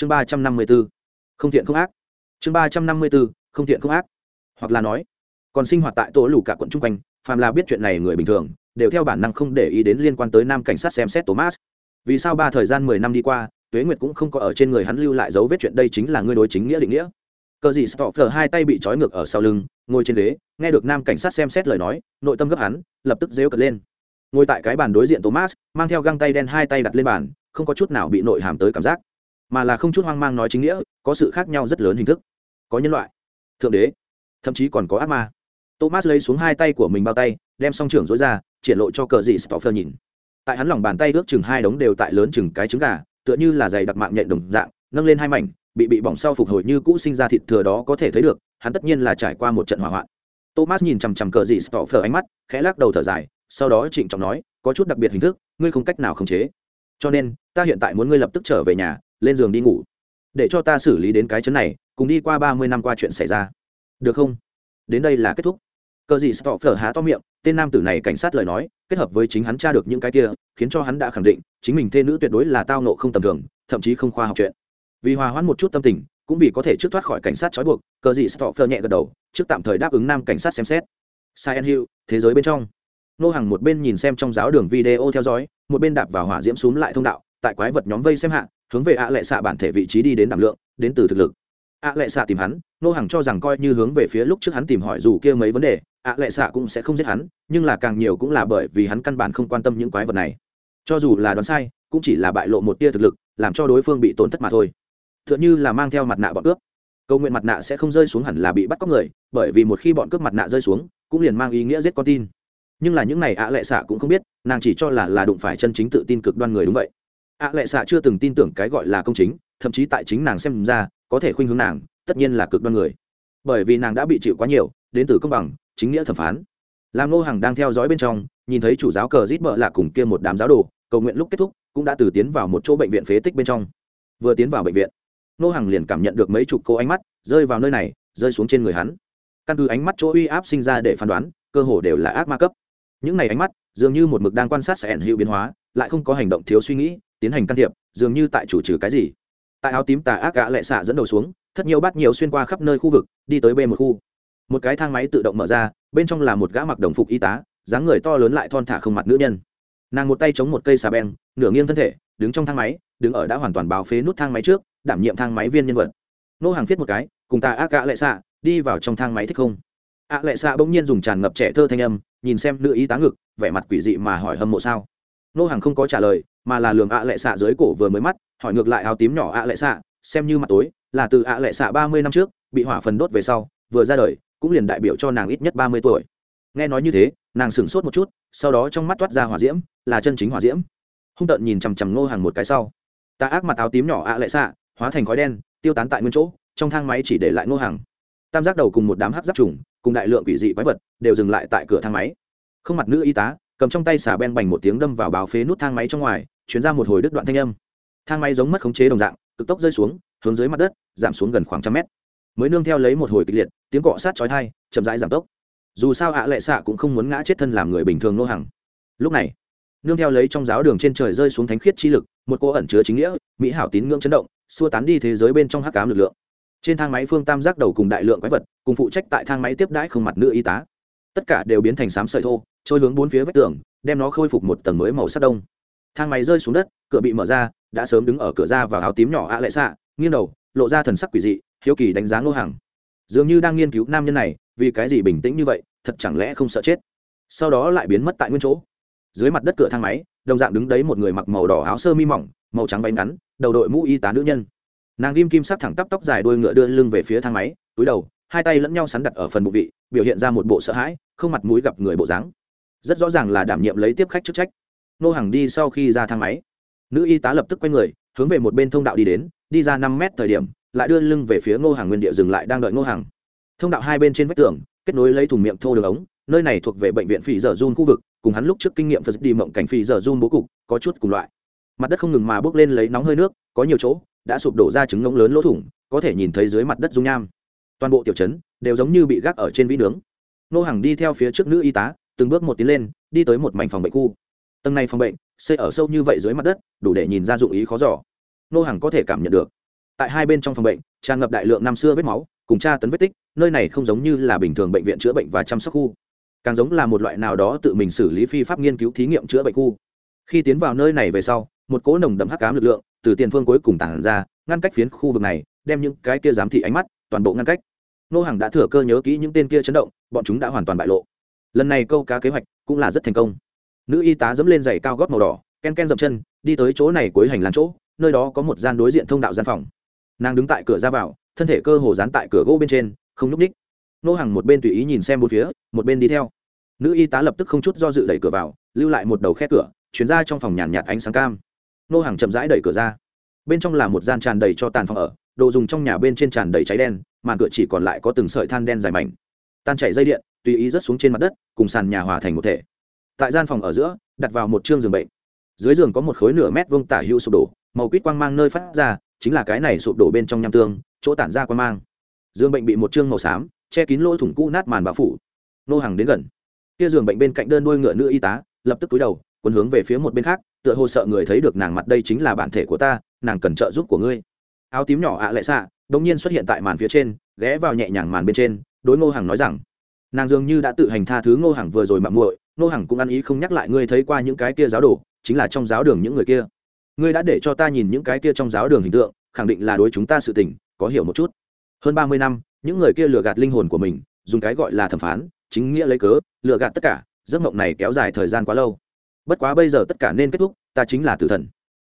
chương ba trăm năm mươi b ố không thiện không ác. Chương ba trăm năm mươi b ố không thiện không ác. Hoặc là nói, còn sinh hoạt tại tổ lù cả quận chung quanh, phàm là biết chuyện này người bình thường, đều theo bản năng không để ý đến liên quan tới nam cảnh sát xem xét thomas. Vì sao ba thời gian mười năm đi qua, tuế nguyệt cũng không có ở trên người hắn lưu lại dấu vết chuyện đây chính là ngươi đối chính nghĩa định nghĩa. Cờ gì stopper hai tay bị trói ngược ở sau lưng, ngồi trên ghế, nghe được nam cảnh sát xem xét lời nói, nội tâm gấp hắn, lập tức rêu cật lên. Ngồi tại cái bàn đối diện thomas, mang theo găng tay đen hai tay đặt lên bàn, không có chút nào bị nội hàm tới cảm giác mà là không chút hoang mang nói chính nghĩa, có sự khác nhau rất lớn hình thức. Có nhân loại, thượng đế, thậm chí còn có ác ma. Thomas lấy xuống hai tay của mình bao tay, đem song trưởng dối ra, triển lộ cho cờ dị stoffer nhìn. Tại hắn lòng bàn tay ước chừng hai đống đều tại lớn chừng cái trứng gà, tựa như là giày đặc mạng nhện đồng dạng, nâng lên hai mảnh, bị bị bỏng sau phục hồi như cũ sinh ra thịt thừa đó có thể thấy được, hắn tất nhiên là trải qua một trận hỏa hoạn. Thomas nhìn chằm chằm cờ dị stoffer ánh mắt, khẽ lắc đầu thở dài, sau đó trịnh trọng nói, có chút đặc biệt hình thức, ngươi không cách nào khống chế. Cho nên, ta hiện tại muốn ngươi lập tức trở về nhà lên giường đi ngủ. Để cho ta xử lý đến cái chấn này cùng đi qua ba mươi năm qua chuyện xảy ra. Được không? Đến đây là kết thúc. Cờ gì stop phở há to miệng tên nam tử này cảnh sát lời nói kết hợp với chính hắn tra được những cái kia khiến cho hắn đã khẳng định chính mình thê nữ tuyệt đối là tao nộ không tầm thường thậm chí không khoa học chuyện. Vì hòa hoãn một chút tâm tình cũng vì có thể trước thoát khỏi cảnh sát trói buộc cờ gì stop phở nhẹ gật đầu trước tạm thời đáp ứng nam cảnh sát xem xét. Silent Hill, thế giới bên trong. Nô Hàng một bên nhìn xem trong giáo đường video theo dõi, một bên đạp vào hỏa diễm xuống lại thông đạo, tại quái vật nhóm vây xem hạ, hướng về ạ lệ xạ bản thể vị trí đi đến đảm lượng, đến từ thực lực. ạ lệ xạ tìm hắn, Nô Hàng cho rằng coi như hướng về phía lúc trước hắn tìm hỏi dù kia mấy vấn đề, ạ lệ xạ cũng sẽ không giết hắn nhưng là càng nhiều cũng là bởi vì hắn căn bản không quan tâm những quái vật này. Cho dù là đoán sai cũng chỉ là bại lộ một tia thực lực làm cho đối phương bị tổn thất mà thôi. T h ư ợ n h ư là mang theo mặt nạ bọn cướp. Câu nguyện mặt nạ sẽ không rơi xuống hẳn là bị bắt cóc người bởi vì một khi bọn cướp mặt nạ rơi xuống cũng liền mang ý nghĩa giết con tin. Nhưng là những này ạ lệ xạ cũng không biết nàng chỉ cho là là đụng phải chân chính tự tin cực đoan người đúng vậy ạ lệ xạ chưa từng tin tưởng cái gọi là công chính, thậm chí tại chính nàng xem ra, có thể khuynh hướng nàng, tất nhiên là cực đoan người. Bởi vì nàng đã bị chịu quá nhiều, đến từ công bằng, chính nghĩa thẩm phán. Làm nô Hằng đang theo dõi bên trong, nhìn thấy chủ giáo cờ rít bợ lạ cùng kia một đám giáo đồ, cầu nguyện lúc kết thúc, cũng đã từ tiến vào một chỗ bệnh viện phế tích bên trong. Vừa tiến vào bệnh viện nô Hằng liền cảm nhận được mấy chục cô ánh mắt rơi vào nơi này, rơi xuống trên người hắn. Căn cứ ánh mắt chỗ uy áp sinh ra để phán đoán, cơ hồ đều là ác ma cấp. Những này ánh mắt dường như một mực đang quan sát sẽ ẩn hữu biến hóa, lại không có hành động thiếu suy nghĩ tiến hành can thiệp, dường như tại chủ trừ cái gì. Tại áo tím tà ác gã lệ xạ dẫn đầu xuống, thất nhiều bát nhiều xuyên qua khắp nơi khu vực, đi tới b một khu. Một cái thang máy tự động mở ra, bên trong là một gã mặc đồng phục y tá, dáng người to lớn lại thon thả không mặt nữ nhân. Nàng một tay chống một cây xà beng, nửa nghiêng thân thể, đứng trong thang máy, đứng ở đã hoàn toàn báo phế nút thang máy trước, đảm nhiệm thang máy viên nhân vật. Nô hàng viết một cái, cùng ta ác gã lệ xạ, đi vào trong thang máy thích không? Ạ lệ xạ bỗng nhiên dùng tràn ngập trẻ thơ thanh âm, nhìn xem nữ y tá ngực, vẻ mặt quỷ dị mà hỏi hâm mộ sao. Nô hàng không có trả lời mà là lường ạ lệ xạ dưới cổ vừa mới mắt, hỏi ngược lại áo tím nhỏ ạ lệ xạ, xem như mặt tối, là từ ạ lệ xạ ba mươi năm trước, bị hỏa phần đốt về sau, vừa ra đời, cũng liền đại biểu cho nàng ít nhất ba mươi tuổi. Nghe nói như thế, nàng sửng sốt một chút, sau đó trong mắt toát ra hỏa diễm, là chân chính hỏa diễm. Hung tợn nhìn chằm chằm ngô hàng một cái sau. Ta ác mặt áo tím nhỏ ạ lệ xạ, hóa thành khói đen, tiêu tán tại nguyên chỗ, trong thang máy chỉ để lại ngô hàng tam giác đầu cùng một đám hắc giáp trùng, cùng đại lượng quỷ dị quái vật, đều dừng lại tại cửa thang máy. Không mặt nữ y tá, cầm trong tay xà ben bành một tiếng đâm vào báo phế nút thang máy trong ngoài chuyển ra một hồi đứt đoạn thanh âm. Thang máy giống mất khống chế đồng dạng, cực tốc rơi xuống, hướng dưới mặt đất, giảm xuống gần khoảng trăm mét. Mới nương theo lấy một hồi kịch liệt, tiếng cọ sát chói thai chậm rãi giảm tốc. Dù sao ạ lệ xạ cũng không muốn ngã chết thân làm người bình thường nô hàng. Lúc này, nương theo lấy trong giáo đường trên trời rơi xuống thánh khiết chi lực, một cô ẩn chứa chính nghĩa, mỹ hảo tín ngưỡng chấn động, xua tán đi thế giới bên trong hắc cám lực lượng. Trên thang máy phương tam giác đầu cùng đại lượng quái vật, cùng phụ trách tại thang máy tiếp đãi không mặt nữ y tá. Tất cả đều biến thành xám sợi thô, trôi hướng bốn phía vách tường, đem nó khôi phục một tầng mới màu sắc đông thang máy rơi xuống đất, cửa bị mở ra, đã sớm đứng ở cửa ra vào áo tím nhỏ ạ lệ xạ, nghiêng đầu, lộ ra thần sắc quỷ dị, hiếu kỳ đánh giá ngô hàng dường như đang nghiên cứu nam nhân này, vì cái gì bình tĩnh như vậy, thật chẳng lẽ không sợ chết? Sau đó lại biến mất tại nguyên chỗ. Dưới mặt đất cửa thang máy, đồng dạng đứng đấy một người mặc màu đỏ áo sơ mi mỏng, màu trắng váy ngắn, đầu đội mũ y tá nữ nhân. Nàng ghim kim sắc thẳng tắp tóc dài đôi ngựa đưa lưng về phía thang máy, túi đầu, hai tay lẫn nhau sắn đặt ở phần bụng vị, biểu hiện ra một bộ sợ hãi, không mặt mũi gặp người bộ dáng. Rất rõ ràng là đảm nhiệm lấy tiếp khách chức trách nô hàng đi sau khi ra thang máy. Nữ y tá lập tức quay người, hướng về một bên thông đạo đi đến, đi ra năm mét thời điểm, lại đưa lưng về phía ngô hàng nguyên địa dừng lại đang đợi ngô hàng thông đạo hai bên trên vách tường, kết nối lấy thùng miệng thô đường ống, nơi này thuộc về bệnh viện phỉ dở run khu vực, cùng hắn lúc trước kinh nghiệm phật đi mộng cảnh phỉ dở run bố cục, có chút cùng loại. Mặt đất không ngừng mà bước lên lấy nóng hơi nước, có nhiều chỗ đã sụp đổ ra trứng ngống lớn lỗ thủng, có thể nhìn thấy dưới mặt đất dung nham. Toàn bộ tiểu chấn đều giống như bị gác ở trên vĩ nướng. Nô hàng đi theo phía trước nữ y tá, từng bước một tiến lên, đi tới một mảnh phòng bệnh khu tầng này phòng bệnh, xây ở sâu như vậy dưới mặt đất, đủ để nhìn ra dụng ý khó giỏ nô hàng có thể cảm nhận được. Tại hai bên trong phòng bệnh, tràn ngập đại lượng năm xưa vết máu, cùng tra tấn vết tích, nơi này không giống như là bình thường bệnh viện chữa bệnh và chăm sóc khu. Càng giống là một loại nào đó tự mình xử lý phi pháp nghiên cứu thí nghiệm chữa bệnh khu. Khi tiến vào nơi này về sau, một cỗ nồng đậm hắc cám lực lượng từ tiền phương cuối cùng tản ra, ngăn cách phiến khu vực này, đem những cái kia giám thị ánh mắt, toàn bộ ngăn cách. Nô hàng đã thừa cơ nhớ kỹ những tên kia chấn động, bọn chúng đã hoàn toàn bại lộ. Lần này câu cá kế hoạch cũng là rất thành công nữ y tá dẫm lên giày cao gót màu đỏ ken ken dậm chân đi tới chỗ này cuối hành lang chỗ nơi đó có một gian đối diện thông đạo gian phòng. Nàng đứng tại cửa ra vào thân thể cơ hồ dán tại cửa gỗ bên trên không nhúc ních nô hàng một bên tùy ý nhìn xem một phía một bên đi theo. Nữ y tá lập tức không chút do dự đẩy cửa vào lưu lại một đầu khe cửa chuyển ra trong phòng nhàn nhạt, nhạt ánh sáng cam. Nô hàng chậm rãi đẩy cửa ra. Bên trong là một gian tràn đầy cho tàn phòng ở đồ dùng trong nhà bên trên tràn đầy cháy đen màn cửa chỉ còn lại có từng sợi than đen dài mảnh. Tan chảy dây điện tùy ý rớt xuống trên mặt đất cùng sàn nhà hòa thành một thể tại gian phòng ở giữa, đặt vào một chương giường bệnh. Dưới giường có một khối nửa mét vuông tả hữu sụp đổ, màu quýt quang mang nơi phát ra, chính là cái này sụp đổ bên trong nham tương, chỗ tản ra quang mang. Giường bệnh bị một chương màu xám, che kín lỗ thủng cũ nát màn bao phủ. Nô hàng đến gần. Kia giường bệnh bên cạnh đơn đuôi ngựa nữ y tá, lập tức cúi đầu quấn hướng về phía một bên khác, tựa hồ sợ người thấy được nàng mặt đây chính là bản thể của ta, nàng cần trợ giúp của ngươi. Áo tím nhỏ ạ à lệ xạ đ nhiên xuất hiện tại màn phía trên, ghé vào nhẹ nhàng màn bên trên, đối ngô hàng nói rằng, nàng dường như đã tự hành tha thứ ngô hàng vừa rồi mạng muội Nô hàng cũng ăn ý không nhắc lại ngươi thấy qua những cái kia giáo đồ, chính là trong giáo đường những người kia. Ngươi đã để cho ta nhìn những cái kia trong giáo đường hình tượng, khẳng định là đối chúng ta sự tình, có hiểu một chút. Hơn ba mươi năm, những người kia lừa gạt linh hồn của mình, dùng cái gọi là thẩm phán, chính nghĩa lấy cớ, lừa gạt tất cả, giấc mộng này kéo dài thời gian quá lâu. Bất quá bây giờ tất cả nên kết thúc, ta chính là tử thần.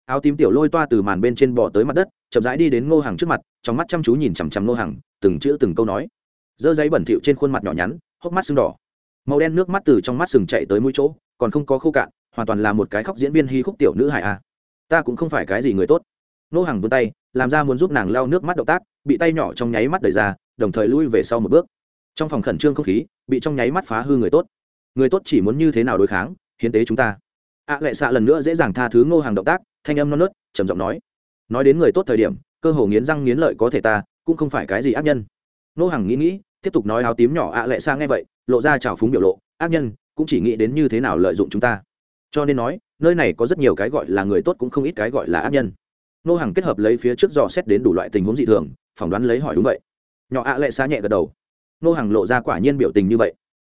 Áo tím tiểu lôi toa từ màn bên trên bỏ tới mặt đất, chậm rãi đi đến ngô hàng trước mặt, trong mắt chăm chú nhìn chằm chằm ngô hàng từng chữ từng câu nói. Dơ giấy bẩn thịu trên khuôn mặt nhỏ nhắn, hốc mắt sưng đỏ màu đen nước mắt từ trong mắt sừng chạy tới mũi chỗ còn không có khô cạn hoàn toàn là một cái khóc diễn viên hy khúc tiểu nữ hải a à. ta cũng không phải cái gì người tốt. Nô hàng vươn tay làm ra muốn giúp nàng lau nước mắt động tác bị tay nhỏ trong nháy mắt đẩy ra đồng thời lui về sau một bước. Trong phòng khẩn trương không khí bị trong nháy mắt phá hư người tốt. Người tốt chỉ muốn như thế nào đối kháng hiến tế chúng ta. Ạ à, lệ xạ lần nữa dễ dàng tha thứ ngô hàng động tác thanh âm non nớt trầm giọng nói. Nói đến người tốt thời điểm cơ hồ nghiến răng nghiến lợi có thể ta cũng không phải cái gì ác nhân. Nô hàng nghĩ nghĩ tiếp tục nói áo tím nhỏ ạ lệ xa nghe vậy, lộ ra trào phúng biểu lộ, ác nhân, cũng chỉ nghĩ đến như thế nào lợi dụng chúng ta. Cho nên nói, nơi này có rất nhiều cái gọi là người tốt cũng không ít cái gọi là ác nhân. Nô hàng kết hợp lấy phía trước dò xét đến đủ loại tình huống dị thường, phỏng đoán lấy hỏi đúng vậy. Nhỏ ạ lệ xa nhẹ gật đầu. Nô hàng lộ ra quả nhiên biểu tình như vậy.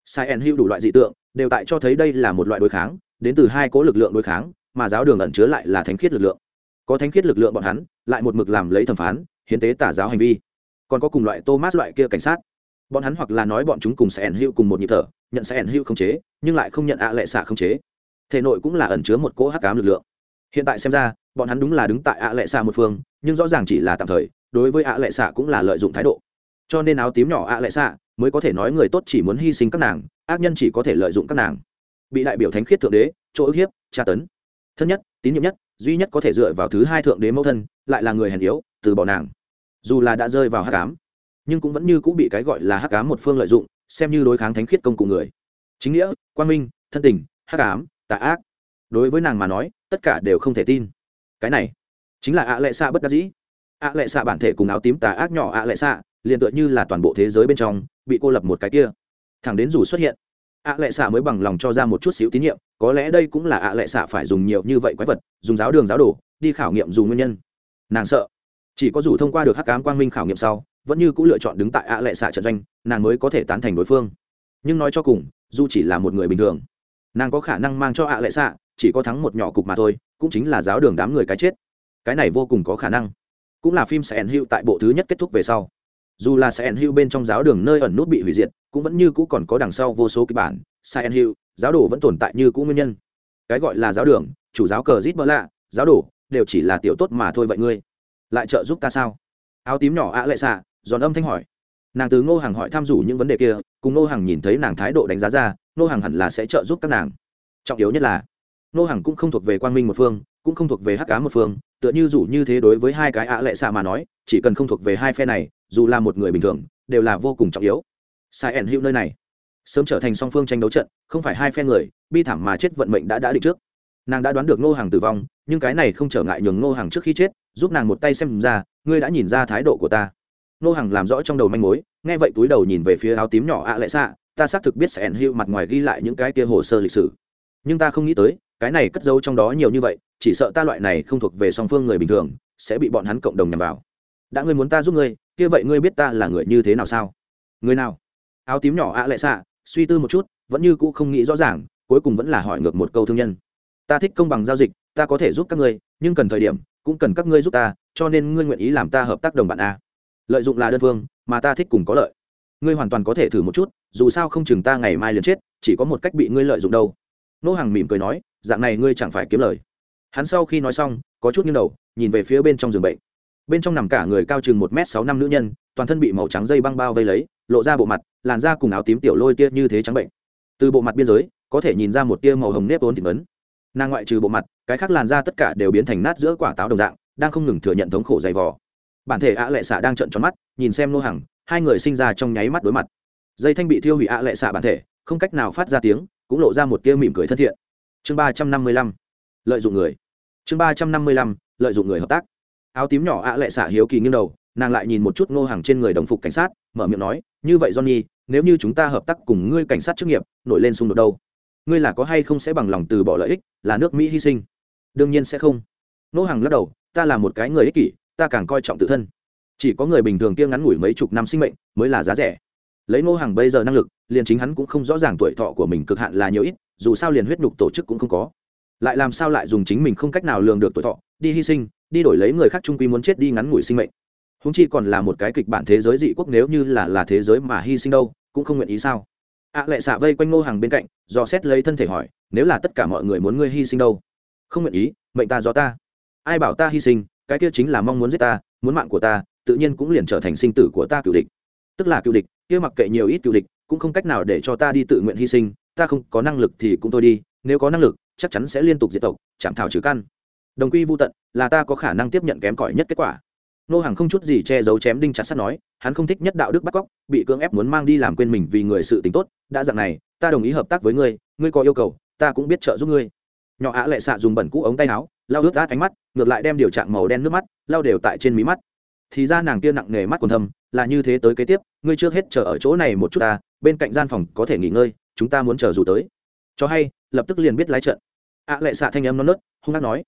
Sai en hữu đủ loại dị tượng, đều tại cho thấy đây là một loại đối kháng, đến từ hai cố lực lượng đối kháng, mà giáo đường ẩn chứa lại là thánh khiết lực lượng. Có thánh khiết lực lượng bọn hắn, lại một mực làm lấy thẩm phán, hiến tế tả giáo hành vi. Còn có cùng loại thomas loại kia cảnh sát bọn hắn hoặc là nói bọn chúng cùng sẽ ẩn hữu cùng một nhịp thở, nhận sẽ ẩn hữu không chế, nhưng lại không nhận ạ lệ xạ không chế. Thể nội cũng là ẩn chứa một cỗ hắc cám lực lượng. Hiện tại xem ra, bọn hắn đúng là đứng tại ạ lệ xạ một phương, nhưng rõ ràng chỉ là tạm thời, đối với ạ lệ xạ cũng là lợi dụng thái độ. Cho nên áo tím nhỏ ạ lệ xạ mới có thể nói người tốt chỉ muốn hy sinh các nàng, ác nhân chỉ có thể lợi dụng các nàng. Bị đại biểu thánh khiết thượng đế, chỗ ức hiếp, tra tấn. Thân nhất, tín nhiệm nhất, duy nhất có thể dựa vào thứ hai thượng đế mẫu thân, lại là người hèn yếu, từ bỏ nàng. Dù là đã rơi vào hắc ám nhưng cũng vẫn như cũng bị cái gọi là hắc ám một phương lợi dụng, xem như đối kháng thánh khiết công cụ người. Chính nghĩa, quang minh, thân tình, hắc ám, tà ác. Đối với nàng mà nói, tất cả đều không thể tin. Cái này, chính là ạ lệ xạ bất đắc dĩ. Ạ lệ xạ bản thể cùng áo tím tà ác nhỏ ạ lệ xạ, liền tựa như là toàn bộ thế giới bên trong, bị cô lập một cái kia. Thẳng đến dù xuất hiện, ạ lệ xạ mới bằng lòng cho ra một chút xíu tín nhiệm, có lẽ đây cũng là ạ lệ xạ phải dùng nhiều như vậy quái vật, dùng giáo đường giáo đồ, đi khảo nghiệm dù nguyên nhân. Nàng sợ, chỉ có dù thông qua được hắc cám quang minh khảo nghiệm sau vẫn như cũng lựa chọn đứng tại ạ lệ xạ trận doanh, nàng mới có thể tán thành đối phương. Nhưng nói cho cùng, dù chỉ là một người bình thường, nàng có khả năng mang cho ạ lệ xạ, chỉ có thắng một nhỏ cục mà thôi, cũng chính là giáo đường đám người cái chết. Cái này vô cùng có khả năng. Cũng là phim sẽ ẩn hữu tại bộ thứ nhất kết thúc về sau. Dù là sẽ ẩn hữu bên trong giáo đường nơi ẩn nút bị hủy diệt, cũng vẫn như cũ còn có đằng sau vô số kịch bản sai ẩn hữu, giáo đồ vẫn tồn tại như cũ nguyên nhân. Cái gọi là giáo đường, chủ giáo cờ rít bỡ lạ, giáo đồ đều chỉ là tiểu tốt mà thôi vậy ngươi. Lại trợ giúp ta sao? Áo tím nhỏ ạ lệ xạ giòn âm thanh hỏi. Nàng từ ngô hàng hỏi tham dụ những vấn đề kia, cùng ngô hàng nhìn thấy nàng thái độ đánh giá ra, ngô hàng hẳn là sẽ trợ giúp các nàng. Trọng yếu nhất là, ngô hàng cũng không thuộc về quang minh một phương, cũng không thuộc về hắc cá một phương, tựa như dù như thế đối với hai cái ạ lệ xạ mà nói, chỉ cần không thuộc về hai phe này, dù là một người bình thường, đều là vô cùng trọng yếu. Sai ẩn hữu nơi này. Sớm trở thành song phương tranh đấu trận, không phải hai phe người, bi thảm mà chết vận mệnh đã đã định trước. Nàng đã đoán được ngô hàng tử vong, nhưng cái này không trở ngại nhường ngô hàng trước khi chết, giúp nàng một tay xem ra, ngươi đã nhìn ra thái độ của ta. Nô hàng làm rõ trong đầu manh mối, nghe vậy túi đầu nhìn về phía áo tím nhỏ ạ lệ xạ ta xác thực biết sẽ ẩn hữu mặt ngoài ghi lại những cái kia hồ sơ lịch sử. Nhưng ta không nghĩ tới, cái này cất giấu trong đó nhiều như vậy, chỉ sợ ta loại này không thuộc về song phương người bình thường, sẽ bị bọn hắn cộng đồng nhằm vào. Đã ngươi muốn ta giúp ngươi, kia vậy ngươi biết ta là người như thế nào sao? Người nào? Áo tím nhỏ ạ lệ xạ suy tư một chút, vẫn như cũ không nghĩ rõ ràng, cuối cùng vẫn là hỏi ngược một câu thương nhân. Ta thích công bằng giao dịch, ta có thể giúp các ngươi, nhưng cần thời điểm, cũng cần các ngươi giúp ta, cho nên ngươi nguyện ý làm ta hợp tác đồng bạn a lợi dụng là đơn phương, mà ta thích cùng có lợi. Ngươi hoàn toàn có thể thử một chút, dù sao không chừng ta ngày mai liền chết, chỉ có một cách bị ngươi lợi dụng đâu. Nô hàng mỉm cười nói, dạng này ngươi chẳng phải kiếm lời. Hắn sau khi nói xong, có chút nghiêng đầu, nhìn về phía bên trong giường bệnh. Bên trong nằm cả người cao chừng một m sáu năm nữ nhân, toàn thân bị màu trắng dây băng bao vây lấy, lộ ra bộ mặt, làn da cùng áo tím tiểu lôi tia như thế trắng bệnh. Từ bộ mặt biên giới, có thể nhìn ra một tia màu hồng nếp ốn thịt ấn nàng ngoại trừ bộ mặt, cái khác làn da tất cả đều biến thành nát giữa quả táo đồng dạng, đang không ngừng thừa nhận thống khổ dày vò bản thể ạ lệ xạ đang trợn tròn mắt, nhìn xem nô hàng hai người sinh ra trong nháy mắt đối mặt. Dây thanh bị thiêu hủy ạ lệ xạ bản thể, không cách nào phát ra tiếng, cũng lộ ra một tia mỉm cười thân thiện. Chương ba trăm năm mươi lăm, lợi dụng người. Chương ba trăm năm mươi lăm, lợi dụng người hợp tác. Áo tím nhỏ ạ lệ xạ hiếu kỳ nghiêng đầu, nàng lại nhìn một chút ngô hàng trên người đồng phục cảnh sát, mở miệng nói, như vậy johnny, nếu như chúng ta hợp tác cùng ngươi cảnh sát chức nghiệp, nổi lên xung đột đâu? Ngươi là có hay không sẽ bằng lòng từ bỏ lợi ích, là nước mỹ hy sinh? Đương nhiên sẽ không. Ngô hàng lắc đầu, ta là một cái người ích kỷ ta càng coi trọng tự thân. Chỉ có người bình thường kia ngắn ngủi mấy chục năm sinh mệnh mới là giá rẻ. Lấy ngô hàng bây giờ năng lực liền chính hắn cũng không rõ ràng tuổi thọ của mình cực hạn là nhiều ít dù sao liền huyết nhục tổ chức cũng không có. Lại làm sao lại dùng chính mình không cách nào lường được tuổi thọ đi hy sinh đi đổi lấy người khác trung quy muốn chết đi ngắn ngủi sinh mệnh. Húng chi còn là một cái kịch bản thế giới dị quốc nếu như là là thế giới mà hy sinh đâu cũng không nguyện ý sao? Ạ à, xả vây quanh ngô hàng bên cạnh do xét lấy thân thể hỏi nếu là tất cả mọi người muốn ngươi hy sinh đâu? Không nguyện ý mệnh ta do ta. Ai bảo ta hy sinh? Cái kia chính là mong muốn giết ta, muốn mạng của ta, tự nhiên cũng liền trở thành sinh tử của ta cựu địch. Tức là cựu địch, kia mặc kệ nhiều ít cựu địch, cũng không cách nào để cho ta đi tự nguyện hy sinh, ta không có năng lực thì cũng thôi đi, nếu có năng lực, chắc chắn sẽ liên tục diệt tộc, chạm thảo trừ căn. Đồng quy vô tận, là ta có khả năng tiếp nhận kém cỏi nhất kết quả. Nô hàng không chút gì che giấu chém đinh chặt sắt nói, hắn không thích nhất đạo đức bắt cóc, bị cưỡng ép muốn mang đi làm quên mình vì người sự tính tốt, đã dạng này, ta đồng ý hợp tác với ngươi ngươi có yêu cầu, ta cũng biết trợ giúp ngươi. Nhỏ ạ lệ xạ dùng bẩn cũ ống tay áo lau ướt át ánh mắt, ngược lại đem điều trạng màu đen nước mắt lau đều tại trên mí mắt. Thì ra nàng kia nặng nề mắt còn thâm, là như thế tới kế tiếp, ngươi trước hết chờ ở chỗ này một chút ta, bên cạnh gian phòng có thể nghỉ ngơi, chúng ta muốn chờ dù tới. Cho hay, lập tức liền biết lái trận. Ạ lệ xạ thanh âm non nớt, hung hát nói.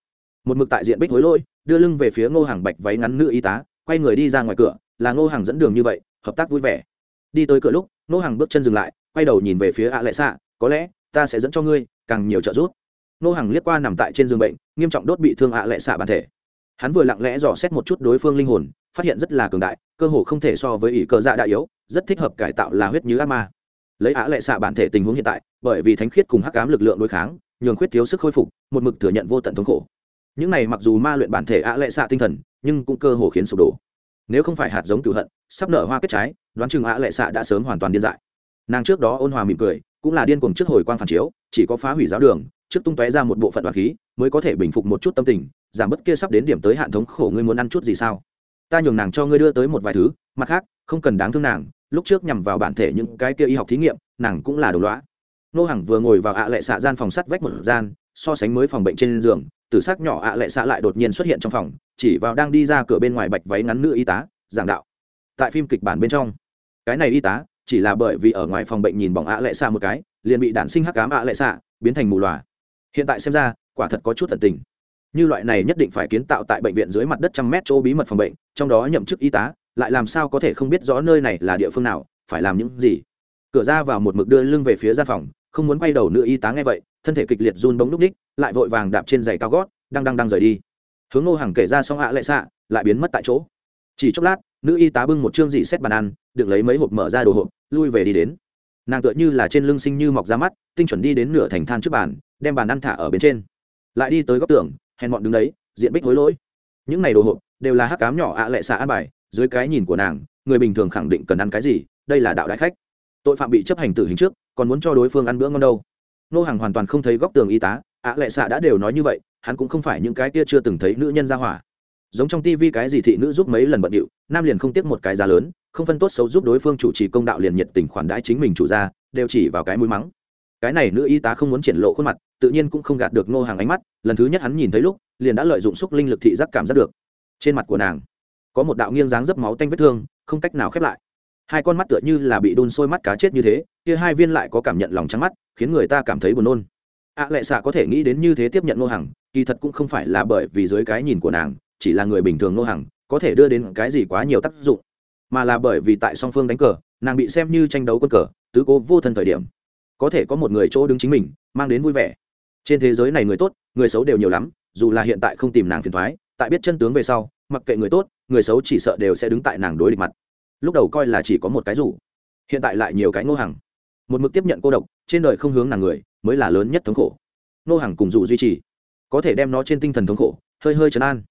Một mực tại diện bích hối lôi đưa lưng về phía ngô hàng bạch váy ngắn nữ y tá, quay người đi ra ngoài cửa, là ngô hàng dẫn đường như vậy, hợp tác vui vẻ. Đi tới cửa lúc, ngô hàng bước chân dừng lại, quay đầu nhìn về phía ạ lệ xạ có lẽ ta sẽ dẫn cho ngươi, càng nhiều trợ giúp. Nô hàng liếc qua nằm tại trên giường bệnh, nghiêm trọng đốt bị thương ạ lệ xạ bản thể. Hắn vừa lặng lẽ dò xét một chút đối phương linh hồn, phát hiện rất là cường đại, cơ hồ không thể so với ỷ cơ dạ đại yếu, rất thích hợp cải tạo là huyết như ác ma. Lấy ạ lệ xạ bản thể tình huống hiện tại, bởi vì thánh khiết cùng hắc ám lực lượng đối kháng, nhường khuyết thiếu sức khôi phục, một mực thừa nhận vô tận thống khổ. Những này mặc dù ma luyện bản thể ạ lệ xạ tinh thần, nhưng cũng cơ hồ khiến sụp đổ. Nếu không phải hạt giống cựu hận, sắp nở hoa kết trái, đoán chừng ạ lệ xạ đã sớm hoàn toàn điên dại. Nàng trước đó ôn hòa mỉm cười, cũng là điên cuồng trước hồi quan phản chiếu, chỉ có phá hủy giáo đường trước tung tóe ra một bộ phận đoàn khí, mới có thể bình phục một chút tâm tình, giảm bớt kia sắp đến điểm tới hạn thống khổ ngươi muốn ăn chút gì sao? Ta nhường nàng cho ngươi đưa tới một vài thứ, mặt khác, không cần đáng thương nàng, lúc trước nhằm vào bản thể những cái kia y học thí nghiệm, nàng cũng là đồ loã. Nô hằng vừa ngồi vào ạ lệ xạ gian phòng sắt vách một gian, so sánh mới phòng bệnh trên giường, tử sắc nhỏ ạ lệ xạ lại đột nhiên xuất hiện trong phòng, chỉ vào đang đi ra cửa bên ngoài bạch váy ngắn nữ y tá, giảng đạo. Tại phim kịch bản bên trong, cái này y tá chỉ là bởi vì ở ngoài phòng bệnh nhìn bỏng ạ lệ xạ một cái, liền bị đản sinh hắc cám ạ lệ xạ, biến thành mù loà hiện tại xem ra, quả thật có chút thần tình. Như loại này nhất định phải kiến tạo tại bệnh viện dưới mặt đất trăm mét chỗ bí mật phòng bệnh, trong đó nhậm chức y tá, lại làm sao có thể không biết rõ nơi này là địa phương nào, phải làm những gì? Cửa ra vào một mực đưa lưng về phía gian phòng, không muốn quay đầu nữ y tá nghe vậy, thân thể kịch liệt run bóng núp ních, lại vội vàng đạp trên giày cao gót, đang đang đang rời đi. Hướng ngô hàng kể ra xong hạ lại xạ, lại biến mất tại chỗ. Chỉ chốc lát, nữ y tá bưng một chương dị xét bàn ăn, được lấy mấy hộp mở ra đồ hộp, lui về đi đến. Nàng tựa như là trên lưng sinh như mọc ra mắt, tinh chuẩn đi đến nửa thành than trước bàn đem bàn ăn thả ở bên trên. Lại đi tới góc tường, hèn bọn đứng đấy, diện bích hối lỗi. Những này đồ hộp đều là hắc cám nhỏ ạ lệ xạ ăn bài, dưới cái nhìn của nàng, người bình thường khẳng định cần ăn cái gì, đây là đạo đại khách. Tội phạm bị chấp hành tử hình trước, còn muốn cho đối phương ăn bữa ngon đâu. Nô hàng hoàn toàn không thấy góc tường y tá, ạ lệ xạ đã đều nói như vậy, hắn cũng không phải những cái kia chưa từng thấy nữ nhân ra hỏa. Giống trong tivi cái gì thị nữ giúp mấy lần bận điệu, nam liền không tiếc một cái giá lớn, không phân tốt xấu giúp đối phương chủ trì công đạo liền nhiệt tình khoản đãi chính mình chủ ra đều chỉ vào cái mũi mắng cái này nữ y tá không muốn triển lộ khuôn mặt tự nhiên cũng không gạt được nô hàng ánh mắt lần thứ nhất hắn nhìn thấy lúc liền đã lợi dụng xúc linh lực thị giác cảm giác được. Trên mặt của nàng có một đạo nghiêng dáng dấp máu tanh vết thương không cách nào khép lại. Hai con mắt tựa như là bị đun sôi mắt cá chết như thế kia hai viên lại có cảm nhận lòng trắng mắt khiến người ta cảm thấy buồn nôn. Ạ à, lệ xạ có thể nghĩ đến như thế tiếp nhận nô hàng kỳ thật cũng không phải là bởi vì dưới cái nhìn của nàng chỉ là người bình thường nô hàng có thể đưa đến cái gì quá nhiều tác dụng mà là bởi vì tại song phương đánh cờ nàng bị xem như tranh đấu quân cờ tứ cố vô thân thời điểm có thể có một người chỗ đứng chính mình, mang đến vui vẻ. Trên thế giới này người tốt, người xấu đều nhiều lắm, dù là hiện tại không tìm nàng phiền thoái, tại biết chân tướng về sau, mặc kệ người tốt, người xấu chỉ sợ đều sẽ đứng tại nàng đối địch mặt. Lúc đầu coi là chỉ có một cái rủ, hiện tại lại nhiều cái ngô hàng một mực tiếp nhận cô độc, trên đời không hướng nàng người, mới là lớn nhất thống khổ. Ngô hàng cùng rủ duy trì, có thể đem nó trên tinh thần thống khổ, hơi hơi chấn an.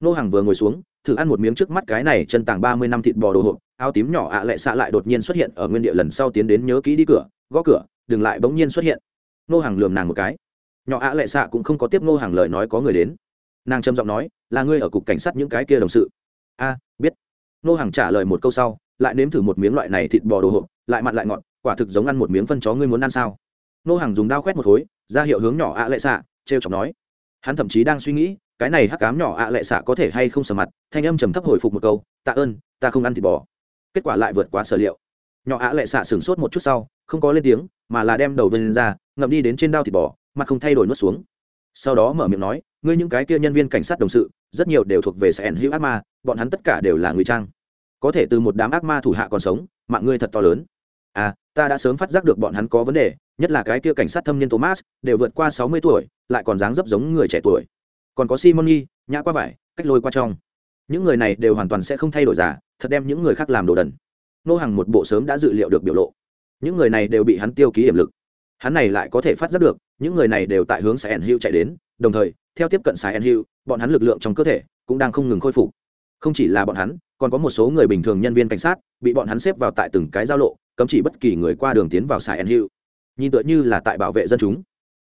Ngô hàng vừa ngồi xuống, thử ăn một miếng trước mắt cái này chân tàng ba mươi năm thịt bò đồ hộp, áo tím nhỏ ạ à lệ xạ lại đột nhiên xuất hiện ở nguyên địa lần sau tiến đến nhớ kỹ đi cửa, gõ cửa đừng lại bỗng nhiên xuất hiện. Ngô hàng lườm nàng một cái. Nhỏ ạ à lệ xạ cũng không có tiếp ngô hàng lời nói có người đến. Nàng trầm giọng nói, là ngươi ở cục cảnh sát những cái kia đồng sự. A, biết. Ngô hàng trả lời một câu sau, lại nếm thử một miếng loại này thịt bò đồ hộp, lại mặn lại ngọt, quả thực giống ăn một miếng phân chó ngươi muốn ăn sao? Ngô hàng dùng dao khoét một khối, ra hiệu hướng nhỏ ạ lệ xạ, trêu chọc nói. Hắn thậm chí đang suy nghĩ, cái này hắc cám nhỏ ạ lệ xạ có thể hay không sờ mặt, thanh âm trầm thấp hồi phục một câu, tạ ơn, ta không ăn thịt bò. Kết quả lại vượt quá sở liệu. Nhỏ ạ lệ xạ sửng sốt một chút sau, không có lên tiếng mà là đem đầu vân ra, ngậm đi đến trên đao thịt bò, mặt không thay đổi nuốt xuống. Sau đó mở miệng nói, ngươi những cái kia nhân viên cảnh sát đồng sự, rất nhiều đều thuộc về sẻn hữu ác ma, bọn hắn tất cả đều là người trang. Có thể từ một đám ác ma thủ hạ còn sống, mạng ngươi thật to lớn. À ta đã sớm phát giác được bọn hắn có vấn đề, nhất là cái kia cảnh sát thâm niên thomas, đều vượt qua sáu mươi tuổi, lại còn dáng dấp giống người trẻ tuổi. Còn có simoni nhã qua vải, cách lôi qua trong. Những người này đều hoàn toàn sẽ không thay đổi giả, thật đem những người khác làm đồ đần. Nô hàng một bộ sớm đã dự liệu được biểu lộ những người này đều bị hắn tiêu ký hiểm lực. Hắn này lại có thể phát giác được, những người này đều tại hướng sài ẩn hữu chạy đến, đồng thời, theo tiếp cận sài ẩn hữu bọn hắn lực lượng trong cơ thể cũng đang không ngừng khôi phục. Không chỉ là bọn hắn, còn có một số người bình thường nhân viên cảnh sát, bị bọn hắn xếp vào tại từng cái giao lộ, cấm chỉ bất kỳ người qua đường tiến vào sài ẩn hữu nhìn tựa như là tại bảo vệ dân chúng.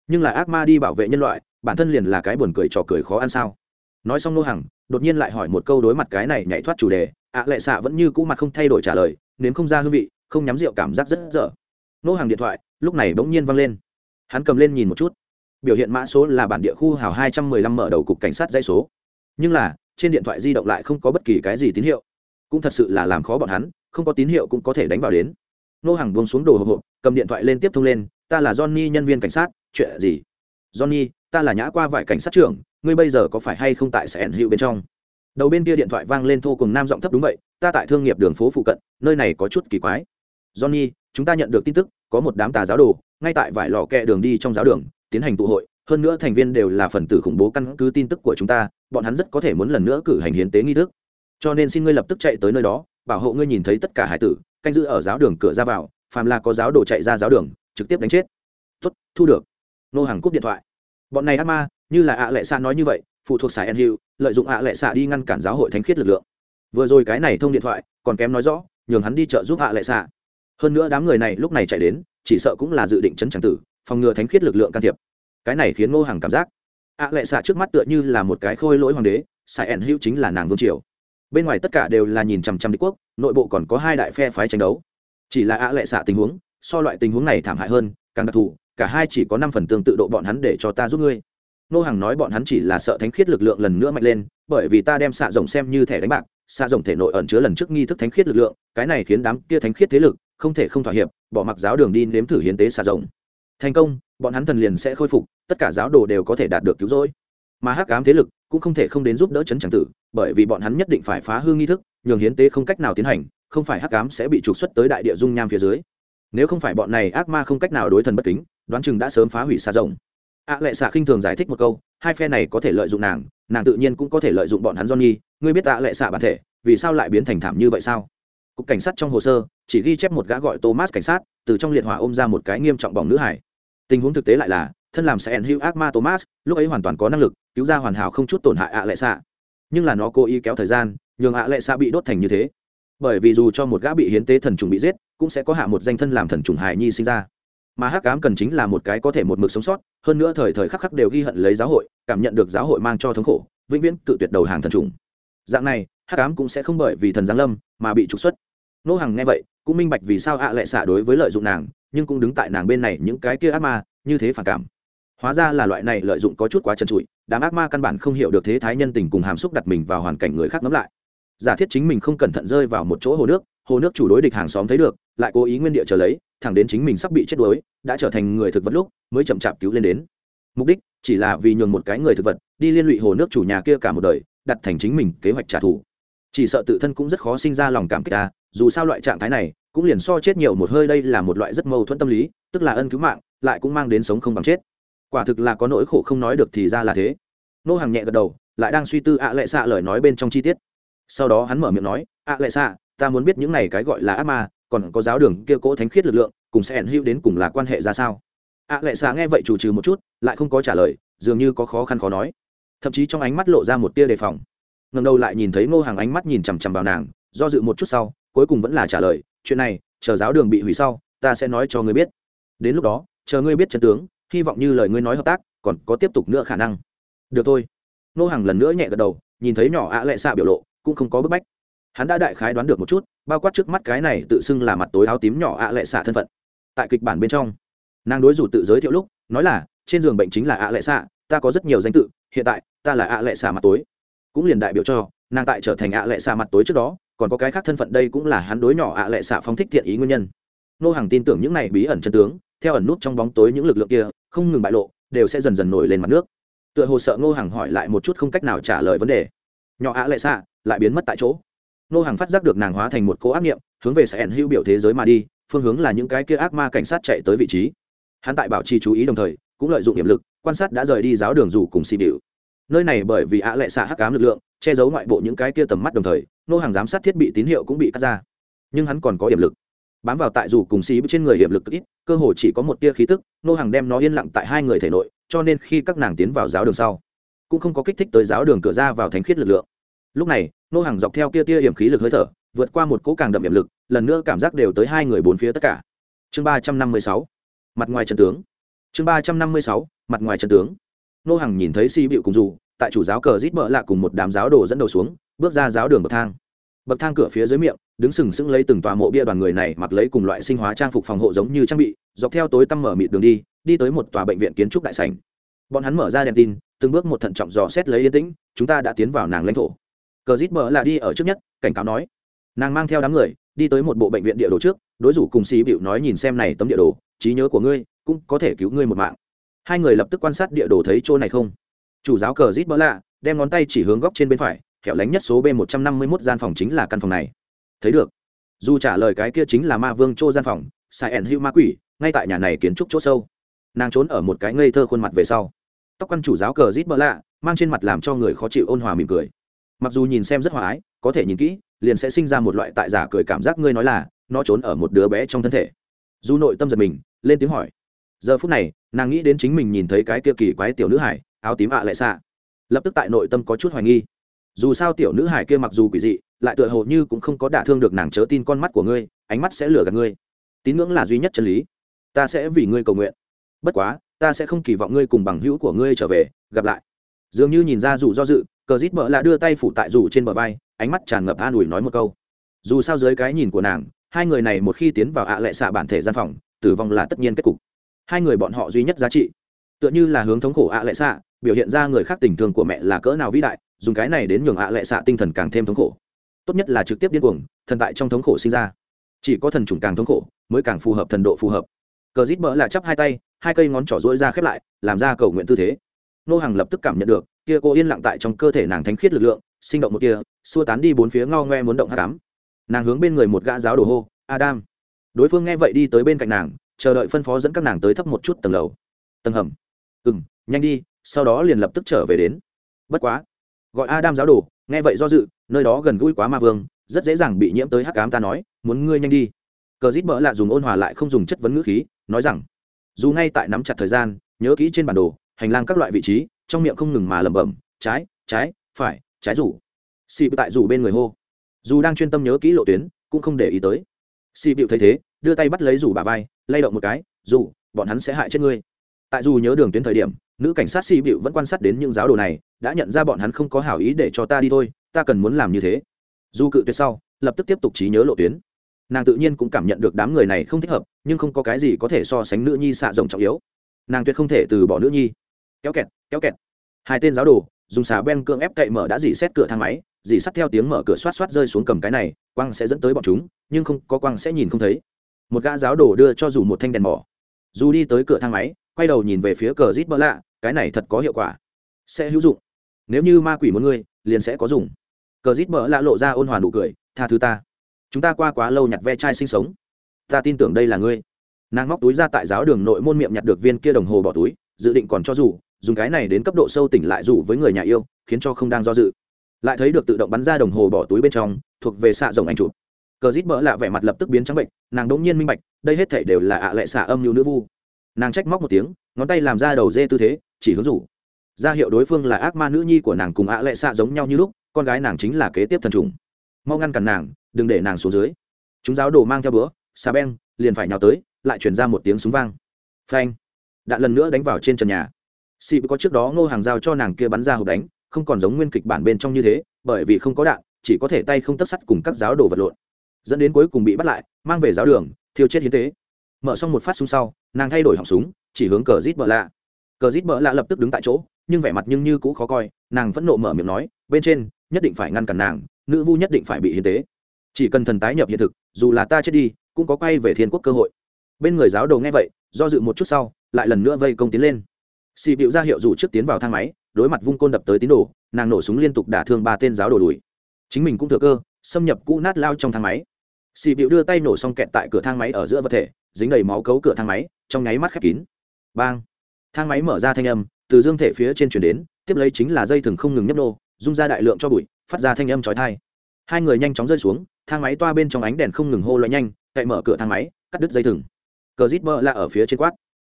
Nhưng là ác ma đi bảo vệ nhân loại, bản thân liền là cái buồn cười trò cười khó ăn sao? Nói xong nô hàng đột nhiên lại hỏi một câu đối mặt cái này nhảy thoát chủ đề, ạ lệ xạ vẫn như cũ mặt không thay đổi trả lời, nếm không ra hương vị không nhắm rượu cảm giác rất dở. Nô hàng điện thoại, lúc này bỗng nhiên văng lên. Hắn cầm lên nhìn một chút. Biểu hiện mã số là bản địa khu hào hai trăm mười lăm mở đầu cục cảnh sát dây số. Nhưng là, trên điện thoại di động lại không có bất kỳ cái gì tín hiệu. Cũng thật sự là làm khó bọn hắn, không có tín hiệu cũng có thể đánh vào đến. Nô hàng buông xuống đồ hộp hộp, cầm điện thoại lên tiếp thông lên. Ta là johnny, nhân viên cảnh sát, chuyện gì? Johnny, ta là nhã qua vải cảnh sát trưởng, ngươi bây giờ có phải hay không tại sẽ ẩn hiệu bên trong? Đầu bên kia điện thoại vang lên thô cùng nam giọng thấp đúng vậy, ta tại thương nghiệp đường phố phụ cận, nơi này có chút kỳ quái johnny, chúng ta nhận được tin tức, có một đám tà giáo đồ, ngay tại vải lò kẹ đường đi trong giáo đường, tiến hành tụ hội. Hơn nữa thành viên đều là phần tử khủng bố căn cứ tin tức của chúng ta, bọn hắn rất có thể muốn lần nữa cử hành hiến tế nghi thức. Cho nên xin ngươi lập tức chạy tới nơi đó, bảo hộ ngươi nhìn thấy tất cả hải tử, canh giữ ở giáo đường cửa ra vào, phàm là có giáo đồ chạy ra giáo đường, trực tiếp đánh chết. Tuất thu được. Nô hàng cúp điện thoại. Bọn này ác ma, như là ạ lệ xạ nói như vậy, phụ thuộc xài en lợi dụng ạ lệ xạ đi ngăn cản giáo hội thánh khiết lực lượng. Vừa rồi cái này thông điện thoại, còn kém nói rõ, nhường hắn đi chợ giúp ạ lệ xạ hơn nữa đám người này lúc này chạy đến, chỉ sợ cũng là dự định chấn tràng tử, phòng ngừa thánh khiết lực lượng can thiệp. Cái này khiến ngô hàng cảm giác. Ạ lệ xạ trước mắt tựa như là một cái khôi lỗi hoàng đế xài ẩn hữu chính là nàng vương triều. Bên ngoài tất cả đều là nhìn chằm chằm đế quốc, nội bộ còn có hai đại phe phái tranh đấu. Chỉ là ạ lệ xạ tình huống, so loại tình huống này thảm hại hơn, càng đặc thù, cả hai chỉ có năm phần tương tự độ bọn hắn để cho ta giúp ngươi. Nô hàng nói bọn hắn chỉ là sợ thánh khiết lực lượng lần nữa mạnh lên, bởi vì ta đem xạ rồng xem như thẻ đánh bạc xạ rồng thể nội ẩn chứa lần trước nghi thức thánh khiết lực lượng, cái này khiến đám kia thánh khiết thế lực không thể không thỏa hiệp, bỏ mặc giáo đường đi nếm thử hiến tế xà rồng. Thành công, bọn hắn thần liền sẽ khôi phục, tất cả giáo đồ đều có thể đạt được cứu rỗi. Mà hắc ám thế lực cũng không thể không đến giúp đỡ chấn tràng tử, bởi vì bọn hắn nhất định phải phá hư nghi thức, nhường hiến tế không cách nào tiến hành, không phải hắc ám sẽ bị trục xuất tới đại địa dung nham phía dưới. Nếu không phải bọn này ác ma không cách nào đối thần bất kính, đoán chừng đã sớm phá hủy xà rồng. Ạ lệ xạ khinh thường giải thích một câu, hai phe này có thể lợi dụng nàng nàng tự nhiên cũng có thể lợi dụng bọn hắn johnny. Ngươi biết ạ lệ xạ bản thể, vì sao lại biến thành thảm như vậy sao? Cục cảnh sát trong hồ sơ, chỉ ghi chép một gã gọi thomas cảnh sát, từ trong liệt hỏa ôm ra một cái nghiêm trọng bỏng nữ hải. Tình huống thực tế lại là, thân làm sẽ ẩn hữu ác ma thomas, lúc ấy hoàn toàn có năng lực, cứu ra hoàn hảo không chút tổn hại ạ lệ xạ. Nhưng là nó cố ý kéo thời gian, nhường ạ lệ xạ bị đốt thành như thế. Bởi vì dù cho một gã bị hiến tế thần trùng bị giết, cũng sẽ có hạ một danh thân làm thần trùng hài nhi sinh ra. Mà hắc cám cần chính là một cái có thể một mực sống sót, hơn nữa thời thời khắc khắc đều ghi hận lấy giáo hội, cảm nhận được giáo hội mang cho thống khổ, vĩnh viễn cự tuyệt đầu hàng thần trùng. Dạng này, hắc cám cũng sẽ không bởi vì thần giáng lâm, mà bị trục xuất nô hàng nghe vậy, cũng minh bạch vì sao ạ lại xả đối với lợi dụng nàng, nhưng cũng đứng tại nàng bên này những cái kia ác ma, như thế phản cảm. Hóa ra là loại này lợi dụng có chút quá trần trụi, đám ác ma căn bản không hiểu được thế thái nhân tình cùng hàm xúc đặt mình vào hoàn cảnh người khác ngẫm lại. Giả thiết chính mình không cẩn thận rơi vào một chỗ hồ nước hồ nước chủ đối địch hàng xóm thấy được, lại cố ý nguyên địa trở lấy, thẳng đến chính mình sắp bị chết đuối, đã trở thành người thực vật lúc, mới chậm chạp cứu lên đến. Mục đích, chỉ là vì nhường một cái người thực vật, đi liên lụy hồ nước chủ nhà kia cả một đời, đặt thành chính mình kế hoạch trả thù. Chỉ sợ tự thân cũng rất khó sinh ra lòng cảm kích ta dù sao loại trạng thái này cũng liền so chết nhiều một hơi đây là một loại rất mâu thuẫn tâm lý, tức là ân cứu mạng, lại cũng mang đến sống không bằng chết. Quả thực là có nỗi khổ không nói được thì ra là thế. Nô hàng nhẹ gật đầu, lại đang suy tư ạ lệ xạ lời nói bên trong chi tiết. Sau đó hắn mở miệng nói, ạ lệ xạ, ta muốn biết những này cái gọi là ác ma, còn có giáo đường kia cỗ thánh khiết lực lượng, cùng sẽ ẩn hữu đến cùng là quan hệ ra sao? Ạ lệ xạ nghe vậy chủ trừ một chút, lại không có trả lời, dường như có khó khăn khó nói. Thậm chí trong ánh mắt lộ ra một tia đề phòng. Ngầm đầu lại nhìn thấy ngô hàng ánh mắt nhìn chằm chằm vào nàng, do dự một chút sau cuối cùng vẫn là trả lời, chuyện này, chờ giáo đường bị hủy sau, ta sẽ nói cho ngươi biết. Đến lúc đó, chờ ngươi biết chân tướng, hy vọng như lời ngươi nói hợp tác, còn có tiếp tục nữa khả năng. Được thôi. Nô hàng lần nữa nhẹ gật đầu, nhìn thấy nhỏ ạ lệ xạ biểu lộ, cũng không có bức bách. Hắn đã đại khái đoán được một chút, bao quát trước mắt cái này tự xưng là mặt tối áo tím nhỏ ạ lệ xạ thân phận. Tại kịch bản bên trong, nàng đối rủ tự giới thiệu lúc, nói là, trên giường bệnh chính là ạ lệ xạ, ta có rất nhiều danh tự, hiện tại, ta là ạ lệ xạ mặt tối. Cũng liền đại biểu cho, nàng tại trở thành ạ lệ xạ mặt tối trước đó còn có cái khác thân phận đây cũng là hắn đối nhỏ ạ lệ xạ phóng thích thiện ý nguyên nhân. Nô hàng tin tưởng những này bí ẩn chân tướng, theo ẩn nút trong bóng tối những lực lượng kia, không ngừng bại lộ, đều sẽ dần dần nổi lên mặt nước. Tựa hồ sợ ngô hàng hỏi lại một chút không cách nào trả lời vấn đề. Nhỏ ạ lệ xạ, lại biến mất tại chỗ. Ngô hàng phát giác được nàng hóa thành một cô ác nghiệm hướng về sẽ hữu biểu thế giới mà đi, phương hướng là những cái kia ác ma cảnh sát chạy tới vị trí. Hắn tại bảo trì chú ý đồng thời, cũng lợi dụng điểm lực, quan sát đã rời đi giáo đường dù cùng xì biểu nơi này bởi vì ạ lệ xạ hắc cám lực lượng che giấu ngoại bộ những cái kia tầm mắt đồng thời, nô hàng giám sát thiết bị tín hiệu cũng bị cắt ra. Nhưng hắn còn có điểm lực. Bám vào tại dù cùng xí trên người hiệp lực ít, cơ hồ chỉ có một tia khí tức, nô hàng đem nó yên lặng tại hai người thể nội, cho nên khi các nàng tiến vào giáo đường sau, cũng không có kích thích tới giáo đường cửa ra vào thánh khiết lực lượng. Lúc này, nô hàng dọc theo kia tia hiểm khí lực hơi thở, vượt qua một cỗ càng đậm hiểm lực, lần nữa cảm giác đều tới hai người bốn phía tất cả. Chương ba trăm năm mươi sáu, mặt ngoài trận tướng. Chương ba trăm năm mươi sáu, mặt ngoài trận tướng. Nô hàng nhìn thấy si bịu cùng dù tại chủ giáo cờ rít bợ lạ cùng một đám giáo đồ dẫn đầu xuống, bước ra giáo đường bậc thang. Bậc thang cửa phía dưới miệng, đứng sừng sững lấy từng tòa mộ bia đoàn người này mặc lấy cùng loại sinh hóa trang phục phòng hộ giống như trang bị, dọc theo tối tăm mở mịt đường đi đi tới một tòa bệnh viện kiến trúc đại sành bọn hắn mở ra đèn tin, từng bước một thận trọng dò xét lấy yên tĩnh, chúng ta đã tiến vào nàng lãnh thổ. Cờ rít bợ lạ đi ở trước nhất, cảnh cáo nói. Nàng mang theo đám người, đi tới một bộ bệnh viện địa đồ trước, đối rủ cùng xì bịu nói nhìn xem này tấm địa đồ, trí nhớ của ngươi, cũng có thể cứu ngươi một mạng. Hai người lập tức quan sát địa đồ thấy chỗ này không chủ giáo cờ rít bỡ lạ, đem ngón tay chỉ hướng góc trên bên phải kẹo lánh nhất số b một trăm năm mươi mốt gian phòng chính là căn phòng này. Thấy được. Dù trả lời cái kia chính là ma vương chô gian phòng, sai ẩn hữu ma quỷ, ngay tại nhà này kiến trúc chỗ sâu. Nàng trốn ở một cái ngây thơ khuôn mặt về sau. Tóc quan chủ giáo cờ rít bỡ lạ, mang trên mặt làm cho người khó chịu ôn hòa mỉm cười. Mặc dù nhìn xem rất hòa ái, có thể nhìn kỹ, liền sẽ sinh ra một loại tại giả cười cảm giác ngươi nói là, nó trốn ở một đứa bé trong thân thể. Dù nội tâm giật mình, lên tiếng hỏi. Giờ phút này, nàng nghĩ đến chính mình nhìn thấy cái kia kỳ quái tiểu nữ hải áo tím ạ à lại xạ. Lập tức tại nội tâm có chút hoài nghi. Dù sao tiểu nữ hải kia mặc dù quỷ dị, lại tựa hồ như cũng không có đả thương được nàng chớ tin con mắt của ngươi, ánh mắt sẽ lừa gạt ngươi. Tín ngưỡng là duy nhất chân lý. Ta sẽ vì ngươi cầu nguyện. Bất quá, ta sẽ không kỳ vọng ngươi cùng bằng hữu của ngươi trở về, gặp lại. Dường như nhìn ra dù do dự, cờ rít mỡ lạ đưa tay phủ tại dù trên bờ vai, ánh mắt tràn ngập an ủi nói một câu. Dù sao dưới cái nhìn của nàng, hai người này một khi tiến vào ạ lệ xạ bản thể gian phòng, tử vong là tất nhiên kết cục. Hai người bọn họ duy nhất giá trị tựa như là hướng thống khổ ạ lệ xạ, biểu hiện ra người khác tình thương của mẹ là cỡ nào vĩ đại, dùng cái này đến nhường ạ lệ xạ tinh thần càng thêm thống khổ. Tốt nhất là trực tiếp điên cuồng, thần tại trong thống khổ sinh ra. Chỉ có thần trùng càng thống khổ, mới càng phù hợp thần độ phù hợp. Cờ rít bỡ là chắp hai tay, hai cây ngón trỏ rỗi ra khép lại, làm ra cầu nguyện tư thế. Nô hàng lập tức cảm nhận được, kia cô yên lặng tại trong cơ thể nàng thánh khiết lực lượng, sinh động một kia, xua tán đi bốn phía ngao ngoe muốn động hát cám nàng hướng bên người một gã giáo đồ hô, adam. Đối phương nghe vậy đi tới bên cạnh nàng, chờ đợi phân phó dẫn các nàng tới thấp một chút tầng lầu. Tầng hầm ừ m nhanh đi, sau đó liền lập tức trở về đến. Bất quá, gọi adam giáo đồ, nghe vậy do dự, nơi đó gần gũi quá ma vương, rất dễ dàng bị nhiễm tới hắc cám ta nói, muốn ngươi nhanh đi. Cờ rít mỡ lạ dùng ôn hòa lại không dùng chất vấn ngữ khí, nói rằng, dù ngay tại nắm chặt thời gian, nhớ kỹ trên bản đồ, hành lang các loại vị trí, trong miệng không ngừng mà lẩm bẩm, trái trái, phải, trái rủ. Xị tại rủ bên người hô. Dù đang chuyên tâm nhớ kỹ lộ tuyến, cũng không để ý tới. Xị bịu thấy thế, đưa tay bắt lấy rủ bà vai, lay động một cái dù bọn hắn sẽ hại chết ngươi tại dù nhớ đường tuyến thời điểm, nữ cảnh sát si bịu vẫn quan sát đến những giáo đồ này, đã nhận ra bọn hắn không có hảo ý để cho ta đi thôi, ta cần muốn làm như thế. Dù cự tuyệt sau, lập tức tiếp tục trí nhớ lộ tuyến. Nàng tự nhiên cũng cảm nhận được đám người này không thích hợp, nhưng không có cái gì có thể so sánh nữ nhi xạ rồng trọng yếu. Nàng tuyệt không thể từ bỏ nữ nhi. Kéo kẹt kéo kẹt. Hai tên giáo đồ, dùng xà ben cưỡng ép cậy mở đã dỉ xét cửa thang máy dỉ sắt theo tiếng mở cửa xoát xoát rơi xuống cầm cái này, quang sẽ dẫn tới bọn chúng, nhưng không, có quang sẽ nhìn không thấy. Một gã giáo đồ đưa cho dù một thanh đèn mỏ. Dù đi tới cửa thang máy quay đầu nhìn về phía cờ rít bỡ lạ, cái này thật có hiệu quả. Sẽ hữu dụng. Nếu như ma quỷ muốn ngươi, liền sẽ có dùng. Cờ rít bỡ lạ lộ ra ôn hòa nụ cười, tha thứ ta. Chúng ta qua quá lâu nhặt ve chai sinh sống. Ta tin tưởng đây là ngươi. Nàng móc túi ra tại giáo đường nội môn miệng nhặt được viên kia đồng hồ bỏ túi, dự định còn cho dù, dùng cái này đến cấp độ sâu tỉnh lại rủ với người nhà yêu, khiến cho không đang do dự. Lại thấy được tự động bắn ra đồng hồ bỏ túi bên trong, thuộc về xạ rồng anh chụp. Cờ rít bỡ lạ vẻ mặt lập tức biến trắng bệnh, nàng đ ỗ n g nhiên minh bạch, đây hết thể đều là ạ lệ xạ âm nhu nữ vu nàng trách móc một tiếng, ngón tay làm ra đầu dê tư thế, chỉ hướng rủ. Ra hiệu đối phương là ác ma nữ nhi của nàng cùng ạ lệ xạ giống nhau như lúc, con gái nàng chính là kế tiếp thần trùng. Mau ngăn cản nàng, đừng để nàng xuống dưới. Chúng giáo đồ mang theo bữa, xà beng, liền phải nhào tới, lại chuyển ra một tiếng súng vang. Phanh. Đạn lần nữa đánh vào trên trần nhà. Xị có trước đó ngô hàng giao cho nàng kia bắn ra hộp đánh, không còn giống nguyên kịch bản bên trong như thế, bởi vì không có đạn, chỉ có thể tay không tấp sắt cùng các giáo đồ vật lộn. Dẫn đến cuối cùng bị bắt lại, mang về giáo đường, thiêu chết hiến tế mở xong một phát súng sau, nàng thay đổi họng súng, chỉ hướng cờ rít bợ lạ. Cờ rít bợ lạ lập tức đứng tại chỗ, nhưng vẻ mặt nhưng như cũ khó coi, nàng vẫn nộ mở miệng nói, bên trên, nhất định phải ngăn cản nàng, nữ vu nhất định phải bị hiến tế. Chỉ cần thần tái nhập hiện thực, dù là ta chết đi, cũng có quay về thiên quốc cơ hội. Bên người giáo đầu nghe vậy, do dự một chút sau, lại lần nữa vây công tiến lên. Xì bịu ra hiệu dù trước tiến vào thang máy, đối mặt vung côn đập tới tín đồ, nàng nổ súng liên tục đả thương ba tên giáo đồ đuổi chính mình cũng thừa cơ, xâm nhập cũ nát lao trong thang máy xì bịu đưa tay nổ xong kẹt tại cửa thang máy ở giữa vật thể, dính đầy máu cấu cửa thang máy, trong nháy mắt khép kín. Bang! Thang máy mở ra thanh âm, từ dương thể phía trên chuyển đến, tiếp lấy chính là dây thừng không ngừng nhấp nô, rung ra đại lượng cho bụi, phát ra thanh âm trói thai hai người nhanh chóng rơi xuống, thang máy toa bên trong ánh đèn không ngừng hô loại nhanh, cậy mở cửa thang máy, cắt đứt dây thừng. Cờ rít bơ là ở phía trên quát.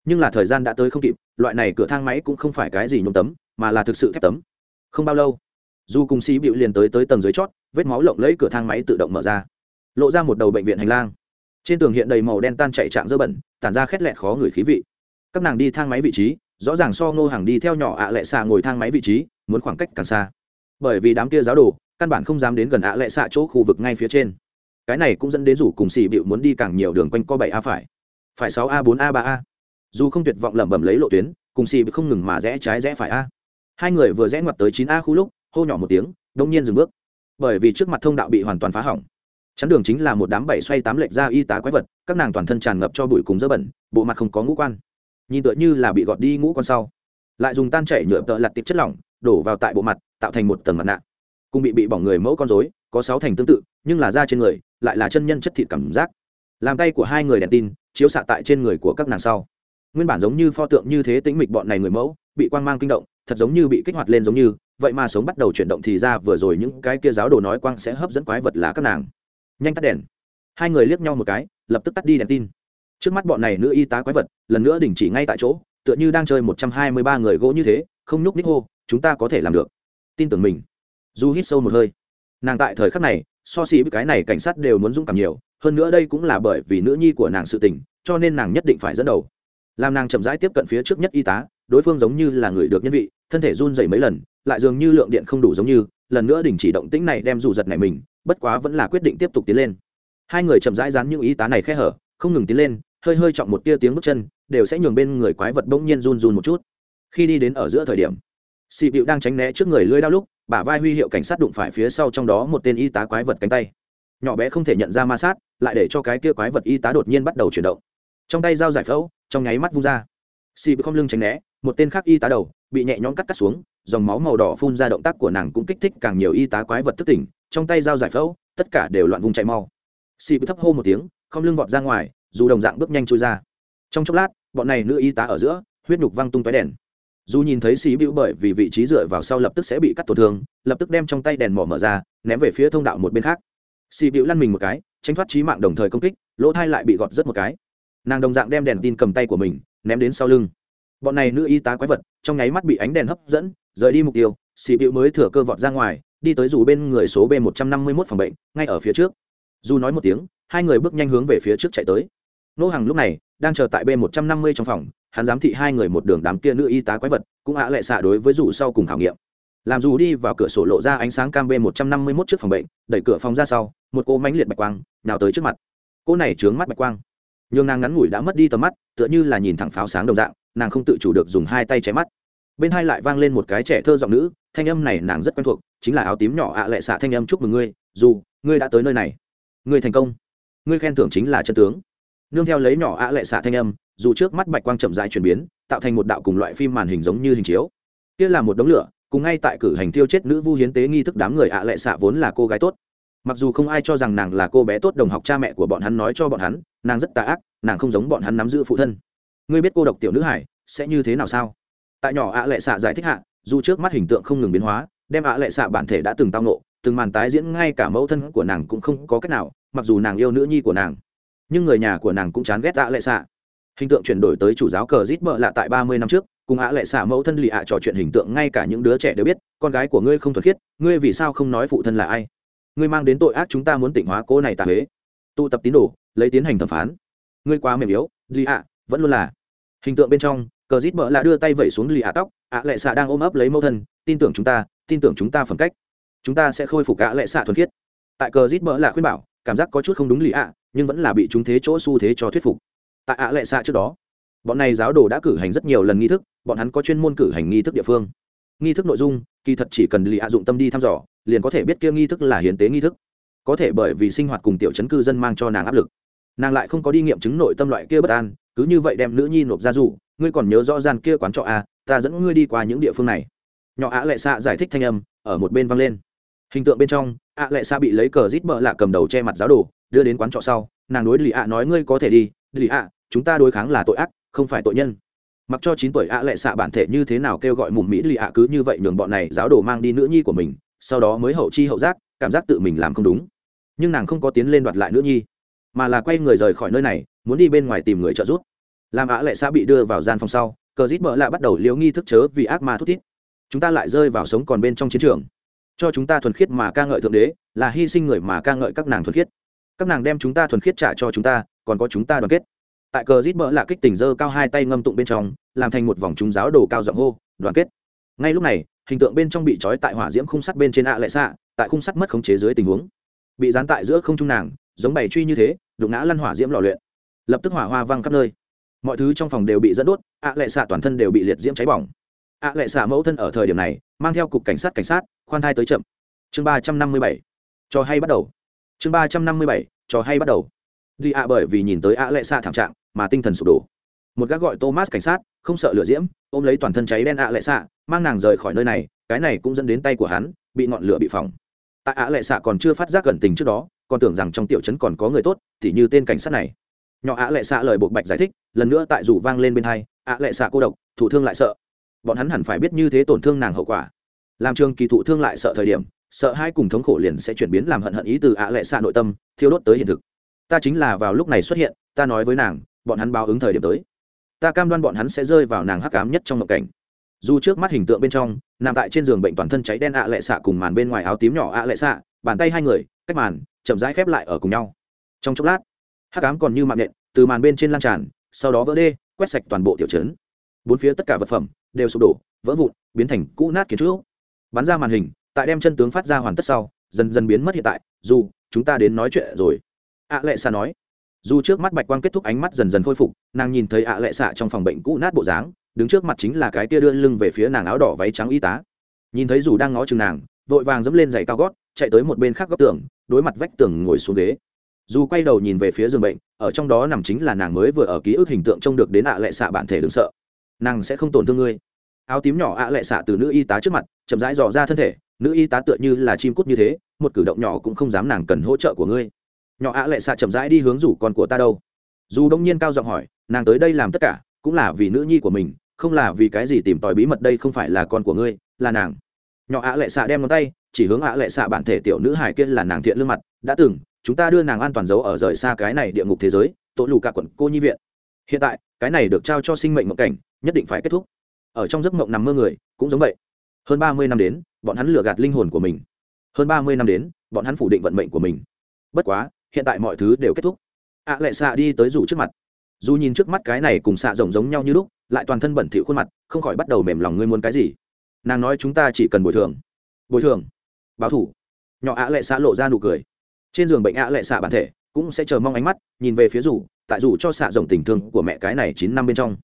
Nhưng là thời gian đã tới không kịp, loại này cửa thang máy cũng không phải cái gì nhôm tấm, mà là thực sự thép tấm. Không bao lâu, dù cùng xí bịu liền tới tới tầng dưới chót, vết máu lộng lấy cửa thang máy tự động mở ra lộ ra một đầu bệnh viện hành lang. Trên tường hiện đầy màu đen tan chạy trạng dơ bẩn, tản ra khét lẹt khó người khí vị. Các nàng đi thang máy vị trí, rõ ràng so ngô hàng đi theo nhỏ ạ lệ xạ ngồi thang máy vị trí, muốn khoảng cách càng xa. Bởi vì đám kia giáo đồ, căn bản không dám đến gần ạ lệ xạ chỗ khu vực ngay phía trên. Cái này cũng dẫn đến rủ cùng xì bịu muốn đi càng nhiều đường quanh co bảy a phải. Phải sáu a, bốn a, ba a. Dù không tuyệt vọng lẩm bẩm lấy lộ tuyến, cùng xì bịu không ngừng mà rẽ trái rẽ phải a. Hai người vừa rẽ ngoặt tới chín a khu lúc, hô nhỏ một tiếng, đông nhiên dừng bước. Bởi vì trước mặt thông đạo bị hoàn toàn phá hỏng chắn đường chính là một đám bảy xoay tám lệch ra y tá quái vật, các nàng toàn thân tràn ngập cho bụi cùng dơ bẩn, bộ mặt không có ngũ quan. Nhìn tựa như là bị gọt đi ngũ quan sau. Lại dùng tan chảy nhựa tợ lặt tiệp chất lỏng, đổ vào tại bộ mặt, tạo thành một tầng mặt nạ. Cùng bị bị bỏng người mẫu con dối có sáu thành tương tự, nhưng là da trên người, lại là chân nhân chất thịt cảm giác. Làm tay của hai người đèn tin, chiếu xạ tại trên người của các nàng sau. Nguyên bản giống như pho tượng như thế tĩnh mịch bọn này người mẫu, bị quang mang kinh động, thật giống như bị kích hoạt lên giống như, vậy mà sống bắt đầu chuyển động thì ra vừa rồi những cái kia giáo đồ nói quang sẽ hấp dẫn quái vật là các nàng nhanh tắt đèn. Hai người liếc nhau một cái, lập tức tắt đi đèn tin. Trước mắt bọn này nữ y tá quái vật, lần nữa đình chỉ ngay tại chỗ, tựa như đang chơi một trăm hai mươi ba người gỗ như thế, không nhúc ních hô, chúng ta có thể làm được. Tin tưởng mình. Du hít sâu một hơi, nàng tại thời khắc này, so xì với cái này cảnh sát đều muốn dũng cảm nhiều, hơn nữa đây cũng là bởi vì nữ nhi của nàng sự tình, cho nên nàng nhất định phải dẫn đầu. Làm nàng chậm rãi tiếp cận phía trước nhất y tá, đối phương giống như là người được nhân vị, thân thể run dày mấy lần, lại dường như lượng điện không đủ giống như, lần nữa đình chỉ động tĩnh này đem dù giật này mình bất quá vẫn là quyết định tiếp tục tiến lên. Hai người chậm rãi dán những y tá này khe hở, không ngừng tiến lên, hơi hơi chọn một tia tiếng bước chân, đều sẽ nhường bên người quái vật bỗng nhiên run run một chút. Khi đi đến ở giữa thời điểm xị vịu đang tránh né trước người lưới đao lúc, bả vai huy hiệu cảnh sát đụng phải phía sau trong đó một tên y tá quái vật cánh tay. Nhỏ bé không thể nhận ra ma sát, lại để cho cái kia quái vật y tá đột nhiên bắt đầu chuyển động. Trong tay dao giải phẫu, trong nháy mắt vung ra. Xị bị không lưng tránh né, một tên khác y tá đầu bị nhẹ nhõm cắt cắt xuống, dòng máu màu đỏ phun ra động tác của nàng cũng kích thích càng nhiều y tá quái vật thức tỉnh trong tay dao giải phẫu, tất cả đều loạn vùng chạy mau. Xì bị thấp hô một tiếng, không lưng vọt ra ngoài, dù đồng dạng bước nhanh trôi ra. Trong chốc lát, bọn này nữ y tá ở giữa, huyết nhục văng tung tóe đèn. Dù nhìn thấy xì bĩu bởi vì vị trí dựa vào sau lập tức sẽ bị cắt tổn thương, lập tức đem trong tay đèn mỏ mở ra, ném về phía thông đạo một bên khác. Xì bĩu lăn mình một cái, tránh thoát trí mạng đồng thời công kích, lỗ thai lại bị gọt rất một cái. Nàng đồng dạng đem đèn tin cầm tay của mình, ném đến sau lưng. Bọn này nữ y tá quái vật, trong nháy mắt bị ánh đèn hấp dẫn, rời đi mục tiêu xì bịu mới thừa cơ vọt ra ngoài đi tới dù bên người số b một trăm năm mươi mốt phòng bệnh, ngay ở phía trước. Dù nói một tiếng, hai người bước nhanh hướng về phía trước chạy tới. Nô hàng lúc này đang chờ tại b một trăm năm mươi trong phòng, hắn giám thị hai người một đường đám kia nữ y tá quái vật, cũng ạ lệ xạ đối với dù sau cùng khảo nghiệm. Làm dù đi vào cửa sổ lộ ra ánh sáng cam b một trăm năm mươi mốt trước phòng bệnh, đẩy cửa phòng ra sau, một cô mánh liệt bạch quang nào tới trước mặt. Cô này trướng mắt bạch quang. Nhường nàng ngắn ngủi đã mất đi tầm mắt, tựa như là nhìn thẳng pháo sáng đồng dạng, nàng không tự chủ được dùng hai tay chém mắt. Bên hai lại vang lên một cái trẻ thơ giọng nữ thanh âm này nàng rất quen thuộc, chính là áo tím nhỏ ạ lệ xạ thanh âm chúc mừng ngươi, dù, ngươi đã tới nơi này. Ngươi thành công. Ngươi khen thưởng chính là chân tướng. Nương theo lấy nhỏ ạ lệ xạ thanh âm, dù trước mắt bạch quang chậm dài chuyển biến, tạo thành một đạo cùng loại phim màn hình giống như hình chiếu. Kia là một đống lửa, cùng ngay tại cử hành tiêu chết nữ vu hiến tế nghi thức đám người ạ lệ xạ vốn là cô gái tốt. Mặc dù không ai cho rằng nàng là cô bé tốt đồng học cha mẹ của bọn hắn nói cho bọn hắn, nàng rất tà ác, nàng không giống bọn hắn nắm giữ phụ thân. Ngươi biết cô độc tiểu nữ hải sẽ như thế nào sao? Tại nhỏ ạ lệ xạ giải thích hạ dù trước mắt hình tượng không ngừng biến hóa, đem ạ lệ xạ bản thể đã từng tao nộ từng màn tái diễn ngay cả mẫu thân của nàng cũng không có cách nào, mặc dù nàng yêu nữ nhi của nàng, nhưng người nhà của nàng cũng chán ghét ạ lệ xạ. Hình tượng chuyển đổi tới chủ giáo cờ rít bợ lạ tại ba mươi năm trước, cùng ạ lệ xạ mẫu thân lì ạ trò chuyện hình tượng ngay cả những đứa trẻ đều biết, con gái của ngươi không thuật khiết, ngươi vì sao không nói phụ thân là ai? Ngươi mang đến tội ác chúng ta muốn tỉnh hóa cô này tạ huế. Tụ tập tín đồ, lấy tiến hành thẩm phán. Ngươi quá mềm yếu, lì ạ, vẫn luôn là. Hình tượng bên trong cờ rít bợ lạ đưa tay vẩy xuống lì ạ tóc, ạ lệ xạ đang ôm ấp lấy mẫu thân, tin tưởng chúng ta, tin tưởng chúng ta phẩm cách. Chúng ta sẽ khôi phục ạ lệ xạ thuần khiết. Tại cờ rít bợ lạ khuyên bảo, cảm giác có chút không đúng lì ạ, nhưng vẫn là bị chúng thế chỗ xu thế cho thuyết phục. Tại ạ lệ xạ trước đó, bọn này giáo đồ đã cử hành rất nhiều lần nghi thức, bọn hắn có chuyên môn cử hành nghi thức địa phương. Nghi thức nội dung, kỳ thật chỉ cần lì ạ dụng tâm đi thăm dò, liền có thể biết kia nghi thức là hiến tế nghi thức. Có thể bởi vì sinh hoạt cùng tiểu chấn cư dân mang cho nàng áp lực. Nàng lại không có đi nghiệm chứng nội tâm loại kia bất an cứ như vậy đem nữ nhi nộp ra dù ngươi còn nhớ rõ gian kia quán trọ a à, ta dẫn ngươi đi qua những địa phương này. Nhỏ ạ lệ xạ giải thích thanh âm ở một bên vang lên. Hình tượng bên trong ạ lệ xạ bị lấy cờ rít bợ lạ cầm đầu che mặt giáo đồ đưa đến quán trọ sau nàng đối lì ạ nói ngươi có thể đi lì ạ chúng ta đối kháng là tội ác không phải tội nhân. Mặc cho chín tuổi ạ lệ xạ bản thể như thế nào kêu gọi mùm mỹ lì ạ cứ như vậy nhường bọn này giáo đồ mang đi nữ nhi của mình sau đó mới hậu chi hậu giác cảm giác tự mình làm không đúng. Nhưng nàng không có tiến lên đoạt lại nữ nhi mà là quay người rời khỏi nơi này muốn đi bên ngoài tìm người trợ giúp làm ạ lệ xã bị đưa vào gian phòng sau, cờ rít bỡ lạ bắt đầu liếu nghi thức chớ vì ác ma thút thít. Chúng ta lại rơi vào sống còn bên trong chiến trường. Cho chúng ta thuần khiết mà ca ngợi thượng đế, là hy sinh người mà ca ngợi các nàng thuần khiết. Các nàng đem chúng ta thuần khiết trả cho chúng ta, còn có chúng ta đoàn kết. Tại cờ rít bỡ lạ kích tỉnh dơ cao hai tay ngâm tụng bên trong, làm thành một vòng chúng giáo đồ cao giọng hô, đoàn kết. Ngay lúc này, hình tượng bên trong bị trói tại hỏa diễm khung sắt bên trên ạ lệ xạ tại khung sắt mất khống chế dưới tình huống. Bị dán tại giữa không trung nàng, giống bày truy như thế, đụng ngã lăn hỏa diễm lò luyện. Lập tức hỏa hoa văng khắp nơi mọi thứ trong phòng đều bị dẫn đốt, ạ lệ xạ toàn thân đều bị liệt diễm cháy bỏng. ạ lệ xạ mẫu thân ở thời điểm này, mang theo cục cảnh sát cảnh sát, khoan thai tới chậm. Chương ba trăm năm mươi bảy, cho hay bắt đầu. Chương ba trăm năm mươi bảy, cho hay bắt đầu. Đi ạ bởi vì nhìn tới ạ lệ xạ thảm trạng mà tinh thần sụp đổ. Một gác gọi thomas cảnh sát, không sợ lửa diễm, ôm lấy toàn thân cháy đen ạ lệ xạ, mang nàng rời khỏi nơi này, cái này cũng dẫn đến tay của hắn bị ngọn lửa bị phỏng. Tại ạ lệ xạ còn chưa phát giác gần tình trước đó, còn tưởng rằng trong tiểu trấn còn có người tốt thì như tên cảnh sát này nhỏ ạ lệ xạ lời bộc bạch giải thích, lần nữa tại rủ vang lên bên hai ạ lệ xạ cô độc, thủ thương lại sợ. Bọn hắn hẳn phải biết như thế tổn thương nàng hậu quả. Làm trường kỳ thụ thương lại sợ thời điểm, sợ hai cùng thống khổ liền sẽ chuyển biến làm hận hận ý từ ạ lệ xạ nội tâm, thiêu đốt tới hiện thực. Ta chính là vào lúc này xuất hiện, ta nói với nàng, bọn hắn báo ứng thời điểm tới. Ta cam đoan bọn hắn sẽ rơi vào nàng hắc cám nhất trong ngộ cảnh. Dù trước mắt hình tượng bên trong, nằm tại trên giường bệnh toàn thân cháy đen ạ lệ xạ cùng màn bên ngoài áo tím nhỏ ạ lệ xạ, bàn tay hai người, cách màn, chậm rãi khép lại ở cùng nhau. Trong chốc lát hắc ám còn như mạng nện từ màn bên trên lan tràn, sau đó vỡ đê, quét sạch toàn bộ tiểu trấn. Bốn phía tất cả vật phẩm đều sụp đổ, vỡ vụn, biến thành cũ nát kiến trúc. Bắn ra màn hình, tại đem chân tướng phát ra hoàn tất sau, dần dần biến mất hiện tại, dù chúng ta đến nói chuyện rồi. Ạ lệ xạ nói. Dù trước mắt bạch quang kết thúc ánh mắt dần dần khôi phục, nàng nhìn thấy ạ lệ xạ trong phòng bệnh cũ nát bộ dáng, đứng trước mặt chính là cái kia đưa lưng về phía nàng áo đỏ váy trắng y tá. Nhìn thấy dù đang ngó chừng nàng, vội vàng dẫm lên giày cao gót, chạy tới một bên khác góc tường, đối mặt vách tường ngồi xuống ghế dù quay đầu nhìn về phía giường bệnh, ở trong đó nằm chính là nàng mới vừa ở ký ức hình tượng trông được đến ạ lệ xạ bản thể đừng sợ. Nàng sẽ không tổn thương ngươi. Áo tím nhỏ ạ lệ xạ từ nữ y tá trước mặt, chậm rãi dò ra thân thể, nữ y tá tựa như là chim cút như thế, một cử động nhỏ cũng không dám nàng cần hỗ trợ của ngươi. Nhỏ ạ lệ xạ chậm rãi đi hướng rủ con của ta đâu. Dù đông nhiên cao giọng hỏi, nàng tới đây làm tất cả, cũng là vì nữ nhi của mình, không là vì cái gì tìm tòi bí mật đây không phải là con của ngươi, là nàng. Nhỏ ạ lệ xạ đem ngón tay, chỉ hướng ạ lệ xạ bản thể tiểu nữ hài kia là nàng thiện lương mặt, đã từng chúng ta đưa nàng an toàn giấu ở rời xa cái này địa ngục thế giới tội lù cả quận cô nhi viện. Hiện tại, cái này được trao cho sinh mệnh mộng cảnh, nhất định phải kết thúc. Ở trong giấc mộng nằm mơ người, cũng giống vậy. Hơn ba mươi năm đến, bọn hắn lừa gạt linh hồn của mình. Hơn ba mươi năm đến, bọn hắn phủ định vận mệnh của mình. Bất quá, hiện tại mọi thứ đều kết thúc. Ạ lệ xạ đi tới rủ trước mặt. Dù nhìn trước mắt cái này cùng xạ rồng giống nhau như lúc, lại toàn thân bẩn thỉu khuôn mặt, không khỏi bắt đầu mềm lòng ngươi muốn cái gì. Nàng nói chúng ta chỉ cần bồi thường. Bồi thường. Báo thủ. Nhỏ ạ lệ xạ lộ ra nụ cười trên giường bệnh ạ lệ xạ bản thể cũng sẽ chờ mong ánh mắt, nhìn về phía rủ, tại rủ cho xạ rồng tình thương của mẹ cái này chín năm bên trong.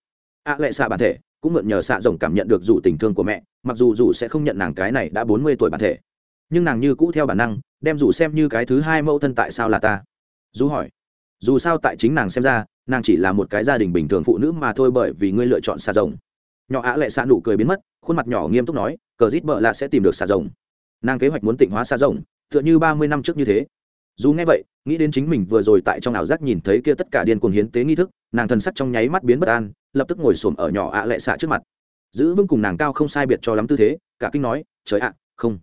Ạ lệ xạ bản thể cũng mượn nhờ xạ rồng cảm nhận được rủ tình thương của mẹ, mặc dù rủ sẽ không nhận nàng cái này đã bốn mươi tuổi bản thể. Nhưng nàng như cũ theo bản năng, đem rủ xem như cái thứ hai mẫu thân tại sao là ta? Dù hỏi. Dù sao tại chính nàng xem ra, nàng chỉ là một cái gia đình bình thường phụ nữ mà thôi bởi vì ngươi lựa chọn xạ rồng. Nhỏ ạ lệ xạ nụ cười biến mất, khuôn mặt nhỏ nghiêm túc nói, cờ rít bợ là sẽ tìm được xà rồng. Nàng kế hoạch muốn tịnh hóa xà rồng, tựa như ba mươi năm trước như thế dù nghe vậy, nghĩ đến chính mình vừa rồi tại trong ảo giác nhìn thấy kia tất cả điên cuồng hiến tế nghi thức, nàng thần sắc trong nháy mắt biến bất an, lập tức ngồi xổm ở nhỏ ạ lệ xạ trước mặt. Giữ vững cùng nàng cao không sai biệt cho lắm tư thế, cả kinh nói, trời ạ, không.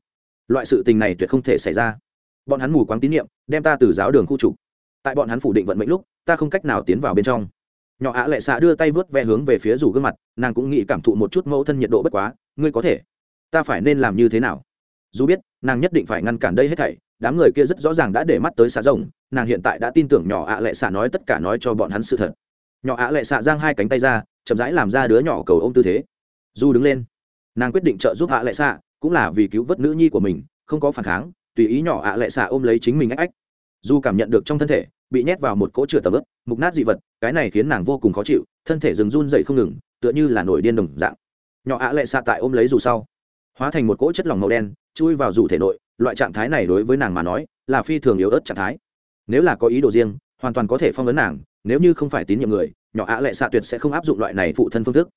Loại sự tình này tuyệt không thể xảy ra. Bọn hắn mù quáng tín nhiệm đem ta từ giáo đường khu trục. Tại bọn hắn phủ định vận mệnh lúc, ta không cách nào tiến vào bên trong. Nhỏ ạ lệ xạ đưa tay vớt ve hướng về phía rủ gương mặt, nàng cũng nghĩ cảm thụ một chút mẫu thân nhiệt độ bất quá. Ngươi có thể. Ta phải nên làm như thế nào? Dù biết, nàng nhất định phải ngăn cản đây hết thảy đám người kia rất rõ ràng đã để mắt tới xạ rồng, nàng hiện tại đã tin tưởng nhỏ ạ lệ xạ nói tất cả nói cho bọn hắn sự thật. Nhỏ ạ lệ xạ giang hai cánh tay ra, chậm rãi làm ra đứa nhỏ cầu ô m tư thế. Du đứng lên, nàng quyết định trợ giúp ạ lệ xạ cũng là vì cứu vớt nữ nhi của mình, không có phản kháng, tùy ý nhỏ ạ lệ xạ ôm lấy chính mình ách ách. Du cảm nhận được trong thân thể, bị nhét vào một cỗ chửa tầm ướp, mục nát dị vật, cái này khiến nàng vô cùng khó chịu, thân thể dừng run dậy không ngừng, tựa như là nổi điên đồng dạng. Nhỏ ạ lệ xạ tại ôm lấy dù sau, hóa thành một cỗ chất lỏng màu đen, chui vào dù thể nội loại trạng thái này đối với nàng mà nói là phi thường yếu ớt trạng thái. Nếu là có ý đồ riêng, hoàn toàn có thể phong vấn nàng, nếu như không phải tín nhiệm người, nhỏ ạ lệ xạ tuyệt sẽ không áp dụng loại này phụ thân phương thức.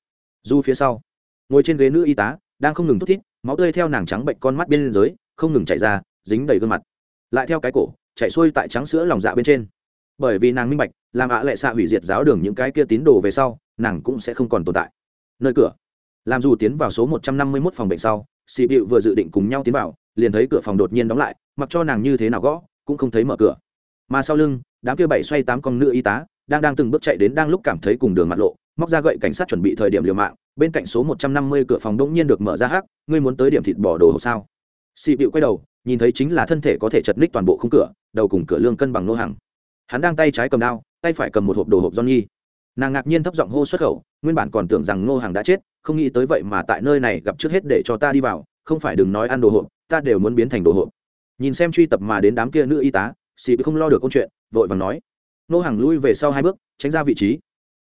Du phía sau, ngồi trên ghế nữ y tá, đang không ngừng thút thít, máu tươi theo nàng trắng bệnh con mắt bên dưới, không ngừng chảy ra, dính đầy gương mặt. Lại theo cái cổ chạy xuôi tại trắng sữa lòng dạ bên trên. Bởi vì nàng minh bạch, làm ạ lệ xạ hủy diệt giáo đường những cái kia tín đồ về sau, nàng cũng sẽ không còn tồn tại. Nơi cửa. Làm dù tiến vào số một trăm năm mươi mốt phòng bệnh sau, xì bịu vừa dự định cùng nhau tiến vào liền thấy cửa phòng đột nhiên đóng lại, mặc cho nàng như thế nào gõ, cũng không thấy mở cửa. Mà sau lưng, đám kia bảy xoay tám con nữ y tá đang đang từng bước chạy đến đang lúc cảm thấy cùng đường mặt lộ, móc ra gậy cảnh sát chuẩn bị thời điểm liều mạng, bên cạnh số một trăm năm mươi cửa phòng đông nhiên được mở ra hắc, ngươi muốn tới điểm thịt bỏ đồ hộp sao? Xị bịu quay đầu, nhìn thấy chính là thân thể có thể chật ních toàn bộ khung cửa, đầu cùng cửa lương cân bằng nô hàng. Hắn đang tay trái cầm đao, tay phải cầm một hộp đồ hộp johnny. Nàng ngạc nhiên thấp giọng hô xuất khẩu, nguyên bản còn tưởng rằng ngô hàng đã chết, không nghĩ tới vậy mà tại nơi này gặp trước hết để cho ta đi vào, không phải đừng nói ăn đồ hộp ta đều muốn biến thành đồ hộp. Nhìn xem truy tập mà đến đám kia nữ y tá xì bị không lo được câu chuyện, vội vàng nói. Ngô hàng lui về sau hai bước, tránh ra vị trí.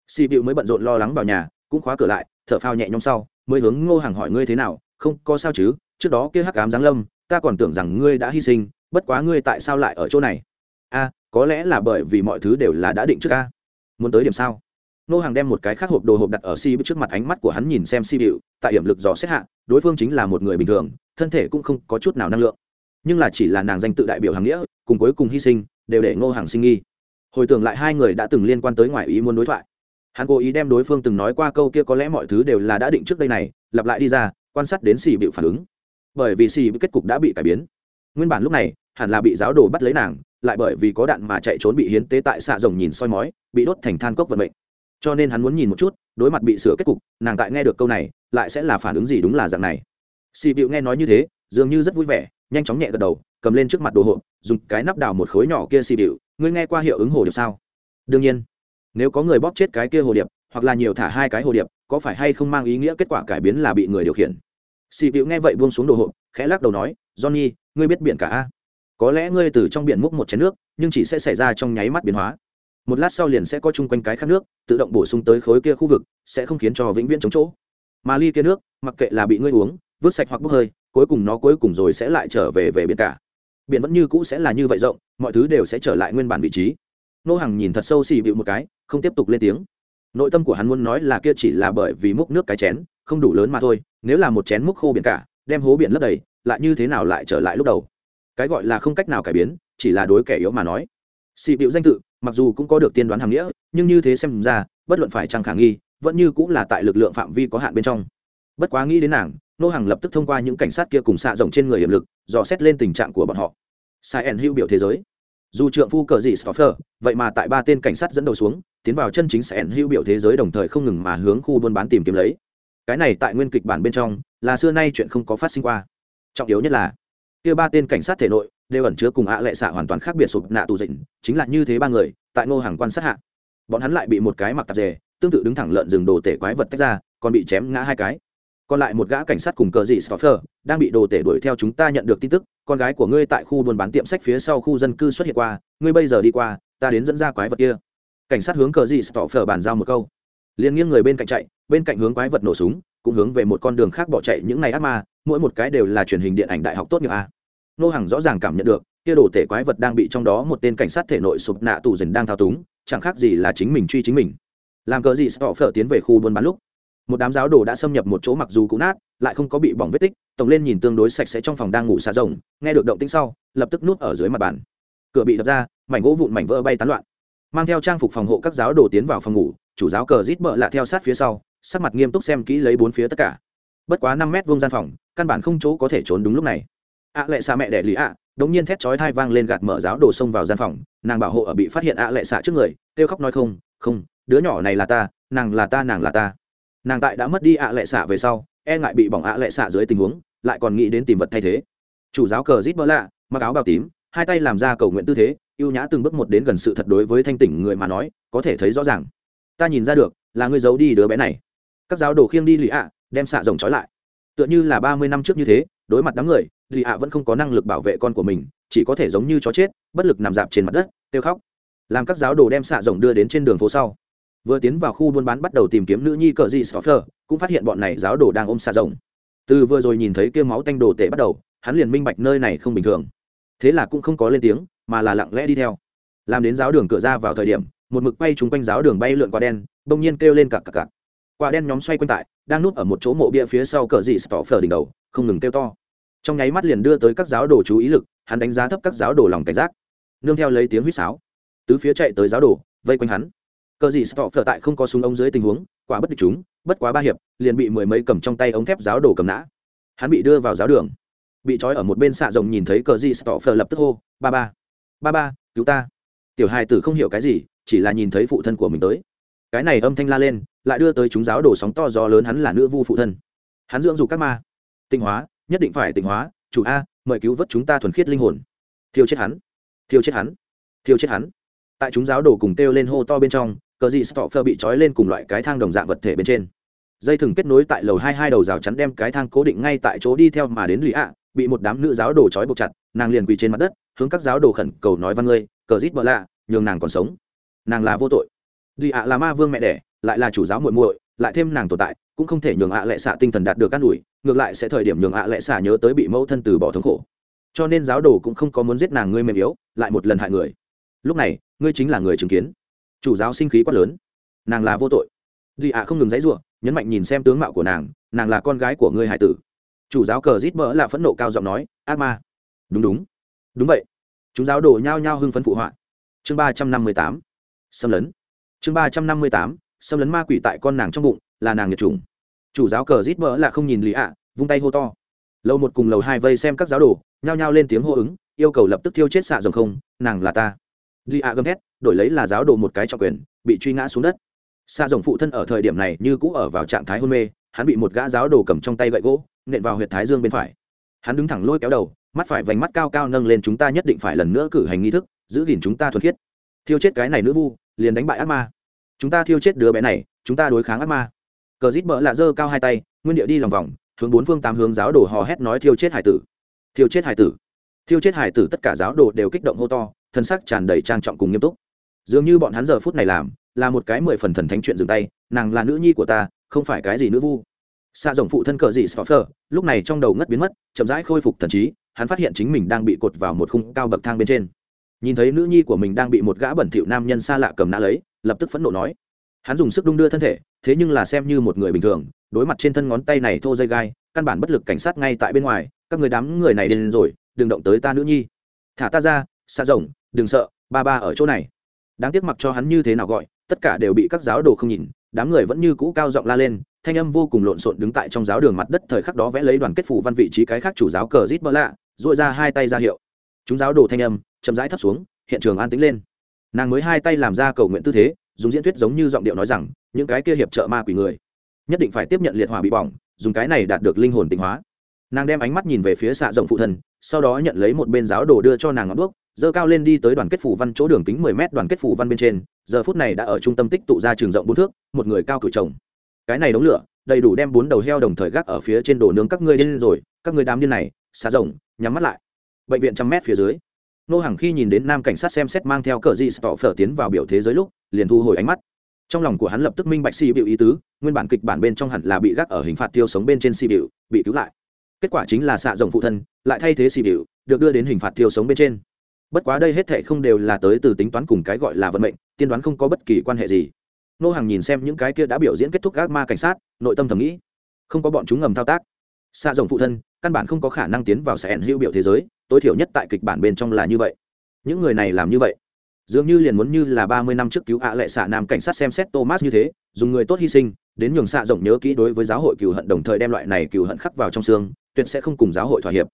Xì bịu mới bận rộn lo lắng vào nhà, cũng khóa cửa lại, thở phao nhẹ nhõm sau, mới hướng ngô hàng hỏi ngươi thế nào, không có sao chứ, trước đó kia hắc ám giáng lâm, ta còn tưởng rằng ngươi đã hy sinh, bất quá ngươi tại sao lại ở chỗ này? A, có lẽ là bởi vì mọi thứ đều là đã định trước a. Muốn tới điểm sao? Nô hàng đem một cái khác hộp đồ hộp đặt ở si trước mặt, ánh mắt của hắn nhìn xem si bịu tại điểm lực dò xét hạ, đối phương chính là một người bình thường, thân thể cũng không có chút nào năng lượng. Nhưng là chỉ là nàng danh tự đại biểu hàng nghĩa, cùng cuối cùng hy sinh, đều để ngô hàng sinh nghi. Hồi tưởng lại hai người đã từng liên quan tới ngoại ý muốn đối thoại. Hắn cố ý đem đối phương từng nói qua câu kia có lẽ mọi thứ đều là đã định trước đây này, lặp lại đi ra, quan sát đến xì bịu phản ứng. Bởi vì xì kết cục đã bị cải biến. Nguyên bản lúc này, hẳn là bị giáo đồ bắt lấy nàng, lại bởi vì có đạn mà chạy trốn bị hiến tế tại xạ rồng nhìn soi mói, bị đốt thành than cốc vận mệnh cho nên hắn muốn nhìn một chút, đối mặt bị sửa kết cục, nàng tại nghe được câu này, lại sẽ là phản ứng gì đúng là dạng này. Xì bịu nghe nói như thế, dường như rất vui vẻ, nhanh chóng nhẹ gật đầu, cầm lên trước mặt đồ hộp, dùng cái nắp đào một khối nhỏ kia xì bịu, ngươi nghe qua hiệu ứng hồ điệp sao? Đương nhiên. Nếu có người bóp chết cái kia hồ điệp, hoặc là nhiều thả hai cái hồ điệp, có phải hay không mang ý nghĩa kết quả cải biến là bị người điều khiển? Xì bịu nghe vậy buông xuống đồ hộp, khẽ lắc đầu nói, johnny, ngươi biết biển cả a? Có lẽ ngươi từ trong biển múc một chén nước, nhưng chỉ sẽ xảy ra trong nháy mắt biến hóa một lát sau liền sẽ có chung quanh cái khác nước, tự động bổ sung tới khối kia khu vực, sẽ không khiến cho vĩnh viễn chống chỗ. Mà ly kia nước, mặc kệ là bị ngươi uống, vứt sạch hoặc bốc hơi, cuối cùng nó cuối cùng rồi sẽ lại trở về về biển cả. Biển vẫn như cũ sẽ là như vậy rộng, mọi thứ đều sẽ trở lại nguyên bản vị trí. Nô hàng nhìn thật sâu xì bịu một cái, không tiếp tục lên tiếng. Nội tâm của hắn muốn nói là kia chỉ là bởi vì múc nước cái chén, không đủ lớn mà thôi, nếu là một chén múc khô biển cả, đem hố biển lấp đầy, lại như thế nào lại trở lại lúc đầu? Cái gọi là không cách nào cải biến, chỉ là đối kẻ yếu mà nói xị bịu danh tự, mặc dù cũng có được tiên đoán hàm nghĩa, nhưng như thế xem ra, bất luận phải chăng khả nghi, vẫn như cũng là tại lực lượng phạm vi có hạn bên trong. Bất quá nghĩ đến nàng, nô hàng lập tức thông qua những cảnh sát kia cùng xạ rộng trên người hiểm lực, dò xét lên tình trạng của bọn họ. Sai ẩn hữu biểu thế giới. Dù trượng phu cờ gì stoffer vậy mà tại ba tên cảnh sát dẫn đầu xuống, tiến vào chân chính sai ẩn hữu biểu thế giới đồng thời không ngừng mà hướng khu buôn bán tìm kiếm lấy. Cái này tại nguyên kịch bản bên trong, là xưa nay chuyện không có phát sinh qua. Trọng yếu nhất là, kia ba tên cảnh sát thể nội đều ẩn chứa cùng ạ lệ xạ hoàn toàn khác biệt sụp nạ tù dịnh, chính là như thế ba người, tại ngô hàng quan sát hạ. Bọn hắn lại bị một cái mặc tạp dề, tương tự đứng thẳng lợn rừng đồ tể quái vật tách ra, còn bị chém ngã hai cái. Còn lại một gã cảnh sát cùng cờ dị stoffer, đang bị đồ tể đuổi theo chúng ta nhận được tin tức, con gái của ngươi tại khu buôn bán tiệm sách phía sau khu dân cư xuất hiện qua, ngươi bây giờ đi qua, ta đến dẫn ra quái vật kia. Cảnh sát hướng cờ dị stoffer bàn giao một câu. Liền nghiêng người bên cạnh chạy, bên cạnh hướng quái vật nổ súng, cũng hướng về một con đường khác bỏ chạy, những ngày ác ma, mỗi một cái đều là truyền hình điện ảnh đại học tốt nghiệp a nô hàng rõ ràng cảm nhận được, kia đồ tể quái vật đang bị trong đó một tên cảnh sát thể nội sụp nạ tù dần đang thao túng, chẳng khác gì là chính mình truy chính mình. Làm cờ gì sợ phở tiến về khu buôn bán lúc, một đám giáo đồ đã xâm nhập một chỗ mặc dù cũ nát, lại không có bị bỏng vết tích, tổng lên nhìn tương đối sạch sẽ trong phòng đang ngủ xà rồng, nghe được động tĩnh sau, lập tức núp ở dưới mặt bàn. Cửa bị đập ra, mảnh gỗ vụn mảnh vỡ bay tán loạn. Mang theo trang phục phòng hộ các giáo đồ tiến vào phòng ngủ, chủ giáo cờ rít bợ lạ theo sát phía sau, sắc mặt nghiêm túc xem kỹ lấy bốn phía tất cả. Bất quá năm mét vuông gian phòng, căn bản không chỗ có thể trốn đúng lúc này ạ lệ xạ mẹ đẻ lì ạ, đống nhiên thét chói thai vang lên gạt mở giáo đồ xông vào gian phòng, nàng bảo hộ ở bị phát hiện ạ lệ xạ trước người, kêu khóc nói không không, đứa nhỏ này là ta, nàng là ta, nàng là ta. Nàng tại đã mất đi ạ lệ xạ về sau e ngại bị bỏng ạ lệ xạ dưới tình huống, lại còn nghĩ đến tìm vật thay thế. Chủ giáo cờ rít bỡ lạ, mặc áo bào tím, hai tay làm ra cầu nguyện tư thế, ưu nhã từng bước một đến gần sự thật đối với thanh tỉnh người mà nói, có thể thấy rõ ràng. Ta nhìn ra được, là ngươi giấu đi đứa bé này. Các giáo đồ khiêng đi lì ạ, đem xạ rồng trói lại. Tựa như là ba mươi năm trước như thế, đối mặt đám người lì ạ vẫn không có năng lực bảo vệ con của mình, chỉ có thể giống như chó chết, bất lực nằm dạp trên mặt đất, kêu khóc. Làm các giáo đồ đem xạ rồng đưa đến trên đường phố sau. Vừa tiến vào khu buôn bán bắt đầu tìm kiếm nữ nhi cờ dị stoffer cũng phát hiện bọn này giáo đồ đang ôm xạ rồng. Từ vừa rồi nhìn thấy kêu máu tanh đồ tệ bắt đầu, hắn liền minh bạch nơi này không bình thường. Thế là cũng không có lên tiếng, mà là lặng lẽ đi theo. Làm đến giáo đường cửa ra vào thời điểm, một mực bay trúng quanh giáo đường bay lượn qua đen, bỗng nhiên kêu lên cặc cặc cặc quả đen nhóm xoay quanh tại, đang núp ở một chỗ mộ bia phía sau cờ dị stoffer đỉnh đầu, không ngừng kêu to trong nháy mắt liền đưa tới các giáo đồ chú ý lực, hắn đánh giá thấp các giáo đồ lòng cảnh giác. Nương theo lấy tiếng huýt sáo, tứ phía chạy tới giáo đồ, vây quanh hắn. Cờ gì stop phở tại không có súng ống dưới tình huống, quả bất địch chúng, bất quá ba hiệp, liền bị mười mấy cầm trong tay ống thép giáo đồ cầm nã. Hắn bị đưa vào giáo đường. Bị trói ở một bên xạ rồng nhìn thấy cờ gì stop phở lập tức hô, ba ba ba ba, cứu ta. Tiểu hai tử không hiểu cái gì, chỉ là nhìn thấy phụ thân của mình tới. Cái này âm thanh la lên, lại đưa tới chúng giáo đồ sóng to gió lớn hắn là nữ vu phụ thân. Hắn dưỡng dục các ma. Tinh hóa nhất định phải tỉnh hóa, chủ a, mời cứu vớt chúng ta thuần khiết linh hồn. Thiêu chết hắn. Thiêu chết hắn. Thiêu chết hắn. Tại chúng giáo đồ cùng kêu lên hô to bên trong, cờ dị stopher bị trói lên cùng loại cái thang đồng dạng vật thể bên trên. Dây thừng kết nối tại lầu hai hai đầu rào chắn đem cái thang cố định ngay tại chỗ đi theo mà đến lì ạ bị một đám nữ giáo đồ trói buộc chặt, nàng liền quỳ trên mặt đất, hướng các giáo đồ khẩn cầu nói văn ngươi, cờ rít bỡ lạ, nhường nàng còn sống. Nàng là vô tội. Lì ạ là ma vương mẹ đẻ, lại là chủ giáo muội muội, lại thêm nàng tồn tại cũng không thể nhường ạ lệ xạ tinh thần đạt được cát ủi, ngược lại sẽ thời điểm nhường ạ lệ xạ nhớ tới bị mẫu thân từ bỏ thống khổ. Cho nên giáo đồ cũng không có muốn giết nàng ngươi mềm yếu, lại một lần hại người. Lúc này, ngươi chính là người chứng kiến. Chủ giáo sinh khí quát lớn. Nàng là vô tội. Đi ạ không ngừng dãy ruộng nhấn mạnh nhìn xem tướng mạo của nàng nàng là con gái của ngươi hải tử. Chủ giáo cờ rít mỡ là phẫn nộ cao giọng nói, ác ma. Đúng đúng. Đúng vậy. Chúng giáo đồ nhao nhao hưng phấn phụ họa. Chương ba trăm năm mươi tám. Xâm lấn. Chương ba trăm năm mươi tám. Xâm lấn ma quỷ tại con nàng trong bụng là nàng nhiệt trùng chủ giáo cờ rít mỡ là không nhìn lì ạ, vung tay hô to. Lầu một cùng lầu hai vây xem các giáo đồ, nhao nhao lên tiếng hô ứng, yêu cầu lập tức thiêu chết xạ rồng không, nàng là ta. Li a gầm hét đổi lấy là giáo đồ một cái trọng quyền, bị truy ngã xuống đất. Xạ rồng phụ thân ở thời điểm này như cũ ở vào trạng thái hôn mê, hắn bị một gã giáo đồ cầm trong tay gậy gỗ, nện vào huyệt thái dương bên phải. Hắn đứng thẳng lôi kéo đầu, mắt phải vành mắt cao cao nâng lên chúng ta nhất định phải lần nữa cử hành nghi thức, giữ gìn chúng ta thuần khiết. Thiêu chết cái này nữ vu, liền đánh bại ác ma. Chúng ta thiêu chết đứa bé này, chúng ta đối kháng ác ma cờ rít bỡ lạ giơ cao hai tay, nguyên địa đi lòng vòng, hướng bốn phương tám hướng giáo đồ hò hét nói thiêu chết hải tử. Thiêu chết hải tử. Thiêu chết hải tử tất cả giáo đồ đều kích động hô to, thân sắc tràn đầy trang trọng cùng nghiêm túc. Dường như bọn hắn giờ phút này làm, là một cái mười phần thần thánh chuyện dừng tay, nàng là nữ nhi của ta, không phải cái gì nữ vu. Xa rồng phụ thân cờ dị stoffer lúc này trong đầu ngất biến mất, chậm rãi khôi phục thần trí, hắn phát hiện chính mình đang bị cột vào một khung cao bậc thang bên trên. Nhìn thấy nữ nhi của mình đang bị một gã bẩn thỉu nam nhân xa lạ cầm nã lấy, lập tức phẫn nộ nói hắn dùng sức đung đưa thân thể, thế nhưng là xem như một người bình thường, đối mặt trên thân ngón tay này thô dây gai, căn bản bất lực cảnh sát ngay tại bên ngoài, các người đám người này đến rồi, đừng động tới ta nữ nhi. Thả ta ra xa rồng, đừng sợ, ba ba ở chỗ này. Đáng tiếc mặc cho hắn như thế nào gọi, tất cả đều bị các giáo đồ không nhìn, đám người vẫn như cũ cao giọng la lên, thanh âm vô cùng lộn xộn đứng tại trong giáo đường mặt đất thời khắc đó vẽ lấy đoàn kết phủ văn vị trí cái khác chủ giáo cờ rít bỡ lạ dội ra hai tay ra hiệu. Chúng giáo đồ thanh âm chậm rãi thấp xuống, hiện trường an tĩnh lên. Nàng mới hai tay làm ra cầu nguyện tư thế dùng diễn thuyết giống như giọng điệu nói rằng, những cái kia hiệp trợ ma quỷ người, nhất định phải tiếp nhận liệt hỏa bị bỏng, dùng cái này đạt được linh hồn tịnh hóa. Nàng đem ánh mắt nhìn về phía xạ rộng phụ thần, sau đó nhận lấy một bên giáo đồ đưa cho nàng ngọn đuốc dơ cao lên đi tới đoàn kết phủ văn chỗ đường kính mười mét đoàn kết phủ văn bên trên, giờ phút này đã ở trung tâm tích tụ ra trường rộng bốn thước, một người cao cửu chồng. Cái này đống lửa, đầy đủ đem bốn đầu heo đồng thời gác ở phía trên đồ nướng các ngươi điên rồi, các ngươi đám điên này, xạ rộng, nhắm mắt lại. Bệnh viện trăm mét phía dưới nô hàng khi nhìn đến nam cảnh sát xem xét mang theo cờ di stọ phở tiến vào biểu thế giới lúc, liền thu hồi ánh mắt. Trong lòng của hắn lập tức minh bạch si biểu ý tứ, nguyên bản kịch bản bên trong hẳn là bị gác ở hình phạt tiêu sống bên trên si biểu, bị cứu lại. Kết quả chính là xạ rồng phụ thân, lại thay thế si biểu, được đưa đến hình phạt tiêu sống bên trên. Bất quá đây hết thệ không đều là tới từ tính toán cùng cái gọi là vận mệnh, tiên đoán không có bất kỳ quan hệ gì. Nô hàng nhìn xem những cái kia đã biểu diễn kết thúc gác ma cảnh sát, nội tâm thầm nghĩ, không có bọn chúng ngầm thao tác xa rồng phụ thân, căn bản không có khả năng tiến vào sẻn hữu biểu thế giới, tối thiểu nhất tại kịch bản bên trong là như vậy. Những người này làm như vậy, dường như liền muốn như là ba mươi năm trước cứu ạ lệ xạ nam cảnh sát xem xét thomas như thế, dùng người tốt hy sinh, đến nhường xạ rộng nhớ kỹ đối với giáo hội cừu hận đồng thời đem loại này cừu hận khắc vào trong xương, tuyệt sẽ không cùng giáo hội thỏa hiệp.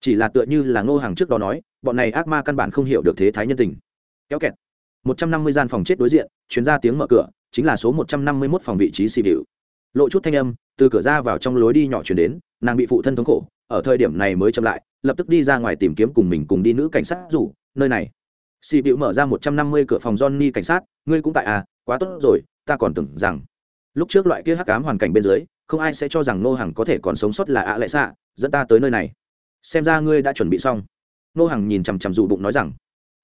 Chỉ là tựa như là ngô hàng trước đó nói, bọn này ác ma căn bản không hiểu được thế thái nhân tình. Kéo kẹt. Một trăm năm mươi gian phòng chết đối diện, chuyến ra tiếng mở cửa, chính là số một trăm năm mươi mốt phòng vị trí xì bịu lộ chút thanh âm, từ cửa ra vào trong lối đi nhỏ chuyển đến nàng bị phụ thân thống khổ, ở thời điểm này mới chậm lại, lập tức đi ra ngoài tìm kiếm cùng mình cùng đi nữ cảnh sát rủ, nơi này. Xì bịu mở ra một trăm năm mươi cửa phòng johnny cảnh sát, ngươi cũng tại à quá tốt rồi, ta còn tưởng rằng lúc trước loại kia hắc ám hoàn cảnh bên dưới, không ai sẽ cho rằng nô hàng có thể còn sống sót là ạ lệ xạ, dẫn ta tới nơi này. Xem ra ngươi đã chuẩn bị xong. Nô hàng nhìn chằm chằm dù bụng nói rằng,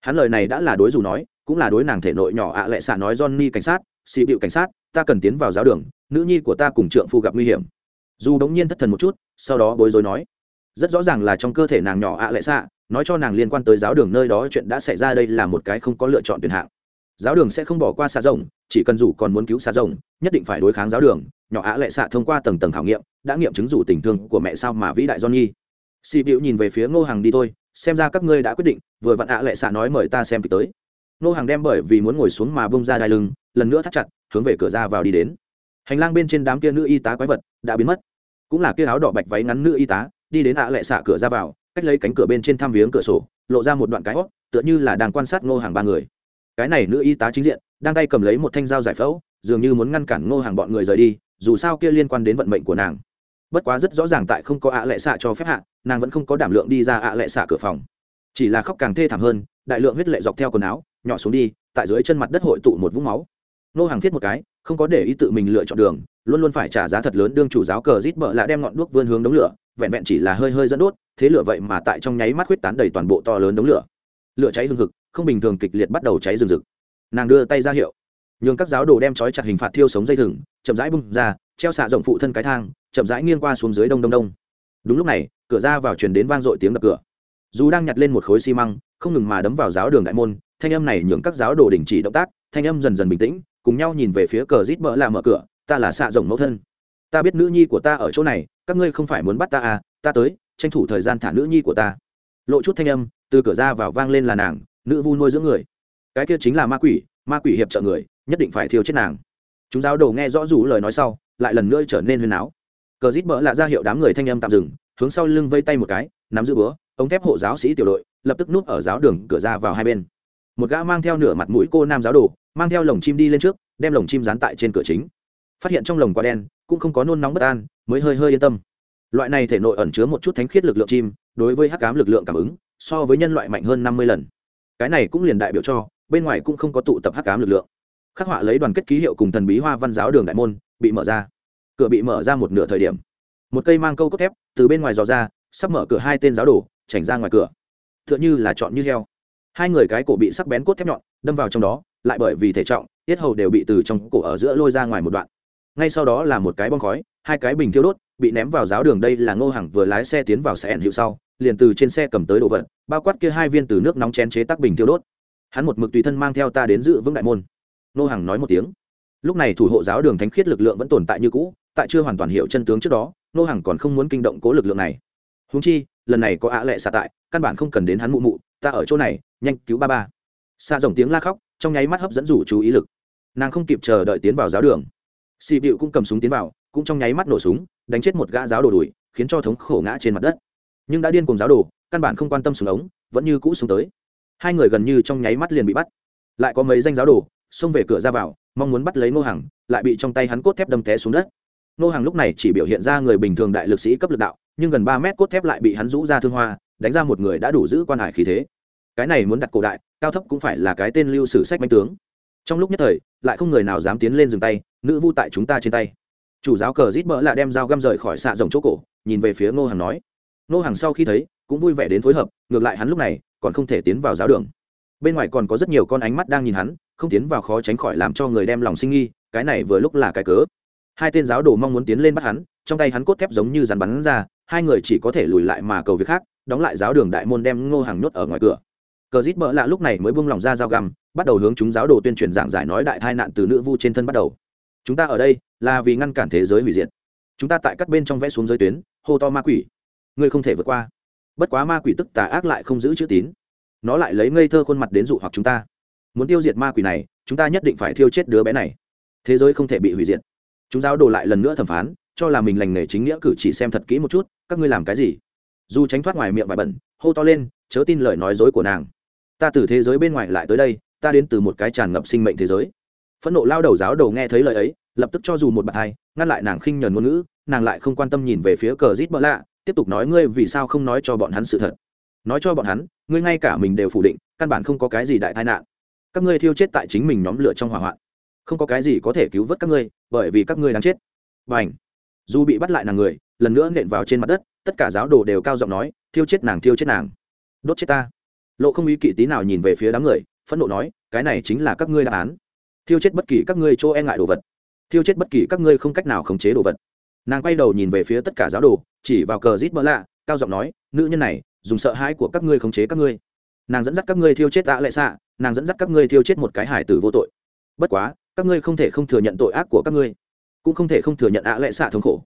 hắn lời này đã là đối dù nói, cũng là đối nàng thể nội nhỏ ạ lệ xạ nói, johnny cảnh sát xì bịu cảnh sát, ta cần tiến vào giáo đường, nữ nhi của ta cùng trượng phu gặp nguy hiểm. Dù đống nhiên thất thần một chút sau đó bối rối nói, rất rõ ràng là trong cơ thể nàng nhỏ ạ lệ xạ, nói cho nàng liên quan tới giáo đường nơi đó chuyện đã xảy ra đây là một cái không có lựa chọn tuyển hạng. Giáo đường sẽ không bỏ qua xạ rồng, chỉ cần dù còn muốn cứu xạ rồng, nhất định phải đối kháng giáo đường, nhỏ ạ lệ xạ thông qua tầng tầng khảo nghiệm, đã nghiệm chứng dù tình thương của mẹ sao mà vĩ đại johnny. Xì bịu nhìn về phía ngô hàng đi thôi, xem ra các ngươi đã quyết định, vừa vặn ạ lệ xạ nói mời ta xem kịch tới. Ngô hàng đem bởi vì muốn ngồi xuống mà bông ra đai lưng, lần nữa thắt chặt, hướng về cửa ra vào đi đến. Hành lang bên trên đám kia nữ y tá quái vật đã biến mất cũng là kia áo đỏ bạch váy ngắn nữ y tá, đi đến ạ lệ xạ cửa ra vào, cách lấy cánh cửa bên trên thăm viếng cửa sổ, lộ ra một đoạn cái hót, tựa như là đang quan sát ngô hàng ba người. Cái này nữ y tá chính diện, đang tay cầm lấy một thanh dao giải phẫu, dường như muốn ngăn cản ngô hàng bọn người rời đi, dù sao kia liên quan đến vận mệnh của nàng. Bất quá rất rõ ràng tại không có ạ lệ xạ cho phép hạ, nàng vẫn không có đảm lượng đi ra ạ lệ xạ cửa phòng. Chỉ là khóc càng thê thảm hơn, đại lượng huyết lệ dọc theo quần áo, nhỏ xuống đi, tại dưới chân mặt đất hội tụ một vũng máu. Nô hàng thiết một cái không có để ý tự mình lựa chọn đường, luôn luôn phải trả giá thật lớn, đương chủ giáo cờ rít bợ lạ đem ngọn đuốc vươn hướng đống lửa, vẹn vẹn chỉ là hơi hơi dẫn đốt, thế lửa vậy mà tại trong nháy mắt huyết tán đầy toàn bộ to lớn đống lửa. Lửa cháy hừng hực, không bình thường kịch liệt bắt đầu cháy rừng rực. Nàng đưa tay ra hiệu. Nhường các giáo đồ đem trói chặt hình phạt thiêu sống dây thừng, chậm rãi bung ra, treo xạ rộng phụ thân cái thang, chậm rãi nghiêng qua xuống dưới đông đông đông. Đúng lúc này, cửa ra vào truyền đến vang dội tiếng đập cửa. Dù đang nhặt lên một khối xi măng, không ngừng mà đấm vào giáo đường đại môn, thanh âm này nhường các giáo đồ đình chỉ động tác, thanh âm dần dần bình tĩnh cùng nhau nhìn về phía cờ rít bỡ là mở cửa, ta là xạ Rồng mẫu thân. Ta biết nữ nhi của ta ở chỗ này, các ngươi không phải muốn bắt ta à ta tới, tranh thủ thời gian thả nữ nhi của ta. Lộ chút thanh âm, từ cửa ra vào vang lên là nàng, nữ vu nuôi dưỡng người. Cái kia chính là ma quỷ ma quỷ hiệp trợ người, nhất định phải thiêu chết nàng. Chúng giáo đồ nghe rõ rủ lời nói sau, lại lần nữa trở nên huyên áo. Cờ rít bỡ là ra hiệu đám người thanh âm tạm dừng, hướng sau lưng vây tay một cái, nắm giữ búa, ống thép hộ giáo sĩ tiểu đội, lập tức núp ở giáo đường cửa ra vào hai bên một gã mang theo nửa mặt mũi cô nam giáo đồ, mang theo lồng chim đi lên trước, đem lồng chim dán tại trên cửa chính. Phát hiện trong lồng quá đen, cũng không có nôn nóng bất an, mới hơi hơi yên tâm. Loại này thể nội ẩn chứa một chút thánh khiết lực lượng chim, đối với hắc cám lực lượng cảm ứng, so với nhân loại mạnh hơn năm mươi lần. Cái này cũng liền đại biểu cho, bên ngoài cũng không có tụ tập hắc cám lực lượng. Khắc họa lấy đoàn kết ký hiệu cùng thần bí hoa văn giáo đường đại môn, bị mở ra. Cửa bị mở ra một nửa thời điểm. Một cây mang câu cốt thép từ bên ngoài dò ra, sắp mở cửa hai tên giáo đồ, chảnh ra ngoài cửa. T h ư ợ n h ư là chọn như heo hai người cái cổ bị sắc bén cốt thép nhọn đâm vào trong đó, lại bởi vì thể trọng, tiết hầu đều bị từ trong cổ ở giữa lôi ra ngoài một đoạn. Ngay sau đó là một cái bong khói, hai cái bình thiêu đốt, bị ném vào giáo đường đây là ngô Hằng vừa lái xe tiến vào xe ẩn hiệu sau, liền từ trên xe cầm tới đồ vật, bao quát kia hai viên từ nước nóng chén chế tắc bình thiêu đốt. Hắn một mực tùy thân mang theo ta đến dự vững đại môn. Ngô Hằng nói một tiếng. Lúc này thủ hộ giáo đường thánh khiết lực lượng vẫn tồn tại như cũ, tại chưa hoàn toàn hiểu chân tướng trước đó, Ngô Hằng còn không muốn kinh động cố lực lượng này. Húng chi lần này có ạ lệ xạ tại, căn bản không cần đến hắn mụ mụ, ta ở chỗ này, nhanh cứu ba ba. Xa dòng tiếng la khóc, trong nháy mắt hấp dẫn rủ chú ý lực. Nàng không kịp chờ đợi tiến vào giáo đường. Xì bịu cũng cầm súng tiến vào, cũng trong nháy mắt nổ súng, đánh chết một gã giáo đồ đùi khiến cho thống khổ ngã trên mặt đất. Nhưng đã điên cùng giáo đồ, căn bản không quan tâm súng ống, vẫn như cũ súng tới. Hai người gần như trong nháy mắt liền bị bắt. Lại có mấy danh giáo đồ, xông về cửa ra vào, mong muốn bắt lấy ngô hằng, lại bị trong tay hắn cốt thép đâm té xuống đất. Ngô hàng lúc này chỉ biểu hiện ra người bình thường đại lực sĩ cấp lực đạo nhưng gần ba mét cốt thép lại bị hắn rũ ra thương hoa, đánh ra một người đã đủ giữ quan hải khí thế. Cái này muốn đặt cổ đại, cao thấp cũng phải là cái tên lưu sử sách manh tướng. Trong lúc nhất thời, lại không người nào dám tiến lên dừng tay, nữ vu tại chúng ta trên tay. Chủ giáo cờ rít bỡ là đem dao găm rời khỏi xạ rồng chỗ cổ, nhìn về phía ngô hàng nói. Ngô hàng sau khi thấy, cũng vui vẻ đến phối hợp, ngược lại hắn lúc này, còn không thể tiến vào giáo đường. Bên ngoài còn có rất nhiều con ánh mắt đang nhìn hắn, không tiến vào khó tránh khỏi làm cho người đem lòng sinh nghi, cái này vừa lúc là cái cớ. Hai tên giáo đồ mong muốn tiến lên bắt hắn, trong tay hắn cốt thép giống như dàn bắn ra hai người chỉ có thể lùi lại mà cầu việc khác, đóng lại giáo đường đại môn đem ngô hàng nhốt ở ngoài cửa. Cờ rít bỡ lạ lúc này mới buông lỏng ra dao găm, bắt đầu hướng chúng giáo đồ tuyên truyền giảng giải nói đại tai nạn từ nữ vu trên thân bắt đầu. Chúng ta ở đây là vì ngăn cản thế giới hủy diệt. Chúng ta tại các bên trong vẽ xuống giới tuyến, hô to ma quỷ. Ngươi không thể vượt qua. Bất quá ma quỷ tức tà ác lại không giữ chữ tín. Nó lại lấy ngây thơ khuôn mặt đến dụ hoặc chúng ta. Muốn tiêu diệt ma quỷ này, chúng ta nhất định phải thiêu chết đứa bé này. Thế giới không thể bị hủy diệt. Chúng giáo đồ lại lần nữa thẩm phán cho là mình lành nghề chính nghĩa cử chỉ xem thật kỹ một chút, các ngươi làm cái gì? Dù tránh thoát ngoài miệng vải bẩn, hô to lên, chớ tin lời nói dối của nàng. Ta từ thế giới bên ngoài lại tới đây, ta đến từ một cái tràn ngập sinh mệnh thế giới. Phẫn nộ lao đầu giáo đầu nghe thấy lời ấy, lập tức cho dù một bạt hai, ngăn lại nàng khinh nhờn ngôn ngữ, nàng lại không quan tâm nhìn về phía cờ rít bỡ lạ, tiếp tục nói ngươi vì sao không nói cho bọn hắn sự thật. Nói cho bọn hắn, ngươi ngay cả mình đều phủ định, căn bản không có cái gì đại tai nạn. Các ngươi thiêu chết tại chính mình nhóm lửa trong hỏa hoạn. Không có cái gì có thể cứu vớt các ngươi, bởi vì các ngươi đang chết. Và ảnh dù bị bắt lại nàng người, lần nữa nện vào trên mặt đất, tất cả giáo đồ đều cao giọng nói, thiêu chết nàng, thiêu chết nàng. Đốt chết ta. Lộ không ý kỵ tí nào nhìn về phía đám người, phẫn nộ nói, cái này chính là các ngươi đáp án. Thiêu chết bất kỳ các ngươi chỗ e ngại đồ vật. Thiêu chết bất kỳ các ngươi không cách nào khống chế đồ vật. Nàng quay đầu nhìn về phía tất cả giáo đồ, chỉ vào cờ rít mỡ lạ, cao giọng nói, nữ nhân này, dùng sợ hãi của các ngươi khống chế các ngươi. Nàng dẫn dắt các ngươi thiêu chết tạ lệ xạ, nàng dẫn dắt các ngươi thiêu chết một cái hải tử vô tội. Bất quá, các ngươi không thể không thừa nhận tội ác của các ngươi cũng không thể không thừa nhận ạ lệ xạ thống khổ.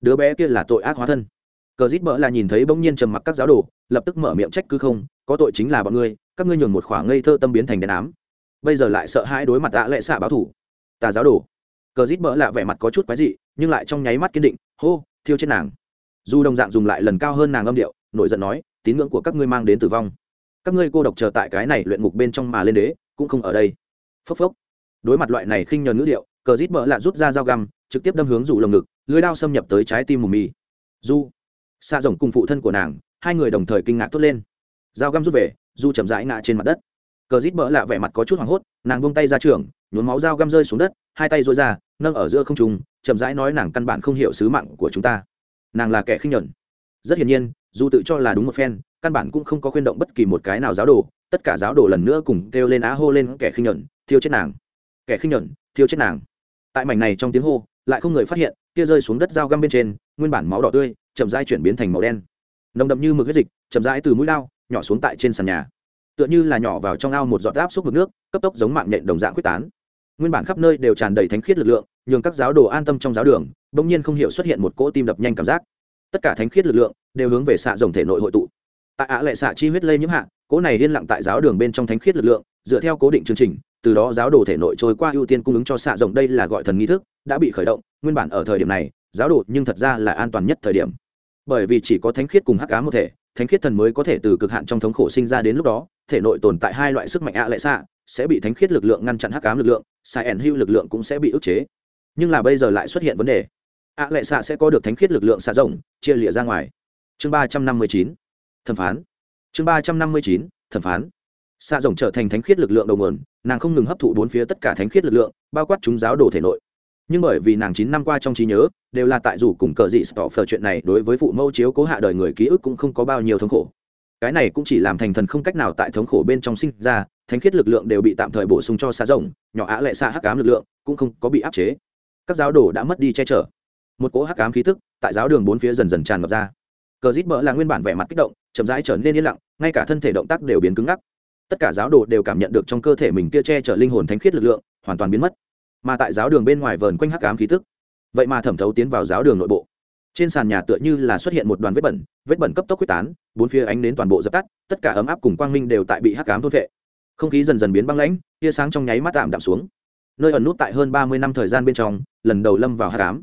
Đứa bé kia là tội ác hóa thân. Cờ rít bỡ là nhìn thấy bỗng nhiên trầm mặc các giáo đồ, lập tức mở miệng trách cứ không, có tội chính là bọn ngươi, các ngươi nhường một khoảng ngây thơ tâm biến thành đen ám. Bây giờ lại sợ hãi đối mặt ạ lệ xạ báo thủ tà giáo đồ. Cờ rít bỡ là vẻ mặt có chút quái dị, nhưng lại trong nháy mắt kiên định, hô, thiêu chết nàng. Dù đồng dạng dùng lại lần cao hơn nàng âm điệu, nổi giận nói, tín ngưỡng của các ngươi mang đến tử vong. Các ngươi cô độc chờ tại cái này luyện ngục bên trong mà lên đế, cũng không ở đây. Phốc phốc. Đối mặt loại này khinh nhờn ngữ điệu, cờ rít bỡ là rút ra dao găm trực tiếp đâm hướng dù lồng ngực, lưới đao xâm nhập tới trái tim mù mì du xạ rồng cùng phụ thân của nàng, hai người đồng thời kinh ngạc thốt lên. Dao găm rút về du chậm rãi ngã trên mặt đất. Cờ rít bỡ lạ vẻ mặt có chút hoảng hốt, nàng buông tay ra trường nhốn máu dao găm rơi xuống đất, hai tay dối ra, nâng ở giữa không trung, chậm rãi nói nàng căn bản không hiểu sứ mạng của chúng ta. Nàng là kẻ khinh nhẫn rất hiển nhiên Du tự cho là đúng một phen, căn bản cũng không có khuyên động bất kỳ một cái nào giáo đồ, tất cả giáo đồ lần nữa cùng kêu lên á hô lên kẻ khinh nhẫn thiêu chết nàng. Kẻ khinh nhẫn thiêu chết nàng. Tại mảnh này trong tiếng hô lại không người phát hiện, kia rơi xuống đất dao găm bên trên, nguyên bản máu đỏ tươi, chậm rãi chuyển biến thành màu đen. Nồng đậm như mực huyết dịch, chậm rãi từ mũi lao, nhỏ xuống tại trên sàn nhà. Tựa như là nhỏ vào trong ao một giọt áp xúc mực nước, cấp tốc giống mạng nhện đồng dạng quyết tán. Nguyên bản khắp nơi đều tràn đầy thánh khiết lực lượng, nhường các giáo đồ an tâm trong giáo đường, bỗng nhiên không hiểu xuất hiện một cỗ tim đập nhanh cảm giác. Tất cả thánh khiết lực lượng đều hướng về xạ rồng thể nội hội tụ. Tại ạ lệ xạ chi huyết lây nhiễm hạ, cỗ này liên lặng tại giáo đường bên trong thánh khiết lực lượng, dựa theo cố định chương trình từ đó giáo đồ thể nội trôi qua ưu tiên cung ứng cho xạ rồng đây là gọi thần nghi thức, đã bị khởi động, nguyên bản ở thời điểm này, giáo đồ nhưng thật ra là an toàn nhất thời điểm. Bởi vì chỉ có thánh khiết cùng hắc cá một thể, thánh khiết thần mới có thể từ cực hạn trong thống khổ sinh ra đến lúc đó, thể nội tồn tại hai loại sức mạnh ạ lệ xạ, sẽ bị thánh khiết lực lượng ngăn chặn hắc cám lực lượng sai ẩn hưu lực lượng cũng sẽ bị ức chế. Nhưng là bây giờ lại xuất hiện vấn đề. Ạ lệ xạ sẽ có được thánh khiết lực lượng xạ rộng chia lịa ra ngoài. Chương ba trăm năm mươi chín, thẩm phán. Chương ba trăm năm mươi chín, thẩm phán xạ rồng trở thành thánh khiết lực lượng đầu nguồn, nàng không ngừng hấp thụ bốn phía tất cả thánh khiết lực lượng, bao quát chúng giáo đồ thể nội. Nhưng bởi vì nàng chín năm qua trong trí nhớ, đều là tại dù cùng cờ dị stoffer chuyện này đối với phụ mẫu chiếu cố hạ đời người ký ức cũng không có bao nhiêu thống khổ. Cái này cũng chỉ làm thành thần không cách nào tại thống khổ bên trong sinh ra, thánh khiết lực lượng đều bị tạm thời bổ sung cho xạ rồng, nhỏ á lệ xạ hắc cám lực lượng cũng không có bị áp chế. Các giáo đồ đã mất đi che chở. Một cỗ hắc cám khí thức tại giáo đường bốn phía dần dần tràn ngập ra. Cờ dít bỡ là nguyên bản vẻ mặt kích động, chậm rãi trở nên yên lặng, ngay cả thân thể động tác đều biến cứng ngắc tất cả giáo đồ đều cảm nhận được trong cơ thể mình kia che chở linh hồn thánh khiết lực lượng, hoàn toàn biến mất. Mà tại giáo đường bên ngoài vờn quanh hắc ám khí tức, vậy mà thẩm thấu tiến vào giáo đường nội bộ. Trên sàn nhà tựa như là xuất hiện một đoàn vết bẩn vết bẩn cấp tốc quyết tán, bốn phía ánh đến toàn bộ dập tắt, tất cả ấm áp cùng quang minh đều tại bị hắc ám thôn vệ không khí dần dần biến băng lãnh, tia sáng trong nháy mắt tạm đạm xuống. Nơi ẩn nút tại hơn ba mươi năm thời gian bên trong, lần đầu lâm vào hắc ám.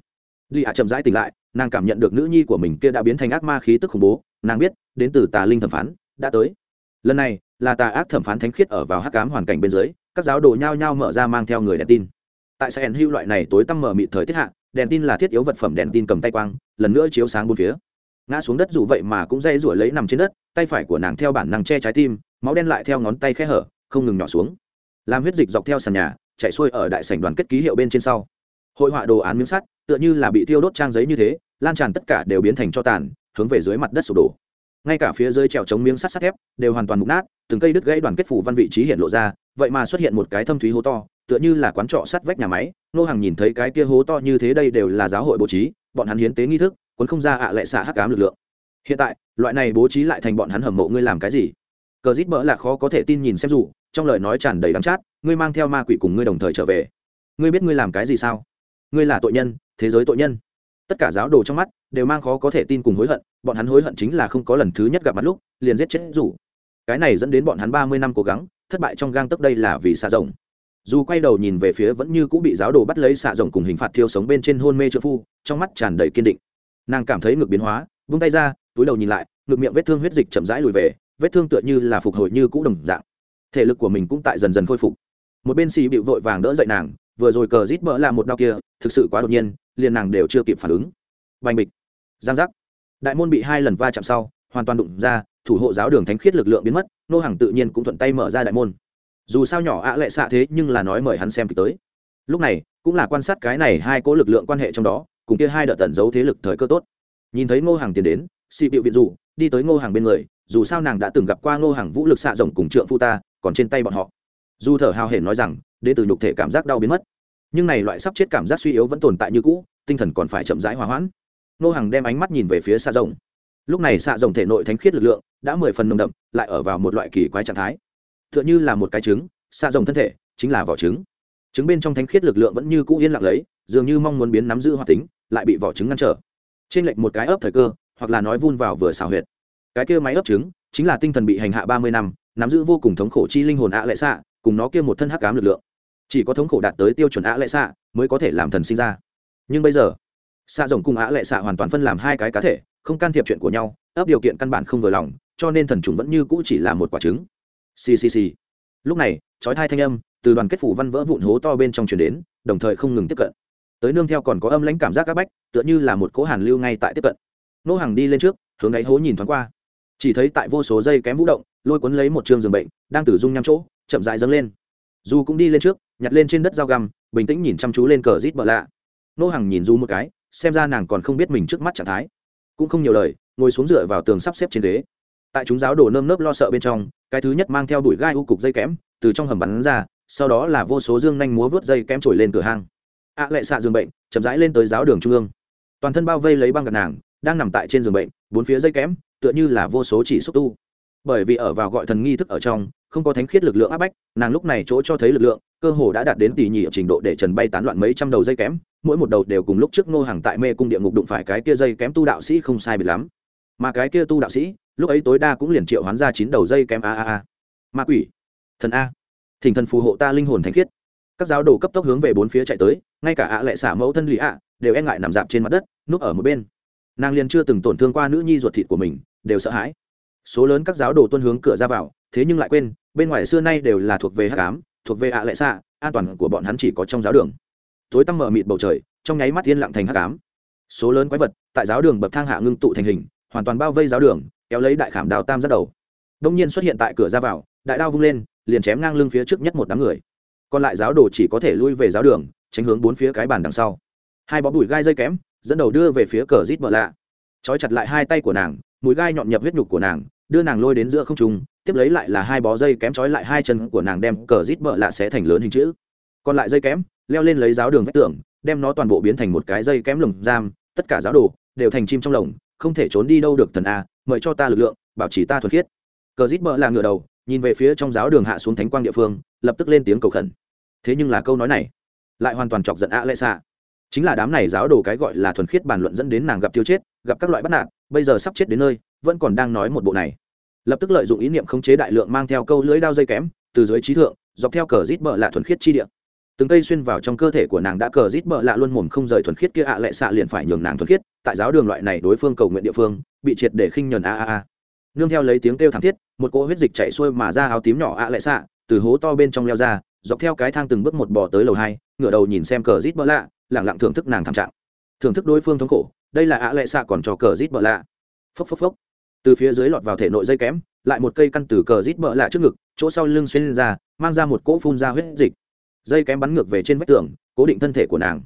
Li hạ chậm rãi tỉnh lại, nàng cảm nhận được nữ nhi của mình kia đã biến thành ác ma khí tức khủng bố. Nàng biết, đến từ tà linh thẩm phán, đã tới. Lần này là tà ác thẩm phán thánh khiết ở vào hắc cám hoàn cảnh bên dưới, các giáo đồ nhao nhao mở ra mang theo người đèn tin. Tại sàn hữu loại này tối tăm mở mịt thời tiết hạ, đèn tin là thiết yếu vật phẩm đèn tin cầm tay quang, lần nữa chiếu sáng bốn phía. Ngã xuống đất dù vậy mà cũng dây rủi lấy nằm trên đất, tay phải của nàng theo bản năng che trái tim, máu đen lại theo ngón tay khe hở, không ngừng nhỏ xuống. Làm huyết dịch dọc theo sàn nhà, chạy xuôi ở đại sảnh đoàn kết ký hiệu bên trên sau. Hội họa đồ án miếng sắt, tựa như là bị tiêu đốt trang giấy như thế, lan tràn tất cả đều biến thành cho tàn, hướng về dưới mặt đất sụp đổ. Ngay cả phía dưới trèo chống miếng sắt sắt thép đều hoàn toàn mục nát từng cây đứt gãy đoàn kết phủ văn vị trí hiện lộ ra, vậy mà xuất hiện một cái thâm thúy hố to, tựa như là quán trọ sắt vách nhà máy. Nô hàng nhìn thấy cái kia hố to như thế đây đều là giáo hội bố trí, bọn hắn hiến tế nghi thức, cuốn không ra ạ à lệ xạ hắc cám lực lượng. Hiện tại, loại này bố trí lại thành bọn hắn hầm mộ ngươi làm cái gì? Cờ rít bỡ là khó có thể tin nhìn xem dù, trong lời nói tràn đầy đắng chát, ngươi mang theo ma quỷ cùng ngươi đồng thời trở về. Ngươi biết ngươi làm cái gì sao? Ngươi là tội nhân, thế giới tội nhân. Tất cả giáo đồ trong mắt đều mang khó có thể tin cùng hối hận, bọn hắn hối hận chính là không có lần thứ nhất gặp mặt lúc, liền giết chết rủ cái này dẫn đến bọn hắn ba mươi năm cố gắng, thất bại trong gang tấc đây là vì xạ rồng. Dù quay đầu nhìn về phía vẫn như cũng bị giáo đồ bắt lấy xạ rồng cùng hình phạt thiêu sống bên trên hôn mê trợ phu, trong mắt tràn đầy kiên định. Nàng cảm thấy ngực biến hóa, vung tay ra, túi đầu nhìn lại, ngực miệng vết thương huyết dịch chậm rãi lùi về, vết thương tựa như là phục hồi như cũ đồng dạng. Thể lực của mình cũng tại dần dần khôi phục. Một bên xì bịu vội vàng đỡ dậy nàng, vừa rồi cờ rít mỡ là một đau kia, thực sự quá đột nhiên, liền nàng đều chưa kịp phản ứng. Bành bịch. Giang giác. Đại môn bị hai lần va chạm sau hoàn toàn đụng ra, thủ hộ giáo đường thánh khiết lực lượng biến mất, nô hàng tự nhiên cũng thuận tay mở ra đại môn. Dù sao nhỏ ạ lệ xạ thế nhưng là nói mời hắn xem kịp tới. Lúc này, cũng là quan sát cái này hai cố lực lượng quan hệ trong đó, cùng kia hai đợt tẩn giấu thế lực thời cơ tốt. Nhìn thấy ngô hàng tiến đến xị bịu viện dù đi tới ngô hàng bên người, dù sao nàng đã từng gặp qua ngô hàng vũ lực xạ rồng cùng trượng phu ta, còn trên tay bọn họ. Dù thở hào hển nói rằng đến từ nhục thể cảm giác đau biến mất. Nhưng này loại sắp chết cảm giác suy yếu vẫn tồn tại như cũ, tinh thần còn phải chậm rãi hòa hoãn. Ngô hàng đem ánh mắt nhìn về phía xạ rồng lúc này xạ rồng thể nội thánh khiết lực lượng đã mười phần nồng đậm, lại ở vào một loại kỳ quái trạng thái. T h ư ợ n h ư là một cái trứng, xạ rồng thân thể chính là vỏ trứng. Trứng bên trong thánh khiết lực lượng vẫn như cũ yên lặng lấy, dường như mong muốn biến nắm giữ hoạt tính, lại bị vỏ trứng ngăn trở. Trên lệch một cái ấp thời cơ, hoặc là nói vun vào vừa xào huyệt. Cái kia máy ấp trứng chính là tinh thần bị hành hạ ba mươi năm, nắm giữ vô cùng thống khổ chi linh hồn ạ lệ xạ, cùng nó kia một thân hắc cám lực lượng. Chỉ có thống khổ đạt tới tiêu chuẩn ạ lệ xạ mới có thể làm thần sinh ra. Nhưng bây giờ, xạ rồng cùng ạ lệ xạ hoàn toàn phân làm hai cái cá thể không can thiệp chuyện của nhau, ấp điều kiện căn bản không vừa lòng, cho nên thần trùng vẫn như cũ chỉ là một quả trứng. Ccc lúc này trói thai thanh âm từ đoàn kết phủ văn vỡ vụn hố to bên trong chuyển đến, đồng thời không ngừng tiếp cận. Tới nương theo còn có âm lãnh cảm giác các bách, tựa như là một cố hàn lưu ngay tại tiếp cận. Nô hàng đi lên trước, hướng đáy hố nhìn thoáng qua. Chỉ thấy tại vô số dây kém vũ động, lôi cuốn lấy một trường giường bệnh, đang tử dung nhăm chỗ, chậm dại dâng lên. Dù cũng đi lên trước, nhặt lên trên đất dao găm, bình tĩnh nhìn chăm chú lên cờ rít bợ lạ. Nô hàng nhìn du một cái, xem ra nàng còn không biết mình trước mắt trạng thái cũng không nhiều lời, ngồi xuống dựa vào tường sắp xếp trên ghế. Tại chúng giáo đồ nơm nớp lo sợ bên trong, cái thứ nhất mang theo đuổi gai u cục dây kém, từ trong hầm bắn ra, sau đó là vô số dương nhanh múa vớt dây kém trổi lên cửa hang. Ạ lệ xạ giường bệnh, chậm rãi lên tới giáo đường trung ương. Toàn thân bao vây lấy băng gạt nàng, đang nằm tại trên giường bệnh, bốn phía dây kém, tựa như là vô số chỉ xúc tu. Bởi vì ở vào gọi thần nghi thức ở trong, không có thánh khiết lực lượng áp bách, nàng lúc này chỗ cho thấy lực lượng, cơ hồ đã đạt đến tỷ nhị ở trình độ để trần bay tán loạn mấy trăm đầu dây kém mỗi một đầu đều cùng lúc trước ngô hàng tại mê cung địa ngục đụng phải cái kia dây kém tu đạo sĩ không sai biệt lắm. Mà cái kia tu đạo sĩ, lúc ấy tối đa cũng liền triệu hoán ra chín đầu dây kém a a a. Ma quỷ, thần a. Thỉnh thần phù hộ ta linh hồn thánh khiết. Các giáo đồ cấp tốc hướng về bốn phía chạy tới, ngay cả ạ lệ xả mẫu thân lì ạ đều e ngại nằm dạp trên mặt đất, núp ở một bên. Nàng liền chưa từng tổn thương qua nữ nhi ruột thịt của mình, đều sợ hãi. Số lớn các giáo đồ tuân hướng cửa ra vào, thế nhưng lại quên, bên ngoài xưa nay đều là thuộc về hát cám thuộc về ạ lệ xạ an toàn của bọn hắn chỉ có trong giáo đường tối tăm mở mịt bầu trời, trong nháy mắt yên lặng thành hát cám số lớn quái vật tại giáo đường bậc thang hạ ngưng tụ thành hình, hoàn toàn bao vây giáo đường, kéo lấy đại khảm đào tam dắt đầu. Đông nhiên xuất hiện tại cửa ra vào, đại đao vung lên, liền chém ngang lưng phía trước nhất một đám người. Còn lại giáo đồ chỉ có thể lui về giáo đường, tránh hướng bốn phía cái bàn đằng sau. Hai bó bụi gai dây kém, dẫn đầu đưa về phía cờ rít bợ lạ. Trói chặt lại hai tay của nàng, mũi gai nhọn nhập huyết nhục của nàng, đưa nàng lôi đến giữa không trung, tiếp lấy lại là hai bó dây kém trói lại hai chân của nàng đem cờ rít bợ lạ sẽ thành lớn hình chữ. Còn lại dây kém leo lên lấy giáo đường vách tường, đem nó toàn bộ biến thành một cái dây kém lồng giam, tất cả giáo đồ đều thành chim trong lồng, không thể trốn đi đâu được thần a, mời cho ta lực lượng, bảo trì ta thuật khiết. Cờ rít bợ là ngựa đầu, nhìn về phía trong giáo đường hạ xuống thánh quang địa phương, lập tức lên tiếng cầu khẩn. Thế nhưng là câu nói này lại hoàn toàn chọc giận a lệ xạ chính là đám này giáo đồ cái gọi là thuần khiết bàn luận dẫn đến nàng gặp tiêu chết, gặp các loại bắt nạt, bây giờ sắp chết đến nơi, vẫn còn đang nói một bộ này. Lập tức lợi dụng ý niệm khống chế đại lượng mang theo câu lưỡi đao dây kém, từ dưới trí thượng, dọc theo cờ rít bợ là thuần khiết chi địa từng cây xuyên vào trong cơ thể của nàng đã cờ rít bợ lạ luôn mồm không rời thuần khiết kia ạ lệ xạ liền phải nhường nàng thuần khiết, tại giáo đường loại này đối phương cầu nguyện địa phương, bị triệt để khinh nhờn a a a. Nương theo lấy tiếng kêu thảm thiết, một cỗ huyết dịch chạy xuôi mà ra áo tím nhỏ ạ lệ xạ, từ hố to bên trong leo ra, dọc theo cái thang từng bước một bò tới lầu hai, ngửa đầu nhìn xem cờ rít bợ lạ lẳng lặng thưởng thức nàng thảm trạng. Thưởng thức đối phương thống khổ, đây là ạ lệ xạ còn cho cờ rít bợ lạ. Phốc phốc phốc. Từ phía dưới lọt vào thể nội dây kém, lại một cây căn từ cờ rít bợ lạ trước ngực, chỗ sau lưng xuyên ra, mang ra một cỗ phun ra huyết dịch dây kém bắn ngược về trên vách tường, cố định thân thể của nàng.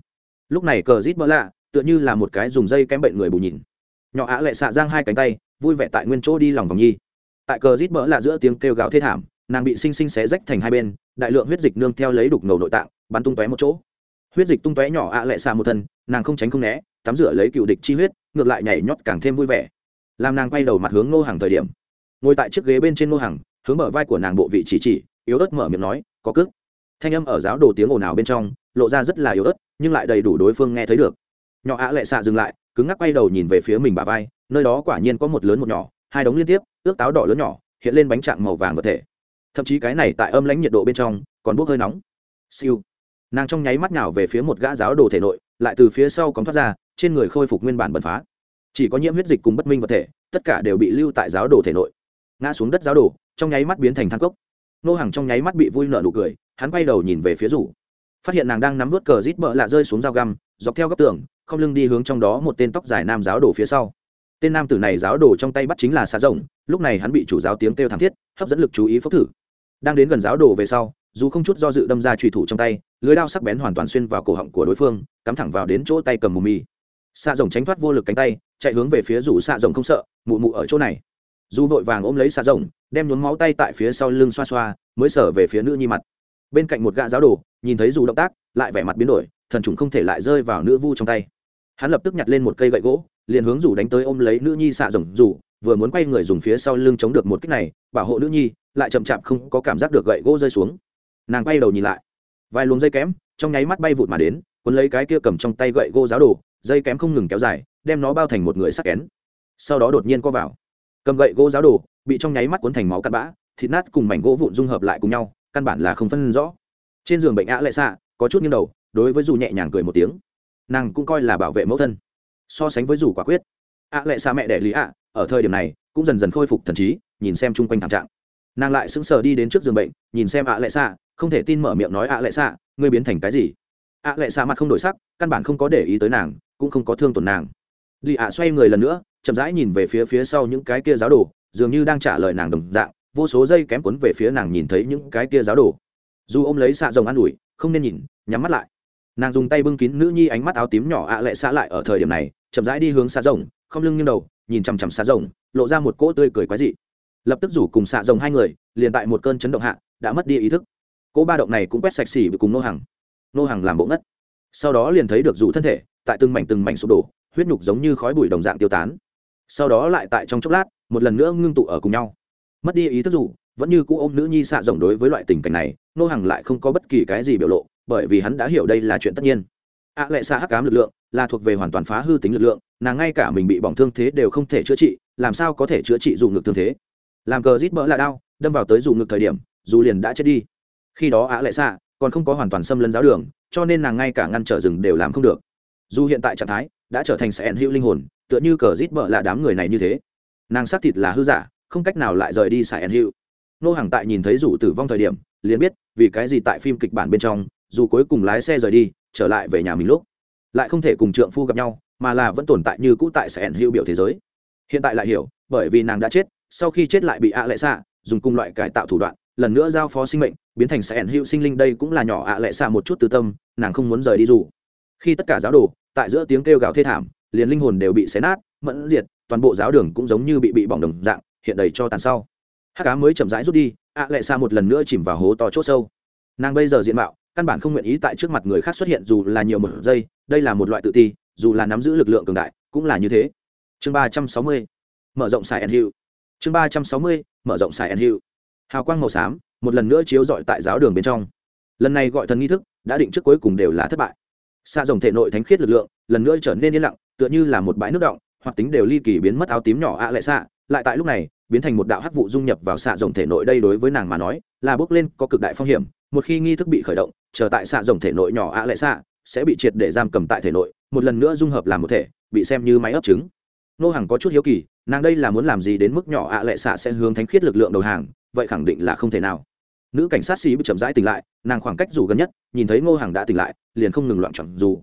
Lúc này cờ rít bỡ lạ, tựa như là một cái dùng dây kém bệnh người bù nhìn. Nhỏ ạ lệ xạ giang hai cánh tay, vui vẻ tại nguyên chỗ đi lòng vòng nhi. Tại cờ rít bỡ lạ giữa tiếng kêu gào thê thảm, nàng bị xinh xinh xé rách thành hai bên, đại lượng huyết dịch nương theo lấy đục ngầu nội tạng, bắn tung tóe một chỗ. Huyết dịch tung tóe nhỏ ạ lệ xạ một thân, nàng không tránh không né, tắm rửa lấy cựu địch chi huyết, ngược lại nhảy nhót càng thêm vui vẻ. Làm nàng quay đầu mặt hướng ngô hàng thời điểm, ngồi tại chiếc ghế bên trên ngô hàng hướng bờ vai của nàng bộ vị chỉ chỉ, yếu ớt mở miệng nói, có cước thanh âm ở giáo đồ tiếng ồn ào bên trong, lộ ra rất là yếu ớt, nhưng lại đầy đủ đối phương nghe thấy được. Nhỏ ạ lệ xạ dừng lại, cứng ngắc quay đầu nhìn về phía mình bà vai, nơi đó quả nhiên có một lớn một nhỏ, hai đống liên tiếp, ước táo đỏ lớn nhỏ, hiện lên bánh trạng màu vàng vật thể. Thậm chí cái này tại âm lãnh nhiệt độ bên trong, còn bốc hơi nóng. Siêu. Nàng trong nháy mắt nào về phía một gã giáo đồ thể nội, lại từ phía sau còn thoát ra, trên người khôi phục nguyên bản bẩn phá. Chỉ có nhiễm huyết dịch cùng bất minh vật thể, tất cả đều bị lưu tại giáo đồ thể nội. Ngã xuống đất giáo đồ, trong nháy mắt biến thành thang cốc. Nô hàng trong nháy mắt bị vui nở nụ cười hắn quay đầu nhìn về phía rủ. Phát hiện nàng đang nắm vớt cờ rít bợ lạ rơi xuống dao găm, dọc theo góc tường, không lưng đi hướng trong đó một tên tóc dài nam giáo đồ phía sau. Tên nam tử này giáo đồ trong tay bắt chính là xà rồng, lúc này hắn bị chủ giáo tiếng kêu thảm thiết, hấp dẫn lực chú ý phốc thử. Đang đến gần giáo đồ về sau, dù không chút do dự đâm ra trùy thủ trong tay, lưới đao sắc bén hoàn toàn xuyên vào cổ họng của đối phương, cắm thẳng vào đến chỗ tay cầm mù mì xạ rồng tránh thoát vô lực cánh tay, chạy hướng về phía rủ xạ rồng không sợ, mụ mụ ở chỗ này. Dù vội vàng ôm lấy xạ rồng, đem nhuốm máu tay tại phía sau lưng xoa xoa, mới sở về phía nữ nhi mặt bên cạnh một gã giáo đồ, nhìn thấy dù động tác, lại vẻ mặt biến đổi, thần trùng không thể lại rơi vào nữ vu trong tay. Hắn lập tức nhặt lên một cây gậy gỗ, liền hướng rủ đánh tới ôm lấy nữ nhi xạ rồng rủ vừa muốn quay người dùng phía sau lưng chống được một kích này, bảo hộ nữ nhi, lại chậm chạp không có cảm giác được gậy gỗ rơi xuống. Nàng quay đầu nhìn lại, vài luồng dây kém, trong nháy mắt bay vụt mà đến, cuốn lấy cái kia cầm trong tay gậy gỗ giáo đồ, dây kém không ngừng kéo dài, đem nó bao thành một người sắc kén. Sau đó đột nhiên co vào, cầm gậy gỗ giáo đồ, bị trong nháy mắt cuốn thành máu cắt bã, thịt nát cùng mảnh gỗ vụn dung hợp lại cùng nhau căn bản là không phân rõ. Trên giường bệnh ạ lệ xạ có chút nghiêng đầu, đối với dù nhẹ nhàng cười một tiếng. Nàng cũng coi là bảo vệ mẫu thân. So sánh với dù quả quyết ạ lệ xạ mẹ đẻ lý ạ, ở thời điểm này, cũng dần dần khôi phục thần trí, nhìn xem chung quanh thảm trạng. Nàng lại sững sờ đi đến trước giường bệnh, nhìn xem ạ lệ xạ không thể tin mở miệng nói ạ lệ xạ ngươi biến thành cái gì? Ạ lệ xạ mặt không đổi sắc, căn bản không có để ý tới nàng, cũng không có thương tổn nàng. Lì ạ xoay người lần nữa, chậm rãi nhìn về phía phía sau những cái kia giáo đồ, dường như đang trả lời nàng đồng dạng vô số dây kém cuốn về phía nàng nhìn thấy những cái kia giáo đồ. Dù ôm lấy xạ rồng an ủi, không nên nhìn, nhắm mắt lại. Nàng dùng tay bưng kín nữ nhi ánh mắt áo tím nhỏ ạ lệ xạ lại ở thời điểm này, chậm rãi đi hướng xạ rồng, không lưng nghiêng đầu, nhìn chằm chằm xạ rồng, lộ ra một cỗ tươi cười quái dị. Lập tức rủ cùng xạ rồng hai người, liền tại một cơn chấn động hạ, đã mất đi ý thức. Cỗ ba động này cũng quét sạch xỉ bị cùng nô hàng nô hàng làm bộ ngất. Sau đó liền thấy được rủ thân thể, tại từng mảnh từng mảnh sụp đổ, huyết nhục giống như khói bụi đồng dạng tiêu tán. Sau đó lại tại trong chốc lát, một lần nữa ngưng tụ ở cùng nhau mất đi ý thức dù vẫn như cũ ôm nữ nhi xạ rồng đối với loại tình cảnh này nô hàng lại không có bất kỳ cái gì biểu lộ bởi vì hắn đã hiểu đây là chuyện tất nhiên. Ạ à, lệ xạ hắc cám lực lượng là thuộc về hoàn toàn phá hư tính lực lượng nàng ngay cả mình bị bỏng thương thế đều không thể chữa trị làm sao có thể chữa trị dù ngực thương thế? Làm cờ rít bỡ là đau đâm vào tới dù ngực thời điểm dù liền đã chết đi. Khi đó ạ lệ xạ còn không có hoàn toàn xâm lấn giáo đường cho nên nàng ngay cả ngăn trở rừng đều làm không được. Dù hiện tại trạng thái đã trở thành sẽ hữu linh hồn tựa như cờ rít bỡ là đám người này như thế. Nàng xác thịt là hư giả không cách nào lại rời đi sẽ hữu. Nô hàng tại nhìn thấy rủ tử vong thời điểm, liền biết vì cái gì tại phim kịch bản bên trong, dù cuối cùng lái xe rời đi, trở lại về nhà mình lúc. Lại không thể cùng trượng phu gặp nhau, mà là vẫn tồn tại như cũ tại sẽ hữu biểu thế giới. Hiện tại lại hiểu, bởi vì nàng đã chết, sau khi chết lại bị ạ lệ xạ, dùng cùng loại cải tạo thủ đoạn, lần nữa giao phó sinh mệnh, biến thành Sài ẩn hữu sinh linh đây cũng là nhỏ ạ lệ xạ một chút từ tâm, nàng không muốn rời đi dù. Khi tất cả giáo đồ, tại giữa tiếng kêu gào thê thảm, liền linh hồn đều bị xé nát, mẫn diệt, toàn bộ giáo đường cũng giống như bị bị bỏng đồng dạng hiện đầy cho tàn sau. Hát cá mới chậm rãi rút đi, ạ lệ xa một lần nữa chìm vào hố to c h ố sâu. Nàng bây giờ diện mạo, căn bản không nguyện ý tại trước mặt người khác xuất hiện dù là nhiều một giây, đây là một loại tự ti, dù là nắm giữ lực lượng cường đại, cũng là như thế. Chương ba trăm sáu mươi, mở rộng xài ăn hiệu chương ba trăm sáu mươi, mở rộng xài ăn hiệu hào quang màu xám, một lần nữa chiếu dọi tại giáo đường bên trong. Lần này gọi thần nghi thức, đã định trước cuối cùng đều là thất bại. Xa dòng thể nội thánh khiết lực lượng, lần nữa trở nên yên lặng, tựa như là một bãi nước động, hoặc tính đều ly kỳ biến mất áo tím nhỏ ạ à lệ xạ lại tại lúc này, biến thành một đạo hắc vụ dung nhập vào xạ rồng thể nội đây đối với nàng mà nói, là bước lên có cực đại phong hiểm. Một khi nghi thức bị khởi động trở tại xạ rồng thể nội nhỏ ạ à lệ xạ, sẽ bị triệt để giam cầm tại thể nội, một lần nữa dung hợp làm một thể, bị xem như máy ấp trứng. Nô hàng có chút hiếu kỳ, nàng đây là muốn làm gì đến mức nhỏ ạ à lệ xạ sẽ hướng thánh khiết lực lượng đầu hàng, vậy khẳng định là không thể nào. Nữ cảnh sát sĩ bị chậm rãi tỉnh lại, nàng khoảng cách dù gần nhất, nhìn thấy ngô hàng đã tỉnh lại, liền không ngừng loạn chọn dù.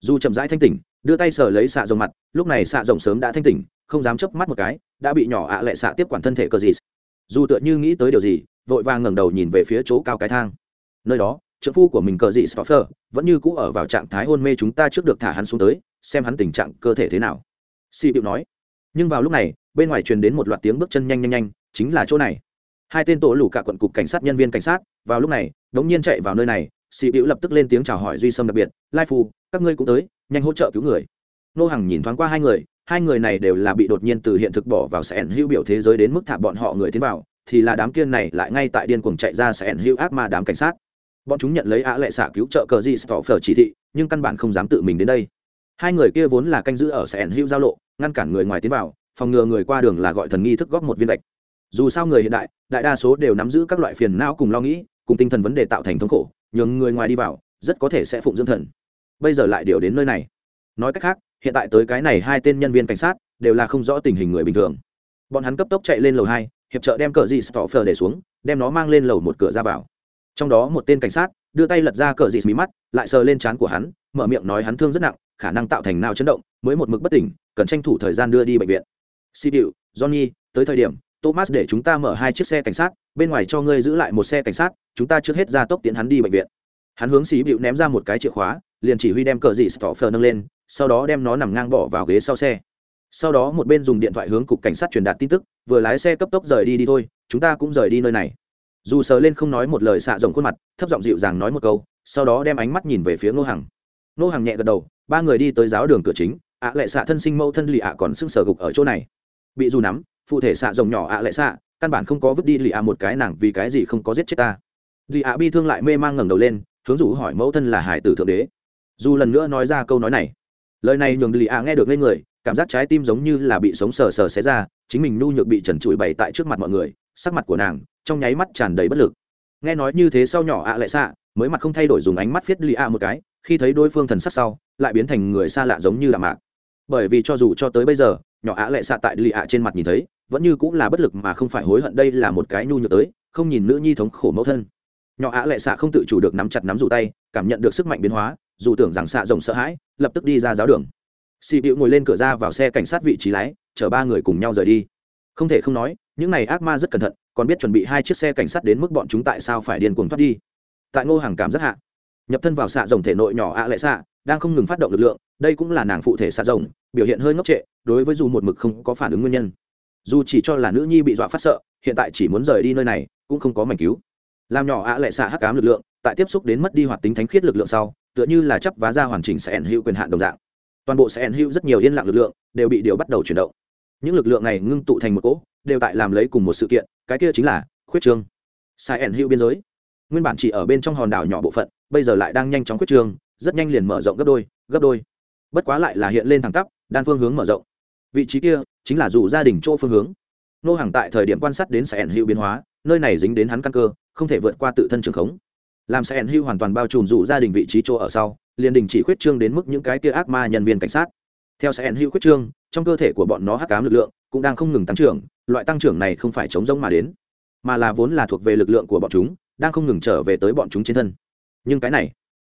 Dù chậm rãi thanh tỉnh, đưa tay sờ lấy xạ rồng mặt, lúc này xạ rồng sớm đã thanh tỉnh không dám chớp mắt một cái, đã bị nhỏ ạ à lệ xạ tiếp quản thân thể cơ gì dù tựa như nghĩ tới điều gì, vội vàng ngẩng đầu nhìn về phía chỗ cao cái thang. Nơi đó trợ phu của mình cờ dị stoffer vẫn như cũ ở vào trạng thái hôn mê chúng ta trước được thả hắn xuống tới, xem hắn tình trạng cơ thể thế nào. Si bịu nói. Nhưng vào lúc này, bên ngoài truyền đến một loạt tiếng bước chân nhanh nhanh nhanh, chính là chỗ này. Hai tên tổ lũ cả quận cục cảnh sát nhân viên cảnh sát, vào lúc này, đống nhiên chạy vào nơi này. Sĩ bĩu lập tức lên tiếng chào hỏi duy sâm đặc biệt, lai phu, các ngươi cũng tới, nhanh hỗ trợ cứu người. Nô hằng nhìn thoáng qua hai người hai người này đều là bị đột nhiên từ hiện thực bỏ vào sẻn hữu biểu thế giới đến mức thả bọn họ người tiến vào, thì là đám kiên này lại ngay tại điên cuồng chạy ra sẽ ẩn hữu ác ma đám cảnh sát. Bọn chúng nhận lấy ạ lệ xạ cứu trợ cờ di stoffer chỉ thị, nhưng căn bản không dám tự mình đến đây. Hai người kia vốn là canh giữ ở sẽ ẩn hữu giao lộ, ngăn cản người ngoài tiến vào, phòng ngừa người qua đường là gọi thần nghi thức góp một viên lệch dù sao người hiện đại đại đa số đều nắm giữ các loại phiền não cùng lo nghĩ, cùng tinh thần vấn đề tạo thành thống khổ, nhường người ngoài đi vào, rất có thể sẽ phụng dưỡng thần. Bây giờ lại điều đến nơi này. Nói cách khác hiện tại tới cái này hai tên nhân viên cảnh sát đều là không rõ tình hình người bình thường. Bọn hắn cấp tốc chạy lên lầu hai, hiệp trợ đem cờ dị stoffer để xuống, đem nó mang lên lầu một cửa ra vào. Trong đó một tên cảnh sát đưa tay lật ra cờ dị mí mắt, lại sờ lên trán của hắn, mở miệng nói hắn thương rất nặng, khả năng tạo thành nào chấn động, mới một mực bất tỉnh, cần tranh thủ thời gian đưa đi bệnh viện. Si điệu, johnny, tới thời điểm, thomas để chúng ta mở hai chiếc xe cảnh sát, bên ngoài cho ngươi giữ lại một xe cảnh sát, chúng ta trước hết ra tốc tiến hắn đi bệnh viện. Hắn hướng xí bịu ném ra một cái chìa khóa, liền chỉ huy đem cờ dị stoffer nâng lên sau đó đem nó nằm ngang bỏ vào ghế sau xe. Sau đó một bên dùng điện thoại hướng cục cảnh sát truyền đạt tin tức, vừa lái xe cấp tốc rời đi đi thôi, chúng ta cũng rời đi nơi này. Dù sờ lên không nói một lời xạ rồng khuôn mặt, thấp giọng dịu dàng nói một câu, sau đó đem ánh mắt nhìn về phía ngô hằng. Ngô hằng nhẹ gật đầu, ba người đi tới giáo đường cửa chính, ạ à lệ xạ thân sinh mẫu thân lì ạ còn sưng sờ gục ở chỗ này. Bị dù nắm, phụ thể xạ rồng nhỏ ạ lệ xạ, căn bản không có vứt đi lì ạ một cái nàng vì cái gì không có giết chết ta. Lì ạ bi thương lại mê mang ngẩng đầu lên, hướng rủ hỏi mẫu thân là hải tử thượng đế. Dù lần nữa nói ra câu nói này lời này nhường lì ạ nghe được lên người, cảm giác trái tim giống như là bị sống sờ sờ xé ra, chính mình nhu nhược bị trần trụi bày tại trước mặt mọi người, sắc mặt của nàng trong nháy mắt tràn đầy bất lực. Nghe nói như thế sau nhỏ ạ lại xạ, mới mặt không thay đổi dùng ánh mắt viết lì ạ một cái, khi thấy đối phương thần sắc sau, lại biến thành người xa lạ giống như là mạc. Bởi vì cho dù cho tới bây giờ, nhỏ ạ lại xạ tại lì ạ trên mặt nhìn thấy, vẫn như cũng là bất lực mà không phải hối hận đây là một cái nhu nhược tới, không nhìn nữ nhi thống khổ mẫu thân. Nhỏ ạ lại xạ không tự chủ được nắm chặt nắm dù tay, cảm nhận được sức mạnh biến hóa dù tưởng rằng xạ rồng sợ hãi, lập tức đi ra giáo đường. Xì bịu ngồi lên cửa ra vào xe cảnh sát vị trí lái, chở ba người cùng nhau rời đi. Không thể không nói, những này ác ma rất cẩn thận, còn biết chuẩn bị hai chiếc xe cảnh sát đến mức bọn chúng tại sao phải điên cuồng thoát đi. Tại ngô hàng cảm rất hạ, nhập thân vào xạ rồng thể nội nhỏ ạ lại xạ, đang không ngừng phát động lực lượng, đây cũng là nàng phụ thể xạ rồng, biểu hiện hơi ngốc trệ, đối với dù một mực không có phản ứng nguyên nhân. Dù chỉ cho là nữ nhi bị dọa phát sợ, hiện tại chỉ muốn rời đi nơi này, cũng không có mảnh cứu. Làm nhỏ ạ lại xạ hắc cám lực lượng, tại tiếp xúc đến mất đi hoạt tính thánh khiết lực lượng sau tựa như là chấp vá ra hoàn chỉnh sẽ ẩn hữu quyền hạn đồng dạng. Toàn bộ sẽ ẩn hữu rất nhiều yên lặng lực lượng, đều bị điều bắt đầu chuyển động. Những lực lượng này ngưng tụ thành một cỗ, đều tại làm lấy cùng một sự kiện, cái kia chính là khuyết trương. Sai ẩn hữu biên giới. Nguyên bản chỉ ở bên trong hòn đảo nhỏ bộ phận, bây giờ lại đang nhanh chóng khuyết trương, rất nhanh liền mở rộng gấp đôi gấp đôi. Bất quá lại là hiện lên thẳng tắp, đan phương hướng mở rộng. Vị trí kia chính là dù gia đình chỗ phương hướng. Nô hàng tại thời điểm quan sát đến sẽ ẩn hữu biến hóa, nơi này dính đến hắn căn cơ, không thể vượt qua tự thân trường khống làm sẽ ẩn hoàn toàn bao trùm dụ gia đình vị trí chỗ ở sau, liền đình chỉ khuyết trương đến mức những cái kia ác ma nhân viên cảnh sát. Theo sẽ hưu khuyết trương, trong cơ thể của bọn nó hắc cám lực lượng cũng đang không ngừng tăng trưởng, loại tăng trưởng này không phải chống rỗng mà đến, mà là vốn là thuộc về lực lượng của bọn chúng, đang không ngừng trở về tới bọn chúng trên thân. Nhưng cái này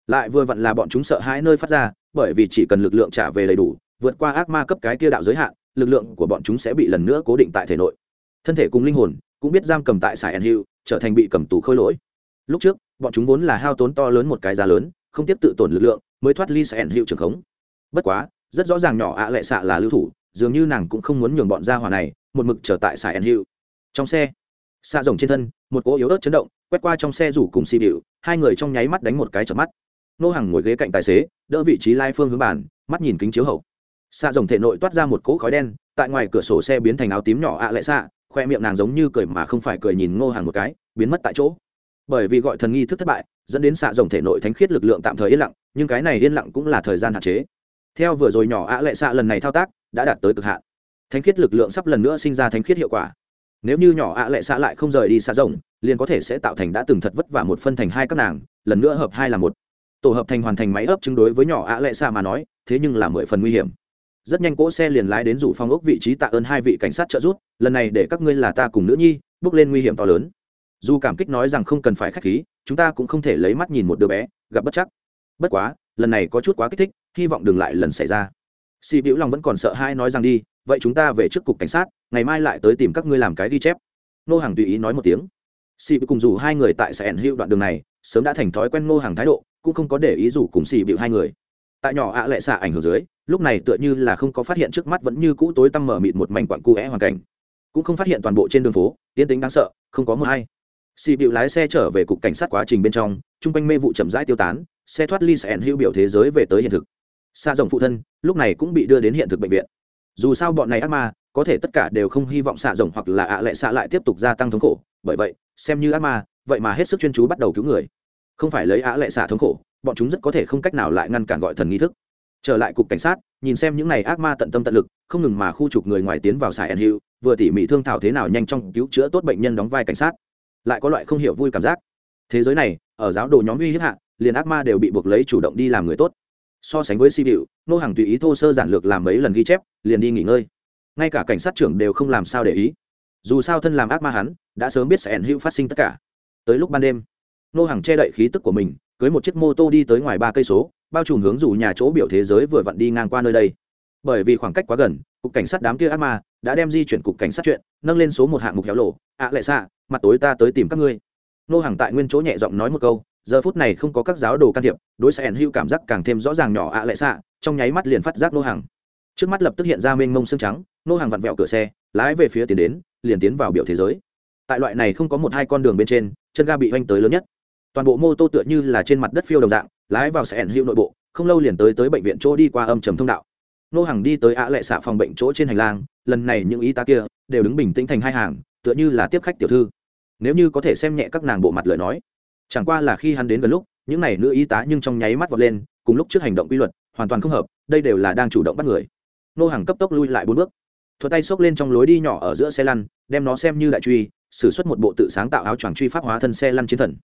lại vừa vặn là bọn chúng sợ hãi nơi phát ra, bởi vì chỉ cần lực lượng trả về đầy đủ, vượt qua ác ma cấp cái kia đạo giới hạn, lực lượng của bọn chúng sẽ bị lần nữa cố định tại thể nội. Thân thể cùng linh hồn cũng biết giam cầm tại sài ẩn hữu trở thành bị cầm tù khôi lỗi lúc trước, bọn chúng vốn là hao tốn to lớn một cái giá lớn, không tiếp tự tổn lực lượng, mới thoát ly sẽ ẩn hiệu trường khống. Bất quá, rất rõ ràng nhỏ ạ lệ xạ là lưu thủ, dường như nàng cũng không muốn nhường bọn gia hỏa này một mực trở tại sài ẩn hiệu. Trong xe, xạ rồng trên thân, một cỗ yếu ớt chấn động, quét qua trong xe rủ cùng xì bịu hai người trong nháy mắt đánh một cái chợp mắt. Nô hàng ngồi ghế cạnh tài xế, đỡ vị trí lai phương hướng bàn, mắt nhìn kính chiếu hậu. Xạ rồng thể nội toát ra một cỗ khói đen, tại ngoài cửa sổ xe biến thành áo tím nhỏ ạ lệ xạ, khoe miệng nàng giống như cười mà không phải cười nhìn ngô hàng một cái, biến mất tại chỗ bởi vì gọi thần nghi thức thất bại, dẫn đến xạ rồng thể nội thánh khiết lực lượng tạm thời yên lặng, nhưng cái này yên lặng cũng là thời gian hạn chế. Theo vừa rồi nhỏ ạ lệ xạ lần này thao tác, đã đạt tới cực hạn. Thánh khiết lực lượng sắp lần nữa sinh ra thánh khiết hiệu quả. Nếu như nhỏ ạ lệ xạ lại không rời đi xạ rồng, liền có thể sẽ tạo thành đã từng thật vất vả một phân thành hai các nàng, lần nữa hợp hai là một. Tổ hợp thành hoàn thành máy ấp chứng đối với nhỏ ạ lệ xạ mà nói, thế nhưng là mười phần nguy hiểm. Rất nhanh cỗ xe liền lái đến rủ phong ốc vị trí tạ ơn hai vị cảnh sát trợ giúp, lần này để các ngươi là ta cùng nữ nhi, bước lên nguy hiểm to lớn dù cảm kích nói rằng không cần phải k h á c h khí, chúng ta cũng không thể lấy mắt nhìn một đứa bé, gặp bất chắc. Bất quá, lần này có chút quá kích thích, hy vọng đừng lại lần xảy ra. Xì bĩu lòng vẫn còn sợ hai nói rằng đi, vậy chúng ta về trước cục cảnh sát, ngày mai lại tới tìm các ngươi làm cái ghi chép. Nô hàng tùy ý nói một tiếng. Xì cùng dù hai người tại sẻn hữu đoạn đường này, sớm đã thành thói quen nô hàng thái độ, cũng không có để ý rủ cùng xì bịu hai người. Tại nhỏ ạ lệ xạ ảnh hưởng dưới, lúc này tựa như là không có phát hiện trước mắt vẫn như cũ tối tăm mở mịt một mảnh quặng cu é hoàn cảnh. Cũng không phát hiện toàn bộ trên đường phố yên tính đáng sợ, không có mưa hay xì bịu lái xe trở về cục cảnh sát quá trình bên trong, chung quanh mê vụ chậm rãi tiêu tán, xe thoát ly sẽ hữu biểu thế giới về tới hiện thực. Xa rồng phụ thân, lúc này cũng bị đưa đến hiện thực bệnh viện. Dù sao bọn này ác ma, có thể tất cả đều không hy vọng xạ rồng hoặc là ạ lệ xạ lại tiếp tục gia tăng thống khổ. Bởi vậy, xem như ác ma, vậy mà hết sức chuyên chú bắt đầu cứu người. Không phải lấy ạ lệ xạ thống khổ, bọn chúng rất có thể không cách nào lại ngăn cản gọi thần nghi thức. Trở lại cục cảnh sát, nhìn xem những này ác ma tận tâm tận lực, không ngừng mà khu trục người ngoài tiến vào sài ẩn vừa tỉ mỉ thương thảo thế nào nhanh trong cứu chữa tốt bệnh nhân đóng vai cảnh sát lại có loại không hiểu vui cảm giác. Thế giới này ở giáo đồ nhóm uy hiếp hạ liền ác ma đều bị buộc lấy chủ động đi làm người tốt. So sánh với si bịu nô hàng tùy ý thô sơ giản lược làm mấy lần ghi chép liền đi nghỉ ngơi. Ngay cả cảnh sát trưởng đều không làm sao để ý. Dù sao thân làm ác ma hắn đã sớm biết sẽ ẩn hữu phát sinh tất cả. Tới lúc ban đêm nô hàng che đậy khí tức của mình cưới một chiếc mô tô đi tới ngoài ba cây số bao trùm hướng dù nhà chỗ biểu thế giới vừa vặn đi ngang qua nơi đây. Bởi vì khoảng cách quá gần cục cảnh sát đám kia ác ma đã đem di chuyển cục cảnh sát chuyện nâng lên số một hạng mục héo lộ ạ à, lệ xạ mặt tối ta tới tìm các ngươi. Nô hàng tại nguyên chỗ nhẹ giọng nói một câu, giờ phút này không có các giáo đồ can thiệp, đối sẽ ẩn hữu cảm giác càng thêm rõ ràng nhỏ ạ à lệ xạ, trong nháy mắt liền phát giác nô hàng. Trước mắt lập tức hiện ra mênh mông xương trắng, nô hàng vặn vẹo cửa xe, lái về phía tiến đến, liền tiến vào biểu thế giới. Tại loại này không có một hai con đường bên trên, chân ga bị oanh tới lớn nhất. Toàn bộ mô tô tựa như là trên mặt đất phiêu đồng dạng, lái vào sẽ ẩn hữu nội bộ, không lâu liền tới tới bệnh viện chỗ đi qua âm trầm thông đạo. Nô hàng đi tới ạ lệ xạ phòng bệnh chỗ trên hành lang, lần này những y tá kia đều đứng bình tĩnh thành hai hàng, tựa như là tiếp khách tiểu thư nếu như có thể xem nhẹ các nàng bộ mặt lời nói. Chẳng qua là khi hắn đến gần lúc, những này nữ y tá nhưng trong nháy mắt vọt lên, cùng lúc trước hành động quy luật, hoàn toàn không hợp, đây đều là đang chủ động bắt người. Nô hàng cấp tốc lui lại bốn bước. Thuật tay xốc lên trong lối đi nhỏ ở giữa xe lăn, đem nó xem như đại truy xử suất một bộ tự sáng tạo áo choàng truy pháp hóa thân xe lăn chiến thần.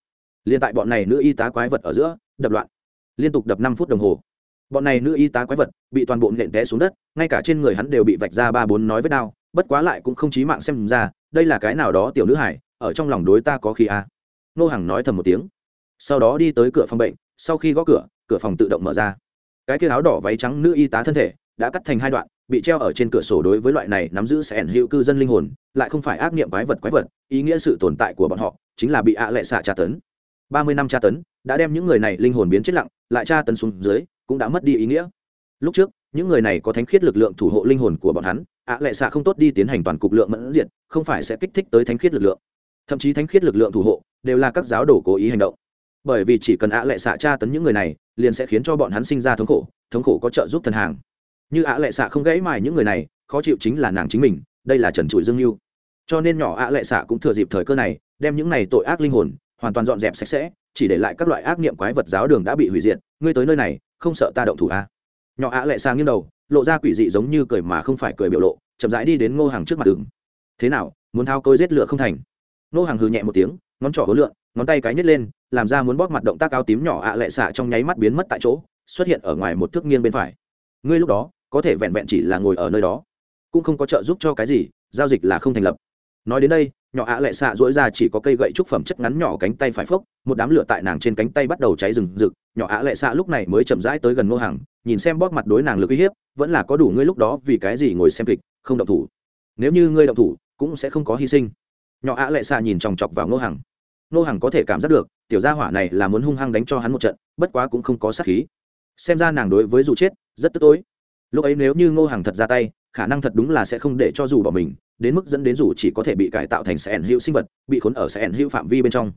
Liên tại bọn này nữ y tá quái vật ở giữa, đập loạn. Liên tục đập năm phút đồng hồ. Bọn này nữ y tá quái vật bị toàn bộ nện té xuống đất, ngay cả trên người hắn đều bị vạch ra ba bốn nói với đau bất quá lại cũng không chí mạng xem ra, đây là cái nào đó tiểu nữ hải ở trong lòng đối ta có khi a. À. nô hàng nói thầm một tiếng. Sau đó đi tới cửa phòng bệnh, sau khi gõ cửa cửa phòng tự động mở ra. Cái kia áo đỏ váy trắng nữ y tá thân thể đã cắt thành hai đoạn, bị treo ở trên cửa sổ đối với loại này nắm giữ sẽ ẩn hữu cư dân linh hồn, lại không phải ác niệm quái vật quái vật, ý nghĩa sự tồn tại của bọn họ chính là bị ạ lệ xạ tra tấn. Ba mươi năm tra tấn, đã đem những người này linh hồn biến chết lặng, lại tra tấn xuống dưới, cũng đã mất đi ý nghĩa. Lúc trước, những người này có thánh khiết lực lượng thủ hộ linh hồn của bọn hắn, ạ lệ xạ không tốt đi tiến hành toàn cục lượng mẫn diện không phải sẽ kích thích tới thánh khiết lực lượng thậm chí thánh khiết lực lượng thủ hộ đều là các giáo đồ cố ý hành động. Bởi vì chỉ cần ạ lệ xạ tra tấn những người này, liền sẽ khiến cho bọn hắn sinh ra thống khổ thống khổ có trợ giúp thần hàng. Như ạ lệ xạ không gãy mài những người này, khó chịu chính là nàng chính mình, đây là trần trụi dương mưu. Cho nên nhỏ ạ lệ xạ cũng thừa dịp thời cơ này, đem những này tội ác linh hồn, hoàn toàn dọn dẹp sạch sẽ, chỉ để lại các loại ác niệm quái vật giáo đường đã bị hủy diệt, ngươi tới nơi này, không sợ ta động thủ à? nhỏ ạ lệ xạ nghiêng đầu, lộ ra quỷ dị giống như cười mà không phải cười biểu lộ, chậm rãi đi đến ngô hàng trước mặt đường. Thế nào, muốn thao côi giết lửa không thành? Nô hàng hừ nhẹ một tiếng ngón trỏ hối lượn, ngón tay cái nhét lên làm ra muốn bóp mặt động tác áo tím nhỏ ạ lệ xạ trong nháy mắt biến mất tại chỗ xuất hiện ở ngoài một thước nghiêng bên phải. Ngươi lúc đó có thể vẹn vẹn chỉ là ngồi ở nơi đó cũng không có trợ giúp cho cái gì giao dịch là không thành lập. Nói đến đây nhỏ ạ lệ xạ dỗi ra chỉ có cây gậy trúc phẩm chất ngắn nhỏ cánh tay phải phốc một đám lửa tại nàng trên cánh tay bắt đầu cháy rừng rực. Nhỏ ạ lệ xạ lúc này mới chậm rãi tới gần ngô hàng nhìn xem bóp mặt đối nàng lực uy hiếp vẫn là có đủ ngươi lúc đó vì cái gì ngồi xem kịch không động thủ. Nếu như ngươi động thủ cũng sẽ không có hy sinh nhỏ ạ lệ xạ nhìn chòng chọc vào ngô hằng, ngô hằng có thể cảm giác được tiểu gia hỏa này là muốn hung hăng đánh cho hắn một trận bất quá cũng không có sát khí. Xem ra nàng đối với dù chết rất tức tối. Lúc ấy nếu như ngô hằng thật ra tay khả năng thật đúng là sẽ không để cho dù bỏ mình đến mức dẫn đến dù chỉ có thể bị cải tạo thành sẽ ẩn hữu sinh vật bị khốn ở sẽ ẩn hữu phạm vi bên trong.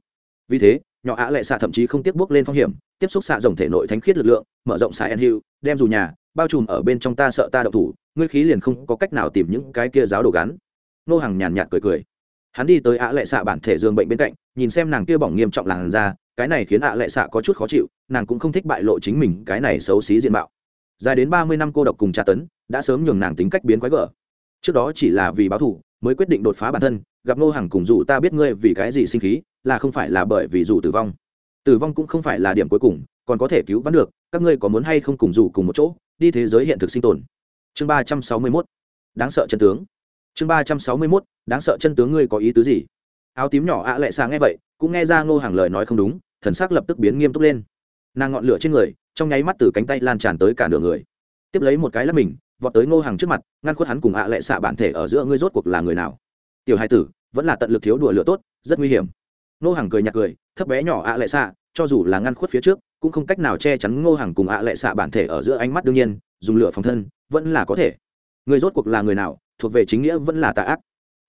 Vì thế nhỏ ạ lệ xạ thậm chí không tiếp bước lên phong hiểm tiếp xúc xạ dòng thể nội thánh khiết lực lượng mở rộng xạ ẩn hữu đem dù nhà bao trùm ở bên trong ta sợ ta đậu thủ ngươi khí liền không có cách nào tìm những cái kia giáo đồ gắn. Nô hàng nhàn nhạt cười cười hắn đi tới ạ lệ xạ bản thể giường bệnh bên cạnh, nhìn xem nàng kia bỏng nghiêm trọng làn da, cái này khiến ạ lệ xạ có chút khó chịu, nàng cũng không thích bại lộ chính mình cái này xấu xí diện mạo. Dài đến ba mươi năm cô độc cùng tra tấn, đã sớm nhường nàng tính cách biến quái gở. Trước đó chỉ là vì báo thù, mới quyết định đột phá bản thân, gặp ngô hàng cùng dù ta biết ngươi vì cái gì sinh khí, là không phải là bởi vì dù tử vong. Tử vong cũng không phải là điểm cuối cùng, còn có thể cứu vãn được, các ngươi có muốn hay không cùng dù cùng một chỗ, đi thế giới hiện thực sinh tồn. Chương ba trăm sáu mươi mốt. Đáng sợ chân tướng chương ba trăm sáu mươi mốt, đáng sợ chân tướng ngươi có ý tứ gì? Áo tím nhỏ ạ lệ xa nghe vậy, cũng nghe ra ngô hàng lời nói không đúng, thần sắc lập tức biến nghiêm túc lên. Nàng ngọn lửa trên người, trong nháy mắt từ cánh tay lan tràn tới cả nửa người. Tiếp lấy một cái là mình, vọt tới ngô hàng trước mặt, ngăn khuất hắn cùng ạ lệ xạ bản thể ở giữa ngươi rốt cuộc là người nào? Tiểu hai tử, vẫn là tận lực thiếu đùa lửa tốt, rất nguy hiểm. Ngô hàng cười nhạt cười, thấp bé nhỏ ạ lệ xạ, cho dù là ngăn khuất phía trước, cũng không cách nào che chắn ngô hàng cùng ạ lệ xạ bản thể ở giữa ánh mắt đương nhiên, dùng lửa phòng thân, vẫn là có thể. Người rốt cuộc là người nào? Thuộc về chính nghĩa vẫn là tà ác.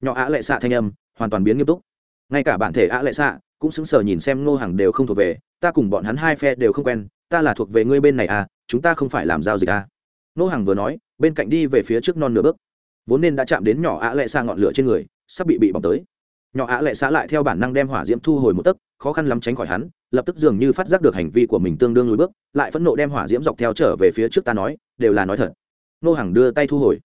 Nhỏ ạ lệ xạ thanh âm, hoàn toàn biến nghiêm túc. Ngay cả bản thể ạ lệ xạ cũng sững sờ nhìn xem ngô hàng đều không thuộc về, ta cùng bọn hắn hai phe đều không quen, ta là thuộc về ngươi bên này à chúng ta không phải làm giao dịch à. Ngô hàng vừa nói, bên cạnh đi về phía trước non nửa bước. Vốn nên đã chạm đến nhỏ ạ lệ xạ ngọn lửa trên người, sắp bị bị bỏng tới. Nhỏ ạ lệ xạ lại theo bản năng đem hỏa diễm thu hồi một tấc, khó khăn lắm tránh khỏi hắn, lập tức dường như phát giác được hành vi của mình tương đương lùi bước, lại phẫn nộ đem hỏa diễm dọc theo trở về phía trước ta nói, đều là nói thật. Nô hàng đưa tay thu hồi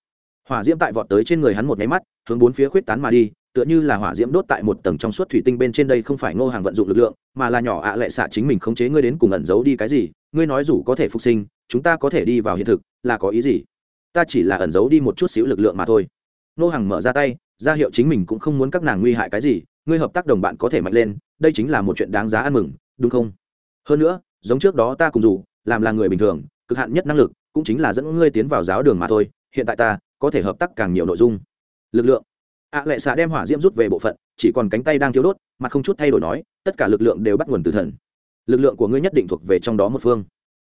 hỏa diễm tại vọt tới trên người hắn một nháy mắt, hướng bốn phía khuyết tán mà đi, tựa như là hỏa diễm đốt tại một tầng trong suốt thủy tinh bên trên đây không phải ngô hàng vận dụng lực lượng, mà là nhỏ ạ lệ xạ chính mình khống chế ngươi đến cùng ẩn giấu đi cái gì, ngươi nói rủ có thể phục sinh, chúng ta có thể đi vào hiện thực, là có ý gì? Ta chỉ là ẩn giấu đi một chút xíu lực lượng mà thôi. Ngô hàng mở ra tay, ra hiệu chính mình cũng không muốn các nàng nguy hại cái gì, ngươi hợp tác đồng bạn có thể mạnh lên, đây chính là một chuyện đáng giá ăn mừng, đúng không? Hơn nữa, giống trước đó ta cùng dù, làm là người bình thường, cực hạn nhất năng lực, cũng chính là dẫn ngươi tiến vào giáo đường mà thôi, hiện tại ta có thể hợp tác càng nhiều nội dung. Lực lượng. Ạ à, lệ xạ đem hỏa diễm rút về bộ phận chỉ còn cánh tay đang thiếu đốt mà không chút thay đổi nói tất cả lực lượng đều bắt nguồn từ thần. Lực lượng của ngươi nhất định thuộc về trong đó một phương.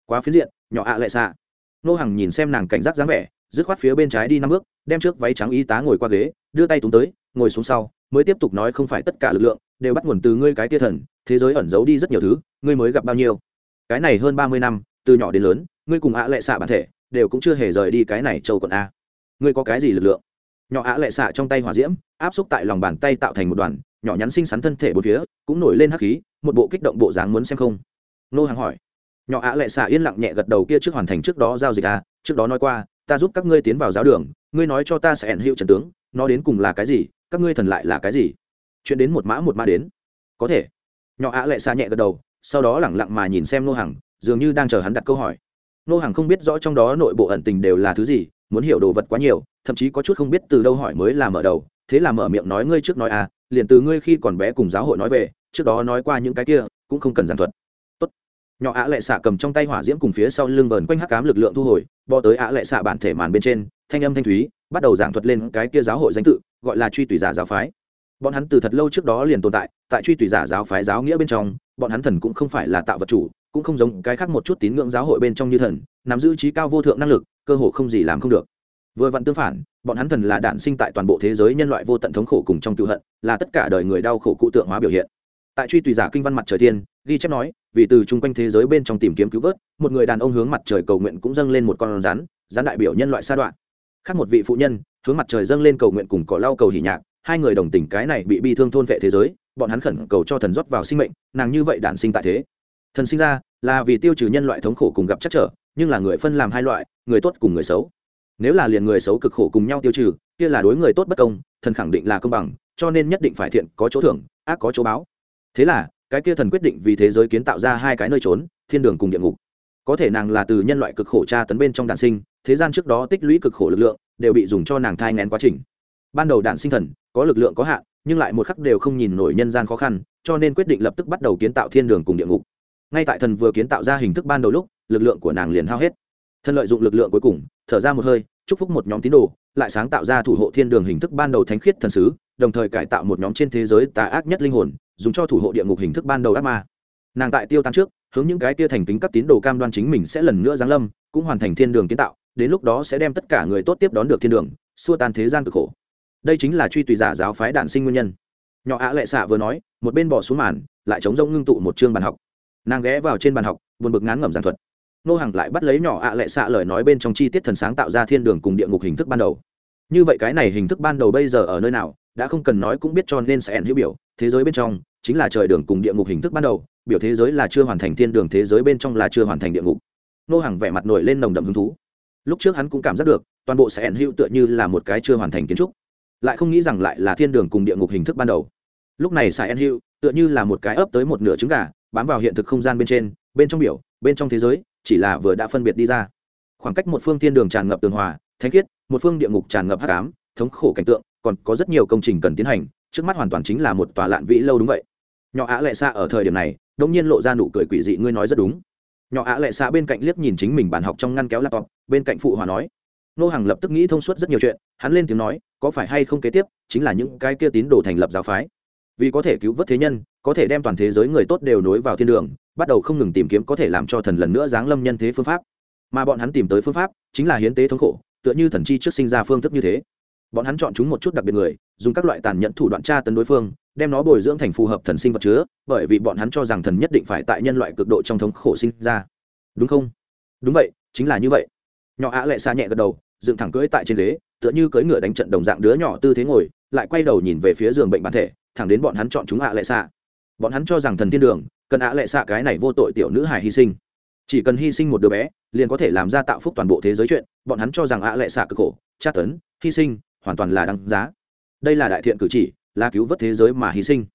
Quá phiến diện nhỏ ạ à lệ xạ. Nô hằng nhìn xem nàng cảnh giác dáng vẻ dứt khoát phía bên trái đi năm bước đem trước váy trắng y tá ngồi qua ghế đưa tay túm tới ngồi xuống sau mới tiếp tục nói không phải tất cả lực lượng đều bắt nguồn từ ngươi cái tia thần thế giới ẩn giấu đi rất nhiều thứ ngươi mới gặp bao nhiêu. Cái này hơn ba mươi năm từ nhỏ đến lớn ngươi cùng ạ lệ xạ bản thể đều cũng chưa hề rời đi cái này châu quận a ngươi có cái gì lực lượng? Nhỏ ạ lệ xạ trong tay hỏa diễm áp xúc tại lòng bàn tay tạo thành một đoàn nhỏ nhắn xinh xắn thân thể bốn phía cũng nổi lên hắc khí một bộ kích động bộ dáng muốn xem không? Nô hàng hỏi. Nhỏ ạ lệ xạ yên lặng nhẹ gật đầu kia trước hoàn thành trước đó giao dịch à, trước đó nói qua ta giúp các ngươi tiến vào giáo đường ngươi nói cho ta sẽ ẩn hiệu trần tướng nó đến cùng là cái gì các ngươi thần lại là cái gì? Chuyện đến một mã một mã đến. Có thể. Nhỏ ạ lệ xạ nhẹ gật đầu sau đó lẳng lặng mà nhìn xem nô hàng dường như đang chờ hắn đặt câu hỏi. Nô hàng không biết rõ trong đó nội bộ ẩn tình đều là thứ gì muốn hiểu đồ vật quá nhiều, thậm chí có chút không biết từ đâu hỏi mới là mở đầu. Thế là mở miệng nói, ngươi trước nói à liền từ ngươi khi còn bé cùng giáo hội nói về, trước đó nói qua những cái kia, cũng không cần giảng thuật. Tốt. Nhỏ ạ lệ xạ cầm trong tay hỏa diễm cùng phía sau lưng vờn quanh hắc cám lực lượng thu hồi, bò tới ạ lệ xạ bản thể màn bên trên, thanh âm thanh thúy, bắt đầu giảng thuật lên cái kia giáo hội danh tự, gọi là truy tùy giả giáo phái. Bọn hắn từ thật lâu trước đó liền tồn tại tại truy tùy giả giáo phái giáo nghĩa bên trong, bọn hắn thần cũng không phải là tạo vật chủ, cũng không giống cái khác một chút tín ngưỡng giáo hội bên trong như thần, nắm giữ trí cao vô thượng năng lực cơ hồ không gì làm không được. Vừa vặn tương phản, bọn hắn thần là đản sinh tại toàn bộ thế giới nhân loại vô tận thống khổ cùng trong cựu hận, là tất cả đời người đau khổ cụ tượng hóa biểu hiện. Tại truy tùy giả kinh văn mặt trời thiên, ghi chép nói, vì từ chung quanh thế giới bên trong tìm kiếm cứu vớt, một người đàn ông hướng mặt trời cầu nguyện cũng dâng lên một con rắn rắn đại biểu nhân loại sa đoạn. Khác một vị phụ nhân, hướng mặt trời dâng lên cầu nguyện cùng cỏ lau cầu hỉ nhạc, hai người đồng tình cái này bị bi thương thôn vệ thế giới, bọn hắn khẩn cầu cho thần rót vào sinh mệnh, nàng như vậy đản sinh tại thế. Thần sinh ra, là vì tiêu trừ nhân loại thống khổ cùng gặp chắc trở nhưng là người phân làm hai loại, người tốt cùng người xấu. Nếu là liền người xấu cực khổ cùng nhau tiêu trừ, kia là đối người tốt bất công, thần khẳng định là công bằng, cho nên nhất định phải thiện, có chỗ thưởng, ác có chỗ báo. Thế là, cái kia thần quyết định vì thế giới kiến tạo ra hai cái nơi trốn, thiên đường cùng địa ngục. Có thể nàng là từ nhân loại cực khổ tra tấn bên trong đàn sinh, thế gian trước đó tích lũy cực khổ lực lượng, đều bị dùng cho nàng thai ngén quá trình. Ban đầu đạn sinh thần, có lực lượng có hạn, nhưng lại một khắc đều không nhìn nổi nhân gian khó khăn, cho nên quyết định lập tức bắt đầu kiến tạo thiên đường cùng địa ngục. Ngay tại thần vừa kiến tạo ra hình thức ban đầu lúc lực lượng của nàng liền hao hết. Thân lợi dụng lực lượng cuối cùng, thở ra một hơi, chúc phúc một nhóm tín đồ, lại sáng tạo ra thủ hộ thiên đường hình thức ban đầu thánh khiết thần sứ, đồng thời cải tạo một nhóm trên thế giới tà ác nhất linh hồn, dùng cho thủ hộ địa ngục hình thức ban đầu ác ma. Nàng tại tiêu tan trước, hướng những cái tia thành kính các tín đồ cam đoan chính mình sẽ lần nữa giáng lâm, cũng hoàn thành thiên đường kiến tạo, đến lúc đó sẽ đem tất cả người tốt tiếp đón được thiên đường, xua tan thế gian cực khổ. Đây chính là truy tùy giả giáo phái đạn sinh nguyên nhân. Nhỏ ạ lệ xạ vừa nói, một bên bỏ xuống màn, lại chống rông ngưng tụ một chương bàn học. Nàng ghé vào trên bàn học, buồn bực ngán ngẩm giảng thuật nô hàng lại bắt lấy nhỏ ạ lệ xạ lời nói bên trong chi tiết thần sáng tạo ra thiên đường cùng địa ngục hình thức ban đầu. Như vậy cái này hình thức ban đầu bây giờ ở nơi nào, đã không cần nói cũng biết cho nên sẽ ẩn hữu biểu. Thế giới bên trong, chính là trời đường cùng địa ngục hình thức ban đầu, biểu thế giới là chưa hoàn thành, thiên đường thế giới bên trong là chưa hoàn thành địa ngục. Nô hàng vẻ mặt nổi lên nồng đậm hứng thú. Lúc trước hắn cũng cảm giác được, toàn bộ sẽ ẩn hữu tựa như là một cái chưa hoàn thành kiến trúc. Lại không nghĩ rằng lại là thiên đường cùng địa ngục hình thức ban đầu. Lúc này sài ẩn hữu, tựa như là một cái ấp tới một nửa trứng gà, bám vào hiện thực không gian bên trên, bên trong biểu, bên trong thế giới chỉ là vừa đã phân biệt đi ra. Khoảng cách một phương thiên đường tràn ngập tường hòa thanh khiết, một phương địa ngục tràn ngập hắc ám, thống khổ cảnh tượng, còn có rất nhiều công trình cần tiến hành, trước mắt hoàn toàn chính là một tòa lạn vĩ lâu đúng vậy. Nhỏ á lệ xa ở thời điểm này đông nhiên lộ ra nụ cười quỷ dị, ngươi nói rất đúng. Nhỏ á lệ xa bên cạnh liếc nhìn chính mình bàn học trong ngăn kéo laptop, bên cạnh phụ hòa nói. Nô hàng lập tức nghĩ thông suốt rất nhiều chuyện, hắn lên tiếng nói, có phải hay không kế tiếp, chính là những cái kia tín đồ thành lập giáo phái. Vì có thể cứu vớt thế nhân, có thể đem toàn thế giới người tốt đều nối vào thiên đường bắt đầu không ngừng tìm kiếm có thể làm cho thần lần nữa giáng lâm nhân thế phương pháp. Mà bọn hắn tìm tới phương pháp chính là hiến tế thống khổ, tựa như thần chi trước sinh ra phương thức như thế. Bọn hắn chọn chúng một chút đặc biệt người, dùng các loại tàn nhẫn thủ đoạn tra tấn đối phương, đem nó bồi dưỡng thành phù hợp thần sinh vật chứa, bởi vì bọn hắn cho rằng thần nhất định phải tại nhân loại cực độ trong thống khổ sinh ra. Đúng không? Đúng vậy, chính là như vậy. Nhỏ ạ lệ xa nhẹ gật đầu, dựng thẳng cưỡi tại trên ghế, tựa như cưỡi ngựa đánh trận đồng dạng đứa nhỏ tư thế ngồi, lại quay đầu nhìn về phía giường bệnh bản thể, thẳng đến bọn hắn chọn chúng ạ lệ xa bọn hắn cho rằng thần thiên đường cần ạ lệ xạ cái này vô tội tiểu nữ hài hy sinh. Chỉ cần hy sinh một đứa bé, liền có thể làm ra tạo phúc toàn bộ thế giới chuyện, bọn hắn cho rằng ạ lệ xạ cực khổ, tra tấn, hy sinh, hoàn toàn là đáng giá. Đây là đại thiện cử chỉ, là cứu vớt thế giới mà hy sinh.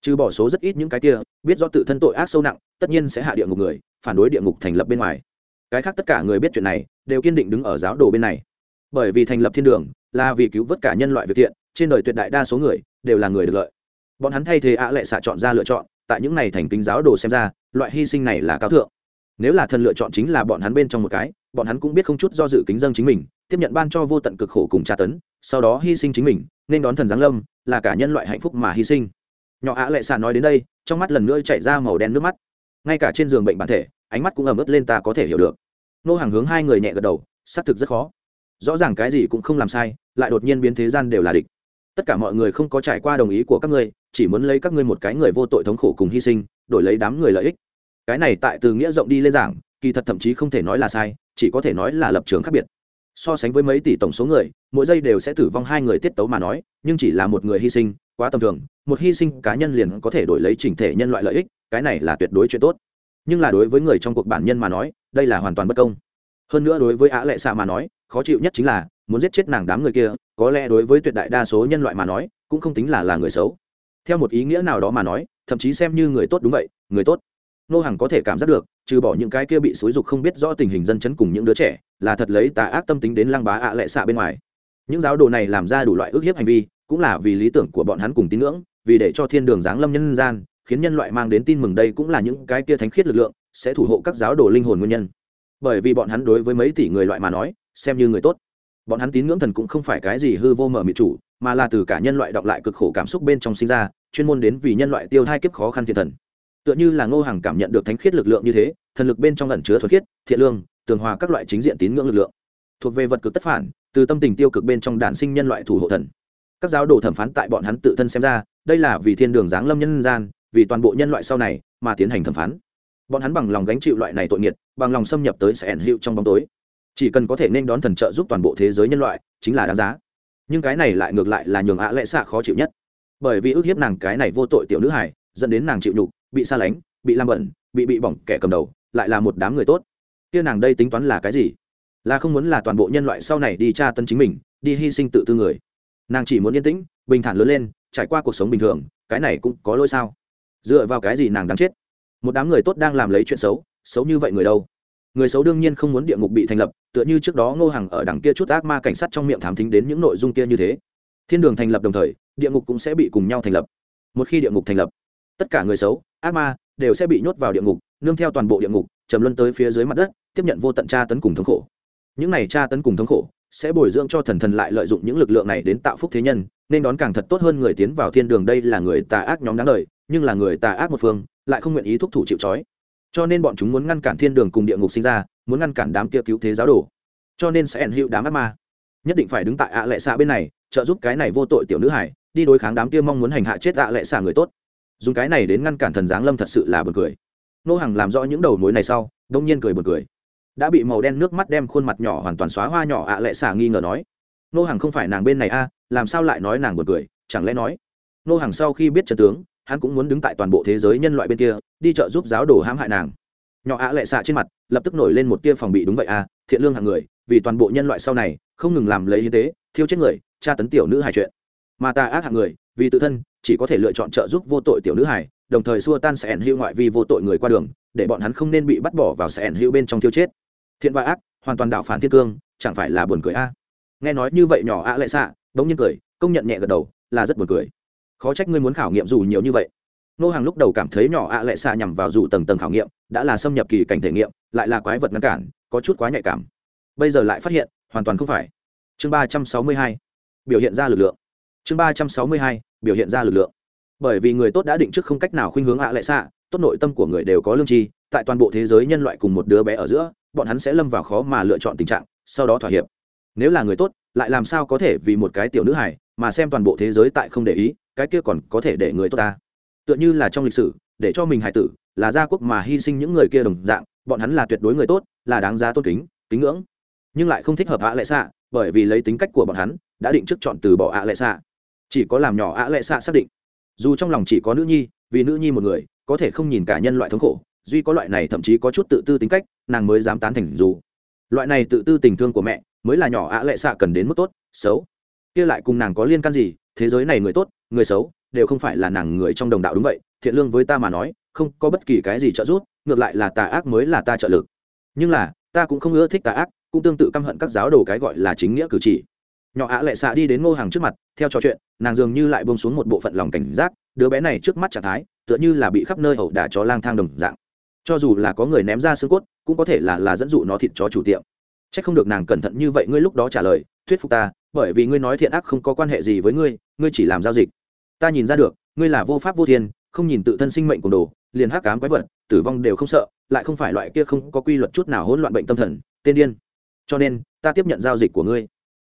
Trừ bỏ số rất ít những cái kia, biết do tự thân tội ác sâu nặng, tất nhiên sẽ hạ địa ngục người, phản đối địa ngục thành lập bên ngoài. Cái khác tất cả người biết chuyện này, đều kiên định đứng ở giáo đồ bên này. Bởi vì thành lập thiên đường, là vì cứu vớt cả nhân loại việc thiện, trên đời tuyệt đại đa số người, đều là người được lợi. Bọn hắn thay thế ạ lệ xạ chọn ra lựa chọn tại những này thành kính giáo đồ xem ra, loại hy sinh này là cao thượng. Nếu là thần lựa chọn chính là bọn hắn bên trong một cái, bọn hắn cũng biết không chút do dự kính dân chính mình, tiếp nhận ban cho vô tận cực khổ cùng tra tấn, sau đó hy sinh chính mình, nên đón thần giáng lâm, là cả nhân loại hạnh phúc mà hy sinh. Nhỏ ạ lệ xạ nói đến đây, trong mắt lần nữa chạy ra màu đen nước mắt. Ngay cả trên giường bệnh bản thể, ánh mắt cũng ẩm ướt lên ta có thể hiểu được. Nô hàng hướng hai người nhẹ gật đầu, xác thực rất khó. Rõ ràng cái gì cũng không làm sai, lại đột nhiên biến thế gian đều là địch. Tất cả mọi người không có trải qua đồng ý của các ngươi chỉ muốn lấy các ngươi một cái người vô tội thống khổ cùng hy sinh, đổi lấy đám người lợi ích. Cái này tại từ nghĩa rộng đi lên giảng, kỳ thật thậm chí không thể nói là sai, chỉ có thể nói là lập trường khác biệt. So sánh với mấy tỷ tổng số người, mỗi giây đều sẽ tử vong hai người tiết tấu mà nói, nhưng chỉ là một người hy sinh, quá tầm thường, một hy sinh cá nhân liền có thể đổi lấy chỉnh thể nhân loại lợi ích, cái này là tuyệt đối chuyện tốt. Nhưng là đối với người trong cuộc bản nhân mà nói, đây là hoàn toàn bất công. Hơn nữa đối với á lệ xạ mà nói, khó chịu nhất chính là, muốn giết chết nàng đám người kia, có lẽ đối với tuyệt đại đa số nhân loại mà nói, cũng không tính là là người xấu theo một ý nghĩa nào đó mà nói, thậm chí xem như người tốt đúng vậy, người tốt. Nô hàng có thể cảm giác được, trừ bỏ những cái kia bị xúi dục không biết rõ tình hình dân chấn cùng những đứa trẻ, là thật lấy tà ác tâm tính đến lăng bá ạ lệ xạ bên ngoài. Những giáo đồ này làm ra đủ loại ước hiếp hành vi, cũng là vì lý tưởng của bọn hắn cùng tín ngưỡng, vì để cho thiên đường giáng lâm nhân gian, khiến nhân loại mang đến tin mừng đây cũng là những cái kia thánh khiết lực lượng, sẽ thủ hộ các giáo đồ linh hồn nguyên nhân. Bởi vì bọn hắn đối với mấy tỷ người loại mà nói, xem như người tốt. Bọn hắn tín ngưỡng thần cũng không phải cái gì hư vô mở mịt chủ mà là từ cả nhân loại đọc lại cực khổ cảm xúc bên trong sinh ra, chuyên môn đến vì nhân loại tiêu thai kiếp khó khăn thiện thần. Tựa như là ngô hàng cảm nhận được thánh khiết lực lượng như thế, thần lực bên trong ẩn chứa thuật khiết, thiện lương, tường hòa các loại chính diện tín ngưỡng lực lượng. Thuộc về vật cực tất phản, từ tâm tình tiêu cực bên trong đản sinh nhân loại thủ hộ thần. Các giáo đồ thẩm phán tại bọn hắn tự thân xem ra, đây là vì thiên đường giáng lâm nhân gian, vì toàn bộ nhân loại sau này mà tiến hành thẩm phán. Bọn hắn bằng lòng gánh chịu loại này tội nghiệt, bằng lòng xâm nhập tới sẽ ẩn hiệu trong bóng tối. Chỉ cần có thể nên đón thần trợ giúp toàn bộ thế giới nhân loại, chính là đáng giá nhưng cái này lại ngược lại là nhường ạ lệ xạ khó chịu nhất. Bởi vì ước hiếp nàng cái này vô tội tiểu nữ hải dẫn đến nàng chịu nhục, bị xa lánh, bị lam bẩn, bị bị bỏng, kẻ cầm đầu, lại là một đám người tốt. Kia nàng đây tính toán là cái gì? Là không muốn là toàn bộ nhân loại sau này đi tra tân chính mình, đi hy sinh tự tư người. Nàng chỉ muốn yên tĩnh, bình thản lớn lên, trải qua cuộc sống bình thường, cái này cũng có lỗi sao? Dựa vào cái gì nàng đáng chết? Một đám người tốt đang làm lấy chuyện xấu xấu như vậy người đâu? Người xấu đương nhiên không muốn địa ngục bị thành lập tựa như trước đó ngô hằng ở đằng kia chút ác ma cảnh sát trong miệng thám thính đến những nội dung kia như thế. Thiên đường thành lập đồng thời, địa ngục cũng sẽ bị cùng nhau thành lập. Một khi địa ngục thành lập, tất cả người xấu, ác ma đều sẽ bị nhốt vào địa ngục, nương theo toàn bộ địa ngục, trầm luân tới phía dưới mặt đất, tiếp nhận vô tận tra tấn cùng thống khổ. Những này tra tấn cùng thống khổ sẽ bồi dưỡng cho thần thần lại lợi dụng những lực lượng này đến tạo phúc thế nhân, nên đón càng thật tốt hơn người tiến vào thiên đường đây là người tà ác nhóm đáng đời, nhưng là người tà ác một phương, lại không nguyện ý thúc thủ chịu trói. Cho nên bọn chúng muốn ngăn cản thiên đường cùng địa ngục sinh ra muốn ngăn cản đám kia cứu thế giáo đồ. Cho nên sẽ ẩn hữu đám ác ma. Nhất định phải đứng tại ạ lệ xạ bên này, trợ giúp cái này vô tội tiểu nữ hải, đi đối kháng đám kia mong muốn hành hạ chết ạ lệ xạ người tốt. Dùng cái này đến ngăn cản thần giáng lâm thật sự là b u ồ n cười. Nô hàng làm rõ những đầu mối này sau, đông nhiên cười b u ồ n cười. Đã bị màu đen nước mắt đem khuôn mặt nhỏ hoàn toàn xóa hoa nhỏ ạ lệ xạ nghi ngờ nói. Nô hàng không phải nàng bên này a, làm sao lại nói nàng b u ồ n cười, chẳng lẽ nói. Nô hàng sau khi biết trần tướng, hắn cũng muốn đứng tại toàn bộ thế giới nhân loại bên kia, đi trợ giúp giáo đồ hãm hại nàng nhỏ ạ lệ xạ trên mặt, lập tức nổi lên một tia phòng bị đúng vậy à thiện lương hạng người, vì toàn bộ nhân loại sau này, không ngừng làm lấy hiến tế, thiêu chết người, tra tấn tiểu nữ hài chuyện. Mà ta ác hạng người, vì tự thân, chỉ có thể lựa chọn trợ giúp vô tội tiểu nữ hài, đồng thời xua tan sẽ ẩn hữu ngoại vi vô tội người qua đường, để bọn hắn không nên bị bắt bỏ vào sẽ ẩn hữu bên trong thiêu chết. Thiện và ác, hoàn toàn đạo phản thiên cương, chẳng phải là buồn cười a à. nghe nói như vậy nhỏ ạ lệ xạ, bỗng nhiên cười, công nhận nhẹ gật đầu, là rất buồn cười. Khó trách ngươi muốn khảo nghiệm dù nhiều như vậy. Nô hàng lúc đầu cảm thấy nhỏ ạ lệ xạ nhằm vào dù tầng tầng khảo nghiệm đã là xâm nhập kỳ cảnh thể nghiệm, lại là quái vật ngăn cản, có chút quá nhạy cảm. Bây giờ lại phát hiện, hoàn toàn không phải. Chương ba trăm sáu mươi hai, biểu hiện ra lực lượng. Chương ba trăm sáu mươi hai, biểu hiện ra lực lượng. Bởi vì người tốt đã định trước không cách nào khuynh hướng ạ lệ xạ, tốt nội tâm của người đều có lương tri, tại toàn bộ thế giới nhân loại cùng một đứa bé ở giữa, bọn hắn sẽ lâm vào khó mà lựa chọn tình trạng, sau đó thỏa hiệp. Nếu là người tốt, lại làm sao có thể vì một cái tiểu nữ hải mà xem toàn bộ thế giới tại không để ý, cái kia còn có thể để người tốt ta? Tựa như là trong lịch sử, để cho mình hải tử là gia quốc mà hy sinh những người kia đồng dạng, bọn hắn là tuyệt đối người tốt, là đáng giá tôn kính kính ngưỡng. Nhưng lại không thích hợp ạ lệ xạ, bởi vì lấy tính cách của bọn hắn, đã định trước chọn từ bỏ ạ lệ xạ. Chỉ có làm nhỏ ạ lệ xạ xác định. Dù trong lòng chỉ có nữ nhi, vì nữ nhi một người, có thể không nhìn cả nhân loại thống khổ, duy có loại này thậm chí có chút tự tư tính cách, nàng mới dám tán thành dù. Loại này tự tư tình thương của mẹ, mới là nhỏ ạ lệ xạ cần đến mức tốt, xấu. Kia lại cùng nàng có liên can gì, thế giới này người tốt, người xấu, đều không phải là nàng người trong đồng đạo đúng vậy, thiện lương với ta mà nói không có bất kỳ cái gì trợ giúp, ngược lại là tà ác mới là ta trợ lực. Nhưng là, ta cũng không ưa thích tà ác, cũng tương tự căm hận các giáo đồ cái gọi là chính nghĩa cử chỉ. Nhỏ ạ lệ xạ đi đến ngô hàng trước mặt, theo trò chuyện, nàng dường như lại bông xuống một bộ phận lòng cảnh giác, đứa bé này trước mắt trạng thái, tựa như là bị khắp nơi ẩu đả chó lang thang đồng dạng. Cho dù là có người ném ra xương cốt, cũng có thể là là dẫn dụ nó thịt chó chủ tiệm. C h ắ c không được nàng cẩn thận như vậy ngươi lúc đó trả lời, thuyết phục ta, bởi vì ngươi nói thiện ác không có quan hệ gì với ngươi ngươi chỉ làm giao dịch. Ta nhìn ra được, ngươi là vô pháp vô thiên, không nhìn tự thân sinh mệnh của đồ liền hắc cám quái vật, tử vong đều không sợ, lại không phải loại kia không có quy luật chút nào hỗn loạn bệnh tâm thần, tên điên. Cho nên, ta tiếp nhận giao dịch của ngươi.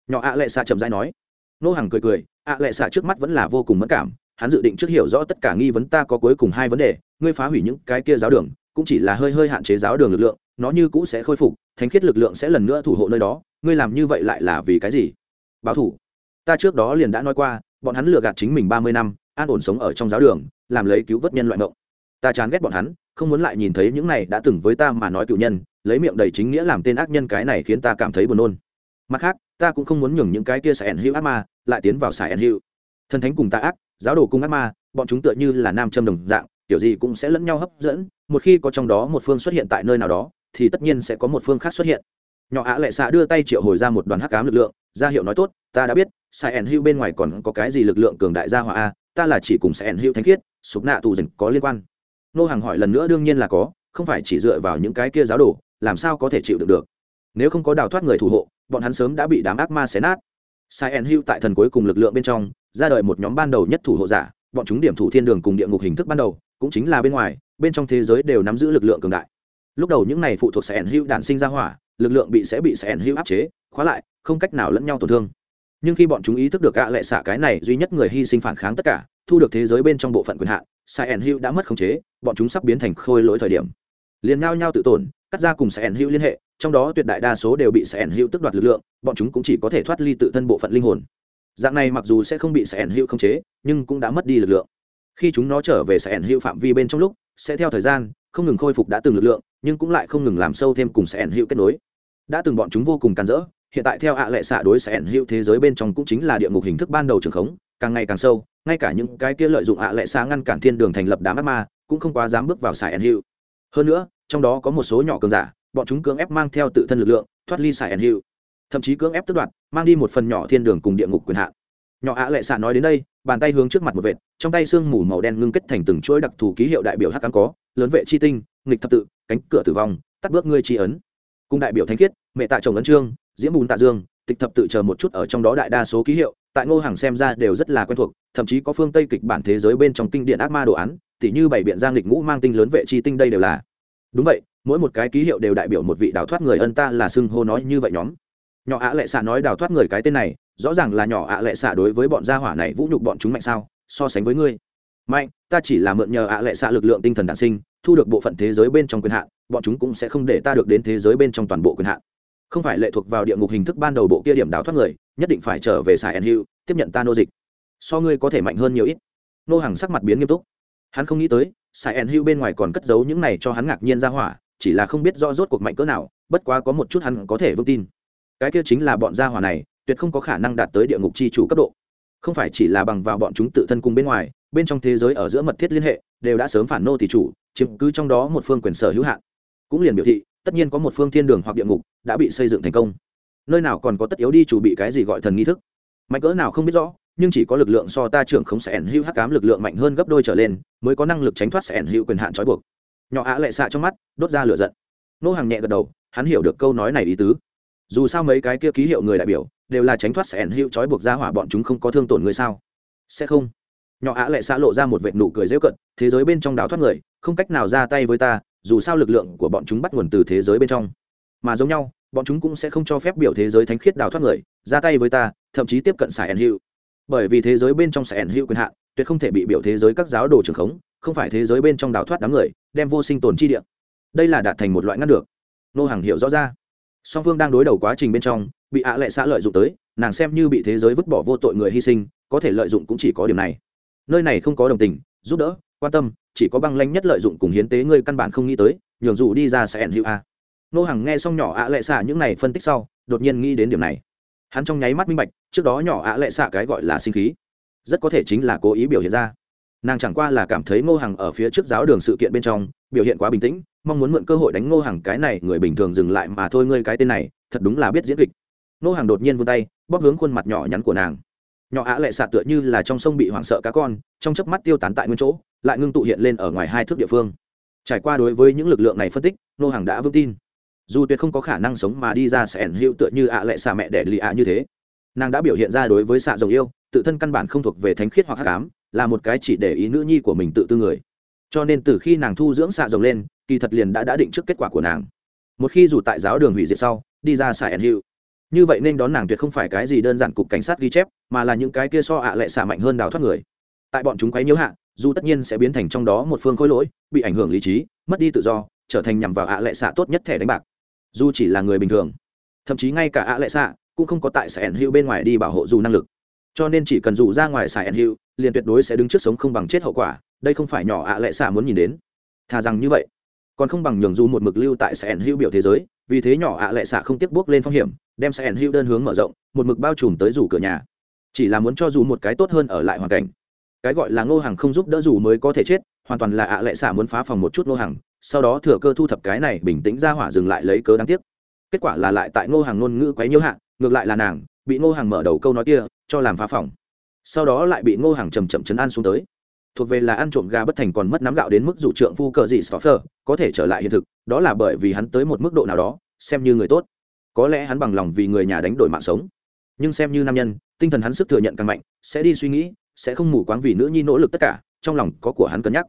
Nhỏ ạ lệ xạ chậm dãi nói. Nô hàng cười cười ạ lệ xạ trước mắt vẫn là vô cùng mất cảm, hắn dự định trước hiểu rõ tất cả nghi vấn ta có cuối cùng hai vấn đề, ngươi phá hủy những cái kia giáo đường, cũng chỉ là hơi hơi hạn chế giáo đường lực lượng, nó như cũ sẽ khôi phục, thánh khiết lực lượng sẽ lần nữa thủ hộ nơi đó, ngươi làm như vậy lại là vì cái gì? Báo thủ. Ta trước đó liền đã nói qua, bọn hắn lừa gạt chính mình ba mươi năm, an ổn sống ở trong giáo đường, làm lấy cứu vớt nhân loại mộng ta chán ghét bọn hắn, không muốn lại nhìn thấy những này đã từng với ta mà nói cựu nhân, lấy miệng đầy chính nghĩa làm tên ác nhân cái này khiến ta cảm thấy buồn nôn. Mặt khác, ta cũng không muốn nhường những cái kia sài ẩn hữu ác ma lại tiến vào sài ẩn hữu. Thần thánh cùng ta ác, giáo đồ cùng ác ma, bọn chúng tựa như là nam châm đồng dạng, kiểu gì cũng sẽ lẫn nhau hấp dẫn, một khi có trong đó một phương xuất hiện tại nơi nào đó, thì tất nhiên sẽ có một phương khác xuất hiện. Nhỏ ạ lệ xạ đưa tay triệu hồi ra một đoàn hắc cám lực lượng, ra hiệu nói tốt, ta đã biết sai ẩn hữu bên ngoài còn có cái gì lực lượng cường đại gia hỏa a, ta là chỉ cùng sai ẩn hữu thánh khiết, sụp nạ tù dần có liên quan nô hàng hỏi lần nữa đương nhiên là có, không phải chỉ dựa vào những cái kia giáo đồ, làm sao có thể chịu được được? Nếu không có đào thoát người thủ hộ, bọn hắn sớm đã bị đám ác ma xé nát. Sai ẩn hưu tại thần cuối cùng lực lượng bên trong, ra đời một nhóm ban đầu nhất thủ hộ giả, bọn chúng điểm thủ thiên đường cùng địa ngục hình thức ban đầu, cũng chính là bên ngoài, bên trong thế giới đều nắm giữ lực lượng cường đại. Lúc đầu những này phụ thuộc sai ẩn hưu đản sinh ra hỏa, lực lượng bị sẽ bị sai ẩn hưu áp chế, khóa lại, không cách nào lẫn nhau tổn thương nhưng khi bọn chúng ý thức được gạ lệ xạ cái này duy nhất người hy sinh phản kháng tất cả, thu được thế giới bên trong bộ phận quyền hạn sai ẩn hữu đã mất khống chế, bọn chúng sắp biến thành khôi lỗi thời điểm. Liền nhau nhau tự tổn, cắt ra cùng sai ẩn hữu liên hệ, trong đó tuyệt đại đa số đều bị sai ẩn hữu tức đoạt lực lượng, bọn chúng cũng chỉ có thể thoát ly tự thân bộ phận linh hồn. Dạng này mặc dù sẽ không bị sai ẩn hữu khống chế, nhưng cũng đã mất đi lực lượng. Khi chúng nó trở về sai ẩn hữu phạm vi bên trong lúc, sẽ theo thời gian, không ngừng khôi phục đã từng lực lượng, nhưng cũng lại không ngừng làm sâu thêm cùng sai ẩn hữu kết nối. Đã từng bọn chúng vô cùng càn rỡ hiện tại theo ạ lệ xạ đối sẽ ẩn hữu thế giới bên trong cũng chính là địa ngục hình thức ban đầu trường khống, càng ngày càng sâu, ngay cả những cái kia lợi dụng ạ lệ xạ ngăn cản thiên đường thành lập đám ác ma, cũng không quá dám bước vào sài ẩn hữu. Hơn nữa, trong đó có một số nhỏ cường giả, bọn chúng cưỡng ép mang theo tự thân lực lượng, thoát ly sài ẩn hữu. Thậm chí cưỡng ép tước đoạt, mang đi một phần nhỏ thiên đường cùng địa ngục quyền hạn. Nhỏ ạ lệ xạ nói đến đây, bàn tay hướng trước mặt một vệt, trong tay xương mù màu đen ngưng kết thành từng chuỗi đặc thù ký hiệu đại biểu hắc cám có, lớn vệ chi tinh, nghịch thập tự, cánh cửa tử vong, tắt bước ngươi tri ấn. Cùng đại biểu thánh khiết, mẹ tạ chồng ấn trương diễm bùn tạ dương, tịch thập tự chờ một chút ở trong đó đại đa số ký hiệu, tại ngô hàng xem ra đều rất là quen thuộc, thậm chí có phương tây kịch bản thế giới bên trong kinh điện ác ma đồ án, tỉ như bảy biện giang lịch ngũ mang tinh lớn vệ chi tinh đây đều là. Đúng vậy, mỗi một cái ký hiệu đều đại biểu một vị đào thoát người ân ta là xưng hô nói như vậy nhóm. Nhỏ ạ lệ xạ nói đào thoát người cái tên này, rõ ràng là nhỏ ạ lệ xạ đối với bọn gia hỏa này vũ nhục bọn chúng mạnh sao, so sánh với ngươi. Mạnh, ta chỉ là mượn nhờ ạ lệ xạ lực lượng tinh thần đản sinh, thu được bộ phận thế giới bên trong quyền hạn, bọn chúng cũng sẽ không để ta được đến thế giới bên trong toàn bộ quyền hạn không phải lệ thuộc vào địa ngục hình thức ban đầu bộ kia điểm đào thoát người, nhất định phải trở về xài ẩn hữu tiếp nhận ta nô dịch. So ngươi có thể mạnh hơn nhiều ít. Nô hàng sắc mặt biến nghiêm túc. Hắn không nghĩ tới xài ẩn hữu bên ngoài còn cất giấu những này cho hắn ngạc nhiên ra hỏa, chỉ là không biết rõ rốt cuộc mạnh cỡ nào, bất quá có một chút hắn có thể vững tin. Cái kia chính là bọn gia hỏa này, tuyệt không có khả năng đạt tới địa ngục c h i chủ cấp độ. Không phải chỉ là bằng vào bọn chúng tự thân cùng bên ngoài, bên trong thế giới ở giữa mật thiết liên hệ, đều đã sớm phản nô tỷ chủ, chiếm cứ trong đó một phương quyền sở hữu hạn. Cũng liền biểu thị tất nhiên có một phương thiên đường hoặc địa ngục đã bị xây dựng thành công. Nơi nào còn có tất yếu đi chủ bị cái gì gọi thần nghi thức? Mạnh cỡ nào không biết rõ, nhưng chỉ có lực lượng so ta trưởng không sẽ ẩn hữu hắc cám lực lượng mạnh hơn gấp đôi trở lên, mới có năng lực tránh thoát sẽ ẩn hữu quyền hạn trói buộc. Nhỏ ạ lệ xạ trong mắt, đốt ra lửa giận. Nô hàng nhẹ gật đầu, hắn hiểu được câu nói này ý tứ. Dù sao mấy cái kia ký hiệu người đại biểu, đều là tránh thoát sẽ ẩn hữu trói buộc ra hỏa bọn chúng không có thương tổn người sao? Sẽ không. Nhỏ ạ lệ xạ lộ ra một vệt nụ cười dễu cận, thế giới bên trong đào thoát người, không cách nào ra tay với ta dù sao lực lượng của bọn chúng bắt nguồn từ thế giới bên trong. Mà giống nhau, bọn chúng cũng sẽ không cho phép biểu thế giới thánh khiết đào thoát người, ra tay với ta, thậm chí tiếp cận sài ẩn hữu. Bởi vì thế giới bên trong sài ẩn hữu quyền hạn, tuyệt không thể bị biểu thế giới các giáo đồ trưởng khống, không phải thế giới bên trong đào thoát đám người, đem vô sinh tồn chi địa. Đây là đạt thành một loại ngăn được. Nô hàng hiệu rõ ra. Song phương đang đối đầu quá trình bên trong, bị ạ lệ xã lợi dụng tới, nàng xem như bị thế giới vứt bỏ vô tội người hy sinh, có thể lợi dụng cũng chỉ có điểm này. Nơi này không có đồng tình, giúp đỡ, quan tâm chỉ có băng lanh nhất lợi dụng cùng hiến tế ngươi căn bản không nghĩ tới, nhường dù đi ra sẽ ẩn hữu a. Nô hàng nghe xong nhỏ ạ lệ xạ những này phân tích sau, đột nhiên nghĩ đến điểm này. Hắn trong nháy mắt minh bạch, trước đó nhỏ ạ lệ xạ cái gọi là sinh khí, rất có thể chính là cố ý biểu hiện ra. Nàng chẳng qua là cảm thấy ngô hằng ở phía trước giáo đường sự kiện bên trong, biểu hiện quá bình tĩnh, mong muốn mượn cơ hội đánh ngô hằng cái này người bình thường dừng lại mà thôi ngươi cái tên này, thật đúng là biết diễn kịch. Ngô hằng đột nhiên vươn tay, bóp hướng khuôn mặt nhỏ nhắn của nàng nhỏ ạ lệ xạ tựa như là trong sông bị hoảng sợ cá con, trong chớp mắt tiêu tán tại nguyên chỗ, lại ngưng tụ hiện lên ở ngoài hai thước địa phương. Trải qua đối với những lực lượng này phân tích, nô hàng đã vững tin. Dù tuyệt không có khả năng sống mà đi ra sẽ ẩn hữu tựa như ạ lệ xạ mẹ đẻ lì ạ như thế. Nàng đã biểu hiện ra đối với xạ dầu yêu, tự thân căn bản không thuộc về thánh khiết hoặc hắc ám, là một cái chỉ để ý nữ nhi của mình tự tư người. Cho nên từ khi nàng thu dưỡng xạ rồng lên, kỳ thật liền đã đã định trước kết quả của nàng. Một khi dù tại giáo đường hủy diệt sau, đi ra xạ ẩn hiệu như vậy nên đón nàng tuyệt không phải cái gì đơn giản cục cảnh sát ghi chép, mà là những cái kia so ạ lệ xả mạnh hơn đào thoát người. Tại bọn chúng quấy nhiễu hạ, dù tất nhiên sẽ biến thành trong đó một phương khối lỗi, bị ảnh hưởng lý trí, mất đi tự do, trở thành nhằm vào ạ lệ xạ tốt nhất thẻ đánh bạc. Dù chỉ là người bình thường, thậm chí ngay cả ạ lệ xạ cũng không có tại xài ẩn hiệu bên ngoài đi bảo hộ dù năng lực. Cho nên chỉ cần dù ra ngoài xài ẩn hiệu liền tuyệt đối sẽ đứng trước sống không bằng chết hậu quả, đây không phải nhỏ ạ lệ xạ muốn nhìn đến. Thà rằng như vậy, còn không bằng nhường dù một mực lưu tại sẻn hữu biểu thế giới, vì thế nhỏ ạ lệ xạ không tiếc bước lên phong hiểm đem sẻn hữu đơn hướng mở rộng, một mực bao trùm tới rủ cửa nhà. Chỉ là muốn cho dù một cái tốt hơn ở lại hoàn cảnh. Cái gọi là ngô hàng không giúp đỡ dù mới có thể chết, hoàn toàn là ạ lệ xả muốn phá phòng một chút ngô hàng sau đó thừa cơ thu thập cái này bình tĩnh ra hỏa dừng lại lấy cớ đáng tiếc. Kết quả là lại tại ngô hàng ngôn ngữ quấy nhiễu hạ, ngược lại là nàng, bị ngô hàng mở đầu câu nói kia, cho làm phá phòng. Sau đó lại bị ngô hàng chầm chậm chấn an xuống tới. Thuộc về là ăn trộm gà bất thành còn mất nắm gạo đến mức dụ trượng phu cờ gì stoffer, có thể trở lại hiện thực, đó là bởi vì hắn tới một mức độ nào đó, xem như người tốt có lẽ hắn bằng lòng vì người nhà đánh đổi mạng sống. Nhưng xem như nam nhân, tinh thần hắn sức thừa nhận càng mạnh, sẽ đi suy nghĩ, sẽ không mù quáng vì nữ nhi nỗ lực tất cả, trong lòng có của hắn cân nhắc.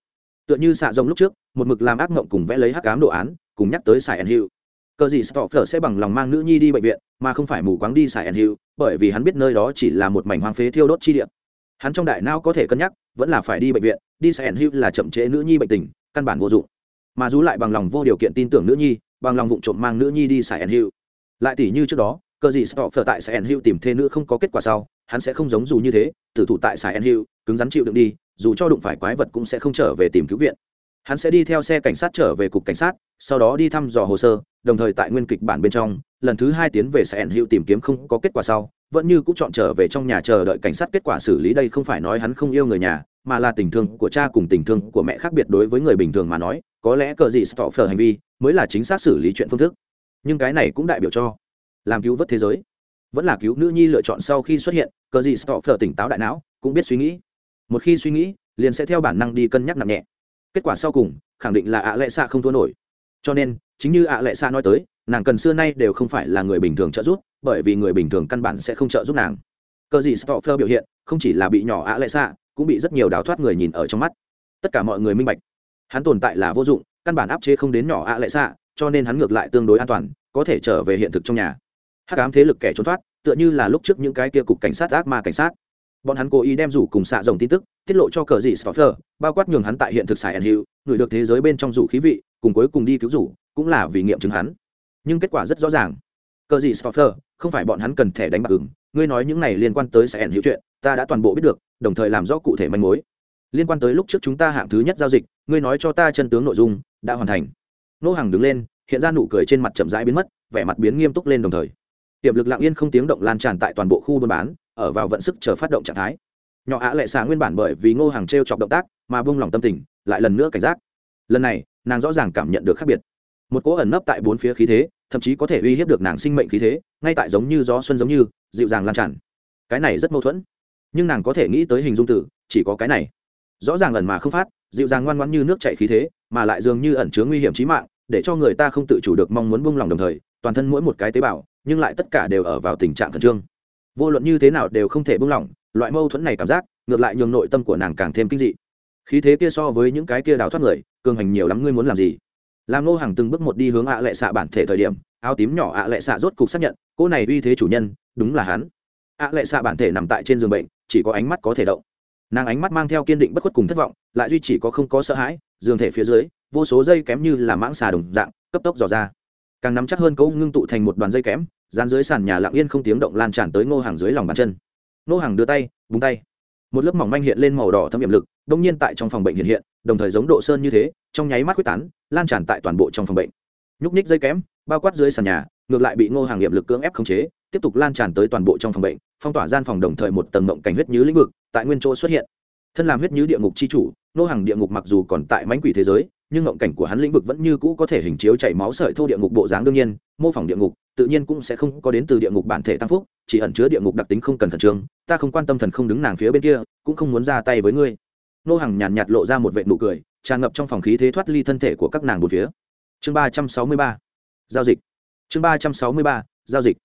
Tựa như xạ rồng lúc trước, một mực làm ác mộng cùng vẽ lấy hắc cám đồ án, cùng nhắc tới sài ẩn hiệu cờ gì stoffer sẽ bằng lòng mang nữ nhi đi bệnh viện, mà không phải mù quáng đi sài ẩn hiệu bởi vì hắn biết nơi đó chỉ là một mảnh hoang phế thiêu đốt chi địa. Hắn trong đại não có thể cân nhắc, vẫn là phải đi bệnh viện, đi sẽ hiệu là chậm trễ nữ nhi bệnh tình, căn bản vô dụng. Mà dù lại bằng lòng vô điều kiện tin tưởng nữ nhi, bằng lòng vụ trộm mang nữ nhi đi sẽ hiệu lại tỷ như trước đó cơ gì stop phở tại sài hữu tìm thê nữ không có kết quả sau, hắn sẽ không giống dù như thế, tử thủ tại sài hữu cứng rắn chịu đựng đi, dù cho đụng phải quái vật cũng sẽ không trở về tìm cứu viện. Hắn sẽ đi theo xe cảnh sát trở về cục cảnh sát, sau đó đi thăm dò hồ sơ, đồng thời tại nguyên kịch bản bên trong, lần thứ hai tiến về sài hữu tìm kiếm không có kết quả sau, vẫn như cũng chọn trở về trong nhà chờ đợi cảnh sát kết quả xử lý. Đây không phải nói hắn không yêu người nhà, mà là tình thương của cha cùng tình thương của mẹ khác biệt đối với người bình thường mà nói, có lẽ cờ gì stop hành vi mới là chính xác xử lý chuyện phương thức nhưng cái này cũng đại biểu cho làm cứu vớt thế giới. Vẫn là cứu nữ nhi lựa chọn sau khi xuất hiện, cờ gì stop phở tỉnh táo đại não, cũng biết suy nghĩ. Một khi suy nghĩ, liền sẽ theo bản năng đi cân nhắc nặng nhẹ. Kết quả sau cùng, khẳng định là ạ lệ xạ không thua nổi. Cho nên, chính như ạ lệ xạ nói tới, nàng cần xưa nay đều không phải là người bình thường trợ giúp, bởi vì người bình thường căn bản sẽ không trợ giúp nàng. Cờ gì stoffer biểu hiện, không chỉ là bị nhỏ ạ lệ xạ, cũng bị rất nhiều đào thoát người nhìn ở trong mắt. Tất cả mọi người minh bạch. Hắn tồn tại là vô dụng, căn bản áp chế không đến nhỏ ạ lệ xạ cho nên hắn ngược lại tương đối an toàn, có thể trở về hiện thực trong nhà. Hát cám thế lực kẻ trốn thoát, tựa như là lúc trước những cái kia cục cảnh sát ác ma cảnh sát. Bọn hắn cố ý đem rủ cùng xạ rồng tin tức, tiết lộ cho cờ dị stoffer bao quát nhường hắn tại hiện thực xài ẩn hiệu người được thế giới bên trong rủ khí vị, cùng cuối cùng đi cứu rủ, cũng là vì nghiệm chứng hắn. Nhưng kết quả rất rõ ràng. Cờ dị stoffer không phải bọn hắn cần thẻ đánh bạc ứng. ngươi nói những này liên quan tới xài ẩn hiệu chuyện, ta đã toàn bộ biết được, đồng thời làm rõ cụ thể manh mối. Liên quan tới lúc trước chúng ta hạng thứ nhất giao dịch, ngươi nói cho ta chân tướng nội dung, đã hoàn thành nô hàng đứng lên, hiện ra nụ cười trên mặt chậm rãi biến mất, vẻ mặt biến nghiêm túc lên đồng thời. Tiềm lực lặng yên không tiếng động lan tràn tại toàn bộ khu buôn bán, ở vào vận sức chờ phát động trạng thái. Nhỏ ạ lệ xả nguyên bản bởi vì ngô hàng t r e o chọc động tác, mà bông lòng tâm tình, lại lần nữa cảnh giác. Lần này, nàng rõ ràng cảm nhận được khác biệt. Một cỗ ẩn nấp tại bốn phía khí thế, thậm chí có thể uy hiếp được nàng sinh mệnh khí thế, ngay tại giống như gió xuân giống như, dịu dàng lan tràn. Cái này rất mâu thuẫn. Nhưng nàng có thể nghĩ tới hình dung tử chỉ có cái này. Rõ ràng ẩn mà không phát, dịu dàng ngoan ngoãn như nước chảy khí thế mà lại dường như ẩn chứa nguy hiểm chí mạng, để cho người ta không tự chủ được mong muốn buông lòng đồng thời, toàn thân mỗi một cái tế bào, nhưng lại tất cả đều ở vào tình trạng khẩn trương. Vô luận như thế nào đều không thể buông lỏng, loại mâu thuẫn này cảm giác, ngược lại nhường nội tâm của nàng càng thêm kinh dị. Khí thế kia so với những cái kia đào thoát người, cường hành nhiều lắm ngươi muốn làm gì? Làm nô hàng từng bước một đi hướng ạ lệ xạ bản thể thời điểm, áo tím nhỏ ạ lệ xạ rốt cục xác nhận, cô này uy thế chủ nhân, đúng là hắn. ạ lệ xạ bản thể nằm tại trên giường bệnh, chỉ có ánh mắt có thể động. Nàng ánh mắt mang theo kiên định bất khuất cùng thất vọng lại duy chỉ có không có sợ hãi, giường thể phía dưới, vô số dây kém như là mãng xà đồng dạng, cấp tốc dò ra. Càng nắm chắc hơn cấu ngưng tụ thành một đoàn dây kém, dán dưới sàn nhà lặng yên không tiếng động lan tràn tới ngô hàng dưới lòng bàn chân. Ngô hàng đưa tay, búng tay. Một lớp mỏng manh hiện lên màu đỏ thâm hiểm lực, đông nhiên tại trong phòng bệnh hiện hiện, đồng thời giống độ sơn như thế, trong nháy mắt quyết tán, lan tràn tại toàn bộ trong phòng bệnh. Nhúc ních dây kém, bao quát dưới sàn nhà, ngược lại bị ngô hàng nghiệm lực cưỡng ép khống chế, tiếp tục lan tràn tới toàn bộ trong phòng bệnh, phong tỏa gian phòng đồng thời một tầng mộng cảnh huyết như lĩnh vực, tại nguyên chỗ xuất hiện thân làm huyết như địa ngục c h i chủ, nô hàng địa ngục mặc dù còn tại mánh quỷ thế giới, nhưng ngộng cảnh của hắn lĩnh vực vẫn như cũ có thể hình chiếu chảy máu sợi thô địa ngục bộ dáng đương nhiên, mô phỏng địa ngục, tự nhiên cũng sẽ không có đến từ địa ngục bản thể tăng phúc, chỉ ẩn chứa địa ngục đặc tính không cần thần trường. ta không quan tâm thần không đứng nàng phía bên kia, cũng không muốn ra tay với ngươi. Nô hàng nhàn nhạt lộ ra một vệ nụ cười, tràn ngập trong phòng khí thế thoát ly thân thể của các nàng một phía. Chương ba trăm sáu mươi ba, giao dịch. Chương ba trăm sáu mươi ba, giao dịch.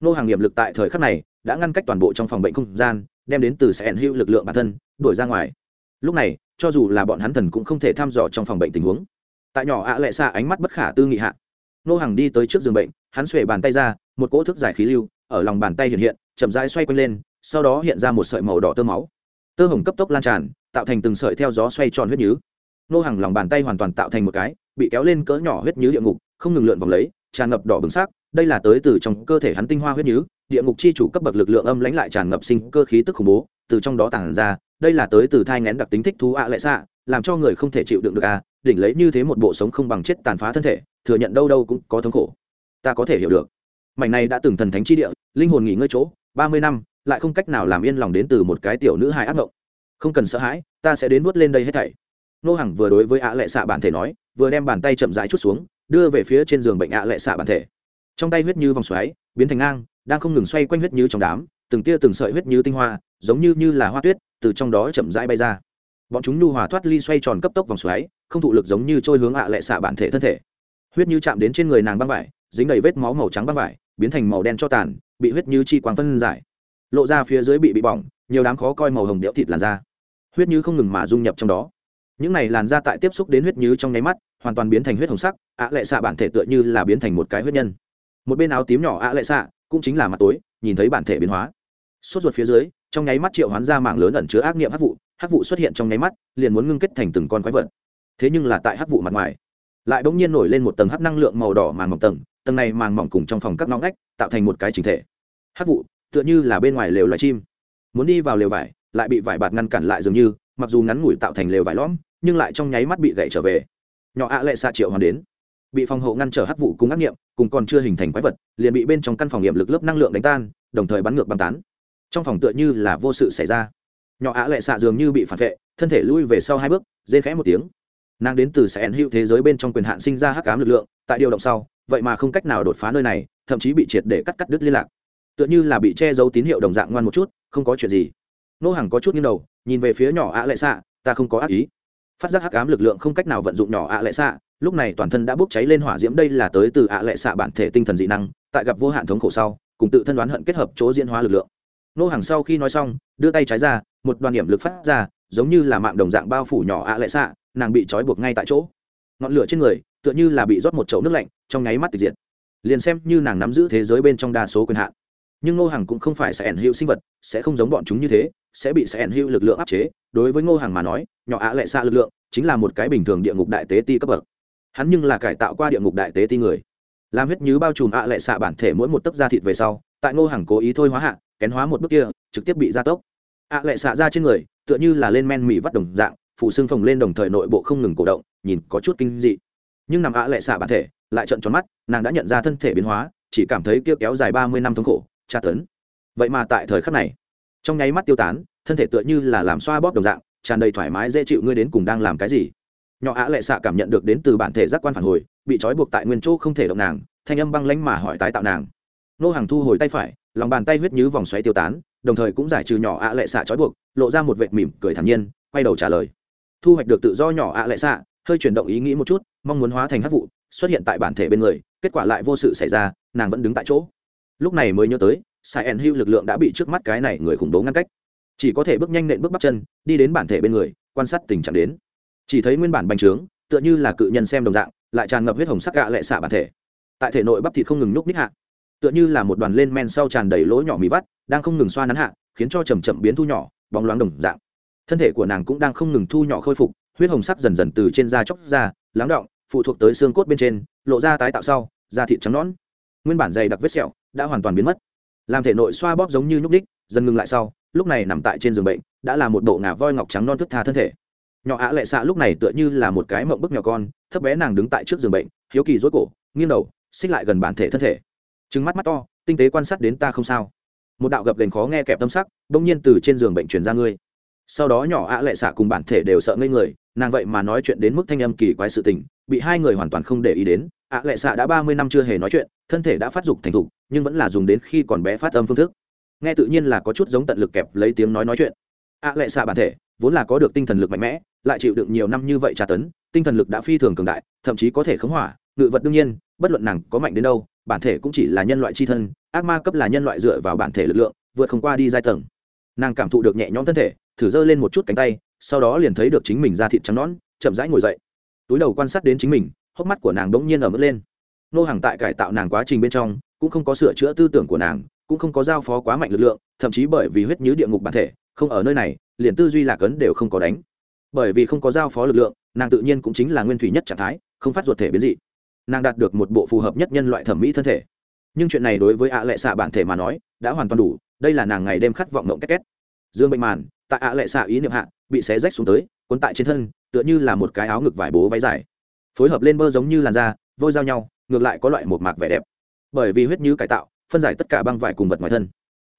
Nô hàng nghiệm lực tại thời khắc này, đã ngăn cách toàn bộ trong phòng bệnh không gian đem đến từ sẽ ẩn hữu lực lượng bản thân, đuổi ra ngoài. Lúc này, cho dù là bọn hắn thần cũng không thể thăm dò trong phòng bệnh tình huống. Tại nhỏ ạ lệ xa ánh mắt bất khả tư nghị hạ, nô hàng đi tới trước giường bệnh, hắn xuề bàn tay ra, một cỗ thức giải khí lưu, ở lòng bàn tay hiện hiện, chậm rãi xoay quanh lên, sau đó hiện ra một sợi màu đỏ tơ máu. Tơ hồng cấp tốc lan tràn, tạo thành từng sợi theo gió xoay tròn huyết nhứ. Nô hàng lòng bàn tay hoàn toàn tạo thành một cái, bị kéo lên cỡ nhỏ huyết nhứ địa ngục, không ngừng lượn vòng lấy, tràn ngập đỏ bừng sắc đây là tới từ trong cơ thể hắn tinh hoa huyết nhứ, địa ngục chi chủ cấp bậc lực lượng âm lãnh lại tràn ngập sinh cơ khí tức khủng bố, từ trong đó tản ra, đây là tới từ thai ngén đặc tính thích thú ạ lệ xạ, làm cho người không thể chịu đựng được a đỉnh lấy như thế một bộ sống không bằng chết tàn phá thân thể, thừa nhận đâu đâu cũng có thống khổ. Ta có thể hiểu được. Mảnh này đã từng thần thánh chi địa, linh hồn nghỉ ngơi chỗ, ba mươi năm, lại không cách nào làm yên lòng đến từ một cái tiểu nữ hài ác mộng không cần sợ hãi, ta sẽ đến vuốt lên đây hết thảy. Nô hằng vừa đối với ạ lệ xạ bản thể nói, vừa đem bàn tay chậm rãi chút xuống, đưa về phía trên giường bệnh ạ lệ xạ bản thể trong tay huyết như vòng xoáy, biến thành ngang, đang không ngừng xoay quanh huyết như trong đám, từng tia từng sợi huyết như tinh hoa, giống như như là hoa tuyết, từ trong đó chậm rãi bay ra. Bọn chúng nhu hòa thoát ly xoay tròn cấp tốc vòng xoáy, không thụ lực giống như trôi hướng ạ lệ xạ bản thể thân thể. Huyết như chạm đến trên người nàng băng vải, dính đầy vết máu màu trắng băng vải, biến thành màu đen cho tàn, bị huyết như chi quang phân giải. Lộ ra phía dưới bị bị bỏng, nhiều đám khó coi màu hồng đẽo thịt làn da. Huyết như không ngừng mà dung nhập trong đó. Những này làn da tại tiếp xúc đến huyết như trong nháy mắt, hoàn toàn biến thành huyết hồng sắc, ạ lệ xạ bản thể tựa như là biến thành một cái huyết nhân một bên áo tím nhỏ ạ lệ xạ cũng chính là mặt tối, nhìn thấy bản thể biến hóa. Sốt ruột phía dưới, trong nháy mắt triệu hoán ra mạng lớn ẩn chứa ác nghiệm hắc vụ hắc vụ xuất hiện trong nháy mắt, liền muốn ngưng kết thành từng con quái vật. Thế nhưng là tại hắc vụ mặt ngoài, lại bỗng nhiên nổi lên một tầng hắc năng lượng màu đỏ màng mỏng tầng tầng này màng mỏng cùng trong phòng các nóng ngách, tạo thành một cái chính thể. Hắc vụ, tựa như là bên ngoài lều loài chim. Muốn đi vào lều vải, lại bị vải bạt ngăn cản lại dường như, mặc dù ngắn ngủi tạo thành lều vải lõm, nhưng lại trong nháy mắt bị gậy trở về. Nhỏ ạ lệ xạ triệu hoàn đến bị phòng hộ ngăn trở hắc vụ cùng ác nghiệm, cùng còn chưa hình thành quái vật, liền bị bên trong căn phòng nghiệm lực lớp năng lượng đánh tan, đồng thời bắn ngược băng tán. Trong phòng tựa như là vô sự xảy ra. Nhỏ ạ lệ xạ dường như bị phản vệ, thân thể lui về sau hai bước, rên khẽ một tiếng. Nàng đến từ sẽ hữu thế giới bên trong quyền hạn sinh ra hắc cám lực lượng, tại điều động sau, vậy mà không cách nào đột phá nơi này, thậm chí bị triệt để cắt cắt đứt liên lạc. Tựa như là bị che giấu tín hiệu đồng dạng ngoan một chút, không có chuyện gì. Nô hàng có chút nghiêng đầu, nhìn về phía nhỏ ạ lệ xạ, ta không có ác ý phát giác hắc ám lực lượng không cách nào vận dụng nhỏ ạ lệ xạ, lúc này toàn thân đã bốc cháy lên hỏa diễm đây là tới từ ạ lệ xạ bản thể tinh thần dị năng, tại gặp vô hạn thống khổ sau, cùng tự thân đoán hận kết hợp chỗ diễn hóa lực lượng. Nô hàng sau khi nói xong, đưa tay trái ra, một đoàn điểm lực phát ra, giống như là mạng đồng dạng bao phủ nhỏ ạ lệ xạ, nàng bị trói buộc ngay tại chỗ. Ngọn lửa trên người, tựa như là bị rót một chậu nước lạnh, trong nháy mắt tịch diệt. Liền xem như nàng nắm giữ thế giới bên trong đa số quyền hạn. Nhưng nô hàng cũng không phải sẽ ẩn hữu sinh vật, sẽ không giống bọn chúng như thế sẽ bị sẽ ẩn hữu lực lượng áp chế. Đối với ngô hàng mà nói, nhỏ ạ lệ xa lực lượng chính là một cái bình thường địa ngục đại tế ti cấp bậc. Hắn nhưng là cải tạo qua địa ngục đại tế ti người. Làm huyết nhứ bao trùm ạ lệ xạ bản thể mỗi một tấc da thịt về sau, tại ngô hàng cố ý thôi hóa hạ, kén hóa một bước kia, trực tiếp bị gia tốc. Ạ lệ xạ ra trên người, tựa như là lên men mì vắt đồng dạng phụ xương phồng lên đồng thời nội bộ không ngừng cổ động, nhìn có chút kinh dị. Nhưng nằm ạ lệ xạ bản thể, lại trận tròn mắt, nàng đã nhận ra thân thể biến hóa, chỉ cảm thấy kia kéo dài ba mươi năm thống khổ, tra tấn. Vậy mà tại thời khắc này trong nháy mắt tiêu tán, thân thể tựa như là làm xoa bóp đồng dạng, tràn đầy thoải mái dễ chịu ngươi đến cùng đang làm cái gì. Nhỏ ạ lệ xạ cảm nhận được đến từ bản thể giác quan phản hồi, bị trói buộc tại nguyên chỗ không thể động nàng, thanh âm băng lánh mà hỏi tái tạo nàng. Nô hàng thu hồi tay phải, lòng bàn tay huyết như vòng xoáy tiêu tán, đồng thời cũng giải trừ nhỏ ạ lệ xạ trói buộc, lộ ra một vệt mỉm cười thản nhiên, quay đầu trả lời. Thu hoạch được tự do nhỏ ạ lệ xạ hơi chuyển động ý nghĩ một chút, mong muốn hóa thành hát vụ, xuất hiện tại bản thể bên người, kết quả lại vô sự xảy ra, nàng vẫn đứng tại chỗ. Lúc này mới nhớ tới sai ẩn hữu lực lượng đã bị trước mắt cái này người khủng bố ngăn cách. Chỉ có thể bước nhanh nện bước bắp chân, đi đến bản thể bên người, quan sát tình trạng đến. Chỉ thấy nguyên bản bành trướng, tựa như là cự nhân xem đồng dạng, lại tràn ngập huyết hồng sắc gạ lệ xạ bản thể. Tại thể nội bắp thịt không ngừng nhúc ních hạ, tựa như là một đoàn lên men sau tràn đầy lỗ nhỏ mì vắt, đang không ngừng xoa nắn hạ, khiến cho chầm chậm biến thu nhỏ, bóng loáng đồng dạng. Thân thể của nàng cũng đang không ngừng thu nhỏ khôi phục, huyết hồng sắc dần dần từ trên da chóc ra, lắng động phụ thuộc tới xương cốt bên trên, lộ ra tái tạo sau, da thịt trắng nõn. Nguyên bản dày đặc vết sẹo đã hoàn toàn biến mất làm thể nội xoa bóp giống như nhúc đích dần ngừng lại sau, lúc này nằm tại trên giường bệnh, đã là một bộ ngà voi ngọc trắng non thức tha thân thể. Nhỏ ạ lệ xạ lúc này tựa như là một cái mộng bức nhỏ con, thấp bé nàng đứng tại trước giường bệnh, hiếu kỳ rối cổ, nghiêng đầu, xích lại gần bản thể thân thể. Trứng mắt mắt to, tinh tế quan sát đến ta không sao. Một đạo gập gành khó nghe kẹp tâm sắc, bỗng nhiên từ trên giường bệnh truyền ra ngươi. Sau đó nhỏ ạ lệ xạ cùng bản thể đều sợ ngây người, nàng vậy mà nói chuyện đến mức thanh âm kỳ quái sự tình, bị hai người hoàn toàn không để ý đến ạ lệ xạ đã ba mươi năm chưa hề nói chuyện, thân thể đã phát dục thành thục, nhưng vẫn là dùng đến khi còn bé phát âm phương thức. Nghe tự nhiên là có chút giống tận lực kẹp lấy tiếng nói nói chuyện. ạ lệ xạ bản thể vốn là có được tinh thần lực mạnh mẽ, lại chịu đựng nhiều năm như vậy tra tấn, tinh thần lực đã phi thường cường đại, thậm chí có thể khống hỏa, ngự vật đương nhiên, bất luận nàng có mạnh đến đâu, bản thể cũng chỉ là nhân loại c h i thân, ác ma cấp là nhân loại dựa vào bản thể lực lượng, vượt không qua đi giai tầng. Nàng cảm thụ được nhẹ nhõm thân thể, thử giơ lên một chút cánh tay, sau đó liền thấy được chính mình ra thịt trắng nón chậm rãi ngồi dậy. Túi đầu quan sát đến chính mình hốc mắt của nàng đ ỗ n g nhiên ở mức lên. Nô hàng tại cải tạo nàng quá trình bên trong, cũng không có sửa chữa tư tưởng của nàng, cũng không có giao phó quá mạnh lực lượng, thậm chí bởi vì huyết nhứ địa ngục bản thể, không ở nơi này, liền tư duy lạc ấn đều không có đánh. Bởi vì không có giao phó lực lượng, nàng tự nhiên cũng chính là nguyên thủy nhất trạng thái, không phát ruột thể biến dị. Nàng đạt được một bộ phù hợp nhất nhân loại thẩm mỹ thân thể. Nhưng chuyện này đối với ạ lệ xạ bản thể mà nói, đã hoàn toàn đủ, đây là nàng ngày đêm khát vọng mộng két két. Dương bệnh màn, tại ạ lệ xạ ý niệm hạ, bị xé rách xuống tới, cuốn tại trên thân, tựa như là một cái áo ngực vải bố váy dài phối hợp lên bơ giống như làn da, vôi giao nhau, ngược lại có loại một mạc vẻ đẹp. Bởi vì huyết như cải tạo, phân giải tất cả băng vải cùng vật ngoài thân.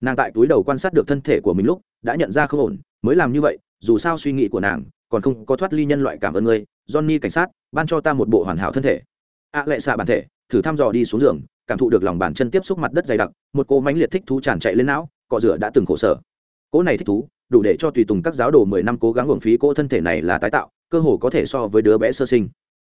Nàng tại túi đầu quan sát được thân thể của mình lúc, đã nhận ra không ổn, mới làm như vậy, dù sao suy nghĩ của nàng, còn không có thoát ly nhân loại cảm ơn ngươi, johnny cảnh sát, ban cho ta một bộ hoàn hảo thân thể. Ạ lệ xạ bản thể, thử thăm dò đi xuống giường, cảm thụ được lòng bàn chân tiếp xúc mặt đất dày đặc, một cô mánh liệt thích thú tràn chạy lên não, cọ rửa đã từng khổ sở. Cỗ này thích thú, đủ để cho tùy tùng các giáo đồ mười năm cố gắng hưởng phí cỗ thân thể này là tái tạo, cơ hồ có thể so với đứa bé sơ sinh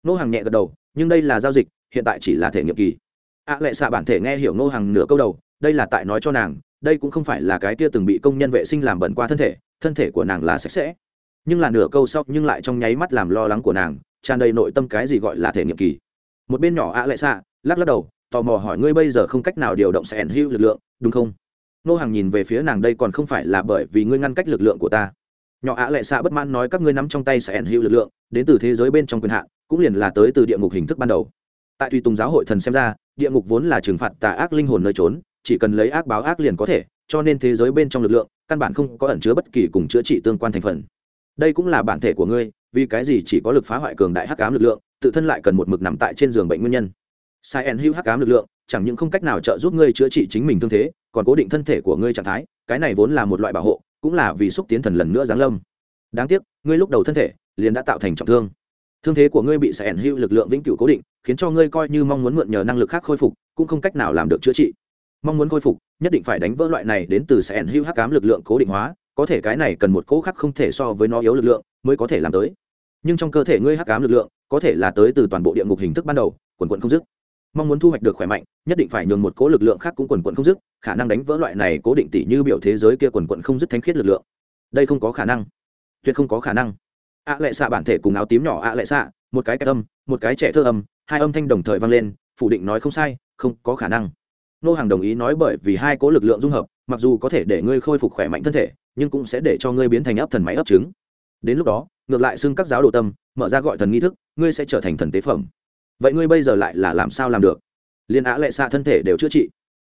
nô hàng nhẹ gật đầu nhưng đây là giao dịch hiện tại chỉ là thể nghiệm kỳ. Ạ à, lệ xạ bản thể nghe hiểu nô hàng nửa câu đầu đây là tại nói cho nàng đây cũng không phải là cái kia từng bị công nhân vệ sinh làm bẩn qua thân thể thân thể của nàng là sạch sẽ. Nhưng là nửa câu sau nhưng lại trong nháy mắt làm lo lắng của nàng tràn đầy nội tâm cái gì gọi là thể nghiệm kỳ. Một bên nhỏ ạ à lệ xạ lắc lắc đầu tò mò hỏi ngươi bây giờ không cách nào điều động sẽ ẩn hữu lực lượng đúng không? Nô hàng nhìn về phía nàng đây còn không phải là bởi vì ngươi ngăn cách lực lượng của ta nhỏ ạ lệ xạ bất mãn nói các ngươi nắm trong tay sẽ ẩn hữu lực lượng, đến từ thế giới bên trong quyền hạn, cũng liền là tới từ địa ngục hình thức ban đầu. Tại tùy tùng giáo hội thần xem ra, địa ngục vốn là trừng phạt tà ác linh hồn nơi trốn, chỉ cần lấy ác báo ác liền có thể, cho nên thế giới bên trong lực lượng, căn bản không có ẩn chứa bất kỳ cùng chữa trị tương quan thành phần. Đây cũng là bản thể của ngươi, vì cái gì chỉ có lực phá hoại cường đại hắc ám lực lượng, tự thân lại cần một mực nằm tại trên giường bệnh nguyên nhân. Sai en hữu hắc ám lực lượng, chẳng những không cách nào trợ giúp ngươi chữa trị chính mình thương thế, còn cố định thân thể của ngươi trạng thái, cái này vốn là một loại bảo hộ cũng là vì xúc tiến thần lần nữa giáng lâm. Đáng tiếc, ngươi lúc đầu thân thể liền đã tạo thành trọng thương. Thương thế của ngươi bị sẽ ẩn hữu lực lượng vĩnh cửu cố định, khiến cho ngươi coi như mong muốn mượn nhờ năng lực khác khôi phục, cũng không cách nào làm được chữa trị. Mong muốn khôi phục, nhất định phải đánh vỡ loại này đến từ sẽ ẩn hữu hắc cám lực lượng cố định hóa, có thể cái này cần một cỗ khác không thể so với nó yếu lực lượng mới có thể làm tới. Nhưng trong cơ thể ngươi hắc cám lực lượng có thể là tới từ toàn bộ địa ngục hình thức ban đầu, quần quận không dứt mong muốn thu hoạch được khỏe mạnh, nhất định phải nhường một cố lực lượng khác cũng quần quận không dứt, khả năng đánh vỡ loại này cố định tỷ như biểu thế giới kia quần quận không dứt thánh khiết lực lượng. Đây không có khả năng. Tuyệt không có khả năng. Ạ lệ xạ bản thể cùng áo tím nhỏ ạ lệ xạ, một cái kẹt âm, một cái trẻ thơ âm, hai âm thanh đồng thời vang lên, phủ định nói không sai, không có khả năng. Nô hàng đồng ý nói bởi vì hai cố lực lượng dung hợp, mặc dù có thể để ngươi khôi phục khỏe mạnh thân thể, nhưng cũng sẽ để cho ngươi biến thành ấp thần máy ấp trứng. Đến lúc đó, ngược lại xưng các giáo đồ tâm, mở ra gọi thần nghi thức, ngươi sẽ trở thành thần tế phẩm vậy ngươi bây giờ lại là làm sao làm được? Liên ạ lệ xạ thân thể đều chữa trị.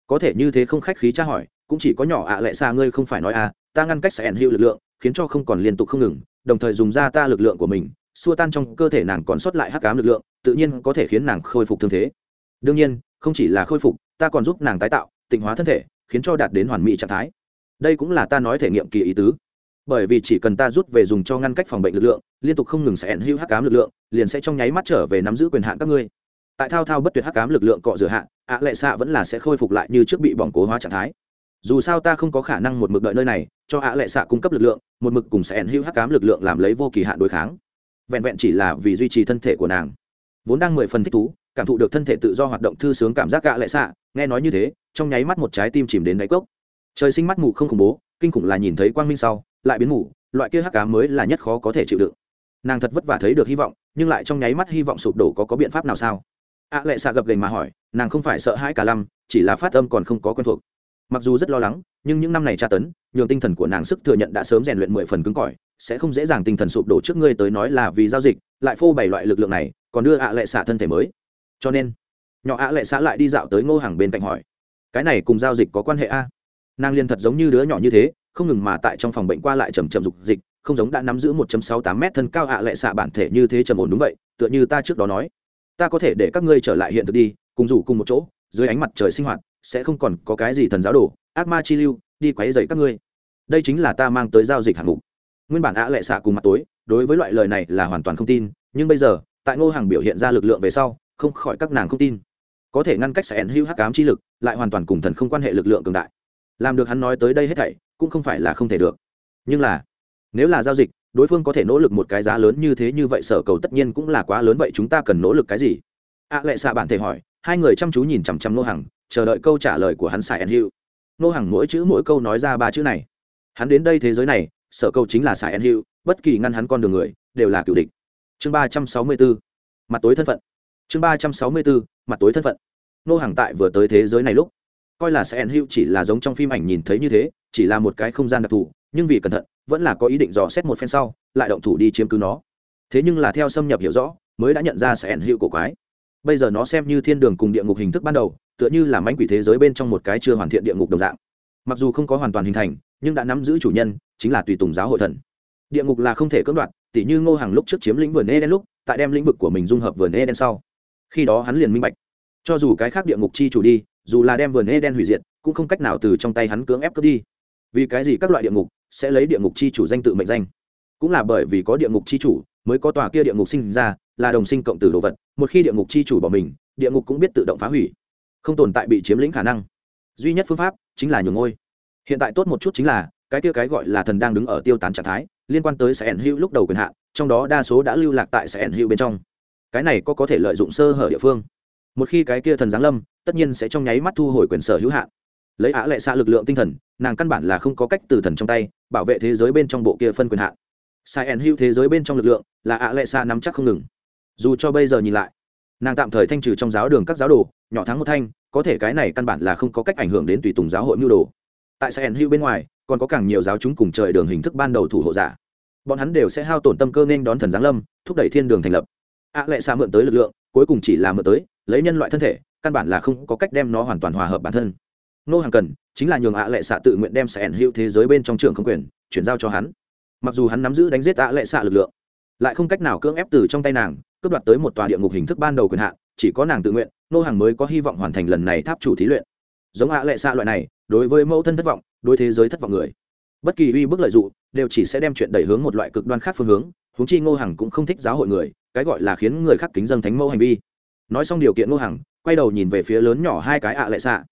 Có thể như thế không khách khí tra hỏi, cũng chỉ có nhỏ ạ lệ xạ ngươi không phải nói à ta ngăn cách sẽ ẩn hữu lực lượng, khiến cho không còn liên tục không ngừng, đồng thời dùng ra ta lực lượng của mình, xua tan trong cơ thể nàng còn sót lại hắc cám lực lượng, tự nhiên có thể khiến nàng khôi phục thương thế. Đương nhiên, không chỉ là khôi phục, ta còn giúp nàng tái tạo, tịnh hóa thân thể, khiến cho đạt đến hoàn mỹ trạng thái. Đây cũng là ta nói thể nghiệm kỳ ý tứ bởi vì chỉ cần ta rút về dùng cho ngăn cách phòng bệnh lực lượng, liên tục không ngừng sẽ ẩn hữu hắc cám lực lượng, liền sẽ trong nháy mắt trở về nắm giữ quyền hạn các ngươi. Tại thao thao bất tuyệt hắc cám lực lượng cọ rửa hạn ạ lệ xạ vẫn là sẽ khôi phục lại như trước bị bỏng cố hóa trạng thái. Dù sao ta không có khả năng một mực đợi nơi này, cho ạ lệ xạ cung cấp lực lượng, một mực cùng sẽ ẩn hữu hắc cám lực lượng làm lấy vô kỳ hạn đối kháng. Vẹn vẹn chỉ là vì duy trì thân thể của nàng. Vốn đang mười phần thích thú, cảm thụ được thân thể tự do hoạt động thư sướng cảm giác gạ lệ xạ, nghe nói như thế, trong nháy mắt một trái tim chìm đến đáy cốc. Trời sinh mắt mù không khủng bố, kinh khủng là nhìn thấy quang minh sau lại biến mù, loại kia hắc cá mới là nhất khó có thể chịu đựng. Nàng thật vất vả thấy được hy vọng, nhưng lại trong nháy mắt hy vọng sụp đổ có có biện pháp nào sao? Ạ lệ xạ gập gành mà hỏi, nàng không phải sợ hãi cả lăm, chỉ là phát âm còn không có quen thuộc. Mặc dù rất lo lắng, nhưng những năm này tra tấn, nhường tinh thần của nàng sức thừa nhận đã sớm rèn luyện mười phần cứng cỏi, sẽ không dễ dàng tinh thần sụp đổ trước ngươi tới nói là vì giao dịch, lại phô bày loại lực lượng này, còn đưa ạ lệ xạ thân thể mới. Cho nên, nhỏ ạ lệ xạ lại đi dạo tới ngô hàng bên cạnh hỏi, cái này cùng giao dịch có quan hệ a? Nàng liền thật giống như đứa nhỏ như thế không ngừng mà tại trong phòng bệnh qua lại chầm chậm dục dịch, không giống đã nắm giữ 1.68 m thân cao ạ lệ xạ bản thể như thế trầm ổn đúng vậy, tựa như ta trước đó nói. Ta có thể để các ngươi trở lại hiện thực đi, cùng rủ cùng một chỗ, dưới ánh mặt trời sinh hoạt, sẽ không còn có cái gì thần giáo đồ, ác ma chi lưu, đi quấy dậy các ngươi. Đây chính là ta mang tới giao dịch hạng mục. Nguyên bản ạ lệ xạ cùng mặt tối, đối với loại lời này là hoàn toàn không tin, nhưng bây giờ, tại ngô hàng biểu hiện ra lực lượng về sau, không khỏi các nàng không tin. Có thể ngăn cách sẽ ẩn hữu hắc ám chi lực, lại hoàn toàn cùng thần không quan hệ lực lượng cường đại làm được hắn nói tới đây hết thảy, cũng không phải là không thể được. Nhưng là, nếu là giao dịch, đối phương có thể nỗ lực một cái giá lớn như thế như vậy sở cầu tất nhiên cũng là quá lớn vậy chúng ta cần nỗ lực cái gì? Ạ lệ xạ bản thể hỏi, hai người chăm chú nhìn chằm chằm nô hàng chờ đợi câu trả lời của hắn xài ẩn hữu. Nô hàng mỗi chữ mỗi câu nói ra ba chữ này. Hắn đến đây thế giới này, sở cầu chính là xài ẩn hữu, bất kỳ ngăn hắn con đường người, đều là cựu địch. Chương ba trăm sáu mươi bốn, mặt tối thân phận. Chương ba trăm sáu mươi bốn, mặt tối thân phận. Nô hàng tại vừa tới thế giới này lúc coi là sẽ ẩn hữu chỉ là giống trong phim ảnh nhìn thấy như thế, chỉ là một cái không gian đặc thù, nhưng vì cẩn thận, vẫn là có ý định dò xét một phen sau, lại động thủ đi chiếm cứ nó. Thế nhưng là theo xâm nhập hiểu rõ, mới đã nhận ra sẽ ẩn hữu của quái. Bây giờ nó xem như thiên đường cùng địa ngục hình thức ban đầu, tựa như là mánh quỷ thế giới bên trong một cái chưa hoàn thiện địa ngục đồng dạng. Mặc dù không có hoàn toàn hình thành, nhưng đã nắm giữ chủ nhân, chính là tùy tùng giáo hội thần. Địa ngục là không thể cưỡng đoạt, tỉ như ngô hàng lúc trước chiếm lĩnh vườn eden lúc, tại đem lĩnh vực của mình dung hợp vườn eden sau. Khi đó hắn liền minh bạch cho dù cái khác địa ngục chi chủ đi, dù là đem vườn eden hủy diệt, cũng không cách nào từ trong tay hắn cưỡng ép cướp đi. Vì cái gì các loại địa ngục sẽ lấy địa ngục chi chủ danh tự mệnh danh? Cũng là bởi vì có địa ngục chi chủ mới có tòa kia địa ngục sinh ra, là đồng sinh cộng tử đồ vật, một khi địa ngục chi chủ bỏ mình, địa ngục cũng biết tự động phá hủy, không tồn tại bị chiếm lĩnh khả năng. Duy nhất phương pháp chính là nhường ngôi. Hiện tại tốt một chút chính là, cái kia cái gọi là thần đang đứng ở tiêu tán trạng thái, liên quan tới sẽ ẩn hữu lúc đầu quyền hạn, trong đó đa số đã lưu lạc tại sẽ ẩn hữu bên trong. Cái này có có thể lợi dụng sơ hở địa phương một khi cái kia thần giáng lâm, tất nhiên sẽ trong nháy mắt thu hồi quyền sở hữu hạn. Lấy ả lệ xạ lực lượng tinh thần, nàng căn bản là không có cách từ thần trong tay, bảo vệ thế giới bên trong bộ kia phân quyền hạn. Sai ẩn hữu thế giới bên trong lực lượng, là ả lệ xạ nắm chắc không ngừng. Dù cho bây giờ nhìn lại, nàng tạm thời thanh trừ trong giáo đường các giáo đồ, nhỏ thắng một thanh, có thể cái này căn bản là không có cách ảnh hưởng đến tùy tùng giáo hội mưu đồ. Tại sai ẩn hữu bên ngoài, còn có càng nhiều giáo chúng cùng trời đường hình thức ban đầu thủ hộ giả. Bọn hắn đều sẽ hao tổn tâm cơ nên đón thần giáng lâm, thúc đẩy thiên đường thành lập. Ạ lệ xa mượn tới lực lượng, cuối cùng chỉ là mượn tới lấy nhân loại thân thể, căn bản là không có cách đem nó hoàn toàn hòa hợp bản thân. Nô hàng cần chính là nhường ạ lệ xạ tự nguyện đem sẻn hữu thế giới bên trong trường không quyền, chuyển giao cho hắn. Mặc dù hắn nắm giữ đánh giết ạ lệ xạ lực lượng, lại không cách nào cưỡng ép từ trong tay nàng, cướp đoạt tới một tòa địa ngục hình thức ban đầu quyền hạn, chỉ có nàng tự nguyện, nô hàng mới có hy vọng hoàn thành lần này tháp chủ thí luyện. Giống ạ lệ xạ loại này, đối với mẫu thân thất vọng, đối thế giới thất vọng người. Bất kỳ uy bức lợi dụng, đều chỉ sẽ đem chuyện đẩy hướng một loại cực đoan khác phương hướng, huống chi ngô hằng cũng không thích giáo hội người, cái gọi là khiến người khác kính dân thánh mẫu hành vi nói xong điều kiện ngô hằng quay đầu nhìn về phía lớn nhỏ hai cái ạ lệ xạ.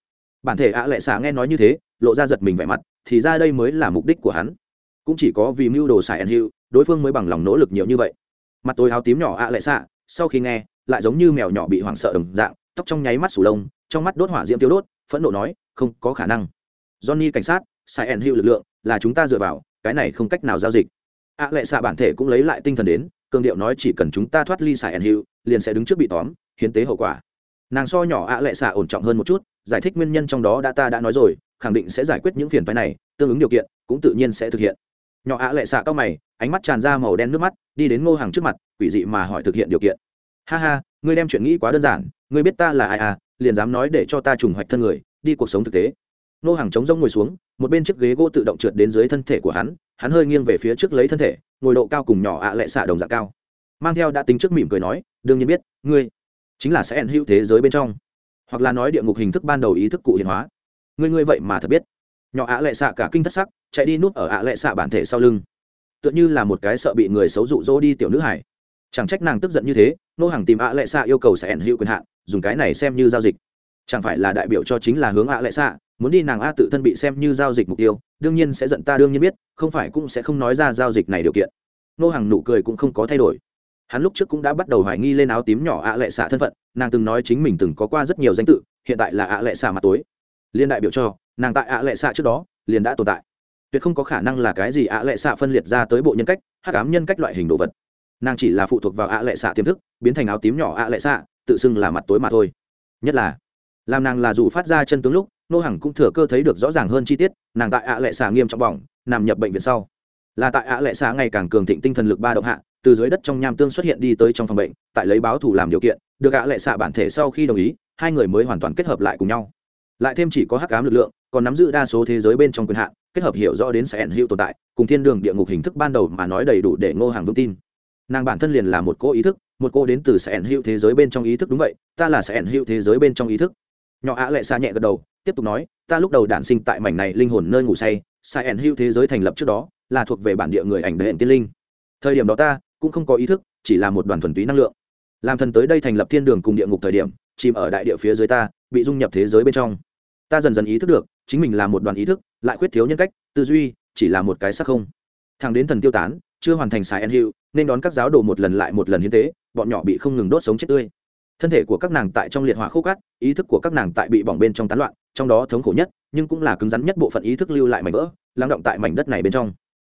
Bản thể ạ lệ xạ nghe nói như thế lộ ra giật mình vẻ mặt thì ra đây mới là mục đích của hắn. Cũng chỉ có vì mưu đồ xài ẩn hiệu, đối phương mới bằng lòng nỗ lực nhiều như vậy. Mặt tôi áo tím nhỏ ạ lệ xạ sau khi nghe lại giống như mèo nhỏ bị hoảng sợ đồng dạng tóc trong nháy mắt sủ lông trong mắt đốt hỏa diễm tiêu đốt phẫn nộ nói không có khả năng. Johnny cảnh sát sai ẩn hiệu lực lượng là chúng ta dựa vào cái này không cách nào giao dịch. Ạ lệ xạ bản thể cũng lấy lại tinh thần đến cương điệu nói chỉ cần chúng ta thoát ly sai ẩn hiệu, liền sẽ đứng trước bị tóm hiến tế hậu quả. Nàng so nhỏ ạ lệ xạ ổn trọng hơn một chút, giải thích nguyên nhân trong đó đã ta đã nói rồi, khẳng định sẽ giải quyết những phiền phái này, tương ứng điều kiện cũng tự nhiên sẽ thực hiện. Nhỏ ạ lệ xạ cao mày, ánh mắt tràn ra màu đen nước mắt, đi đến ngô hàng trước mặt, quỷ dị mà hỏi thực hiện điều kiện. Ha ha, ngươi đem chuyện nghĩ quá đơn giản, ngươi biết ta là ai à liền dám nói để cho ta trùng hoạch thân người, đi cuộc sống thực tế. Ngô hàng chống rông ngồi xuống, một bên chiếc ghế gỗ tự động trượt đến dưới thân thể của hắn hắn hơi nghiêng về phía trước lấy thân thể, ngồi độ cao cùng nhỏ ạ lệ xạ đồng dạng cao. Mang theo đã tính trước mỉm cười nói, đương nhiên biết, ngươi chính là sẽ ẩn hữu thế giới bên trong. Hoặc là nói địa ngục hình thức ban đầu ý thức cụ hiện hóa. Ngươi ngươi vậy mà thật biết. Nhỏ ạ lệ xạ cả kinh thất sắc, chạy đi nút ở ạ lệ xạ bản thể sau lưng. Tựa như là một cái sợ bị người xấu rụ rỗ đi tiểu nữ hải chẳng trách nàng tức giận như thế, nô hàng tìm ạ lệ xạ yêu cầu sẽ ẩn hữu quyền hạn, dùng cái này xem như giao dịch. Chẳng phải là đại biểu cho chính là hướng ạ lệ xạ, muốn đi nàng a tự thân bị xem như giao dịch mục tiêu, đương nhiên sẽ giận ta đương nhiên biết, không phải cũng sẽ không nói ra giao dịch này điều kiện. Nô hàng nụ cười cũng không có thay đổi hắn lúc trước cũng đã bắt đầu hoài nghi lên áo tím nhỏ ạ lệ xạ thân phận, nàng từng nói chính mình từng có qua rất nhiều danh tự, hiện tại là ạ lệ xạ mặt tối. Liên đại biểu cho, nàng tại ạ lệ xạ trước đó, liền đã tồn tại. Tuyệt không có khả năng là cái gì ạ lệ xạ phân liệt ra tới bộ nhân cách, hắc ám nhân cách loại hình đồ vật. Nàng chỉ là phụ thuộc vào ạ lệ xạ tiềm thức, biến thành áo tím nhỏ ạ lệ xạ, tự xưng là mặt tối mà thôi. Nhất là, làm nàng là dù phát ra chân tướng lúc, nô hằng cũng thừa cơ thấy được rõ ràng hơn chi tiết, nàng tại ạ lệ xạ nghiêm trọng bỏng, nằm nhập bệnh viện sau. Là tại ạ lệ xạ ngày càng cường thịnh tinh thần lực ba động hạ từ dưới đất trong nham tương xuất hiện đi tới trong phòng bệnh, tại lấy báo thù làm điều kiện, được ạ lệ xạ bản thể sau khi đồng ý, hai người mới hoàn toàn kết hợp lại cùng nhau. Lại thêm chỉ có hắc ám lực lượng, còn nắm giữ đa số thế giới bên trong quyền hạn, kết hợp hiểu rõ đến sẽ ẩn hữu tồn tại, cùng thiên đường địa ngục hình thức ban đầu mà nói đầy đủ để ngô hàng vững tin. Nàng bản thân liền là một cô ý thức, một cô đến từ sẽ ẩn hữu thế giới bên trong ý thức đúng vậy, ta là sẽ ẩn hữu thế giới bên trong ý thức. Nhỏ ạ lệ xa nhẹ gật đầu, tiếp tục nói, ta lúc đầu đản sinh tại mảnh này linh hồn nơi ngủ say sai ẩn hữu thế giới thành lập trước đó, là thuộc về bản địa người ảnh đệ tiên linh. Thời điểm đó ta cũng không có ý thức chỉ là một đoàn thuần túy năng lượng. Làm thần tới đây thành lập thiên đường cùng địa ngục thời điểm chìm ở đại địa phía dưới ta bị dung nhập thế giới bên trong. Ta dần dần ý thức được chính mình là một đoàn ý thức lại khuyết thiếu nhân cách tư duy chỉ là một cái sắc không. Thằng đến thần tiêu tán chưa hoàn thành xài en hiệu, nên đón các giáo đồ một lần lại một lần hiến tế bọn nhỏ bị không ngừng đốt sống chết tươi. Thân thể của các nàng tại trong liệt hỏa khô cát ý thức của các nàng tại bị bỏng bên trong tán loạn trong đó thống khổ nhất nhưng cũng là cứng rắn nhất bộ phận ý thức lưu lại mảnh vỡ lắng động tại mảnh đất này bên trong.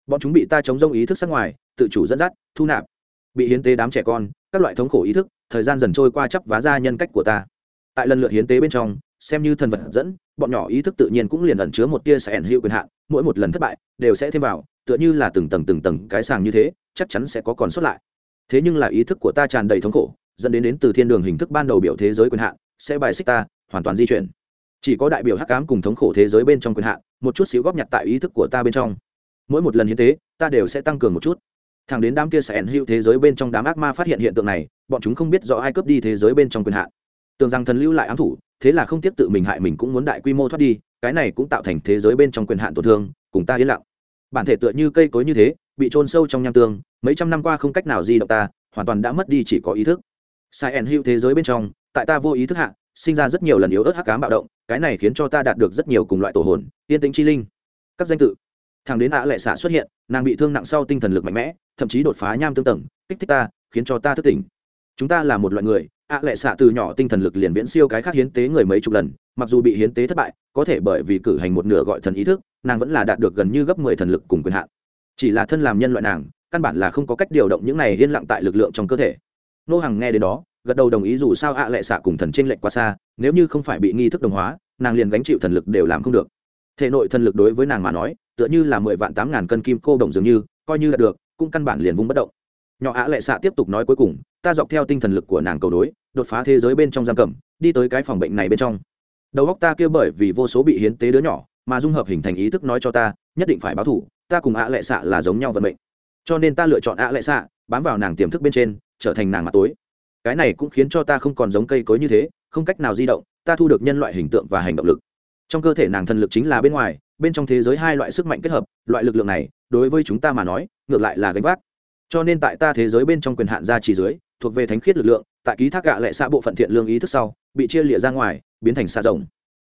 Bọn chúng bị ta chống rông ý thức sắc ngoài tự chủ dẫn dắt, thu nạp. Bị hiến tế đám trẻ con, các loại thống khổ ý thức, thời gian dần trôi qua chấp vá ra nhân cách của ta. Tại lần lượt hiến tế bên trong, xem như thần vật dẫn, bọn nhỏ ý thức tự nhiên cũng liền ẩn chứa một tia sẽ ẩn hữu quyền hạn, mỗi một lần thất bại, đều sẽ thêm vào, tựa như là từng tầng từng tầng cái sàng như thế, chắc chắn sẽ có còn sót lại. Thế nhưng là ý thức của ta tràn đầy thống khổ, dẫn đến đến từ thiên đường hình thức ban đầu biểu thế giới quyền hạn, sẽ bài xích ta, hoàn toàn di chuyển. Chỉ có đại biểu hắc cám cùng thống khổ thế giới bên trong quyền hạn, một chút xíu góp nhặt tại ý thức của ta bên trong. Mỗi một lần hiến tế, ta đều sẽ tăng cường một chút thẳng đến đám kia sẽ ẩn hữu thế giới bên trong đám ác ma phát hiện hiện tượng này, bọn chúng không biết rõ ai cướp đi thế giới bên trong quyền hạn. Tưởng rằng thần lưu lại ám thủ, thế là không tiếp tự mình hại mình cũng muốn đại quy mô thoát đi, cái này cũng tạo thành thế giới bên trong quyền hạn tổn thương, cùng ta yên lặng. Bản thể tựa như cây cối như thế, bị trôn sâu trong nham tương, mấy trăm năm qua không cách nào di động ta, hoàn toàn đã mất đi chỉ có ý thức. Sai ẩn hữu thế giới bên trong, tại ta vô ý thức hạ, sinh ra rất nhiều lần yếu ớt hắc cám bạo động, cái này khiến cho ta đạt được rất nhiều cùng loại tổ hồn, yên tĩnh chi linh. Các danh tự thằng đến ạ lệ xạ xuất hiện, nàng bị thương nặng sau tinh thần lực mạnh mẽ, thậm chí đột phá nham tương tầng, kích thích ta, khiến cho ta thức tỉnh. Chúng ta là một loại người, ạ lệ xạ từ nhỏ tinh thần lực liền viễn siêu cái khác hiến tế người mấy chục lần, mặc dù bị hiến tế thất bại, có thể bởi vì cử hành một nửa gọi thần ý thức, nàng vẫn là đạt được gần như gấp mười thần lực cùng quyền hạn. Chỉ là thân làm nhân loại nàng, căn bản là không có cách điều động những này yên lặng tại lực lượng trong cơ thể. Nô hàng nghe đến đó, gật đầu đồng ý dù sao ạ lệ xạ cùng thần trên lệch quá xa, nếu như không phải bị nghi thức đồng hóa, nàng liền gánh chịu thần lực đều làm không được thể nội thần lực đối với nàng mà nói, tựa như là mười vạn tám ngàn cân kim cô đồng dường như, coi như là được, cũng căn bản liền vung bất động. Nhỏ ạ lệ xạ tiếp tục nói cuối cùng, ta dọc theo tinh thần lực của nàng cầu đối, đột phá thế giới bên trong giam cầm, đi tới cái phòng bệnh này bên trong. Đầu góc ta kia bởi vì vô số bị hiến tế đứa nhỏ, mà dung hợp hình thành ý thức nói cho ta, nhất định phải báo thủ ta cùng ạ lệ xạ là giống nhau vận mệnh. Cho nên ta lựa chọn ạ lệ xạ bám vào nàng tiềm thức bên trên, trở thành nàng mặt tối. Cái này cũng khiến cho ta không còn giống cây cối như thế, không cách nào di động, ta thu được nhân loại hình tượng và hành động lực trong cơ thể nàng thần lực chính là bên ngoài, bên trong thế giới hai loại sức mạnh kết hợp, loại lực lượng này, đối với chúng ta mà nói, ngược lại là gánh vác. Cho nên tại ta thế giới bên trong quyền hạn gia trì dưới, thuộc về thánh khiết lực lượng, tại ký thác gạ lệ xã bộ phận thiện lương ý thức sau, bị chia lịa ra ngoài, biến thành xa rồng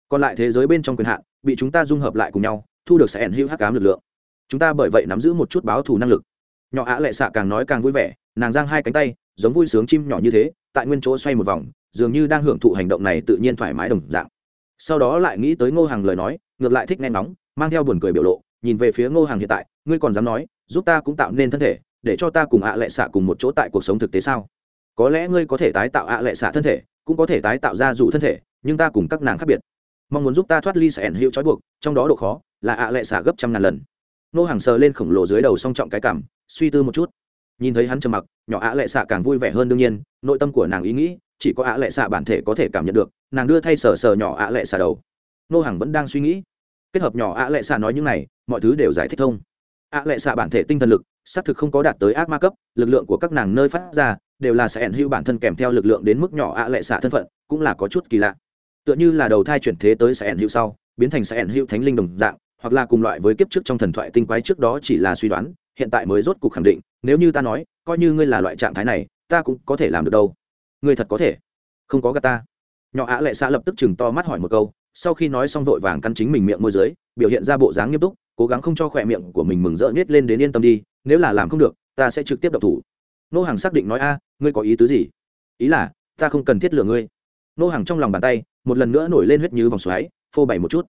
còn lại thế giới bên trong quyền hạn, bị chúng ta dung hợp lại cùng nhau, thu được sẽ ẩn hữu hắc cám lực lượng. Chúng ta bởi vậy nắm giữ một chút báo thù năng lực. Nhỏ ạ lệ xạ càng nói càng vui vẻ, nàng giang hai cánh tay, giống vui sướng chim nhỏ như thế, tại nguyên chỗ xoay một vòng, dường như đang hưởng thụ hành động này tự nhiên thoải mái đồng dạng sau đó lại nghĩ tới ngô hàng lời nói, ngược lại thích nghe nóng mang theo buồn cười biểu lộ, nhìn về phía ngô hàng hiện tại, ngươi còn dám nói, giúp ta cũng tạo nên thân thể, để cho ta cùng ạ lệ xạ cùng một chỗ tại cuộc sống thực tế sao? Có lẽ ngươi có thể tái tạo ạ lệ xạ thân thể, cũng có thể tái tạo ra dù thân thể, nhưng ta cùng các nàng khác biệt. Mong muốn giúp ta thoát ly sẻn hữu trói buộc, trong đó độ khó là ạ lệ xạ gấp trăm ngàn lần. Nô hàng sờ lên khổng lồ dưới đầu song trọng cái cảm, suy tư một chút. Nhìn thấy hắn trầm mặc, nhỏ ạ lệ xạ càng vui vẻ hơn đương nhiên, nội tâm của nàng ý nghĩ chỉ có ạ lệ xạ bản thể có thể cảm nhận được, nàng đưa thay sờ sờ nhỏ ạ lệ xạ đầu. Nô hàng vẫn đang suy nghĩ. Kết hợp nhỏ ạ lệ xạ nói những này, mọi thứ đều giải thích thông. Ạ lệ xạ bản thể tinh thần lực, xác thực không có đạt tới ác ma cấp, lực lượng của các nàng nơi phát ra, đều là sẽ ẩn hữu bản thân kèm theo lực lượng đến mức nhỏ ạ lệ xạ thân phận, cũng là có chút kỳ lạ. Tựa như là đầu thai chuyển thế tới sẽ ẩn hữu sau, biến thành sẽ ẩn hữu thánh linh đồng dạng, hoặc là cùng loại với kiếp trước trong thần thoại tinh quái trước đó chỉ là suy đoán, hiện tại mới rốt cuộc khẳng định, nếu như ta nói, coi như ngươi là loại trạng thái này, ta cũng có thể làm được đâu ngươi thật có thể. Không có gà ta. Nhỏ ạ lệ xạ lập tức chừng to mắt hỏi một câu, sau khi nói xong vội vàng căn chính mình miệng môi dưới, biểu hiện ra bộ dáng nghiêm túc, cố gắng không cho khỏe miệng của mình mừng rỡ nhét lên đến yên tâm đi, nếu là làm không được, ta sẽ trực tiếp đập thủ. Nô hàng xác định nói, a, ngươi có ý tứ gì? Ý là, ta không cần thiết lừa ngươi. Nô hàng trong lòng bàn tay, một lần nữa nổi lên huyết như vòng xoáy, phô bày một chút.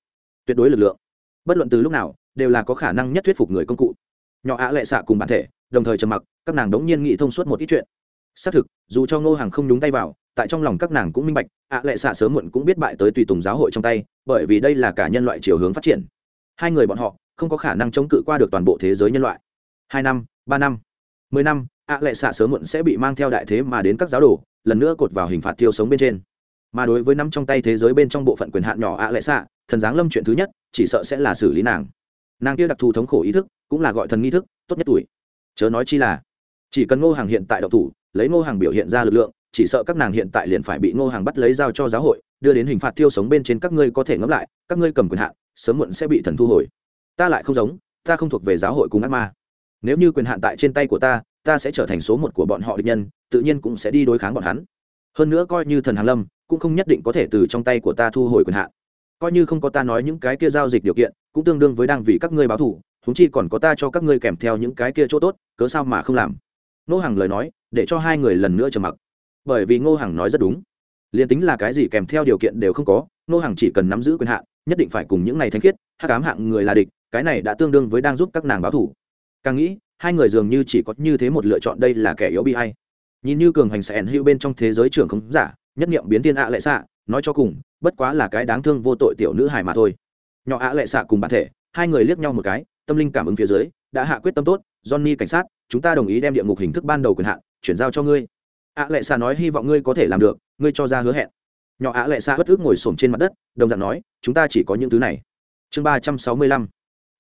Tuyệt đối lực lượng. Bất luận từ lúc nào, đều là có khả năng nhất thuyết phục người công cụ. Nhỏ ạ lệ xạ cùng bản thể, đồng thời trầm mặc, các nàng đống nhiên nghĩ thông suốt một ít chuyện xác thực, dù cho ngô hàng không nhúng tay vào, tại trong lòng các nàng cũng minh bạch, ạ lệ xạ sớm muộn cũng biết bại tới tùy tùng giáo hội trong tay, bởi vì đây là cả nhân loại chiều hướng phát triển. Hai người bọn họ, không có khả năng chống cự qua được toàn bộ thế giới nhân loại. Hai năm, ba năm, mười năm, ạ lệ xạ sớm muộn sẽ bị mang theo đại thế mà đến các giáo đồ, lần nữa cột vào hình phạt tiêu sống bên trên. Mà đối với nắm trong tay thế giới bên trong bộ phận quyền hạn nhỏ ạ lệ xạ, thần giáng lâm chuyện thứ nhất, chỉ sợ sẽ là xử lý nàng. Nàng kia đặc thù thống khổ ý thức, cũng là gọi thần nghi thức, tốt nhất tuổi. Chớ nói chi là chỉ cần ngô hàng hiện tại độc thủ, lấy ngô hàng biểu hiện ra lực lượng, chỉ sợ các nàng hiện tại liền phải bị ngô hàng bắt lấy giao cho giáo hội, đưa đến hình phạt tiêu sống bên trên các ngươi có thể ngẫm lại, các ngươi cầm quyền hạn, sớm muộn sẽ bị thần thu hồi. Ta lại không giống, ta không thuộc về giáo hội cùng ác ma. Nếu như quyền hạn tại trên tay của ta ta sẽ trở thành số một của bọn họ địch nhân, tự nhiên cũng sẽ đi đối kháng bọn hắn. Hơn nữa coi như thần hàn lâm, cũng không nhất định có thể từ trong tay của ta thu hồi quyền hạn. Coi như không có ta nói những cái kia giao dịch điều kiện, cũng tương đương với đang vì các ngươi báo thủ thúng chi còn có ta cho các ngươi kèm theo những cái kia chỗ tốt, cớ sao mà không làm? Ngô hằng lời nói, để cho hai người lần nữa trầm mặc. Bởi vì ngô hằng nói rất đúng. Liền tính là cái gì kèm theo điều kiện đều không có, ngô hằng chỉ cần nắm giữ quyền hạn, nhất định phải cùng những này thanh khiết, hắc ám hạng người là địch, cái này đã tương đương với đang giúp các nàng báo thủ. Càng nghĩ, hai người dường như chỉ có như thế một lựa chọn đây là kẻ yếu bi hay. Nhìn như cường hành sẽ ẩn hữu bên trong thế giới trưởng không giả, nhất nghiệm biến thiên ạ lệ xạ, nói cho cùng, bất quá là cái đáng thương vô tội tiểu nữ hài mà thôi. Nhỏ ạ lệ xạ cùng bản thể, hai người liếc nhau một cái, tâm linh cảm ứng phía dưới, đã hạ quyết tâm tốt, johnny cảnh sát chúng ta đồng ý đem địa ngục hình thức ban đầu quyền hạn chuyển giao cho ngươi. Ạ lệ xa nói hy vọng ngươi có thể làm được, ngươi cho ra hứa hẹn. Nhỏ ạ lệ xa bất ước ngồi xổm trên mặt đất, đồng dạng nói, chúng ta chỉ có những thứ này. Chương ba trăm sáu mươi lăm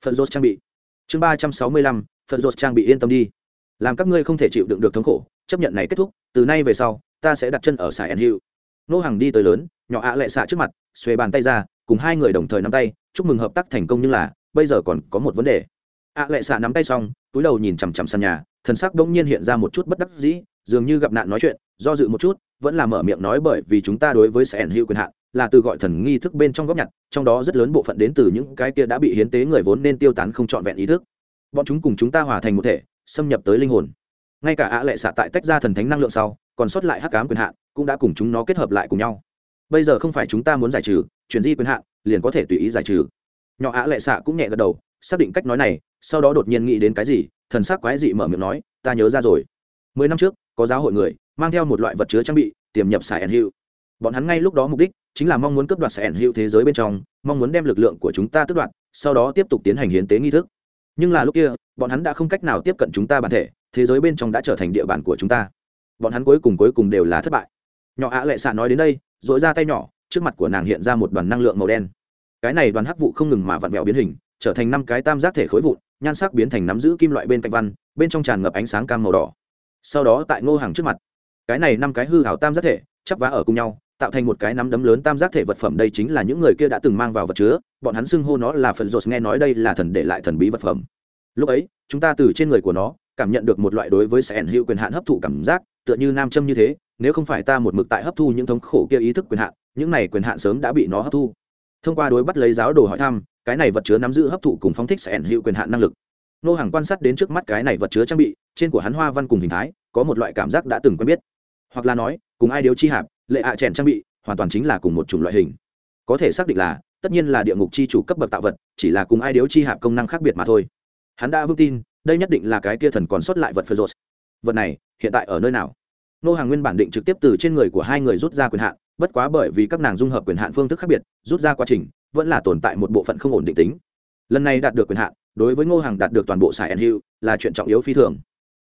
phần rốt trang bị. Chương ba trăm sáu mươi lăm phần rốt trang bị yên tâm đi. Làm các ngươi không thể chịu đựng được thống khổ, chấp nhận này kết thúc, từ nay về sau, ta sẽ đặt chân ở sài en hữu. Nô hàng đi tới lớn, nhỏ ạ lệ xạ trước mặt, xuề bàn tay ra, cùng hai người đồng thời nắm tay, chúc mừng hợp tác thành công nhưng là, bây giờ còn có một vấn đề ạ lệ xạ nắm tay xong, túi đầu nhìn chằm chằm sàn nhà, thần sắc đ ỗ n g nhiên hiện ra một chút bất đắc dĩ, dường như gặp nạn nói chuyện, do dự một chút, vẫn là mở miệng nói bởi vì chúng ta đối với Sẻn en hữu quyền hạn, là từ gọi thần nghi thức bên trong góc nhặt, trong đó rất lớn bộ phận đến từ những cái kia đã bị hiến tế người vốn nên tiêu tán không trọn vẹn ý thức. Bọn chúng cùng chúng ta hòa thành một thể, xâm nhập tới linh hồn. Ngay cả ạ lệ xạ tại tách ra thần thánh năng lượng sau, còn sót lại hắc cám quyền hạn, cũng đã cùng chúng nó kết hợp lại cùng nhau. Bây giờ không phải chúng ta muốn giải trừ, chuyển di quyền hạn, liền có thể tùy ý giải trừ. Nhỏ ạ lệ xạ cũng nhẹ gật đầu, xác định cách nói này sau đó đột nhiên nghĩ đến cái gì, thần sắc quái dị mở miệng nói, ta nhớ ra rồi. Mười năm trước, có giáo hội người, mang theo một loại vật chứa trang bị, tiềm nhập sài ẩn hữu. Bọn hắn ngay lúc đó mục đích chính là mong muốn cướp đoạt sài ẩn hữu thế giới bên trong, mong muốn đem lực lượng của chúng ta tước đoạt, sau đó tiếp tục tiến hành hiến tế nghi thức. Nhưng là lúc kia, bọn hắn đã không cách nào tiếp cận chúng ta bản thể, thế giới bên trong đã trở thành địa bàn của chúng ta. Bọn hắn cuối cùng cuối cùng đều là thất bại. Nhỏ ạ lệ xạ nói đến đây dội ra tay nhỏ, trước mặt của nàng hiện ra một đoàn năng lượng màu đen. Cái này đoàn hắc vụ không ngừng mà vặn vẹo biến hình, trở thành năm cái tam giác thể khối vụn nhan sắc biến thành nắm giữ kim loại bên cạnh văn, bên trong tràn ngập ánh sáng cam màu đỏ. Sau đó tại ngô hàng trước mặt, cái này năm cái hư hảo tam giác thể, chắp vá ở cùng nhau, tạo thành một cái nắm đấm lớn tam giác thể vật phẩm, đây chính là những người kia đã từng mang vào vật chứa, bọn hắn xưng hô nó là phần rột nghe nói đây là thần để lại thần bí vật phẩm. Lúc ấy, chúng ta từ trên người của nó, cảm nhận được một loại đối với sẻn hữu quyền hạn hấp thụ cảm giác, tựa như nam châm như thế, nếu không phải ta một mực tại hấp thu những thống khổ kia ý thức quyền hạn, những này quyền hạn sớm đã bị nó hấp thu. Thông qua đối bắt lấy giáo đồ hỏi thăm cái này vật chứa nắm giữ hấp thụ cùng phóng thích sẽ ẩn hữu quyền hạn năng lực. Nô hàng quan sát đến trước mắt cái này vật chứa trang bị, trên của hắn hoa văn cùng hình thái, có một loại cảm giác đã từng quen biết. Hoặc là nói, cùng ai điếu chi hạp, lệ ạ à chèn trang bị, hoàn toàn chính là cùng một chủng loại hình. Có thể xác định là, tất nhiên là địa ngục chi chủ cấp bậc tạo vật, chỉ là cùng ai điếu chi hạp công năng khác biệt mà thôi. Hắn đã vững tin, đây nhất định là cái kia thần còn sót lại vật phật rột vật này, hiện tại ở nơi nào? Nô hàng nguyên bản định trực tiếp từ trên người của hai người rút ra quyền hạn bất quá bởi vì các nàng dung hợp quyền hạn phương thức khác biệt, rút ra quá trình, vẫn là tồn tại một bộ phận không ổn định tính. Lần này đạt được quyền hạn, đối với ngô hàng đạt được toàn bộ sài and hữu là chuyện trọng yếu phi thường.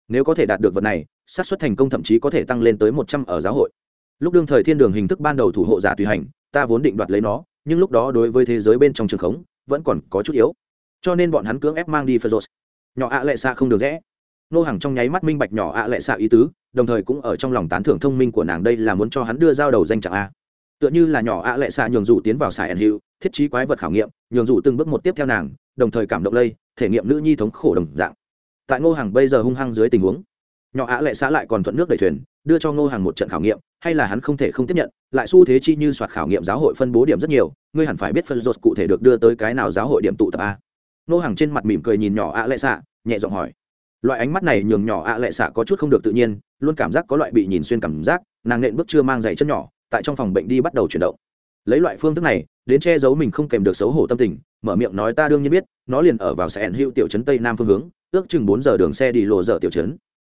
Nếu có thể đạt được vật này, xác suất thành công thậm chí có thể tăng lên tới một trăm ở giáo hội. Lúc đương thời thiên đường hình thức ban đầu thủ hộ giả tùy hành, ta vốn định đoạt lấy nó, nhưng lúc đó đối với thế giới bên trong trường khống, vẫn còn có chút yếu. Cho nên bọn hắn cưỡng ép mang đi phật rột nhỏ ạ lệ xa không được rẽ nô hàng trong nháy mắt minh bạch nhỏ ạ lệ xạ ý tứ đồng thời cũng ở trong lòng tán thưởng thông minh của nàng đây là muốn cho hắn đưa giao đầu danh trạng a. Tựa như là nhỏ ạ lệ xạ nhường dù tiến vào sài ẩn hiệu, thiết trí quái vật khảo nghiệm nhường dù từng bước một tiếp theo nàng đồng thời cảm động lây thể nghiệm nữ nhi thống khổ đồng dạng. Tại ngô hàng bây giờ hung hăng dưới tình huống nhỏ ạ lệ xã lại còn thuận nước đẩy thuyền đưa cho ngô hàng một trận khảo nghiệm hay là hắn không thể không tiếp nhận lại xu thế chi như soạt khảo nghiệm giáo hội phân bố điểm rất nhiều ngươi hẳn phải biết phân rột cụ thể được đưa tới cái nào giáo hội điểm tụ tập a. Ngô hàng trên mặt mỉm cười nhìn nhỏ ạ lệ xạ nhẹ giọng hỏi loại ánh mắt này nhường nhỏ ạ lệ xạ có chút không được tự nhiên, luôn cảm giác có loại bị nhìn xuyên cảm giác, nàng nện bước chưa mang giày chân nhỏ, tại trong phòng bệnh đi bắt đầu chuyển động. Lấy loại phương thức này, đến che giấu mình không kèm được xấu hổ tâm tình, mở miệng nói ta đương nhiên biết, nó liền ở vào sẹn hữu tiểu trấn tây nam phương hướng, ước chừng bốn giờ đường xe đi lộ dở tiểu trấn.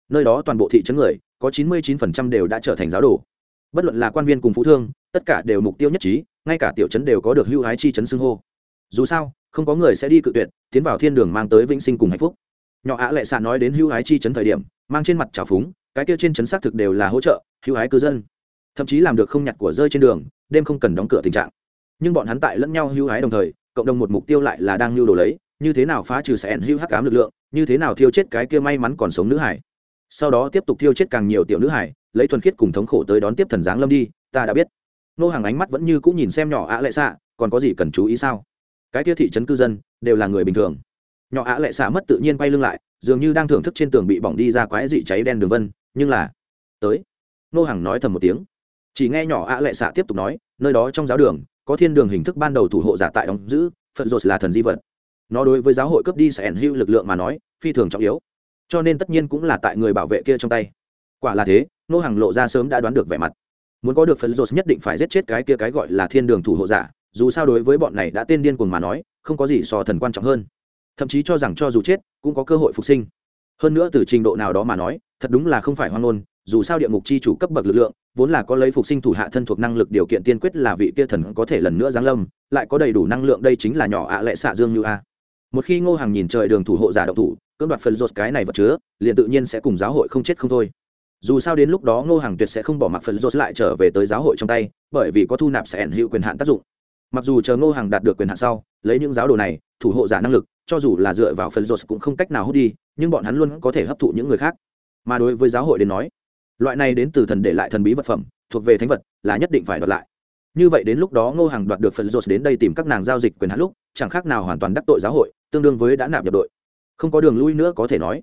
Nơi đó toàn bộ thị trấn người, có chín mươi 99% đều đã trở thành giáo đồ. Bất luận là quan viên cùng phú thương, tất cả đều mục tiêu nhất trí, ngay cả tiểu trấn đều có được hưu hái chi trấn xưng hô. Dù sao, không có người sẽ đi cự tuyệt, tiến vào thiên đường mang tới vĩnh sinh cùng hạnh phúc nhỏ ạ lệ xạ nói đến hưu hái chi trấn thời điểm, mang trên mặt trào phúng, cái kia trên trấn xác thực đều là hỗ trợ hưu hái cư dân. Thậm chí làm được không nhặt của rơi trên đường, đêm không cần đóng cửa tình trạng. Nhưng bọn hắn tại lẫn nhau hưu hái đồng thời, cộng đồng một mục tiêu lại là đang lưu đồ lấy, như thế nào phá trừ sẽ hưu hắc cám lực lượng, như thế nào thiêu chết cái kia may mắn còn sống nữ hải. Sau đó tiếp tục thiêu chết càng nhiều tiểu nữ hải, lấy thuần khiết cùng thống khổ tới đón tiếp thần giáng lâm đi, ta đã biết. Nô hàng ánh mắt vẫn như cũng nhìn xem nhỏ ạ lệ xạ còn có gì cần chú ý sao? Cái kia thị trấn cư dân, đều là người bình thường nhỏ ạ lệ xạ mất tự nhiên quay lưng lại, dường như đang thưởng thức trên tường bị bỏng đi ra quái dị cháy đen đường vân, nhưng là, tới. Nô hàng nói thầm một tiếng. Chỉ nghe nhỏ ạ lệ xạ tiếp tục nói, nơi đó trong giáo đường, có thiên đường hình thức ban đầu thủ hộ giả tại đóng giữ phận rột là thần di vật. Nó đối với giáo hội cướp đi sẽ ẩn hữu lực lượng mà nói, phi thường trọng yếu. Cho nên tất nhiên cũng là tại người bảo vệ kia trong tay. Quả là thế, nô hàng lộ ra sớm đã đoán được vẻ mặt. Muốn có được phần rột nhất định phải giết chết cái kia cái gọi là thiên đường thủ hộ giả, dù sao đối với bọn này đã tên điên cuồng mà nói, không có gì so thần quan trọng hơn thậm chí cho rằng cho dù chết, cũng có cơ hội phục sinh. Hơn nữa từ trình độ nào đó mà nói, thật đúng là không phải hoang ngôn, dù sao địa ngục chi chủ cấp bậc lực lượng, vốn là có lấy phục sinh thủ hạ thân thuộc năng lực điều kiện tiên quyết là vị kia thần có thể lần nữa giáng lâm, lại có đầy đủ năng lượng đây chính là nhỏ ạ lệ xạ dương như a. Một khi ngô hàng nhìn trời đường thủ hộ giả độc thủ, cưỡng đoạt phần rột cái này vật chứa, liền tự nhiên sẽ cùng giáo hội không chết không thôi. Dù sao đến lúc đó ngô hàng tuyệt sẽ không bỏ mặc phần rột lại trở về tới giáo hội trong tay, bởi vì có thu nạp sẽ ẩn hữu quyền hạn tác dụng mặc dù chờ ngô hàng đạt được quyền hạn sau lấy những giáo đồ này thủ hộ giả năng lực cho dù là dựa vào phần rột cũng không cách nào hút đi nhưng bọn hắn luôn có thể hấp thụ những người khác. Mà đối với giáo hội đến nói loại này đến từ thần để lại thần bí vật phẩm thuộc về thánh vật là nhất định phải đoạt lại. Như vậy đến lúc đó ngô hàng đoạt được phần rột đến đây tìm các nàng giao dịch quyền hạn lúc chẳng khác nào hoàn toàn đắc tội giáo hội tương đương với đã nạp nhập đội. Không có đường lui nữa có thể nói.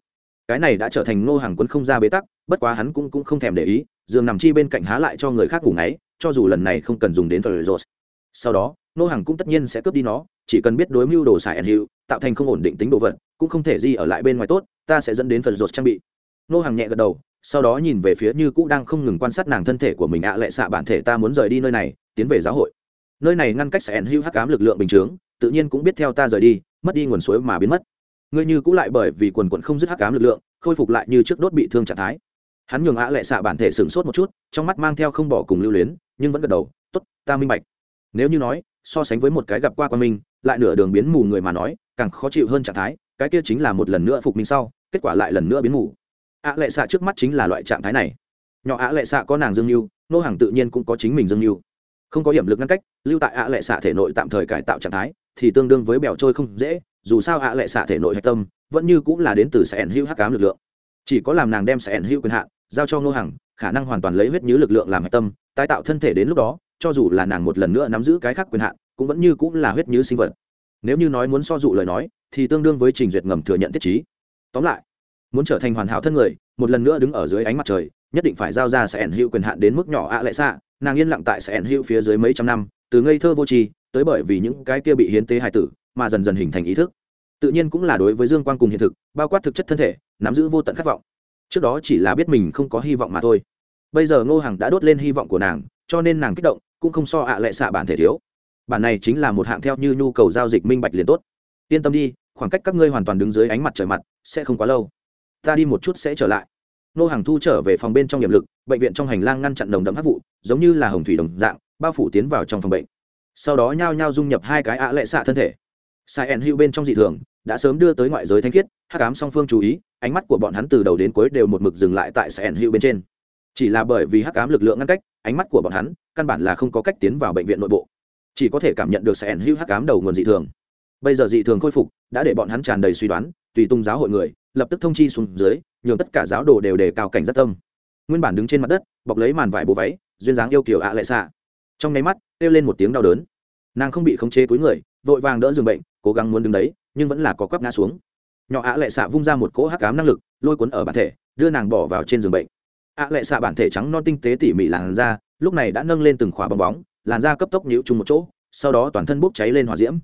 Cái này đã trở thành ngô hàng quân không ra bế tắc bất quá hắn cũng, cũng không thèm để ý giường nằm chi bên cạnh há lại cho người khác ngủ ngáy cho dù lần này không cần dùng đến phần rột sau đó, nô hàng cũng tất nhiên sẽ cướp đi nó, chỉ cần biết đối mưu đồ xài ẩn hiệu tạo thành không ổn định tính đồ vật, cũng không thể gì ở lại bên ngoài tốt, ta sẽ dẫn đến phần rột trang bị. Nô hàng nhẹ gật đầu, sau đó nhìn về phía như cũ đang không ngừng quan sát nàng thân thể của mình ạ lệ xạ bản thể ta muốn rời đi nơi này, tiến về giáo hội. Nơi này ngăn cách sẽ ẩn hữu hắc ám lực lượng bình chướng, tự nhiên cũng biết theo ta rời đi, mất đi nguồn suối mà biến mất. Ngươi như cũng lại bởi vì quần quận không dứt hắc ám lực lượng, khôi phục lại như trước đốt bị thương trạng thái. Hắn nhường ạ lệ xạ bản thể sửng sốt một chút, trong mắt mang theo không bỏ cùng lưu luyến, nhưng vẫn gật đầu t ố t ta minh bạch nếu như nói, so sánh với một cái gặp qua qua mình lại nửa đường biến mù người mà nói, càng khó chịu hơn trạng thái, cái kia chính là một lần nữa phục minh sau, kết quả lại lần nữa biến mù. Ạ lệ xạ trước mắt chính là loại trạng thái này. Nhỏ ạ lệ xạ có nàng dương mưu nô hàng tự nhiên cũng có chính mình dương mưu không có hiểm lực ngăn cách, lưu tại ạ lệ xạ thể nội tạm thời cải tạo trạng thái, thì tương đương với bèo trôi không dễ, dù sao ạ lệ xạ thể nội hạch tâm, vẫn như cũng là đến từ sẽ ẩn hữu hắc cám lực lượng. Chỉ có làm nàng đem sẽ ẩn hữu quyền hạn, giao cho nô hàng, khả năng hoàn toàn lấy huyết nhứ lực lượng làm hạch tâm, tái tạo thân thể đến lúc đó cho dù là nàng một lần nữa nắm giữ cái khác quyền hạn, cũng vẫn như cũng là huyết như sinh vật. Nếu như nói muốn so dụ lời nói, thì tương đương với trình duyệt ngầm thừa nhận thiết chí tóm lại, muốn trở thành hoàn hảo thân người, một lần nữa đứng ở dưới ánh mặt trời, nhất định phải giao ra sẽ ẩn hữu quyền hạn đến mức nhỏ ạ lệ xạ. Nàng yên lặng tại sẽ ẩn hữu phía dưới mấy trăm năm, từ ngây thơ vô tri, tới bởi vì những cái kia bị hiến tế hài tử, mà dần dần hình thành ý thức. Tự nhiên cũng là đối với dương quang cùng hiện thực, bao quát thực chất thân thể, nắm giữ vô tận khát vọng. Trước đó chỉ là biết mình không có hy vọng mà thôi. Bây giờ ngô hằng đã đốt lên hy vọng của nàng cho nên nàng kích động, cũng không so ạ lệ xạ bản thể thiếu. Bản này chính là một hạng theo như nhu cầu giao dịch minh bạch liền tốt. Yên tâm đi, khoảng cách các ngươi hoàn toàn đứng dưới ánh mặt trời mặt, sẽ không quá lâu. Ta đi một chút sẽ trở lại. Nô hàng thu trở về phòng bên trong nhiệm lực, bệnh viện trong hành lang ngăn chặn đồng đậm hát vụ, giống như là hồng thủy đồng dạng, bao phủ tiến vào trong phòng bệnh. Sau đó nhao nhao dung nhập hai cái ạ lệ xạ thân thể. Sai ẩn hữu bên trong dị thường, đã sớm đưa tới ngoại giới thanh khiết, hắc ám song phương chú ý, ánh mắt của bọn hắn từ đầu đến cuối đều một mực dừng lại tại sai ẩn hữu bên trên chỉ là bởi vì hắc ám lực lượng ngăn cách, ánh mắt của bọn hắn căn bản là không có cách tiến vào bệnh viện nội bộ. Chỉ có thể cảm nhận được sẽ ẩn hữu hắc ám đầu nguồn dị thường. Bây giờ dị thường khôi phục, đã để bọn hắn tràn đầy suy đoán, tùy tung giáo hội người, lập tức thông chi xuống dưới, nhường tất cả giáo đồ đều đề cao cảnh giác tâm. Nguyên bản đứng trên mặt đất, bọc lấy màn vải bố váy, duyên dáng yêu kiểu ạ lệ xạ. Trong nháy mắt, kêu lên một tiếng đau đớn. Nàng không bị khống chế túi người, vội vàng đỡ giường bệnh, cố gắng muốn đứng đấy, nhưng vẫn là có quắp ngã xuống. Nhỏ ạ lệ xạ vung ra một cỗ hắc ám năng lực, lôi cuốn ở bản thể, đưa nàng bỏ vào trên giường bệnh ạ lệ xạ bản thể trắng non tinh tế tỉ mỉ làn da, lúc này đã nâng lên từng khóa bong bóng, làn da cấp tốc nhũ chung một chỗ, sau đó toàn thân bốc cháy lên hỏa diễm.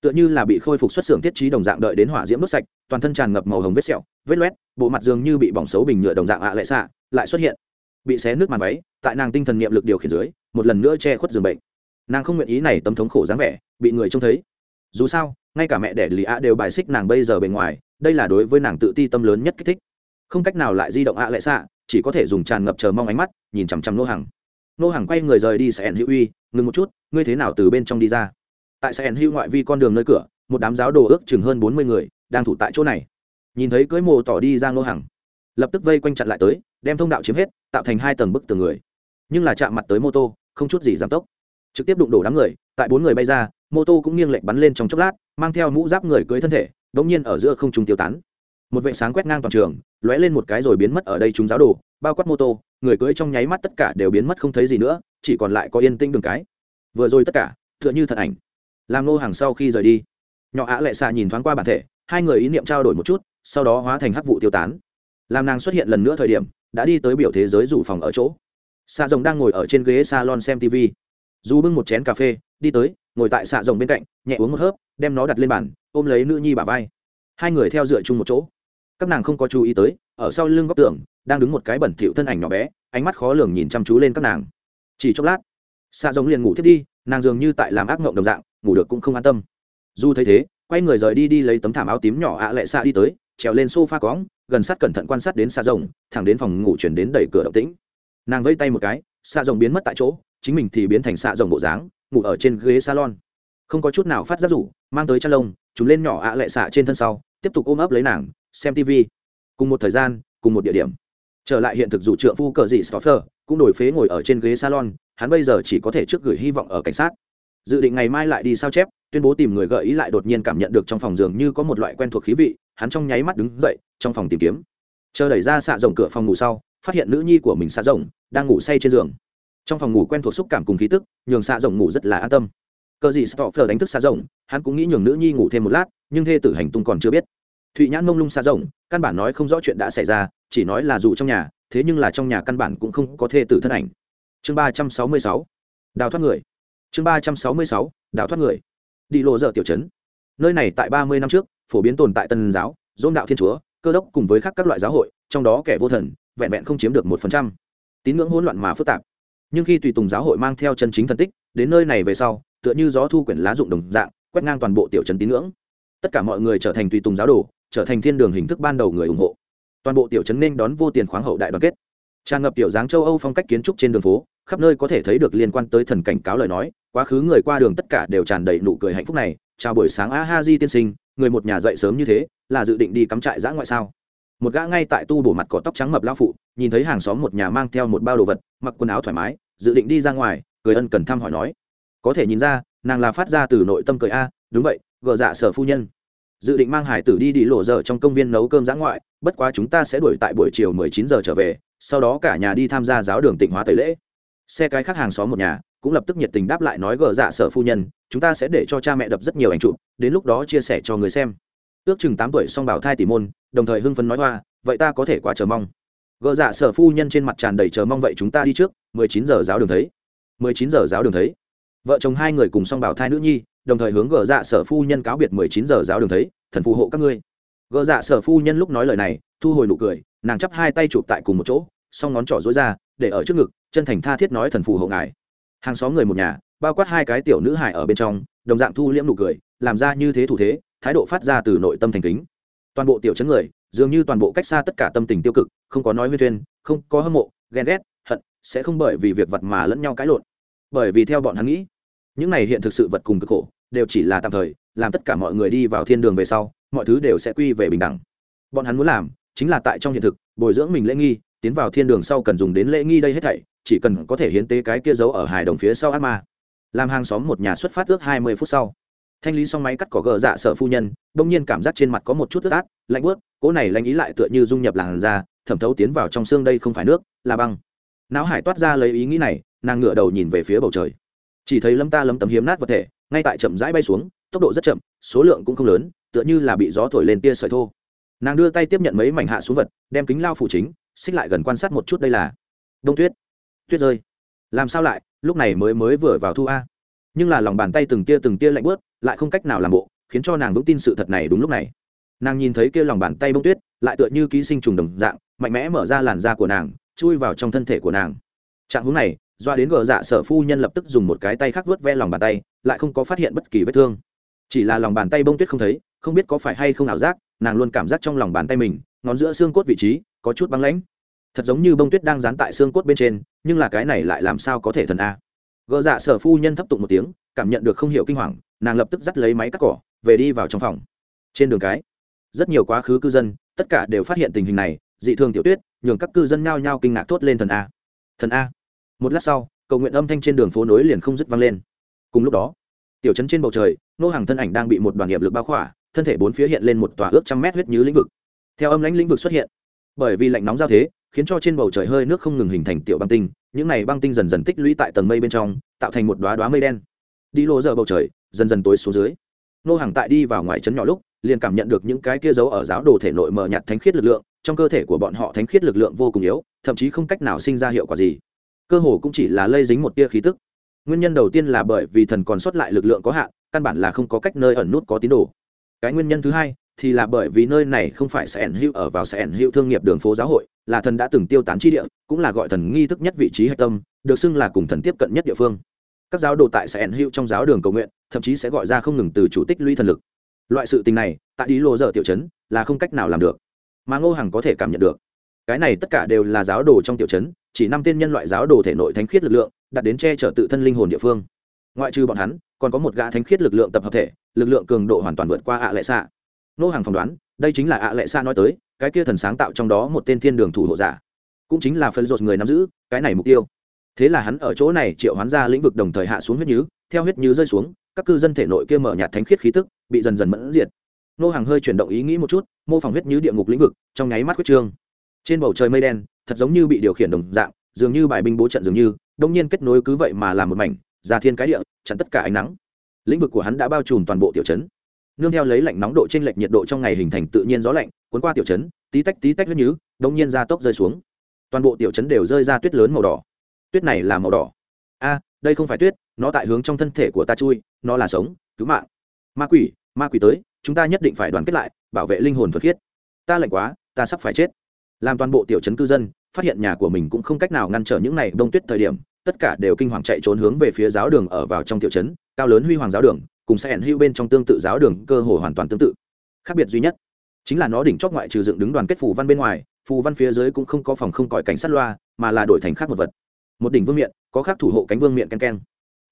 Tựa như là bị khôi phục xuất xưởng tiết trí đồng dạng đợi đến hỏa diễm đốt sạch, toàn thân tràn ngập màu hồng vết sẹo, vết loét, bộ mặt dường như bị bỏng xấu bình nhựa đồng dạng ạ lệ xạ, lại xuất hiện. Bị xé nước màn váy, tại nàng tinh thần niệm lực điều khiển dưới, một lần nữa che khuất giường bệnh. Nàng không nguyện ý này tấm thống khổ dáng vẻ, bị người trông thấy. Dù sao, ngay cả mẹ đẻ lì ạ đều bài xích nàng bây giờ bề ngoài, đây là đối với nàng tự ti tâm lớn nhất kích thích. Không cách nào lại di động ạ lệ xạ chỉ có thể dùng tràn ngập chờ mong ánh mắt, nhìn chằm chằm nô hàng nô hàng quay người rời đi sẽ hữu uy, ngừng một chút, ngươi thế nào từ bên trong đi ra? Tại sẽ hữu ngoại vi con đường nơi cửa, một đám giáo đồ ước chừng hơn bốn mươi người đang thủ tại chỗ này. Nhìn thấy cưới mồ tỏ đi ra nô hàng lập tức vây quanh chặn lại tới, đem thông đạo chiếm hết, tạo thành hai tầng bức tường người. Nhưng là chạm mặt tới mô tô, không chút gì giảm tốc. Trực tiếp đụng đổ đám người, tại bốn người bay ra, mô tô cũng nghiêng lệch bắn lên trong chốc lát, mang theo mũ giáp người cưới thân thể đ ỗ n g nhiên ở giữa không trung tiêu tán một vệ sáng quét ngang toàn trường, lóe lên một cái rồi biến mất ở đây chúng giáo đồ, bao quát mô tô, người cưới trong nháy mắt tất cả đều biến mất không thấy gì nữa, chỉ còn lại có yên tĩnh đường cái. Vừa rồi tất cả, tựa như thật ảnh. Làm nô hàng sau khi rời đi, nhỏ ạ lệ xạ nhìn thoáng qua bản thể, hai người ý niệm trao đổi một chút, sau đó hóa thành hắc vụ tiêu tán. Làm nàng xuất hiện lần nữa thời điểm, đã đi tới biểu thế giới rủ phòng ở chỗ. Xạ rồng đang ngồi ở trên ghế salon xem tv dù bưng một chén cà phê, đi tới, ngồi tại xạ rồng bên cạnh, nhẹ uống một hớp, đem nó đặt lên bàn, ôm lấy nữ nhi bà vai. Hai người theo dựa chung một chỗ các nàng không có chú ý tới, ở sau lưng góc tường, đang đứng một cái bẩn thỉu thân ảnh nhỏ bé, ánh mắt khó lường nhìn chăm chú lên các nàng. Chỉ chốc lát xạ rồng liền ngủ thiết đi, nàng dường như tại làm ác mộng đồng dạng, ngủ được cũng không an tâm. Dù thấy thế, quay người rời đi đi lấy tấm thảm áo tím nhỏ ạ lệ xạ đi tới, trèo lên sofa cóng gần sát cẩn thận quan sát đến xạ rồng thẳng đến phòng ngủ chuyển đến đẩy cửa động tĩnh. Nàng vây tay một cái xạ rồng biến mất tại chỗ, chính mình thì biến thành xạ rồng bộ dáng, ngủ ở trên ghế salon. Không có chút nào phát giác rủ, mang tới chăn lông chúng lên nhỏ ạ lệ xạ trên thân sau, tiếp tục ôm ấp lấy nàng xem tv, cùng một thời gian, cùng một địa điểm. Trở lại hiện thực dù trượng phu cờ dị stoffer cũng đổi phế ngồi ở trên ghế salon, hắn bây giờ chỉ có thể trước gửi hy vọng ở cảnh sát. Dự định ngày mai lại đi sao chép, tuyên bố tìm người gợi ý lại đột nhiên cảm nhận được trong phòng giường như có một loại quen thuộc khí vị, hắn trong nháy mắt đứng dậy, trong phòng tìm kiếm. Chờ đẩy ra xạ rồng cửa phòng ngủ sau, phát hiện nữ nhi của mình xạ rồng đang ngủ say trên giường. Trong phòng ngủ quen thuộc xúc cảm cùng khí tức, nhường xạ rồng ngủ rất là an tâm. Cờ gì stoffer đánh thức xạ rồng, hắn cũng nghĩ nhường nữ nhi ngủ thêm một lát, nhưng thê tử hành tung còn chưa biết thụy nhãn mông lung xa rộng, căn bản nói không rõ chuyện đã xảy ra, chỉ nói là dù trong nhà, thế nhưng là trong nhà căn bản cũng không có thê tử thân ảnh. Chương ba trăm sáu mươi sáu, đào thoát người. Chương ba trăm sáu mươi sáu, đào thoát người. Đi lộ dở tiểu chấn nơi này tại ba mươi năm trước, phổ biến tồn tại tân giáo, dôn đạo thiên chúa, cơ đốc cùng với khác các loại giáo hội, trong đó kẻ vô thần, vẹn vẹn không chiếm được một phần trăm. Tín ngưỡng hỗn loạn mà phức tạp. Nhưng khi tùy tùng giáo hội mang theo chân chính thần tích, đến nơi này về sau, tựa như gió thu quyển lá dụng đồng dạng, quét ngang toàn bộ tiểu trấn tín ngưỡng. Tất cả mọi người trở thành tùy tùng giáo đồ trở thành thiên đường hình thức ban đầu người ủng hộ. Toàn bộ tiểu trấn nên đón vô tiền khoáng hậu đại đoàn kết. Tràn ngập tiểu dáng châu âu phong cách kiến trúc trên đường phố, khắp nơi có thể thấy được liên quan tới thần cảnh cáo lời nói, quá khứ người qua đường tất cả đều tràn đầy nụ cười hạnh phúc này. Chào buổi sáng a ha di tiên sinh, người một nhà dậy sớm như thế, là dự định đi cắm trại giã ngoại sao? Một gã ngay tại tu bổ mặt cỏ tóc trắng mập lao phụ, nhìn thấy hàng xóm một nhà mang theo một bao đồ vật, mặc quần áo thoải mái, dự định đi ra ngoài, cười ân cần thăm hỏi nói. Có thể nhìn ra, nàng là phát ra từ nội tâm cười a, đúng vậy, gờ dạ sở phu nhân dự định mang hải tử đi đi lộ dở trong công viên nấu cơm giã ngoại, bất quá chúng ta sẽ đuổi tại buổi chiều mười chín giờ trở về, sau đó cả nhà đi tham gia giáo đường tịnh hóa tẩy lễ. Xe cái khác hàng xóm một nhà cũng lập tức nhiệt tình đáp lại nói gờ dạ sở phu nhân, chúng ta sẽ để cho cha mẹ đập rất nhiều ảnh chụp, đến lúc đó chia sẻ cho người xem. Ước chừng tám tuổi song bảo thai tỷ môn, đồng thời hưng phấn nói hoa, vậy ta có thể quá chờ mong. Gờ dạ sở phu nhân trên mặt tràn đầy chờ mong, vậy chúng ta đi trước, mười chín giờ giáo đường thấy. Mười chín giờ giáo đường thấy. Vợ chồng hai người cùng song bảo thai nữ nhi đồng thời hướng gờ dạ sở phu nhân cáo biệt mười chín giờ giáo đường thấy, thần phù hộ các ngươi. Gờ dạ sở phu nhân lúc nói lời này, thu hồi nụ cười, nàng chắp hai tay chụp tại cùng một chỗ, song ngón trỏ dối ra, để ở trước ngực, chân thành tha thiết nói thần phù hộ ngài. Hàng xóm người một nhà, bao quát hai cái tiểu nữ hải ở bên trong, đồng dạng thu liễm nụ cười, làm ra như thế thủ thế, thái độ phát ra từ nội tâm thành kính. Toàn bộ tiểu chấn người, dường như toàn bộ cách xa tất cả tâm tình tiêu cực, không có nói huyên thuyên, không có hâm mộ, ghen ghét, hận, sẽ không bởi vì việc vật mà lẫn nhau cãi lộn. Bởi vì theo bọn hắn nghĩ, những này hiện thực sự vật cùng cực khổ đều chỉ là tạm thời, làm tất cả mọi người đi vào thiên đường về sau, mọi thứ đều sẽ quy về bình đẳng. Bọn hắn muốn làm chính là tại trong hiện thực, bồi dưỡng mình lễ nghi, tiến vào thiên đường sau cần dùng đến lễ nghi đây hết thảy, chỉ cần có thể hiến tế cái kia giấu ở hài đồng phía sau ác ma. Làm hàng xóm một nhà xuất phát ước hai mươi phút sau, thanh lý xong máy cắt cỏ gờ dạ sợ phu nhân, đông nhiên cảm giác trên mặt có một chút ướt át, lạnh bớt cỗ này lạnh ý lại tựa như dung nhập làn da, thẩm thấu tiến vào trong xương đây không phải nước, là băng. Não hải toát ra lấy ý nghĩ này, nàng ngửa đầu nhìn về phía bầu trời. Chỉ thấy lâm ta lấm tấm hiếm nát vật thể ngay tại chậm rãi bay xuống, tốc độ rất chậm, số lượng cũng không lớn, tựa như là bị gió thổi lên tia sợi thô. Nàng đưa tay tiếp nhận mấy mảnh hạ xuống vật, đem kính lao phủ chính, xích lại gần quan sát một chút đây là đông tuyết. Tuyết rơi. Làm sao lại? Lúc này mới mới vừa vào thu a. Nhưng là lòng bàn tay từng tia từng tia lạnh bớt lại không cách nào làm bộ, khiến cho nàng vững tin sự thật này đúng lúc này. Nàng nhìn thấy kia lòng bàn tay bông tuyết, lại tựa như ký sinh trùng đồng dạng, mạnh mẽ mở ra làn da của nàng, chui vào trong thân thể của nàng. Trạng hướng này, doa đến gờ dạ sở phu nhân lập tức dùng một cái tay khác vớt ve lòng bàn tay lại không có phát hiện bất kỳ vết thương. Chỉ là lòng bàn tay bông tuyết không thấy, không biết có phải hay không ảo giác, nàng luôn cảm giác trong lòng bàn tay mình, ngón giữa xương cốt vị trí, có chút băng lãnh. Thật giống như bông tuyết đang dán tại xương cốt bên trên, nhưng là cái này lại làm sao có thể thần a? Gợ dạ sở phu nhân thấp tụng một tiếng, cảm nhận được không hiểu kinh hoàng, nàng lập tức dắt lấy máy cắt cỏ, về đi vào trong phòng. Trên đường cái, rất nhiều quá khứ cư dân, tất cả đều phát hiện tình hình này, dị thường tiểu tuyết, nhường các cư dân nhao nhao kinh ngạc thốt lên thần a. Thần a. Một lát sau, cầu nguyện âm thanh trên đường phố nối liền không dứt vang lên cùng lúc đó, tiểu trấn trên bầu trời, nô hàng thân ảnh đang bị một đoàn nghiệp lực bao khỏa, thân thể bốn phía hiện lên một tòa ước trăm mét huyết như lĩnh vực. Theo âm lãnh lĩnh vực xuất hiện, bởi vì lạnh nóng giao thế, khiến cho trên bầu trời hơi nước không ngừng hình thành tiểu băng tinh, những này băng tinh dần dần tích lũy tại tầng mây bên trong, tạo thành một đoá đoá mây đen. Đi lô giờ bầu trời, dần dần tối xuống dưới. Nô hàng tại đi vào ngoài trấn nhỏ lúc, liền cảm nhận được những cái kia giấu ở giáo đồ thể nội mờ nhạt thánh khiết lực lượng, trong cơ thể của bọn họ thánh khiết lực lượng vô cùng yếu, thậm chí không cách nào sinh ra hiệu quả gì. Cơ hồ cũng chỉ là lây dính một tia khí tức nguyên nhân đầu tiên là bởi vì thần còn sót lại lực lượng có hạn, căn bản là không có cách nơi ẩn nút có tín đồ. Cái nguyên nhân thứ hai thì là bởi vì nơi này không phải sẽ ẩn hữu ở vào sẽ ẩn hữu thương nghiệp đường phố giáo hội, là thần đã từng tiêu tán chi địa, cũng là gọi thần nghi thức nhất vị trí hạch tâm, được xưng là cùng thần tiếp cận nhất địa phương. Các giáo đồ tại sẽ ẩn hữu trong giáo đường cầu nguyện, thậm chí sẽ gọi ra không ngừng từ chủ tích lũy thần lực. Loại sự tình này, tại ý lô dở tiểu chấn là không cách nào làm được. Mà ngô hằng có thể cảm nhận được. Cái này tất cả đều là giáo đồ trong tiểu chấn chỉ năm tên nhân loại giáo đồ thể nội thánh khiết lực lượng đặt đến che chở tự thân linh hồn địa phương. Ngoại trừ bọn hắn, còn có một gã thánh khiết lực lượng tập hợp thể, lực lượng cường độ hoàn toàn vượt qua ạ lệ xạ. Nô hàng phỏng đoán, đây chính là ạ lệ xạ nói tới, cái kia thần sáng tạo trong đó một tên thiên đường thủ hộ giả. Cũng chính là phân rột người nắm giữ, cái này mục tiêu. Thế là hắn ở chỗ này triệu hoán ra lĩnh vực đồng thời hạ xuống huyết nhứ, theo huyết nhứ rơi xuống, các cư dân thể nội kia mở nhạt thánh khiết khí tức, bị dần dần mẫn diệt. Nô hàng hơi chuyển động ý nghĩ một chút, mô phỏng huyết nhứ địa ngục lĩnh vực, trong nháy mắt huyết trương. Trên bầu trời mây đen, thật giống như bị điều khiển đồng dạng, dường như bài binh bố trận dường như đông nhiên kết nối cứ vậy mà làm một mảnh, ra thiên cái địa, chặn tất cả ánh nắng. Lĩnh vực của hắn đã bao trùm toàn bộ tiểu trấn. Nương theo lấy lạnh nóng độ trên lệch nhiệt độ trong ngày hình thành tự nhiên gió lạnh, cuốn qua tiểu trấn, tí tách tí tách huyết nhứ, đông nhiên ra tốc rơi xuống. Toàn bộ tiểu trấn đều rơi ra tuyết lớn màu đỏ. Tuyết này là màu đỏ. A, đây không phải tuyết, nó tại hướng trong thân thể của ta chui, nó là sống, cứu mạng. Ma quỷ ma quỷ tới, chúng ta nhất định phải đoàn kết lại, bảo vệ linh hồn thuật khiết. Ta lạnh quá, ta sắp phải chết. Làm toàn bộ tiểu trấn cư dân phát hiện nhà của mình cũng không cách nào ngăn trở những này đông tuyết thời điểm, tất cả đều kinh hoàng chạy trốn hướng về phía giáo đường ở vào trong tiểu trấn, cao lớn huy hoàng giáo đường, cùng sẽ hẹn hữu bên trong tương tự giáo đường, cơ hồ hoàn toàn tương tự. Khác biệt duy nhất chính là nó đỉnh chót ngoại trừ dựng đứng đoàn kết phù văn bên ngoài, phù văn phía dưới cũng không có phòng không còi cảnh sát loa, mà là đổi thành khác một vật. Một đỉnh vương miện, có khác thủ hộ cánh vương miện ken ken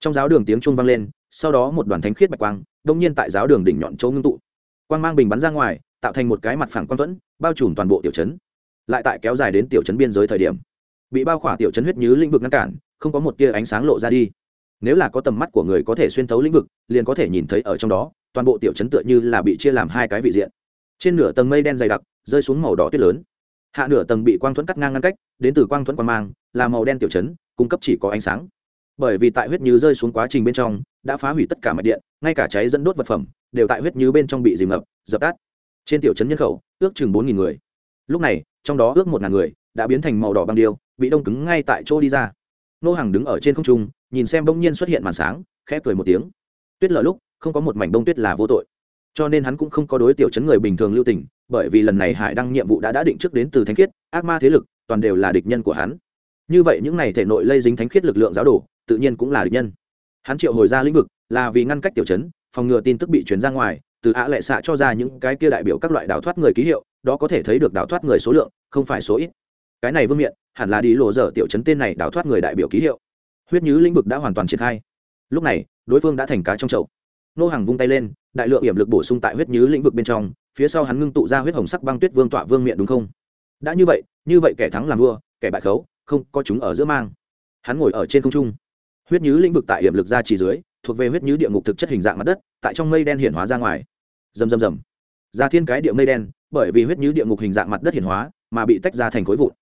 trong giáo đường tiếng chuông vang lên, sau đó một đoàn thánh khiết bạch quang, đông nhiên tại giáo đường đỉnh nhọn chỗ ngưng tụ. Quang mang bình bắn ra ngoài, tạo thành một cái mặt phẳng quang tuẫn, bao trùm toàn bộ tiểu trấn lại tại kéo dài đến tiểu trấn biên giới thời điểm. Bị bao khỏa tiểu trấn huyết như lĩnh vực ngăn cản, không có một tia ánh sáng lộ ra đi. Nếu là có tầm mắt của người có thể xuyên thấu lĩnh vực, liền có thể nhìn thấy ở trong đó, toàn bộ tiểu trấn tựa như là bị chia làm hai cái vị diện. Trên nửa tầng mây đen dày đặc, rơi xuống màu đỏ tuyết lớn. Hạ nửa tầng bị quang thuẫn cắt ngang ngăn cách, đến từ quang thuẫn quang mang, là màu đen tiểu trấn cung cấp chỉ có ánh sáng. Bởi vì tại huyết như rơi xuống quá trình bên trong, đã phá hủy tất cả mạch điện, ngay cả cháy dẫn đốt vật phẩm, đều tại huyết như bên trong bị dìm ngập, dập tắt. Trên tiểu trấn nhân khẩu, ước chừng bốn người lúc này, trong đó ước một ngàn người đã biến thành màu đỏ băng điêu, bị đông cứng ngay tại chỗ đi ra. Nô hàng đứng ở trên không trung, nhìn xem bỗng nhiên xuất hiện màn sáng, khẽ cười một tiếng. Tuyết lở lúc, không có một mảnh bông tuyết là vô tội. Cho nên hắn cũng không có đối tiểu chấn người bình thường lưu tình, bởi vì lần này hải đăng nhiệm vụ đã đã định trước đến từ thánh khiết, ác ma thế lực, toàn đều là địch nhân của hắn. Như vậy những này thể nội lây dính thánh khiết lực lượng giáo đồ, tự nhiên cũng là địch nhân. Hắn triệu hồi ra lĩnh vực là vì ngăn cách tiểu chấn, phòng ngừa tin tức bị chuyển ra ngoài từ ạ lệ xạ cho ra những cái kia đại biểu các loại đào thoát người ký hiệu, đó có thể thấy được đào thoát người số lượng, không phải số ít. Cái này vương miện, hẳn là đi lộ dở tiểu chấn tên này đào thoát người đại biểu ký hiệu. Huyết nhứ lĩnh vực đã hoàn toàn triển khai. Lúc này, đối phương đã thành cá trong chậu. Nô hàng vung tay lên, đại lượng hiểm lực bổ sung tại huyết nhứ lĩnh vực bên trong, phía sau hắn ngưng tụ ra huyết hồng sắc băng tuyết vương tọa vương miện đúng không? Đã như vậy như vậy kẻ thắng làm vua, kẻ bại khấu, không có chúng ở giữa mang. Hắn ngồi ở trên không trung. Huyết nhứ lĩnh vực tại hiểm lực ra chỉ dưới, thuộc về huyết nhứ địa ngục thực chất hình dạng mặt đất, tại trong mây đen hiển hóa ra ngoài rầm rầm rầm. Ra thiên cái địa mây đen, bởi vì huyết như địa ngục hình dạng mặt đất hiển hóa, mà bị tách ra thành khối vụn.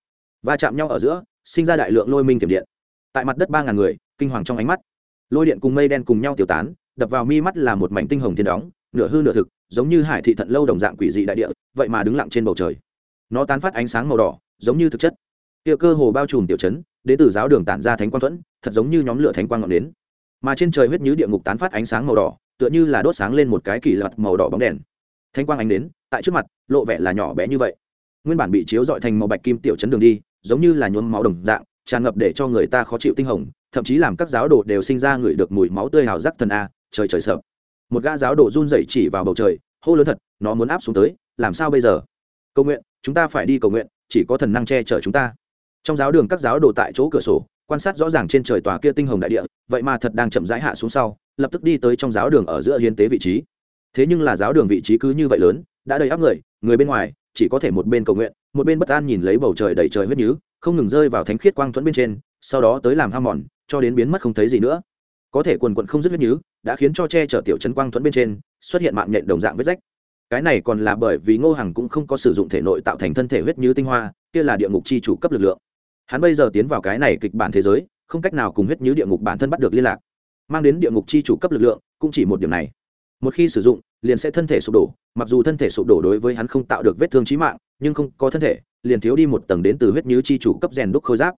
Va chạm nhau ở giữa, sinh ra đại lượng lôi minh tiềm điện. Tại mặt đất ba ngàn người, kinh hoàng trong ánh mắt. Lôi điện cùng mây đen cùng nhau tiêu tán, đập vào mi mắt là một mảnh tinh hồng thiên đóng, nửa hư nửa thực, giống như hải thị thận lâu đồng dạng quỷ dị đại địa, vậy mà đứng lặng trên bầu trời. Nó tán phát ánh sáng màu đỏ, giống như thực chất. Tiêu cơ hồ bao trùm tiểu chấn đến từ giáo đường tản ra thánh quang thuẫn, thật giống như nhóm lửa thánh quang ngọn đến mà trên trời huyết như địa ngục tán phát ánh sáng màu đỏ tựa như là đốt sáng lên một cái kỳ lật màu đỏ bóng đèn. Thanh quang ánh đến, tại trước mặt, lộ vẻ là nhỏ bé như vậy. Nguyên bản bị chiếu dọi thành màu bạch kim tiểu chấn đường đi, giống như là nhuốm máu đồng dạng, tràn ngập để cho người ta khó chịu tinh hồng, thậm chí làm các giáo đồ đều sinh ra ngửi được mùi máu tươi hào rắc thần a, trời trời sợ. Một gã giáo đồ run rẩy chỉ vào bầu trời, hô lớn thật, nó muốn áp xuống tới, làm sao bây giờ? Cầu nguyện, chúng ta phải đi cầu nguyện, chỉ có thần năng che chở chúng ta. Trong giáo đường các giáo đồ tại chỗ cửa sổ, quan sát rõ ràng trên trời tòa kia tinh hồng đại địa, vậy mà thật đang chậm rãi hạ xuống sau lập tức đi tới trong giáo đường ở giữa hiến tế vị trí. Thế nhưng là giáo đường vị trí cứ như vậy lớn, đã đầy áp người người bên ngoài, chỉ có thể một bên cầu nguyện, một bên bất an nhìn lấy bầu trời đầy trời huyết nhứ, không ngừng rơi vào thánh khiết quang thuẫn bên trên, sau đó tới làm ham mòn, cho đến biến mất không thấy gì nữa. Có thể quần quận không dứt huyết nhứ, đã khiến cho che chở tiểu trấn quang thuẫn bên trên, xuất hiện mạng nhện đồng dạng vết rách. Cái này còn là bởi vì ngô hằng cũng không có sử dụng thể nội tạo thành thân thể huyết như tinh hoa, kia là địa ngục chi chủ cấp lực lượng. Hắn bây giờ tiến vào cái này kịch bản thế giới, không cách nào cùng huyết như địa ngục bản thân bắt được liên lạc mang đến địa ngục chi chủ cấp lực lượng, cũng chỉ một điểm này. Một khi sử dụng, liền sẽ thân thể sụp đổ, mặc dù thân thể sụp đổ đối với hắn không tạo được vết thương trí mạng, nhưng không có thân thể, liền thiếu đi một tầng đến từ huyết nhứ chi chủ cấp rèn đúc khôi giáp.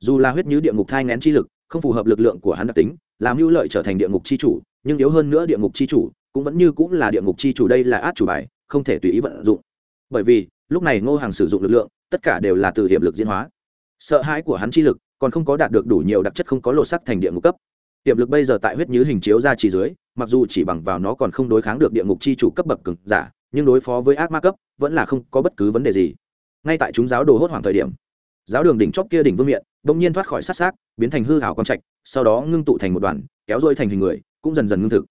Dù là huyết nhứ địa ngục thai ngén chi lực, không phù hợp lực lượng của hắn đặc tính, làm hữu lợi trở thành địa ngục chi chủ, nhưng yếu hơn nữa địa ngục chi chủ, cũng vẫn như cũng là địa ngục chi chủ đây là át chủ bài, không thể tùy ý vận dụng. Bởi vì, lúc này ngô hàng sử dụng lực lượng, tất cả đều là từ hiệp lực diễn hóa. Sợ hãi của hắn chi lực còn không có đạt được đủ nhiều đặc chất không có lộ sắc thành địa ngục cấp. Tiềm lực bây giờ tại huyết nhứ hình chiếu ra chỉ dưới, mặc dù chỉ bằng vào nó còn không đối kháng được địa ngục chi chủ cấp bậc cực giả, nhưng đối phó với ác ma cấp, vẫn là không có bất cứ vấn đề gì. Ngay tại chúng giáo đồ hốt hoảng thời điểm, giáo đường đỉnh chóp kia đỉnh vương miện, bỗng nhiên thoát khỏi sát xác, biến thành hư hảo quang trạch, sau đó ngưng tụ thành một đoàn, kéo dôi thành hình người, cũng dần dần ngưng thực.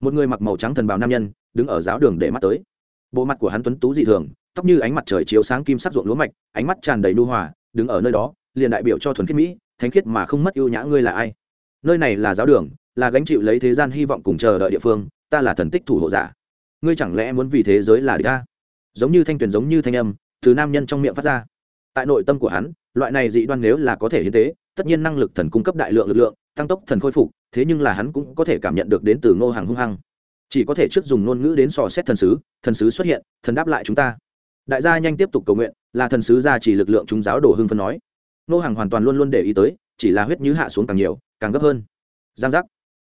Một người mặc màu trắng thần bào nam nhân, đứng ở giáo đường để mắt tới. Bộ mặt của hắn tuấn tú dị thường, tóc như ánh mặt trời chiếu sáng kim sắc ruộng lúa mạch, ánh mắt tràn đầy nu hòa, đứng ở nơi đó, liền đại biểu cho thuần khiết mỹ, thánh khiết mà không mất ưu nhã ngươi là ai? Nơi này là giáo đường, là gánh chịu lấy thế gian hy vọng cùng chờ đợi địa phương, ta là thần tích thủ hộ giả. Ngươi chẳng lẽ muốn vì thế giới là địch ta? Giống như thanh tuyền giống như thanh âm, từ nam nhân trong miệng phát ra. Tại nội tâm của hắn, loại này dị đoan nếu là có thể hiến tế, tất nhiên năng lực thần cung cấp đại lượng lực lượng, tăng tốc thần khôi phục, thế nhưng là hắn cũng có thể cảm nhận được đến từ ngô hàng hung hăng. Chỉ có thể trước dùng ngôn ngữ đến sò xét thần sứ thần sứ xuất hiện, thần đáp lại chúng ta. Đại gia nhanh tiếp tục cầu nguyện, là thần sứ ra chỉ lực lượng chúng giáo đồ hưng phân nói. Ngô hàng hoàn toàn luôn luôn để ý tới, chỉ là huyết như hạ xuống càng nhiều càng gấp hơn. Giang giác.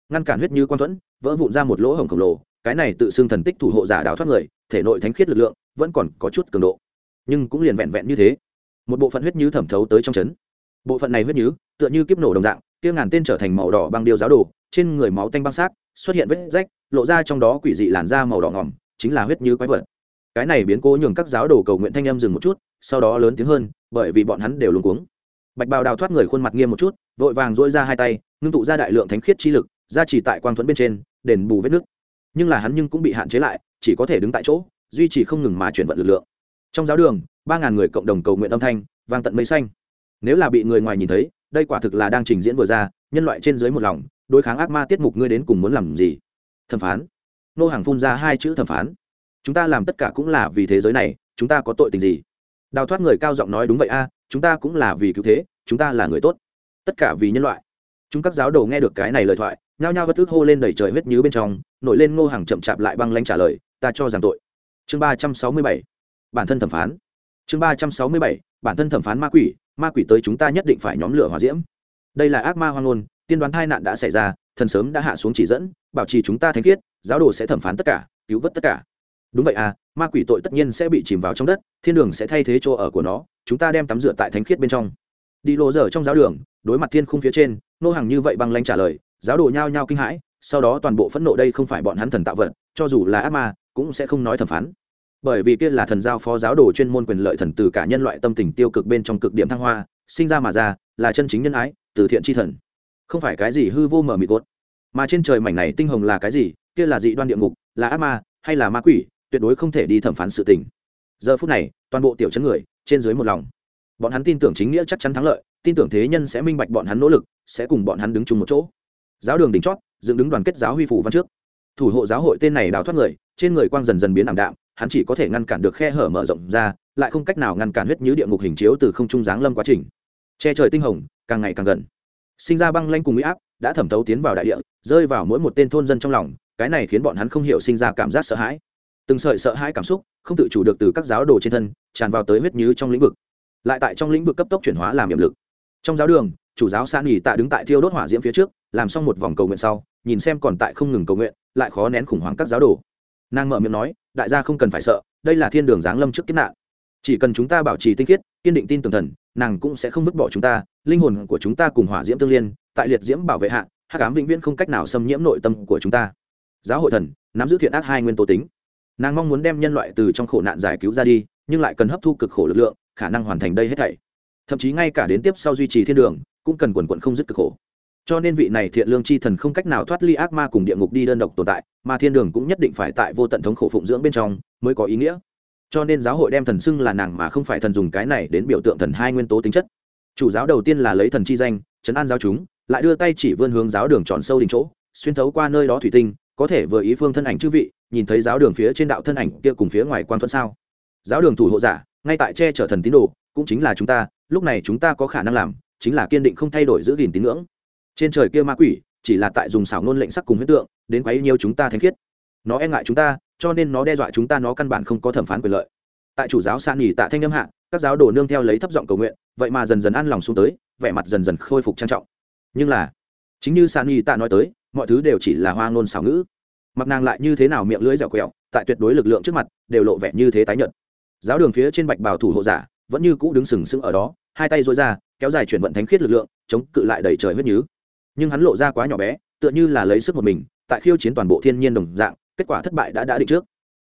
Ngăn cản huyết như quan thuẫn, vỡ vụn ra một lỗ hổng khổng lồ, cái này tự xưng thần tích thủ hộ giả đào thoát người, thể nội thánh khiết lực lượng, vẫn còn có chút cường độ. Nhưng cũng liền vẹn vẹn như thế. Một bộ phận huyết như thẩm thấu tới trong chấn. Bộ phận này huyết như, tựa như kiếp nổ đồng dạng, kia ngàn tên trở thành màu đỏ băng điêu giáo đồ, trên người máu tanh băng sắc xuất hiện vết rách, lộ ra trong đó quỷ dị làn da màu đỏ ngỏm, chính là huyết như quái vật. Cái này biến cố nhường các giáo đồ cầu nguyện thanh em dừng một chút, sau đó lớn tiếng hơn, bởi vì bọn hắn đều luống cuống. Bạch bào đào thoát người khuôn mặt nghiêm một chút, vội vàng dỗi ra hai tay ngưng tụ ra đại lượng thánh khiết chi lực ra chỉ tại quang thuẫn bên trên, đền bù vết nước nhưng là hắn nhưng cũng bị hạn chế lại, chỉ có thể đứng tại chỗ, duy trì không ngừng mà chuyển vận lực lượng. Trong giáo đường, ba ngàn người cộng đồng cầu nguyện âm thanh, vang tận mây xanh. Nếu là bị người ngoài nhìn thấy, đây quả thực là đang trình diễn vừa ra, nhân loại trên dưới một lòng, đối kháng ác ma tiết mục ngươi đến cùng muốn làm gì? Thẩm phán. Nô hàng phun ra hai chữ thẩm phán. Chúng ta làm tất cả cũng là vì thế giới này, chúng ta có tội tình gì? Đào thoát người cao giọng nói đúng vậy a, chúng ta cũng là vì cứu thế, chúng ta là người tốt. Tất cả vì nhân loại chúng các giáo đồ nghe được cái này lời thoại, nhao nhao bất tức hô lên đầy trời huyết nhứ bên trong, nổi lên ngô hàng chậm chạp lại băng lanh trả lời, ta cho rằng tội. Chương ba trăm sáu mươi bảy. Bản thân thẩm phán. Chương ba trăm sáu mươi bảy. Bản thân thẩm phán ma quỷ ma quỷ tới chúng ta nhất định phải nhóm lửa hòa diễm. Đây là ác ma hoang ngôn, tiên đoán tai nạn đã xảy ra, thần sớm đã hạ xuống chỉ dẫn, bảo trì chúng ta thanh khiết, giáo đồ sẽ thẩm phán tất cả, cứu vớt tất cả. Đúng vậy à ma quỷ tội tất nhiên sẽ bị chìm vào trong đất, thiên đường sẽ thay thế chỗ ở của nó, chúng ta đem tắm rửa tại thánh khiết bên trong. Đi lộ dở trong giáo đường, đối mặt thiên khung phía trên nô hàng như vậy băng lanh trả lời, giáo đồ nhao nhao kinh hãi, sau đó toàn bộ phẫn nộ đây không phải bọn hắn thần tạo vật, cho dù là ác ma, cũng sẽ không nói thẩm phán. Bởi vì kia là thần giao phó giáo đồ chuyên môn quyền lợi thần từ cả nhân loại tâm tình tiêu cực bên trong cực điểm thăng hoa, sinh ra mà ra, là chân chính nhân ái, từ thiện tri thần. Không phải cái gì hư vô mờ mịt cốt mà trên trời mảnh này tinh hồng là cái gì? Kia là dị đoan địa ngục, là ác ma, hay là ma quỷ? Tuyệt đối không thể đi thẩm phán sự tình. Giờ phút này, toàn bộ tiểu chấn người, trên dưới một lòng. Bọn hắn tin tưởng chính nghĩa chắc chắn thắng lợi tin tưởng thế nhân sẽ minh bạch bọn hắn nỗ lực, sẽ cùng bọn hắn đứng chung một chỗ. Giáo đường đỉnh chót, dựng đứng đoàn kết giáo huy phủ văn trước. Thủ hộ giáo hội tên này đào thoát người, trên người quang dần dần biến ảm đạm, hắn chỉ có thể ngăn cản được khe hở mở rộng ra, lại không cách nào ngăn cản huyết như địa ngục hình chiếu từ không trung giáng lâm quá trình. Che trời tinh hồng, càng ngày càng gần. Sinh ra băng lanh cùng mỹ áp, đã thẩm thấu tiến vào đại địa, rơi vào mỗi một tên thôn dân trong lòng, cái này khiến bọn hắn không hiểu sinh ra cảm giác sợ hãi. Từng sợi sợ hãi cảm xúc, không tự chủ được từ các giáo đồ trên thân, tràn vào tới huyết như trong lĩnh vực. Lại tại trong lĩnh vực cấp tốc chuyển hóa làm niệm lực trong giáo đường, chủ giáo san nghỉ tạ đứng tại thiêu đốt hỏa diễm phía trước, làm xong một vòng cầu nguyện sau, nhìn xem còn tại không ngừng cầu nguyện, lại khó nén khủng hoảng các giáo đồ. Nàng mở miệng nói, đại gia không cần phải sợ, đây là thiên đường giáng lâm trước kiếp nạn. Chỉ cần chúng ta bảo trì tinh khiết, kiên định tin tưởng thần, nàng cũng sẽ không vứt bỏ chúng ta, linh hồn của chúng ta cùng hỏa diễm tương liên, tại liệt diễm bảo vệ hạ, hắc ám vĩnh viễn không cách nào xâm nhiễm nội tâm của chúng ta. Giáo hội thần, nắm giữ thiện ác hai nguyên tố tính. Nàng mong muốn đem nhân loại từ trong khổ nạn giải cứu ra đi, nhưng lại cần hấp thu cực khổ lực lượng, khả năng hoàn thành đây hết thảy thậm chí ngay cả đến tiếp sau duy trì thiên đường, cũng cần quần quận không dứt cực khổ. Cho nên vị này thiện lương chi thần không cách nào thoát ly ác ma cùng địa ngục đi đơn độc tồn tại, mà thiên đường cũng nhất định phải tại vô tận thống khổ phụng dưỡng bên trong mới có ý nghĩa. Cho nên giáo hội đem thần xưng là nàng mà không phải thần dùng cái này đến biểu tượng thần hai nguyên tố tính chất. Chủ giáo đầu tiên là lấy thần chi danh chấn an giáo chúng, lại đưa tay chỉ vươn hướng giáo đường tròn sâu đỉnh chỗ, xuyên thấu qua nơi đó thủy tinh, có thể vừa ý phương thân ảnh chư vị, nhìn thấy giáo đường phía trên đạo thân ảnh kia cùng phía ngoài quan thuận sao. Giáo đường thủ hộ giả, ngay tại che chở thần tín đồ cũng chính là chúng ta, lúc này chúng ta có khả năng làm, chính là kiên định không thay đổi giữ gìn tín ngưỡng. Trên trời kia ma quỷ, chỉ là tại dùng xảo ngôn lệnh sắc cùng huyết tượng, đến quấy nhiều chúng ta thánh khiết. Nó e ngại chúng ta, cho nên nó đe dọa chúng ta, nó căn bản không có thẩm phán quyền lợi. Tại chủ giáo san nghỉ tạ thanh âm hạ, các giáo đồ nương theo lấy thấp giọng cầu nguyện, vậy mà dần dần an lòng xuống tới, vẻ mặt dần dần khôi phục trang trọng. Nhưng là, chính như san nghỉ tạ nói tới, mọi thứ đều chỉ là hoa ngôn xảo ngữ. Mặc nàng lại như thế nào miệng lưỡi dẻo quẹo, tại tuyệt đối lực lượng trước mặt, đều lộ vẻ như thế tái nhợt. Giáo đường phía trên bạch bào thủ hộ giả vẫn như cũ đứng sừng sững ở đó, hai tay dối ra, kéo dài chuyển vận thánh khiết lực lượng, chống cự lại đầy trời huyết nhứ. Nhưng hắn lộ ra quá nhỏ bé, tựa như là lấy sức một mình, tại khiêu chiến toàn bộ thiên nhiên đồng dạng, kết quả thất bại đã đã định trước.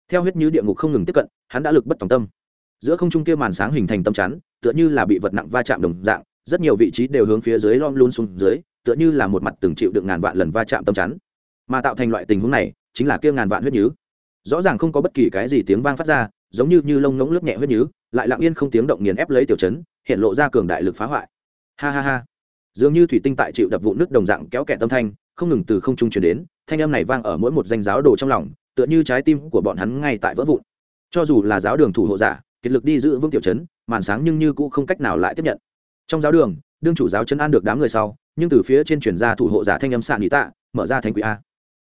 Theo huyết nhứ địa ngục không ngừng tiếp cận, hắn đã lực bất tòng tâm. Giữa không trung kia màn sáng hình thành tâm chắn, tựa như là bị vật nặng va chạm đồng dạng, rất nhiều vị trí đều hướng phía dưới lom luôn xuống dưới, tựa như là một mặt từng chịu được ngàn vạn lần va chạm tâm chắn. Mà tạo thành loại tình huống này, chính là kia ngàn vạn huyết nhứ. Rõ ràng không có bất kỳ cái gì tiếng vang phát ra, giống như như lông ngỗng lướt nhẹ huyết nhứ lại lặng yên không tiếng động nghiền ép lấy tiểu chấn hiện lộ ra cường đại lực phá hoại. Ha ha ha. Dường như thủy tinh tại chịu đập vụ nước đồng dạng kéo kẹt tâm thanh, không ngừng từ không trung truyền đến, thanh âm này vang ở mỗi một danh giáo đồ trong lòng, tựa như trái tim của bọn hắn ngay tại vỡ vụn. Cho dù là giáo đường thủ hộ giả, kiệt lực đi giữ vững tiểu chấn màn sáng nhưng như cũng không cách nào lại tiếp nhận. Trong giáo đường, đương chủ giáo chấn an được đám người sau, nhưng từ phía trên truyền ra thủ hộ giả thanh âm sạn nghỉ tạ, mở ra thành quỷ a.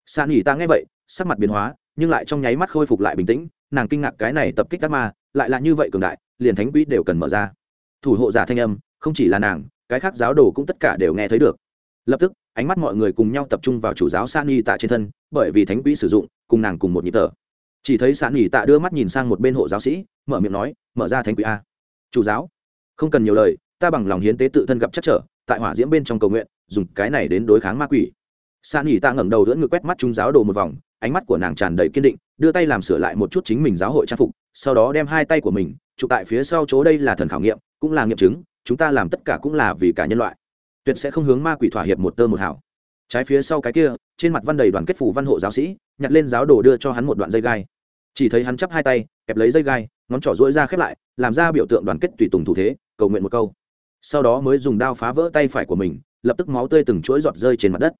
Sạn nghỉ tạ nghe vậy, sắc mặt biến hóa, nhưng lại trong nháy mắt khôi phục lại bình tĩnh, nàng kinh ngạc cái này tập kích các ma lại là như vậy cường đại, liền thánh quỹ đều cần mở ra. Thủ hộ giả thanh âm, không chỉ là nàng, cái khác giáo đồ cũng tất cả đều nghe thấy được. Lập tức, ánh mắt mọi người cùng nhau tập trung vào chủ giáo san y tạ trên thân, bởi vì thánh quỹ sử dụng, cùng nàng cùng một nhịp thở. Chỉ thấy san y tạ đưa mắt nhìn sang một bên hộ giáo sĩ, mở miệng nói, mở ra thánh quỹ a. Chủ giáo, không cần nhiều lời, ta bằng lòng hiến tế tự thân gặp chắc trở, tại hỏa diễm bên trong cầu nguyện, dùng cái này đến đối kháng ma quỷ. San y tạ ngẩng đầu đỡ ngực quét mắt chúng giáo đồ một vòng, ánh mắt của nàng tràn đầy kiên định, đưa tay làm sửa lại một chút chính mình giáo hội trang phục sau đó đem hai tay của mình chụp tại phía sau chỗ đây là thần khảo nghiệm, cũng là nghiệm chứng, chúng ta làm tất cả cũng là vì cả nhân loại. Tuyệt sẽ không hướng ma quỷ thỏa hiệp một tơ một hảo trái phía sau cái kia, trên mặt văn đầy đoàn kết phủ văn hộ giáo sĩ, nhặt lên giáo đồ đưa cho hắn một đoạn dây gai. Chỉ thấy hắn chắp hai tay, kẹp lấy dây gai, ngón trỏ rỗi ra khép lại, làm ra biểu tượng đoàn kết tùy tùng thủ thế, cầu nguyện một câu. Sau đó mới dùng đao phá vỡ tay phải của mình, lập tức máu tươi từng chuỗi giọt rơi trên mặt đất.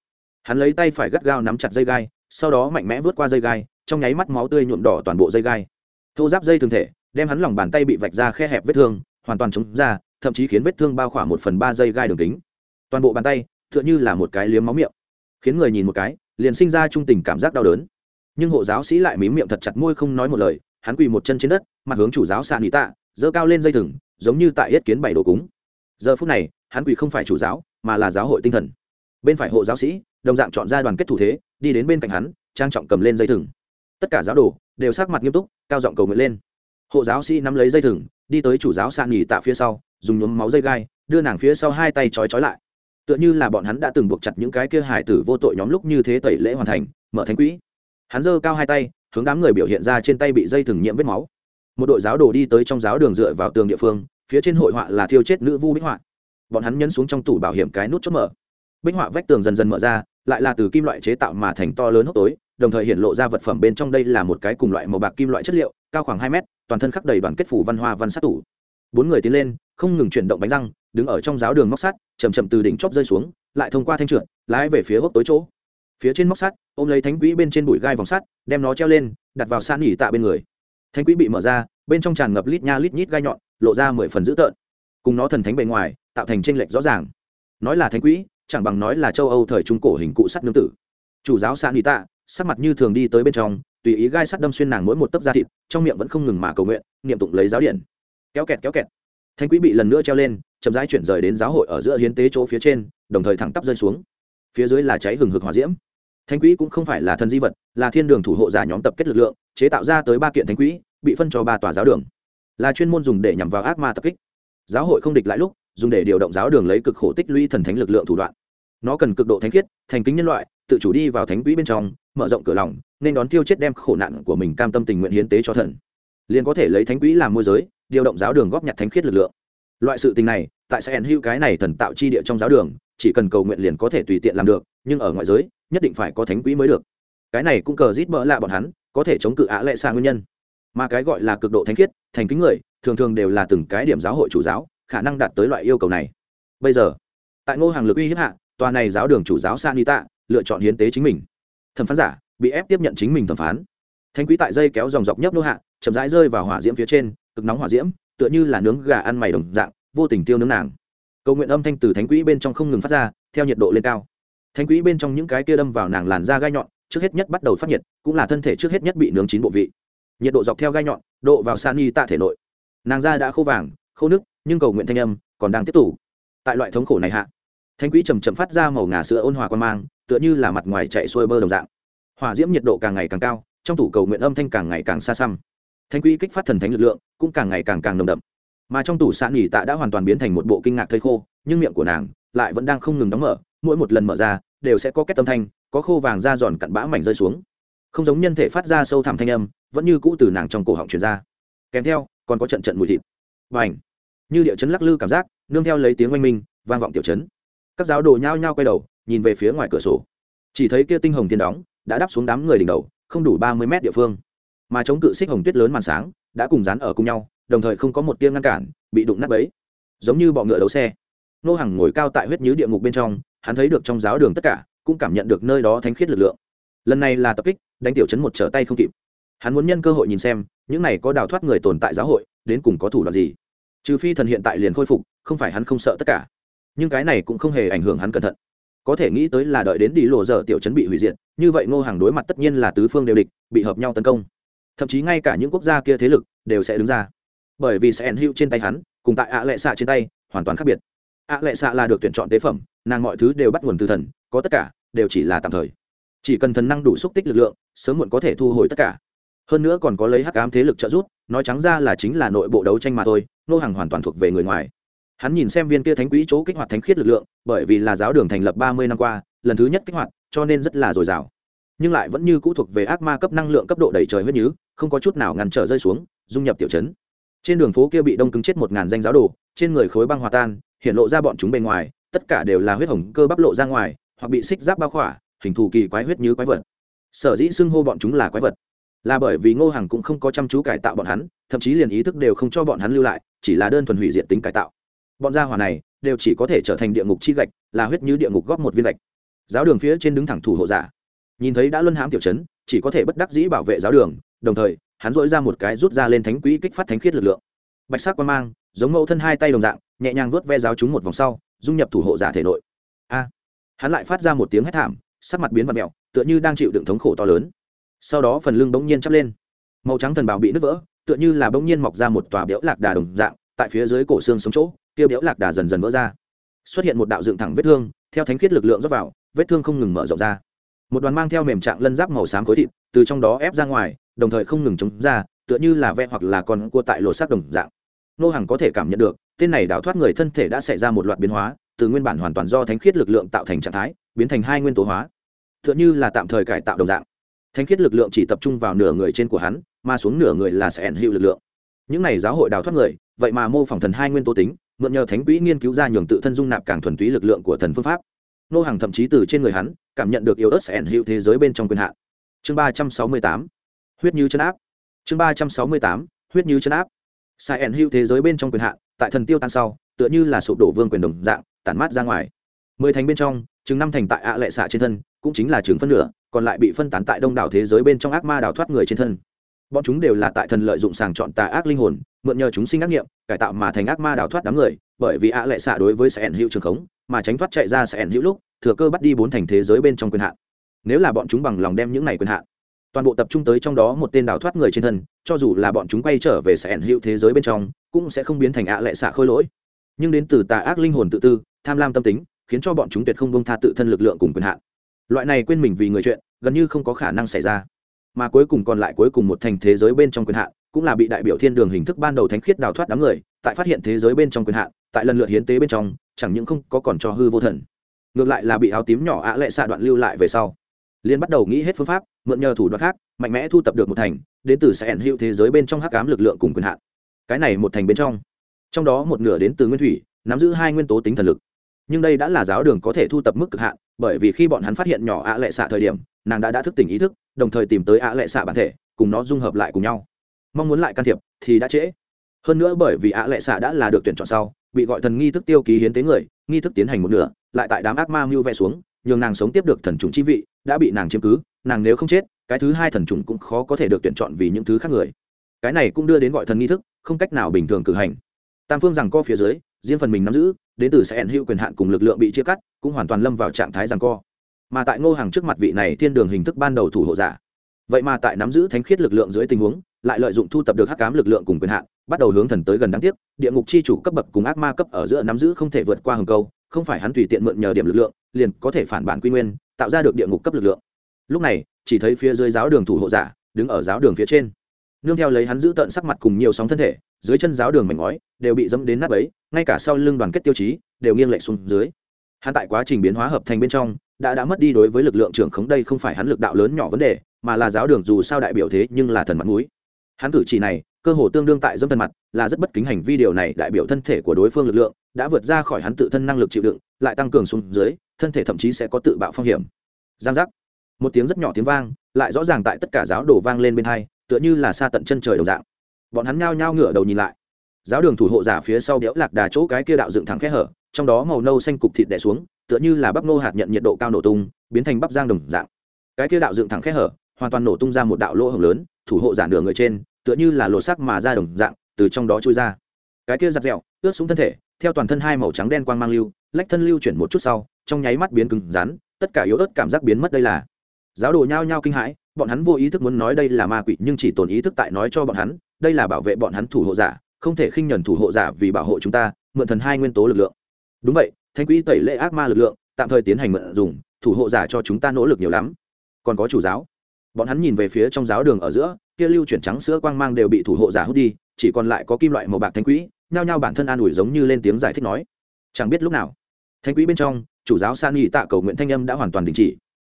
Hắn lấy tay phải gắt gao nắm chặt dây gai, sau đó mạnh mẽ vượt qua dây gai, trong nháy mắt máu tươi nhuộm đỏ toàn bộ dây gai thô giáp dây thường thể, đem hắn lòng bàn tay bị vạch ra khe hẹp vết thương, hoàn toàn chống ra, thậm chí khiến vết thương bao khoảng một phần ba dây gai đường kính. Toàn bộ bàn tay, tựa như là một cái liếm máu miệng. Khiến người nhìn một cái, liền sinh ra trung tình cảm giác đau đớn. Nhưng hộ giáo sĩ lại mím miệng thật chặt môi không nói một lời, hắn quỳ một chân trên đất, mặt hướng chủ giáo xạ nị tạ, giơ cao lên dây thừng, giống như tại yết kiến bảy đồ cúng. Giờ phút này, hắn quỳ không phải chủ giáo, mà là giáo hội tinh thần. Bên phải hộ giáo sĩ, đồng dạng chọn ra đoàn kết thủ thế, đi đến bên cạnh hắn, trang trọng cầm lên dây thừng. Tất cả giáo đồ đều sắc mặt nghiêm túc, cao giọng cầu nguyện lên. Hộ giáo sĩ nắm lấy dây thừng, đi tới chủ giáo sạn nghỉ tạ phía sau, dùng nhuốm máu dây gai, đưa nàng phía sau hai tay trói trói lại. Tựa như là bọn hắn đã từng buộc chặt những cái kia hải tử vô tội nhóm lúc như thế tẩy lễ hoàn thành, mở thánh quỹ. Hắn giơ cao hai tay, hướng đám người biểu hiện ra trên tay bị dây thừng nhiễm vết máu. Một đội giáo đồ đi tới trong giáo đường dựa vào tường địa phương, phía trên hội họa là thiêu chết nữ vu bích họa. Bọn hắn nhấn xuống trong tủ bảo hiểm cái nút chốt mở. Bích họa vách tường dần dần mở ra, lại là từ kim loại chế tạo mà thành to lớn hốc tối đồng thời hiện lộ ra vật phẩm bên trong đây là một cái cùng loại màu bạc kim loại chất liệu, cao khoảng hai mét, toàn thân khắc đầy đoàn kết phủ văn hoa văn sát tủ. Bốn người tiến lên, không ngừng chuyển động bánh răng, đứng ở trong giáo đường móc sắt chầm chậm từ đỉnh chóp rơi xuống, lại thông qua thanh trượt, lái về phía hốc tối chỗ. Phía trên móc sắt, ôm lấy thánh quỹ bên trên bụi gai vòng sắt, đem nó treo lên, đặt vào san nghỉ tạ bên người. Thánh quỹ bị mở ra, bên trong tràn ngập lít nha lít nhít gai nhọn, lộ ra mười phần dữ tợn. Cùng nó thần thánh bề ngoài, tạo thành tranh lệch rõ ràng. Nói là thánh quỹ, chẳng bằng nói là châu âu thời trung cổ hình cụ sắt nương tử. Chủ giáo san nghỉ tạ sắc mặt như thường đi tới bên trong, tùy ý gai sắt đâm xuyên nàng mỗi một tấc da thịt, trong miệng vẫn không ngừng mà cầu nguyện, niệm tụng lấy giáo điện kéo kẹt kéo kẹt. Thanh quý bị lần nữa treo lên, chậm rãi chuyển rời đến giáo hội ở giữa hiến tế chỗ phía trên, đồng thời thẳng tắp rơi xuống. Phía dưới là cháy hừng hực hỏa diễm. Thanh quý cũng không phải là thần di vật, là thiên đường thủ hộ giả nhóm tập kết lực lượng, chế tạo ra tới ba kiện thanh quý bị phân cho ba tòa giáo đường. Là chuyên môn dùng để nhằm vào ác ma tập kích. Giáo hội không địch lại lúc, dùng để điều động giáo đường lấy cực khổ tích lũy thần thánh lực lượng thủ đoạn. Nó cần cực độ thánh khiết, thành kính nhân loại tự chủ đi vào thánh quỹ bên trong, mở rộng cửa lòng, nên đón tiêu chết đem khổ nạn của mình cam tâm tình nguyện hiến tế cho thần. Liền có thể lấy thánh quỹ làm môi giới, điều động giáo đường góp nhặt thánh khiết lực lượng. Loại sự tình này, tại sẽ hữu cái này thần tạo chi địa trong giáo đường, chỉ cần cầu nguyện liền có thể tùy tiện làm được, nhưng ở ngoại giới, nhất định phải có thánh quỹ mới được. Cái này cũng cờ rít mỡ lạ bọn hắn, có thể chống cự ạ lệ xa nguyên nhân. Mà cái gọi là cực độ thánh khiết, thành kính người, thường thường đều là từng cái điểm giáo hội chủ giáo, khả năng đạt tới loại yêu cầu này. Bây giờ, tại ngô hàng lực uy hiếp hạ, tòa này giáo đường chủ giáo san tạ lựa chọn hiến tế chính mình. Thẩm phán giả bị ép tiếp nhận chính mình thẩm phán. Thánh quý tại dây kéo dòng dọc nhấp nô hạ, chậm rãi rơi vào hỏa diễm phía trên, cực nóng hỏa diễm, tựa như là nướng gà ăn mày đồng dạng, vô tình tiêu nướng nàng. Cầu nguyện âm thanh từ thánh quỹ bên trong không ngừng phát ra, theo nhiệt độ lên cao. Thánh quỹ bên trong những cái kia đâm vào nàng làn da gai nhọn, trước hết nhất bắt đầu phát nhiệt, cũng là thân thể trước hết nhất bị nướng chín bộ vị. Nhiệt độ dọc theo gai nhọn, độ vào san y tạ thể nội. Nàng da đã khô vàng, khô nước nhưng cầu nguyện thanh âm còn đang tiếp tục. Tại loại thống khổ này hạ thánh quỹ chầm chậm phát ra màu ngà sữa ôn hòa quan mang, tựa như là mặt ngoài chạy xuôi bơ đồng dạng. Hỏa diễm nhiệt độ càng ngày càng cao, trong tủ cầu nguyện âm thanh càng ngày càng xa xăm. Thánh quỹ kích phát thần thánh lực lượng, cũng càng ngày càng càng nồng đậm. Mà trong tủ sạn nghỉ tạ đã hoàn toàn biến thành một bộ kinh ngạc thây khô, nhưng miệng của nàng lại vẫn đang không ngừng đóng mở, mỗi một lần mở ra, đều sẽ có kết tâm thanh, có khô vàng da giòn cặn bã mảnh rơi xuống. Không giống nhân thể phát ra sâu thẳm thanh âm, vẫn như cũ từ nàng trong cổ họng truyền ra. Kèm theo, còn có trận trận mùi thịt. Và ảnh như địa chấn lắc lư cảm giác, nương theo lấy tiếng oanh minh, vang vọng tiểu chấn các giáo đồ nhao nhao quay đầu, nhìn về phía ngoài cửa sổ. Chỉ thấy kia tinh hồng tiên đóng đã đáp xuống đám người đỉnh đầu, không đủ ba mươi mét địa phương. Mà chống cự xích hồng tuyết lớn màn sáng đã cùng dán ở cùng nhau, đồng thời không có một tia ngăn cản, bị đụng nát bấy. Giống như bọ ngựa đấu xe. Nô hàng ngồi cao tại huyết nhứ địa ngục bên trong, hắn thấy được trong giáo đường tất cả, cũng cảm nhận được nơi đó thánh khiết lực lượng. Lần này là tập kích, đánh tiểu chấn một trở tay không kịp. Hắn muốn nhân cơ hội nhìn xem, những này có đào thoát người tồn tại giáo hội, đến cùng có thủ đoạn gì. Trừ phi thần hiện tại liền khôi phục, không phải hắn không sợ tất cả nhưng cái này cũng không hề ảnh hưởng hắn cẩn thận. Có thể nghĩ tới là đợi đến đi lộ dở tiểu chấn bị hủy diệt, như vậy ngô hàng đối mặt tất nhiên là tứ phương đều địch, bị hợp nhau tấn công. Thậm chí ngay cả những quốc gia kia thế lực đều sẽ đứng ra. Bởi vì sẽ ẩn hữu trên tay hắn, cùng tại ạ lệ xạ trên tay, hoàn toàn khác biệt. ạ lệ xạ là được tuyển chọn tế phẩm, nàng mọi thứ đều bắt nguồn từ thần, có tất cả, đều chỉ là tạm thời. Chỉ cần thần năng đủ xúc tích lực lượng, sớm muộn có thể thu hồi tất cả. Hơn nữa còn có lấy hắc ám thế lực trợ giúp, nói trắng ra là chính là nội bộ đấu tranh mà thôi nô hàng hoàn toàn thuộc về người ngoài hắn nhìn xem viên kia thánh quỹ chỗ kích hoạt thánh khiết lực lượng, bởi vì là giáo đường thành lập ba mươi năm qua, lần thứ nhất kích hoạt, cho nên rất là dồi dào. Nhưng lại vẫn như cũ thuộc về ác ma cấp năng lượng cấp độ đầy trời huyết nhứ, không có chút nào ngăn trở rơi xuống, dung nhập tiểu chấn trên đường phố kia bị đông cứng chết một ngàn danh giáo đồ, trên người khối băng hòa tan, hiện lộ ra bọn chúng bề ngoài, tất cả đều là huyết hồng cơ bắp lộ ra ngoài, hoặc bị xích giáp bao khỏa, hình thù kỳ quái huyết như quái vật. Sở dĩ xưng hô bọn chúng là quái vật, là bởi vì ngô hằng cũng không có chăm chú cải tạo bọn hắn, thậm chí liền ý thức đều không cho bọn hắn lưu lại, chỉ là đơn thuần hủy diệt tính cải tạo bọn gia hỏa này đều chỉ có thể trở thành địa ngục chi gạch, là huyết như địa ngục góp một viên gạch. Giáo đường phía trên đứng thẳng thủ hộ giả. Nhìn thấy đã luân hãm tiểu chấn chỉ có thể bất đắc dĩ bảo vệ giáo đường, đồng thời, hắn dội ra một cái rút ra lên thánh quỹ kích phát thánh khiết lực lượng. Bạch sắc quan mang, giống mẫu thân hai tay đồng dạng, nhẹ nhàng vuốt ve giáo chúng một vòng sau, dung nhập thủ hộ giả thể nội. A! Hắn lại phát ra một tiếng hét thảm, sắc mặt biến vật mẹo tựa như đang chịu đựng thống khổ to lớn. Sau đó phần lưng bỗng nhiên chắp lên. Màu trắng thần bào bị nứt vỡ, tựa như là bỗng nhiên mọc ra một tòa béo lạc đà đồng dạng, tại phía dưới cổ xương sống chỗ kia béo lạc đà dần dần vỡ ra. Xuất hiện một đạo dựng thẳng vết thương, theo thánh khiết lực lượng rót vào, vết thương không ngừng mở rộng ra. Một đoàn mang theo mềm trạng lân giáp màu xám khối thịt, từ trong đó ép ra ngoài, đồng thời không ngừng chống ra, tựa như là ve hoặc là con cua tại lột xác đồng dạng. Nô hàng có thể cảm nhận được, tên này đào thoát người thân thể đã xảy ra một loạt biến hóa, từ nguyên bản hoàn toàn do thánh khiết lực lượng tạo thành trạng thái, biến thành hai nguyên tố hóa. Tựa như là tạm thời cải tạo đồng dạng. Thánh khiết lực lượng chỉ tập trung vào nửa người trên của hắn, mà xuống nửa người là sẽ ẩn hữu lực lượng. Những này giáo hội đào thoát người, vậy mà mô phỏng thần hai nguyên tố tính mượn nhờ thánh quỹ nghiên cứu ra nhường tự thân dung nạp càng thuần túy lực lượng của thần phương pháp. Nô hàng thậm chí từ trên người hắn, cảm nhận được yếu ớt sẽ ẩn hữu thế giới bên trong quyền hạn. Chương ba trăm sáu mươi tám, huyết như chân áp. Chương ba trăm sáu mươi tám, huyết như chân áp. Sai ẩn hữu thế giới bên trong quyền hạn, tại thần tiêu tan sau, tựa như là sụp đổ vương quyền đồng dạng, tản mát ra ngoài. Mười thành bên trong, chừng năm thành tại ạ lệ xạ trên thân, cũng chính là chừng phân nửa, còn lại bị phân tán tại đông đảo thế giới bên trong ác ma đào thoát người trên thân bọn chúng đều là tại thần lợi dụng sàng chọn tà ác linh hồn, mượn nhờ chúng sinh ác nghiệm, cải tạo mà thành ác ma đào thoát đám người, bởi vì ạ lệ xạ đối với Sẻn hữu trường khống, mà tránh thoát chạy ra Sẻn hữu lúc, thừa cơ bắt đi bốn thành thế giới bên trong quyền hạn. Nếu là bọn chúng bằng lòng đem những này quyền hạn, toàn bộ tập trung tới trong đó một tên đào thoát người trên thân, cho dù là bọn chúng quay trở về Sẻn hữu thế giới bên trong, cũng sẽ không biến thành ạ lệ xạ khôi lỗi. Nhưng đến từ tà ác linh hồn tự tư, tham lam tâm tính, khiến cho bọn chúng tuyệt không bông tha tự thân lực lượng cùng quyền hạn. Loại này quên mình vì người chuyện, gần như không có khả năng xảy ra mà cuối cùng còn lại cuối cùng một thành thế giới bên trong quyền hạn, cũng là bị đại biểu thiên đường hình thức ban đầu thánh khiết đào thoát đám người, tại phát hiện thế giới bên trong quyền hạn, tại lần lượt hiến tế bên trong, chẳng những không có còn cho hư vô thần. Ngược lại là bị áo tím nhỏ ạ lệ xạ đoạn lưu lại về sau. Liên bắt đầu nghĩ hết phương pháp, mượn nhờ thủ đoạn khác, mạnh mẽ thu tập được một thành, đến từ sẽ ẩn hữu thế giới bên trong hắc ám lực lượng cùng quyền hạn. Cái này một thành bên trong. Trong đó một nửa đến từ nguyên thủy, nắm giữ hai nguyên tố tính thần lực. Nhưng đây đã là giáo đường có thể thu tập mức cực hạn, bởi vì khi bọn hắn phát hiện nhỏ ạ lệ xạ thời điểm nàng đã đã thức tỉnh ý thức, đồng thời tìm tới ạ lệ xạ bản thể, cùng nó dung hợp lại cùng nhau. Mong muốn lại can thiệp, thì đã trễ. Hơn nữa bởi vì ạ lệ xạ đã là được tuyển chọn sau, bị gọi thần nghi thức tiêu ký hiến tế người, nghi thức tiến hành một nửa, lại tại đám ác ma mưu vẽ xuống, nhường nàng sống tiếp được thần trùng chi vị, đã bị nàng chiếm cứ, nàng nếu không chết, cái thứ hai thần trùng cũng khó có thể được tuyển chọn vì những thứ khác người. Cái này cũng đưa đến gọi thần nghi thức, không cách nào bình thường cử hành. Tam phương rằng co phía dưới, riêng phần mình nắm giữ, đến từ sẽ ẩn hữu quyền hạn cùng lực lượng bị chia cắt, cũng hoàn toàn lâm vào trạng thái rằng co mà tại ngô hàng trước mặt vị này thiên đường hình thức ban đầu thủ hộ giả. Vậy mà tại nắm giữ thánh khiết lực lượng dưới tình huống, lại lợi dụng thu tập được hắc cám lực lượng cùng quyền hạn, bắt đầu hướng thần tới gần đáng tiếc, địa ngục chi chủ cấp bậc cùng ác ma cấp ở giữa nắm giữ không thể vượt qua hầm câu, không phải hắn tùy tiện mượn nhờ điểm lực lượng, liền có thể phản bản quy nguyên, tạo ra được địa ngục cấp lực lượng. Lúc này, chỉ thấy phía dưới giáo đường thủ hộ giả, đứng ở giáo đường phía trên. Nương theo lấy hắn giữ tận sắc mặt cùng nhiều sóng thân thể, dưới chân giáo đường mảnh ngói, đều bị dẫm đến nắp ấy ngay cả sau lưng đoàn kết tiêu chí, đều nghiêng lệch xuống dưới hắn tại quá trình biến hóa hợp thành bên trong, đã đã mất đi đối với lực lượng trưởng khống đây không phải hắn lực đạo lớn nhỏ vấn đề, mà là giáo đường dù sao đại biểu thế nhưng là thần mặt mũi. Hắn cử chỉ này, cơ hồ tương đương tại dâm thần mặt, là rất bất kính hành vi điều này đại biểu thân thể của đối phương lực lượng đã vượt ra khỏi hắn tự thân năng lực chịu đựng, lại tăng cường xuống dưới, thân thể thậm chí sẽ có tự bạo phong hiểm. Giang giác. Một tiếng rất nhỏ tiếng vang, lại rõ ràng tại tất cả giáo đồ vang lên bên hai, tựa như là xa tận chân trời đồng dạng. Bọn hắn nhao nhao ngửa đầu nhìn lại giáo đường thủ hộ giả phía sau đẽo lạc đà chỗ cái kia đạo dựng thẳng khe hở, trong đó màu nâu xanh cục thịt đẻ xuống, tựa như là bắp nô hạt nhận nhiệt độ cao nổ tung, biến thành bắp giang đồng dạng. Cái kia đạo dựng thẳng khe hở, hoàn toàn nổ tung ra một đạo lỗ hồng lớn, thủ hộ giả nửa người trên, tựa như là lột sắc mà ra đồng dạng, từ trong đó trôi ra. Cái kia giặt dẻo, ướt xuống thân thể, theo toàn thân hai màu trắng đen quang mang lưu, lách thân lưu chuyển một chút sau, trong nháy mắt biến cứng rắn, tất cả yếu ớt cảm giác biến mất đây là. Giáo đồ nhao nhao kinh hãi, bọn hắn vô ý thức muốn nói đây là ma quỷ, nhưng chỉ tồn ý thức tại nói cho bọn hắn, đây là bảo vệ bọn hắn thủ hộ giả không thể khinh nhẫn thủ hộ giả vì bảo hộ chúng ta, mượn thần hai nguyên tố lực lượng. Đúng vậy, thanh quỹ tẩy lệ ác ma lực lượng, tạm thời tiến hành mượn dùng, thủ hộ giả cho chúng ta nỗ lực nhiều lắm. Còn có chủ giáo. Bọn hắn nhìn về phía trong giáo đường ở giữa, kia lưu chuyển trắng sữa quang mang đều bị thủ hộ giả hút đi, chỉ còn lại có kim loại màu bạc thanh quỹ nhao nhao bản thân an ủi giống như lên tiếng giải thích nói. Chẳng biết lúc nào, thanh quỹ bên trong, chủ giáo san nghi tạ cầu nguyện thanh âm đã hoàn toàn đình chỉ.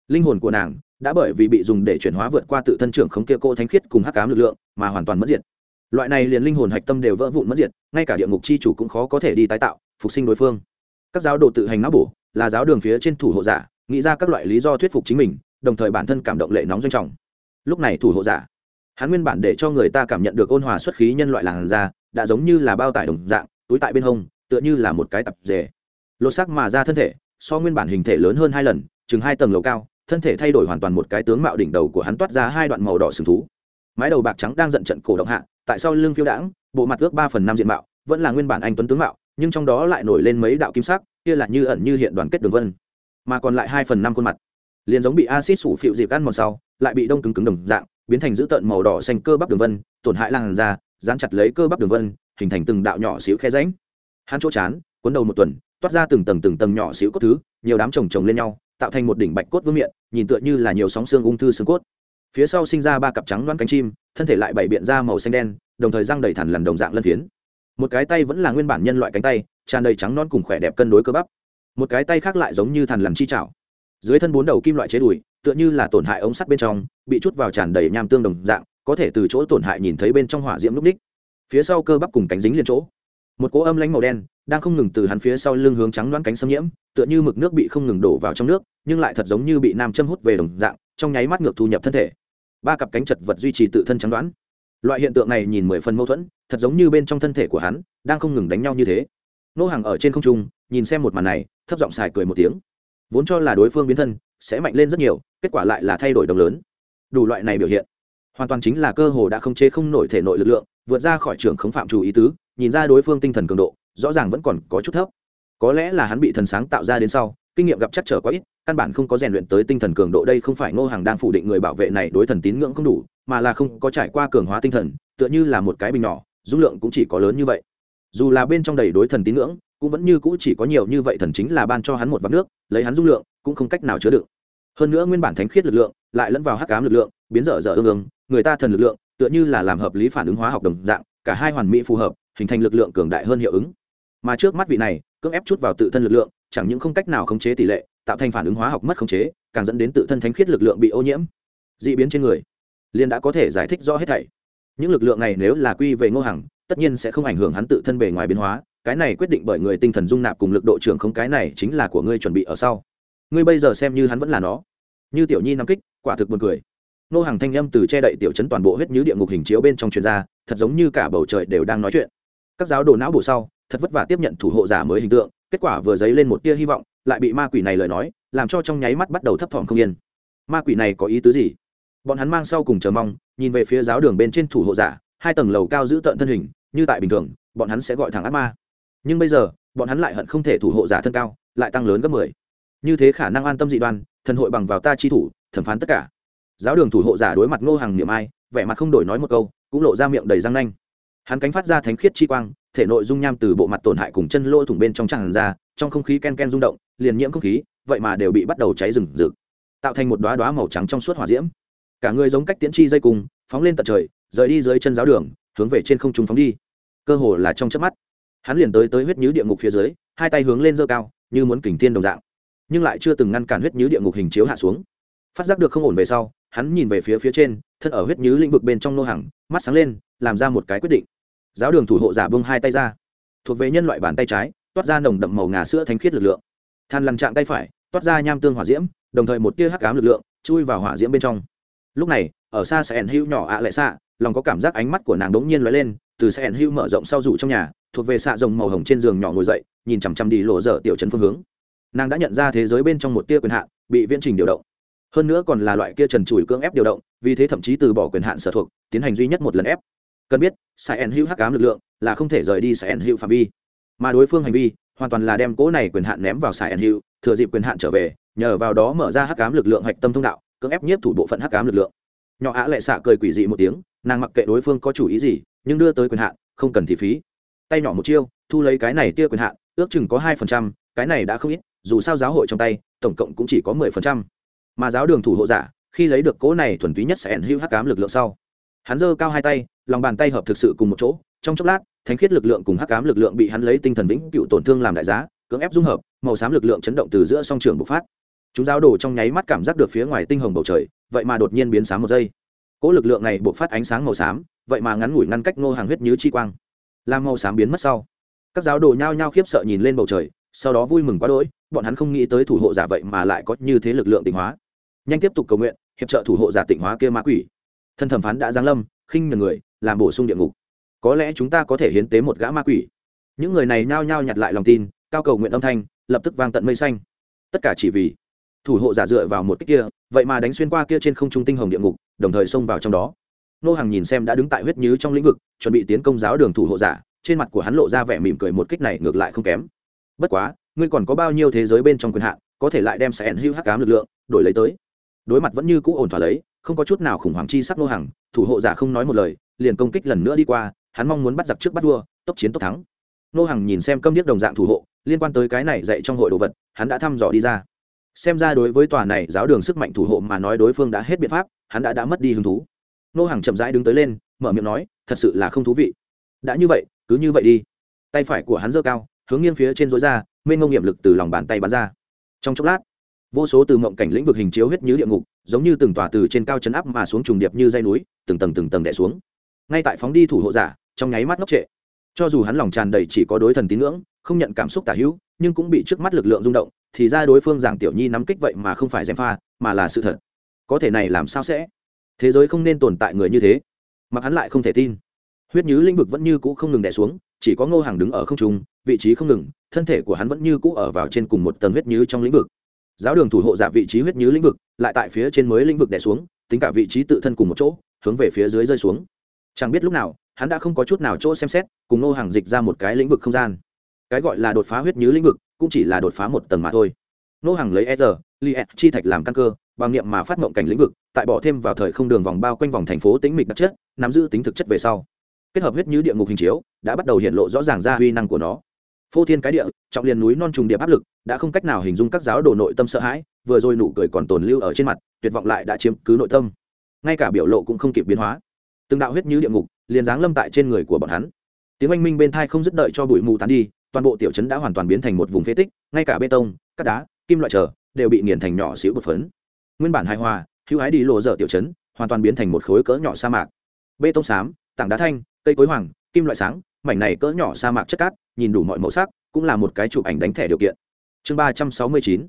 Linh hồn của nàng đã bởi vì bị dùng để chuyển hóa vượt qua tự thân trưởng khống kia cô thánh khiết cùng hắc cám lực lượng mà hoàn toàn mất diệt loại này liền linh hồn hạch tâm đều vỡ vụn mất diệt, ngay cả địa ngục chi chủ cũng khó có thể đi tái tạo, phục sinh đối phương. Các giáo đồ tự hành não bổ, là giáo đường phía trên thủ hộ giả, nghĩ ra các loại lý do thuyết phục chính mình, đồng thời bản thân cảm động lệ nóng doanh trọng. Lúc này thủ hộ giả, hắn nguyên bản để cho người ta cảm nhận được ôn hòa xuất khí nhân loại làn da, đã giống như là bao tải đồng dạng, túi tại bên hông, tựa như là một cái tập rể. Lột xác mà ra thân thể, so nguyên bản hình thể lớn hơn hai lần, chừng hai tầng lầu cao, thân thể thay đổi hoàn toàn một cái tướng mạo đỉnh đầu của hắn toát ra hai đoạn màu đỏ sừng thú. Mái đầu bạc trắng đang giận trận cổ động hạ tại sao lưng phiêu đãng, bộ mặt ước ba phần năm diện mạo, vẫn là nguyên bản anh tuấn tướng mạo, nhưng trong đó lại nổi lên mấy đạo kim sắc, kia là như ẩn như hiện đoàn kết đường vân. Mà còn lại hai phần năm khuôn mặt, liền giống bị acid sủ phịu dịp ăn mòn sau, lại bị đông cứng cứng đồng dạng, biến thành dữ tợn màu đỏ xanh cơ bắp đường vân, tổn hại làn da, dán chặt lấy cơ bắp đường vân, hình thành từng đạo nhỏ xíu khe ránh hắn chỗ chán, cuốn đầu một tuần, toát ra từng tầng từng tầng nhỏ xíu cốt thứ, nhiều đám chồng chồng lên nhau, tạo thành một đỉnh bạch cốt vương miệng nhìn tựa như là nhiều sóng xương ung thư xương cốt phía sau sinh ra ba cặp trắng loan cánh chim, thân thể lại bảy biện ra màu xanh đen, đồng thời răng đầy thẳn lần đồng dạng lân phiến. Một cái tay vẫn là nguyên bản nhân loại cánh tay, tràn đầy trắng non cùng khỏe đẹp cân đối cơ bắp. Một cái tay khác lại giống như thằn lằn chi chảo. Dưới thân bốn đầu kim loại chế đùi, tựa như là tổn hại ống sắt bên trong, bị chút vào tràn đầy nham tương đồng dạng, có thể từ chỗ tổn hại nhìn thấy bên trong hỏa diễm lúc ních. Phía sau cơ bắp cùng cánh dính liền chỗ. Một cỗ âm lánh màu đen, đang không ngừng từ hắn phía sau lưng hướng trắng đoán cánh xâm nhiễm, tựa như mực nước bị không ngừng đổ vào trong nước, nhưng lại thật giống như bị nam châm hút về đồng dạng trong nháy mắt ngược thu nhập thân thể. Ba cặp cánh chật vật duy trì tự thân trắng đoán. Loại hiện tượng này nhìn mười phần mâu thuẫn, thật giống như bên trong thân thể của hắn đang không ngừng đánh nhau như thế. Nô hàng ở trên không trung, nhìn xem một màn này, thấp giọng xài cười một tiếng. Vốn cho là đối phương biến thân sẽ mạnh lên rất nhiều, kết quả lại là thay đổi đồng lớn. Đủ loại này biểu hiện. Hoàn toàn chính là cơ hồ đã không chế không nổi thể nội lực lượng, vượt ra khỏi trường khống phạm chủ ý tứ, nhìn ra đối phương tinh thần cường độ, rõ ràng vẫn còn có chút thấp. Có lẽ là hắn bị thần sáng tạo ra đến sau kinh nghiệm gặp chắc trở quá ít, căn bản không có rèn luyện tới tinh thần cường độ. Đây không phải ngô hàng đang phủ định người bảo vệ này đối thần tín ngưỡng không đủ, mà là không có trải qua cường hóa tinh thần, tựa như là một cái bình nhỏ, dung lượng cũng chỉ có lớn như vậy. Dù là bên trong đầy đối thần tín ngưỡng, cũng vẫn như cũ chỉ có nhiều như vậy thần chính là ban cho hắn một vắt nước, lấy hắn dung lượng cũng không cách nào chứa đựng. Hơn nữa nguyên bản thánh khiết lực lượng, lại lẫn vào hắc cám lực lượng, biến dở dở ương ương, người ta thần lực lượng, tựa như là làm hợp lý phản ứng hóa học đồng dạng, cả hai hoàn mỹ phù hợp, hình thành lực lượng cường đại hơn hiệu ứng. Mà trước mắt vị này, cưỡng ép chút vào tự thân lực lượng chẳng những không cách nào khống chế tỷ lệ, tạo thành phản ứng hóa học mất khống chế, càng dẫn đến tự thân thánh khiết lực lượng bị ô nhiễm. D ị biến trên người liên đã có thể giải thích rõ hết thảy. Những lực lượng này nếu là quy về ngô hằng, tất nhiên sẽ không ảnh hưởng hắn tự thân bề ngoài biến hóa, cái này quyết định bởi người tinh thần dung nạp cùng lực độ trưởng không cái này chính là của ngươi chuẩn bị ở sau. Ngươi bây giờ xem như hắn vẫn là nó. Như tiểu nhi nắm kích, quả thực buồn cười. Nô hàng thanh âm từ che đậy tiểu chấn toàn bộ huyết như địa ngục hình chiếu bên trong truyền ra, thật giống như cả bầu trời đều đang nói chuyện. Các giáo đồ não bộ sau, thật vất vả tiếp nhận thủ hộ giả mới hình tượng kết quả vừa dấy lên một tia hy vọng, lại bị ma quỷ này lời nói, làm cho trong nháy mắt bắt đầu thấp thỏm không yên. Ma quỷ này có ý tứ gì? Bọn hắn mang sau cùng chờ mong, nhìn về phía giáo đường bên trên thủ hộ giả, hai tầng lầu cao giữ tợn thân hình, như tại bình thường, bọn hắn sẽ gọi thẳng ác ma. Nhưng bây giờ, bọn hắn lại hận không thể thủ hộ giả thân cao, lại tăng lớn gấp mười. Như thế khả năng an tâm dị đoan, thần hội bằng vào ta chi thủ, thẩm phán tất cả. Giáo đường thủ hộ giả đối mặt ngô hàng niệm ai, vẻ mặt không đổi nói một câu, cũng lộ ra miệng đầy răng nanh. Hắn cánh phát ra thánh khiết chi quang thể nội dung nham từ bộ mặt tổn hại cùng chân lỗ thủng bên trong tràn ra, trong không khí ken ken rung động, liền nhiễm không khí, vậy mà đều bị bắt đầu cháy rừng rực, tạo thành một đoá đoá màu trắng trong suốt hỏa diễm. Cả người giống cách tiễn chi dây cùng phóng lên tận trời, rời đi dưới chân giáo đường, hướng về trên không trung phóng đi. Cơ hồ là trong chớp mắt, hắn liền tới tới huyết nhứ địa ngục phía dưới, hai tay hướng lên dơ cao, như muốn kình tiên đồng dạng, nhưng lại chưa từng ngăn cản huyết nhứ địa ngục hình chiếu hạ xuống. Phát giác được không ổn về sau, hắn nhìn về phía phía trên, thân ở huyết nhứ lĩnh vực bên trong nô hàng, mắt sáng lên, làm ra một cái quyết định giáo đường thủ hộ giả bông hai tay ra. Thuộc về nhân loại bàn tay trái, toát ra nồng đậm màu ngà sữa thánh khiết lực lượng. Than lằn trạng tay phải, toát ra nham tương hỏa diễm, đồng thời một tia hắc cám lực lượng, chui vào hỏa diễm bên trong. Lúc này, ở xa sẽ hữu nhỏ ạ lại xạ, lòng có cảm giác ánh mắt của nàng đống nhiên lóe lên, từ sẽ hữu mở rộng sau rủ trong nhà, thuộc về xạ rồng màu hồng trên giường nhỏ ngồi dậy, nhìn chằm chằm đi lộ dở tiểu trấn phương hướng. Nàng đã nhận ra thế giới bên trong một tia quyền hạn, bị viễn trình điều động. Hơn nữa còn là loại kia trần trụi cưỡng ép điều động, vì thế thậm chí từ bỏ quyền hạn sở thuộc, tiến hành duy nhất một lần ép cần biết sai ẩn hữu hắc cám lực lượng là không thể rời đi sai ẩn hữu phạm vi. Mà đối phương hành vi hoàn toàn là đem cỗ này quyền hạn ném vào sai ẩn hữu thừa dịp quyền hạn trở về, nhờ vào đó mở ra hắc cám lực lượng hạch tâm thông đạo, cưỡng ép nhiếp thủ bộ phận hắc cám lực lượng. Nhỏ ạ lệ xạ cười quỷ dị một tiếng, nàng mặc kệ đối phương có chủ ý gì, nhưng đưa tới quyền hạn, không cần thị phí. Tay nhỏ một chiêu, thu lấy cái này tia quyền hạn, ước chừng có hai phần trăm, cái này đã không ít, dù sao giáo hội trong tay, tổng cộng cũng chỉ có mười phần trăm. Mà giáo đường thủ hộ giả, khi lấy được cỗ này thuần túy nhất sẽ ẩn hữu hắc cám lực lượng sau, hắn giơ cao hai tay lòng bàn tay hợp thực sự cùng một chỗ, trong chốc lát, thánh khiết lực lượng cùng hắc cám lực lượng bị hắn lấy tinh thần vĩnh cựu tổn thương làm đại giá, cưỡng ép dung hợp, màu xám lực lượng chấn động từ giữa song trường bộc phát. Chúng giáo đồ trong nháy mắt cảm giác được phía ngoài tinh hồng bầu trời, vậy mà đột nhiên biến sáng một giây. Cỗ lực lượng này bộc phát ánh sáng màu xám, vậy mà ngắn ngủi ngăn cách ngô hàng huyết như chi quang. Làm màu xám biến mất sau, các giáo đồ nhao nhao khiếp sợ nhìn lên bầu trời, sau đó vui mừng quá đỗi, bọn hắn không nghĩ tới thủ hộ giả vậy mà lại có như thế lực lượng tịnh hóa. Nhanh tiếp tục cầu nguyện, hiệp trợ thủ hộ giả tịnh hóa kia ma quỷ. Thân thẩm phán đã giáng lâm, khinh nhường người làm bổ sung địa ngục. Có lẽ chúng ta có thể hiến tế một gã ma quỷ. Những người này nhao nhao nhặt lại lòng tin, cao cầu nguyện âm thanh, lập tức vang tận mây xanh. Tất cả chỉ vì thủ hộ giả dựa vào một cách kia, vậy mà đánh xuyên qua kia trên không trung tinh hồng địa ngục, đồng thời xông vào trong đó. Nô hàng nhìn xem đã đứng tại huyết nhứ trong lĩnh vực, chuẩn bị tiến công giáo đường thủ hộ giả, trên mặt của hắn lộ ra vẻ mỉm cười một kích này ngược lại không kém. Bất quá, ngươi còn có bao nhiêu thế giới bên trong quyền hạn, có thể lại đem sẽ hữu hắc cám lực lượng đổi lấy tới? Đối mặt vẫn như cũ ổn thỏa lấy, không có chút nào khủng hoảng chi sắc nô hàng thủ hộ giả không nói một lời liền công kích lần nữa đi qua, hắn mong muốn bắt giặc trước bắt vua, tốc chiến tốc thắng. Nô Hằng nhìn xem câm điếc đồng dạng thủ hộ, liên quan tới cái này dạy trong hội đồ vật, hắn đã thăm dò đi ra. Xem ra đối với tòa này giáo đường sức mạnh thủ hộ mà nói đối phương đã hết biện pháp, hắn đã đã mất đi hứng thú. Nô hàng chậm rãi đứng tới lên, mở miệng nói, thật sự là không thú vị. Đã như vậy, cứ như vậy đi. Tay phải của hắn giơ cao, hướng nghiêng phía trên dối ra, mênh ngông nghiệm lực từ lòng bàn tay bắn ra. Trong chốc lát, vô số từ mộng cảnh lĩnh vực hình chiếu huyết như địa ngục, giống như từng tòa từ trên cao chấn áp mà xuống trùng điệp như dây núi, từng tầng từng tầng đẻ xuống ngay tại phóng đi thủ hộ giả, trong nháy mắt ngốc trệ. Cho dù hắn lòng tràn đầy chỉ có đối thần tín ngưỡng, không nhận cảm xúc tả hữu, nhưng cũng bị trước mắt lực lượng rung động, thì ra đối phương giảng tiểu nhi nắm kích vậy mà không phải gièm pha, mà là sự thật. Có thể này làm sao sẽ? Thế giới không nên tồn tại người như thế. Mặc hắn lại không thể tin. Huyết nhứ lĩnh vực vẫn như cũ không ngừng đẻ xuống, chỉ có ngô hàng đứng ở không trung, vị trí không ngừng, thân thể của hắn vẫn như cũ ở vào trên cùng một tầng huyết nhứ trong lĩnh vực. Giáo đường thủ hộ giả vị trí huyết nhứ lĩnh vực, lại tại phía trên mới lĩnh vực đẻ xuống, tính cả vị trí tự thân cùng một chỗ, hướng về phía dưới rơi xuống chẳng biết lúc nào, hắn đã không có chút nào chỗ xem xét, cùng nô hàng dịch ra một cái lĩnh vực không gian. Cái gọi là đột phá huyết nhứ lĩnh vực, cũng chỉ là đột phá một tầng mà thôi. Nô hàng lấy e r li chi thạch làm căn cơ, bằng niệm mà phát mộng cảnh lĩnh vực, tại bỏ thêm vào thời không đường vòng bao quanh vòng thành phố tính mịch đặc chất, nắm giữ tính thực chất về sau. Kết hợp huyết như địa ngục hình chiếu, đã bắt đầu hiện lộ rõ ràng ra huy năng của nó. Phô thiên cái địa, trọng liền núi non trùng điệp áp lực, đã không cách nào hình dung các giáo đồ nội tâm sợ hãi, vừa rồi nụ cười còn tồn lưu ở trên mặt, tuyệt vọng lại đã chiếm cứ nội tâm. Ngay cả biểu lộ cũng không kịp biến hóa từng đạo huyết như địa ngục liền giáng lâm tại trên người của bọn hắn. Tiếng oanh minh bên thai không dứt đợi cho bụi mù tán đi, toàn bộ tiểu trấn đã hoàn toàn biến thành một vùng phế tích, ngay cả bê tông, cát đá, kim loại trở đều bị nghiền thành nhỏ xíu bột phấn. Nguyên bản hài hòa, hữu hái đi lộ dở tiểu trấn hoàn toàn biến thành một khối cỡ nhỏ sa mạc. Bê tông xám, tảng đá thanh, cây cối hoàng, kim loại sáng, mảnh này cỡ nhỏ sa mạc chất cát, nhìn đủ mọi màu sắc, cũng là một cái chụp ảnh đánh thẻ điều kiện. Chương ba trăm sáu mươi chín,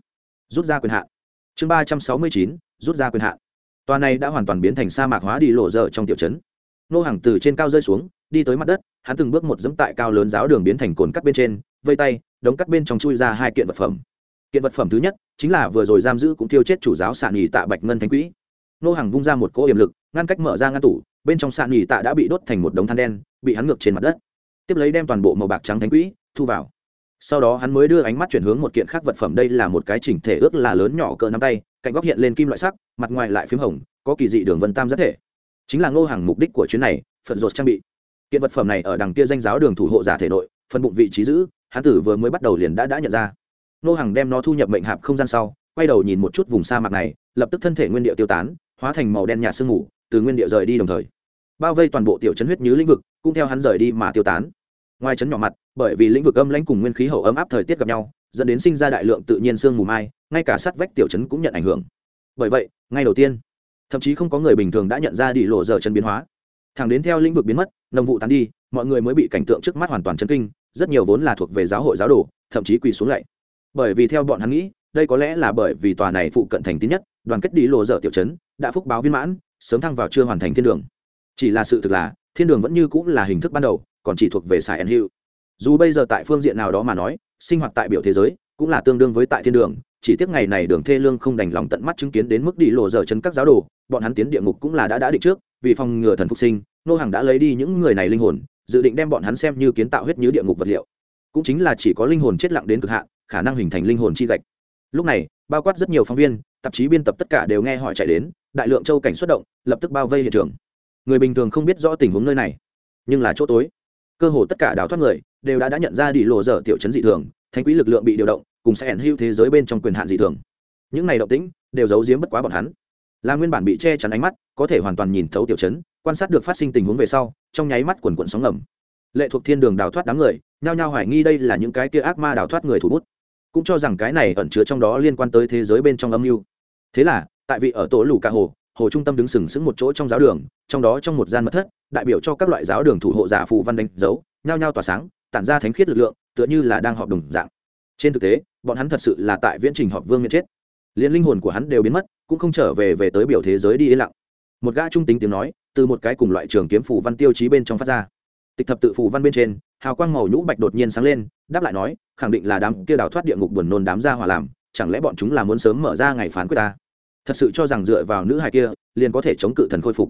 rút ra quyền hạn. Chương ba trăm sáu mươi chín, rút ra quyền hạn. Tòa này đã hoàn toàn biến thành sa mạc hóa đi lộ dở trong tiểu trấn nô hàng từ trên cao rơi xuống, đi tới mặt đất, hắn từng bước một dẫm tại cao lớn giáo đường biến thành cồn cắt bên trên, vây tay, đống cắt bên trong chui ra hai kiện vật phẩm. Kiện vật phẩm thứ nhất chính là vừa rồi giam giữ cũng tiêu chết chủ giáo sạn nghỉ tạ bạch ngân thánh quỹ. Nô hàng vung ra một cỗ hiểm lực, ngăn cách mở ra ngăn tủ, bên trong sạn nghỉ tạ đã bị đốt thành một đống than đen, bị hắn ngược trên mặt đất. Tiếp lấy đem toàn bộ màu bạc trắng thánh quỹ thu vào. Sau đó hắn mới đưa ánh mắt chuyển hướng một kiện khác vật phẩm, đây là một cái chỉnh thể ước là lớn nhỏ cỡ nắm tay, cạnh góc hiện lên kim loại sắc, mặt ngoài lại p h í m hồng, có kỳ dị đường vân tam rất thể chính là ngô hàng mục đích của chuyến này, phận rột trang bị. Kiện vật phẩm này ở đằng kia danh giáo đường thủ hộ giả thể nội phân bụng vị trí giữ, hắn tử vừa mới bắt đầu liền đã đã nhận ra. Ngô hàng đem nó thu nhập mệnh hạp không gian sau, quay đầu nhìn một chút vùng sa mạc này, lập tức thân thể nguyên địa tiêu tán, hóa thành màu đen nhạt sương mù, từ nguyên địa rời đi đồng thời. Bao vây toàn bộ tiểu chấn huyết như lĩnh vực, cũng theo hắn rời đi mà tiêu tán. Ngoài chấn nhỏ mặt, bởi vì lĩnh vực âm lãnh cùng nguyên khí hậu ấm áp thời tiết gặp nhau, dẫn đến sinh ra đại lượng tự nhiên sương mù mai, ngay cả sát vách tiểu chấn cũng nhận ảnh hưởng. Bởi vậy, ngay đầu tiên thậm chí không có người bình thường đã nhận ra đi lộ giờ chân biến hóa. Thẳng đến theo lĩnh vực biến mất nồng vụ tán đi, mọi người mới bị cảnh tượng trước mắt hoàn toàn chấn kinh, rất nhiều vốn là thuộc về giáo hội giáo đồ, thậm chí quỳ xuống lạy. Bởi vì theo bọn hắn nghĩ, đây có lẽ là bởi vì tòa này phụ cận thành tín nhất, đoàn kết đi lộ dở tiểu chấn đã phúc báo viên mãn, sớm thăng vào chưa hoàn thành thiên đường. Chỉ là sự thực là, thiên đường vẫn như cũng là hình thức ban đầu, còn chỉ thuộc về sài and hữu. Dù bây giờ tại phương diện nào đó mà nói, sinh hoạt tại biểu thế giới, cũng là tương đương với tại thiên đường, chỉ tiếc ngày này đường thê lương không đành lòng tận mắt chứng kiến đến mức đi lộ dở chấn các giáo đồ bọn hắn tiến địa ngục cũng là đã đã định trước, vì phòng ngừa thần phục sinh, nô hàng đã lấy đi những người này linh hồn, dự định đem bọn hắn xem như kiến tạo huyết như địa ngục vật liệu. Cũng chính là chỉ có linh hồn chết lặng đến cực hạn, khả năng hình thành linh hồn chi gạch. Lúc này, bao quát rất nhiều phóng viên, tạp chí biên tập tất cả đều nghe hỏi chạy đến, đại lượng châu cảnh xuất động, lập tức bao vây hiện trường. Người bình thường không biết rõ tình huống nơi này, nhưng là chỗ tối. Cơ hồ tất cả đào thoát người, đều đã đã nhận ra đi lộ dở tiểu chấn dị thường, thánh quỹ lực lượng bị điều động, cùng sẽ ẩn hưu thế giới bên trong quyền hạn dị thường. Những này động tĩnh, đều giấu giếm bất quá bọn hắn là nguyên bản bị che chắn ánh mắt, có thể hoàn toàn nhìn thấu tiểu chấn quan sát được phát sinh tình huống về sau, trong nháy mắt quần quận sóng ngầm. Lệ thuộc thiên đường đào thoát đám người, nhao nhao hoài nghi đây là những cái kia ác ma đào thoát người thủ bút. Cũng cho rằng cái này ẩn chứa trong đó liên quan tới thế giới bên trong âm mưu. Thế là, tại vị ở tổ lù ca hồ hồ trung tâm đứng sừng sững một chỗ trong giáo đường, trong đó trong một gian mật thất, đại biểu cho các loại giáo đường thủ hộ giả phù văn đánh dấu, nhao nhao tỏa sáng, tản ra thánh khiết lực lượng, tựa như là đang họp đồng dạng. Trên thực tế, bọn hắn thật sự là tại viễn trình họp vương miệng chết. Liền linh hồn của hắn đều biến mất cũng không trở về về tới biểu thế giới đi yên lặng. Một gã trung tính tiếng nói, từ một cái cùng loại trường kiếm phủ văn tiêu chí bên trong phát ra. Tịch thập tự phủ văn bên trên, hào quang màu nhũ bạch đột nhiên sáng lên, đáp lại nói, khẳng định là đám kia đào thoát địa ngục buồn nôn đám ra hỏa làm, chẳng lẽ bọn chúng là muốn sớm mở ra ngày phán quyết ta? Thật sự cho rằng dựa vào nữ hài kia, liền có thể chống cự thần khôi phục.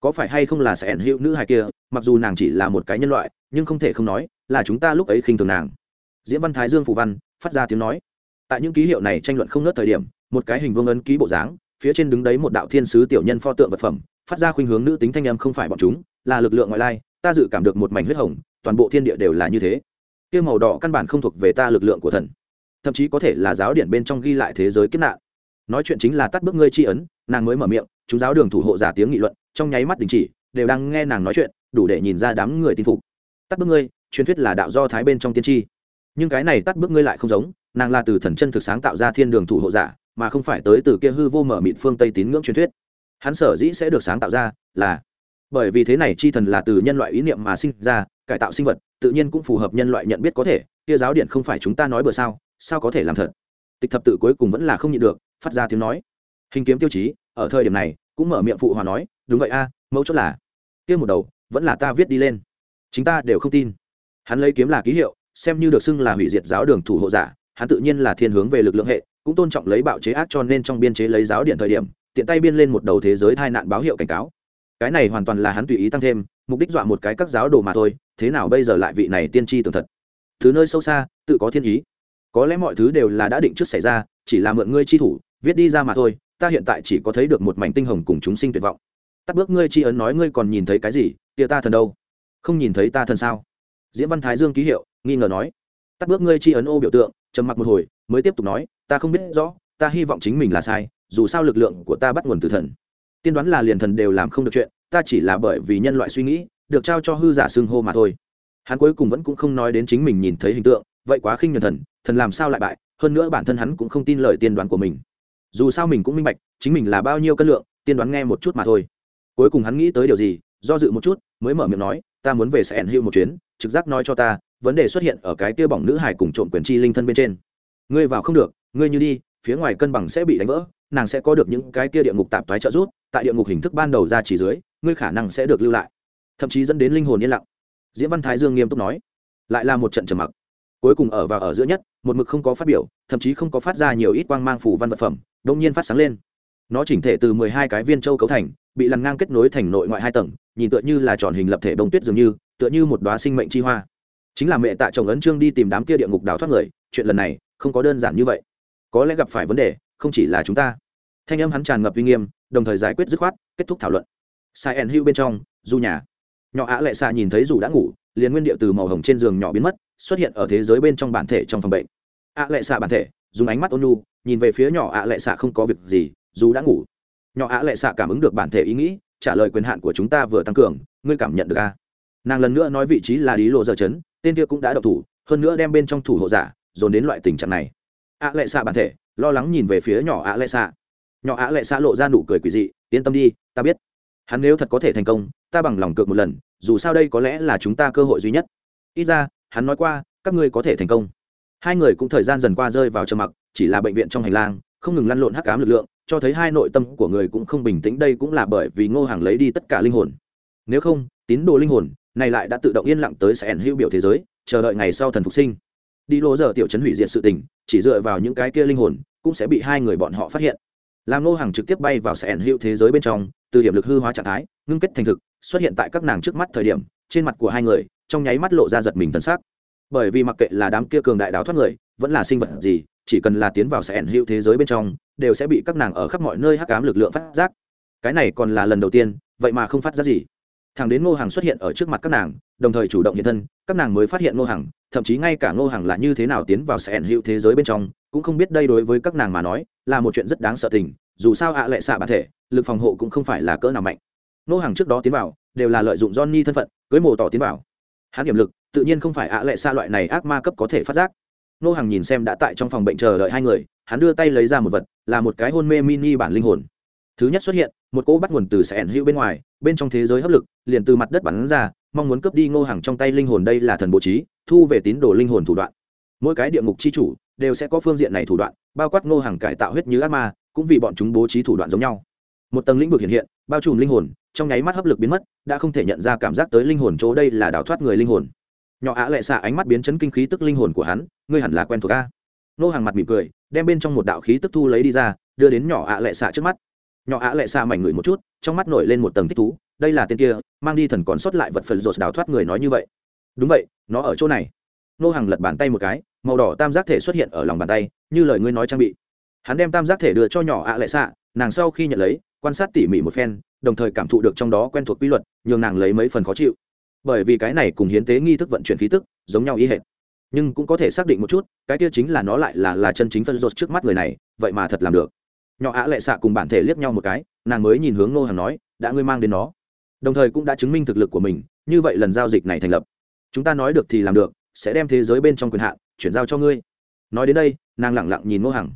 Có phải hay không là sẽ ẩn hữu nữ hài kia, mặc dù nàng chỉ là một cái nhân loại, nhưng không thể không nói, là chúng ta lúc ấy khinh thường nàng. Diễm văn thái dương phù văn, phát ra tiếng nói. Tại những ký hiệu này tranh luận không nớt thời điểm một cái hình vương ấn ký bộ dáng, phía trên đứng đấy một đạo thiên sứ tiểu nhân pho tượng vật phẩm, phát ra khuynh hướng nữ tính thanh âm không phải bọn chúng, là lực lượng ngoại lai, ta dự cảm được một mảnh huyết hồng, toàn bộ thiên địa đều là như thế. Kia màu đỏ căn bản không thuộc về ta lực lượng của thần, thậm chí có thể là giáo điển bên trong ghi lại thế giới kiếp nạn. Nói chuyện chính là tắt bước ngươi tri ấn, nàng mới mở miệng, chúng giáo đường thủ hộ giả tiếng nghị luận, trong nháy mắt đình chỉ, đều đang nghe nàng nói chuyện, đủ để nhìn ra đám người tin phục. Tắt bước ngươi, truyền thuyết là đạo do thái bên trong tiên tri. Nhưng cái này tắt bước ngươi lại không giống, nàng là từ thần chân thực sáng tạo ra thiên đường thủ hộ giả mà không phải tới từ kia hư vô mở mịn phương tây tín ngưỡng truyền thuyết. Hắn sở dĩ sẽ được sáng tạo ra là bởi vì thế này chi thần là từ nhân loại ý niệm mà sinh ra, cải tạo sinh vật, tự nhiên cũng phù hợp nhân loại nhận biết có thể, kia giáo điện không phải chúng ta nói bừa sao sao có thể làm thật? Tịch thập tự cuối cùng vẫn là không nhịn được, phát ra tiếng nói. Hình kiếm tiêu chí, ở thời điểm này, cũng mở miệng phụ hòa nói, đúng vậy a mẫu chốt là, kia một đầu, vẫn là ta viết đi lên. Chúng ta đều không tin. Hắn lấy kiếm là ký hiệu, xem như được xưng là hủy diệt giáo đường thủ hộ giả, hắn tự nhiên là thiên hướng về lực lượng hệ cũng tôn trọng lấy bạo chế ác cho nên trong biên chế lấy giáo điện thời điểm, tiện tay biên lên một đầu thế giới tai nạn báo hiệu cảnh cáo. Cái này hoàn toàn là hắn tùy ý tăng thêm, mục đích dọa một cái các giáo đồ mà thôi, thế nào bây giờ lại vị này tiên tri tường thật? Thứ nơi sâu xa, tự có thiên ý. Có lẽ mọi thứ đều là đã định trước xảy ra, chỉ là mượn ngươi chi thủ, viết đi ra mà thôi, ta hiện tại chỉ có thấy được một mảnh tinh hồng cùng chúng sinh tuyệt vọng. Tắt bước ngươi chi ấn nói ngươi còn nhìn thấy cái gì tia ta thần đâu? Không nhìn thấy ta thần sao? Diễm văn thái dương ký hiệu, nghi ngờ nói. Tắt bước ngươi chi ấn ô biểu tượng, trầm mặc một hồi mới tiếp tục nói, ta không biết rõ, ta hy vọng chính mình là sai, dù sao lực lượng của ta bắt nguồn từ thần. Tiên đoán là liền thần đều làm không được chuyện, ta chỉ là bởi vì nhân loại suy nghĩ, được trao cho hư giả xưng hô mà thôi. Hắn cuối cùng vẫn cũng không nói đến chính mình nhìn thấy hình tượng, vậy quá khinh nhuần thần thần làm sao lại bại, hơn nữa bản thân hắn cũng không tin lời tiên đoán của mình. Dù sao mình cũng minh bạch, chính mình là bao nhiêu cân lượng, tiên đoán nghe một chút mà thôi. Cuối cùng hắn nghĩ tới điều gì, do dự một chút, mới mở miệng nói, ta muốn về sẽ hữu một chuyến, trực giác nói cho ta, vấn đề xuất hiện ở cái kia bỏng nữ hải cùng trộm quyền chi linh thân bên trên ngươi vào không được, ngươi như đi, phía ngoài cân bằng sẽ bị đánh vỡ, nàng sẽ có được những cái kia địa ngục tạp thoái trợ rút tại địa ngục hình thức ban đầu ra chỉ dưới, ngươi khả năng sẽ được lưu lại. Thậm chí dẫn đến linh hồn yên lặng. Diễm văn thái dương nghiêm túc nói. Lại là một trận trầm mặc. Cuối cùng ở và ở giữa nhất, một mực không có phát biểu, thậm chí không có phát ra nhiều ít quang mang phủ văn vật phẩm đông nhiên phát sáng lên. Nó chỉnh thể từ mười hai cái viên châu cấu thành, bị lằn ngang kết nối thành nội ngoại hai tầng, nhìn tựa như là tròn hình lập thể đông tuyết dường như, tựa như một đoá sinh mệnh chi hoa. Chính là mẹ tạ chồng ấn trương đi tìm đám kia địa ngục đào thoát người, chuyện lần này không có đơn giản như vậy. Có lẽ gặp phải vấn đề, không chỉ là chúng ta. Thanh âm hắn tràn ngập uy nghiêm, đồng thời giải quyết dứt khoát, kết thúc thảo luận. Sai ẩn hữu bên trong du nhà. Nhỏ ạ lệ xạ nhìn thấy dù đã ngủ, liền nguyên điệu từ màu hồng trên giường nhỏ biến mất, xuất hiện ở thế giới bên trong bản thể trong phòng bệnh. Ạ lệ xạ bản thể, dùng ánh mắt ôn nhu, nhìn về phía nhỏ ạ lệ xạ không có việc gì, dù đã ngủ. Nhỏ ạ lệ xạ cảm ứng được bản thể ý nghĩ, trả lời quyền hạn của chúng ta vừa tăng cường, ngươi cảm nhận được a nàng lần nữa nói vị trí là lý lộ giờ chấn, tên kia cũng đã độc thủ, hơn nữa đem bên trong thủ hộ giả dồn đến loại tình trạng này. Ạ lệ xạ bản thể, lo lắng nhìn về phía nhỏ ạ lệ xạ. Nhỏ ạ lệ xạ lộ ra nụ cười quỷ dị, yên tâm đi, ta biết. Hắn nếu thật có thể thành công, ta bằng lòng cược một lần, dù sao đây có lẽ là chúng ta cơ hội duy nhất. Ít ra, hắn nói qua, các ngươi có thể thành công. Hai người cũng thời gian dần qua rơi vào trầm mặc, chỉ là bệnh viện trong hành lang, không ngừng lăn lộn hắc ám lực lượng, cho thấy hai nội tâm của người cũng không bình tĩnh, đây cũng là bởi vì ngô hàng lấy đi tất cả linh hồn. Nếu không, tín đồ linh hồn này lại đã tự động yên lặng tới sẽ ẩn hữu biểu thế giới, chờ đợi ngày sau thần phục sinh đi lô giờ tiểu chấn hủy diệt sự tình, chỉ dựa vào những cái kia linh hồn, cũng sẽ bị hai người bọn họ phát hiện. Làm Nô hàng trực tiếp bay vào sẻn hữu thế giới bên trong, từ điểm lực hư hóa trạng thái, ngưng kết thành thực, xuất hiện tại các nàng trước mắt thời điểm, trên mặt của hai người, trong nháy mắt lộ ra giật mình thân xác bởi vì mặc kệ là đám kia cường đại đào thoát người, vẫn là sinh vật gì, chỉ cần là tiến vào sẻn hữu thế giới bên trong, đều sẽ bị các nàng ở khắp mọi nơi hắc ám lực lượng phát giác. Cái này còn là lần đầu tiên, vậy mà không phát giác gì thằng đến ngô hàng xuất hiện ở trước mặt các nàng, đồng thời chủ động hiện thân, các nàng mới phát hiện ngô hàng thậm chí ngay cả ngô hàng là như thế nào tiến vào sẽ ẩn hữu thế giới bên trong, cũng không biết đây đối với các nàng mà nói, là một chuyện rất đáng sợ tình, dù sao ạ lệ xạ bản thể, lực phòng hộ cũng không phải là cỡ nào mạnh. Ngô hàng trước đó tiến vào, đều là lợi dụng johnny thân phận, cưới mồ tỏ tiến vào. Hắn điểm lực, tự nhiên không phải ạ lệ xạ loại này ác ma cấp có thể phát giác. Ngô hàng nhìn xem đã tại trong phòng bệnh chờ đợi hai người, hắn đưa tay lấy ra một vật, là một cái hôn mê mini bản linh hồn thứ nhất xuất hiện, một cỗ bắt nguồn từ sẻn hữu bên ngoài, bên trong thế giới hấp lực, liền từ mặt đất bắn ra, mong muốn cướp đi ngô hàng trong tay linh hồn đây là thần bố trí, thu về tín đồ linh hồn thủ đoạn. Mỗi cái địa ngục c h i chủ đều sẽ có phương diện này thủ đoạn, bao quát ngô hàng cải tạo huyết như ác ma, cũng vì bọn chúng bố trí thủ đoạn giống nhau. Một tầng lĩnh vực hiện hiện, bao trùm linh hồn, trong nháy mắt hấp lực biến mất, đã không thể nhận ra cảm giác tới linh hồn chỗ đây là đào thoát người linh hồn. Nhỏ ạ lệ xạ ánh mắt biến chấn kinh khí tức linh hồn của hắn, ngươi hẳn là quen thuộc a. Ngô hàng mặt mỉm cười, đem bên trong một đạo khí tức thu lấy đi ra, đưa đến nhỏ ạ lệ xạ trước mắt nhỏ ạ lệ xa mảnh người một chút, trong mắt nổi lên một tầng thích thú, đây là tên kia, mang đi thần còn sót lại vật phần rột đào thoát người nói như vậy. Đúng vậy, nó ở chỗ này. Nô hàng lật bàn tay một cái, màu đỏ tam giác thể xuất hiện ở lòng bàn tay, như lời ngươi nói trang bị. Hắn đem tam giác thể đưa cho nhỏ ạ lệ xạ, nàng sau khi nhận lấy, quan sát tỉ mỉ một phen, đồng thời cảm thụ được trong đó quen thuộc quy luật, nhường nàng lấy mấy phần khó chịu. Bởi vì cái này cùng hiến tế nghi thức vận chuyển khí tức, giống nhau ý hệ nhưng cũng có thể xác định một chút, cái kia chính là nó lại là là chân chính phân rột trước mắt người này, vậy mà thật làm được nhỏ ạ lệ xạ cùng bản thể liếc nhau một cái, nàng mới nhìn hướng nô hàng nói, đã ngươi mang đến nó. Đồng thời cũng đã chứng minh thực lực của mình, như vậy lần giao dịch này thành lập, chúng ta nói được thì làm được, sẽ đem thế giới bên trong quyền hạn chuyển giao cho ngươi. Nói đến đây, nàng lẳng lặng nhìn nô hàng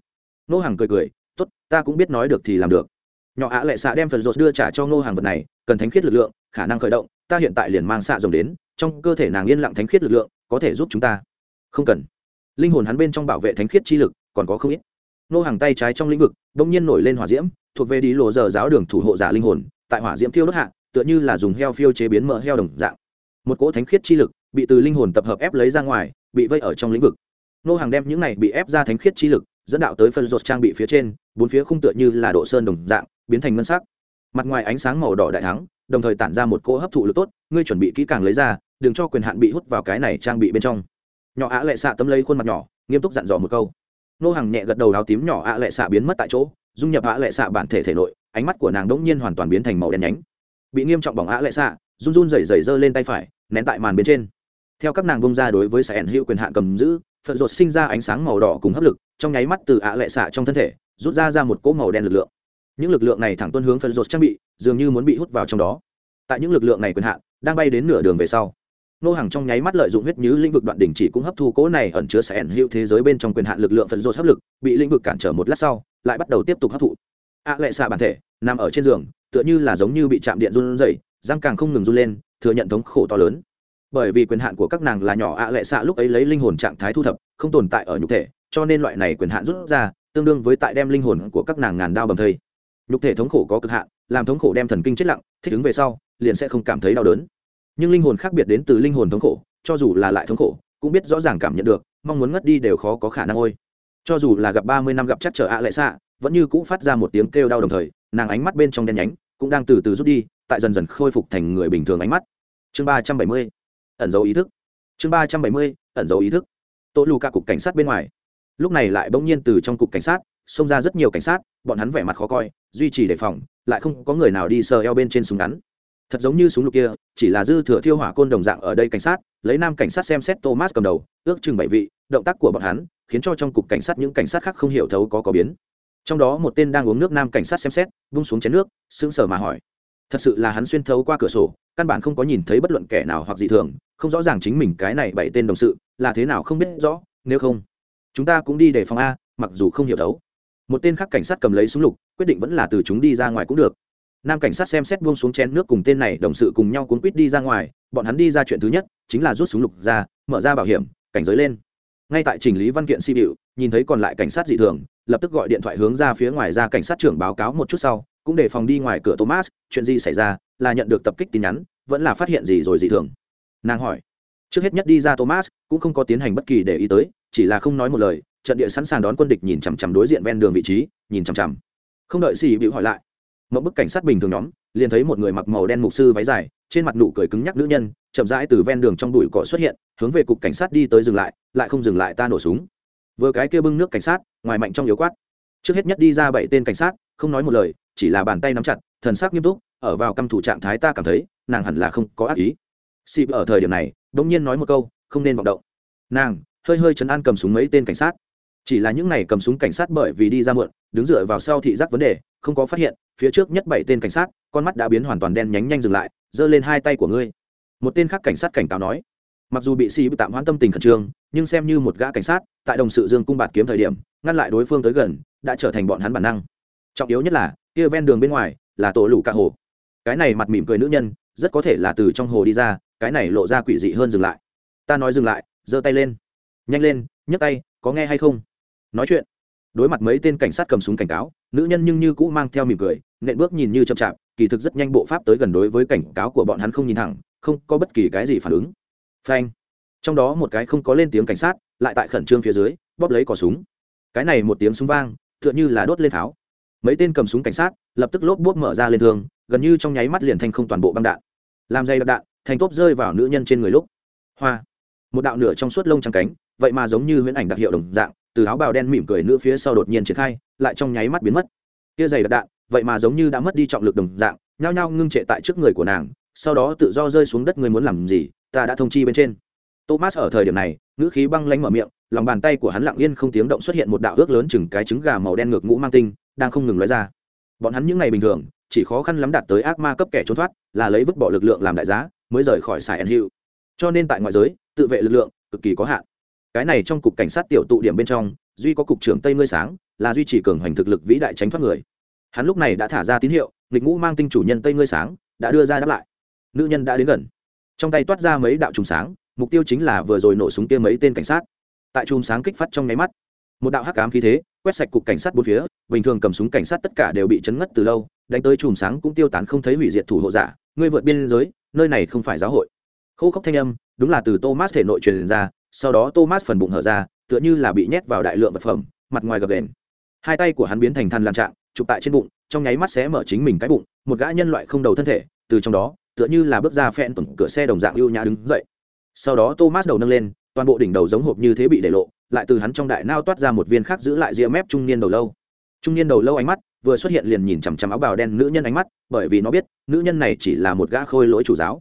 nô hàng cười cười t ố t ta cũng biết nói được thì làm được. Nhỏ ạ lệ xạ đem phần rột đưa trả cho nô hàng vật này, cần thánh khiết lực lượng, khả năng khởi động, ta hiện tại liền mang xạ rồng đến, trong cơ thể nàng yên lặng thánh khiết lực lượng, có thể giúp chúng ta. Không cần. Linh hồn hắn bên trong bảo vệ thánh khiết chi lực còn có không ít nô hàng tay trái trong lĩnh vực, đông nhiên nổi lên hỏa diễm, thuộc về đi lộ giờ giáo đường thủ hộ giả linh hồn, tại hỏa diễm thiêu đốt hạ, tựa như là dùng heo phiêu chế biến mỡ heo đồng dạng. Một cỗ thánh khiết chi lực bị từ linh hồn tập hợp ép lấy ra ngoài, bị vây ở trong lĩnh vực. Nô hàng đem những này bị ép ra thánh khiết chi lực, dẫn đạo tới phân rột trang bị phía trên, bốn phía khung tựa như là độ sơn đồng dạng, biến thành ngân sắc. Mặt ngoài ánh sáng màu đỏ đại thắng, đồng thời tản ra một cỗ hấp thụ lực tốt, ngươi chuẩn bị kỹ càng lấy ra, đừng cho quyền hạn bị hút vào cái này trang bị bên trong. Nhỏ ạ lệ xạ tấm lấy khuôn mặt nhỏ, nghiêm túc dặn dò một câu nô hàng nhẹ gật đầu áo tím nhỏ ạ lệ xạ biến mất tại chỗ, dung nhập ạ lệ xạ bản thể thể nội, ánh mắt của nàng đỗng nhiên hoàn toàn biến thành màu đen nhánh. Bị nghiêm trọng bỏng ạ lệ xạ, run run rẩy rẩy giơ lên tay phải, nén tại màn bên trên. Theo các nàng bông ra đối với sẻn hữu quyền hạn cầm giữ, phật rột sinh ra ánh sáng màu đỏ cùng hấp lực, trong nháy mắt từ ạ lệ xạ trong thân thể, rút ra ra một cỗ màu đen lực lượng. Những lực lượng này thẳng tuân hướng phật rột trang bị, dường như muốn bị hút vào trong đó. Tại những lực lượng này quyền hạn, đang bay đến nửa đường về sau nô hàng trong nháy mắt lợi dụng huyết như lĩnh vực đoạn đỉnh chỉ cũng hấp thu cố này ẩn chứa sẽ ẩn hữu thế giới bên trong quyền hạn lực lượng phân rột hấp lực, bị lĩnh vực cản trở một lát sau, lại bắt đầu tiếp tục hấp thụ. A lệ xạ bản thể, nằm ở trên giường, tựa như là giống như bị chạm điện run rẩy, răng càng không ngừng run lên, thừa nhận thống khổ to lớn. Bởi vì quyền hạn của các nàng là nhỏ, a lệ xạ lúc ấy lấy linh hồn trạng thái thu thập, không tồn tại ở nhục thể, cho nên loại này quyền hạn rút ra, tương đương với tại đem linh hồn của các nàng ngàn đao bầm thây. Nhục thể thống khổ có cực hạn, làm thống khổ đem thần kinh chết lặng, thích ứng về sau, liền sẽ không cảm thấy đau đớn nhưng linh hồn khác biệt đến từ linh hồn thống khổ, cho dù là lại thống khổ, cũng biết rõ ràng cảm nhận được, mong muốn ngất đi đều khó có khả năng ôi. Cho dù là gặp ba mươi năm gặp chắc trở ạ lệ xạ, vẫn như cũ phát ra một tiếng kêu đau đồng thời, nàng ánh mắt bên trong đen nhánh cũng đang từ từ rút đi, tại dần dần khôi phục thành người bình thường ánh mắt. Chương ba trăm bảy mươi, ẩn dấu ý thức. Chương ba trăm bảy mươi, ẩn dấu ý thức. Tổ lù cả cục cảnh sát bên ngoài. Lúc này lại bỗng nhiên từ trong cục cảnh sát, xông ra rất nhiều cảnh sát, bọn hắn vẻ mặt khó coi, duy trì đề phòng, lại không có người nào đi sờ eo bên trên súng ngắn thật giống như súng lục kia, chỉ là dư thừa thiêu hỏa côn đồng dạng ở đây cảnh sát, lấy nam cảnh sát xem xét thomas cầm đầu, ước chừng bảy vị, động tác của bọn hắn khiến cho trong cục cảnh sát những cảnh sát khác không hiểu thấu có có biến. Trong đó một tên đang uống nước nam cảnh sát xem xét, vung xuống chén nước, sững sờ mà hỏi. Thật sự là hắn xuyên thấu qua cửa sổ, căn bản không có nhìn thấy bất luận kẻ nào hoặc gì thường, không rõ ràng chính mình cái này bảy tên đồng sự là thế nào không biết rõ, nếu không, chúng ta cũng đi để phòng a, mặc dù không hiểu thấu. Một tên khác cảnh sát cầm lấy súng lục, quyết định vẫn là từ chúng đi ra ngoài cũng được nam cảnh sát xem xét buông xuống chén nước cùng tên này đồng sự cùng nhau cuốn quýt đi ra ngoài, bọn hắn đi ra chuyện thứ nhất, chính là rút súng lục ra, mở ra bảo hiểm, cảnh giới lên. Ngay tại trình lý văn kiện si bịu nhìn thấy còn lại cảnh sát dị thường, lập tức gọi điện thoại hướng ra phía ngoài ra cảnh sát trưởng báo cáo một chút sau, cũng để phòng đi ngoài cửa thomas, chuyện gì xảy ra, là nhận được tập kích tin nhắn, vẫn là phát hiện gì rồi dị thường. Nàng hỏi. Trước hết nhất đi ra thomas, cũng không có tiến hành bất kỳ để ý tới, chỉ là không nói một lời, trận địa sẵn sàng đón quân địch nhìn chằm chằm đối diện ven đường vị trí, nhìn chằm chằm. Không đợi si bịu hỏi lại một bức cảnh sát bình thường nhóm, liền thấy một người mặc màu đen mục sư váy dài, trên mặt nụ cười cứng nhắc nữ nhân, chậm rãi từ ven đường trong bụi cỏ xuất hiện, hướng về cục cảnh sát đi tới dừng lại lại không dừng lại ta nổ súng. Vừa cái kia bưng nước cảnh sát, ngoài mạnh trong yếu quát. Trước hết nhất đi ra bảy tên cảnh sát, không nói một lời, chỉ là bàn tay nắm chặt, thần sắc nghiêm túc, ở vào căm thủ trạng thái ta cảm thấy, nàng hẳn là không có ác ý. Xịp ở thời điểm này bỗng nhiên nói một câu, không nên vọng động. Nàng, hơi hơi chấn an cầm súng mấy tên cảnh sát chỉ là những này cầm súng cảnh sát bởi vì đi ra muộn, đứng dựa vào sau thị giác vấn đề, không có phát hiện, phía trước nhất bảy tên cảnh sát, con mắt đã biến hoàn toàn đen nhánh nhanh dừng lại, giơ lên hai tay của ngươi. Một tên khác cảnh sát cảnh cáo nói, mặc dù bị xì bị tạm hoãn tâm tình khẩn trương, nhưng xem như một gã cảnh sát, tại đồng sự dương cung bạt kiếm thời điểm, ngăn lại đối phương tới gần, đã trở thành bọn hắn bản năng. Trọng yếu nhất là, kia ven đường bên ngoài, là tổ lũ cả hồ. Cái này mặt mỉm cười nữ nhân, rất có thể là từ trong hồ đi ra, cái này lộ ra quỷ dị hơn dừng lại. Ta nói dừng lại, giơ tay lên. Nhanh lên, nhấc tay, có nghe hay không? Nói chuyện. Đối mặt mấy tên cảnh sát cầm súng cảnh cáo, nữ nhân nhưng như cũ mang theo mỉm cười, nện bước nhìn như chậm chạp, kỳ thực rất nhanh bộ pháp tới gần đối với cảnh cáo của bọn hắn không nhìn thẳng, không có bất kỳ cái gì phản ứng. Phanh. Trong đó một cái không có lên tiếng cảnh sát, lại tại khẩn trương phía dưới, bóp lấy cò súng. Cái này một tiếng súng vang, tựa như là đốt lên tháo. Mấy tên cầm súng cảnh sát, lập tức lốp bốp mở ra lên thương, gần như trong nháy mắt liền thành không toàn bộ băng đạn. Làm dây đặc đạn, thành tốp rơi vào nữ nhân trên người lúc. Hoa. Một đạo nửa trong suốt lông trắng cánh, vậy mà giống như huyễn ảnh đặc hiệu đồng dạng từ áo bào đen mỉm cười nữ phía sau đột nhiên triển khai, lại trong nháy mắt biến mất. Kia dày đặc đạn, vậy mà giống như đã mất đi trọng lực đồng dạng, nhao nhao ngưng trệ tại trước người của nàng, sau đó tự do rơi xuống đất người muốn làm gì, ta đã thông chi bên trên. Thomas ở thời điểm này, ngữ khí băng lánh mở miệng, lòng bàn tay của hắn lặng yên không tiếng động xuất hiện một đạo ước lớn chừng cái trứng gà màu đen ngược ngũ mang tinh, đang không ngừng nói ra. Bọn hắn những ngày bình thường, chỉ khó khăn lắm đạt tới ác ma cấp kẻ trốn thoát, là lấy vứt bỏ lực lượng làm đại giá, mới rời khỏi sài ẩn hiệu cho nên tại ngoại giới, tự vệ lực lượng cực kỳ có hạn cái này trong cục cảnh sát tiểu tụ điểm bên trong, duy có cục trưởng tây ngươi sáng, là duy trì cường hoành thực lực vĩ đại tránh thoát người. Hắn lúc này đã thả ra tín hiệu, nghịch ngũ mang tinh chủ nhân tây ngươi sáng, đã đưa ra đáp lại. Nữ nhân đã đến gần. Trong tay toát ra mấy đạo trùng sáng, mục tiêu chính là vừa rồi nổ súng kia mấy tên cảnh sát. Tại chùm sáng kích phát trong nháy mắt, một đạo hắc ám khí thế, quét sạch cục cảnh sát bốn phía, bình thường cầm súng cảnh sát tất cả đều bị chấn ngất từ lâu, đánh tới chùm sáng cũng tiêu tán không thấy hủy diệt thủ hộ giả, ngươi vượt biên giới, nơi này không phải giáo hội. Khô khốc thanh âm, đúng là từ thomas thể nội truyền ra sau đó thomas phần bụng hở ra, tựa như là bị nhét vào đại lượng vật phẩm, mặt ngoài gập đền hai tay của hắn biến thành than lan trạng, chụp tại trên bụng, trong nháy mắt sẽ mở chính mình cái bụng, một gã nhân loại không đầu thân thể, từ trong đó, tựa như là bước ra phen tuần cửa xe đồng dạng ưu nhã đứng dậy. Sau đó thomas đầu nâng lên, toàn bộ đỉnh đầu giống hộp như thế bị để lộ, lại từ hắn trong đại nao toát ra một viên khác giữ lại ria mép trung niên đầu lâu. Trung niên đầu lâu ánh mắt vừa xuất hiện liền nhìn chằm chằm áo bào đen nữ nhân ánh mắt, bởi vì nó biết, nữ nhân này chỉ là một gã khôi lỗi chủ giáo.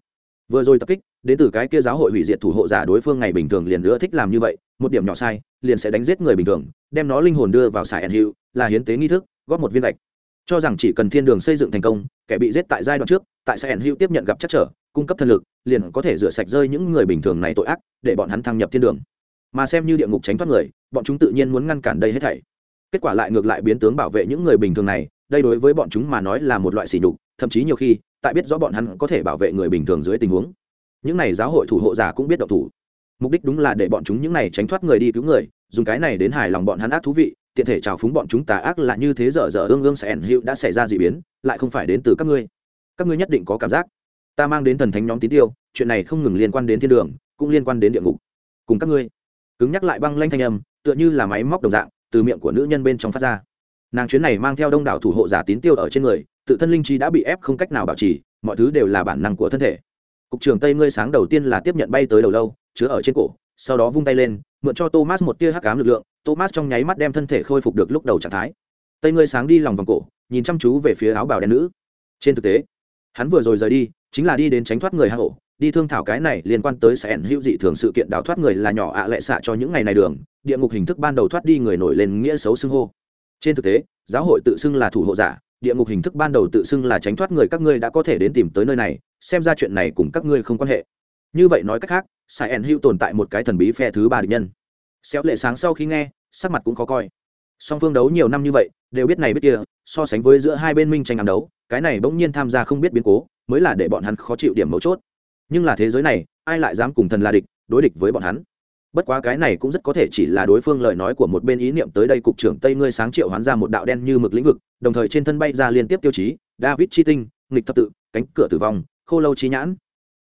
Vừa rồi tập kích đến từ cái kia giáo hội hủy diệt thủ hộ giả đối phương ngày bình thường liền nữa thích làm như vậy, một điểm nhỏ sai, liền sẽ đánh giết người bình thường, đem nó linh hồn đưa vào sải ẩn hiệu là hiến tế nghi thức, góp một viên gạch. Cho rằng chỉ cần thiên đường xây dựng thành công, kẻ bị giết tại giai đoạn trước, tại sải ẩn hiệu tiếp nhận gặp chắc trở, cung cấp thân lực, liền có thể rửa sạch rơi những người bình thường này tội ác, để bọn hắn thăng nhập thiên đường. Mà xem như địa ngục tránh thoát người, bọn chúng tự nhiên muốn ngăn cản đây hết thảy. Kết quả lại ngược lại biến tướng bảo vệ những người bình thường này, đây đối với bọn chúng mà nói là một loại sỉ nhục, thậm chí nhiều khi, tại biết rõ bọn hắn có thể bảo vệ người bình thường dưới tình huống những này giáo hội thủ hộ giả cũng biết động thủ. Mục đích đúng là để bọn chúng những này tránh thoát người đi cứu người, dùng cái này đến hài lòng bọn hắn ác thú vị, tiện thể trào phúng bọn chúng tà ác là như thế dở dở ương ương sẽ ẩn hiệu đã xảy ra d ị biến, lại không phải đến từ các ngươi. Các ngươi nhất định có cảm giác. Ta mang đến thần thánh nhóm tín tiêu, chuyện này không ngừng liên quan đến thiên đường, cũng liên quan đến địa ngục. Cùng các ngươi. Cứng nhắc lại băng lanh thanh âm, tựa như là máy móc đồng dạng, từ miệng của nữ nhân bên trong phát ra. Nàng chuyến này mang theo đông đảo thủ hộ giả tín tiêu ở trên người, tự thân linh trí đã bị ép không cách nào bảo trì, mọi thứ đều là bản năng của thân thể cục trưởng tây ngươi sáng đầu tiên là tiếp nhận bay tới đầu lâu chứa ở trên cổ sau đó vung tay lên mượn cho thomas một tia hắc cám lực lượng thomas trong nháy mắt đem thân thể khôi phục được lúc đầu trạng thái tây ngươi sáng đi lòng vòng cổ nhìn chăm chú về phía áo bào đen nữ trên thực tế hắn vừa rồi rời đi chính là đi đến tránh thoát người hạ hộ đi thương thảo cái này liên quan tới sẽ hữu dị thường sự kiện đào thoát người là nhỏ ạ lệ xạ cho những ngày này đường địa ngục hình thức ban đầu thoát đi người nổi lên nghĩa xấu xưng hô trên thực tế giáo hội tự xưng là thủ hộ giả địa ngục hình thức ban đầu tự xưng là tránh thoát người các ngươi đã có thể đến tìm tới nơi này, xem ra chuyện này cùng các ngươi không quan hệ. Như vậy nói cách khác, sai ẩn hữu tồn tại một cái thần bí phe thứ ba địch nhân. Xéo lệ sáng sau khi nghe, sắc mặt cũng khó coi. Song phương đấu nhiều năm như vậy, đều biết này biết kia, so sánh với giữa hai bên minh tranh ám đấu, cái này bỗng nhiên tham gia không biết biến cố, mới là để bọn hắn khó chịu điểm mấu chốt. Nhưng là thế giới này, ai lại dám cùng thần là địch, đối địch với bọn hắn? Bất quá cái này cũng rất có thể chỉ là đối phương lời nói của một bên ý niệm tới đây cục trưởng tây ngươi sáng triệu hoán ra một đạo đen như mực lĩnh vực, đồng thời trên thân bay ra liên tiếp tiêu chí, david chi tinh, nghịch thập tự, cánh cửa tử vong, khô lâu trí nhãn.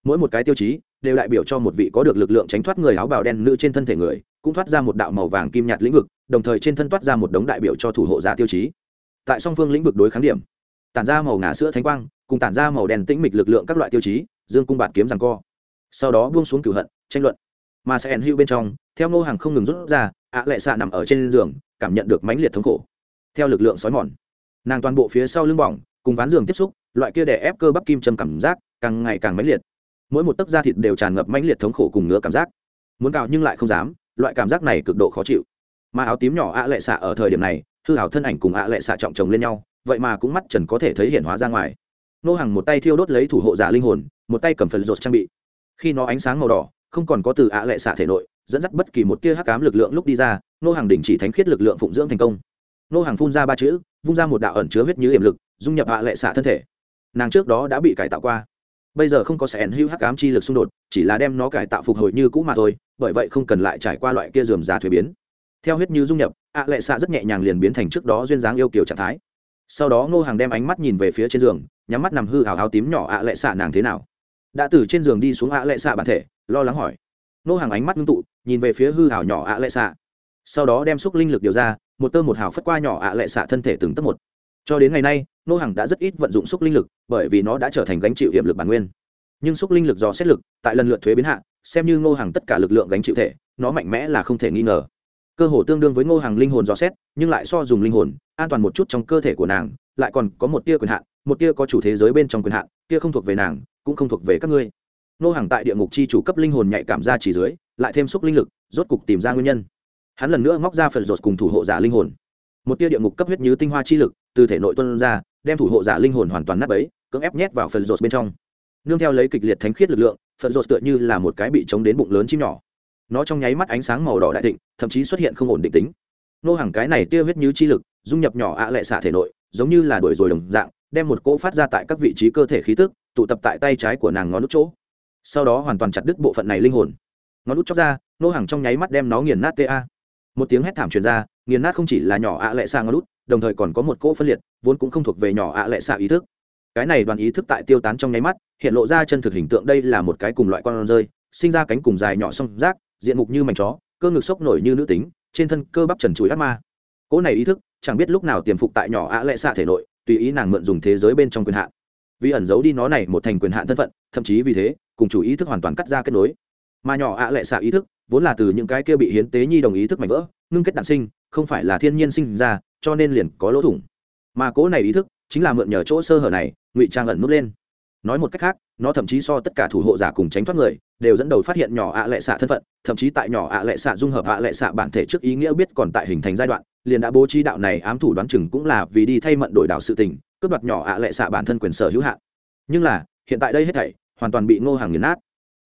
Mỗi một cái tiêu chí đều đại biểu cho một vị có được lực lượng tránh thoát người áo bào đen nữ trên thân thể người, cũng thoát ra một đạo màu vàng kim nhạt lĩnh vực, đồng thời trên thân toát ra một đống đại biểu cho thủ hộ giả tiêu chí. Tại song phương lĩnh vực đối kháng điểm, tản ra màu ngà sữa thánh quang, cùng tản ra màu đen tĩnh mịch lực lượng các loại tiêu chí, dương cung bạt kiếm rằng co. Sau đó buông xuống cửu hận, tranh luận mà sẽ ẩn hữu bên trong, theo ngô hàng không ngừng rút ra, ạ lệ xạ nằm ở trên giường, cảm nhận được mãnh liệt thống khổ. Theo lực lượng sói mòn, nàng toàn bộ phía sau lưng bỏng, cùng ván giường tiếp xúc, loại kia đè ép cơ bắp kim châm cảm giác càng ngày càng mãnh liệt. Mỗi một tấc da thịt đều tràn ngập mãnh liệt thống khổ cùng ngứa cảm giác. Muốn cào nhưng lại không dám, loại cảm giác này cực độ khó chịu. Mà áo tím nhỏ ạ lệ xạ ở thời điểm này, hư hảo thân ảnh cùng ạ lệ xạ trọng chồng lên nhau, vậy mà cũng mắt trần có thể thấy hiện hóa ra ngoài. Nô hàng một tay thiêu đốt lấy thủ hộ giả linh hồn, một tay cầm phần rột trang bị. Khi nó ánh sáng màu đỏ không còn có từ ạ lệ xạ thể nội, dẫn dắt bất kỳ một tia hắc cám lực lượng lúc đi ra, nô hàng đình chỉ thánh khiết lực lượng phụng dưỡng thành công. Nô hàng phun ra ba chữ, vung ra một đạo ẩn chứa huyết như hiểm lực, dung nhập ạ lệ xạ thân thể. Nàng trước đó đã bị cải tạo qua. Bây giờ không có sẻn hữu hắc cám chi lực xung đột, chỉ là đem nó cải tạo phục hồi như cũ mà thôi, bởi vậy không cần lại trải qua loại kia dườm già thuế biến. Theo huyết như dung nhập, ạ lệ xạ rất nhẹ nhàng liền biến thành trước đó duyên dáng yêu kiểu trạng thái. Sau đó ngô hàng đem ánh mắt nhìn về phía trên giường, nhắm mắt nằm hư hào hào tím nhỏ ạ lệ xạ nàng thế nào đã từ trên giường đi xuống ạ lệ xạ bản thể, lo lắng hỏi. Ngô hàng ánh mắt ngưng tụ, nhìn về phía hư hảo nhỏ ạ lệ xạ sau đó đem xúc linh lực điều ra, một tơ một hào phất qua nhỏ ạ lệ xạ thân thể từng tấc một. Cho đến ngày nay ngô hàng đã rất ít vận dụng xúc linh lực, bởi vì nó đã trở thành gánh chịu hiểm lực bản nguyên. Nhưng xúc linh lực do xét lực, tại lần lượt thuế biến hạ, xem như ngô hàng tất cả lực lượng gánh chịu thể, nó mạnh mẽ là không thể nghi ngờ. Cơ hồ tương đương với ngô hàng linh hồn dò xét, nhưng lại so dùng linh hồn, an toàn một chút trong cơ thể của nàng, lại còn có một tia quyền hạn, một tia có chủ thế giới bên trong quyền hạn, tia không thuộc về nàng cũng không thuộc về các ngươi. Nô hàng tại địa ngục chi chủ cấp linh hồn nhạy cảm ra chỉ dưới, lại thêm xúc linh lực, rốt cục tìm ra nguyên nhân. Hắn lần nữa móc ra phần rột cùng thủ hộ giả linh hồn. Một tia địa ngục cấp huyết như tinh hoa chi lực, từ thể nội tuân ra, đem thủ hộ giả linh hồn hoàn toàn nắp ấy cưỡng ép nhét vào phần rột bên trong. Nương theo lấy kịch liệt thánh khiết lực lượng, phần rột tựa như là một cái bị chống đến bụng lớn chim nhỏ. Nó trong nháy mắt ánh sáng màu đỏ đại thịnh, thậm chí xuất hiện không ổn định tính. Nô hàng cái này tia huyết như chi lực, dung nhập nhỏ ạ lệ xạ thể nội, giống như là đuổi rồi đồng dạng đem một cỗ phát ra tại các vị trí cơ thể khí tức, tụ tập tại tay trái của nàng ngón nút chỗ. Sau đó hoàn toàn chặt đứt bộ phận này linh hồn. Ngón nút chóc ra, nô hàng trong nháy mắt đem nó nghiền nát ta một tiếng hét thảm truyền ra, nghiền nát không chỉ là nhỏ ạ lệ xạ ngón nút, đồng thời còn có một cỗ phân liệt, vốn cũng không thuộc về nhỏ ạ lệ xạ ý thức. Cái này đoàn ý thức tại tiêu tán trong nháy mắt, hiện lộ ra chân thực hình tượng đây là một cái cùng loại con rơi, sinh ra cánh cùng dài nhỏ song rác, diện mục như mảnh chó, cơ ngực sốc nổi như nữ tính, trên thân cơ bắp trần chuối ác ma. Cỗ này ý thức, chẳng biết lúc nào tiềm phục tại nhỏ ạ lệ xạ thể nội tùy ý nàng mượn dùng thế giới bên trong quyền hạn. Vì ẩn giấu đi nó này một thành quyền hạn thân phận, thậm chí vì thế, cùng chủ ý thức hoàn toàn cắt ra kết nối. Mà nhỏ ạ lệ xạ ý thức, vốn là từ những cái kia bị hiến tế nhi đồng ý thức mạnh vỡ, ngưng kết đạn sinh, không phải là thiên nhiên sinh ra, cho nên liền có lỗ thủng. Mà cỗ này ý thức, chính là mượn nhờ chỗ sơ hở này, ngụy trang ẩn nút lên nói một cách khác, nó thậm chí so tất cả thủ hộ giả cùng tránh thoát người, đều dẫn đầu phát hiện nhỏ ạ lệ xạ thân phận, thậm chí tại nhỏ ạ lệ xạ dung hợp ạ lệ xạ bản thể trước ý nghĩa biết còn tại hình thành giai đoạn, liền đã bố trí đạo này ám thủ đoán chừng cũng là vì đi thay mận đổi đạo sự tình, cướp đoạt nhỏ ạ lệ xạ bản thân quyền sở hữu hạn. Nhưng là, hiện tại đây hết thảy, hoàn toàn bị ngô hàng nghiền nát.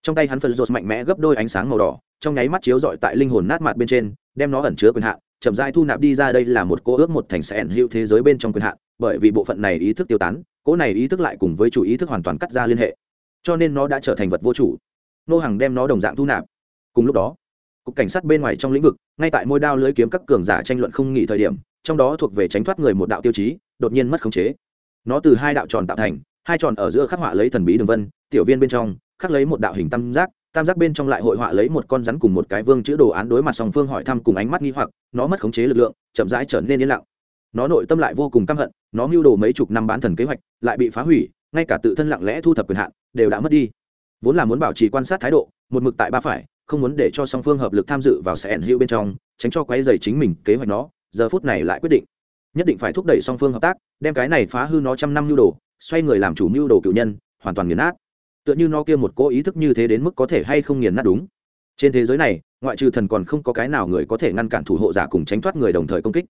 Trong tay hắn phân rột mạnh mẽ gấp đôi ánh sáng màu đỏ, trong nháy mắt chiếu dọi tại linh hồn nát mặt bên trên, đem nó ẩn chứa quyền hạn chậm rãi thu nạp đi ra đây là một cô ước một thành sẽ hữu thế giới bên trong quyền hạn, bởi vì bộ phận này ý thức tiêu tán, cỗ này ý thức lại cùng với chủ ý thức hoàn toàn cắt ra liên hệ. Cho nên nó đã trở thành vật vô chủ. Nô hàng đem nó đồng dạng thu nạp. Cùng lúc đó, cục cảnh sát bên ngoài trong lĩnh vực, ngay tại môi đao lưới kiếm các cường giả tranh luận không nghỉ thời điểm, trong đó thuộc về tránh thoát người một đạo tiêu chí, đột nhiên mất khống chế. Nó từ hai đạo tròn tạo thành, hai tròn ở giữa khắc họa lấy thần bí đường vân, tiểu viên bên trong, khắc lấy một đạo hình tam giác tam giác bên trong lại hội họa lấy một con rắn cùng một cái vương chữ đồ án đối mặt song phương hỏi thăm cùng ánh mắt nghi hoặc, nó mất khống chế lực lượng, chậm rãi trở nên yên lặng. Nó nội tâm lại vô cùng căm hận, nó mưu đồ mấy chục năm bán thần kế hoạch, lại bị phá hủy, ngay cả tự thân lặng lẽ thu thập quyền hạn, đều đã mất đi. Vốn là muốn bảo trì quan sát thái độ, một mực tại ba phải, không muốn để cho song phương hợp lực tham dự vào sẽ ẩn hữu bên trong, tránh cho quấy dày chính mình kế hoạch nó, giờ phút này lại quyết định. Nhất định phải thúc đẩy song phương hợp tác, đem cái này phá hư nó trăm năm mưu đồ, xoay người làm chủ mưu đồ cựu nhân, hoàn toàn nghiền nát tựa như nó kia một cố ý thức như thế đến mức có thể hay không nghiền nát đúng. Trên thế giới này, ngoại trừ thần còn không có cái nào người có thể ngăn cản thủ hộ giả cùng tránh thoát người đồng thời công kích.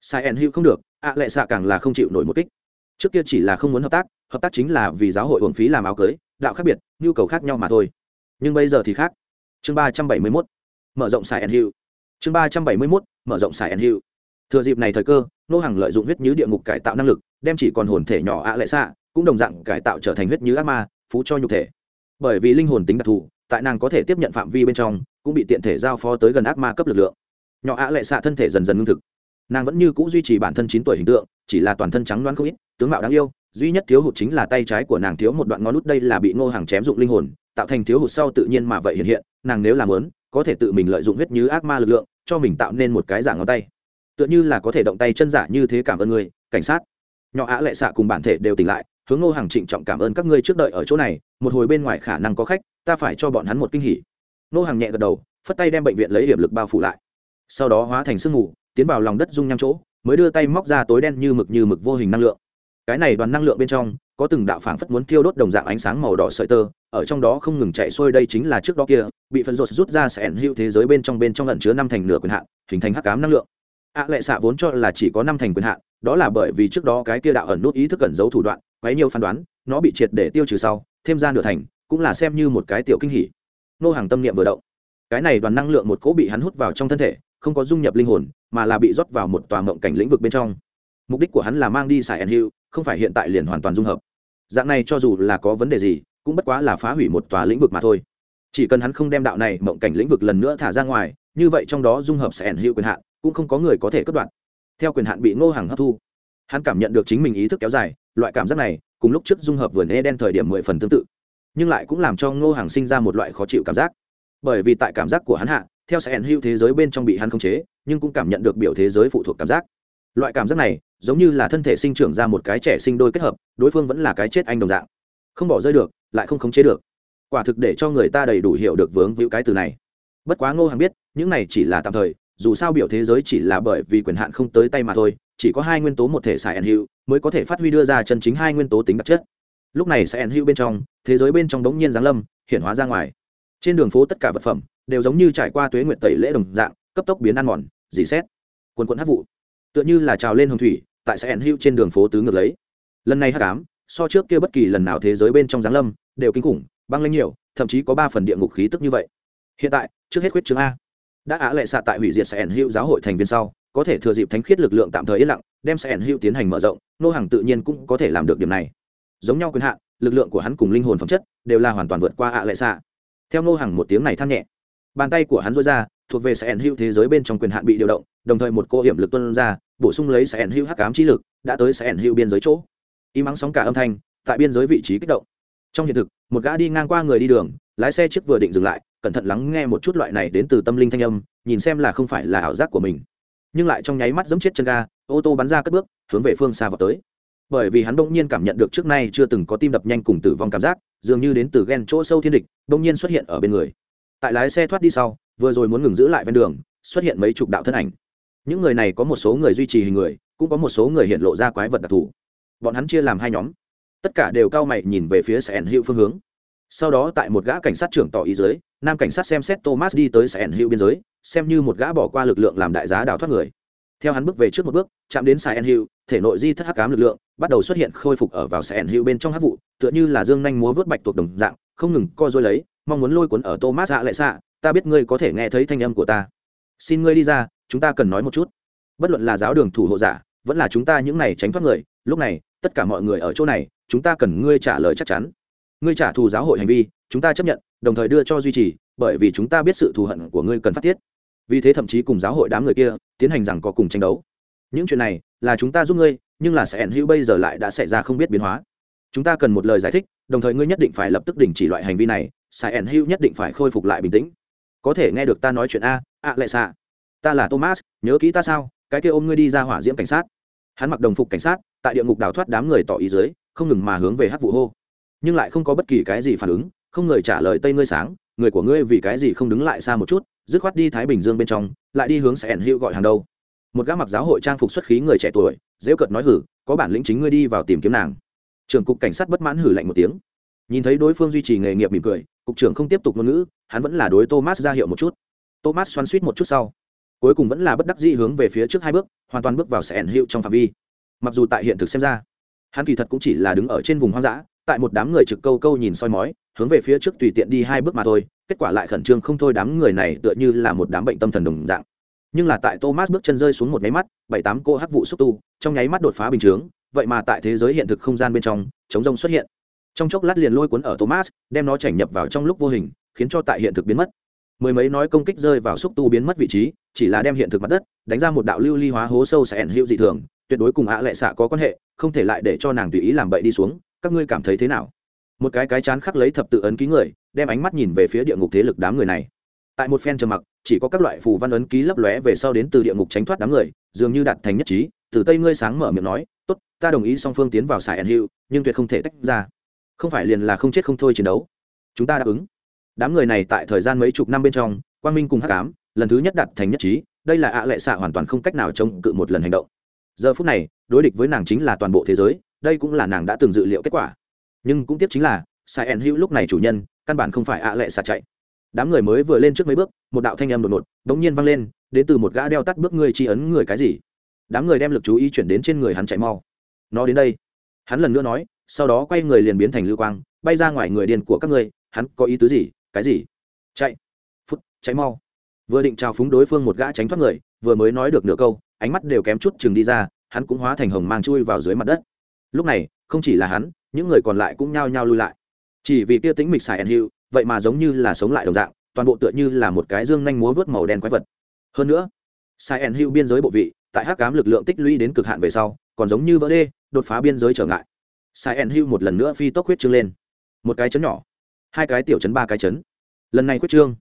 Sai en hữu không được, ạ lệ xạ càng là không chịu nổi một kích. Trước kia chỉ là không muốn hợp tác hợp tác chính là vì giáo hội hưởng phí làm áo cưới, đạo khác biệt, nhu cầu khác nhau mà thôi. Nhưng bây giờ thì khác. Chương ba trăm bảy mươi mốt, mở rộng sai en hữu chương ba trăm bảy mươi mốt, mở rộng sai en hữu thừa dịp này thời cơ, nô hàng lợi dụng huyết như địa ngục cải tạo năng lực, đem chỉ còn hồn thể nhỏ ạ lệ xạ cũng đồng dạng cải tạo trở thành huyết như ác ma, phú cho nhục thể. Bởi vì linh hồn tính đặc thù, tại nàng có thể tiếp nhận phạm vi bên trong, cũng bị tiện thể giao phó tới gần ác ma cấp lực lượng. Nhỏ ạ lệ xạ thân thể dần dần ngưng thực. Nàng vẫn như c ũ duy trì bản thân chín tuổi hình tượng, chỉ là toàn thân trắng loáng không ít, tướng mạo đáng yêu, duy nhất thiếu hụt chính là tay trái của nàng thiếu một đoạn ngón út đây là bị ngô hàng chém dụng linh hồn, tạo thành thiếu hụt sau tự nhiên mà vậy hiện hiện, nàng nếu làm lớn, có thể tự mình lợi dụng huyết như ác ma lực lượng, cho mình tạo nên một cái giả ngón tay. Tựa như là có thể động tay chân giả như thế cảm ơn người, cảnh sát. Nhỏ ạ lệ xạ cùng bản thể đều tỉnh lại hướng ngô hàng trịnh trọng cảm ơn các ngươi trước đợi ở chỗ này một hồi bên ngoài khả năng có khách ta phải cho bọn hắn một kinh hỉ. Ngô hàng nhẹ gật đầu phất tay đem bệnh viện lấy điểm lực bao phủ lại. Sau đó hóa thành sương mù tiến vào lòng đất dung nham chỗ mới đưa tay móc ra tối đen như mực như mực vô hình năng lượng. Cái này đoàn năng lượng bên trong có từng đạo phảng phất muốn thiêu đốt đồng dạng ánh sáng màu đỏ sợi tơ ở trong đó không ngừng chạy xuôi đây chính là trước đó kia bị phân rột rút ra sẽ ẩn hữu thế giới bên trong bên trong lẩn chứa năm thành nửa quyền hạn hình thành hắc cám năng lượng. Ạ à, lệ xạ vốn cho là chỉ có năm thành quyền hạn đó là bởi vì trước đó cái kia đạo ẩn nút ý thức ẩn giấu thủ đoạn quấy nhiều phán đoán, nó bị triệt để tiêu trừ sau, thêm ra nửa thành, cũng là xem như một cái tiểu kinh hỉ. Nô hàng tâm niệm vừa động. Cái này đoàn năng lượng một cỗ bị hắn hút vào trong thân thể, không có dung nhập linh hồn, mà là bị rót vào một tòa mộng cảnh lĩnh vực bên trong. Mục đích của hắn là mang đi xài ẩn hữu, không phải hiện tại liền hoàn toàn dung hợp. Dạng này cho dù là có vấn đề gì, cũng bất quá là phá hủy một tòa lĩnh vực mà thôi. Chỉ cần hắn không đem đạo này mộng cảnh lĩnh vực lần nữa thả ra ngoài, như vậy trong đó dung hợp sẽ ẩn hữu quyền hạn, cũng không có người có thể cất đoạn. Theo quyền hạn bị ngô hàng hấp thu, hắn cảm nhận được chính mình ý thức kéo dài loại cảm giác này, cùng lúc trước dung hợp vườn e đen thời điểm mười phần tương tự, nhưng lại cũng làm cho ngô hàng sinh ra một loại khó chịu cảm giác. Bởi vì tại cảm giác của hắn hạ, theo sẽ ẩn hữu thế giới bên trong bị hắn khống chế, nhưng cũng cảm nhận được biểu thế giới phụ thuộc cảm giác. Loại cảm giác này, giống như là thân thể sinh trưởng ra một cái trẻ sinh đôi kết hợp, đối phương vẫn là cái chết anh đồng dạng. Không bỏ rơi được, lại không khống chế được. Quả thực để cho người ta đầy đủ hiểu được vướng víu cái từ này. Bất quá ngô hàng biết, những này chỉ là tạm thời, dù sao biểu thế giới chỉ là bởi vì quyền hạn không tới tay mà thôi chỉ có hai nguyên tố một thể xài ẩn hữu, mới có thể phát huy đưa ra chân chính hai nguyên tố tính đặc chất. Lúc này sài ẩn hữu bên trong, thế giới bên trong đống nhiên giáng lâm, hiện hóa ra ngoài. Trên đường phố tất cả vật phẩm đều giống như trải qua tuế nguyện tẩy lễ đồng dạng, cấp tốc biến ăn mòn, dì xét. Quần quận hát vụ, tựa như là trào lên hồng thủy, tại sài ẩn hữu trên đường phố tứ ngược lấy. Lần này hát cám so trước kia bất kỳ lần nào thế giới bên trong giáng lâm, đều kinh khủng, băng lên nhiều, thậm chí có ba phần địa ngục khí tức như vậy. Hiện tại, trước hết khuyết chứng a. Đã á lệ xạ tại hủy diệt sẽ ẩn hữu giáo hội thành viên sau có thể thừa dịp thánh khiết lực lượng tạm thời yên lặng, đem sẽ ẩn hữu tiến hành mở rộng, nô hàng tự nhiên cũng có thể làm được điểm này. Giống nhau quyền hạn, lực lượng của hắn cùng linh hồn phẩm chất đều là hoàn toàn vượt qua ạ lệ xạ. Theo nô hàng một tiếng này than nhẹ, bàn tay của hắn dối ra, thuộc về sẽ ẩn hữu thế giới bên trong quyền hạn bị điều động, đồng thời một cô hiểm lực tuân ra, bổ sung lấy sẽ ẩn hữu hắc cám trí lực, đã tới sẽ ẩn hữu biên giới chỗ. Im mắng sóng cả âm thanh, tại biên giới vị trí kích động. Trong hiện thực, một gã đi ngang qua người đi đường, lái xe trước vừa định dừng lại, cẩn thận lắng nghe một chút loại này đến từ tâm linh thanh âm, nhìn xem là không phải là ảo giác của mình nhưng lại trong nháy mắt giẫm chết chân ga, ô tô bắn ra cất bước, hướng về phương xa vào tới. Bởi vì hắn bỗng nhiên cảm nhận được trước nay chưa từng có tim đập nhanh cùng tử vong cảm giác, dường như đến từ ghen chỗ sâu thiên địch, bỗng nhiên xuất hiện ở bên người. Tại lái xe thoát đi sau, vừa rồi muốn ngừng giữ lại ven đường, xuất hiện mấy chục đạo thân ảnh. Những người này có một số người duy trì hình người, cũng có một số người hiện lộ ra quái vật đặc thù. Bọn hắn chia làm hai nhóm. Tất cả đều cao mày nhìn về phía sẻn hữu phương hướng. Sau đó tại một gã cảnh sát trưởng tỏ ý dưới nam cảnh sát xem xét thomas đi tới sẻn hữu biên giới, xem như một gã bỏ qua lực lượng làm đại giá đào thoát người. Theo hắn bước về trước một bước, chạm đến sài hữu, thể nội di thất hắc cám lực lượng bắt đầu xuất hiện khôi phục ở vào sẻn hữu bên trong hắc vụ, tựa như là dương nhanh múa vớt bạch tuộc đồng dạng, không ngừng co dôi lấy, mong muốn lôi cuốn ở thomas hạ lại xạ, ta biết ngươi có thể nghe thấy thanh âm của ta. Xin ngươi đi ra, chúng ta cần nói một chút. Bất luận là giáo đường thủ hộ giả, vẫn là chúng ta những này tránh thoát người, lúc này, tất cả mọi người ở chỗ này, chúng ta cần ngươi trả lời chắc chắn. Ngươi trả thù giáo hội hành vi chúng ta chấp nhận, đồng thời đưa cho duy trì, bởi vì chúng ta biết sự thù hận của ngươi cần phát tiết. Vì thế thậm chí cùng giáo hội đám người kia tiến hành rằng có cùng tranh đấu. Những chuyện này là chúng ta giúp ngươi, nhưng là sẽ ẩn hữu bây giờ lại đã xảy ra không biết biến hóa. Chúng ta cần một lời giải thích, đồng thời ngươi nhất định phải lập tức đình chỉ loại hành vi này sai ẩn hữu nhất định phải khôi phục lại bình tĩnh. Có thể nghe được ta nói chuyện a a lệ xạ ta là thomas, nhớ kỹ ta sao, cái kia ôm ngươi đi ra hỏa diễm cảnh sát. Hắn mặc đồng phục cảnh sát, tại địa ngục đào thoát đám người tỏ ý dưới, không ngừng mà hướng về hát vụ hô. Nhưng lại không có bất kỳ cái gì phản ứng không người trả lời tây ngươi sáng, người của ngươi vì cái gì không đứng lại xa một chút, dứt khoát đi thái bình dương bên trong, lại đi hướng Sẻn hữu gọi hàng đâu. Một gã mặc giáo hội trang phục xuất khí người trẻ tuổi, dễ cợt nói hử, có bản lĩnh chính ngươi đi vào tìm kiếm nàng. Trưởng cục cảnh sát bất mãn hử lạnh một tiếng. Nhìn thấy đối phương duy trì nghề nghiệp mỉm cười, cục trưởng không tiếp tục ngôn ngữ, hắn vẫn là đối thomas ra hiệu một chút. Thomas xoắn suýt một chút sau. Cuối cùng vẫn là bất đắc dĩ hướng về phía trước hai bước, hoàn toàn bước vào sẻn hữu trong phạm vi. Mặc dù tại hiện thực xem ra, hắn kỳ thật cũng chỉ là đứng ở trên vùng hoang dã tại một đám người trực câu câu nhìn soi mói, hướng về phía trước tùy tiện đi hai bước mà thôi, kết quả lại khẩn trương không thôi đám người này tựa như là một đám bệnh tâm thần đồng dạng. Nhưng là tại thomas bước chân rơi xuống một nháy mắt, bảy tám cô hắc vụ xúc tu, trong nháy mắt đột phá bình chướng, vậy mà tại thế giới hiện thực không gian bên trong, chống rông xuất hiện. Trong chốc lát liền lôi cuốn ở thomas, đem nó chảy nhập vào trong lúc vô hình, khiến cho tại hiện thực biến mất. Mười mấy nói công kích rơi vào xúc tu biến mất vị trí, chỉ là đem hiện thực mặt đất, đánh ra một đạo lưu ly hóa hố sâu sẽ ẩn hữu dị thường, tuyệt đối cùng ạ lệ xạ có quan hệ, không thể lại để cho nàng tùy ý làm bậy đi xuống các ngươi cảm thấy thế nào? Một cái cái chán khắc lấy thập tự ấn ký người đem ánh mắt nhìn về phía địa ngục thế lực đám người này. Tại một phen trầm mặc chỉ có các loại phù văn ấn ký lấp lóe về sau đến từ địa ngục tránh thoát đám người dường như đạt thành nhất trí từ tây ngươi sáng mở miệng nói tốt ta đồng ý song phương tiến vào sài ẩn hiệu, nhưng tuyệt không thể tách ra. Không phải liền là không chết không thôi chiến đấu. Chúng ta đáp ứng. Đám người này tại thời gian mấy chục năm bên trong quang minh cùng hắc ám lần thứ nhất đạt thành nhất trí đây là ạ lệ xạ hoàn toàn không cách nào chống cự một lần hành động. Giờ phút này đối địch với nàng chính là toàn bộ thế giới đây cũng là nàng đã từng dự liệu kết quả. Nhưng cũng tiếp chính là, sai ẩn hữu lúc này chủ nhân, căn bản không phải ạ lệ xả chạy. Đám người mới vừa lên trước mấy bước, một đạo thanh âm đột ngột đ ỗ n g nhiên vang lên, đến từ một gã đeo tắt bước ngươi chi ấn người cái gì? Đám người đem lực chú ý chuyển đến trên người hắn chạy mau. Nó đến đây. Hắn lần nữa nói, sau đó quay người liền biến thành lưu quang, bay ra ngoài người điền của các ngươi, hắn có ý tứ gì? Cái gì? Chạy. Phút, chạy mau. Vừa định trao phúng đối phương một gã tránh thoát người, vừa mới nói được nửa câu, ánh mắt đều kém chút chừng đi ra, hắn cũng hóa thành hồng mang chui vào dưới mặt đất lúc này, không chỉ là hắn, những người còn lại cũng nhao nhao lui lại. Chỉ vì kia tính mịch xài ẩn hiệu vậy mà giống như là sống lại đồng dạng, toàn bộ tựa như là một cái dương nhanh múa vớt màu đen quái vật. Hơn nữa sai ẩn hiệu biên giới bộ vị, tại hắc cám lực lượng tích lũy đến cực hạn về sau, còn giống như vỡ đê, đột phá biên giới trở ngại. Sai en hưu một lần nữa phi tốc huyết trương lên. Một cái chấn nhỏ, hai cái tiểu chấn, ba cái chấn. Lần này huyết trương,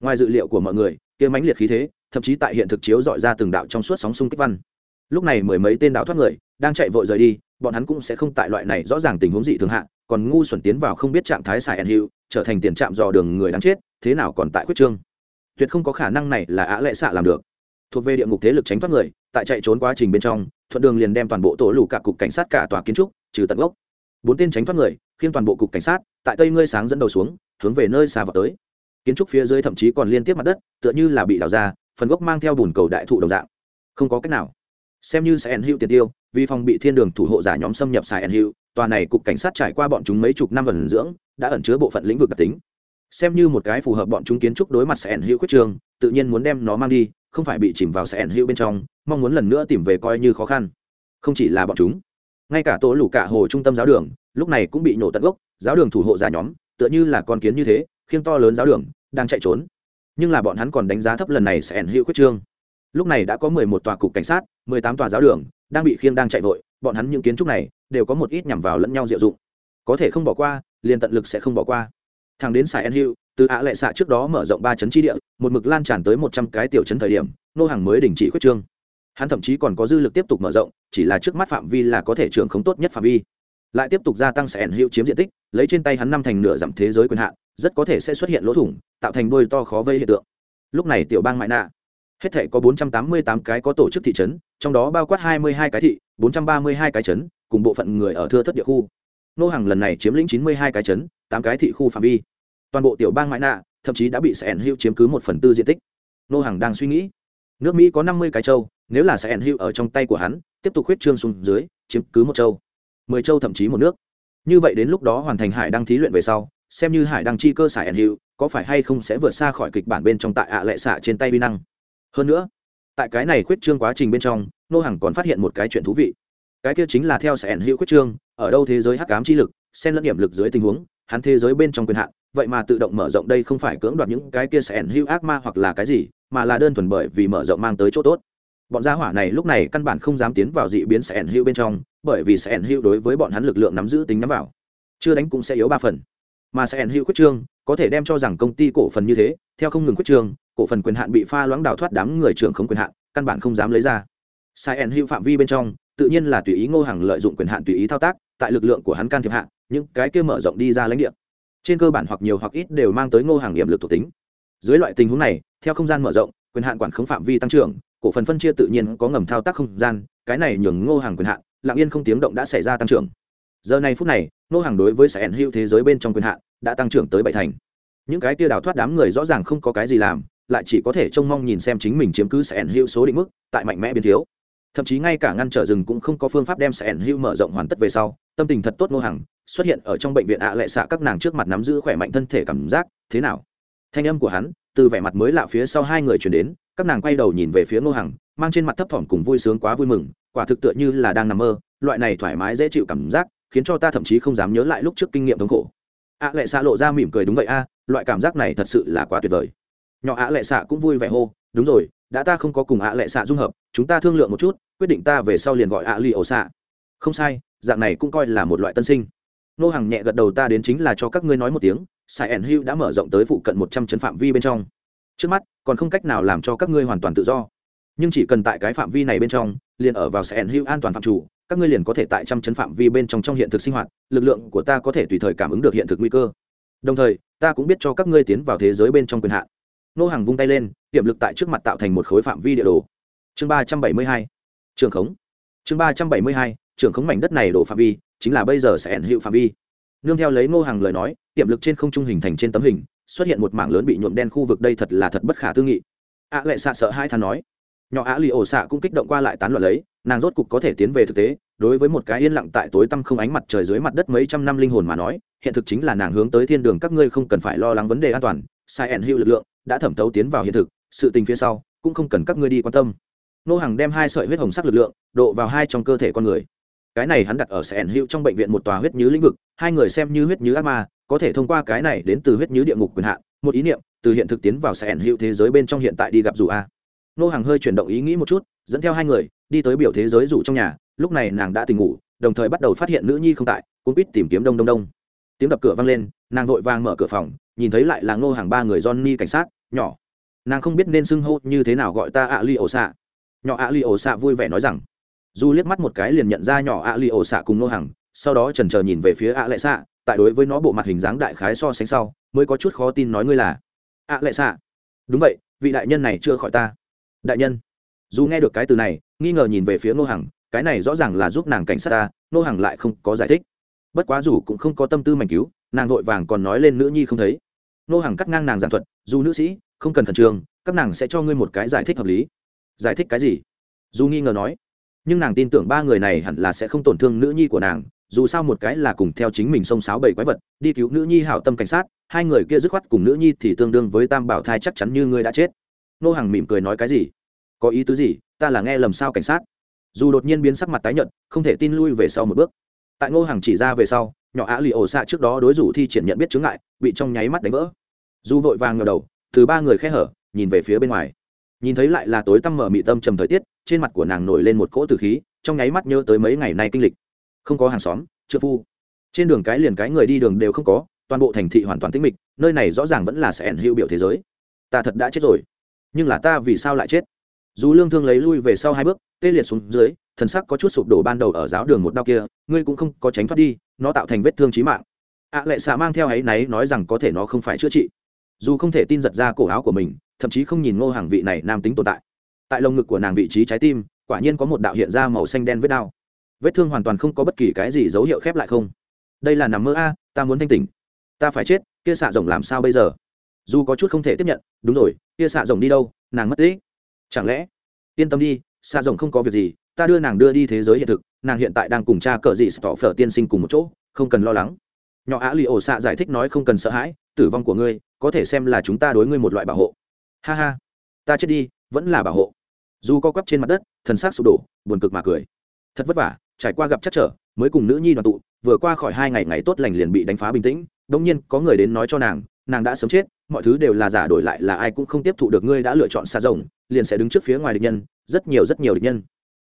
ngoài dự liệu của mọi người, kia mãnh liệt khí thế, thậm chí tại hiện thực chiếu dọi ra từng đạo trong suốt sóng xung kích văn. Lúc này mười mấy tên đạo thoát người đang chạy vội rời đi, bọn hắn cũng sẽ không tại loại này rõ ràng tình huống dị thường hạ, còn ngu xuẩn tiến vào không biết trạng thái xài ẩn hiệu trở thành tiền trạm dò đường người đáng chết, thế nào còn tại quyết trương. Tuyệt không có khả năng này là á lệ xạ làm được. Thuộc về địa ngục thế lực tránh thoát người, tại chạy trốn quá trình bên trong, thuận đường liền đem toàn bộ tổ lù cả cục cảnh sát cả tòa kiến trúc, trừ tận gốc. Bốn tên tránh thoát người khiến toàn bộ cục cảnh sát, tại tây ngươi sáng dẫn đầu xuống, hướng về nơi xa vào tới. Kiến trúc phía dưới thậm chí còn liên tiếp mặt đất, tựa như là bị đào ra, phần gốc mang theo bùn cầu đại thụ đồng dạng. Không có cách nào xem như sẽ ẩn hữu tiền tiêu, vì phòng bị thiên đường thủ hộ giả nhóm xâm nhập sài ẩn hữu tòa này cục cảnh sát trải qua bọn chúng mấy chục năm ẩn dưỡng, đã ẩn chứa bộ phận lĩnh vực đặc tính. Xem như một cái phù hợp bọn chúng kiến trúc đối mặt sẽ ẩn hữu quyết trường, tự nhiên muốn đem nó mang đi, không phải bị chìm vào sẽ ẩn hữu bên trong, mong muốn lần nữa tìm về coi như khó khăn. Không chỉ là bọn chúng, ngay cả tổ lũ cả hồ trung tâm giáo đường, lúc này cũng bị nổ tận gốc, giáo đường thủ hộ giả nhóm, tựa như là con kiến như thế, khiêng to lớn giáo đường, đang chạy trốn. Nhưng là bọn hắn còn đánh giá thấp lần này sẽ ẩn hữu quyết trương lúc này đã có mười một tòa cục cảnh sát mười tám tòa giáo đường đang bị khiêng đang chạy vội, bọn hắn những kiến trúc này đều có một ít nhằm vào lẫn nhau diệu dụng. Có thể không bỏ qua, liền tận lực sẽ không bỏ qua. Thằng đến sài En hữu từ ạ lệ xạ trước đó mở rộng ba chấn tri địa, một mực lan tràn tới một trăm cái tiểu chấn thời điểm, nô hàng mới đình chỉ quyết trương. Hắn thậm chí còn có dư lực tiếp tục mở rộng, chỉ là trước mắt phạm vi là có thể trưởng không tốt nhất phạm vi. Lại tiếp tục gia tăng sẽ ẩn hiệu chiếm diện tích, lấy trên tay hắn năm thành nửa giảm thế giới quyền hạn, rất có thể sẽ xuất hiện lỗ thủng, tạo thành đôi to khó vây hiện tượng. Lúc này tiểu bang mại nạ hết thể có 488 cái có tổ chức thị trấn, trong đó bao quát 22 cái thị 432 cái trấn, cùng bộ phận người ở thưa thất địa khu. Nô hàng lần này chiếm lĩnh 92 cái trấn 8 cái thị khu phạm vi. Toàn bộ tiểu bang mãi nạ, thậm chí đã bị sẻn hữu chiếm cứ một phần tư diện tích. Nô hàng đang suy nghĩ. Nước mỹ có 50 cái châu, nếu là sẻn hữu ở trong tay của hắn, tiếp tục huyết trương xuống dưới, chiếm cứ một châu. mười châu thậm chí một nước. Như vậy đến lúc đó hoàn thành hải đăng thí luyện về sau, xem như hải đăng chi cơ xài ẩn hữu, có phải hay không sẽ vượt xa khỏi kịch bản bên trong tại ạ lệ xạ trên tay vi năng hơn nữa, tại cái này khuyết trương quá trình bên trong, nô hàng còn phát hiện một cái chuyện thú vị. Cái kia chính là theo sẽ ẩn hiệu khuyết trương, ở đâu thế giới hắc cám chi lực, xen lẫn điểm lực dưới tình huống, hắn thế giới bên trong quyền hạn, vậy mà tự động mở rộng đây không phải cưỡng đoạt những cái kia sẽ ẩn hữu ác ma hoặc là cái gì, mà là đơn thuần bởi vì mở rộng mang tới chỗ tốt. Bọn gia hỏa này lúc này căn bản không dám tiến vào dị biến sẽ ẩn hữu bên trong, bởi vì sẽ ẩn hữu đối với bọn hắn lực lượng nắm giữ tính nắm vào. Chưa đánh cũng sẽ yếu ba phần. Mà sẽ ẩn hữu quyết trương, có thể đem cho rằng công ty cổ phần như thế, theo không ngừng quyết trương cổ phần quyền hạn bị pha loãng đào thoát đám người trưởng không quyền hạn, căn bản không dám lấy ra. Sai ẩn hữu phạm vi bên trong, tự nhiên là tùy ý ngô hàng lợi dụng quyền hạn tùy ý thao tác, tại lực lượng của hắn can thiệp hạn những cái kia mở rộng đi ra lãnh địa. Trên cơ bản hoặc nhiều hoặc ít đều mang tới ngô hàng điểm lực thuộc tính. Dưới loại tình huống này, theo không gian mở rộng, quyền hạn quản khống phạm vi tăng trưởng, cổ phần phân chia tự nhiên có ngầm thao tác không gian, cái này nhường ngô hàng quyền hạn, lặng yên không tiếng động đã xảy ra tăng trưởng. Giờ này phút này, ngô hàng đối với sẽ ẩn hữu thế giới bên trong quyền hạn đã tăng trưởng tới bảy thành. Những cái kia đào thoát đám người rõ ràng không có cái gì làm lại chỉ có thể trông mong nhìn xem chính mình chiếm cứ sẽ ẩn hữu số định mức, tại mạnh mẽ biến thiếu. Thậm chí ngay cả ngăn trở rừng cũng không có phương pháp đem sẽ ẩn hữu mở rộng hoàn tất về sau, tâm tình thật tốt ngô hàng xuất hiện ở trong bệnh viện ạ à lệ xạ các nàng trước mặt nắm giữ khỏe mạnh thân thể cảm giác, thế nào? Thanh âm của hắn, từ vẻ mặt mới lạ phía sau hai người chuyển đến, các nàng quay đầu nhìn về phía ngô hằng, mang trên mặt thấp thỏm cùng vui sướng quá vui mừng, quả thực tựa như là đang nằm mơ, loại này thoải mái dễ chịu cảm giác, khiến cho ta thậm chí không dám nhớ lại lúc trước kinh nghiệm thống khổ. ạ à lệ xạ lộ ra mỉm cười đúng vậy a, loại cảm giác này thật sự là quá tuyệt vời nhỏ ạ lệ xạ cũng vui vẻ hô, đúng rồi, đã ta không có cùng ạ lệ xạ dung hợp, chúng ta thương lượng một chút, quyết định ta về sau liền gọi ạ lì ổ xạ. Không sai, dạng này cũng coi là một loại tân sinh. Nô hàng nhẹ gật đầu, ta đến chính là cho các ngươi nói một tiếng, sai ẩn hữu đã mở rộng tới phụ cận một trăm chấn phạm vi bên trong. Trước mắt, còn không cách nào làm cho các ngươi hoàn toàn tự do. Nhưng chỉ cần tại cái phạm vi này bên trong, liền ở vào sẽ hữu an toàn phạm chủ, các ngươi liền có thể tại trăm chấn phạm vi bên trong trong hiện thực sinh hoạt, lực lượng của ta có thể tùy thời cảm ứng được hiện thực nguy cơ. Đồng thời, ta cũng biết cho các ngươi tiến vào thế giới bên trong quyền hạn nô hàng vung tay lên, tiềm lực tại trước mặt tạo thành một khối phạm vi địa đồ. Chương ba trăm bảy mươi hai, trường khống. Chương ba trăm bảy mươi hai, trường khống mảnh đất này đổ phạm vi, chính là bây giờ sẽ ẩn hiệu phạm vi. Nương theo lấy ngô hàng lời nói, tiềm lực trên không trung hình thành trên tấm hình, xuất hiện một mảng lớn bị nhuộm đen khu vực đây thật là thật bất khả tư nghị. Ạ à lệ xạ sợ hai thằng nói. Nhỏ ạ lì ổ xạ cũng kích động qua lại tán loạn lấy, nàng rốt cục có thể tiến về thực tế, đối với một cái yên lặng tại tối tăm không ánh mặt trời dưới mặt đất mấy trăm năm linh hồn mà nói, hiện thực chính là nàng hướng tới thiên đường các ngươi không cần phải lo lắng vấn đề an toàn, sai ẩn hữu lực lượng đã thẩm thấu tiến vào hiện thực, sự tình phía sau, cũng không cần các ngươi đi quan tâm. Nô hàng đem hai sợi huyết hồng sắc lực lượng, độ vào hai trong cơ thể con người. Cái này hắn đặt ở sẻn hữu trong bệnh viện một tòa huyết nhứ lĩnh vực, hai người xem như huyết nhứ ác ma, có thể thông qua cái này đến từ huyết nhứ địa ngục quyền hạn, một ý niệm, từ hiện thực tiến vào sẻn hữu thế giới bên trong hiện tại đi gặp dù a. Nô hàng hơi chuyển động ý nghĩ một chút, dẫn theo hai người, đi tới biểu thế giới rủ trong nhà, lúc này nàng đã tỉnh ngủ, đồng thời bắt đầu phát hiện nữ nhi không tại cũng biết tìm kiếm đông đông đông. Tiếng đập cửa vang lên, nàng vội vàng mở cửa phòng, nhìn thấy lại là ngô hàng ba người johnny cảnh sát nhỏ. Nàng không biết nên xưng hô như thế nào gọi ta ạ li ổ xạ nhỏ ạ li ổ xạ vui vẻ nói rằng. Du liếc mắt một cái liền nhận ra nhỏ ạ li ổ xạ cùng nô hàng sau đó trần trờ nhìn về phía ạ lệ xạ tại đối với nó bộ mặt hình dáng đại khái so sánh sau, mới có chút khó tin nói ngươi là ạ lệ xạ đúng vậy, vị đại nhân này chưa khỏi ta. Đại nhân. Dù nghe được cái từ này, nghi ngờ nhìn về phía nô hằng, cái này rõ ràng là giúp nàng cảnh sát ta, nô hằng lại không có giải thích. Bất quá dù cũng không có tâm tư mảnh cứu, nàng vội vàng còn nói lên nữ nhi không thấy. Nô hằng cắt ngang nàng giảng thuật dù nữ sĩ, không cần khẩn trương, các nàng sẽ cho ngươi một cái giải thích hợp lý. Giải thích cái gì? Dù nghi ngờ nói. Nhưng nàng tin tưởng ba người này hẳn là sẽ không tổn thương nữ nhi của nàng, dù sao một cái là cùng theo chính mình xông sáo bảy quái vật, đi cứu nữ nhi hảo tâm cảnh sát, hai người kia dứt khoát cùng nữ nhi thì tương đương với tam bảo thai chắc chắn như ngươi đã chết. Nô hàng mỉm cười nói cái gì? Có ý tứ gì? Ta là nghe lầm sao cảnh sát? Dù đột nhiên biến sắc mặt tái nhợt, không thể tin lui về sau một bước. Tại ngô hàng chỉ ra về sau, nhỏ á lì ổ xạ trước đó đối rủ thi triển nhận biết chướng ngại, bị trong nháy mắt đánh vỡ dù vội vàng ngờ đầu từ ba người khe hở nhìn về phía bên ngoài. Nhìn thấy lại là tối tăm mở mị tâm trầm thời tiết trên mặt của nàng nổi lên một cỗ từ khí trong nháy mắt nhớ tới mấy ngày nay kinh lịch. Không có hàng xóm trợ phu. Trên đường cái liền cái người đi đường đều không có toàn bộ thành thị hoàn toàn tĩnh mịch nơi này rõ ràng vẫn là sẽ ẩn hữu biểu thế giới. Ta thật đã chết rồi. Nhưng là ta vì sao lại chết? Dù lương thương lấy lui về sau hai bước tê liệt xuống dưới thần sắc có chút sụp đổ ban đầu ở giáo đường một đau kia ngươi cũng không có tránh thoát đi nó tạo thành vết thương trí mạng. Ạ à, lệ xạ mang theo ấy náy nói rằng có thể nó không phải chữa trị dù không thể tin giật ra cổ áo của mình, thậm chí không nhìn ngô hàng vị này nam tính tồn tại. Tại lồng ngực của nàng vị trí trái tim, quả nhiên có một đạo hiện ra màu xanh đen vết đao vết thương hoàn toàn không có bất kỳ cái gì dấu hiệu khép lại không. Đây là nằm mơ a, ta muốn thanh tỉnh. Ta phải chết, kia xạ rồng làm sao bây giờ? Dù có chút không thể tiếp nhận, đúng rồi, kia xạ rồng đi đâu, nàng mất tích. Chẳng lẽ? Yên tâm đi, xạ rồng không có việc gì, ta đưa nàng đưa đi thế giới hiện thực, nàng hiện tại đang cùng cha cờ dị sọ phở tiên sinh cùng một chỗ, không cần lo lắng. Nhỏ á lì ổ xạ giải thích nói không cần sợ hãi, tử vong của ngươi có thể xem là chúng ta đối ngươi một loại bảo hộ. Ha ha, ta chết đi, vẫn là bảo hộ. Dù co quắp trên mặt đất, thần s á c sụp đổ, buồn cực mà cười. Thật vất vả, trải qua gặp chắc trở, mới cùng nữ nhi đoàn tụ, vừa qua khỏi hai ngày ngày tốt lành liền bị đánh phá bình tĩnh. Đông nhiên, có người đến nói cho nàng nàng đã sớm chết, mọi thứ đều là giả đổi lại là ai cũng không tiếp thụ được ngươi đã lựa chọn xa rồng, liền sẽ đứng trước phía ngoài địch nhân, rất nhiều rất nhiều địch nhân.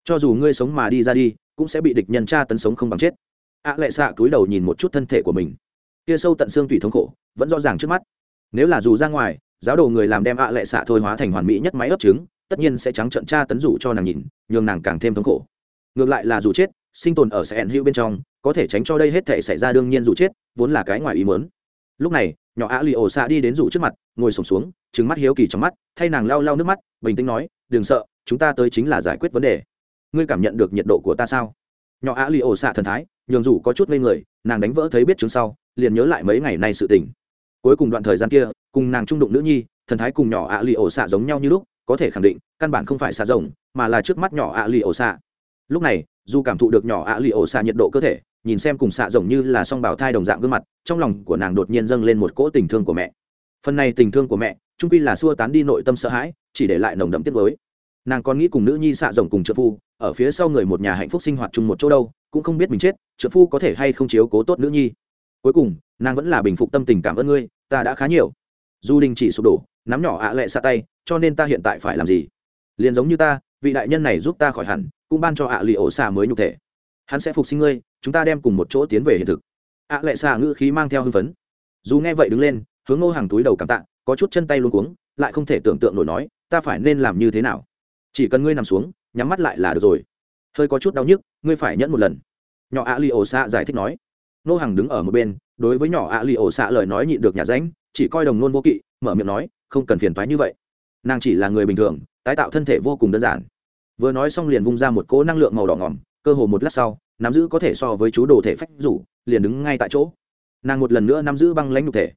Cho dù ngươi sống mà đi ra đi, cũng sẽ bị địch nhân tra tấn sống không bằng chết. Ạ lệ xạ cúi đầu nhìn một chút thân thể của mình. Kia sâu tận xương tủy thống khổ, vẫn rõ ràng trước mắt nếu là dù ra ngoài, giáo đồ người làm đem ạ lệ xạ thôi hóa thành hoàn mỹ nhất máy ấp trứng, tất nhiên sẽ trắng trận tra tấn rủ cho nàng nhìn, nhường nàng càng thêm thống khổ. Ngược lại là dù chết, sinh tồn ở sẽ hữu bên trong, có thể tránh cho đây hết thể xảy ra đương nhiên dù chết, vốn là cái ngoài ý mớn lúc này, nhỏ ạ lì ổ xạ đi đến rủ trước mặt, ngồi sổm xuống trứng mắt hiếu kỳ trong mắt, thay nàng lau lau nước mắt, bình tĩnh nói, đừng sợ, chúng ta tới chính là giải quyết vấn đề. Ngươi cảm nhận được nhiệt độ của ta sao? Nhỏ ạ lì ổ xạ thần thái, nhường rủ có chút ngây người, nàng đánh vỡ thấy biết chứng sau, liền nhớ lại mấy ngày nay sự tình cuối cùng đoạn thời gian kia, cùng nàng trung đụng nữ nhi, thần thái cùng nhỏ ạ lì ổ xạ giống nhau như lúc, có thể khẳng định, căn bản không phải xạ rồng, mà là trước mắt nhỏ ạ lì ổ xạ lúc này, dù cảm thụ được nhỏ ạ lì ổ xạ nhiệt độ cơ thể, nhìn xem cùng xạ rồng như là song bào thai đồng dạng gương mặt, trong lòng của nàng đột nhiên dâng lên một cỗ tình thương của mẹ. Phần này tình thương của mẹ, trung quy là xua tán đi nội tâm sợ hãi, chỉ để lại nồng đậm tiết mới nàng còn nghĩ cùng nữ nhi xạ rồng cùng trợ phu, ở phía sau người một nhà hạnh phúc sinh hoạt chung một chỗ đâu, cũng không biết mình chết, trợ phu có thể hay không chiếu cố tốt nữ nhi. Cuối cùng nàng vẫn là bình phục tâm tình cảm ơn ngươi, ta đã khá nhiều. Du đình chỉ sụp đổ, nắm nhỏ ạ lệ xa tay, cho nên ta hiện tại phải làm gì? Liền giống như ta, vị đại nhân này giúp ta khỏi hẳn, cũng ban cho ạ lì ổ xà mới nhục thể. Hắn sẽ phục sinh ngươi, chúng ta đem cùng một chỗ tiến về hiện thực. ạ lệ xà ngữ khí mang theo hưng phấn. Dù nghe vậy đứng lên, hướng ngô hàng túi đầu cảm tạ, có chút chân tay luôn cuống, lại không thể tưởng tượng nổi nói, ta phải nên làm như thế nào? Chỉ cần ngươi nằm xuống, nhắm mắt lại là được rồi. Hơi có chút đau nhức, ngươi phải nhẫn một lần. Nhỏ ạ lì ổ xạ giải thích nói. Nô hàng đứng ở một bên, đối với nhỏ ạ lì ổ xạ lời nói nhịn được nhà ránh, chỉ coi đồng nôn vô kỵ, mở miệng nói, không cần phiền thoái như vậy. Nàng chỉ là người bình thường, tái tạo thân thể vô cùng đơn giản. Vừa nói xong liền vung ra một cỗ năng lượng màu đỏ ngỏm, cơ hồ một lát sau, nắm giữ có thể so với chú đồ thể phách rủ, liền đứng ngay tại chỗ. Nàng một lần nữa nắm giữ băng lãnh nhục thể.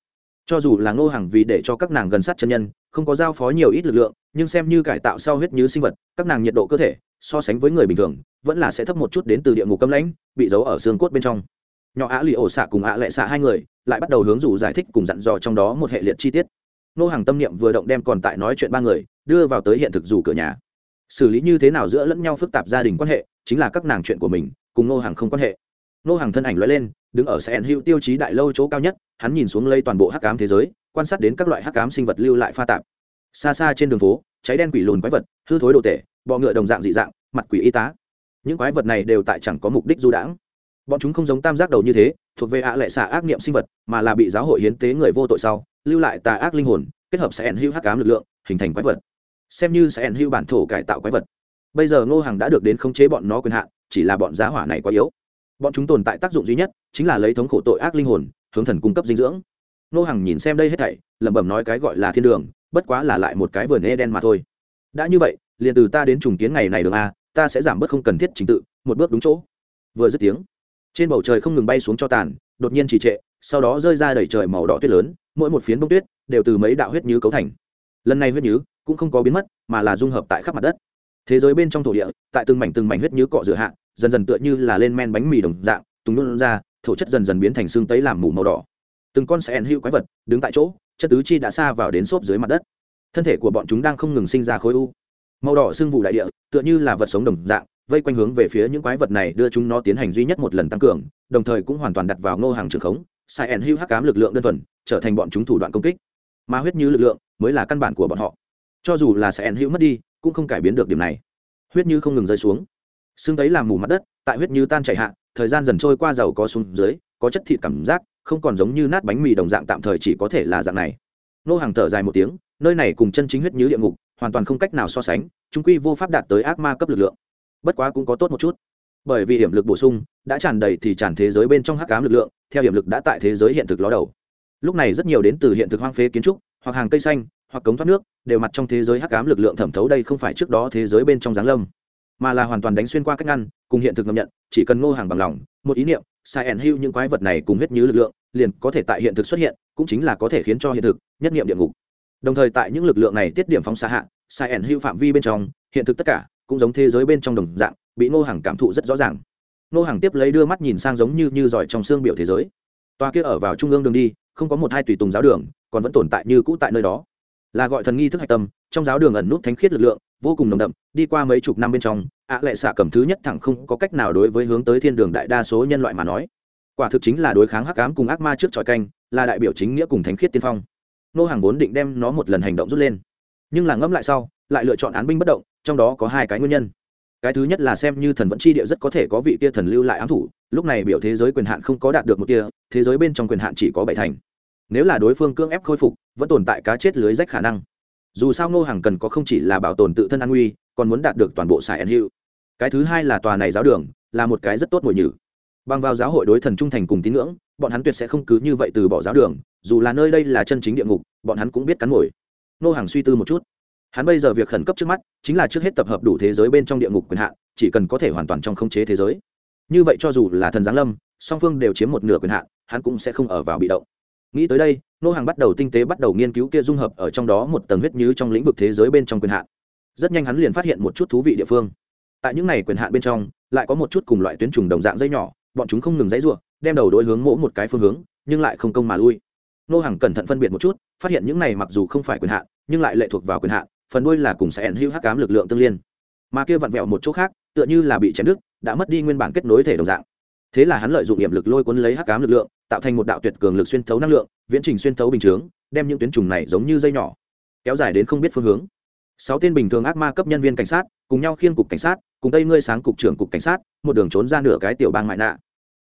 Cho dù là ngô hàng vì để cho các nàng gần sát chân nhân, không có giao phó nhiều ít lực lượng, nhưng xem như cải tạo sau huyết như sinh vật, các nàng nhiệt độ cơ thể, so sánh với người bình thường, vẫn là sẽ thấp một chút đến từ địa ngục cấm lãnh, bị giấu ở xương cốt bên trong nhỏ ạ lì ổ xạ cùng ạ lệ xạ hai người lại bắt đầu hướng rủ giải thích cùng dặn dò trong đó một hệ liệt chi tiết. Nô hàng tâm niệm vừa động đem còn tại nói chuyện ba người đưa vào tới hiện thực dù cửa nhà. Xử lý như thế nào giữa lẫn nhau phức tạp gia đình quan hệ chính là các nàng chuyện của mình, cùng nô hàng không quan hệ. Nô hàng thân ảnh loại lên, đứng ở sàn hữu tiêu chí đại lâu chỗ cao nhất, hắn nhìn xuống lây toàn bộ hắc cám thế giới, quan sát đến các loại hắc cám sinh vật lưu lại pha tạp. Xa xa trên đường phố, cháy đen quỷ lùn quái vật, hư thối đồ tể, bọ ngựa đồng dạng dị dạng, mặt quỷ y tá. Những quái vật này đều tại chẳng có mục đích du đãng bọn chúng không giống tam giác đầu như thế, thuộc về ạ lệ xạ ác niệm sinh vật, mà là bị giáo hội hiến tế người vô tội sau, lưu lại tà ác linh hồn, kết hợp sẽ ẩn hữu hắc ám lực lượng, hình thành quái vật. Xem như sẽ ẩn hữu bản thổ cải tạo quái vật. Bây giờ ngô hàng đã được đến khống chế bọn nó quyền hạn, chỉ là bọn giá hỏa này quá yếu. Bọn chúng tồn tại tác dụng duy nhất chính là lấy thống khổ tội ác linh hồn, hướng thần cung cấp dinh dưỡng. Ngô hàng nhìn xem đây hết thảy, lẩm bẩm nói cái gọi là thiên đường, bất quá là lại một cái vườn e đen mà thôi. Đã như vậy, liền từ ta đến trùng kiến ngày này đường a à, ta sẽ giảm bớt không cần thiết trình tự, một bước đúng chỗ. Vừa dứt tiếng trên bầu trời không ngừng bay xuống cho tàn, đột nhiên trì trệ, sau đó rơi ra đầy trời màu đỏ tuyết lớn, mỗi một phiến bông tuyết đều từ mấy đạo huyết nhứ cấu thành. Lần này huyết nhứ cũng không có biến mất, mà là dung hợp tại khắp mặt đất. Thế giới bên trong thổ địa, tại từng mảnh từng mảnh huyết nhứ cọ rửa hạ, dần dần tựa như là lên men bánh mì đồng dạng, tùng luôn ra, thổ chất dần dần biến thành xương tấy làm mù màu đỏ. Từng con sẽ hữu quái vật đứng tại chỗ, chất tứ chi đã xa vào đến xốp dưới mặt đất. Thân thể của bọn chúng đang không ngừng sinh ra khối u. Màu đỏ xương vụ đại địa, tựa như là vật sống đồng dạng vây quanh hướng về phía những quái vật này đưa chúng nó tiến hành duy nhất một lần tăng cường, đồng thời cũng hoàn toàn đặt vào ngô hàng trường khống, sai ẩn hưu hắc cám lực lượng đơn thuần, trở thành bọn chúng thủ đoạn công kích. Mà huyết như lực lượng mới là căn bản của bọn họ. Cho dù là sai ẩn hưu mất đi, cũng không cải biến được điểm này. Huyết như không ngừng rơi xuống. Xương tấy làm mù mặt đất, tại huyết như tan chảy hạ, thời gian dần trôi qua dầu có xuống dưới, có chất thịt cảm giác, không còn giống như nát bánh mì đồng dạng tạm thời chỉ có thể là dạng này. Nô hàng thở dài một tiếng, nơi này cùng chân chính huyết như địa ngục, hoàn toàn không cách nào so sánh chúng quy vô pháp đạt tới ác ma cấp lực lượng bất quá cũng có tốt một chút. Bởi vì hiểm lực bổ sung đã tràn đầy thì tràn thế giới bên trong hắc cám lực lượng, theo hiểm lực đã tại thế giới hiện thực ló đầu. Lúc này rất nhiều đến từ hiện thực hoang phế kiến trúc, hoặc hàng cây xanh, hoặc cống thoát nước, đều mặt trong thế giới hắc cám lực lượng thẩm thấu đây không phải trước đó thế giới bên trong giáng lâm, mà là hoàn toàn đánh xuyên qua cách ngăn, cùng hiện thực ngầm nhận, chỉ cần ngô hàng bằng lòng, một ý niệm, sai ẩn hưu những quái vật này cùng huyết như lực lượng, liền có thể tại hiện thực xuất hiện, cũng chính là có thể khiến cho hiện thực nhất nghiệm địa ngục. Đồng thời tại những lực lượng này tiết điểm phóng xa hạ, sai ẩn hưu phạm vi bên trong, hiện thực tất cả cũng giống thế giới bên trong đồng dạng, bị ngô hàng cảm thụ rất rõ ràng. Ngô hàng tiếp lấy đưa mắt nhìn sang giống như như giỏi trong xương biểu thế giới. Toa kia ở vào trung ương đường đi, không có một hai tùy tùng giáo đường, còn vẫn tồn tại như cũ tại nơi đó. Là gọi thần nghi thức hạch tâm, trong giáo đường ẩn nút thánh khiết lực lượng, vô cùng nồng đậm, đi qua mấy chục năm bên trong, ạ lệ xạ cầm thứ nhất thẳng không có cách nào đối với hướng tới thiên đường đại đa số nhân loại mà nói. Quả thực chính là đối kháng hắc ám cùng ác ma trước tròi canh, là đại biểu chính nghĩa cùng thánh khiết tiên phong. Nô hàng vốn định đem nó một lần hành động rút lên. Nhưng là ngẫm lại sau, lại lựa chọn án binh bất động trong đó có hai cái nguyên nhân. Cái thứ nhất là xem như thần vẫn chi địa rất có thể có vị kia thần lưu lại ám thủ, lúc này biểu thế giới quyền hạn không có đạt được một tia, thế giới bên trong quyền hạn chỉ có bảy thành. Nếu là đối phương cưỡng ép khôi phục, vẫn tồn tại cá chết lưới rách khả năng. Dù sao ngô hàng cần có không chỉ là bảo tồn tự thân an nguy, còn muốn đạt được toàn bộ sài ẩn hữu. Cái thứ hai là tòa này giáo đường, là một cái rất tốt mồi nhử. Bằng vào giáo hội đối thần trung thành cùng tín ngưỡng, bọn hắn tuyệt sẽ không cứ như vậy từ bỏ giáo đường, dù là nơi đây là chân chính địa ngục, bọn hắn cũng biết cắn mồi. Ngô hàng suy tư một chút hắn bây giờ việc khẩn cấp trước mắt chính là trước hết tập hợp đủ thế giới bên trong địa ngục quyền hạn, chỉ cần có thể hoàn toàn trong khống chế thế giới. Như vậy cho dù là thần giáng lâm, song phương đều chiếm một nửa quyền hạn, hắn cũng sẽ không ở vào bị động. Nghĩ tới đây, nô hàng bắt đầu tinh tế bắt đầu nghiên cứu kia dung hợp ở trong đó một tầng huyết như trong lĩnh vực thế giới bên trong quyền hạn. Rất nhanh hắn liền phát hiện một chút thú vị địa phương. Tại những này quyền hạn bên trong, lại có một chút cùng loại tuyến trùng đồng dạng dây nhỏ, bọn chúng không ngừng dãy ruộng đem đầu đối hướng mỗ một cái phương hướng, nhưng lại không công mà lui. Nô hàng cẩn thận phân biệt một chút, phát hiện những này mặc dù không phải quyền hạn, nhưng lại lệ thuộc vào quyền hạn phần đuôi là cùng sẽ ẩn hữu hắc ám lực lượng tương liên. Mà kia vặn vẹo một chỗ khác, tựa như là bị chém đứt, đã mất đi nguyên bản kết nối thể đồng dạng. Thế là hắn lợi dụng điểm lực lôi cuốn lấy hắc ám lực lượng, tạo thành một đạo tuyệt cường lực xuyên thấu năng lượng, viễn trình xuyên thấu bình chướng, đem những tuyến trùng này giống như dây nhỏ, kéo dài đến không biết phương hướng. Sáu tên bình thường ác ma cấp nhân viên cảnh sát, cùng nhau khiêng cục cảnh sát, cùng tây ngươi sáng cục trưởng cục cảnh sát, một đường trốn ra nửa cái tiểu bang mại nạ.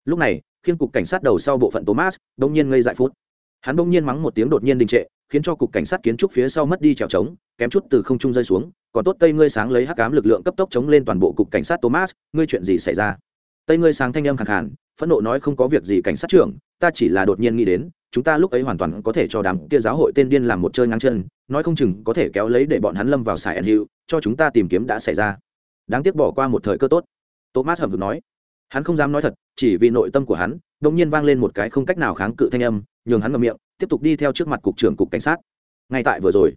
Lúc này, khiêng cục cảnh sát đầu sau bộ phận thomas đông nhiên ngây dại phút hắn bỗng nhiên mắng một tiếng đột nhiên đình trệ, khiến cho cục cảnh sát kiến trúc phía sau mất đi trèo trống, kém chút từ không trung rơi xuống, còn tốt tây ngươi sáng lấy hắc cám lực lượng cấp tốc chống lên toàn bộ cục cảnh sát thomas, ngươi chuyện gì xảy ra? Tây ngươi sáng thanh âm khẳng hẳn phẫn nộ nói không có việc gì cảnh sát trưởng, ta chỉ là đột nhiên nghĩ đến, chúng ta lúc ấy hoàn toàn có thể cho đám kia giáo hội tên điên làm một chơi ngang chân, nói không chừng có thể kéo lấy để bọn hắn lâm vào sài ẩn hiệu cho chúng ta tìm kiếm đã xảy ra. Đáng tiếc bỏ qua một thời cơ tốt. Thomas hầm hực nói. Hắn không dám nói thật, chỉ vì nội tâm của hắn đột nhiên vang lên một cái không cách nào kháng cự thanh âm nhường hắn ngậm miệng tiếp tục đi theo trước mặt cục trưởng cục cảnh sát. Ngay tại vừa rồi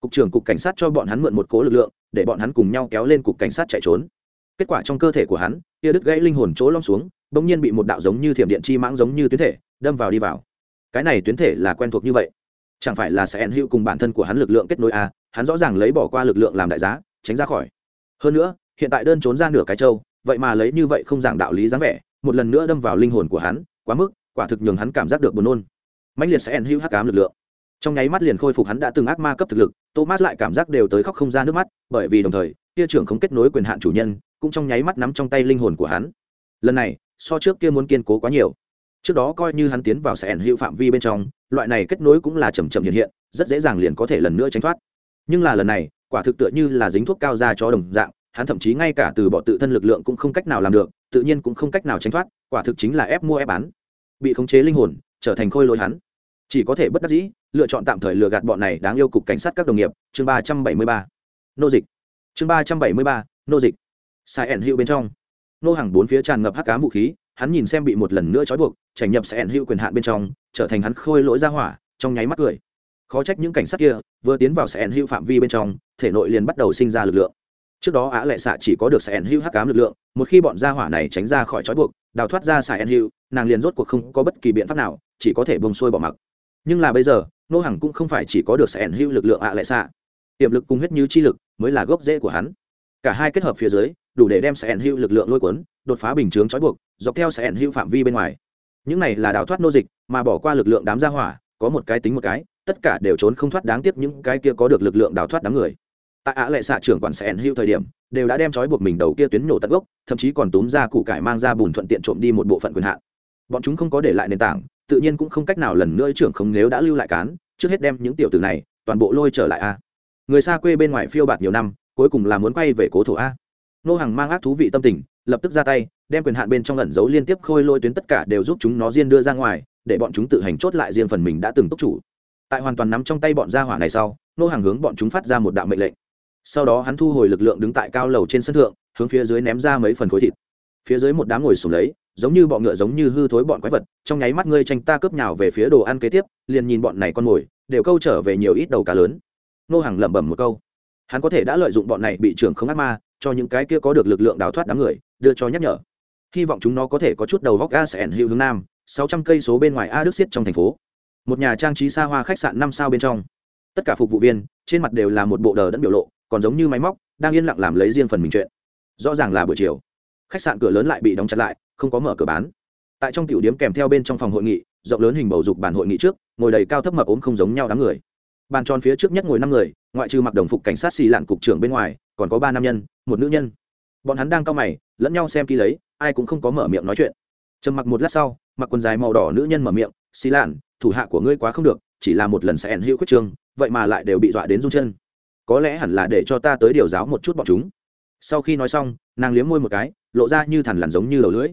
cục trưởng cục cảnh sát cho bọn hắn mượn một cố lực lượng để bọn hắn cùng nhau kéo lên cục cảnh sát chạy trốn. Kết quả trong cơ thể của hắn kia đứt gãy linh hồn chỗ lom xuống bỗng nhiên bị một đạo giống như thiểm điện chi mãng giống như tuyến thể đâm vào đi vào. Cái này tuyến thể là quen thuộc như vậy. Chẳng phải là sẽ ẩn hữu cùng bản thân của hắn lực lượng kết nối à, hắn rõ ràng lấy bỏ qua lực lượng làm đại giá tránh ra khỏi. Hơn nữa hiện tại đơn trốn ra nửa cái châu vậy mà lấy như vậy không giảng đạo lý dáng vẻ một lần nữa đâm vào linh hồn của hắn quá mức quả thực nhường hắn cảm giác được buồn nôn mạnh liệt sẽ ẩn hữu hắc ám lực lượng. Trong nháy mắt liền khôi phục hắn đã từng ác ma cấp thực lực, thomas lại cảm giác đều tới khóc không ra nước mắt, bởi vì đồng thời, kia trưởng không kết nối quyền hạn chủ nhân cũng trong nháy mắt nắm trong tay linh hồn của hắn. Lần này, so trước kia muốn kiên cố quá nhiều. Trước đó coi như hắn tiến vào sẽ ẩn hữu phạm vi bên trong, loại này kết nối cũng là chầm chậm hiện hiện, rất dễ dàng liền có thể lần nữa tránh thoát. Nhưng là lần này, quả thực tựa như là dính thuốc cao ra cho đồng dạng, hắn thậm chí ngay cả từ bỏ tự thân lực lượng cũng không cách nào làm được, tự nhiên cũng không cách nào tránh thoát, quả thực chính là ép mua ép bán. Bị khống chế linh hồn, trở thành khôi lỗi hắn chỉ có thể bất đắc dĩ, lựa chọn tạm thời lừa gạt bọn này đáng yêu cục cảnh sát các đồng nghiệp. Chương ba trăm bảy mươi ba. Nô dịch. Chương ba trăm bảy mươi ba. Nô dịch. Sai ẩn hữu bên trong. Nô hàng bốn phía tràn ngập hắc cám vũ khí, hắn nhìn xem bị một lần nữa trói buộc trành nhập sẽ ẩn hữu quyền hạn bên trong, trở thành hắn khôi lỗi ra hỏa, trong nháy mắt cười. Khó trách những cảnh sát kia vừa tiến vào sẽ ẩn hữu phạm vi bên trong, thể nội liền bắt đầu sinh ra lực lượng. Trước đó á lệ xạ chỉ có được sẽ ẩn hữu hắc cám lực lượng, một khi bọn gia hỏa này tránh ra khỏi trói buộc, đào thoát ra xài ẩn hữu, nàng liền rốt cuộc không có bất kỳ biện pháp nào, chỉ có thể bông xuôi bỏ mặc nhưng là bây giờ, nô hằng cũng không phải chỉ có được Sẻn hữu lực lượng ạ lệ xạ. Tiềm lực cùng huyết như chi lực mới là gốc rễ của hắn. Cả hai kết hợp phía dưới, đủ để đem Sẻn hữu lực lượng lôi cuốn, đột phá bình chướng trói buộc, dọc theo Sẻn hữu phạm vi bên ngoài. Những này là đào thoát nô dịch, mà bỏ qua lực lượng đám gia hỏa, có một cái tính một cái, tất cả đều trốn không thoát đáng tiếc những cái kia có được lực lượng đào thoát đám người. Tại ạ lệ xạ trưởng quản Sẻn hữu thời điểm, đều đã đem trói buộc mình đầu kia tuyến nổ tận gốc, thậm chí còn túm ra củ cải mang ra bùn thuận tiện trộm đi một bộ phận quyền hạn. Bọn chúng không có để lại nền tảng tự nhiên cũng không cách nào lần nữa trưởng không nếu đã lưu lại cán, trước hết đem những tiểu tử này, toàn bộ lôi trở lại a. Người xa quê bên ngoài phiêu bạt nhiều năm, cuối cùng là muốn quay về cố thổ a. Nô hàng mang ác thú vị tâm tình, lập tức ra tay, đem quyền hạn bên trong ẩn giấu liên tiếp khôi lôi tuyến tất cả đều giúp chúng nó riêng đưa ra ngoài, để bọn chúng tự hành chốt lại riêng phần mình đã từng túc chủ. Tại hoàn toàn nắm trong tay bọn gia hỏa này sau, nô hàng hướng bọn chúng phát ra một đạo mệnh lệnh. Sau đó hắn thu hồi lực lượng đứng tại cao lầu trên sân thượng, hướng phía dưới ném ra mấy phần khối thịt. Phía dưới một đám ngồi sùng lấy giống như bọn ngựa giống như hư thối bọn quái vật, trong nháy mắt ngươi tranh ta cướp nhào về phía đồ ăn kế tiếp, liền nhìn bọn này con mồi, đều câu trở về nhiều ít đầu cá lớn. Nô hàng lẩm bẩm một câu. Hắn có thể đã lợi dụng bọn này bị trưởng không ác ma, cho những cái kia có được lực lượng đào thoát đám người, đưa cho nhắc nhở. Hy vọng chúng nó có thể có chút đầu góc ga sẽ hữu hướng nam, sáu trăm cây số bên ngoài a đức siết trong thành phố. Một nhà trang trí xa hoa khách sạn năm sao bên trong. Tất cả phục vụ viên, trên mặt đều là một bộ đờ đẫn biểu lộ, còn giống như máy móc, đang yên lặng làm lấy riêng phần mình chuyện. Rõ ràng là buổi chiều. Khách sạn cửa lớn lại bị đóng chặt lại không có mở cửa bán. Tại trong tiểu điếm kèm theo bên trong phòng hội nghị, rộng lớn hình bầu dục bàn hội nghị trước, ngồi đầy cao thấp mập ốm không giống nhau đám người. Bàn tròn phía trước nhất ngồi năm người, ngoại trừ mặc đồng phục cảnh sát xì lạn cục trưởng bên ngoài, còn có ba nam nhân, một nữ nhân. Bọn hắn đang cao mày, lẫn nhau xem ký lấy, ai cũng không có mở miệng nói chuyện. Trầm mặc một lát sau, mặc quần dài màu đỏ nữ nhân mở miệng, xì lạn, thủ hạ của ngươi quá không được, chỉ là một lần sẽ ẩn hữu khuyết trường, vậy mà lại đều bị dọa đến run chân. Có lẽ hẳn là để cho ta tới điều giáo một chút bọn chúng. Sau khi nói xong, nàng liếm môi một cái, lộ ra như thằn lằn giống như đầu lưỡi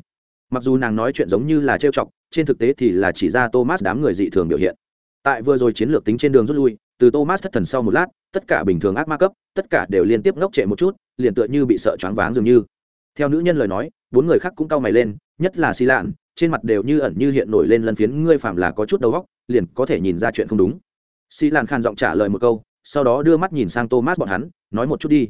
mặc dù nàng nói chuyện giống như là trêu chọc trên thực tế thì là chỉ ra thomas đám người dị thường biểu hiện. Tại vừa rồi chiến lược tính trên đường rút lui từ thomas thất thần sau một lát tất cả bình thường ác ma cấp tất cả đều liên tiếp ngốc trệ một chút liền tựa như bị sợ choáng váng dường như. Theo nữ nhân lời nói bốn người khác cũng cau mày lên nhất là xi lạn trên mặt đều như ẩn như hiện nổi lên lân phiến ngươi phạm là có chút đầu góc, liền có thể nhìn ra chuyện không đúng. Xi lạn khan giọng trả lời một câu sau đó đưa mắt nhìn sang thomas bọn hắn nói một chút đi.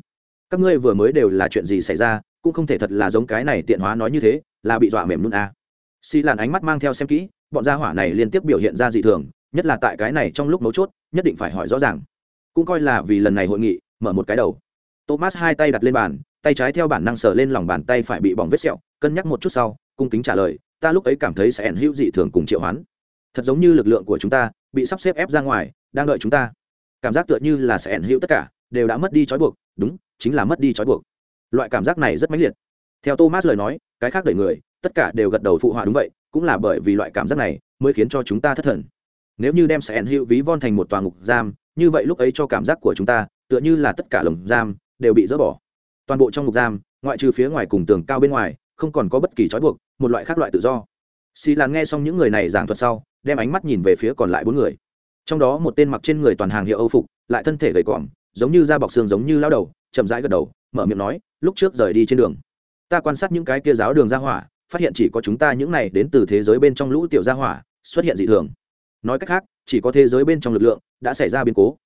Các ngươi vừa mới đều là chuyện gì xảy ra cũng không thể thật là giống cái này tiện hóa nói như thế, là bị dọa mềm luôn à. xì lạn ánh mắt mang theo xem kỹ, bọn gia hỏa này liên tiếp biểu hiện ra dị thường, nhất là tại cái này trong lúc mấu chốt, nhất định phải hỏi rõ ràng. Cũng coi là vì lần này hội nghị, mở một cái đầu. Thomas hai tay đặt lên bàn, tay trái theo bản năng sờ lên lòng bàn tay phải bị bỏng vết sẹo, cân nhắc một chút sau, cung kính trả lời, ta lúc ấy cảm thấy sẽ ẩn hữu dị thường cùng triệu hoán. Thật giống như lực lượng của chúng ta bị sắp xếp ép ra ngoài, đang đợi chúng ta. Cảm giác tựa như là sẽ ẩn hữu tất cả, đều đã mất đi trói buộc, đúng, chính là mất đi trói buộc loại cảm giác này rất mãnh liệt. Theo thomas lời nói, cái khác đẩy người, tất cả đều gật đầu phụ họa đúng vậy, cũng là bởi vì loại cảm giác này mới khiến cho chúng ta thất thần. Nếu như đem sẽ ẩn hữu ví von thành một tòa ngục giam, như vậy lúc ấy cho cảm giác của chúng ta, tựa như là tất cả lồng giam đều bị dỡ bỏ. Toàn bộ trong ngục giam, ngoại trừ phía ngoài cùng tường cao bên ngoài, không còn có bất kỳ trói buộc, một loại khác loại tự do. Xì là nghe xong những người này giảng thuật sau, đem ánh mắt nhìn về phía còn lại bốn người. Trong đó một tên mặc trên người toàn hàng hiệu âu phục, lại thân thể gầy còm, giống như da bọc xương giống như lao đầu, chậm rãi gật đầu, mở miệng nói lúc trước rời đi trên đường. Ta quan sát những cái kia giáo đường ra hỏa, phát hiện chỉ có chúng ta những này đến từ thế giới bên trong lũ tiểu gia hỏa, xuất hiện dị thường. Nói cách khác, chỉ có thế giới bên trong lực lượng đã xảy ra biến cố.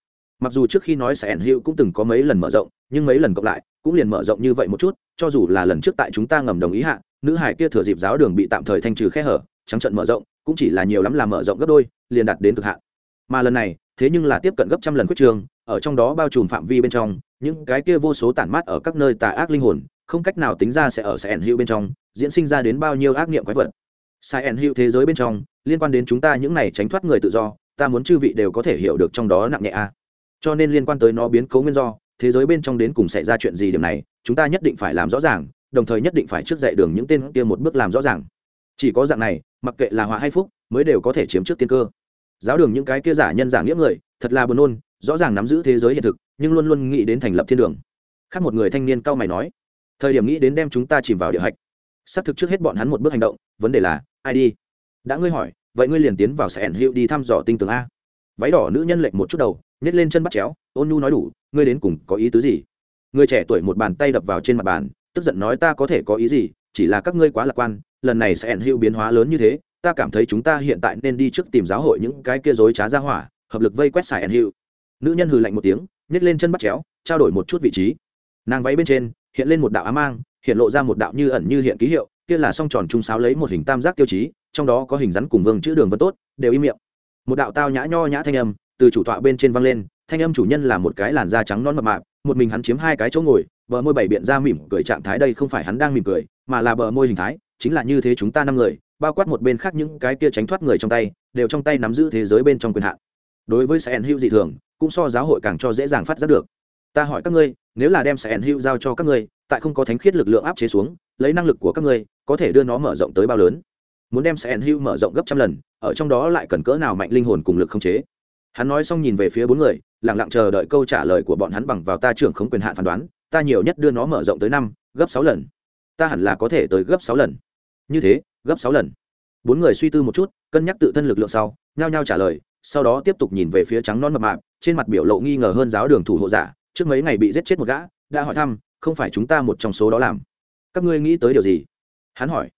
Mặc dù trước khi nói sẽ ẩn hiệu cũng từng có mấy lần mở rộng, nhưng mấy lần cộng lại cũng liền mở rộng như vậy một chút, cho dù là lần trước tại chúng ta ngầm đồng ý hạ, nữ hải kia thừa dịp giáo đường bị tạm thời thanh trừ khe hở, trắng trận mở rộng, cũng chỉ là nhiều lắm là mở rộng gấp đôi, liền đạt đến cực hạn. Mà lần này, thế nhưng là tiếp cận gấp trăm lần quyết trường ở trong đó bao trùm phạm vi bên trong, những cái kia vô số tản mát ở các nơi tà ác linh hồn, không cách nào tính ra sẽ ở sẽ ẩn hữu bên trong, diễn sinh ra đến bao nhiêu ác niệm quái vật. Sai ẩn hữu thế giới bên trong, liên quan đến chúng ta những này tránh thoát người tự do, ta muốn chư vị đều có thể hiểu được trong đó nặng nhẹ a. Cho nên liên quan tới nó biến cố nguyên do, thế giới bên trong đến cùng xảy ra chuyện gì điểm này, chúng ta nhất định phải làm rõ ràng, đồng thời nhất định phải trước dạy đường những tên kia một bước làm rõ ràng. Chỉ có dạng này, mặc kệ là họa hay phúc, mới đều có thể chiếm trước tiên cơ. Giáo đường những cái kia giả nhân giả nghĩa người, thật là buồn nôn rõ ràng nắm giữ thế giới hiện thực, nhưng luôn luôn nghĩ đến thành lập thiên đường. Khác một người thanh niên cao mày nói, thời điểm nghĩ đến đem chúng ta chìm vào địa hạch. Xác thực trước hết bọn hắn một bước hành động, vấn đề là, ai đi? Đã ngươi hỏi, vậy ngươi liền tiến vào sẽ ẩn hiệu đi thăm dò tinh tường a. Váy đỏ nữ nhân lệnh một chút đầu, nhét lên chân bắt chéo, ôn nhu nói đủ, ngươi đến cùng có ý tứ gì? Người trẻ tuổi một bàn tay đập vào trên mặt bàn, tức giận nói, ta có thể có ý gì, chỉ là các ngươi quá lạc quan, lần này sẽ ẩn hiệu biến hóa lớn như thế, ta cảm thấy chúng ta hiện tại nên đi trước tìm giáo hội những cái kia dối trá ra hỏa, hợp lực vây quét xài ẩn hiệu nữ nhân hừ lạnh một tiếng nhét lên chân bắt chéo, trao đổi một chút vị trí. Nàng váy bên trên, hiện lên một đạo á mang, hiện lộ ra một đạo như ẩn như hiện ký hiệu, kia là song tròn trung sáo lấy một hình tam giác tiêu chí, trong đó có hình rắn cùng vương chữ đường vân tốt, đều im miệng. Một đạo tao nhã nho nhã thanh âm từ chủ tọa bên trên văng lên, thanh âm chủ nhân là một cái làn da trắng non mập mạp, một mình hắn chiếm hai cái chỗ ngồi, bờ môi bảy biện ra mỉm cười trạng thái đây không phải hắn đang mỉm cười, mà là bờ môi hình thái, chính là như thế chúng ta năm người, bao quát một bên khác những cái kia tránh thoát người trong tay, đều trong tay nắm giữ thế giới bên trong quyền hạn. Đối với sẽ hữu dị thường cũng so giáo hội càng cho dễ dàng phát giác được. Ta hỏi các ngươi, nếu là đem sẽ hữu giao cho các ngươi, tại không có thánh khiết lực lượng áp chế xuống, lấy năng lực của các ngươi, có thể đưa nó mở rộng tới bao lớn? Muốn đem sẽ hữu mở rộng gấp trăm lần, ở trong đó lại cần cỡ nào mạnh linh hồn cùng lực không chế? Hắn nói xong nhìn về phía bốn người lẳng lặng chờ đợi câu trả lời của bọn hắn bằng vào ta trưởng không quyền hạn phán đoán, ta nhiều nhất đưa nó mở rộng tới năm, gấp sáu lần. Ta hẳn là có thể tới gấp sáu lần. Như thế, gấp sáu lần. Bốn người suy tư một chút, cân nhắc tự thân lực lượng sau, nhao nhao trả lời, sau đó tiếp tục nhìn về phía trắng non mập mạp trên mặt biểu lộ nghi ngờ hơn giáo đường thủ hộ giả, trước mấy ngày bị giết chết một gã, đã hỏi thăm, không phải chúng ta một trong số đó làm? Các ngươi nghĩ tới điều gì? Hắn hỏi.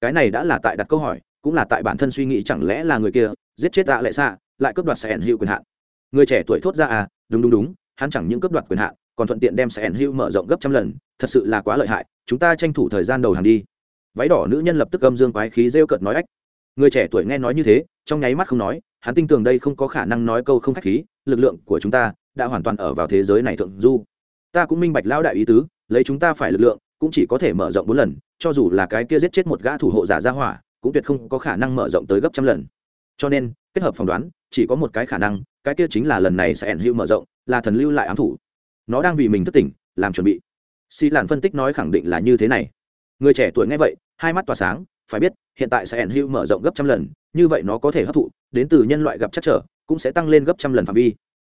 Cái này đã là tại đặt câu hỏi, cũng là tại bản thân suy nghĩ chẳng lẽ là người kia giết chết tạ lệ xạ, lại cướp đoạt sẽ ẩn hữu quyền hạn. Người trẻ tuổi thốt ra à đúng đúng đúng, hắn chẳng những cướp đoạt quyền hạn, còn thuận tiện đem sẽ ẩn hữu mở rộng gấp trăm lần, thật sự là quá lợi hại, chúng ta tranh thủ thời gian đầu hàng đi. Váy đỏ nữ nhân lập tức âm dương quái khí rêu cợt nói ách. Người trẻ tuổi nghe nói như thế, trong nháy mắt không nói hắn tin tưởng đây không có khả năng nói câu không khách khí, lực lượng của chúng ta đã hoàn toàn ở vào thế giới này thượng du. Ta cũng minh bạch lão đại ý tứ, lấy chúng ta phải lực lượng, cũng chỉ có thể mở rộng bốn lần, cho dù là cái kia giết chết một gã thủ hộ giả ra hỏa, cũng tuyệt không có khả năng mở rộng tới gấp trăm lần. Cho nên, kết hợp phỏng đoán, chỉ có một cái khả năng, cái kia chính là lần này sẽ ẩn hữu mở rộng, là thần lưu lại ám thủ. Nó đang vì mình thức tỉnh, làm chuẩn bị. Xì Lạn phân tích nói khẳng định là như thế này. Người trẻ tuổi nghe vậy, hai mắt tỏa sáng, phải biết, hiện tại sẽ ẩn hữu mở rộng gấp trăm lần như vậy nó có thể hấp thụ, đến từ nhân loại gặp chắc trở, cũng sẽ tăng lên gấp trăm lần phạm vi.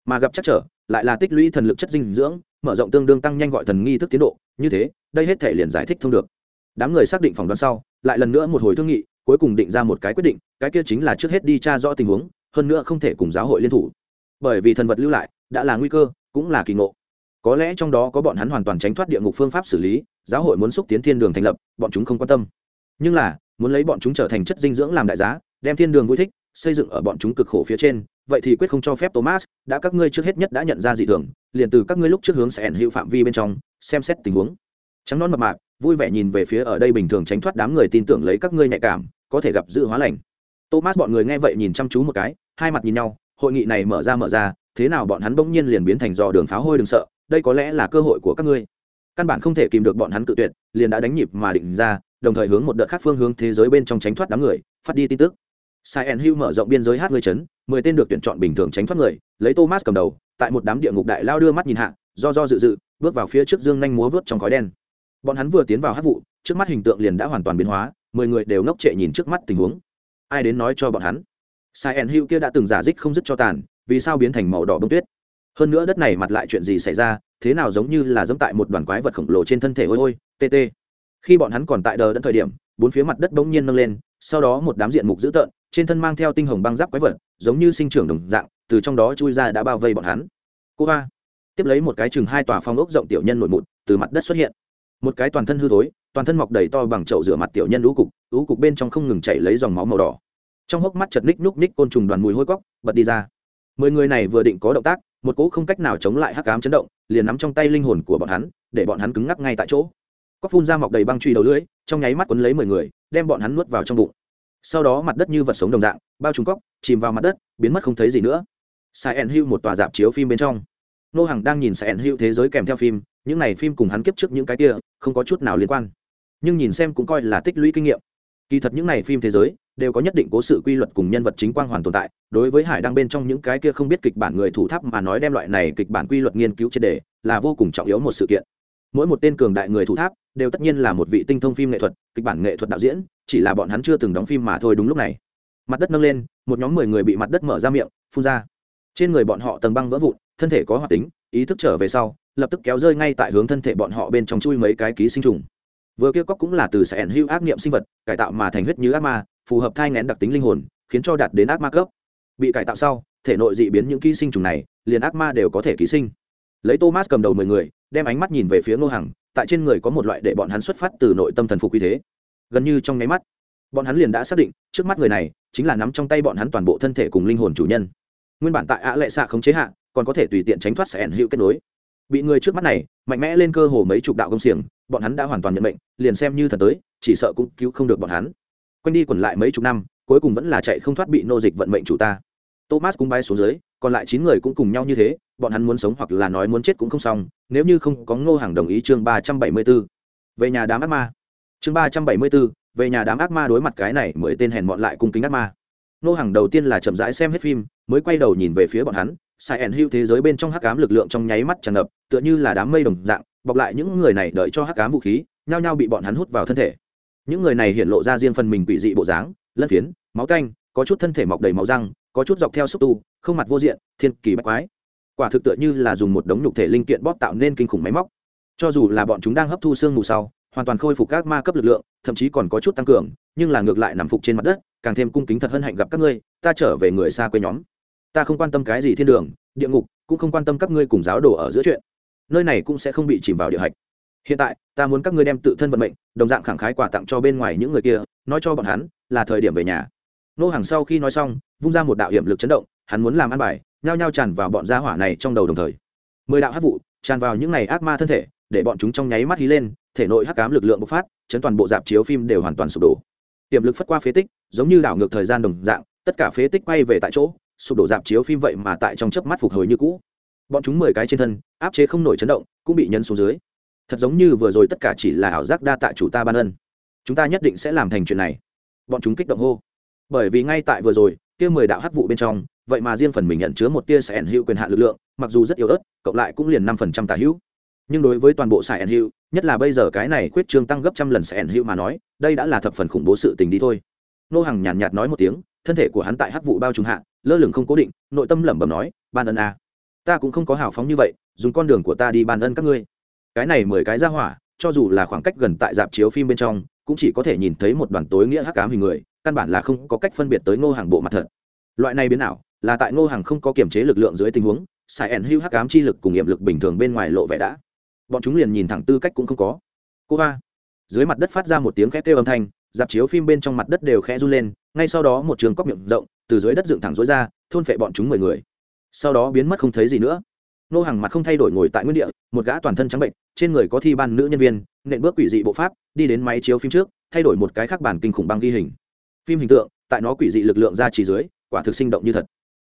Mà gặp chắc trở lại là tích lũy thần lực chất dinh dưỡng, mở rộng tương đương tăng nhanh gọi thần nghi thức tiến độ, như thế, đây hết thể liền giải thích thông được. Đám người xác định phỏng đoán sau, lại lần nữa một hồi thương nghị, cuối cùng định ra một cái quyết định, cái kia chính là trước hết đi tra rõ tình huống, hơn nữa không thể cùng giáo hội liên thủ. Bởi vì thần vật lưu lại, đã là nguy cơ, cũng là kỳ ngộ. Có lẽ trong đó có bọn hắn hoàn toàn tránh thoát địa ngục phương pháp xử lý, giáo hội muốn xúc tiến thiên đường thành lập, bọn chúng không quan tâm. Nhưng là, muốn lấy bọn chúng trở thành chất dinh dưỡng làm đại giá đem thiên đường vui thích, xây dựng ở bọn chúng cực khổ phía trên, vậy thì quyết không cho phép thomas, đã các ngươi trước hết nhất đã nhận ra dị thường, liền từ các ngươi lúc trước hướng sẽ ẩn hữu phạm vi bên trong, xem xét tình huống. Trắng non mập mạp, vui vẻ nhìn về phía ở đây bình thường tránh thoát đám người tin tưởng lấy các ngươi nhạy cảm, có thể gặp dự hóa lành. Thomas bọn người nghe vậy nhìn chăm chú một cái, hai mặt nhìn nhau, hội nghị này mở ra mở ra, thế nào bọn hắn bỗng nhiên liền biến thành dò đường pháo hôi đừng sợ, đây có lẽ là cơ hội của các ngươi. Căn bản không thể kìm được bọn hắn tự tuyệt, liền đã đánh nhịp mà định ra, đồng thời hướng một đợt khác phương hướng thế giới bên trong tránh thoát đám người, phát đi tin tức sai en mở rộng biên giới hát người chấn mười tên được tuyển chọn bình thường tránh thoát người, lấy thomas cầm đầu, tại một đám địa ngục đại lao đưa mắt nhìn hạ, do do dự dự, bước vào phía trước dương nhanh múa vớt trong khói đen. Bọn hắn vừa tiến vào hát vụ, trước mắt hình tượng liền đã hoàn toàn biến hóa, mười người đều ngốc trệ nhìn trước mắt tình huống. Ai đến nói cho bọn hắn? Sai en kia đã từng giả dích không dứt cho tàn, vì sao biến thành màu đỏ bông tuyết? Hơn nữa đất này mặt lại chuyện gì xảy ra, thế nào giống như là giống tại một đoàn quái vật khổng lồ trên thân thể ôi ôi tt khi bọn hắn còn tại đờ đẫn thời điểm, bốn phía mặt đất bỗng nhiên nâng lên, sau đó một đám diện mục dữ tợn trên thân mang theo tinh hồng băng giáp quái vật, giống như sinh trưởng đồng dạng, từ trong đó chui ra đã bao vây bọn hắn. Cô hoa, tiếp lấy một cái chừng hai tòa phong ốc rộng tiểu nhân nổi mụn, từ mặt đất xuất hiện. Một cái toàn thân hư thối, toàn thân mọc đầy to bằng chậu rửa mặt tiểu nhân lũ cục lũ cục bên trong không ngừng chảy lấy dòng máu màu đỏ. Trong hốc mắt chật ních núc ních côn trùng đoàn mùi hôi cóc, bật đi ra. Mười người này vừa định có động tác, một cỗ không cách nào chống lại hắc cám chấn động, liền nắm trong tay linh hồn của bọn hắn, để bọn hắn cứng ngắc ngay tại chỗ. Có phun ra mọc đầy băng truy đầu lưỡi, trong nháy mắt quấn lấy mười người, đem bọn hắn nuốt vào trong bụng sau đó mặt đất như vật sống đồng dạng, bao trúng cóc, chìm vào mặt đất, biến mất không thấy gì nữa. Sai en hưu một tòa dạp chiếu phim bên trong. Nô hàng đang nhìn sai en hưu thế giới kèm theo phim, những này phim cùng hắn kiếp trước những cái kia, không có chút nào liên quan. Nhưng nhìn xem cũng coi là tích lũy kinh nghiệm. Kỳ thật những này phim thế giới, đều có nhất định cố sự quy luật cùng nhân vật chính quang hoàn tồn tại, đối với hải đăng bên trong những cái kia không biết kịch bản người thủ tháp mà nói đem loại này kịch bản quy luật nghiên cứu triệt đề là vô cùng trọng yếu một sự kiện. Mỗi một tên cường đại người thủ tháp đều tất nhiên là một vị tinh thông phim nghệ thuật, kịch bản nghệ thuật đạo diễn, chỉ là bọn hắn chưa từng đóng phim mà thôi đúng lúc này. Mặt đất nâng lên, một nhóm mười người bị mặt đất mở ra miệng, phun ra. Trên người bọn họ tầng băng vỡ vụn, thân thể có hoạt tính, ý thức trở về sau, lập tức kéo rơi ngay tại hướng thân thể bọn họ bên trong chui mấy cái ký sinh trùng. Vừa kia cóc cũng là từ sẻn hưu ác nghiệm sinh vật, cải tạo mà thành huyết như ác ma, phù hợp thai ngén đặc tính linh hồn, khiến cho đạt đến ác ma cấp. Bị cải tạo sau, thể nội dị biến những ký sinh trùng này, liền ác ma đều có thể ký sinh. Lấy thomas cầm đầu mười người, đem ánh mắt nhìn về phía ngô hằng tại trên người có một loại để bọn hắn xuất phát từ nội tâm thần phục quy thế. Gần như trong nháy mắt, bọn hắn liền đã xác định, trước mắt người này chính là nắm trong tay bọn hắn toàn bộ thân thể cùng linh hồn chủ nhân. Nguyên bản tại ạ lệ xạ không chế hạ, còn có thể tùy tiện tránh thoát sẽ ẩn hữu kết nối. Bị người trước mắt này mạnh mẽ lên cơ hồ mấy chục đạo công xiềng, bọn hắn đã hoàn toàn nhận mệnh, liền xem như thần tới, chỉ sợ cũng cứu không được bọn hắn. Quanh đi quẩn lại mấy chục năm, cuối cùng vẫn là chạy không thoát bị nô dịch vận mệnh chủ ta thomas cũng bay xuống dưới, còn lại chín người cũng cùng nhau như thế, bọn hắn muốn sống hoặc là nói muốn chết cũng không xong, nếu như không có ngô hàng đồng ý chương ba trăm bảy mươi b ố về nhà đám ác ma. Chương ba trăm bảy mươi b ố về nhà đám ác ma đối mặt cái này mười tên hèn bọn lại cung kính ác ma. Ngô hàng đầu tiên là chậm rãi xem hết phim, mới quay đầu nhìn về phía bọn hắn, sai ẩn hữu thế giới bên trong hắc cám lực lượng trong nháy mắt tràn ngập, tựa như là đám mây đồng dạng, bọc lại những người này đợi cho hắc cám vũ khí, nhao nhao bị bọn hắn hút vào thân thể. Những người này hiện lộ ra riêng phần mình quỷ dị bộ dáng, lân phiến, máu canh, có chút thân thể mọc đầy máu răng có chút dọc theo xúc tu, không mặt vô diện, thiên kỳ bách quái. Quả thực tựa như là dùng một đống nhục thể linh kiện bóp tạo nên kinh khủng máy móc. Cho dù là bọn chúng đang hấp thu xương mù sau, hoàn toàn khôi phục các ma cấp lực lượng, thậm chí còn có chút tăng cường, nhưng là ngược lại nằm phục trên mặt đất, càng thêm cung kính thật hân hạnh gặp các ngươi, ta trở về người xa quê nhóm. Ta không quan tâm cái gì thiên đường, địa ngục, cũng không quan tâm các ngươi cùng giáo đồ ở giữa chuyện. Nơi này cũng sẽ không bị chìm vào địa hạch. Hiện tại, ta muốn các ngươi đem tự thân vận mệnh, đồng dạng khẳng khái quà tặng cho bên ngoài những người kia, nói cho bọn hắn là thời điểm về nhà. Nô hàng sau khi nói xong vung ra một đạo hiểm lực chấn động, hắn muốn làm ăn bài, nhao nhao tràn vào bọn gia hỏa này trong đầu đồng thời. Mười đạo hát vụ tràn vào những này ác ma thân thể, để bọn chúng trong nháy mắt hí lên, thể nội hắc cám lực lượng bộc phát, chấn toàn bộ dạp chiếu phim đều hoàn toàn sụp đổ. Tiềm lực phất qua phế tích, giống như đảo ngược thời gian đồng dạng, tất cả phế tích quay về tại chỗ, sụp đổ dạp chiếu phim vậy mà tại trong chớp mắt phục hồi như cũ. Bọn chúng mười cái trên thân, áp chế không nổi chấn động, cũng bị nhân xuống dưới. Thật giống như vừa rồi tất cả chỉ là ảo giác đa tạ chủ ta ban ân. Chúng ta nhất định sẽ làm thành chuyện này. Bọn chúng kích động hô. Bởi vì ngay tại vừa rồi kia mười đạo hắc vụ bên trong, vậy mà riêng phần mình nhận chứa một tia sẽ ẩn hữu quyền hạn lực lượng, mặc dù rất yếu ớt, cộng lại cũng liền năm phần trăm tả hữu nhưng đối với toàn bộ sải ẩn hữu, nhất là bây giờ cái này quyết trương tăng gấp trăm lần sẽ ẩn hữu mà nói, đây đã là thập phần khủng bố sự tình đi thôi nô hàng nhàn nhạt nói một tiếng, thân thể của hắn tại hắc vụ bao trùm hạ, lơ lửng không cố định, nội tâm lẩm bẩm nói, ban ân a à. ta cũng không có hào phóng như vậy, dùng con đường của ta đi ban ân các ngươi cái này mười cái ra hỏa, cho dù là khoảng cách gần tại dạp chiếu phim bên trong, cũng chỉ có thể nhìn thấy một đoàn tối nghĩa hắc cám hình người căn bản là không có cách phân biệt tới ngô hàng bộ mặt thật. Loại này biến ảo, là tại ngô hàng không có kiểm chế lực lượng dưới tình huống, xài ẩn hưu hắc ám chi lực cùng nghiệm lực bình thường bên ngoài lộ vẻ đã. Bọn chúng liền nhìn thẳng tư cách cũng không có. Cô hoa. Dưới mặt đất phát ra một tiếng khét kêu âm thanh, dạp chiếu phim bên trong mặt đất đều khẽ run lên, ngay sau đó một trường cóc miệng rộng, từ dưới đất dựng thẳng dối ra, thôn phệ bọn chúng mười người. Sau đó biến mất không thấy gì nữa. Nô hàng mặt không thay đổi ngồi tại nguyên địa, một gã toàn thân trắng bệnh, trên người có thi ban nữ nhân viên, nện bước quỷ dị bộ pháp, đi đến máy chiếu phim trước, thay đổi một cái khác bản kinh khủng băng ghi hình phim hình tượng, tại nó quỷ dị lực lượng ra chỉ dưới, quả thực sinh động như thật.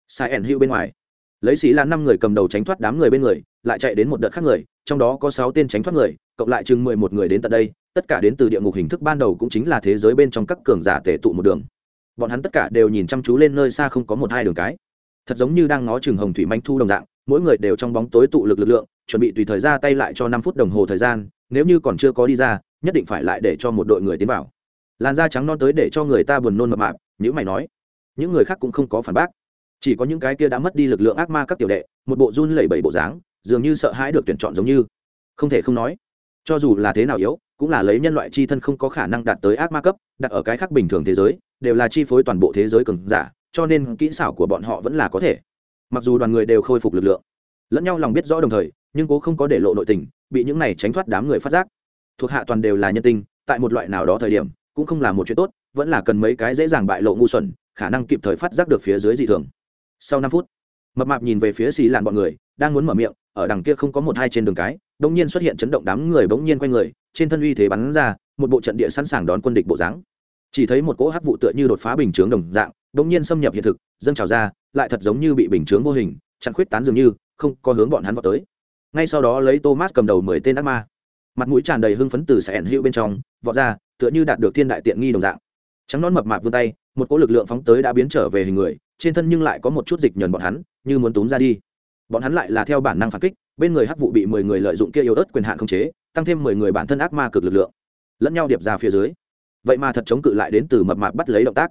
Sai ẩn hữu bên ngoài. Lấy xí là năm người cầm đầu tránh thoát đám người bên người, lại chạy đến một đợt khác người, trong đó có sáu tên tránh thoát người, cộng lại chừng mười một người đến tận đây, tất cả đến từ địa ngục hình thức ban đầu cũng chính là thế giới bên trong các cường giả tể tụ một đường. Bọn hắn tất cả đều nhìn chăm chú lên nơi xa không có một hai đường cái. Thật giống như đang ngó chừng hồng thủy manh thu đồng dạng, mỗi người đều trong bóng tối tụ lực lực lượng, chuẩn bị tùy thời ra tay lại cho năm phút đồng hồ thời gian, nếu như còn chưa có đi ra, nhất định phải lại để cho một đội người tiến vào làn da trắng non tới để cho người ta buồn nôn mập mạp những mày nói. Những người khác cũng không có phản bác. Chỉ có những cái kia đã mất đi lực lượng ác ma các tiểu đệ, một bộ run lẩy bẩy bộ dáng, dường như sợ hãi được tuyển chọn giống như. Không thể không nói, cho dù là thế nào yếu, cũng là lấy nhân loại chi thân không có khả năng đạt tới ác ma cấp, đặt ở cái khác bình thường thế giới, đều là chi phối toàn bộ thế giới cường giả, cho nên kỹ xảo của bọn họ vẫn là có thể. Mặc dù đoàn người đều khôi phục lực lượng, lẫn nhau lòng biết rõ đồng thời, nhưng cố không có để lộ nội tình, bị những này tránh thoát đám người phát giác. Thuộc hạ toàn đều là nhân tinh, tại một loại nào đó thời điểm cũng không là một chuyện tốt, vẫn là cần mấy cái dễ dàng bại lộ ngu xuẩn, khả năng kịp thời phát giác được phía dưới dị thường. Sau năm phút, mập mạp nhìn về phía xì làn bọn người, đang muốn mở miệng, ở đằng kia không có một hai trên đường cái đột nhiên xuất hiện chấn động đám người bỗng nhiên quay người, trên thân uy thế bắn ra, một bộ trận địa sẵn sàng đón quân địch bộ dáng. Chỉ thấy một cỗ hắc vụ tựa như đột phá bình chướng đồng dạng đột nhiên xâm nhập hiện thực, dâng trào ra, lại thật giống như bị bình chướng vô hình, chặn khuyết tán dường như, không có hướng bọn hắn vào tới. Ngay sau đó lấy thomas cầm đầu mười tên ác ma. Mặt mũi tràn đầy hưng phấn từ sẻn hữu bên trong, vọt ra tựa như đạt được thiên đại tiện nghi đồng dạng. Trắng nón mập mạp vươn tay, một cỗ lực lượng phóng tới đã biến trở về hình người, trên thân nhưng lại có một chút dịch nhờn bọn hắn, như muốn túm ra đi. Bọn hắn lại là theo bản năng phản kích, bên người hắc vụ bị mười người lợi dụng kia yếu ớt quyền hạn không chế, tăng thêm mười người bản thân ác ma cực lực lượng, lẫn nhau điệp ra phía dưới. Vậy mà thật chống cự lại đến từ mập mạp bắt lấy động tác.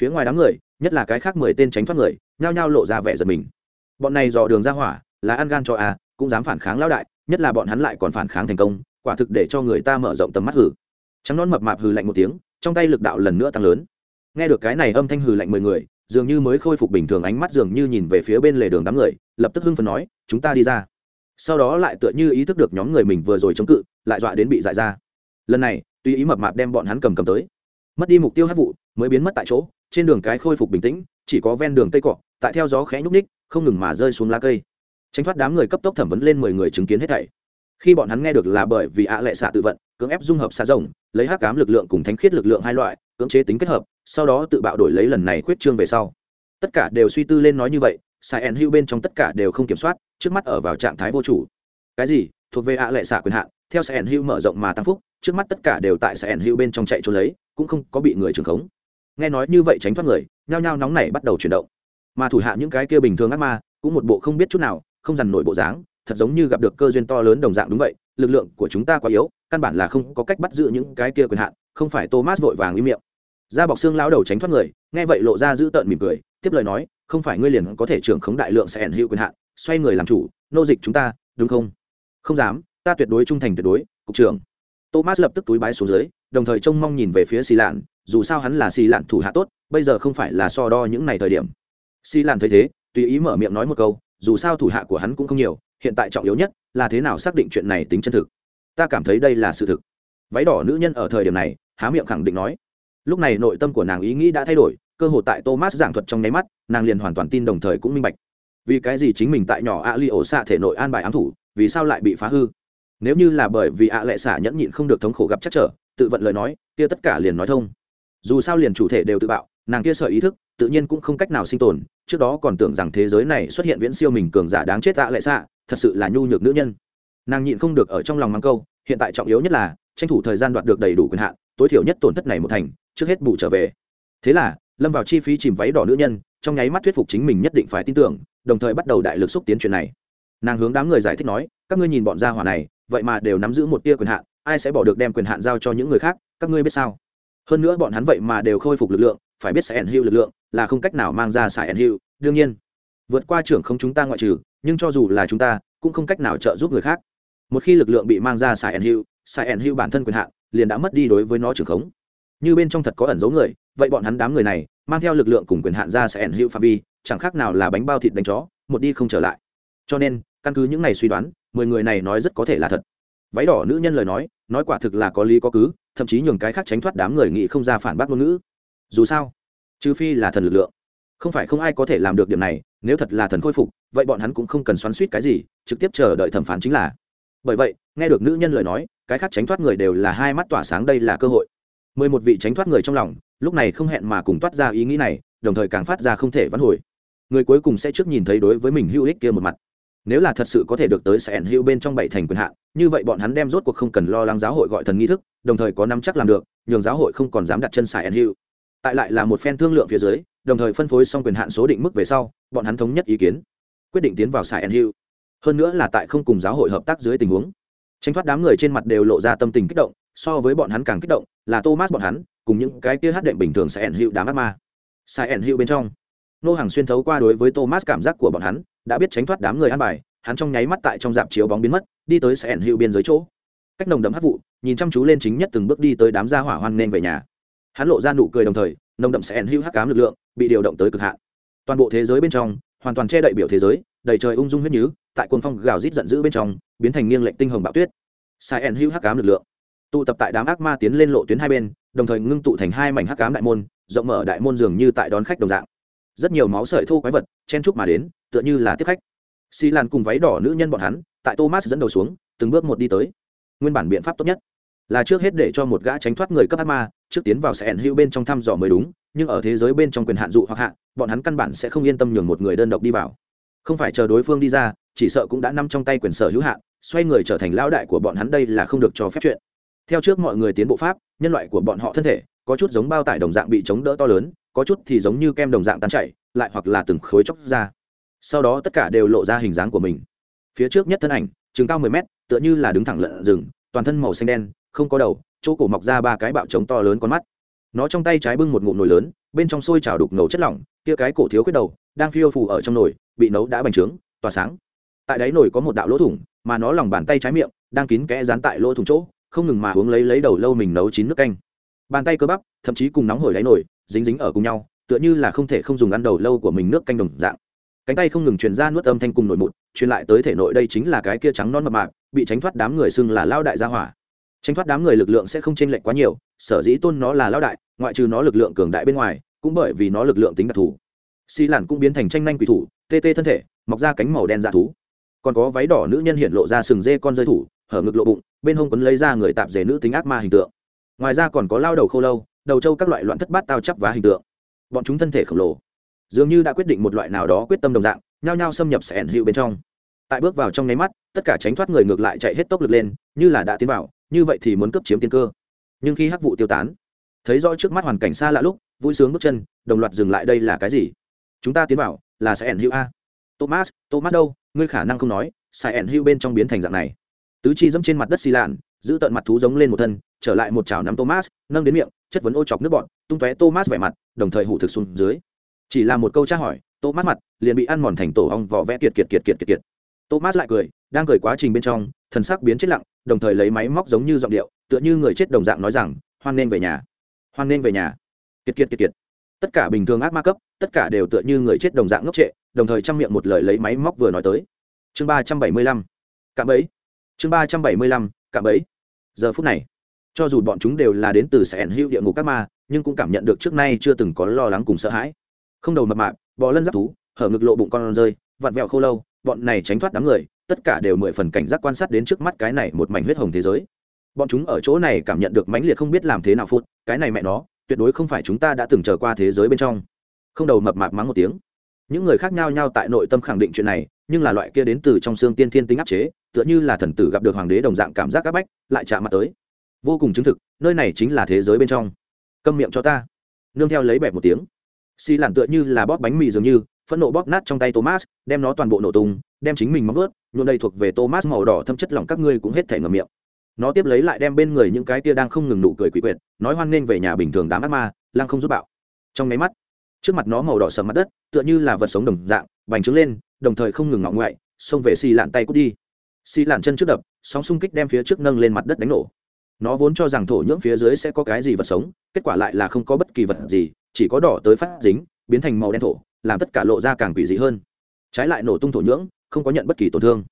Phía ngoài đám người, nhất là cái khác mười tên tránh thoát người, nhao nhao lộ ra vẻ giật mình. Bọn này dò đường ra hỏa, là ăn gan cho à cũng dám phản kháng lão đại, nhất là bọn hắn lại còn phản kháng thành công, quả thực để cho người ta mở rộng tầm mắt hử trắng non mập mạp hừ lạnh một tiếng, trong tay lực đạo lần nữa tăng lớn. Nghe được cái này âm thanh hừ lạnh mười người, dường như mới khôi phục bình thường ánh mắt dường như nhìn về phía bên lề đường đám người, lập tức hưng phấn nói, chúng ta đi ra. Sau đó lại tựa như ý thức được nhóm người mình vừa rồi chống cự, lại dọa đến bị dại ra. Lần này, tuy ý mập mạp đem bọn hắn cầm cầm tới, mất đi mục tiêu hát vụ, mới biến mất tại chỗ, trên đường cái khôi phục bình tĩnh, chỉ có ven đường cây cọ tại theo gió khẽ nhúc ních không ngừng mà rơi xuống lá cây. Tránh thoát đám người cấp tốc thẩm vấn lên mười người chứng kiến hết thảy. Khi bọn hắn nghe được là bởi vì ạ lệ xạ tự vận cưỡng ép dung hợp xạ rồng, lấy hắc cám lực lượng cùng thánh khiết lực lượng hai loại, cưỡng chế tính kết hợp, sau đó tự bạo đổi lấy lần này khuyết trương về sau. Tất cả đều suy tư lên nói như vậy, sai en hữu bên trong tất cả đều không kiểm soát, trước mắt ở vào trạng thái vô chủ. Cái gì? Thuộc về ạ lệ xạ quyền hạn, theo sai en hữu mở rộng mà tăng phúc, trước mắt tất cả đều tại sai en hữu bên trong chạy trốn lấy, cũng không có bị người trường khống. Nghe nói như vậy tránh thoát người, nhao nhao nóng này bắt đầu chuyển động. Mà thủ hạ những cái kia bình thường ác ma, cũng một bộ không biết chút nào, không dằn nổi bộ dáng, thật giống như gặp được cơ duyên to lớn đồng dạng đúng vậy, lực lượng của chúng ta quá yếu căn bản là không có cách bắt giữ những cái kia quyền hạn, không phải thomas vội vàng im miệng. Da bọc xương lão đầu tránh thoát người, nghe vậy lộ ra giữ tợn mỉm cười, tiếp lời nói, không phải ngươi liền có thể trưởng khống đại lượng sẽ ẩn hữu quyền hạn, xoay người làm chủ, nô dịch chúng ta, đúng không? Không dám, ta tuyệt đối trung thành tuyệt đối, cục trưởng. Thomas lập tức túi bái xuống dưới, đồng thời trông mong nhìn về phía xì lạn, dù sao hắn là xì lạn thủ hạ tốt, bây giờ không phải là so đo những này thời điểm. Xì lạn thấy thế, tùy ý mở miệng nói một câu, dù sao thủ hạ của hắn cũng không nhiều, hiện tại trọng yếu nhất là thế nào xác định chuyện này tính chân thực ta cảm thấy đây là sự thực. Váy đỏ nữ nhân ở thời điểm này, há miệng khẳng định nói. Lúc này nội tâm của nàng ý nghĩ đã thay đổi, cơ hội tại thomas giảng thuật trong nháy mắt, nàng liền hoàn toàn tin đồng thời cũng minh bạch. Vì cái gì chính mình tại nhỏ a li ổ xạ thể nội an bài ám thủ, vì sao lại bị phá hư? Nếu như là bởi vì ạ lệ xả nhẫn nhịn không được thống khổ gặp chắc trở, tự vận lời nói, kia tất cả liền nói thông. Dù sao liền chủ thể đều tự bạo, nàng kia sợ ý thức, tự nhiên cũng không cách nào sinh tồn, trước đó còn tưởng rằng thế giới này xuất hiện viễn siêu mình cường giả đáng chết ạ lệ xạ, thật sự là nhu nhược nữ nhân nàng nhịn không được ở trong lòng mắng câu, hiện tại trọng yếu nhất là, tranh thủ thời gian đoạt được đầy đủ quyền hạn, tối thiểu nhất tổn thất này một thành, trước hết bù trở về. Thế là, lâm vào chi phí chìm váy đỏ nữ nhân, trong nháy mắt thuyết phục chính mình nhất định phải tin tưởng, đồng thời bắt đầu đại lực xúc tiến chuyện này. Nàng hướng đám người giải thích nói, các ngươi nhìn bọn gia hỏa này, vậy mà đều nắm giữ một tia quyền hạn, ai sẽ bỏ được đem quyền hạn giao cho những người khác, các ngươi biết sao? Hơn nữa bọn hắn vậy mà đều khôi phục lực lượng, phải biết sẽ ẩn hữu lực lượng, là không cách nào mang ra xài ẩn hữu đương nhiên. Vượt qua trưởng không chúng ta ngoại trừ, nhưng cho dù là chúng ta, cũng không cách nào trợ giúp người khác một khi lực lượng bị mang ra xài ẩn hữu xài ẩn hữu bản thân quyền hạn liền đã mất đi đối với nó trưởng khống. Như bên trong thật có ẩn dấu người, vậy bọn hắn đám người này mang theo lực lượng cùng quyền hạn ra sẽ ẩn hữu phạm vi, chẳng khác nào là bánh bao thịt đánh chó, một đi không trở lại. Cho nên, căn cứ những này suy đoán, mười người này nói rất có thể là thật. Váy đỏ nữ nhân lời nói nói quả thực là có lý có cứ, thậm chí nhường cái khác tránh thoát đám người nghĩ không ra phản bác ngôn ngữ. Dù sao, trừ phi là thần lực lượng. Không phải không ai có thể làm được điểm này, nếu thật là thần khôi phục, vậy bọn hắn cũng không cần xoắn suýt cái gì, trực tiếp chờ đợi thẩm phán chính là bởi vậy, nghe được nữ nhân lời nói, cái khác tránh thoát người đều là hai mắt tỏa sáng đây là cơ hội. Mười một vị tránh thoát người trong lòng, lúc này không hẹn mà cùng toát ra ý nghĩ này, đồng thời càng phát ra không thể vãn hồi. Người cuối cùng sẽ trước nhìn thấy đối với mình hữu ích kia một mặt. Nếu là thật sự có thể được tới sẽ ẩn hữu bên trong bảy thành quyền hạn, như vậy bọn hắn đem rốt cuộc không cần lo lắng giáo hội gọi thần nghi thức, đồng thời có nắm chắc làm được, nhường giáo hội không còn dám đặt chân xài ẩn hữu. Tại lại là một phen thương lượng phía dưới, đồng thời phân phối xong quyền hạn số định mức về sau, bọn hắn thống nhất ý kiến, quyết định tiến vào xài ẩn hữu hơn nữa là tại không cùng giáo hội hợp tác dưới tình huống. Tránh thoát đám người trên mặt đều lộ ra tâm tình kích động, so với bọn hắn càng kích động, là thomas bọn hắn, cùng những cái kia hát đệm bình thường sẽ ẩn hiệu đám ác ma. Sai ẩn hiệu bên trong. Nô hàng xuyên thấu qua đối với thomas cảm giác của bọn hắn, đã biết tránh thoát đám người ăn bài, hắn trong nháy mắt tại trong dạp chiếu bóng biến mất, đi tới sẽ ẩn hiệu biên giới chỗ. Cách nồng đậm hát vụ, nhìn chăm chú lên chính nhất từng bước đi tới đám gia hỏa hoan nên về nhà. Hắn lộ ra nụ cười đồng thời, nồng đậm sẽ ẩn hữu hắc cám lực lượng, bị điều động tới cực hạn. Toàn bộ thế giới bên trong, hoàn toàn che đậy biểu thế giới, đầy trời ung dung huyết nhứ tại cuồng phong gào rít giận dữ bên trong, biến thành nghiêng lệnh tinh hồng bạo tuyết. Sai ẩn hữu hắc cám lực lượng. Tụ tập tại đám ác ma tiến lên lộ tuyến hai bên, đồng thời ngưng tụ thành hai mảnh hắc cám đại môn, rộng mở đại môn dường như tại đón khách đồng dạng. Rất nhiều máu sợi thô quái vật, chen chúc mà đến, tựa như là tiếp khách. Xi lan cùng váy đỏ nữ nhân bọn hắn, tại thomas dẫn đầu xuống, từng bước một đi tới. Nguyên bản biện pháp tốt nhất là trước hết để cho một gã tránh thoát người cấp ác ma, trước tiến vào sẽ ẩn hữu bên trong thăm dò mới đúng, nhưng ở thế giới bên trong quyền hạn dụ hoặc hạ, bọn hắn căn bản sẽ không yên tâm nhường một người đơn độc đi vào không phải chờ đối phương đi ra, chỉ sợ cũng đã nằm trong tay quyền sở hữu hạn, xoay người trở thành lão đại của bọn hắn đây là không được cho phép chuyện. Theo trước mọi người tiến bộ pháp, nhân loại của bọn họ thân thể, có chút giống bao tải đồng dạng bị chống đỡ to lớn, có chút thì giống như kem đồng dạng tan chảy, lại hoặc là từng khối chóc ra. Sau đó tất cả đều lộ ra hình dáng của mình. Phía trước nhất thân ảnh chừng cao mười mét, tựa như là đứng thẳng lợn rừng, toàn thân màu xanh đen, không có đầu, chỗ cổ mọc ra ba cái bạo trống to lớn con mắt. Nó trong tay trái bưng một ngụm nồi lớn, bên trong sôi trào đục ngầu chất lỏng, kia cái cổ thiếu khuyết đầu đang phiêu phù ở trong nồi, bị nấu đã bành trướng, tỏa sáng. Tại đáy nồi có một đạo lỗ thủng, mà nó lòng bàn tay trái miệng, đang kín kẽ dán tại lỗ thủng chỗ, không ngừng mà uống lấy lấy đầu lâu mình nấu chín nước canh. Bàn tay cơ bắp, thậm chí cùng nóng hổi đáy nồi, dính dính ở cùng nhau, tựa như là không thể không dùng ăn đầu lâu của mình nước canh đồng dạng. Cánh tay không ngừng truyền ra nuốt âm thanh cùng nổi mụn, truyền lại tới thể nội đây chính là cái kia trắng non mập mạp, bị tránh thoát đám người xưng là lao đại gia hỏa. Tránh thoát đám người lực lượng sẽ không chênh lệch quá nhiều, sở dĩ tôn nó là lao đại, ngoại trừ nó lực lượng cường đại bên ngoài, cũng bởi vì nó lực lượng tính đặc thù xi lản cũng biến thành tranh nhanh quỷ thủ, tê tê thân thể, mọc ra cánh màu đen dạ thú. Còn có váy đỏ nữ nhân hiện lộ ra sừng dê con rơi thủ, hở ngực lộ bụng, bên hông quấn lấy ra người tạp dề nữ tính ác ma hình tượng. Ngoài ra còn có lao đầu khô lâu, đầu trâu các loại loạn thất bát tao chắp vá hình tượng. Bọn chúng thân thể khổng lồ, dường như đã quyết định một loại nào đó quyết tâm đồng dạng, nhao nhao xâm nhập sẽ ẩn hiệu bên trong. Tại bước vào trong nháy mắt, tất cả tránh thoát người ngược lại chạy hết tốc lực lên, như là đã tiến vào, như vậy thì muốn cấp chiếm tiên cơ. Nhưng khi hắc vụ tiêu tán, thấy rõ trước mắt hoàn cảnh xa lạ lúc, vui sướng bước chân, đồng loạt dừng lại đây là cái gì? Chúng ta tiến vào là sẽ ẩn hữu a. Thomas thomas đâu? Ngươi khả năng không nói sai ẩn hữu bên trong biến thành dạng này. Tứ chi dẫm trên mặt đất xì lạn, giữ tận mặt thú giống lên một thân, trở lại một chảo nắm thomas, nâng đến miệng, chất vấn ô chọc nước bọn tung tóe thomas vẻ mặt, đồng thời hủ thực xuống dưới. Chỉ là một câu tra hỏi, thomas mặt liền bị ăn mòn thành tổ ong vỏ vẽ kiệt kiệt kiệt kiệt kiệt kiệt. Thomas lại cười, đang cười quá trình bên trong, thần sắc biến chết lặng, đồng thời lấy máy móc giống như giọng điệu, tựa như người chết đồng dạng nói rằng, hoan nên về nhà. Hoan nên về nhà. Kiệt kiệt kiệt kiệt. Tất cả bình thường ác ma cấp tất cả đều tựa như người chết đồng dạng ngốc trệ, đồng thời chăm miệng một lời lấy máy móc vừa nói tới. Chương ba trăm bảy mươi lăm. Cạm ấy chương ba trăm bảy mươi lăm, cạm ấy giờ phút này, cho dù bọn chúng đều là đến từ sẻn hữu địa ngục các ma, nhưng cũng cảm nhận được trước nay chưa từng có lo lắng cùng sợ hãi. Không đầu mập mạp, bò lân giáp thú, hở ngực lộ bụng con rơi, vặn vẹo khô lâu, bọn này tránh thoát đám người, tất cả đều mười phần cảnh giác quan sát đến trước mắt cái này một mảnh huyết hồng thế giới. Bọn chúng ở chỗ này cảm nhận được mãnh liệt không biết làm thế nào phút, cái này mẹ nó, tuyệt đối không phải chúng ta đã từng trở qua thế giới bên trong không đầu mập mạp mắng một tiếng. Những người khác nhau nhau tại nội tâm khẳng định chuyện này, nhưng là loại kia đến từ trong xương tiên thiên tính áp chế, tựa như là thần tử gặp được hoàng đế đồng dạng cảm giác áp bách, lại chạm mặt tới. Vô cùng chứng thực, nơi này chính là thế giới bên trong. Câm miệng cho ta. Nương theo lấy bẹp một tiếng. Xi làn tựa như là bóp bánh mì dường như, phẫn nộ bóp nát trong tay thomas, đem nó toàn bộ nổ tung, đem chính mình móng ướt nhuộn đây thuộc về thomas màu đỏ thâm chất lòng các ngươi cũng hết thể ngầm miệng. Nó tiếp lấy lại đem bên người những cái tia đang không ngừng nụ cười quỷ quyệt, nói hoan nghênh về nhà bình thường đám ác ma lang không giúp bạo. Trong nháy mắt trước mặt nó màu đỏ sầm mặt đất, tựa như là vật sống đồng dạng, bành trướng lên, đồng thời không ngừng ngọng ngoại, xông về xì lạn tay cút đi. Xì lạn chân trước đập, sóng xung kích đem phía trước nâng lên mặt đất đánh nổ. Nó vốn cho rằng thổ nhưỡng phía dưới sẽ có cái gì vật sống, kết quả lại là không có bất kỳ vật gì, chỉ có đỏ tới phát dính, biến thành màu đen thổ, làm tất cả lộ ra càng quỷ dị hơn. Trái lại nổ tung thổ nhưỡng, không có nhận bất kỳ tổn thương.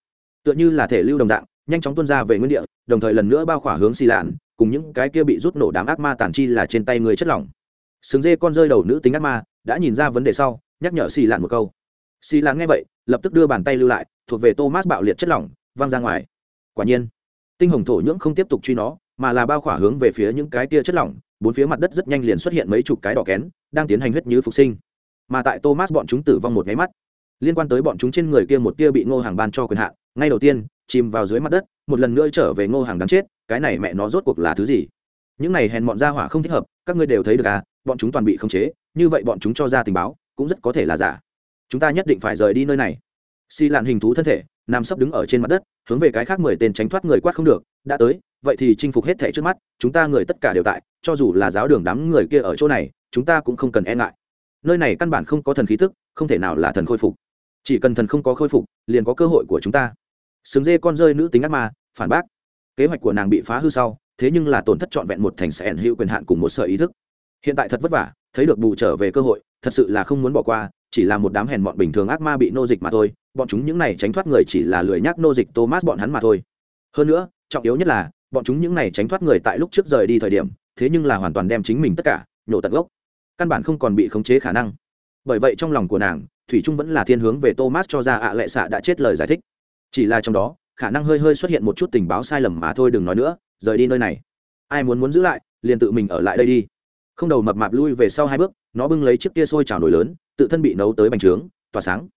Tựa như là thể lưu đồng dạng, nhanh chóng tuôn ra về nguyên địa, đồng thời lần nữa bao khỏa hướng xì lạn, cùng những cái kia bị rút nổ đám ác ma tàn chi là trên tay người chất lỏng. Sừng dê con rơi đầu nữ tính ác ma đã nhìn ra vấn đề sau, nhắc nhở xì lạn một câu. Xì lạn nghe vậy, lập tức đưa bàn tay lưu lại, thuộc về thomas bạo liệt chất lỏng, văng ra ngoài. Quả nhiên, tinh hồng thổ nhưỡng không tiếp tục truy nó, mà là bao khỏa hướng về phía những cái kia chất lỏng, bốn phía mặt đất rất nhanh liền xuất hiện mấy chục cái đỏ kén, đang tiến hành huyết như phục sinh. Mà tại thomas bọn chúng tử vong một nháy mắt, liên quan tới bọn chúng trên người kia một tia bị ngô hàng ban cho quyền hạn, ngay đầu tiên, chìm vào dưới mặt đất, một lần nữa trở về ngô hàng đáng chết, cái này mẹ nó rốt cuộc là thứ gì? Những này hèn bọn ra hỏa không thích hợp, các ngươi đều thấy được à bọn chúng toàn bị khống chế như vậy bọn chúng cho ra tình báo, cũng rất có thể là giả. Chúng ta nhất định phải rời đi nơi này. Xi lạn hình thú thân thể, nằm sấp đứng ở trên mặt đất, hướng về cái khác mười tên tránh thoát người quát không được, đã tới, vậy thì chinh phục hết thẻ trước mắt, chúng ta người tất cả đều tại, cho dù là giáo đường đám người kia ở chỗ này, chúng ta cũng không cần e ngại. Nơi này căn bản không có thần khí tức, không thể nào là thần khôi phục. Chỉ cần thần không có khôi phục, liền có cơ hội của chúng ta. Sừng dê con rơi nữ tính ác ma, phản bác. Kế hoạch của nàng bị phá hư sau, thế nhưng là tổn thất trọn vẹn một thành sẽ ẩn hữu quyền hạn cùng một sợ ý thức. Hiện tại thật vất vả thấy được bù trở về cơ hội, thật sự là không muốn bỏ qua, chỉ là một đám hèn bọn bình thường ác ma bị nô dịch mà thôi, bọn chúng những này tránh thoát người chỉ là lười nhác nô dịch thomas bọn hắn mà thôi. Hơn nữa, trọng yếu nhất là, bọn chúng những này tránh thoát người tại lúc trước rời đi thời điểm, thế nhưng là hoàn toàn đem chính mình tất cả nhổ tận gốc. Căn bản không còn bị khống chế khả năng. Bởi vậy trong lòng của nàng, thủy trung vẫn là thiên hướng về thomas cho ra ạ lệ xạ đã chết lời giải thích. Chỉ là trong đó, khả năng hơi hơi xuất hiện một chút tình báo sai lầm mà thôi đừng nói nữa, rời đi nơi này. Ai muốn muốn giữ lại, liền tự mình ở lại đây đi không đầu mập mạp lui về sau hai bước, nó bưng lấy chiếc kia sôi trào nổi lớn, tự thân bị nấu tới bành trướng, tỏa sáng.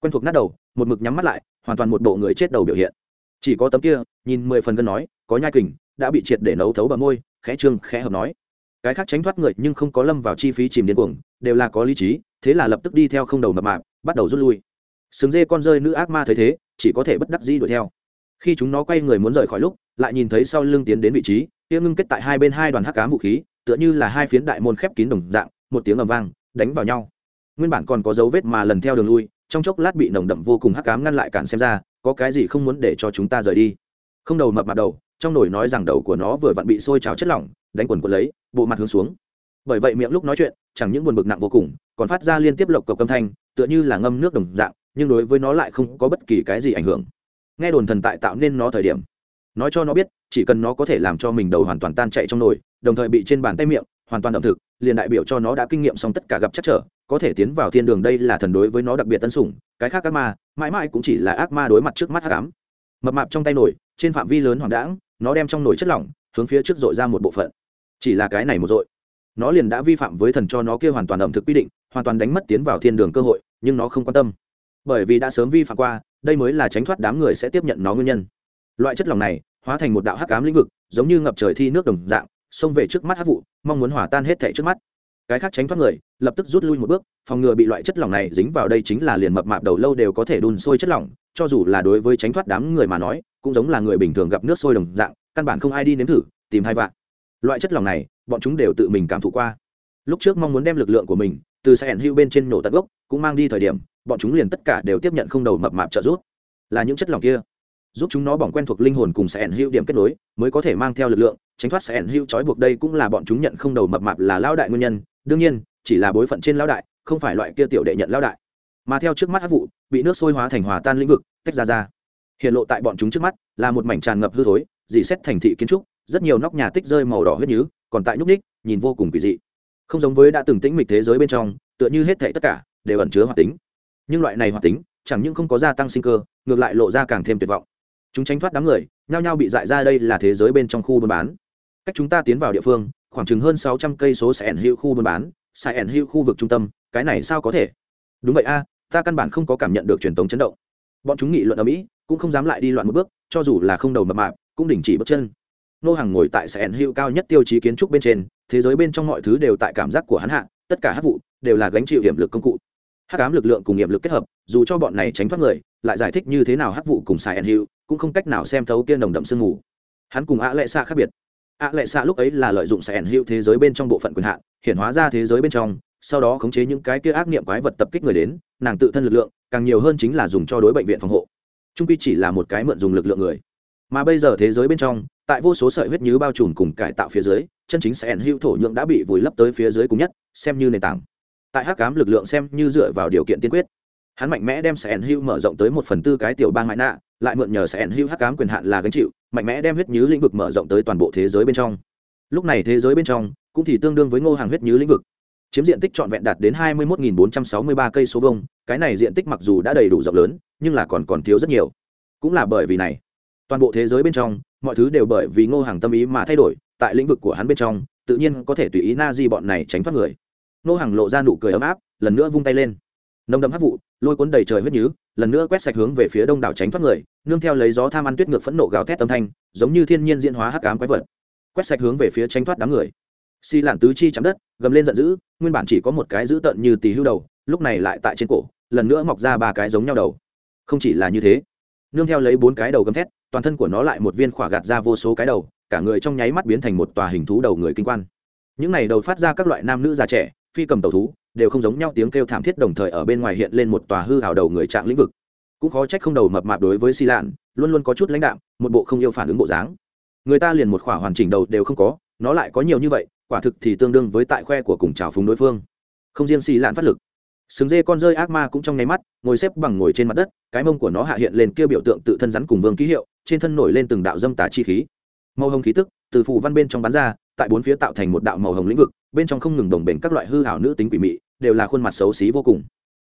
Quen thuộc nát đầu, một mực nhắm mắt lại, hoàn toàn một bộ người chết đầu biểu hiện. Chỉ có tấm kia, nhìn mười phần gân nói, có nhai kình, đã bị triệt để nấu thấu bờ môi, khẽ trương, khẽ hợp nói. Cái khác tránh thoát người nhưng không có lâm vào chi phí chìm điên cuồng, đều là có lý trí, thế là lập tức đi theo không đầu mập mạp, bắt đầu rút lui. Sừng dê con rơi nữ ác ma thấy thế, chỉ có thể bất đắc dĩ đuổi theo. Khi chúng nó quay người muốn rời khỏi lúc, lại nhìn thấy sau lưng tiến đến vị trí tiêm ngưng kết tại hai bên hai đoàn hắc cá vũ khí tựa như là hai phiến đại môn khép kín đồng dạng, một tiếng ầm vang, đánh vào nhau. Nguyên bản còn có dấu vết mà lần theo đường lui, trong chốc lát bị nồng đậm vô cùng hắc cám ngăn lại cản xem ra, có cái gì không muốn để cho chúng ta rời đi. Không đầu mập mặt đầu, trong nổi nói rằng đầu của nó vừa vặn bị sôi trào chất lỏng, đánh quần quần lấy, bộ mặt hướng xuống. Bởi vậy miệng lúc nói chuyện, chẳng những buồn bực nặng vô cùng, còn phát ra liên tiếp lộc cộc âm thanh, tựa như là ngâm nước đồng dạng, nhưng đối với nó lại không có bất kỳ cái gì ảnh hưởng. Nghe đồn thần tại tạo nên nó thời điểm, nói cho nó biết, chỉ cần nó có thể làm cho mình đầu hoàn toàn tan chạy trong nồi đồng thời bị trên bàn tay miệng, hoàn toàn ẩm thực, liền đại biểu cho nó đã kinh nghiệm xong tất cả gặp chắc trở, có thể tiến vào thiên đường đây là thần đối với nó đặc biệt tân sủng, cái khác ác ma, mãi mãi cũng chỉ là ác ma đối mặt trước mắt hắc ám. Mập mạp trong tay nổi, trên phạm vi lớn hoàng đãng, nó đem trong nổi chất lỏng, hướng phía trước dội ra một bộ phận. Chỉ là cái này một dội, nó liền đã vi phạm với thần cho nó kia hoàn toàn ẩm thực quy định, hoàn toàn đánh mất tiến vào thiên đường cơ hội, nhưng nó không quan tâm. Bởi vì đã sớm vi phạm qua, đây mới là tránh thoát đám người sẽ tiếp nhận nó nguyên nhân. Loại chất lỏng này, hóa thành một đạo hắc ám lĩnh vực, giống như ngập trời thi nước đồng dạng xông về trước mắt hát vụ, mong muốn hỏa tan hết thảy trước mắt. Cái khác tránh thoát người, lập tức rút lui một bước, phòng ngừa bị loại chất lỏng này dính vào đây chính là liền mập mạp đầu lâu đều có thể đun sôi chất lỏng, cho dù là đối với tránh thoát đám người mà nói, cũng giống là người bình thường gặp nước sôi đồng dạng, căn bản không ai đi nếm thử, tìm hai vạn. Loại chất lỏng này, bọn chúng đều tự mình cảm thụ qua. Lúc trước mong muốn đem lực lượng của mình từ xe ẩn hưu bên trên nổ tận gốc, cũng mang đi thời điểm, bọn chúng liền tất cả đều tiếp nhận không đầu mập mạp trợ giúp. Là những chất lỏng kia giúp chúng nó bỏng quen thuộc linh hồn cùng sẽ ẩn hữu điểm kết nối, mới có thể mang theo lực lượng, tránh thoát sẽ ẩn hữu trói buộc đây cũng là bọn chúng nhận không đầu mập mạp là lao đại nguyên nhân. Đương nhiên, chỉ là bối phận trên lao đại, không phải loại kia tiểu đệ nhận lao đại. Mà theo trước mắt hát vụ, bị nước sôi hóa thành hòa tan lĩnh vực, tách ra ra. Hiện lộ tại bọn chúng trước mắt là một mảnh tràn ngập hư thối dì xét thành thị kiến trúc, rất nhiều nóc nhà tích rơi màu đỏ huyết nhứ, còn tại nhúc ních nhìn vô cùng kỳ dị. Không giống với đã từng tĩnh mịch thế giới bên trong, tựa như hết thảy tất cả đều ẩn chứa hoạt tính. Nhưng loại này hoạt tính, chẳng những không có gia tăng sinh cơ, ngược lại lộ ra càng thêm tuyệt vọng chúng tránh thoát đám người, nhao nhao bị dại ra đây là thế giới bên trong khu buôn bán. Cách chúng ta tiến vào địa phương, khoảng chừng hơn sáu trăm cây số sẽ ẩn hữu khu buôn bán sai ẩn hữu khu vực trung tâm, cái này sao có thể? Đúng vậy a, ta căn bản không có cảm nhận được truyền thống chấn động. Bọn chúng nghị luận ở mỹ, cũng không dám lại đi loạn một bước, cho dù là không đầu mập mạp, cũng đình chỉ bước chân. Nô hàng ngồi tại sẽ ẩn hữu cao nhất tiêu chí kiến trúc bên trên, thế giới bên trong mọi thứ đều tại cảm giác của hắn hạ, tất cả hát vụ đều là gánh chịu hiểm lực công cụ. Hắc ám lực lượng cùng hiểm lực kết hợp, dù cho bọn này tránh thoát người, lại giải thích như thế nào hắc vụ cùng sai ẩn hữu cũng không cách nào xem thấu kia nồng đậm sương mù. Hắn cùng ạ lệ xạ khác biệt. Ạ lệ xạ lúc ấy là lợi dụng Sẻn ẩn hữu thế giới bên trong bộ phận quyền hạn hiện hóa ra thế giới bên trong, sau đó khống chế những cái kia ác niệm quái vật tập kích người đến, nàng tự thân lực lượng, càng nhiều hơn chính là dùng cho đối bệnh viện phòng hộ. Trung quy chỉ là một cái mượn dùng lực lượng người. Mà bây giờ thế giới bên trong, tại vô số sợi huyết nhứ bao trùm cùng cải tạo phía dưới, chân chính sẽ hữu thổ nhượng đã bị vùi lấp tới phía dưới cùng nhất, xem như nền tảng. Tại hắc cám lực lượng xem như dựa vào điều kiện tiên quyết. Hắn mạnh mẽ đem sẽ hữu mở rộng tới một phần tư cái tiểu bang mãi nạ lại mượn nhờ sẽ ẩn hữu hắc cám quyền hạn là gánh chịu, mạnh mẽ đem huyết nhứ lĩnh vực mở rộng tới toàn bộ thế giới bên trong. Lúc này thế giới bên trong cũng thì tương đương với ngô hàng huyết nhứ lĩnh vực. Chiếm diện tích trọn vẹn đạt đến hai mươi một bốn trăm sáu mươi ba cây số vông cái này diện tích mặc dù đã đầy đủ rộng lớn, nhưng là còn còn thiếu rất nhiều. Cũng là bởi vì này, toàn bộ thế giới bên trong, mọi thứ đều bởi vì ngô hàng tâm ý mà thay đổi, tại lĩnh vực của hắn bên trong, tự nhiên có thể tùy ý na di bọn này tránh thoát người. Ngô hàng lộ ra nụ cười ấm áp, lần nữa vung tay lên nồng đậm hắc vụ, lôi cuốn đầy trời huyết nhứ, lần nữa quét sạch hướng về phía đông đảo tránh thoát người, nương theo lấy gió tham ăn tuyết ngược phẫn nộ gào thét âm thanh, giống như thiên nhiên diễn hóa hắc ám quái vật. Quét sạch hướng về phía tránh thoát đám người. Xi lạn tứ chi chạm đất, gầm lên giận dữ, nguyên bản chỉ có một cái dữ tợn như tỳ hưu đầu, lúc này lại tại trên cổ, lần nữa mọc ra ba cái giống nhau đầu. Không chỉ là như thế, nương theo lấy bốn cái đầu gầm thét, toàn thân của nó lại một viên khỏa gạt ra vô số cái đầu, cả người trong nháy mắt biến thành một tòa hình thú đầu người kinh quan. Những này đầu phát ra các loại nam nữ già trẻ, phi cầm tàu thú đều không giống nhau tiếng kêu thảm thiết đồng thời ở bên ngoài hiện lên một tòa hư hào đầu người trạng lĩnh vực. Cũng khó trách không đầu mập mạp đối với xi lạn, luôn luôn có chút lãnh đạm, một bộ không yêu phản ứng bộ dáng. Người ta liền một khỏa hoàn chỉnh đầu đều không có, nó lại có nhiều như vậy, quả thực thì tương đương với tại khoe của cùng trào phúng đối phương. Không riêng xì lạn phát lực sừng dê con rơi ác ma cũng trong nháy mắt, ngồi xếp bằng ngồi trên mặt đất, cái mông của nó hạ hiện lên kia biểu tượng tự thân rắn cùng vương ký hiệu, trên thân nổi lên từng đạo dâm tà chi khí. Màu hồng khí tức từ phù văn bên trong bắn ra, tại bốn phía tạo thành một đạo màu hồng lĩnh vực, bên trong không ngừng đồng bền các loại hư hảo nữ tính quỷ mị đều là khuôn mặt xấu xí vô cùng.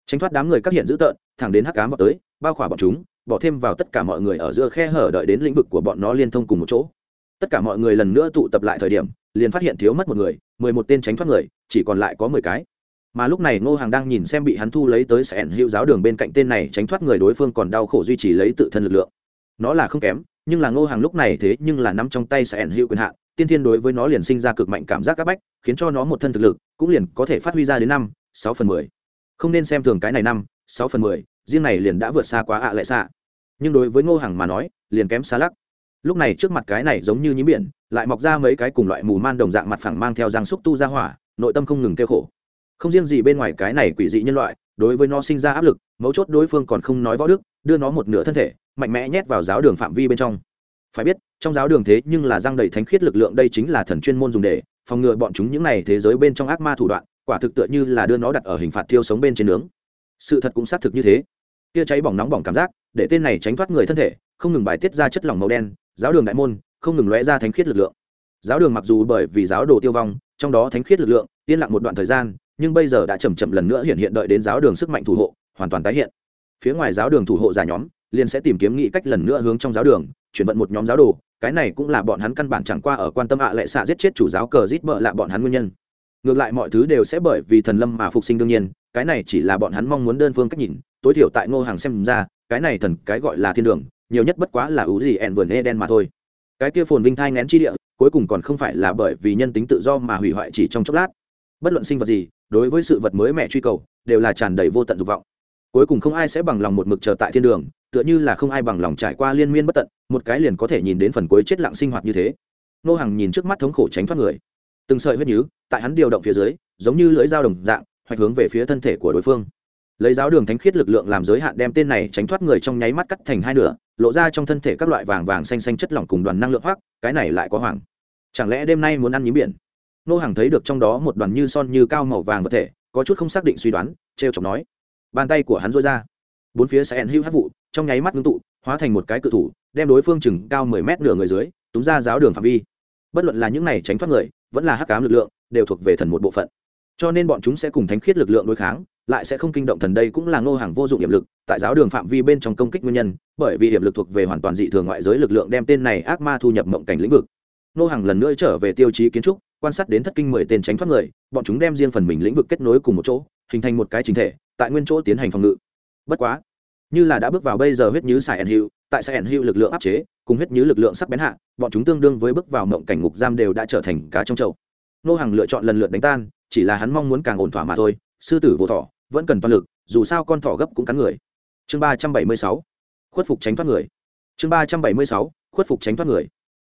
Tránh thoát đám người các hiện dữ tợn, thẳng đến hắc cám vào tới, bao khỏa bọn chúng, bỏ thêm vào tất cả mọi người ở giữa khe hở đợi đến lĩnh vực của bọn nó liên thông cùng một chỗ. Tất cả mọi người lần nữa tụ tập lại thời điểm, liền phát hiện thiếu mất một người, mười một tên tránh thoát người, chỉ còn lại có mười cái. Mà lúc này ngô hàng đang nhìn xem bị hắn thu lấy tới sẻn hữu giáo đường bên cạnh tên này tránh thoát người đối phương còn đau khổ duy trì lấy tự thân lực lượng. Nó là không kém, nhưng là ngô hàng lúc này thế nhưng là nắm trong tay sẻn hữu quyền hạn, tiên thiên đối với nó liền sinh ra cực mạnh cảm giác áp bách, khiến cho nó một thân thực lực cũng liền có thể phát huy ra đến năm sáu phần mười. Không nên xem thường cái này năm, sáu phần mười, riêng này liền đã vượt xa quá ạ à lệ xạ. Nhưng đối với ngô Hằng mà nói, liền kém xa lắc. Lúc này trước mặt cái này giống như nhím biển, lại mọc ra mấy cái cùng loại mù man đồng dạng mặt phẳng mang theo răng xúc tu ra hỏa, nội tâm không ngừng kêu khổ. Không riêng gì bên ngoài cái này quỷ dị nhân loại, đối với nó sinh ra áp lực, mấu chốt đối phương còn không nói võ đức, đưa nó một nửa thân thể, mạnh mẽ nhét vào giáo đường phạm vi bên trong. Phải biết, trong giáo đường thế nhưng là giang đầy thánh khiết lực lượng, đây chính là thần chuyên môn dùng để phòng ngừa bọn chúng những này thế giới bên trong ác ma thủ đoạn quả thực tựa như là đưa nó đặt ở hình phạt thiêu sống bên trên nướng. Sự thật cũng xác thực như thế. Tia cháy bỏng nóng bỏng cảm giác, để tên này tránh thoát người thân thể, không ngừng bài tiết ra chất lỏng màu đen, giáo đường đại môn, không ngừng lóe ra thánh khiết lực lượng. Giáo đường mặc dù bởi vì giáo đồ tiêu vong, trong đó thánh khiết lực lượng, yên lặng một đoạn thời gian, nhưng bây giờ đã chầm chậm lần nữa hiện hiện đợi đến giáo đường sức mạnh thủ hộ, hoàn toàn tái hiện. Phía ngoài giáo đường thủ hộ giả nhóm, liền sẽ tìm kiếm nghị cách lần nữa hướng trong giáo đường, chuyển vận một nhóm giáo đồ, cái này cũng là bọn hắn căn bản chẳng qua ở quan tâm ạ lệ xạ giết chết chủ giáo cờ giết bợ lạ bọn hắn nguyên nhân ngược lại mọi thứ đều sẽ bởi vì thần lâm mà phục sinh đương nhiên, cái này chỉ là bọn hắn mong muốn đơn phương cách nhìn, tối thiểu tại ngô hàng xem ra, cái này thần cái gọi là thiên đường, nhiều nhất bất quá là ứ gì ẹn vườn eden mà thôi. Cái kia phồn vinh thai ngén chi địa, cuối cùng còn không phải là bởi vì nhân tính tự do mà hủy hoại chỉ trong chốc lát. Bất luận sinh vật gì, đối với sự vật mới mẻ truy cầu, đều là tràn đầy vô tận dục vọng. Cuối cùng không ai sẽ bằng lòng một mực chờ tại thiên đường, tựa như là không ai bằng lòng trải qua liên miên bất tận, một cái liền có thể nhìn đến phần cuối chết lặng sinh hoạt như thế. Nô hàng nhìn trước mắt thống khổ tránh thoát người từng sợi huyết nhứ tại hắn điều động phía dưới, giống như lưỡi dao đồng dạng, hoạch hướng về phía thân thể của đối phương. Lấy giáo đường thánh khiết lực lượng làm giới hạn đem tên này tránh thoát người trong nháy mắt cắt thành hai nửa, lộ ra trong thân thể các loại vàng vàng xanh xanh chất lỏng cùng đoàn năng lượng hoác cái này lại có hoàng chẳng lẽ đêm nay muốn ăn nhím biển? Nô hàng thấy được trong đó một đoàn như son như cao màu vàng vật thể, có chút không xác định suy đoán, trêu chọc nói. Bàn tay của hắn rối ra. Bốn phía sẽ hữu hát vụ, trong nháy mắt ngưng tụ, hóa thành một cái cự thủ, đem đối phương chừng cao mười mét nửa người dưới, túm ra giáo đường phạm vi. Bất luận là những này tránh thoát người vẫn là hắc ám lực lượng, đều thuộc về thần một bộ phận. Cho nên bọn chúng sẽ cùng thánh khiết lực lượng đối kháng, lại sẽ không kinh động thần đây cũng là ngô hàng vô dụng hiểm lực, tại giáo đường phạm vi bên trong công kích nguyên nhân, bởi vì hiểm lực thuộc về hoàn toàn dị thường ngoại giới lực lượng đem tên này ác ma thu nhập mộng cảnh lĩnh vực. Ngô hàng lần nữa trở về tiêu chí kiến trúc, quan sát đến thất kinh mười tên tránh thoát người, bọn chúng đem riêng phần mình lĩnh vực kết nối cùng một chỗ, hình thành một cái chính thể, tại nguyên chỗ tiến hành phòng ngự. Bất quá như là đã bước vào bây giờ huyết nhứ xài ẩn hiệu tại xài ẩn hiệu lực lượng áp chế, cùng huyết nhứ lực lượng sắc bén hạ, bọn chúng tương đương với bước vào mộng cảnh ngục giam đều đã trở thành cá trong chậu. Nô hàng lựa chọn lần lượt đánh tan, chỉ là hắn mong muốn càng ổn thỏa mà thôi, sư tử vô thỏ, vẫn cần toàn lực, dù sao con thỏ gấp cũng cắn người. Chương ba trăm bảy mươi sáu, khuất phục tránh thoát người. Chương ba trăm bảy mươi sáu, khuất phục tránh thoát người.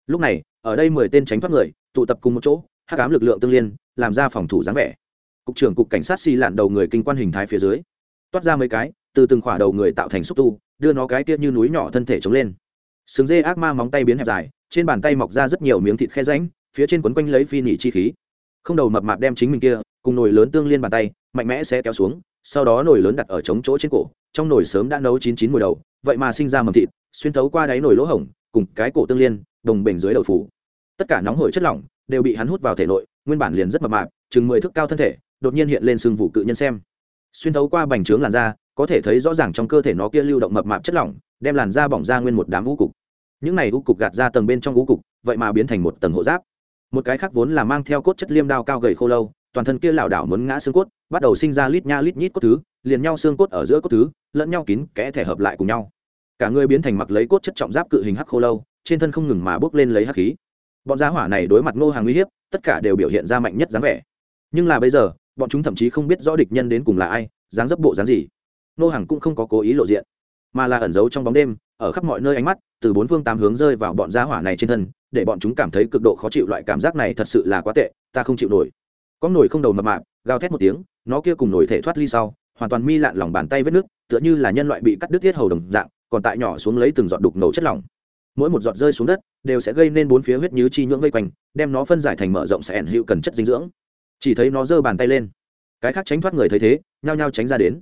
Lúc này, ở đây mười tên tránh thoát người, tụ tập cùng một chỗ, hắc ám lực lượng tương liên, làm ra phòng thủ dáng vẻ. Cục trưởng cục cảnh sát xì lạn đầu người kinh quan hình thái phía dưới, toát ra mấy cái từ từng khỏa đầu người tạo thành xúc tu, đưa nó cái tiết như núi nhỏ thân thể chống lên. Sừng dê ác ma móng tay biến hẹp dài, trên bàn tay mọc ra rất nhiều miếng thịt khe ránh phía trên quấn quanh lấy phi nỉ chi khí. Không đầu mập mạp đem chính mình kia, cùng nồi lớn tương liên bàn tay, mạnh mẽ sẽ kéo xuống, sau đó nồi lớn đặt ở trống chỗ trên cổ, trong nồi sớm đã nấu chín chín mùi đầu, vậy mà sinh ra mầm thịt, xuyên thấu qua đáy nồi lỗ hổng, cùng cái cổ tương liên, đồng bình dưới đầu phủ. Tất cả nóng hổi chất lỏng đều bị hắn hút vào thể nội, nguyên bản liền rất mập mạp, chừng mười thước cao thân thể, đột nhiên hiện lên sừng vụ cự nhân xem. Xuyên thấu qua bành trướng làn da có thể thấy rõ ràng trong cơ thể nó kia lưu động mập mạp chất lỏng, đem làn da bỏng ra nguyên một đám u cục. Những này u cục gạt ra tầng bên trong u cục, vậy mà biến thành một tầng hộ giáp. Một cái khác vốn là mang theo cốt chất liêm đao cao gầy khô lâu, toàn thân kia lảo đảo muốn ngã xương cốt, bắt đầu sinh ra lít nha lít nhít cốt thứ, liền nhau xương cốt ở giữa cốt thứ, lẫn nhau kín kẽ thể hợp lại cùng nhau. Cả người biến thành mặc lấy cốt chất trọng giáp cự hình hắc khô lâu, trên thân không ngừng mà bước lên lấy hắc khí. Bọn giá hỏa này đối mặt ngô hàng uy hiếp, tất cả đều biểu hiện ra mạnh nhất dáng vẻ. Nhưng là bây giờ, bọn chúng thậm chí không biết rõ địch nhân đến cùng là ai, dáng dấp bộ dáng gì. Nô hàng cũng không có cố ý lộ diện, mà là ẩn giấu trong bóng đêm, ở khắp mọi nơi ánh mắt, từ bốn phương tám hướng rơi vào bọn giá hỏa này trên thân, để bọn chúng cảm thấy cực độ khó chịu, loại cảm giác này thật sự là quá tệ, ta không chịu nổi. Có nổi không đầu mập mạp, gào thét một tiếng, nó kia cùng nổi thể thoát ly sau, hoàn toàn mi lạn lòng bàn tay vết nước, tựa như là nhân loại bị cắt đứt tiết hầu đồng dạng, còn tại nhỏ xuống lấy từng giọt đục ngầu chất lỏng. Mỗi một giọt rơi xuống đất, đều sẽ gây nên bốn phía huyết như chi nhưỡng vây quanh, đem nó phân giải thành mở rộng sẽ ẩn hữu cần chất dinh dưỡng. Chỉ thấy nó giơ bàn tay lên. Cái khác tránh thoát người thấy thế, nhao nhao tránh ra đến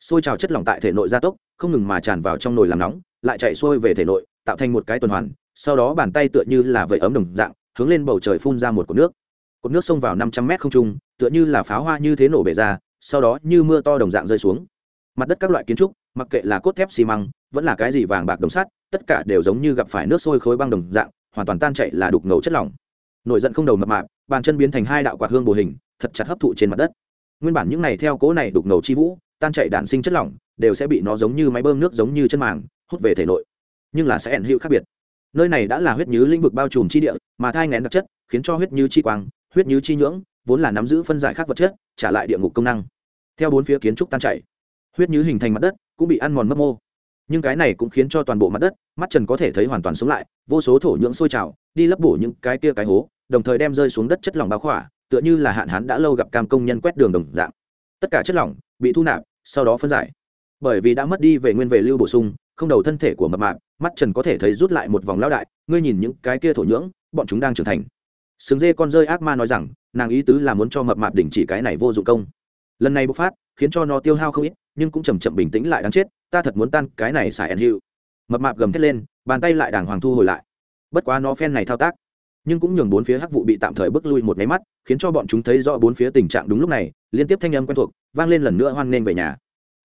xôi trào chất lỏng tại thể nội gia tốc, không ngừng mà tràn vào trong nồi làm nóng, lại chạy xuôi về thể nội, tạo thành một cái tuần hoàn, sau đó bàn tay tựa như là vẩy ấm đồng dạng, hướng lên bầu trời phun ra một cột nước. Cột nước xông vào năm trăm mét không trung, tựa như là pháo hoa như thế nổ bể ra, sau đó như mưa to đồng dạng rơi xuống. Mặt đất các loại kiến trúc, mặc kệ là cốt thép xi măng, vẫn là cái gì vàng bạc đồng sắt, tất cả đều giống như gặp phải nước sôi khối băng đồng dạng, hoàn toàn tan chạy là đục ngầu chất lỏng. Nổi giận không đầu mập mạp, bàn chân biến thành hai đạo quạt hương bồ hình, thật chặt hấp thụ trên mặt đất. Nguyên bản những này theo cố này đục ngầu chi vũ tan chảy đạn sinh chất lỏng, đều sẽ bị nó giống như máy bơm nước giống như chân màng, hút về thể nội. Nhưng là sẽ ẩn hữu khác biệt. Nơi này đã là huyết nhứ lĩnh vực bao trùm chi địa, mà thai ngén đặc chất, khiến cho huyết nhứ chi quang, huyết nhứ chi nhưỡng, vốn là nắm giữ phân giải khác vật chất, trả lại địa ngục công năng. Theo bốn phía kiến trúc tan chảy, huyết nhứ hình thành mặt đất, cũng bị ăn mòn mất mô. Nhưng cái này cũng khiến cho toàn bộ mặt đất, mắt trần có thể thấy hoàn toàn sống lại, vô số thổ nhưỡng sôi trào, đi lấp bổ những cái kia cái hố, đồng thời đem rơi xuống đất chất lỏng bao khỏa, tựa như là hạn hán đã lâu gặp cam công nhân quét đường đồng dạng. Tất cả chất lỏng bị thu nạp sau đó phân giải. Bởi vì đã mất đi về nguyên về lưu bổ sung, không đầu thân thể của mập mạp, mắt trần có thể thấy rút lại một vòng lao đại, ngươi nhìn những cái kia thổ nhưỡng, bọn chúng đang trưởng thành. Sừng dê con rơi ác ma nói rằng, nàng ý tứ là muốn cho mập mạp đình chỉ cái này vô dụng công. Lần này bộc phát, khiến cho nó tiêu hao không ít, nhưng cũng chầm chậm bình tĩnh lại đáng chết, ta thật muốn tan cái này xài ăn hiệu mập mạp gầm thét lên, bàn tay lại đàng hoàng thu hồi lại. Bất quá nó phen này thao tác nhưng cũng nhường bốn phía hắc vụ bị tạm thời bước lui một máy mắt, khiến cho bọn chúng thấy rõ bốn phía tình trạng đúng lúc này, liên tiếp thanh âm quen thuộc, vang lên lần nữa hoan nghênh về nhà.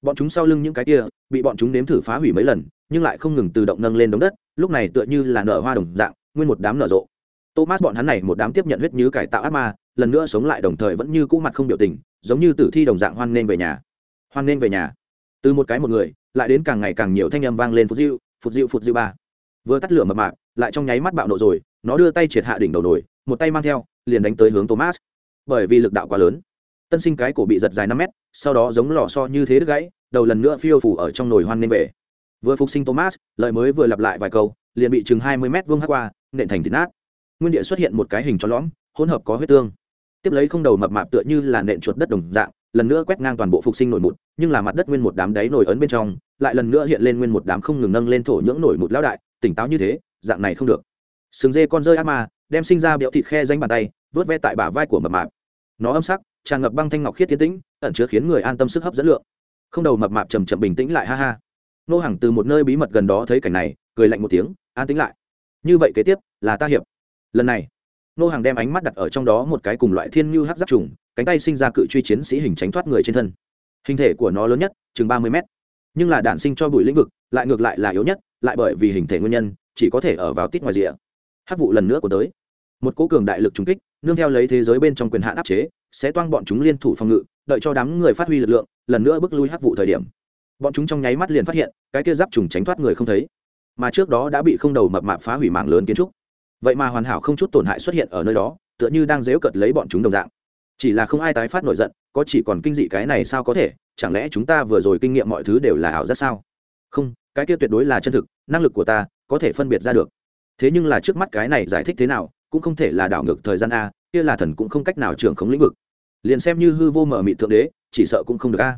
Bọn chúng sau lưng những cái kia, bị bọn chúng nếm thử phá hủy mấy lần, nhưng lại không ngừng tự động nâng lên đống đất, lúc này tựa như là nở hoa đồng dạng, nguyên một đám nở rộ. Thomas bọn hắn này một đám tiếp nhận huyết như cải tạo ác ma, lần nữa sống lại đồng thời vẫn như cũ mặt không biểu tình, giống như tử thi đồng dạng hoan nghênh về nhà. Hoan nghênh về nhà. Từ một cái một người, lại đến càng ngày càng nhiều thanh âm vang lên phụt diệu phụt diệu phụt diệu ba. Vừa tắt lửa mập mạp, lại trong nháy mắt bạo nộ rồi nó đưa tay triệt hạ đỉnh đầu nổi một tay mang theo, liền đánh tới hướng thomas. Bởi vì lực đạo quá lớn, tân sinh cái cổ bị giật dài năm mét, sau đó giống lò so như thế đứt gãy, đầu lần nữa phiêu phủ ở trong nồi hoan nên về. Vừa phục sinh thomas, lời mới vừa lặp lại vài câu, liền bị chừng hai mươi mét vương hát qua, nện thành thịt nát. Nguyên địa xuất hiện một cái hình cho lõm, hỗn hợp có huyết tương. Tiếp lấy không đầu mập mạp tựa như là nện chuột đất đồng dạng, lần nữa quét ngang toàn bộ phục sinh nổi mụt nhưng là mặt đất nguyên một đám đáy nổi ấn bên trong, lại lần nữa hiện lên nguyên một đám không ngừng nâng lên thổ nhưỡng nổi mụt lão đại, tỉnh táo như thế, dạng này không được sừng dê con rơi ác ma, đem sinh ra bẹo thịt khe danh bàn tay, vớt ve tại bả vai của mập mạp. Nó âm sắc, tràn ngập băng thanh ngọc khiết tiến tĩnh, ẩn chứa khiến người an tâm sức hấp dẫn lượng. Không đầu mập mạp chầm chậm bình tĩnh lại, ha ha. Nô hàng từ một nơi bí mật gần đó thấy cảnh này, cười lạnh một tiếng, an tĩnh lại. Như vậy kế tiếp, là ta hiệp. Lần này, nô hàng đem ánh mắt đặt ở trong đó một cái cùng loại thiên như hát giáp trùng, cánh tay sinh ra cự truy chiến sĩ hình tránh thoát người trên thân. Hình thể của nó lớn nhất, chừng ba mươi mét. Nhưng là đản sinh cho bụi lĩnh vực, lại ngược lại là yếu nhất, lại bởi vì hình thể nguyên nhân, chỉ có thể ở vào tít ngoài rìa hát vụ lần nữa của tới. Một cố cường đại lực trúng kích, nương theo lấy thế giới bên trong quyền hạn áp chế, sẽ toang bọn chúng liên thủ phòng ngự, đợi cho đám người phát huy lực lượng, lần nữa bước lui hát vụ thời điểm. Bọn chúng trong nháy mắt liền phát hiện, cái kia giáp trùng tránh thoát người không thấy. Mà trước đó đã bị không đầu mập mạp phá hủy mạng lớn kiến trúc. Vậy mà hoàn hảo không chút tổn hại xuất hiện ở nơi đó, tựa như đang dếu cật lấy bọn chúng đồng dạng. Chỉ là không ai tái phát nổi giận, có chỉ còn kinh dị cái này sao có thể, chẳng lẽ chúng ta vừa rồi kinh nghiệm mọi thứ đều là ảo giác sao? Không, cái kia tuyệt đối là chân thực, năng lực của ta có thể phân biệt ra được thế nhưng là trước mắt cái này giải thích thế nào, cũng không thể là đảo ngược thời gian a, kia là thần cũng không cách nào trưởng khống lĩnh vực. Liền xem như hư vô mở mị thượng đế, chỉ sợ cũng không được a.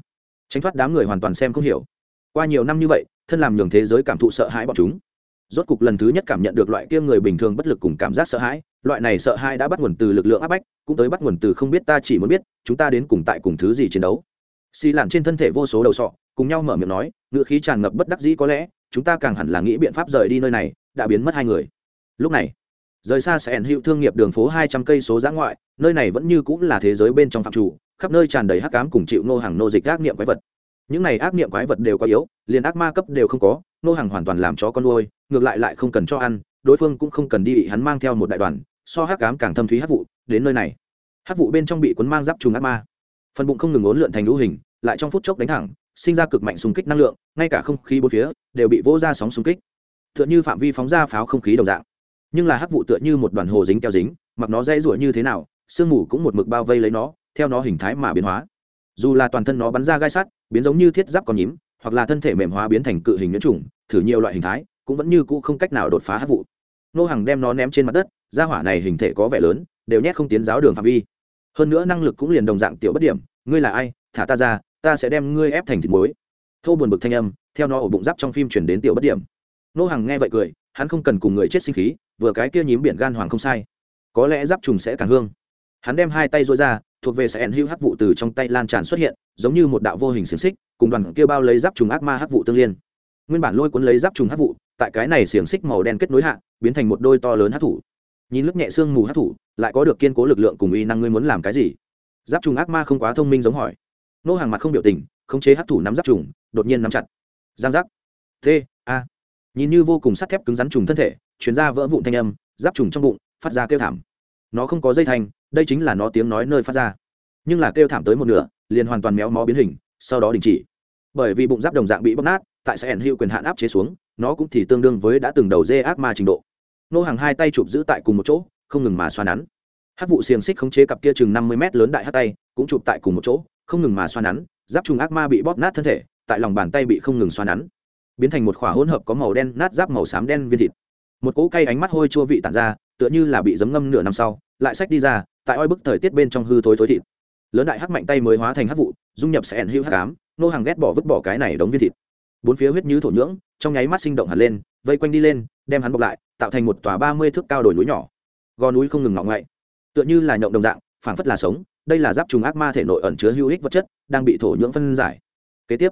Tránh thoát đám người hoàn toàn xem không hiểu. Qua nhiều năm như vậy, thân làm nhường thế giới cảm thụ sợ hãi bọn chúng. Rốt cục lần thứ nhất cảm nhận được loại kia người bình thường bất lực cùng cảm giác sợ hãi, loại này sợ hãi đã bắt nguồn từ lực lượng áp bách, cũng tới bắt nguồn từ không biết ta chỉ muốn biết, chúng ta đến cùng tại cùng thứ gì chiến đấu. Xì làn trên thân thể vô số đầu sọ, cùng nhau mở miệng nói ngựa khí tràn ngập bất đắc dĩ có lẽ, chúng ta càng hẳn là nghĩ biện pháp rời đi nơi này đã biến mất hai người. Lúc này, rời xa sẽ ẩn hiệu thương nghiệp đường phố hai trăm cây số giã ngoại, nơi này vẫn như cũng là thế giới bên trong phạm chủ, khắp nơi tràn đầy hắc cám cùng chịu nô hàng nô dịch ác niệm quái vật. Những này ác niệm quái vật đều quá yếu, liền ác ma cấp đều không có nô hàng hoàn toàn làm chó con nuôi, ngược lại lại không cần cho ăn, đối phương cũng không cần đi bị hắn mang theo một đại đoàn, so hắc cám càng thâm thúy hắc vụ, đến nơi này. Hắc vụ bên trong bị cuốn mang giáp trùng ác ma. Phần bụng không ngừng ốn lượn thành lũ hình, lại trong phút chốc đánh thẳng, sinh ra cực mạnh xung kích năng lượng, ngay cả không khí bốn phía đều bị vỗ ra sóng xung kích tựa như phạm vi phóng ra pháo không khí đồng dạng. Nhưng là hắc vụ tựa như một đoàn hồ dính keo dính, mặc nó dây rủa như thế nào, sương mù cũng một mực bao vây lấy nó, theo nó hình thái mà biến hóa. Dù là toàn thân nó bắn ra gai sắt, biến giống như thiết giáp con nhím, hoặc là thân thể mềm hóa biến thành cự hình nhiễm trùng, thử nhiều loại hình thái, cũng vẫn như cũ không cách nào đột phá hắc vụ. Nô hàng đem nó ném trên mặt đất, gia hỏa này hình thể có vẻ lớn, đều nhét không tiến giáo đường phạm vi. Hơn nữa năng lực cũng liền đồng dạng tiểu bất điểm, ngươi là ai, thả ta ra, ta sẽ đem ngươi ép thành thịt muối. Thô buồn bực thanh âm, theo nó ổ bụng giáp trong phim chuyển đến tiểu bất điểm nô hàng nghe vậy cười, hắn không cần cùng người chết sinh khí, vừa cái kia nhím biển gan hoàng không sai. Có lẽ giáp trùng sẽ càng hương. Hắn đem hai tay rối ra, thuộc về sẽ hữu hắc vụ từ trong tay lan tràn xuất hiện, giống như một đạo vô hình xiềng xích, cùng đoàn kia bao lấy giáp trùng ác ma hắc vụ tương liên. Nguyên bản lôi cuốn lấy giáp trùng hắc vụ, tại cái này xiềng xích màu đen kết nối hạ, biến thành một đôi to lớn hắc thủ. Nhìn lớp nhẹ xương mù hắc thủ, lại có được kiên cố lực lượng cùng uy năng ngươi muốn làm cái gì? Giáp trùng ác ma không quá thông minh giống hỏi. Nô hàng mặt không biểu tình, khống chế hắc thủ nắm giáp trùng, đột nhiên nắm chặt. Giang giác. T nhìn như vô cùng sắt thép cứng rắn trùng thân thể chuyến ra vỡ vụn thanh âm, giáp trùng trong bụng, phát ra kêu thảm. Nó không có dây thanh, đây chính là nó tiếng nói nơi phát ra. Nhưng là kêu thảm tới một nửa, liền hoàn toàn méo mó biến hình, sau đó đình chỉ. Bởi vì bụng giáp đồng dạng bị bóc nát, tại sẽ ẩn hữu quyền hạn áp chế xuống, nó cũng thì tương đương với đã từng đầu dê ác ma trình độ. Nô hàng hai tay chụp giữ tại cùng một chỗ, không ngừng mà xoa nắn. Hát vụ xiềng xích khống chế cặp kia chừng năm mươi mét lớn đại hát tay, cũng chụp tại cùng một chỗ, không ngừng mà xoa nắn, giáp trùng ác ma bị bóp nát thân thể, tại lòng bàn tay bị không ngừng xoa nắn biến thành một khỏa hỗn hợp có màu đen, nát giáp màu xám đen viên thịt. Một cỗ cây ánh mắt hôi chua vị tản ra, tựa như là bị giấm ngâm nửa năm sau, lại sách đi ra, tại oi bức thời tiết bên trong hư thối thối thịt. Lớn đại hắc mạnh tay mới hóa thành hắc vụ, dung nhập sẽ ẩn hữu hắc ám, nô hàng ghét bỏ vứt bỏ cái này đống viên thịt. Bốn phía huyết như thổ nhưỡng, trong nháy mắt sinh động hẳn lên, vây quanh đi lên, đem hắn bọc lại, tạo thành một tòa ba mươi thước cao đồi núi nhỏ. Gò núi không ngừng ngọng ngậy tựa như là nhộng đồng dạng, phảng phất là sống, đây là giáp trùng ác ma thể nội ẩn chứa hữu ích vật chất, đang bị thổ nhưỡng phân giải. Kế tiếp,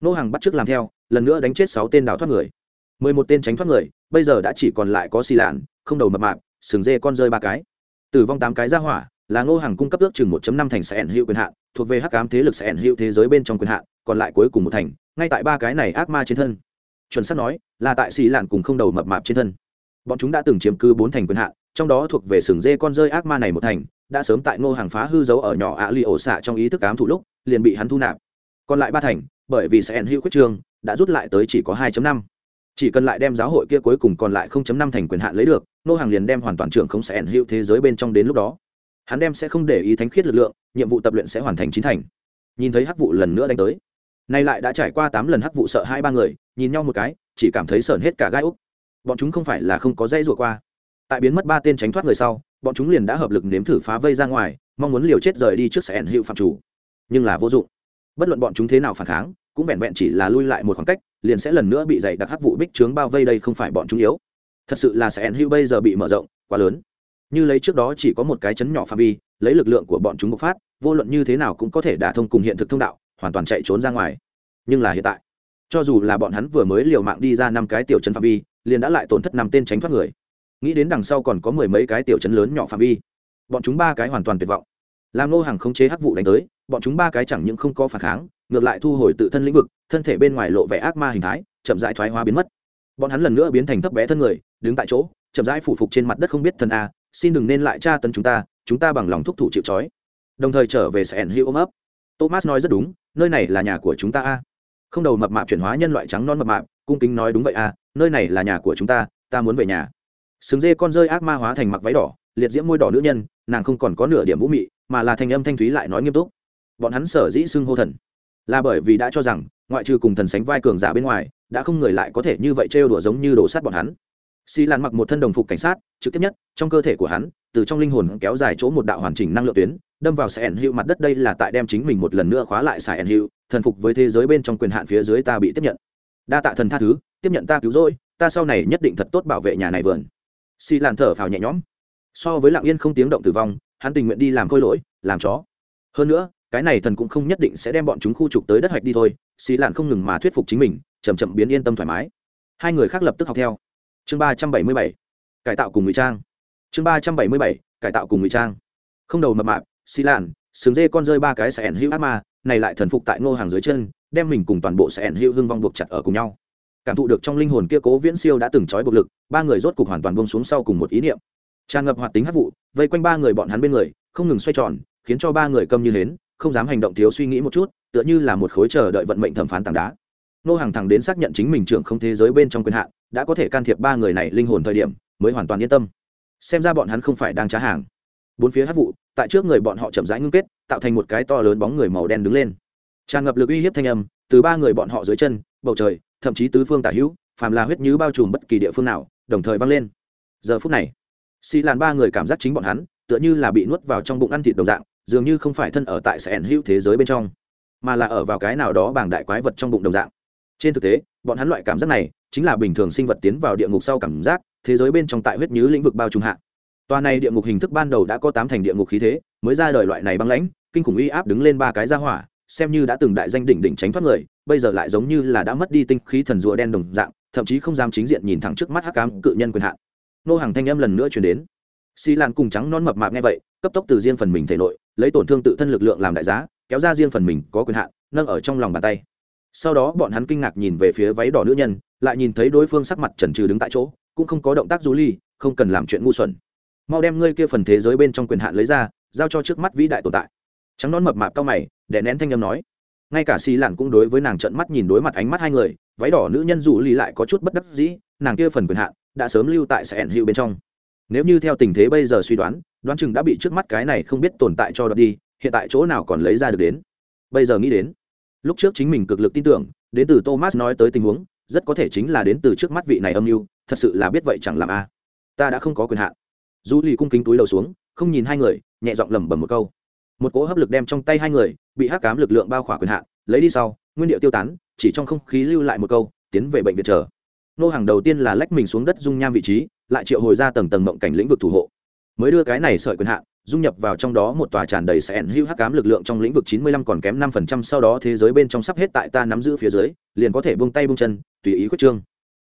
nô hàng bắt chước làm theo lần nữa đánh chết sáu tên đào thoát người. Mười một tên tránh thoát người, bây giờ đã chỉ còn lại có xì lạn, không đầu mập mạp, sừng dê con rơi ba cái. Tử vong tám cái ra hỏa, là ngô hàng cung cấp ước chừng 1 năm thành sẽ ẩn hữu quyền hạn, thuộc về hắc ám thế lực sẽ ẩn hữu thế giới bên trong quyền hạn, còn lại cuối cùng một thành, ngay tại ba cái này ác ma trên thân. Chuẩn xác nói, là tại xì lạn cùng không đầu mập mạp trên thân. Bọn chúng đã từng chiếm cư bốn thành quyền hạn, trong đó thuộc về sừng dê con rơi ác ma này một thành, đã sớm tại ngô hàng phá hư dấu ở nhỏ ạ li ổ xạ trong ý thức ám thủ lúc, liền bị hắn thu nạp. Còn lại ba thành, bởi vì sẽ ẩn hữu quyết trường đã rút lại tới chỉ có 2 năm. Chỉ cần lại đem giáo hội kia cuối cùng còn lại 0.5 thành quyền hạn lấy được, nô hàng liền đem hoàn toàn trưởng không sẽ ẩn hữu thế giới bên trong đến lúc đó. Hắn đem sẽ không để ý thánh khiết lực lượng, nhiệm vụ tập luyện sẽ hoàn thành chín thành. Nhìn thấy hắc vụ lần nữa đánh tới, nay lại đã trải qua tám lần hắc vụ sợ hai ba người, nhìn nhau một cái, chỉ cảm thấy sởn hết cả gai úc. Bọn chúng không phải là không có dây rùa qua. Tại biến mất ba tên tránh thoát người sau, bọn chúng liền đã hợp lực nếm thử phá vây ra ngoài, mong muốn liều chết rời đi trước sẽ ẩn hữu phạm chủ. Nhưng là vô dụng. Bất luận bọn chúng thế nào phản kháng cũng vẹn vẹn chỉ là lui lại một khoảng cách, liền sẽ lần nữa bị dày đặc hắc vụ bích trướng bao vây đây không phải bọn chúng yếu. Thật sự là sẽ hữu bây giờ bị mở rộng, quá lớn. Như lấy trước đó chỉ có một cái chấn nhỏ phạm vi, lấy lực lượng của bọn chúng bộc phát, vô luận như thế nào cũng có thể đả thông cùng hiện thực thông đạo, hoàn toàn chạy trốn ra ngoài. Nhưng là hiện tại, cho dù là bọn hắn vừa mới liều mạng đi ra năm cái tiểu chấn phạm vi, liền đã lại tổn thất năm tên tránh thoát người. Nghĩ đến đằng sau còn có mười mấy cái tiểu chấn lớn nhỏ phạm vi, bọn chúng ba cái hoàn toàn tuyệt vọng. Làm nô hàng khống chế hắc vụ đánh tới, bọn chúng ba cái chẳng những không có phản kháng ngược lại thu hồi tự thân lĩnh vực, thân thể bên ngoài lộ vẻ ác ma hình thái, chậm rãi thoái hóa biến mất. Bọn hắn lần nữa biến thành thấp bé thân người, đứng tại chỗ, chậm rãi phủ phục trên mặt đất không biết thân a, xin đừng nên lại tra tấn chúng ta chúng ta bằng lòng thúc thủ chịu trói. Đồng thời trở về sẻn hữu ôm ấp. Thomas nói rất đúng, nơi này là nhà của chúng ta a. Không đầu mập mạp chuyển hóa nhân loại trắng non mập mạp, cung kính nói đúng vậy a, nơi này là nhà của chúng ta ta muốn về nhà. Sừng dê con rơi ác ma hóa thành mặc váy đỏ, liệt diễm môi đỏ nữ nhân, nàng không còn có nửa điểm vũ mị, mà là thành âm thanh thúy lại nói nghiêm túc. Bọn hắn sở dĩ xưng hô thần là bởi vì đã cho rằng, ngoại trừ cùng thần sánh vai cường giả bên ngoài, đã không người lại có thể như vậy trêu đùa giống như đổ sát bọn hắn. Xi lan mặc một thân đồng phục cảnh sát, trực tiếp nhất, trong cơ thể của hắn, từ trong linh hồn kéo dài chỗ một đạo hoàn chỉnh năng lượng tuyến, đâm vào sàn hữu mặt đất đây là tại đem chính mình một lần nữa khóa lại sàn hữu, thần phục với thế giới bên trong quyền hạn phía dưới ta bị tiếp nhận. Đa tạ thần tha thứ, tiếp nhận ta cứu rỗi, ta sau này nhất định thật tốt bảo vệ nhà này vườn. Xi lan thở phào nhẹ nhõm. So với lặng yên không tiếng động tử vong, hắn tình nguyện đi làm khôi lỗi, làm chó. Hơn nữa cái này thần cũng không nhất định sẽ đem bọn chúng khu trục tới đất hoạch đi thôi xì làn không ngừng mà thuyết phục chính mình chầm chậm biến yên tâm thoải mái. Hai người khác lập tức học theo. Chương ba trăm bảy mươi bảy, cải tạo cùng ngụy trang. Chương ba trăm bảy mươi bảy, cải tạo cùng ngụy trang. Không đầu mập mạp xì làn sướng dê con rơi ba cái sẽ ẩn hữu ác ma, này lại thần phục tại ngô hàng dưới chân, đem mình cùng toàn bộ sẽ ẩn hữu hưng vong buộc chặt ở cùng nhau. Cảm thụ được trong linh hồn kia cố viễn siêu đã từng trói buộc lực, ba người rốt cục hoàn toàn bông xuống sau cùng một ý niệm. Tràn ngập hoạt tính hấp vụ, vây quanh ba người bọn hắn bên người, không ngừng xoay tròn, khiến cho ba người câm như hến không dám hành động thiếu suy nghĩ một chút, tựa như là một khối chờ đợi vận mệnh thẩm phán tảng đá. Nô hàng thẳng đến xác nhận chính mình trưởng không thế giới bên trong quyền hạn, đã có thể can thiệp ba người này linh hồn thời điểm, mới hoàn toàn yên tâm. Xem ra bọn hắn không phải đang trá hàng. Bốn phía hát vụ, tại trước người bọn họ chậm rãi ngưng kết, tạo thành một cái to lớn bóng người màu đen đứng lên. Tràn ngập lực uy hiếp thanh âm, từ ba người bọn họ dưới chân, bầu trời, thậm chí tứ phương tả hữu, phàm là huyết nhứ bao trùm bất kỳ địa phương nào, đồng thời vang lên. Giờ phút này, xì làn ba người cảm giác chính bọn hắn, tựa như là bị nuốt vào trong bụng ăn thịt đồng dạng dường như không phải thân ở tại sẻn hữu thế giới bên trong, mà là ở vào cái nào đó bảng đại quái vật trong bụng đồng dạng. Trên thực tế, bọn hắn loại cảm giác này chính là bình thường sinh vật tiến vào địa ngục sau cảm giác, thế giới bên trong tại huyết nhứ lĩnh vực bao trùm hạ. Tòa này địa ngục hình thức ban đầu đã có tám thành địa ngục khí thế, mới ra đời loại này băng lãnh, kinh khủng uy áp đứng lên ba cái ra hỏa, xem như đã từng đại danh đỉnh đỉnh tránh thoát người, bây giờ lại giống như là đã mất đi tinh khí thần rùa đen đồng dạng, thậm chí không dám chính diện nhìn thẳng trước mắt hắc cám cự nhân quyền hạn. Nô hàng thanh âm lần nữa chuyển đến. Xi lan cùng trắng non mập mạp nghe vậy, cấp tốc từ riêng phần mình thể nội lấy tổn thương tự thân lực lượng làm đại giá, kéo ra riêng phần mình có quyền hạn, nâng ở trong lòng bàn tay. Sau đó bọn hắn kinh ngạc nhìn về phía váy đỏ nữ nhân, lại nhìn thấy đối phương sắc mặt trần trừ đứng tại chỗ, cũng không có động tác rú ly, không cần làm chuyện ngu xuẩn. Mau đem ngươi kia phần thế giới bên trong quyền hạn lấy ra, giao cho trước mắt vĩ đại tồn tại. Trắng nón mập mạp cao mày để nén thanh âm nói. Ngay cả xì lạn cũng đối với nàng trận mắt nhìn đối mặt ánh mắt hai người, váy đỏ nữ nhân rủ ly lại có chút bất đắc dĩ, nàng kia phần quyền hạn đã sớm lưu tại sẽ ẩn hiệu bên trong nếu như theo tình thế bây giờ suy đoán đoán chừng đã bị trước mắt cái này không biết tồn tại cho đợt đi, hiện tại chỗ nào còn lấy ra được đến? Bây giờ nghĩ đến, lúc trước chính mình cực lực tin tưởng, đến từ thomas nói tới tình huống, rất có thể chính là đến từ trước mắt vị này âm mưu, thật sự là biết vậy chẳng làm a. Ta đã không có quyền hạn. Du lì cung kính túi đầu xuống, không nhìn hai người, nhẹ giọng lẩm bẩm một câu. Một cỗ hấp lực đem trong tay hai người, bị hắc cám lực lượng bao khỏa quyền hạn, lấy đi sau, nguyên điệu tiêu tán, chỉ trong không khí lưu lại một câu, tiến về bệnh viện chờ. Nô hàng đầu tiên là lách mình xuống đất dung nham vị trí lại triệu hồi ra tầng tầng mộng cảnh lĩnh vực thủ hộ. Mới đưa cái này sợi quyền hạn, dung nhập vào trong đó một tòa tràn đầy sẽ ẩn hữu hắc cám lực lượng trong lĩnh vực chín mươi lăm còn kém năm phần trăm sau đó thế giới bên trong sắp hết tại ta nắm giữ phía dưới, liền có thể buông tay buông chân, tùy ý quyết trương.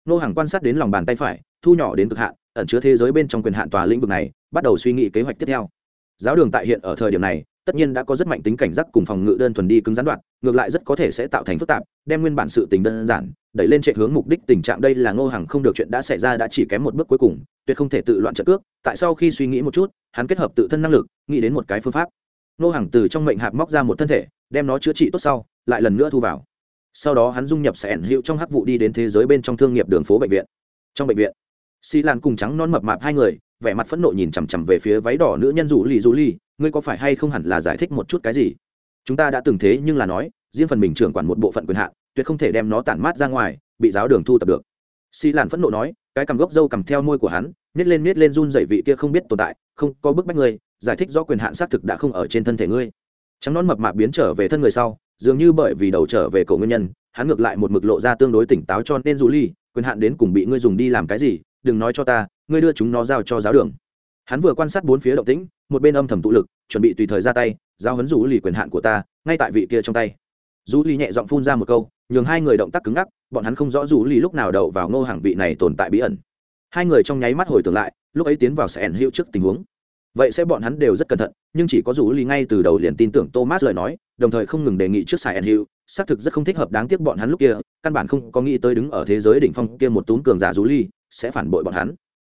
Nô hàng quan sát đến lòng bàn tay phải, thu nhỏ đến cực hạn, ẩn chứa thế giới bên trong quyền hạn tòa lĩnh vực này, bắt đầu suy nghĩ kế hoạch tiếp theo. Giáo đường tại hiện ở thời điểm này tất nhiên đã có rất mạnh tính cảnh giác cùng phòng ngự đơn thuần đi cứng gián đoạn, ngược lại rất có thể sẽ tạo thành phức tạp, đem nguyên bản sự tình đơn giản, đẩy lên chạy hướng mục đích tình trạng đây là ngô hàng không được chuyện đã xảy ra đã chỉ kém một bước cuối cùng, tuyệt không thể tự loạn trận cước, tại sau khi suy nghĩ một chút, hắn kết hợp tự thân năng lực, nghĩ đến một cái phương pháp. Ngô hàng từ trong mệnh hạp móc ra một thân thể, đem nó chữa trị tốt sau, lại lần nữa thu vào. Sau đó hắn dung nhập sẻn hiệu trong hắc vụ đi đến thế giới bên trong thương nghiệp đường phố bệnh viện. Trong bệnh viện xì lan cùng trắng non mập mạp hai người, vẻ mặt phẫn nộ nhìn chằm chằm về phía váy đỏ nữ nhân rủ lì rủ lì ngươi có phải hay không hẳn là giải thích một chút cái gì? Chúng ta đã từng thế nhưng là nói, riêng phần mình trưởng quản một bộ phận quyền hạn, tuyệt không thể đem nó tản mát ra ngoài, bị giáo đường thu tập được. Xì lạn phẫn nộ nói, cái cầm gốc dâu cầm theo môi của hắn, nhét lên nhét lên run dậy vị kia không biết tồn tại, không có bức bách ngươi, giải thích do quyền hạn xác thực đã không ở trên thân thể ngươi. Trắng nón mập mạp biến trở về thân người sau, dường như bởi vì đầu trở về cổ nguyên nhân, hắn ngược lại một mực lộ ra tương đối tỉnh táo cho nên dù ly, quyền hạn đến cùng bị ngươi dùng đi làm cái gì, đừng nói cho ta, ngươi đưa chúng nó giao cho giáo đường hắn vừa quan sát bốn phía động tĩnh, một bên âm thầm tụ lực, chuẩn bị tùy thời ra tay, giao hấn rủ lì quyền hạn của ta, ngay tại vị kia trong tay. Rủ lì nhẹ giọng phun ra một câu, nhường hai người động tác cứng ngắc, bọn hắn không rõ rủ lì lúc nào đậu vào ngô hàng vị này tồn tại bí ẩn. Hai người trong nháy mắt hồi tưởng lại, lúc ấy tiến vào sẽ ẩn hiệu trước tình huống. Vậy sẽ bọn hắn đều rất cẩn thận, nhưng chỉ có rủ lì ngay từ đầu liền tin tưởng thomas lời nói, đồng thời không ngừng đề nghị trước sài ẩn hiệu xác thực rất không thích hợp đáng tiếc bọn hắn lúc kia, căn bản không có nghĩ tới đứng ở thế giới đỉnh phong kia một túm cường giả rủ lì sẽ phản bội bọn hắn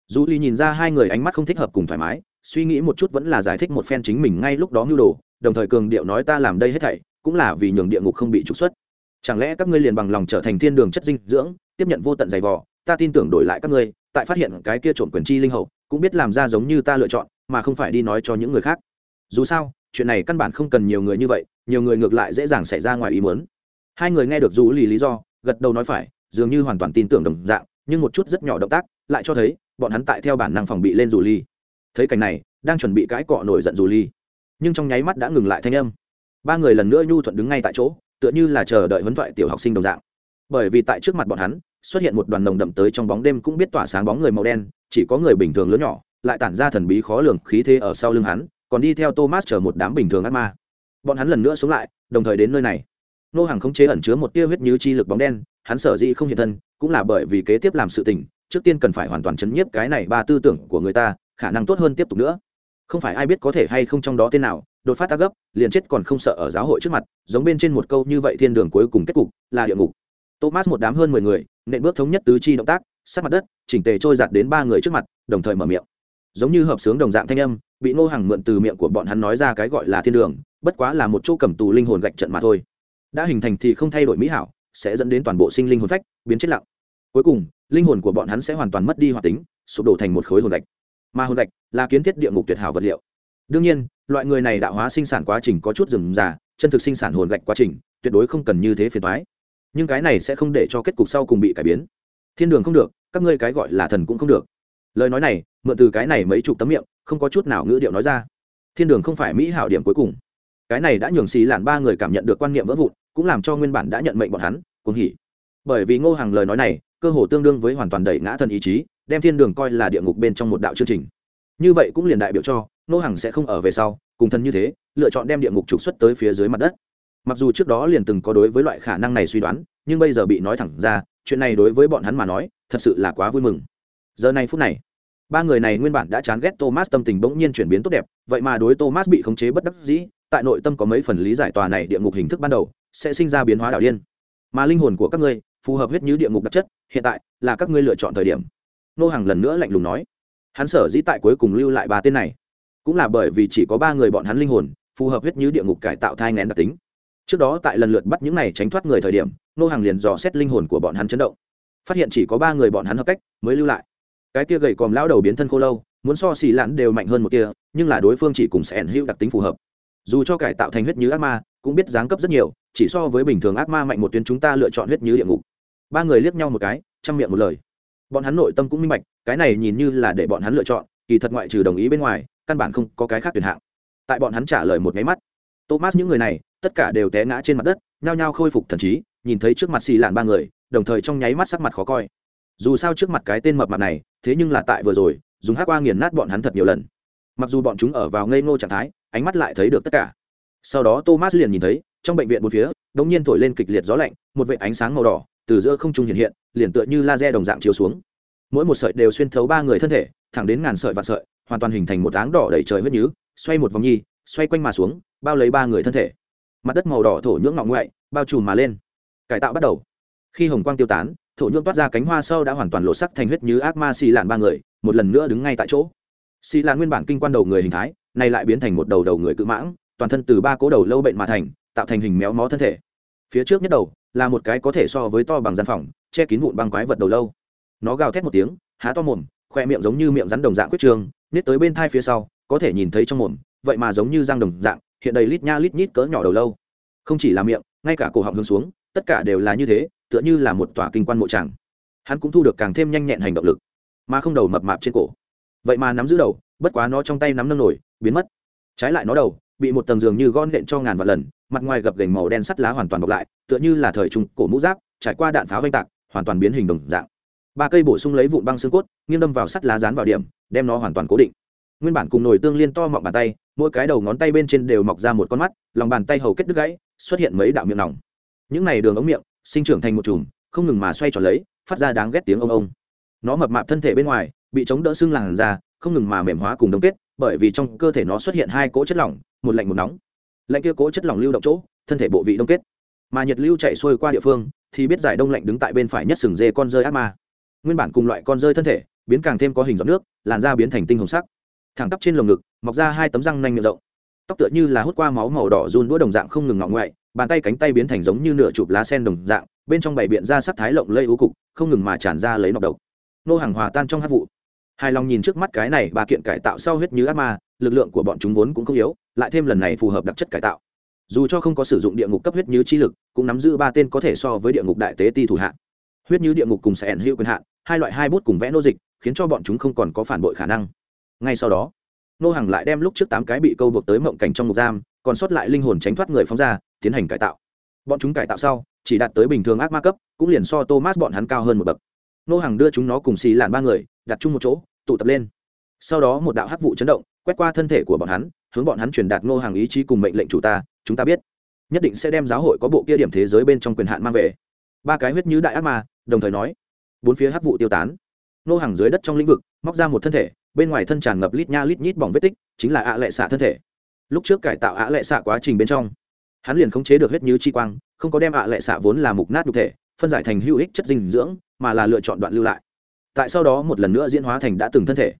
dù ly nhìn ra hai người ánh mắt không thích hợp cùng thoải mái, suy nghĩ một chút vẫn là giải thích một phen chính mình ngay lúc đó mưu đồ, đồng thời cường điệu nói ta làm đây hết thảy, cũng là vì nhường địa ngục không bị trục xuất. Chẳng lẽ các ngươi liền bằng lòng trở thành thiên đường chất dinh dưỡng, tiếp nhận vô tận giày vò, ta tin tưởng đổi lại các ngươi, tại phát hiện cái kia trộm quyền chi linh hậu, cũng biết làm ra giống như ta lựa chọn, mà không phải đi nói cho những người khác. Dù sao, chuyện này căn bản không cần nhiều người như vậy, nhiều người ngược lại dễ dàng xảy ra ngoài ý muốn. Hai người nghe được dù lì lý do, gật đầu nói phải, dường như hoàn toàn tin tưởng đồng dạng, nhưng một chút rất nhỏ động tác, lại cho thấy bọn hắn tại theo bản năng phòng bị lên dù ly. Thấy cảnh này, đang chuẩn bị cãi cọ nổi giận dù ly. Nhưng trong nháy mắt đã ngừng lại thanh âm. Ba người lần nữa nhu thuận đứng ngay tại chỗ, tựa như là chờ đợi huấn thoại tiểu học sinh đồng dạng. Bởi vì tại trước mặt bọn hắn, xuất hiện một đoàn nồng đậm tới trong bóng đêm cũng biết tỏa sáng bóng người màu đen, chỉ có người bình thường lớn nhỏ, lại tản ra thần bí khó lường khí thế ở sau lưng hắn, còn đi theo thomas chở một đám bình thường ác ma. Bọn hắn lần nữa sống lại, đồng thời đến nơi này. Nô hàng không chế ẩn chứa một tia huyết như chi lực bóng đen, hắn sở dĩ không hiện thân, cũng là bởi vì kế tiếp làm sự tình trước tiên cần phải hoàn toàn chấn nhiếp cái này ba tư tưởng của người ta, khả năng tốt hơn tiếp tục nữa. Không phải ai biết có thể hay không trong đó tên nào, đột phát ta gấp, liền chết còn không sợ ở giáo hội trước mặt, giống bên trên một câu như vậy thiên đường cuối cùng kết cục, là địa ngục. Thomas một đám hơn mười người, nện bước thống nhất tứ chi động tác, sát mặt đất, chỉnh tề trôi giặt đến ba người trước mặt, đồng thời mở miệng. Giống như hợp sướng đồng dạng thanh âm, bị ngô hàng mượn từ miệng của bọn hắn nói ra cái gọi là thiên đường, bất quá là một chỗ cầm tù linh hồn gạch trận mà thôi. Đã hình thành thì không thay đổi mỹ hảo, sẽ dẫn đến toàn bộ sinh linh hồn phách, biến chết lặng. Cuối cùng linh hồn của bọn hắn sẽ hoàn toàn mất đi hoạt tính, sụp đổ thành một khối hồn gạch. Mà hồn gạch là kiến thiết địa ngục tuyệt hảo vật liệu. Đương nhiên, loại người này đạo hóa sinh sản quá trình có chút rườm rà, chân thực sinh sản hồn gạch quá trình tuyệt đối không cần như thế phiền thoái nhưng cái này sẽ không để cho kết cục sau cùng bị cải biến. Thiên đường không được, các ngươi cái gọi là thần cũng không được. Lời nói này, mượn từ cái này mấy chục tấm miệng, không có chút nào ngữ điệu nói ra. Thiên đường không phải mỹ hảo điểm cuối cùng. Cái này đã nhường xì làn ba người cảm nhận được quan niệm vỡ vụn, cũng làm cho nguyên bản đã nhận mệnh bọn hắn, cuồng hỉ. Bởi vì ngô hàng lời nói này cơ hồ tương đương với hoàn toàn đẩy ngã thần ý chí, đem thiên đường coi là địa ngục bên trong một đạo chương trình. Như vậy cũng liền đại biểu cho, nô hàng sẽ không ở về sau, cùng thần như thế, lựa chọn đem địa ngục trục xuất tới phía dưới mặt đất. Mặc dù trước đó liền từng có đối với loại khả năng này suy đoán, nhưng bây giờ bị nói thẳng ra, chuyện này đối với bọn hắn mà nói, thật sự là quá vui mừng. Giờ này phút này, ba người này nguyên bản đã chán ghét thomas tâm tình bỗng nhiên chuyển biến tốt đẹp, vậy mà đối thomas bị khống chế bất đắc dĩ, tại nội tâm có mấy phần lý giải tòa này địa ngục hình thức ban đầu, sẽ sinh ra biến hóa đảo điên. Mà linh hồn của các ngươi phù hợp huyết như địa ngục đặc chất, hiện tại là các ngươi lựa chọn thời điểm. Nô hàng lần nữa lạnh lùng nói. Hắn sở dĩ tại cuối cùng lưu lại ba tên này, cũng là bởi vì chỉ có ba người bọn hắn linh hồn, phù hợp huyết như địa ngục cải tạo thai ngén đặc tính. Trước đó tại lần lượt bắt những này tránh thoát người thời điểm, nô hàng liền dò xét linh hồn của bọn hắn chấn động. Phát hiện chỉ có ba người bọn hắn hợp cách, mới lưu lại. Cái kia gầy còm lão đầu biến thân khô lâu, muốn so xì lãn đều mạnh hơn một kia, nhưng là đối phương chỉ cùng sẽ ẩn hữu đặc tính phù hợp. Dù cho cải tạo thành huyết như ác ma, cũng biết giáng cấp rất nhiều, chỉ so với bình thường ác ma mạnh một tuyến chúng ta lựa chọn huyết như địa ngục ba người liếc nhau một cái, chăm miệng một lời. Bọn hắn nội tâm cũng minh bạch, cái này nhìn như là để bọn hắn lựa chọn, kỳ thật ngoại trừ đồng ý bên ngoài, căn bản không có cái khác tuyển hạng. Tại bọn hắn trả lời một máy mắt, thomas những người này, tất cả đều té ngã trên mặt đất, nhao nhao khôi phục thần trí, nhìn thấy trước mặt xì lạn ba người, đồng thời trong nháy mắt sắc mặt khó coi. Dù sao trước mặt cái tên mập mặt này, thế nhưng là tại vừa rồi, dùng hát qua nghiền nát bọn hắn thật nhiều lần. Mặc dù bọn chúng ở vào ngây ngô trạng thái, ánh mắt lại thấy được tất cả. Sau đó thomas liền nhìn thấy, trong bệnh viện một phía đ ỗ n g nhiên thổi lên kịch liệt gió lạnh, một vệ ánh sáng màu đỏ từ giữa không trung hiện hiện, liền tựa như laser đồng dạng chiếu xuống. Mỗi một sợi đều xuyên thấu ba người thân thể, thẳng đến ngàn sợi vạn sợi, hoàn toàn hình thành một áng đỏ đầy trời huyết nhứ, xoay một vòng nhi, xoay quanh mà xuống, bao lấy ba người thân thể. Mặt đất màu đỏ thổ nhưỡng ngọng ngoại, bao trùm mà lên. Cải tạo bắt đầu. Khi hồng quang tiêu tán, thổ nhưỡng toát ra cánh hoa sâu đã hoàn toàn lộ sắc thành huyết như ác ma xì lạn ba người, một lần nữa đứng ngay tại chỗ. Xì lạn nguyên bản kinh quan đầu người hình thái, nay lại biến thành một đầu đầu người cự mãng, toàn thân từ ba cố đầu lâu bệnh mà thành, tạo thành hình méo mó thân thể. Phía trước nhất đầu là một cái có thể so với to bằng gian phòng, che kín vụn băng quái vật đầu lâu. Nó gào thét một tiếng, há to mồm, khoe miệng giống như miệng rắn đồng dạng quyết trường nết tới bên thai phía sau, có thể nhìn thấy trong mồm, vậy mà giống như răng đồng dạng, hiện đầy lít nha lít nhít cỡ nhỏ đầu lâu. Không chỉ là miệng, ngay cả cổ họng hướng xuống, tất cả đều là như thế, tựa như là một tòa kinh quan mộ tràng. Hắn cũng thu được càng thêm nhanh nhẹn hành động lực, mà không đầu mập mạp trên cổ. Vậy mà nắm giữ đầu, bất quá nó trong tay nắm nâng nổi, biến mất. Trái lại nó đầu, bị một tầng giường như gon nện cho ngàn vạn lần mặt ngoài gập gành màu đen sắt lá hoàn toàn bọc lại, tựa như là thời trung cổ mũ giáp, trải qua đạn pháo oanh tạc, hoàn toàn biến hình đồng dạng. Ba cây bổ sung lấy vụn băng xương cốt, nghiêng đâm vào sắt lá dán vào điểm, đem nó hoàn toàn cố định. Nguyên bản cùng nồi tương liên to mọng bàn tay, mỗi cái đầu ngón tay bên trên đều mọc ra một con mắt, lòng bàn tay hầu kết đứt gãy, xuất hiện mấy đạo miệng nòng. Những này đường ống miệng, sinh trưởng thành một chùm, không ngừng mà xoay tròn lấy, phát ra đáng ghét tiếng ông ông. Nó mập mạp thân thể bên ngoài, bị chống đỡ xương làn ra không ngừng mà mềm hóa cùng đông kết, bởi vì trong cơ thể nó xuất hiện hai cỗ chất lỏng, một lạnh một nóng lạnh kia cố chất lỏng lưu động chỗ, thân thể bộ vị đông kết. Mà nhiệt lưu chạy xuôi qua địa phương, thì biết giải đông lạnh đứng tại bên phải nhất sừng dê con rơi ác ma. Nguyên bản cùng loại con rơi thân thể, biến càng thêm có hình giọt nước, làn da biến thành tinh hồng sắc. Thẳng tắp trên lồng ngực, mọc ra hai tấm răng nanh miệng rộng. Tóc tựa như là hút qua máu màu đỏ run đũa đồng dạng không ngừng ngọng ngoại, bàn tay cánh tay biến thành giống như nửa chụp lá sen đồng dạng, bên trong bảy biện ra sắc thái lộng lây ưu cục, không ngừng mà tràn ra lấy nọc độc. Nô hàng hòa tan trong hát vụ hài lòng nhìn trước mắt cái này ba kiện cải tạo sau huyết như ác ma, lực lượng của bọn chúng vốn cũng không yếu, lại thêm lần này phù hợp đặc chất cải tạo. Dù cho không có sử dụng địa ngục cấp huyết như chi lực, cũng nắm giữ ba tên có thể so với địa ngục đại tế ti thủ hạ. Huyết như địa ngục cùng sẽ ẩn hữu quyền hạn, hai loại hai bút cùng vẽ nô dịch, khiến cho bọn chúng không còn có phản bội khả năng. Ngay sau đó, nô hàng lại đem lúc trước tám cái bị câu buộc tới mộng cảnh trong ngục giam, còn sót lại linh hồn tránh thoát người phóng ra, tiến hành cải tạo. Bọn chúng cải tạo sau, chỉ đạt tới bình thường ác ma cấp, cũng liền so thomas bọn hắn cao hơn một bậc nô hàng đưa chúng nó cùng xì làn ba người, đặt chung một chỗ, tụ tập lên. Sau đó một đạo hắc vụ chấn động, quét qua thân thể của bọn hắn, hướng bọn hắn truyền đạt nô hàng ý chí cùng mệnh lệnh chủ ta, chúng ta biết. Nhất định sẽ đem giáo hội có bộ kia điểm thế giới bên trong quyền hạn mang về. Ba cái huyết như đại ác ma, đồng thời nói. Bốn phía hắc vụ tiêu tán. Nô hàng dưới đất trong lĩnh vực, móc ra một thân thể, bên ngoài thân tràn ngập lít nha lít nhít bỏng vết tích, chính là ạ lệ xạ thân thể. Lúc trước cải tạo ạ lệ xạ quá trình bên trong, hắn liền khống chế được huyết như chi quang, không có đem ạ lệ xạ vốn là mục nát nhục thể, phân giải thành hữu ích chất dinh dưỡng mà là lựa chọn đoạn lưu lại. Tại sau đó một lần nữa diễn hóa thành đã từng thân thể.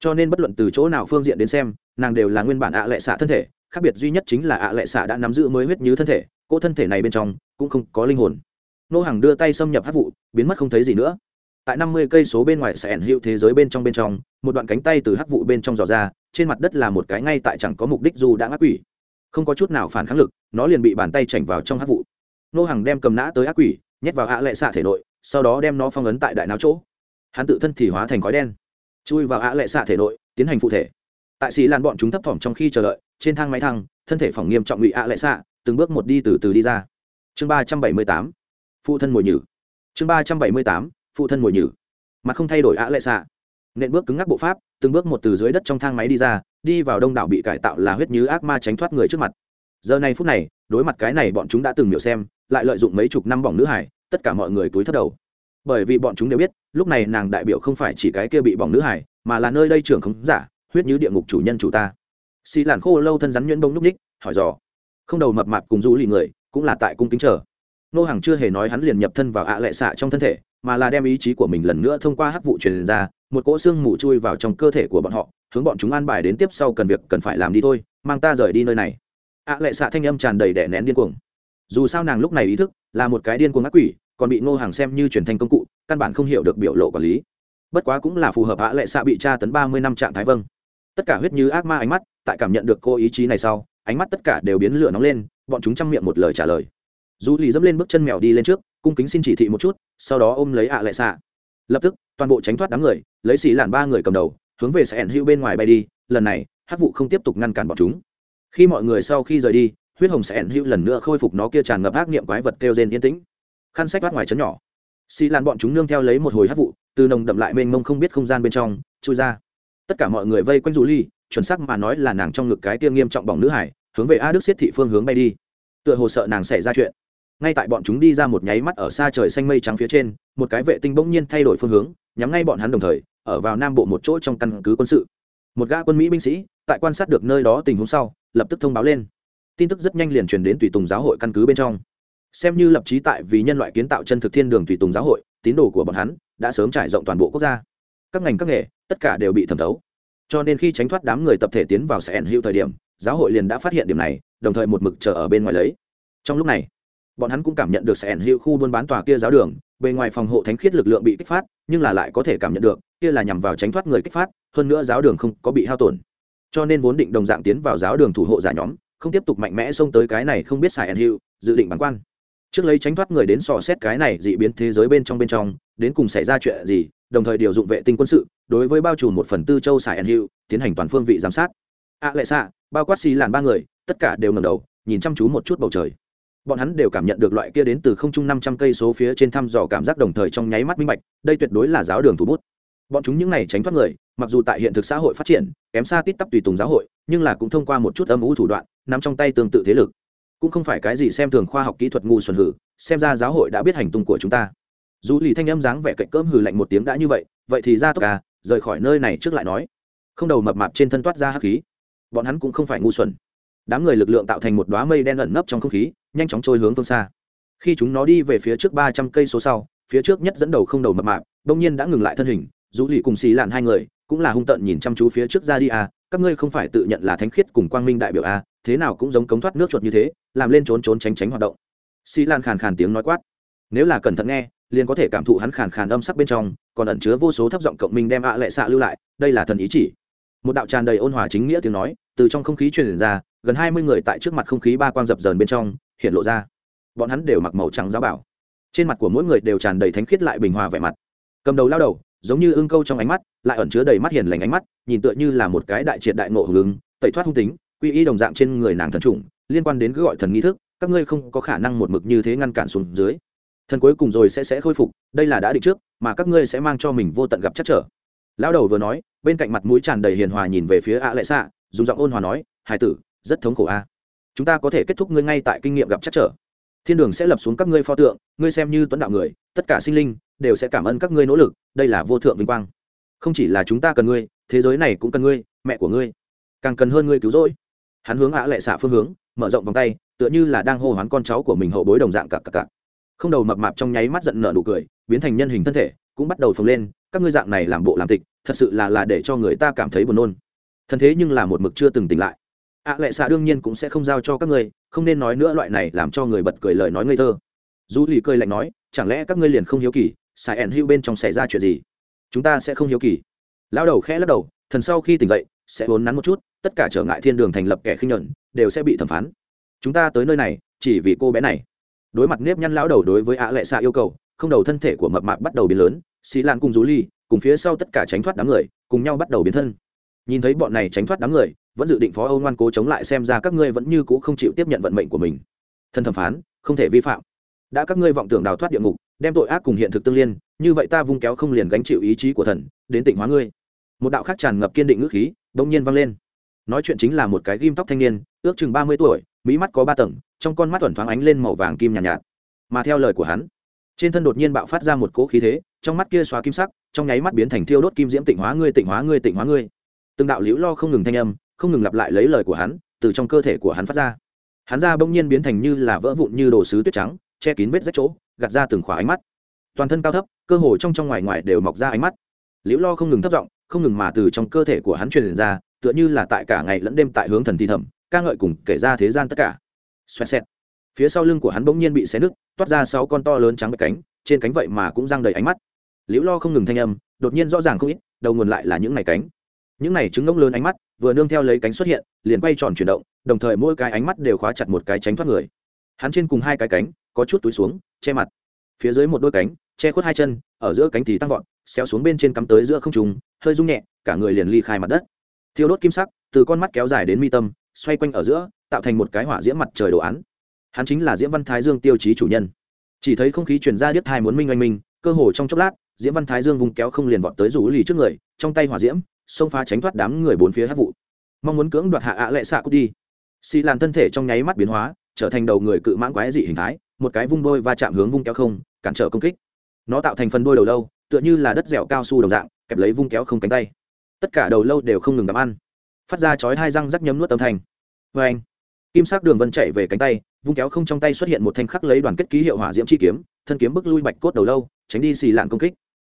Cho nên bất luận từ chỗ nào phương diện đến xem, nàng đều là nguyên bản ạ lệ xạ thân thể, khác biệt duy nhất chính là ạ lệ xạ đã nắm giữ mới huyết như thân thể, cỗ thân thể này bên trong cũng không có linh hồn. Nô hàng đưa tay xâm nhập hát vụ, biến mất không thấy gì nữa. Tại năm mươi cây số bên ngoài sẽ ẩn hiệu thế giới bên trong bên trong, một đoạn cánh tay từ hắc vụ bên trong dò ra, trên mặt đất là một cái ngay tại chẳng có mục đích dù đã ác quỷ. Không có chút nào phản kháng lực, nó liền bị bàn tay chảnh vào trong hắc vụ. Nô hàng đem cầm nã tới ác quỷ, nhét vào ạ lệ xạ thể nội sau đó đem nó phong ấn tại đại não chỗ. Hắn tự thân thì hóa thành khói đen, chui vào ạ lệ xạ thể nội, tiến hành phụ thể. Tại xì lan bọn chúng thấp thỏm trong khi chờ đợi, trên thang máy thăng, thân thể phòng nghiêm trọng ngụy ạ lệ xạ, từng bước một đi từ từ đi ra. Chương ba trăm bảy mươi tám, phụ thân mồi nhử. Chương ba trăm bảy mươi tám, phụ thân mồi nhử. Mặt không thay đổi ạ lệ xạ. Nện bước cứng ngắc bộ pháp, từng bước một từ dưới đất trong thang máy đi ra, đi vào đông đảo bị cải tạo là huyết như ác ma tránh thoát người trước mặt. Giờ này phút này, đối mặt cái này bọn chúng đã từng miểu xem, lại lợi dụng mấy chục năm bỏng nữ hải tất cả mọi người túi thất đầu. Bởi vì bọn chúng đều biết, lúc này nàng đại biểu không phải chỉ cái kia bị bỏng nữ hải mà là nơi đây trưởng không giả, huyết như địa ngục chủ nhân chủ ta. Xì làn khô lâu thân rắn nhuyễn bông núc ních, hỏi dò. Không đầu mập mạp cùng du lì người, cũng là tại cung kính chờ. Nô hàng chưa hề nói hắn liền nhập thân vào ạ lệ xạ trong thân thể, mà là đem ý chí của mình lần nữa thông qua hắc vụ truyền ra, một cỗ xương mù chui vào trong cơ thể của bọn họ, hướng bọn chúng an bài đến tiếp sau cần việc cần phải làm đi thôi, mang ta rời đi nơi này. ạ lệ xạ thanh âm tràn đầy đẻ nén điên cuồng dù sao nàng lúc này ý thức là một cái điên cuồng ác quỷ, còn bị ngô hàng xem như truyền thanh công cụ, căn bản không hiểu được biểu lộ quản lý. Bất quá cũng là phù hợp hạ lệ xạ bị tra tấn ba mươi năm trạng thái vâng. Tất cả huyết như ác ma ánh mắt, tại cảm nhận được cô ý chí này sau, ánh mắt tất cả đều biến lửa nóng lên, bọn chúng chăm miệng một lời trả lời. Dù lì dẫm lên bước chân mèo đi lên trước, cung kính xin chỉ thị một chút, sau đó ôm lấy ạ lệ xạ. Lập tức, toàn bộ tránh thoát đám người, lấy xì làn ba người cầm đầu, hướng về sẹn hữu bên ngoài bay đi, lần này hát vụ không tiếp tục ngăn cản bọn chúng. Khi mọi người sau khi rời đi huyết hồng sẽ ẩn hữu lần nữa khôi phục nó kia tràn ngập ác niệm quái vật kêu rên yên tĩnh. Khăn sách thoát ngoài chấn nhỏ. Xì lan bọn chúng nương theo lấy một hồi hát vụ, từ nồng đậm lại mênh mông không biết không gian bên trong, chui ra. Tất cả mọi người vây quanh dù ly, chuẩn xác mà nói là nàng trong ngực cái kia nghiêm trọng bỏng nữ hải, hướng về a đức siết thị phương hướng bay đi. Tựa hồ sợ nàng xảy ra chuyện. Ngay tại bọn chúng đi ra một nháy mắt ở xa trời xanh mây trắng phía trên, một cái vệ tinh bỗng nhiên thay đổi phương hướng, nhắm ngay bọn hắn đồng thời, ở vào nam bộ một chỗ trong căn cứ quân sự. Một gã quân mỹ binh sĩ, tại quan sát được nơi đó tình huống sau, lập tức thông báo lên tin tức rất nhanh liền truyền đến tùy tùng giáo hội căn cứ bên trong. Xem như lập trí tại vì nhân loại kiến tạo chân thực thiên đường tùy tùng giáo hội, tín đồ của bọn hắn đã sớm trải rộng toàn bộ quốc gia. Các ngành các nghề, tất cả đều bị thẩm thấu. Cho nên khi tránh thoát đám người tập thể tiến vào sẽ ẩn hữu thời điểm, giáo hội liền đã phát hiện điểm này, đồng thời một mực chờ ở bên ngoài lấy. Trong lúc này, bọn hắn cũng cảm nhận được sẽ ẩn hiệu khu buôn bán tòa kia giáo đường, bề ngoài phòng hộ thánh khiết lực lượng bị kích phát, nhưng là lại có thể cảm nhận được, kia là nhằm vào tránh thoát người kích phát, hơn nữa giáo đường không có bị hao tổn. Cho nên vốn định đồng dạng tiến vào giáo đường thủ hộ giả nhóm không tiếp tục mạnh mẽ xông tới cái này không biết xài ẩn hiệu dự định bản quan. Trước lấy tránh thoát người đến sò xét cái này dị biến thế giới bên trong bên trong đến cùng xảy ra chuyện gì đồng thời điều dụng vệ tinh quân sự đối với bao trùm một phần tư châu xài ẩn hiệu tiến hành toàn phương vị giám sát. Ạ à, lệ xạ bao quát xì làn ba người tất cả đều ngầm đầu nhìn chăm chú một chút bầu trời. Bọn hắn đều cảm nhận được loại kia đến từ không trung năm trăm cây số phía trên thăm dò cảm giác đồng thời trong nháy mắt minh bạch đây tuyệt đối là giáo đường thủ bút. Bọn chúng những n à y tránh thoát người mặc dù tại hiện thực xã hội phát triển kém xa tít tắp tùy tùng giáo hội nhưng là cũng thông qua một chút âm ủ thủ đoạn nắm trong tay tương tự thế lực. Cũng không phải cái gì xem thường khoa học kỹ thuật ngu xuẩn hử, xem ra giáo hội đã biết hành tung của chúng ta. Dù lì thanh âm dáng vẻ cạnh cỡm hừ lạnh một tiếng đã như vậy vậy thì ra tốt ca à, rời khỏi nơi này trước lại nói. Không đầu mập mạp trên thân toát ra hắc khí. Bọn hắn cũng không phải ngu xuẩn. Đám người lực lượng tạo thành một đoá mây đen ẩn nấp trong không khí, nhanh chóng trôi hướng phương xa. Khi chúng nó đi về phía trước ba trăm cây số sau, phía trước nhất dẫn đầu không đầu mập mạp đông nhiên đã ngừng lại thân hình, dù lì cùng xì lạn hai người, cũng là hung tợn nhìn chăm chú phía trước ra đi à các ngươi không phải tự nhận là thánh khiết cùng quang minh đại biểu à thế nào cũng giống cống thoát nước chuột như thế, làm lên trốn trốn tránh tránh hoạt động. Xi lan khàn khàn tiếng nói quát. Nếu là cẩn thận nghe, liền có thể cảm thụ hắn khàn khàn âm sắc bên trong, còn ẩn chứa vô số thấp giọng cộng minh đem ạ lệ xạ lưu lại, đây là thần ý chỉ. Một đạo tràn đầy ôn hòa chính nghĩa tiếng nói, từ trong không khí truyền ra, gần hai mươi người tại trước mặt không khí ba quang dập dờn bên trong, hiện lộ ra. Bọn hắn đều mặc màu trắng giáo bảo. Trên mặt của mỗi người đều tràn đầy thánh khiết lại bình hòa vẻ mặt. Cầm đầu lao đầu, giống như ưng câu trong ánh mắt, lại ẩn chứa đầy mắt hiền lành ánh mắt, nhìn tựa như là một cái đại triệt đại nộ hưởng ứng, tẩy thoát hung tính quy y đồng dạng trên người nàng thần trùng, liên quan đến cứ gọi thần nghi thức, các ngươi không có khả năng một mực như thế ngăn cản xuống dưới. Thần cuối cùng rồi sẽ sẽ khôi phục, đây là đã định trước, mà các ngươi sẽ mang cho mình vô tận gặp chắc trở. Lão đầu vừa nói, bên cạnh mặt mũi tràn đầy hiền hòa nhìn về phía ạ lệ xạ, dùng giọng ôn hòa nói, hải tử, rất thống khổ a. Chúng ta có thể kết thúc ngươi ngay tại kinh nghiệm gặp chắc trở. Thiên đường sẽ lập xuống các ngươi pho tượng, ngươi xem như tuấn đạo người, tất cả sinh linh đều sẽ cảm ơn các ngươi nỗ lực, đây là vô thượng vinh quang. Không chỉ là chúng ta cần ngươi, thế giới này cũng cần ngươi, mẹ của ngươi. Càng cần hơn ngươi cứu rỗi hắn hướng ạ lệ xạ phương hướng, mở rộng vòng tay, tựa như là đang hô hoán con cháu của mình hậu bối đồng dạng cặp cặp cặp không đầu mập mạp trong nháy mắt giận nở nụ cười, biến thành nhân hình thân thể, cũng bắt đầu phồng lên, các ngươi dạng này làm bộ làm tịch, thật sự là là để cho người ta cảm thấy buồn nôn. Thân thế nhưng là một mực chưa từng tỉnh lại. Ạ lệ xạ đương nhiên cũng sẽ không giao cho các ngươi, không nên nói nữa loại này làm cho người bật cười lời nói ngây thơ. Du lì cười lạnh nói, chẳng lẽ các ngươi liền không hiếu kỳ xài ẻn hữu bên trong xảy ra chuyện gì? Chúng ta sẽ không hiếu kỳ. Lao đầu khẽ lắc đầu, thần sau khi tỉnh dậy sẽ vốn nắn một chút, tất cả trở ngại thiên đường thành lập kẻ khinh nhuận, đều sẽ bị thẩm phán. Chúng ta tới nơi này, chỉ vì cô bé này. Đối mặt nếp nhăn lão đầu đối với ạ lệ xạ yêu cầu, không đầu thân thể của mập mạp bắt đầu biến lớn xì lan cùng rú ly, cùng phía sau tất cả tránh thoát đám người, cùng nhau bắt đầu biến thân. Nhìn thấy bọn này tránh thoát đám người, vẫn dự định phó âu ngoan cố chống lại xem ra các ngươi vẫn như cũ không chịu tiếp nhận vận mệnh của mình. Thân thẩm phán, không thể vi phạm. Đã các ngươi vọng tưởng đào thoát địa ngục, đem tội ác cùng hiện thực tương liên, như vậy ta vung kéo không liền gánh chịu ý chí của thần, đến tỉnh hóa ngươi. Một đạo khác tràn ngập kiên định ngữ khí đông nhiên vang lên. Nói chuyện chính là một cái ghim tóc thanh niên ước chừng ba mươi tuổi mỹ mắt có ba tầng trong con mắt thuần thoáng ánh lên màu vàng kim nhàn nhạt, nhạt. Mà theo lời của hắn trên thân đột nhiên bạo phát ra một cỗ khí thế trong mắt kia xóa kim sắc trong nháy mắt biến thành thiêu đốt kim diễm tịnh hóa ngươi tịnh hóa ngươi tịnh hóa ngươi. Từng đạo liễu lo không ngừng thanh âm không ngừng lặp lại lấy lời của hắn từ trong cơ thể của hắn phát ra. Hắn ra bỗng nhiên biến thành như là vỡ vụn như đồ sứ tuyết trắng che kín vết rách chỗ gạt ra từng khỏa ánh mắt. Toàn thân cao thấp cơ hồ trong trong ngoài ngoài đều mọc ra ánh mắt. Liễu lo không ngừng thấp giọng không ngừng mà từ trong cơ thể của hắn truyền ra, tựa như là tại cả ngày lẫn đêm tại hướng thần thi thẩm, ca ngợi cùng kể ra thế gian tất cả. Xoẹt xẹt. Phía sau lưng của hắn bỗng nhiên bị xé nứt, toát ra sáu con to lớn trắng bạch cánh, trên cánh vậy mà cũng răng đầy ánh mắt. Liễu lo không ngừng thanh âm, đột nhiên rõ ràng không ít, đầu nguồn lại là những ngày cánh. Những này trứng ngỗng lớn ánh mắt, vừa nương theo lấy cánh xuất hiện, liền quay tròn chuyển động, đồng thời mỗi cái ánh mắt đều khóa chặt một cái tránh thoát người. Hắn trên cùng hai cái cánh, có chút túi xuống, che mặt. Phía dưới một đôi cánh, che khuất hai chân, ở giữa cánh thì tăng vọt xéo xuống bên trên cắm tới giữa không trùng hơi rung nhẹ, cả người liền ly khai mặt đất. Thiêu đốt kim sắc, từ con mắt kéo dài đến mi tâm, xoay quanh ở giữa, tạo thành một cái hỏa diễm mặt trời đồ án. Hắn chính là diễm văn thái dương tiêu chí chủ nhân. Chỉ thấy không khí truyền ra điếc thai muốn minh oanh minh, cơ hồ trong chốc lát, diễm văn thái dương vùng kéo không liền vọt tới rủ lì trước người, trong tay hỏa diễm, xông phá tránh thoát đám người bốn phía hát vụ. Mong muốn cưỡng đoạt hạ ạ lệ xạ cút đi. Xì làn thân thể trong nháy mắt biến hóa, trở thành đầu người cự mãng quái dị hình thái, một cái vung đôi va chạm hướng vung kéo không, cản trở công kích. Nó tạo thành phần đôi đầu lâu tựa như là đất dẻo cao su đồng dạng, kẹp lấy vung kéo không cánh tay. Tất cả đầu lâu đều không ngừng đắm ăn. Phát ra chói hai răng rắc nhấm nuốt âm thanh. Vê anh, kim sắc đường vân chạy về cánh tay, vung kéo không trong tay xuất hiện một thanh khắc lấy đoàn kết ký hiệu hỏa diễm chi kiếm, thân kiếm bức lui bạch cốt đầu lâu, tránh đi xì lạng công kích.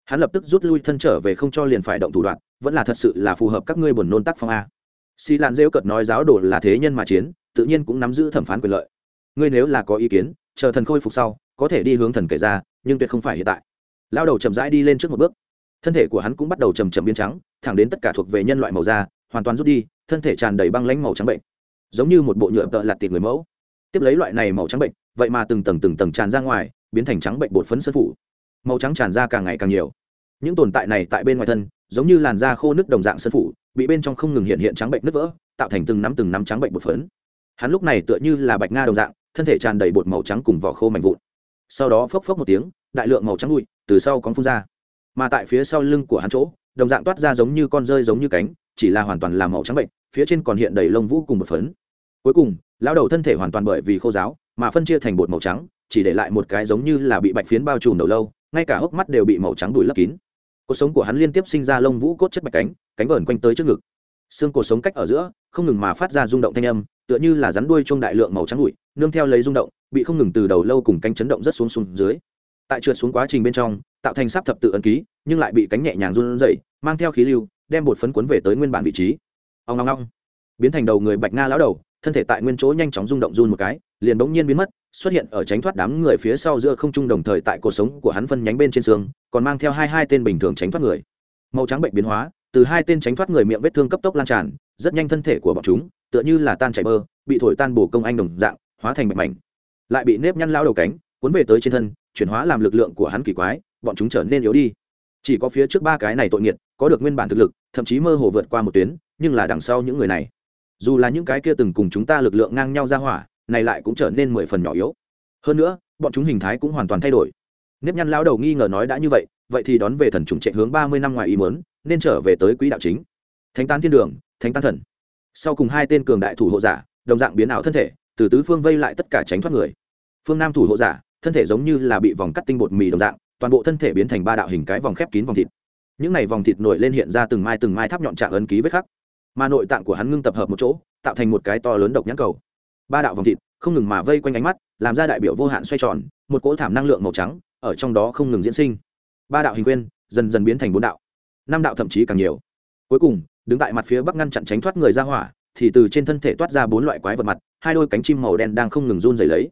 Hắn lập tức rút lui thân trở về không cho liền phải động thủ đoạn, vẫn là thật sự là phù hợp các ngươi buồn nôn tác phong a. Xì lạn rêu cợt nói giáo đồ là thế nhân mà chiến, tự nhiên cũng nắm giữ thẩm phán quyền lợi. Ngươi nếu là có ý kiến, chờ thần khôi phục sau, có thể đi hướng thần kể ra, nhưng tuyệt không phải hiện tại lao đầu chậm rãi đi lên trước một bước. Thân thể của hắn cũng bắt đầu chầm chậm biến trắng, thẳng đến tất cả thuộc về nhân loại màu da, hoàn toàn rút đi, thân thể tràn đầy băng lánh màu trắng bệnh. Giống như một bộ nhựa tợ lạt tiệt người mẫu. Tiếp lấy loại này màu trắng bệnh, vậy mà từng tầng từng tầng tràn ra ngoài, biến thành trắng bệnh bột phấn sân phủ. Màu trắng tràn ra càng ngày càng nhiều. Những tồn tại này tại bên ngoài thân, giống như làn da khô nước đồng dạng sân phủ, bị bên trong không ngừng hiện hiện trắng bệnh nứt vỡ, tạo thành từng nắm từng nắm trắng bệnh bột phấn. Hắn lúc này tựa như là bạch nga đồng dạng, thân thể tràn đầy bột màu trắng cùng vỏ khô mạnh vụn. Sau đó phốc phốc một tiếng đại lượng màu trắng bụi từ sau con phun ra. Mà tại phía sau lưng của hắn chỗ, đồng dạng toát ra giống như con rơi giống như cánh, chỉ là hoàn toàn là màu trắng bệnh, phía trên còn hiện đầy lông vũ cùng một phấn. Cuối cùng, lão đầu thân thể hoàn toàn bởi vì khô giáo mà phân chia thành bột màu trắng, chỉ để lại một cái giống như là bị bạch phiến bao trùm đầu lâu, ngay cả hốc mắt đều bị màu trắng đùi lấp kín. Cuộc sống của hắn liên tiếp sinh ra lông vũ cốt chất bạch cánh cánh vờn quanh tới trước ngực. Xương cuộc sống cách ở giữa, không ngừng mà phát ra rung động thanh âm, tựa như là rắn đuôi chung đại lượng màu trắng bụi, nương theo lấy rung động, bị không ngừng từ đầu lâu cùng cánh chấn động rất xuống xuống dưới tại trượt xuống quá trình bên trong, tạo thành sắp thập tự ấn ký, nhưng lại bị cánh nhẹ nhàng run rẩy, mang theo khí lưu, đem bột phấn cuốn về tới nguyên bản vị trí. Ông ngong ngong biến thành đầu người bạch nga lão đầu, thân thể tại nguyên chỗ nhanh chóng rung động run một cái, liền bỗng nhiên biến mất, xuất hiện ở tránh thoát đám người phía sau giữa không trung đồng thời tại cuộc sống của hắn phân nhánh bên trên xương, còn mang theo hai hai tên bình thường tránh thoát người. Màu trắng bệnh biến hóa, từ hai tên tránh thoát người miệng vết thương cấp tốc lan tràn, rất nhanh thân thể của bọn chúng, tựa như là tan chảy bơ, bị thổi tan bổ công anh đồng dạng, hóa thành mạch mảnh. Lại bị nếp nhăn lao đầu cánh cuốn về tới trên thân, chuyển hóa làm lực lượng của hắn kỳ quái, bọn chúng trở nên yếu đi. Chỉ có phía trước ba cái này tội nghiệt, có được nguyên bản thực lực, thậm chí mơ hồ vượt qua một tuyến, nhưng là đằng sau những người này. Dù là những cái kia từng cùng chúng ta lực lượng ngang nhau ra hỏa, này lại cũng trở nên mười phần nhỏ yếu. Hơn nữa, bọn chúng hình thái cũng hoàn toàn thay đổi. Nếp nhăn lão đầu nghi ngờ nói đã như vậy vậy thì đón về thần trùng chạy hướng ba mươi năm ngoài ý mớn nên trở về tới quỹ đạo chính. Thánh tán thiên đường, thánh tán thần. Sau cùng hai tên cường đại thủ hộ giả, đồng dạng biến ảo thân thể, từ tứ phương vây lại tất cả tránh thoát người. Phương nam thủ hộ giả thân thể giống như là bị vòng cắt tinh bột mì đồng dạng, toàn bộ thân thể biến thành ba đạo hình cái vòng khép kín vòng thịt. Những này vòng thịt nổi lên hiện ra từng mai từng mai tháp nhọn trạng ấn ký vết khắc. Mà nội tạng của hắn ngưng tập hợp một chỗ, tạo thành một cái to lớn độc nhãn cầu. Ba đạo vòng thịt không ngừng mà vây quanh ánh mắt, làm ra đại biểu vô hạn xoay tròn, một cỗ thảm năng lượng màu trắng ở trong đó không ngừng diễn sinh. Ba đạo hình quên, dần dần biến thành bốn đạo. Năm đạo thậm chí càng nhiều. Cuối cùng, đứng tại mặt phía bắc ngăn chặn tránh thoát người ra hỏa, thì từ trên thân thể toát ra bốn loại quái vật mặt, hai đôi cánh chim màu đen đang không ngừng run rẩy lấy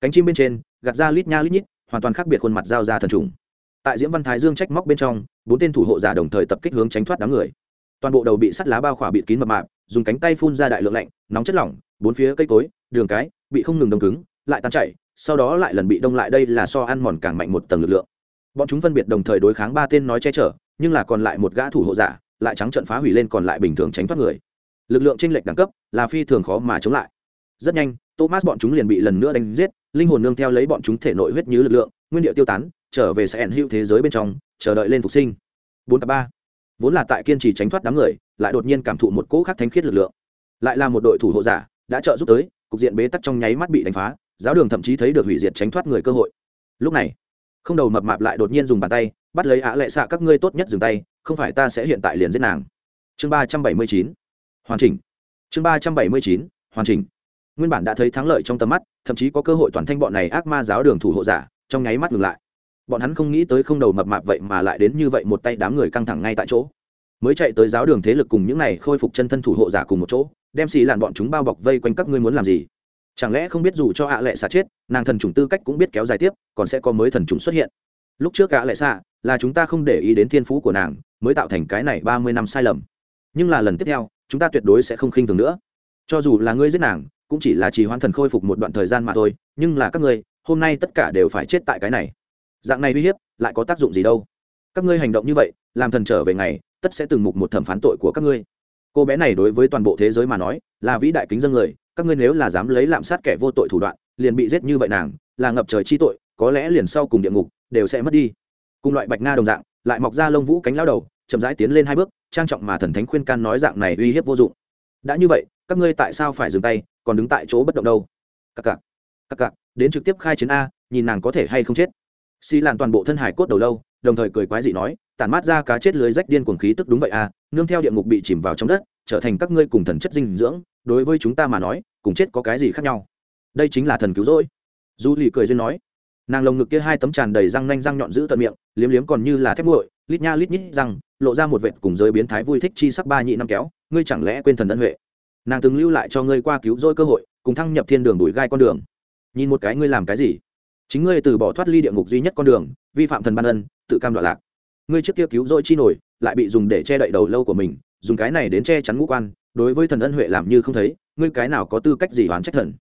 cánh chim bên trên, gạt ra lít nha lít nhít, hoàn toàn khác biệt khuôn mặt giao ra thần trùng. Tại diễm văn thái dương trách móc bên trong, bốn tên thủ hộ giả đồng thời tập kích hướng tránh thoát đám người. Toàn bộ đầu bị sắt lá bao khỏa bịt kín mập mạp, dùng cánh tay phun ra đại lượng lạnh, nóng chất lỏng, bốn phía cây cối, đường cái, bị không ngừng đông cứng, lại tan chảy, sau đó lại lần bị đông lại đây là so ăn mòn càng mạnh một tầng lực lượng. Bọn chúng phân biệt đồng thời đối kháng ba tên nói che chở, nhưng là còn lại một gã thủ hộ giả, lại trắng trận phá hủy lên còn lại bình thường tránh thoát người. Lực lượng tranh lệch đẳng cấp là phi thường khó mà chống lại rất nhanh, thomas bọn chúng liền bị lần nữa đánh giết, linh hồn nương theo lấy bọn chúng thể nội huyết như lực lượng, nguyên điệu tiêu tán, trở về sẽ ẩn hữu thế giới bên trong, chờ đợi lên phục sinh. Bốn ba. Vốn là tại kiên trì tránh thoát đám người, lại đột nhiên cảm thụ một cỗ khắc thánh khiết lực lượng. Lại là một đội thủ hộ giả, đã trợ giúp tới, cục diện bế tắc trong nháy mắt bị đánh phá, giáo đường thậm chí thấy được hủy diệt tránh thoát người cơ hội. Lúc này, không đầu mập mạp lại đột nhiên dùng bàn tay, bắt lấy ạ lệ xạ các ngươi tốt nhất dừng tay, không phải ta sẽ hiện tại liền giết nàng. Chương ba trăm bảy mươi chín. Hoàn chỉnh. Chương ba trăm bảy mươi chín. Hoàn chỉnh nguyên bản đã thấy thắng lợi trong tầm mắt, thậm chí có cơ hội toàn thanh bọn này ác ma giáo đường thủ hộ giả, trong nháy mắt ngừng lại. Bọn hắn không nghĩ tới không đầu mập mạp vậy mà lại đến như vậy một tay đám người căng thẳng ngay tại chỗ. Mới chạy tới giáo đường thế lực cùng những này khôi phục chân thân thủ hộ giả cùng một chỗ, đem xì làn bọn chúng bao bọc vây quanh các ngươi muốn làm gì? Chẳng lẽ không biết dù cho ạ lệ xạ chết, nàng thần trùng tư cách cũng biết kéo dài tiếp, còn sẽ có mới thần trùng xuất hiện? Lúc trước ạ lệ xạ là chúng ta không để ý đến thiên phú của nàng, mới tạo thành cái này ba mươi năm sai lầm. Nhưng là lần tiếp theo, chúng ta tuyệt đối sẽ không khinh thường nữa. Cho dù là ngươi giết nàng cũng chỉ là trì hoãn thần khôi phục một đoạn thời gian mà thôi, nhưng là các ngươi, hôm nay tất cả đều phải chết tại cái này. Dạng này uy hiếp, lại có tác dụng gì đâu? Các ngươi hành động như vậy, làm thần trở về ngày, tất sẽ từng mục một thẩm phán tội của các ngươi. Cô bé này đối với toàn bộ thế giới mà nói, là vĩ đại kính dân người, các ngươi nếu là dám lấy lạm sát kẻ vô tội thủ đoạn, liền bị giết như vậy nàng, là ngập trời chi tội, có lẽ liền sau cùng địa ngục, đều sẽ mất đi. Cùng loại bạch nga đồng dạng, lại mọc ra lông vũ cánh lao đầu, chậm rãi tiến lên hai bước, trang trọng mà thần thánh khuyên can nói dạng này uy hiếp vô dụng. Đã như vậy, các ngươi tại sao phải dừng tay còn đứng tại chỗ bất động đâu. Cặc cặc cặc cặc, đến trực tiếp khai chiến a, nhìn nàng có thể hay không chết. Xì làn toàn bộ thân hải cốt đầu lâu, đồng thời cười quái dị nói, tản mát ra cá chết lưới rách điên cuồng khí tức đúng vậy a, nương theo địa ngục bị chìm vào trong đất, trở thành các ngươi cùng thần chất dinh dưỡng, đối với chúng ta mà nói, cùng chết có cái gì khác nhau? Đây chính là thần cứu rỗi. Du lì cười duyên nói. Nàng lồng ngực kia hai tấm tràn đầy răng nanh răng nhọn giữ tận miệng, liếm liếm còn như là thép nguội, lít nha lít nhít răng, lộ ra một vệt cùng giới biến thái vui thích chi sắc ba nhị năm kéo, ngươi chẳng lẽ quên thần ân huệ? Nàng từng lưu lại cho ngươi qua cứu rỗi cơ hội, cùng thăng nhập thiên đường đuổi gai con đường. Nhìn một cái ngươi làm cái gì? Chính ngươi từ bỏ thoát ly địa ngục duy nhất con đường, vi phạm thần ban ân, tự cam đoạn lạc. Ngươi trước kia cứu rỗi chi nổi, lại bị dùng để che đậy đầu lâu của mình, dùng cái này đến che chắn ngũ quan, đối với thần ân huệ làm như không thấy, ngươi cái nào có tư cách gì oán trách thần?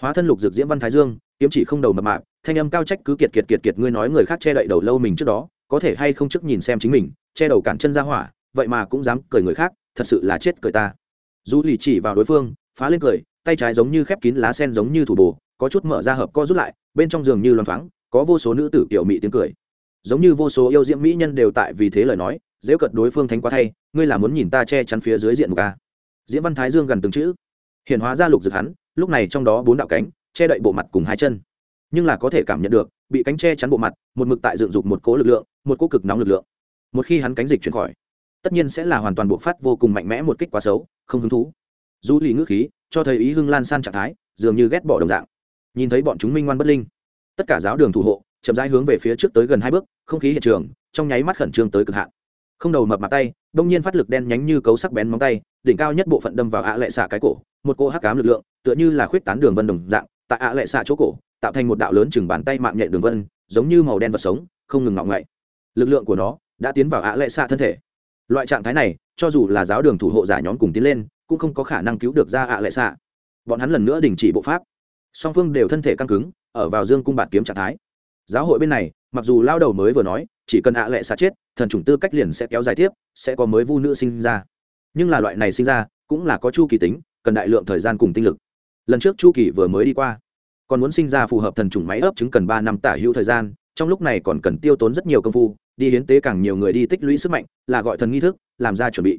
Hóa thân lục dược diễm văn thái dương, kiếm chỉ không đầu mập mạp, thanh âm cao trách cứ kiệt kiệt kiệt kiệt ngươi nói người khác che đậy đầu lâu mình trước đó, có thể hay không trước nhìn xem chính mình, che đầu cản chân ra hỏa, vậy mà cũng dám cười người khác, thật sự là chết cười ta. Dù lì chỉ vào đối phương, phá lên cười, tay trái giống như khép kín lá sen giống như thủ bồ, có chút mở ra hợp co rút lại, bên trong giường như loan thoáng, có vô số nữ tử kiểu mị tiếng cười. Giống như vô số yêu diễm mỹ nhân đều tại vì thế lời nói, dễ cận đối phương thánh quá thay, ngươi là muốn nhìn ta che chắn phía dưới diện một ca à? diễm văn thái dương gần từng chữ. Hiện hóa ra lục dực hắn, lúc này trong đó bốn đạo cánh, che đậy bộ mặt cùng hai chân. Nhưng là có thể cảm nhận được, bị cánh che chắn bộ mặt, một mực tại dựng dục một cố lực lượng, một cố cực nóng lực lượng. Một khi hắn cánh dịch chuyển khỏi, tất nhiên sẽ là hoàn toàn buộc phát vô cùng mạnh mẽ một kích quá xấu không hứng thú. Du lì ngữ khí cho thấy ý hưng lan san trạng thái, dường như ghét bỏ đồng dạng. Nhìn thấy bọn chúng minh ngoan bất linh, tất cả giáo đường thủ hộ chậm rãi hướng về phía trước tới gần hai bước, không khí hiện trường trong nháy mắt khẩn trương tới cực hạn. Không đầu mập mặt tay, đông nhiên phát lực đen nhánh như cấu sắc bén móng tay, đỉnh cao nhất bộ phận đâm vào ạ lệ xạ cái cổ, một cỗ hắc cám lực lượng, tựa như là khuyết tán đường vân đồng dạng, tại ạ lệ xạ chỗ cổ, tạo thành một đạo lớn chừng bàn tay mạng nhện đường vân, giống như màu đen vật sống, không ngừng ngọng ngậy. Lực lượng của nó đã tiến vào ạ lệ xạ thân thể loại trạng thái này, cho dù là giáo đường thủ hộ giả nhóm cùng tiến lên, cũng không có khả năng cứu được ra ạ lệ xạ. Bọn hắn lần nữa đình chỉ bộ pháp. Song phương đều thân thể căng cứng, ở vào dương cung bạt kiếm trạng thái. Giáo hội bên này, mặc dù lao đầu mới vừa nói, chỉ cần ạ lệ xạ chết, thần chủng tư cách liền sẽ kéo dài tiếp, sẽ có mới vu nữ sinh ra. Nhưng là loại này sinh ra, cũng là có chu kỳ tính, cần đại lượng thời gian cùng tinh lực. Lần trước chu kỳ vừa mới đi qua, còn muốn sinh ra phù hợp thần chủng máy ấp trứng cần ba năm tả hữu thời gian, trong lúc này còn cần tiêu tốn rất nhiều công phu đi hiến tế càng nhiều người đi tích lũy sức mạnh, là gọi thần nghi thức, làm ra chuẩn bị.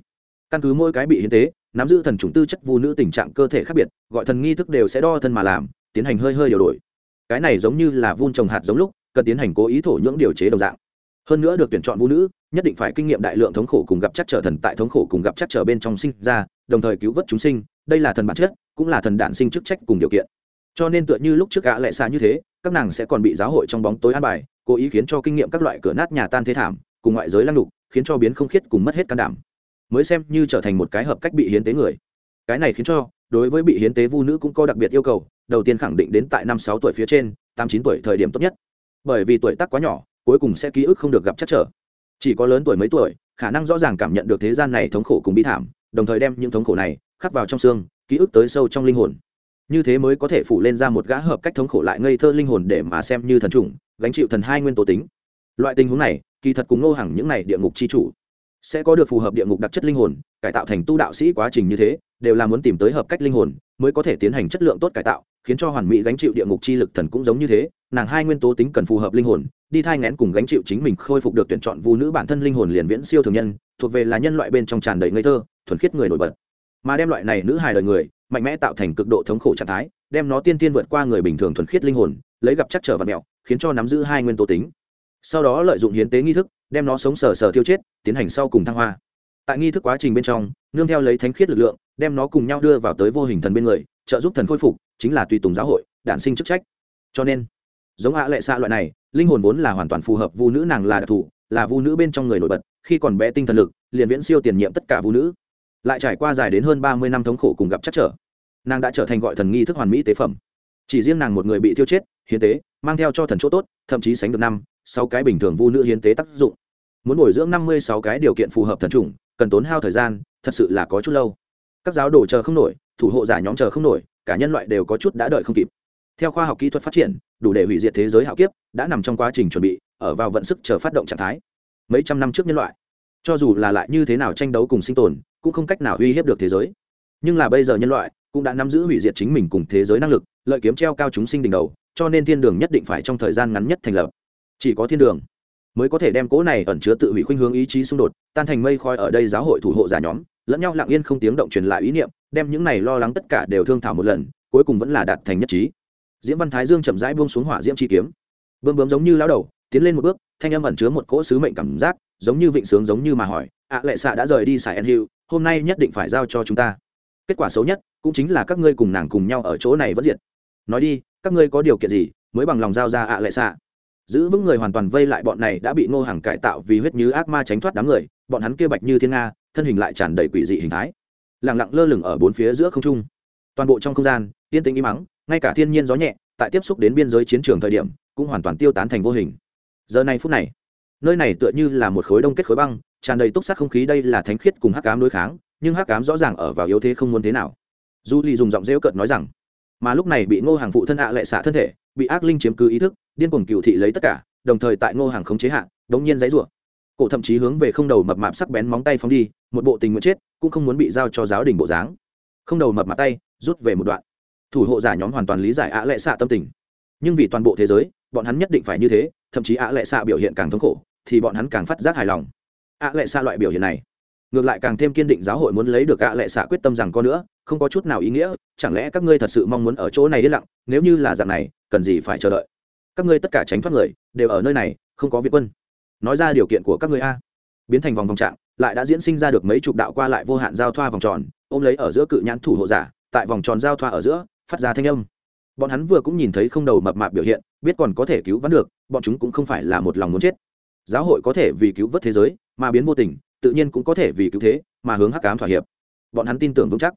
Căn cứ mỗi cái bị hiến tế, nắm giữ thần chủng tư chất vu nữ tình trạng cơ thể khác biệt, gọi thần nghi thức đều sẽ đo thân mà làm, tiến hành hơi hơi điều đổi. Cái này giống như là vun trồng hạt giống lúc, cần tiến hành cố ý thổ nhưỡng điều chế đồng dạng. Hơn nữa được tuyển chọn vũ nữ, nhất định phải kinh nghiệm đại lượng thống khổ cùng gặp chắc trở thần tại thống khổ cùng gặp chắc trở bên trong sinh ra, đồng thời cứu vớt chúng sinh, đây là thần bản chất, cũng là thần đản sinh chức trách cùng điều kiện. Cho nên tựa như lúc trước gã lệ xa như thế các nàng sẽ còn bị giáo hội trong bóng tối an bài, cố ý khiến cho kinh nghiệm các loại cửa nát nhà tan thế thảm, cùng ngoại giới lăng lục, khiến cho biến không khiết cùng mất hết can đảm. Mới xem như trở thành một cái hợp cách bị hiến tế người. Cái này khiến cho, đối với bị hiến tế vu nữ cũng có đặc biệt yêu cầu, đầu tiên khẳng định đến tại năm sáu tuổi phía trên, tám chín tuổi thời điểm tốt nhất. Bởi vì tuổi tác quá nhỏ, cuối cùng sẽ ký ức không được gặp chắc trở. Chỉ có lớn tuổi mấy tuổi, khả năng rõ ràng cảm nhận được thế gian này thống khổ cùng bi thảm, đồng thời đem những thống khổ này khắc vào trong xương, ký ức tới sâu trong linh hồn như thế mới có thể phủ lên ra một gã hợp cách thống khổ lại ngây thơ linh hồn để mà xem như thần trùng gánh chịu thần hai nguyên tố tính. Loại tình huống này, kỳ thật cùng ngô hằng những này địa ngục chi chủ sẽ có được phù hợp địa ngục đặc chất linh hồn, cải tạo thành tu đạo sĩ quá trình như thế, đều là muốn tìm tới hợp cách linh hồn mới có thể tiến hành chất lượng tốt cải tạo, khiến cho hoàn mỹ gánh chịu địa ngục chi lực thần cũng giống như thế, nàng hai nguyên tố tính cần phù hợp linh hồn, đi thai ngén cùng gánh chịu chính mình khôi phục được tuyển chọn vu nữ bản thân linh hồn liền viễn siêu thường nhân, thuộc về là nhân loại bên trong tràn đầy ngây thơ, thuần khiết người nổi bật. Mà đem loại này nữ hài đời người mạnh mẽ tạo thành cực độ thống khổ trạng thái, đem nó tiên tiên vượt qua người bình thường thuần khiết linh hồn, lấy gặp chắc trở và mẹo, khiến cho nắm giữ hai nguyên tố tính. Sau đó lợi dụng hiến tế nghi thức, đem nó sống sờ sờ tiêu chết, tiến hành sau cùng thăng hoa. Tại nghi thức quá trình bên trong, nương theo lấy thánh khiết lực lượng, đem nó cùng nhau đưa vào tới vô hình thần bên người, trợ giúp thần khôi phục, chính là tùy tùng giáo hội, đản sinh chức trách. Cho nên, giống ạ lệ xạ loại này, linh hồn vốn là hoàn toàn phù hợp vu nữ nàng là đặc thù, là vu nữ bên trong người nổi bật, khi còn bé tinh thần lực, liền viễn siêu tiền nhiệm tất cả vu nữ lại trải qua dài đến hơn ba mươi năm thống khổ cùng gặp chắc trở, nàng đã trở thành gọi thần nghi thức hoàn mỹ tế phẩm. Chỉ riêng nàng một người bị tiêu chết, hiến tế, mang theo cho thần chỗ tốt, thậm chí sánh được năm, sáu cái bình thường vu nữ hiến tế tác dụng. Muốn bồi dưỡng năm mươi sáu cái điều kiện phù hợp thần chủng, cần tốn hao thời gian, thật sự là có chút lâu. Các giáo đồ chờ không nổi, thủ hộ giả nhóm chờ không nổi, cả nhân loại đều có chút đã đợi không kịp. Theo khoa học kỹ thuật phát triển, đủ để hủy diệt thế giới hạo kiếp, đã nằm trong quá trình chuẩn bị, ở vào vận sức chờ phát động trạng thái. Mấy trăm năm trước nhân loại, cho dù là lại như thế nào tranh đấu cùng sinh tồn cũng không cách nào uy hiếp được thế giới. Nhưng là bây giờ nhân loại cũng đã nắm giữ hủy diệt chính mình cùng thế giới năng lực, lợi kiếm treo cao chúng sinh đỉnh đầu, cho nên thiên đường nhất định phải trong thời gian ngắn nhất thành lập. Chỉ có thiên đường mới có thể đem cỗ này ẩn chứa tự hủy khuynh hướng ý chí xung đột, tan thành mây khói ở đây giáo hội thủ hộ giả nhóm, lẫn nhau lặng yên không tiếng động truyền lại ý niệm, đem những này lo lắng tất cả đều thương thảo một lần, cuối cùng vẫn là đạt thành nhất trí. Diễm văn thái dương chậm rãi buông xuống hỏa diễm chi kiếm. Bơm bướm giống như lao đầu, tiến lên một bước, thanh âm ẩn chứa một cỗ sứ mệnh cảm giác, giống như vịnh sướng giống như mà hỏi ạ lệ xạ đã rời đi xài en hiu hôm nay nhất định phải giao cho chúng ta. Kết quả xấu nhất cũng chính là các ngươi cùng nàng cùng nhau ở chỗ này vẫn diệt. Nói đi, các ngươi có điều kiện gì mới bằng lòng giao ra ạ lệ xạ? Giữ vững người hoàn toàn vây lại bọn này đã bị ngô hàng cải tạo vì huyết như ác ma tránh thoát đám người, bọn hắn kia bạch như thiên nga, thân hình lại tràn đầy quỷ dị hình thái. Lẳng lặng lơ lửng ở bốn phía giữa không trung. Toàn bộ trong không gian, yên tĩnh im mắng ngay cả thiên nhiên gió nhẹ, tại tiếp xúc đến biên giới chiến trường thời điểm, cũng hoàn toàn tiêu tán thành vô hình. Giờ này phút này, nơi này tựa như là một khối đông kết khối băng tràn đầy túc sắc không khí, đây là thánh khiết cùng hắc cám đối kháng, nhưng hắc cám rõ ràng ở vào yếu thế không muốn thế nào. Du ly dùng giọng rêu cợt nói rằng, mà lúc này bị ngô hàng phụ thân ạ lệ xạ thân thể, bị ác linh chiếm cứ ý thức, điên cuồng cựu thị lấy tất cả, đồng thời tại ngô hàng khống chế hạ, đống nhiên giấy rủa cổ thậm chí hướng về không đầu mập mạp sắc bén móng tay phóng đi, một bộ tình nguyện chết, cũng không muốn bị giao cho giáo đình bộ dáng. Không đầu mập mạp tay, rút về một đoạn. Thủ hộ giả nhóm hoàn toàn lý giải ạ lệ xạ tâm tình. Nhưng vì toàn bộ thế giới, bọn hắn nhất định phải như thế, thậm chí ạ lệ xạ biểu hiện càng thống khổ, thì bọn hắn càng phát giác hài lòng ạ lệ xạ loại biểu hiện này. Ngược lại càng thêm kiên định giáo hội muốn lấy được ạ lệ xạ quyết tâm rằng có nữa, không có chút nào ý nghĩa, chẳng lẽ các ngươi thật sự mong muốn ở chỗ này yên lặng, nếu như là dạng này, cần gì phải chờ đợi? Các ngươi tất cả tránh thoát người, đều ở nơi này, không có việt quân. Nói ra điều kiện của các ngươi a. Biến thành vòng vòng trạng, lại đã diễn sinh ra được mấy chục đạo qua lại vô hạn giao thoa vòng tròn, ôm lấy ở giữa cự nhãn thủ hộ giả, tại vòng tròn giao thoa ở giữa, phát ra thanh âm. Bọn hắn vừa cũng nhìn thấy không đầu mập mạp biểu hiện, biết còn có thể cứu vãn được, bọn chúng cũng không phải là một lòng muốn chết giáo hội có thể vì cứu vớt thế giới mà biến vô tình, tự nhiên cũng có thể vì cứu thế mà hướng hắc cám thỏa hiệp. Bọn hắn tin tưởng vững chắc.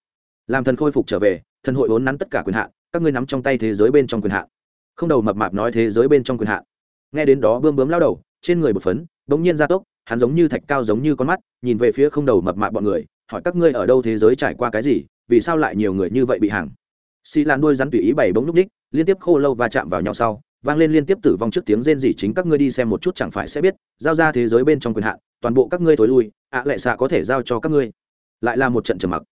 Làm thần khôi phục trở về, thần hội vốn nắn tất cả quyền hạn, các ngươi nắm trong tay thế giới bên trong quyền hạn. Không đầu mập mạp nói thế giới bên trong quyền hạn. Nghe đến đó bươm bướm lao đầu, trên người bột phấn bỗng nhiên gia tốc, hắn giống như thạch cao giống như con mắt, nhìn về phía không đầu mập mạp bọn người, hỏi các ngươi ở đâu thế giới trải qua cái gì, vì sao lại nhiều người như vậy bị hàng? Xì lan đuôi rắn tùy ý bảy bỗng núp ních, liên tiếp khô lâu và chạm vào nhau sau vang lên liên tiếp tử vong trước tiếng rên rỉ chính các ngươi đi xem một chút chẳng phải sẽ biết, giao ra thế giới bên trong quyền hạn, toàn bộ các ngươi thối lui, ạ lệ xạ có thể giao cho các ngươi. Lại là một trận trầm mặc.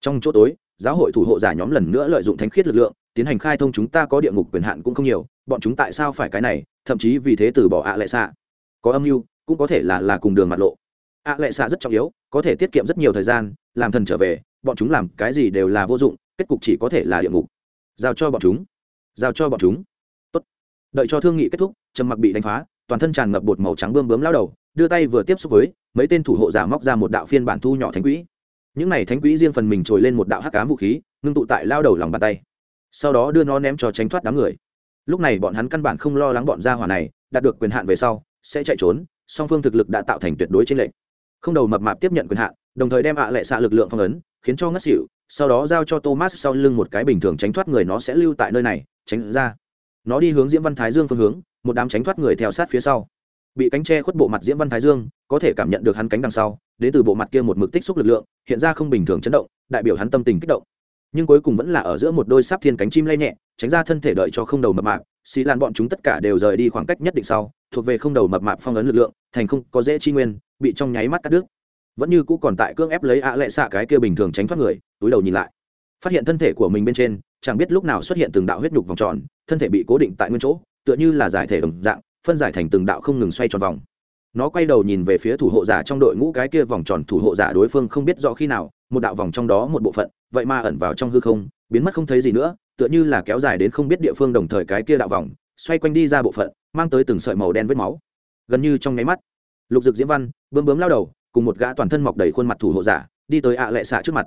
Trong chỗ tối, giáo hội thủ hộ giả nhóm lần nữa lợi dụng thánh khiết lực lượng, tiến hành khai thông chúng ta có địa ngục quyền hạn cũng không nhiều, bọn chúng tại sao phải cái này, thậm chí vì thế từ bỏ ạ lệ xạ. Có âm mưu, cũng có thể là là cùng đường mặt lộ. Ạ lệ xạ rất trọng yếu, có thể tiết kiệm rất nhiều thời gian, làm thần trở về, bọn chúng làm cái gì đều là vô dụng, kết cục chỉ có thể là địa ngục. Giao cho bọn chúng. Giao cho bọn chúng đợi cho thương nghị kết thúc, trầm mặc bị đánh phá, toàn thân tràn ngập bột màu trắng bươm bướm lao đầu, đưa tay vừa tiếp xúc với, mấy tên thủ hộ giả móc ra một đạo phiên bản thu nhỏ thánh quỹ. Những này thánh quỹ riêng phần mình trồi lên một đạo hắc cám vũ khí, ngưng tụ tại lao đầu lòng bàn tay. Sau đó đưa nó ném cho tránh thoát đám người. Lúc này bọn hắn căn bản không lo lắng bọn gia hỏa này, đạt được quyền hạn về sau, sẽ chạy trốn, song phương thực lực đã tạo thành tuyệt đối trên lệnh không đầu mập mạp tiếp nhận quyền hạn, đồng thời đem ạ lệ xạ lực lượng phong ấn, khiến cho ngất xỉu, sau đó giao cho thomas sau lưng một cái bình thường tránh thoát người nó sẽ lưu tại nơi này, tránh ra nó đi hướng diễm văn thái dương phương hướng, một đám tránh thoát người theo sát phía sau. Bị cánh tre khuất bộ mặt diễm văn thái dương, có thể cảm nhận được hắn cánh đằng sau, đến từ bộ mặt kia một mực tích xúc lực lượng, hiện ra không bình thường chấn động, đại biểu hắn tâm tình kích động. Nhưng cuối cùng vẫn là ở giữa một đôi sáp thiên cánh chim lay nhẹ, tránh ra thân thể đợi cho không đầu mập mạp, xì lan bọn chúng tất cả đều rời đi khoảng cách nhất định sau, thuộc về không đầu mập mạp phong ấn lực lượng, thành không có dễ chi nguyên, bị trong nháy mắt cắt đứt. Vẫn như cũ còn tại cưỡng ép lấy ạ lệ xạ cái kia bình thường tránh thoát người, túi đầu nhìn lại. Phát hiện thân thể của mình bên trên chẳng biết lúc nào xuất hiện từng đạo huyết nhục vòng tròn, thân thể bị cố định tại nguyên chỗ, tựa như là giải thể đồng dạng, phân giải thành từng đạo không ngừng xoay tròn vòng. Nó quay đầu nhìn về phía thủ hộ giả trong đội ngũ cái kia vòng tròn thủ hộ giả đối phương không biết rõ khi nào, một đạo vòng trong đó một bộ phận, vậy mà ẩn vào trong hư không, biến mất không thấy gì nữa, tựa như là kéo dài đến không biết địa phương đồng thời cái kia đạo vòng, xoay quanh đi ra bộ phận, mang tới từng sợi màu đen vết máu. Gần như trong nháy mắt, lục dực diễm văn, bướm bướm lao đầu, cùng một gã toàn thân mọc đầy khuôn mặt thủ hộ giả, đi tới ạ lệ xạ trước mặt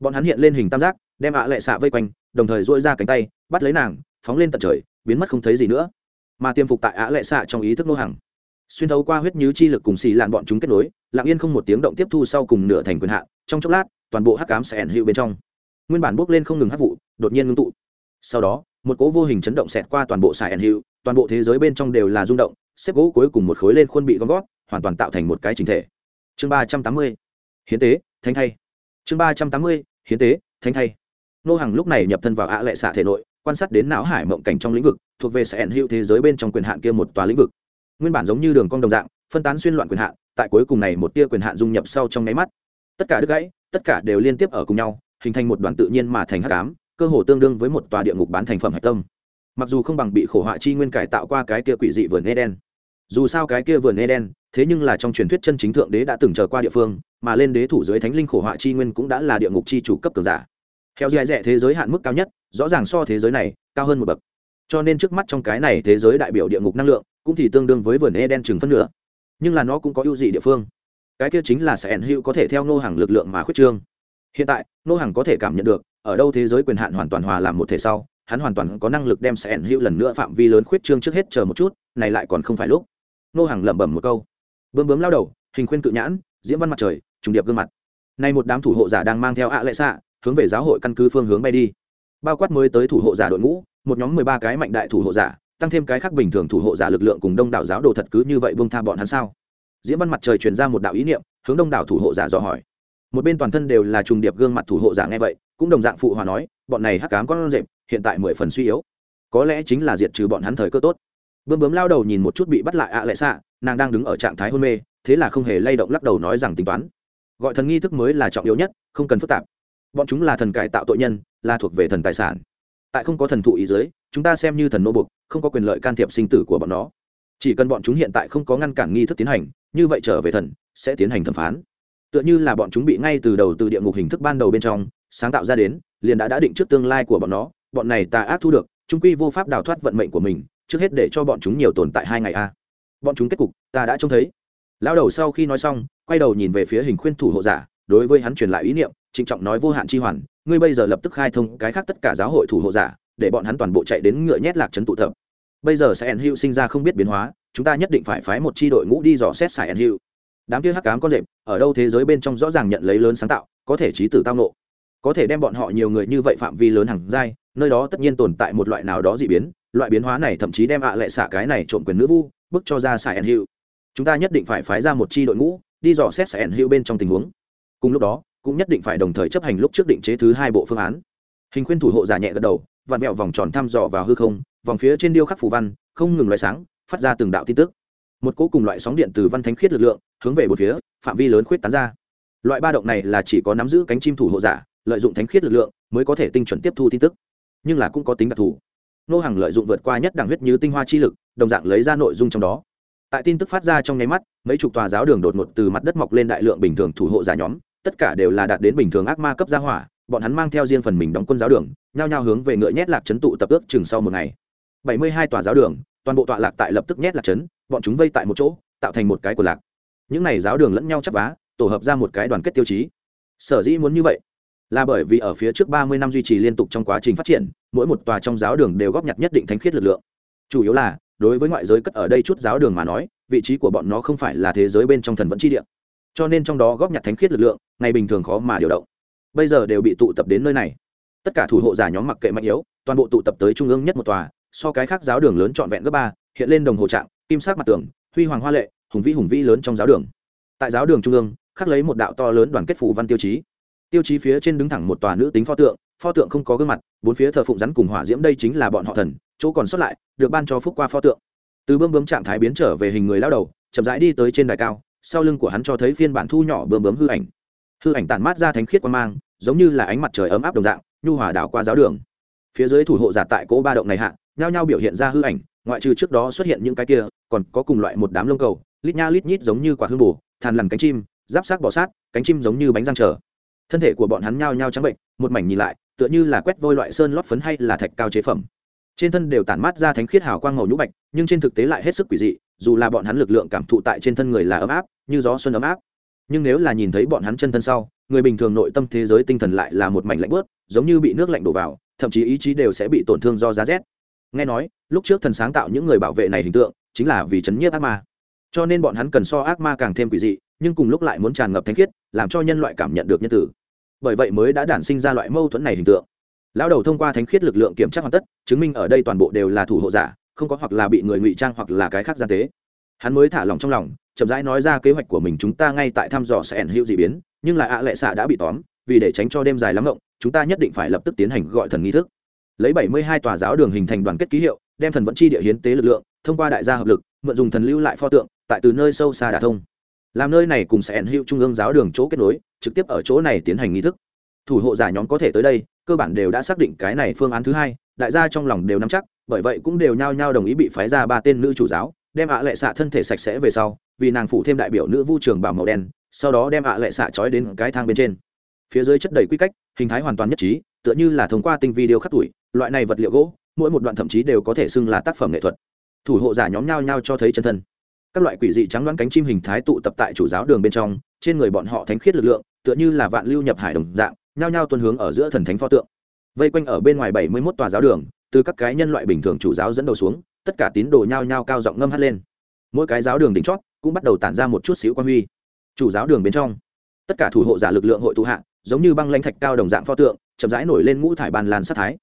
bọn hắn hiện lên hình tam giác, đem ạ lệ xạ vây quanh, đồng thời dỗi ra cánh tay, bắt lấy nàng, phóng lên tận trời, biến mất không thấy gì nữa. Mà tiêm phục tại ạ lệ xạ trong ý thức nô hàng. Xuyên thấu qua huyết nhứ chi lực cùng xì lạn bọn chúng kết nối, lặng yên không một tiếng động tiếp thu sau cùng nửa thành quyền hạn, trong chốc lát, toàn bộ hắc cám sẽ ẩn hữu bên trong. Nguyên bản bốc lên không ngừng hắc vụ, đột nhiên ngưng tụ. Sau đó, một cố vô hình chấn động xẹt qua toàn bộ sài ẩn hữu, toàn bộ thế giới bên trong đều là rung động, xếp gỗ cuối cùng một khối lên khuôn bị gom gót, hoàn toàn tạo thành một cái chính thể. Chương ba trăm tám mươi. Hiến tế thanh thay chương ba trăm tám mươi, hiến tế thanh thay. Nô hàng lúc này nhập thân vào ạ lệ xạ thể nội, quan sát đến não hải mộng cảnh trong lĩnh vực, thuộc về sẽ ẩn hữu thế giới bên trong quyền hạn kia một tòa lĩnh vực. Nguyên bản giống như đường cong đồng dạng, phân tán xuyên loạn quyền hạn, tại cuối cùng này một tia quyền hạn dung nhập sau trong nháy mắt. Tất cả đứt gãy, tất cả đều liên tiếp ở cùng nhau, hình thành một đoàn tự nhiên mà thành hắc ám, cơ hồ tương đương với một tòa địa ngục bán thành phẩm hạch tâm. Mặc dù không bằng bị khổ họa chi nguyên cải tạo qua cái kia quỷ dị vườn eden dù sao cái kia vườn eden thế nhưng là trong truyền thuyết chân chính thượng đế đã từng trở qua địa phương, mà lên đế thủ dưới thánh linh khổ họa chi nguyên cũng đã là địa ngục chi chủ cấp cường giả. Theo dài rẻ thế giới hạn mức cao nhất, rõ ràng so thế giới này cao hơn một bậc. Cho nên trước mắt trong cái này thế giới đại biểu địa ngục năng lượng, cũng thì tương đương với vườn eden chừng phân nửa. Nhưng là nó cũng có ưu dị địa phương. Cái kia chính là sẽ ẩn hữu có thể theo nô hàng lực lượng mà khuyết trương. Hiện tại nô hàng có thể cảm nhận được, ở đâu thế giới quyền hạn hoàn toàn hòa làm một thể sau, hắn hoàn toàn có năng lực đem sẽ ẩn hữu lần nữa phạm vi lớn khuyết trương trước hết chờ một chút, này lại còn không phải lúc nô hàng lẩm bẩm một câu. Bướm bướm lao đầu, hình khuyên cự nhãn, diễm văn mặt trời, trùng điệp gương mặt. Nay một đám thủ hộ giả đang mang theo ạ lệ xạ, hướng về giáo hội căn cứ phương hướng bay đi. Bao quát mới tới thủ hộ giả đội ngũ, một nhóm mười ba cái mạnh đại thủ hộ giả, tăng thêm cái khác bình thường thủ hộ giả lực lượng cùng đông đảo giáo đồ thật cứ như vậy bông tha bọn hắn sao? Diễm văn mặt trời truyền ra một đạo ý niệm, hướng đông đảo thủ hộ giả dò hỏi. Một bên toàn thân đều là trùng điệp gương mặt thủ hộ giả nghe vậy, cũng đồng dạng phụ hòa nói, bọn này hắc cám con rệp, hiện tại mười phần suy yếu. Có lẽ chính là diệt trừ bọn hắn thời cơ tốt bươm bướm lao đầu nhìn một chút bị bắt lại ạ lệ xạ, nàng đang đứng ở trạng thái hôn mê, thế là không hề lay động lắc đầu nói rằng tính toán. Gọi thần nghi thức mới là trọng yếu nhất, không cần phức tạp. Bọn chúng là thần cải tạo tội nhân, là thuộc về thần tài sản. Tại không có thần thụ ý giới, chúng ta xem như thần nô bục không có quyền lợi can thiệp sinh tử của bọn nó. Chỉ cần bọn chúng hiện tại không có ngăn cản nghi thức tiến hành, như vậy trở về thần, sẽ tiến hành thẩm phán. Tựa như là bọn chúng bị ngay từ đầu từ địa ngục hình thức ban đầu bên trong, sáng tạo ra đến, liền đã đã định trước tương lai của bọn nó, bọn này tà ác thu được chúng quy vô pháp đào thoát vận mệnh của mình trước hết để cho bọn chúng nhiều tồn tại hai ngày a. Bọn chúng kết cục, ta đã trông thấy. Lao đầu sau khi nói xong, quay đầu nhìn về phía hình khuyên thủ hộ giả, đối với hắn truyền lại ý niệm, trịnh trọng nói vô hạn chi hoàn, ngươi bây giờ lập tức khai thông cái khác tất cả giáo hội thủ hộ giả, để bọn hắn toàn bộ chạy đến ngựa nhét lạc trấn tụ tập. Bây giờ sẽ ẩn hữu sinh ra không biết biến hóa, chúng ta nhất định phải phái một chi đội ngũ đi dò xét sài ẩn hữu. Đám kia hắc cám con rệp, ở đâu thế giới bên trong rõ ràng nhận lấy lớn sáng tạo, có thể trí tử tao nộ có thể đem bọn họ nhiều người như vậy phạm vi lớn hàng giai, nơi đó tất nhiên tồn tại một loại nào đó dị biến loại biến hóa này thậm chí đem ạ à lệ xả cái này trộm quyền nữ vu, bức cho ra sài ẩn hữu. Chúng ta nhất định phải phái ra một chi đội ngũ, đi dò xét sài ẩn hữu bên trong tình huống. Cùng lúc đó, cũng nhất định phải đồng thời chấp hành lúc trước định chế thứ hai bộ phương án. Hình khuyên thủ hộ giả nhẹ gật đầu, vặn vẹo vòng tròn thăm dò vào hư không, vòng phía trên điêu khắc phù văn, không ngừng loại sáng, phát ra từng đạo tin tức. Một cỗ cùng loại sóng điện từ văn thánh khiết lực lượng, hướng về một phía, phạm vi lớn khuyết tán ra. Loại ba động này là chỉ có nắm giữ cánh chim thủ hộ giả, lợi dụng thánh khiết lực lượng, mới có thể tinh chuẩn tiếp thu tin tức. Nhưng là cũng có tính đặc thù nô hàng lợi dụng vượt qua nhất đẳng huyết như tinh hoa chi lực, đồng dạng lấy ra nội dung trong đó. Tại tin tức phát ra trong nháy mắt, mấy chục tòa giáo đường đột ngột từ mặt đất mọc lên đại lượng bình thường thủ hộ giả nhóm, tất cả đều là đạt đến bình thường ác ma cấp gia hỏa, bọn hắn mang theo riêng phần mình đóng quân giáo đường, nhao nhao hướng về ngựa nhét lạc trấn tụ tập ước chừng sau một ngày. Bảy mươi hai tòa giáo đường, toàn bộ tọa lạc tại lập tức nhét lạc trấn, bọn chúng vây tại một chỗ, tạo thành một cái của lạc. Những này giáo đường lẫn nhau chắp vá, tổ hợp ra một cái đoàn kết tiêu chí. Sở dĩ muốn như vậy là bởi vì ở phía trước ba mươi năm duy trì liên tục trong quá trình phát triển, mỗi một tòa trong giáo đường đều góp nhặt nhất định thánh khiết lực lượng. Chủ yếu là, đối với ngoại giới cất ở đây chút giáo đường mà nói, vị trí của bọn nó không phải là thế giới bên trong thần vẫn chi địa. Cho nên trong đó góp nhặt thánh khiết lực lượng, ngày bình thường khó mà điều động. Bây giờ đều bị tụ tập đến nơi này. Tất cả thủ hộ giả nhóm mặc kệ mạnh yếu, toàn bộ tụ tập tới trung ương nhất một tòa, so cái khác giáo đường lớn trọn vẹn gấp ba, hiện lên đồng hồ trạng, kim sắc mặt tường, huy hoàng hoa lệ, hùng vĩ hùng vĩ lớn trong giáo đường. Tại giáo đường trung ương, khắc lấy một đạo to lớn đoàn kết phủ văn tiêu chí tiêu chí phía trên đứng thẳng một tòa nữ tính pho tượng pho tượng không có gương mặt, bốn phía thờ phụng rắn cùng hỏa diễm đây chính là bọn họ thần, chỗ còn sót lại, được ban cho phúc qua pho tượng. Từ bơm bướm trạng thái biến trở về hình người lao đầu, chậm rãi đi tới trên đài cao, sau lưng của hắn cho thấy phiên bản thu nhỏ bơm bướm hư ảnh. Hư ảnh tản mát ra thánh khiết quan mang, giống như là ánh mặt trời ấm áp đồng dạng, nhu hòa đảo qua giáo đường. Phía dưới thủ hộ giả tại cỗ ba động này hạ, nhao nhao biểu hiện ra hư ảnh, ngoại trừ trước đó xuất hiện những cái kia, còn có cùng loại một đám lông cầu, lít nha lít nhít giống như quả hương bù, thàn lằn cánh chim, giáp sát bọ sát, cánh chim giống như bánh răng trở thân thể của bọn hắn nhao nhao trắng bệnh, một mảnh nhìn lại, tựa như là quét vôi loại sơn lót phấn hay là thạch cao chế phẩm. Trên thân đều tản mát ra thánh khiết hào quang màu nhũ bạch, nhưng trên thực tế lại hết sức quỷ dị, dù là bọn hắn lực lượng cảm thụ tại trên thân người là ấm áp, như gió xuân ấm áp. Nhưng nếu là nhìn thấy bọn hắn chân thân sau, người bình thường nội tâm thế giới tinh thần lại là một mảnh lạnh bớt giống như bị nước lạnh đổ vào, thậm chí ý chí đều sẽ bị tổn thương do giá rét. Nghe nói, lúc trước thần sáng tạo những người bảo vệ này hình tượng, chính là vì chấn nhiếp ác ma. Cho nên bọn hắn cần so ác ma càng thêm quỷ dị nhưng cùng lúc lại muốn tràn ngập thánh khiết, làm cho nhân loại cảm nhận được nhân tử. Bởi vậy mới đã đản sinh ra loại mâu thuẫn này hình tượng. Lão đầu thông qua thánh khiết lực lượng kiểm tra hoàn tất, chứng minh ở đây toàn bộ đều là thủ hộ giả, không có hoặc là bị người ngụy trang hoặc là cái khác gian tế. Hắn mới thả lòng trong lòng, chậm rãi nói ra kế hoạch của mình chúng ta ngay tại thăm dò sẽ ẩn hữu d ị biến, nhưng lại ạ lệ xạ đã bị tóm, vì để tránh cho đêm dài lắm ngộng, chúng ta nhất định phải lập tức tiến hành gọi thần nghi thức. Lấy bảy mươi hai tòa giáo đường hình thành đoàn kết ký hiệu, đem thần vẫn chi địa hiến tế lực lượng, thông qua đại gia hợp lực, mượn dùng thần lưu lại pho tượng, tại từ nơi sâu xa đà thông làm nơi này cùng sẽ ẩn hữu trung ương giáo đường chỗ kết nối, trực tiếp ở chỗ này tiến hành nghi thức. Thủ hộ giả nhóm có thể tới đây, cơ bản đều đã xác định cái này phương án thứ hai, đại gia trong lòng đều nắm chắc, bởi vậy cũng đều nhao nhao đồng ý bị phái ra ba tên nữ chủ giáo, đem ạ lệ xạ thân thể sạch sẽ về sau, vì nàng phụ thêm đại biểu nữ vu trường bảo màu đen, sau đó đem ạ lệ xạ trói đến cái thang bên trên. Phía dưới chất đầy quy cách, hình thái hoàn toàn nhất trí, tựa như là thông qua tinh vi điêu khắc tuổi, loại này vật liệu gỗ, mỗi một đoạn thậm chí đều có thể xưng là tác phẩm nghệ thuật. Thủ hộ giả nhóm nhao nhao cho thấy chân thân các loại quỷ dị trắng đoán cánh chim hình thái tụ tập tại chủ giáo đường bên trong, trên người bọn họ thánh khiết lực lượng, tựa như là vạn lưu nhập hải đồng dạng, nhao nhao tuân hướng ở giữa thần thánh pho tượng. Vây quanh ở bên ngoài bảy mươi mốt tòa giáo đường, từ các cái nhân loại bình thường chủ giáo dẫn đầu xuống, tất cả tín đồ nhao nhao cao giọng ngâm hát lên. Mỗi cái giáo đường đỉnh chót cũng bắt đầu tản ra một chút xíu quan huy. Chủ giáo đường bên trong, tất cả thủ hộ giả lực lượng hội tụ hạ, giống như băng lanh thạch cao đồng dạng pho tượng, chậm rãi nổi lên ngũ thải bàn lan sát thái.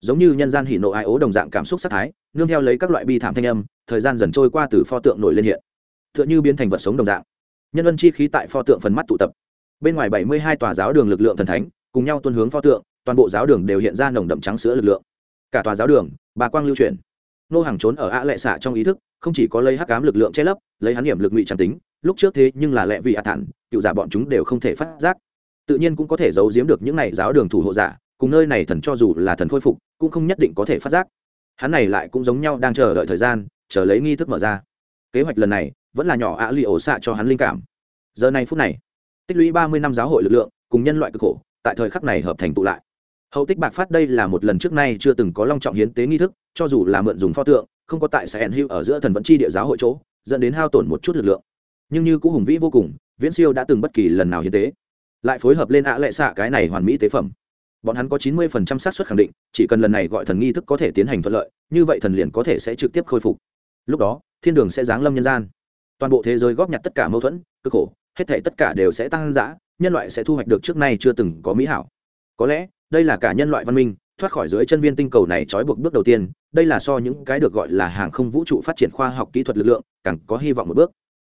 Giống như nhân gian hỉ nộ ai ố đồng dạng cảm xúc sát thái, nương theo lấy các loại bi thảm thanh âm thời gian dần trôi qua từ pho tượng nổi lên hiện t h ư ợ n h ư biến thành vật sống đồng dạng. Nhân ân chi khí tại pho tượng phần mắt tụ tập. Bên ngoài bảy mươi hai tòa giáo đường lực lượng thần thánh, cùng nhau tuân hướng pho tượng, toàn bộ giáo đường đều hiện ra nồng đậm trắng sữa lực lượng. Cả tòa giáo đường, bà quang lưu truyền nô hàng trốn ở ạ lệ xạ trong ý thức, không chỉ có lấy hắc cám lực lượng che lấp, lấy hắn điểm lực ngụy trầm tính, lúc trước thế nhưng là lệ vì ạ thản, cựu giả bọn chúng đều không thể phát giác. Tự nhiên cũng có thể giấu giếm được những này giáo đường thủ hộ giả, cùng nơi này thần cho dù là thần khôi phục, cũng không nhất định có thể phát giác. Hắn này lại cũng giống nhau đang chờ đợi thời gian chờ lấy nghi thức mở ra. Kế hoạch lần này vẫn là nhỏ ạ lì ổ xạ cho hắn linh cảm. Giờ này phút này, tích lũy ba mươi năm giáo hội lực lượng cùng nhân loại cực khổ tại thời khắc này hợp thành tụ lại. Hậu tích bạc phát đây là một lần trước nay chưa từng có long trọng hiến tế nghi thức, cho dù là mượn dùng pho tượng, không có tại sẽ ẩn hữu ở giữa thần vẫn chi địa giáo hội chỗ, dẫn đến hao tổn một chút lực lượng. Nhưng như cũng hùng vĩ vô cùng, viễn siêu đã từng bất kỳ lần nào hiến tế. Lại phối hợp lên ạ lệ xạ cái này hoàn mỹ tế phẩm. Bọn hắn có chín mươi phần trăm xác suất khẳng định, chỉ cần lần này gọi thần nghi thức có thể tiến hành thuận lợi, như vậy thần liền có thể sẽ trực tiếp khôi phục lúc đó, thiên đường sẽ giáng lâm nhân gian. Toàn bộ thế giới góp nhặt tất cả mâu thuẫn, cực khổ, hết thể tất cả đều sẽ tăng giã nhân loại sẽ thu hoạch được trước nay chưa từng có mỹ hảo. Có lẽ, đây là cả nhân loại văn minh, thoát khỏi dưới chân viên tinh cầu này trói buộc bước đầu tiên, đây là so những cái được gọi là hàng không vũ trụ phát triển khoa học kỹ thuật lực lượng, càng có hy vọng một bước.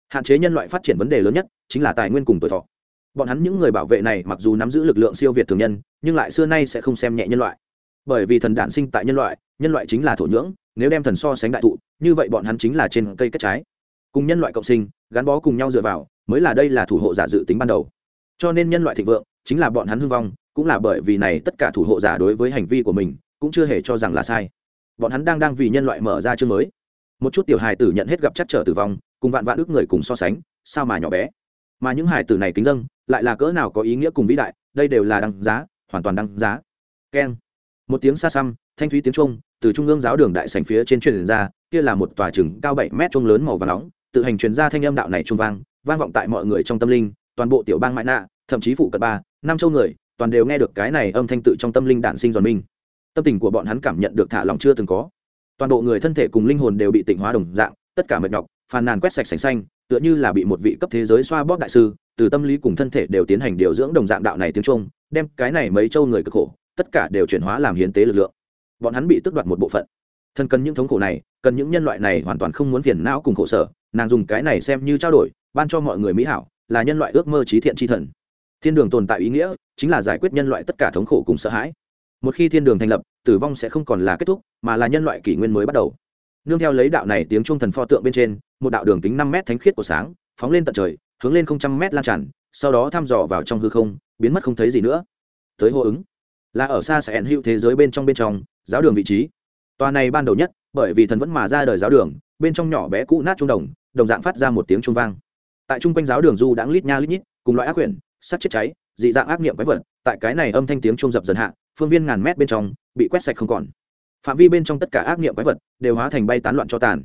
Hạn chế nhân loại phát triển vấn đề lớn nhất, chính là tài nguyên cùng tuổi thọ. Bọn hắn những người bảo vệ này mặc dù nắm giữ lực lượng siêu việt thường nhân, nhưng lại xưa nay sẽ không xem nhẹ nhân loại. Bởi vì thần đản sinh tại nhân loại nhân loại chính là thổ nhưỡng, nếu đem thần so sánh đại thụ như vậy bọn hắn chính là trên cây kết trái. Cùng nhân loại cộng sinh, gắn bó cùng nhau dựa vào, mới là đây là thủ hộ giả dự tính ban đầu. Cho nên nhân loại thịnh vượng, chính là bọn hắn hư vong, cũng là bởi vì này tất cả thủ hộ giả đối với hành vi của mình, cũng chưa hề cho rằng là sai. Bọn hắn đang đang vì nhân loại mở ra chương mới. Một chút tiểu hài tử nhận hết gặp chắc trở tử vong, cùng vạn vạn ước người cùng so sánh, sao mà nhỏ bé. Mà những hài tử này kính dâng, lại là cỡ nào có ý nghĩa cùng vĩ đại, đây đều là đăng giá, hoàn toàn đăng giá. Keng. Một tiếng xa xăm, thanh thúy tiếng trung từ trung ương giáo đường đại sảnh phía trên truyền ra, kia là một tòa trừng cao bảy mét trông lớn màu vàng nóng, tự hành truyền ra thanh âm đạo này trung vang vang vọng tại mọi người trong tâm linh, toàn bộ tiểu bang mãi nạ, thậm chí phụ cận ba, năm châu người, toàn đều nghe được cái này âm thanh tự trong tâm linh đản sinh giòn minh tâm tình của bọn hắn cảm nhận được thả lòng chưa từng có. Toàn bộ người thân thể cùng linh hồn đều bị tịnh hóa đồng dạng, tất cả mệt nhọc, phàn nàn quét sạch sành xanh, tựa như là bị một vị cấp thế giới xoa bóp đại sư, từ tâm lý cùng thân thể đều tiến hành điều dưỡng đồng dạng đạo này tiếng trung, đem cái này mấy châu người cực khổ, tất cả đều chuyển hóa làm hiến tế lực lượng bọn hắn bị tước đoạt một bộ phận. Thân cần những thống khổ này, cần những nhân loại này hoàn toàn không muốn phiền não cùng khổ sở, nàng dùng cái này xem như trao đổi, ban cho mọi người mỹ hảo, là nhân loại ước mơ trí thiện tri thần. Thiên đường tồn tại ý nghĩa, chính là giải quyết nhân loại tất cả thống khổ cùng sợ hãi. Một khi thiên đường thành lập, tử vong sẽ không còn là kết thúc, mà là nhân loại kỷ nguyên mới bắt đầu. Nương theo lấy đạo này tiếng trung thần pho tượng bên trên, một đạo đường kính năm mét thánh khiết của sáng, phóng lên tận trời, hướng lên không trăm mét lan tràn, sau đó thăm dò vào trong hư không, biến mất không thấy gì nữa. Tới hô ứng, là ở xa sẽ hữu thế giới bên trong bên trong giáo đường vị trí. Tòa này ban đầu nhất, bởi vì thần vẫn mà ra đời giáo đường, bên trong nhỏ bé cũ nát trung đồng đồng dạng phát ra một tiếng trung vang. Tại trung quanh giáo đường du đãng lít nha lít nhít, cùng loại ác quyển, sắt chết cháy, dị dạng ác nghiệm quái vật, tại cái này âm thanh tiếng trung dập dần hạ, phương viên ngàn mét bên trong, bị quét sạch không còn. Phạm vi bên trong tất cả ác nghiệm quái vật đều hóa thành bay tán loạn cho tàn.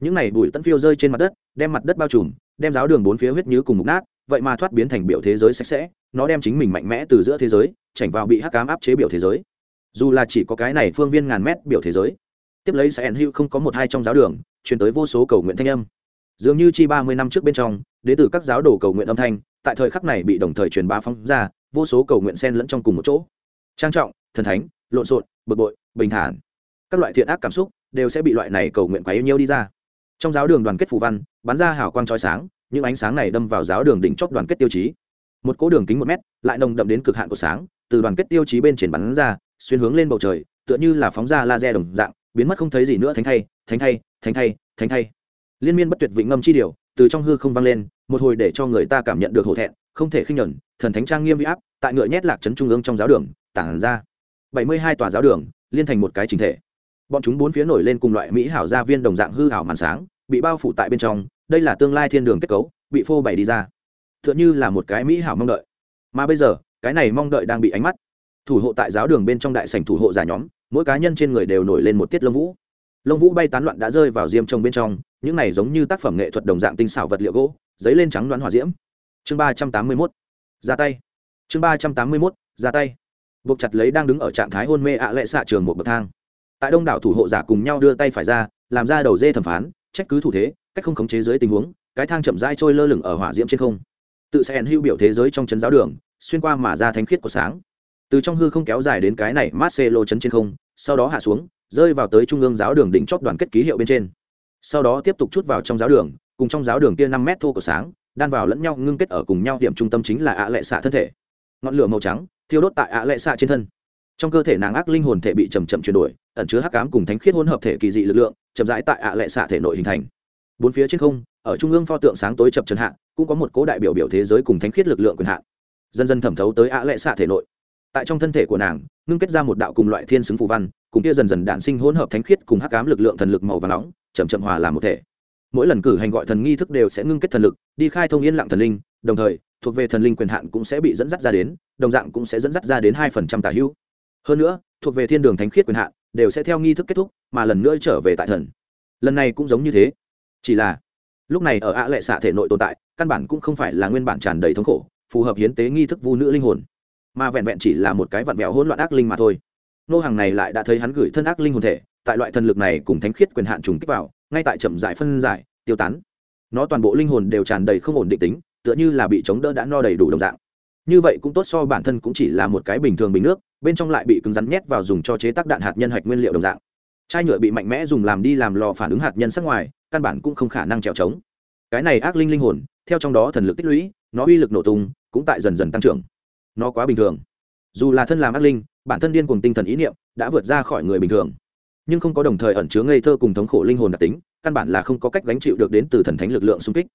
Những này bụi tân phiêu rơi trên mặt đất, đem mặt đất bao trùm, đem giáo đường bốn phía huyết như cùng mục nát, vậy mà thoát biến thành biểu thế giới sạch sẽ, nó đem chính mình mạnh mẽ từ giữa thế giới chảnh vào bị hắc cám áp chế biểu thế giới dù là chỉ có cái này phương viên ngàn mét biểu thế giới, tiếp lấy sẽ ẩn hữu không có một hai trong giáo đường, truyền tới vô số cầu nguyện thanh âm. Dường như chi ba mươi năm trước bên trong đến từ các giáo đồ cầu nguyện âm thanh, tại thời khắc này bị đồng thời truyền bá phóng ra, vô số cầu nguyện xen lẫn trong cùng một chỗ. Trang trọng, thần thánh, lộn xộn, bực bội, bình thản. Các loại thiện ác cảm xúc đều sẽ bị loại này cầu nguyện quá yêu nhiêu đi ra. Trong giáo đường đoàn kết phù văn, bắn ra hào quang trói sáng, những ánh sáng này đâm vào giáo đường đỉnh chóp đoàn kết tiêu chí. Một cỗ đường kính một mét, lại nồng đậm đến cực hạn của sáng, từ đoàn kết tiêu chí bên trên bắn ra xuyên hướng lên bầu trời, tựa như là phóng ra laser đồng dạng, biến mất không thấy gì nữa, thánh thay thánh thay thánh thay thánh thay. Liên miên bất tuyệt vịnh ngâm chi điều từ trong hư không vang lên, một hồi để cho người ta cảm nhận được hổ thẹn, không thể khinh nhẫn, thần thánh trang nghiêm huy áp, tại ngựa nhét lạc trấn trung ương trong giáo đường, tản ra. Bảy mươi hai tòa giáo đường, liên thành một cái trình thể. Bọn chúng bốn phía nổi lên cùng loại mỹ hảo gia viên đồng dạng hư hảo màn sáng, bị bao phủ tại bên trong, đây là tương lai thiên đường kết cấu, bị phô bày đi ra. T h ư ợ n như là một cái mỹ hảo mong đợi. Mà bây giờ, cái này mong đợi đang bị ánh mắt thủ hộ tại giáo đường bên trong đại sảnh thủ hộ giả nhóm, mỗi cá nhân trên người đều nổi lên một tiết lông vũ. Lông vũ bay tán loạn đã rơi vào diêm trông bên trong, những này giống như tác phẩm nghệ thuật đồng dạng tinh xảo vật liệu gỗ, giấy lên trắng đoán hỏa diễm. Chương ba trăm tám mươi mốt, ra tay. Chương ba trăm tám mươi mốt, ra tay. Buộc chặt lấy đang đứng ở trạng thái hôn mê ạ lệ xạ trường một bậc thang. Tại đông đảo thủ hộ giả cùng nhau đưa tay phải ra, làm ra đầu dê thẩm phán, trách cứ thủ thế, cách không khống chế dưới tình huống, cái thang chậm rãi trôi lơ lửng ở hỏa diễm trên không. Tự sẽ hữu biểu thế giới trong chấn giáo đường, xuyên qua mà ra thánh khiết của sáng từ trong hư không kéo dài đến cái này marcelo chấn trên không, sau đó hạ xuống, rơi vào tới trung ương giáo đường đỉnh chót đoàn kết ký hiệu bên trên. Sau đó tiếp tục chút vào trong giáo đường, cùng trong giáo đường kia năm mét thô của sáng, đan vào lẫn nhau ngưng kết ở cùng nhau điểm trung tâm chính là ạ lệ xạ thân thể. Ngọn lửa màu trắng, thiêu đốt tại ạ lệ xạ trên thân. Trong cơ thể nàng ác linh hồn thể bị chầm chậm chuyển đổi, ẩn chứa hắc ám cùng thánh khiết hỗn hợp thể kỳ dị lực lượng, chậm rãi tại ạ lệ xạ thể nội hình thành. Bốn phía trên không, ở trung ương pho tượng sáng tối chập trần hạ, cũng có một cố đại biểu biểu thế giới cùng thánh khiết lực lượng quyền hạn. Dần dần thẩm thấu tới ạ lệ xạ thể nội tại trong thân thể của nàng, ngưng kết ra một đạo cùng loại thiên xứng phù văn, cùng kia dần dần đạn sinh hỗn hợp thánh khiết cùng hắc ám lực lượng thần lực màu và nóng, chậm chậm hòa làm một thể. Mỗi lần cử hành gọi thần nghi thức đều sẽ ngưng kết thần lực, đi khai thông yên lặng thần linh, đồng thời, thuộc về thần linh quyền hạn cũng sẽ bị dẫn dắt ra đến, đồng dạng cũng sẽ dẫn dắt ra đến hai phần trăm tả hữu. Hơn nữa, thuộc về thiên đường thánh khiết quyền hạn, đều sẽ theo nghi thức kết thúc, mà lần nữa trở về tại thần. Lần này cũng giống như thế. Chỉ là, lúc này ở ạ lệ xạ thể nội tồn tại, căn bản cũng không phải là nguyên bản tràn đầy thống khổ, phù hợp hiến tế nghi thức vu nữ linh hồn mà vẹn vẹn chỉ là một cái vặn vẹo hỗn loạn ác linh mà thôi. Nô hàng này lại đã thấy hắn gửi thân ác linh hồn thể, tại loại thần lực này cùng thánh khiết quyền hạn trùng kích vào, ngay tại chậm giải phân giải, tiêu tán. Nó toàn bộ linh hồn đều tràn đầy không ổn định tính, tựa như là bị chống đỡ đã no đầy đủ đồng dạng. Như vậy cũng tốt so bản thân cũng chỉ là một cái bình thường bình nước, bên trong lại bị cứng rắn nhét vào dùng cho chế tác đạn hạt nhân hạch nguyên liệu đồng dạng. Chai nhựa bị mạnh mẽ dùng làm đi làm lò phản ứng hạt nhân sắc ngoài, căn bản cũng không khả năng trèo trống. Cái này ác linh linh hồn, theo trong đó thần lực tích lũy, nó uy lực nổ tung, cũng tại dần dần tăng trưởng nó quá bình thường. Dù là thân làm ác linh, bản thân điên cùng tinh thần ý niệm đã vượt ra khỏi người bình thường. Nhưng không có đồng thời ẩn chứa ngây thơ cùng thống khổ linh hồn đặc tính, căn bản là không có cách gánh chịu được đến từ thần thánh lực lượng xung kích.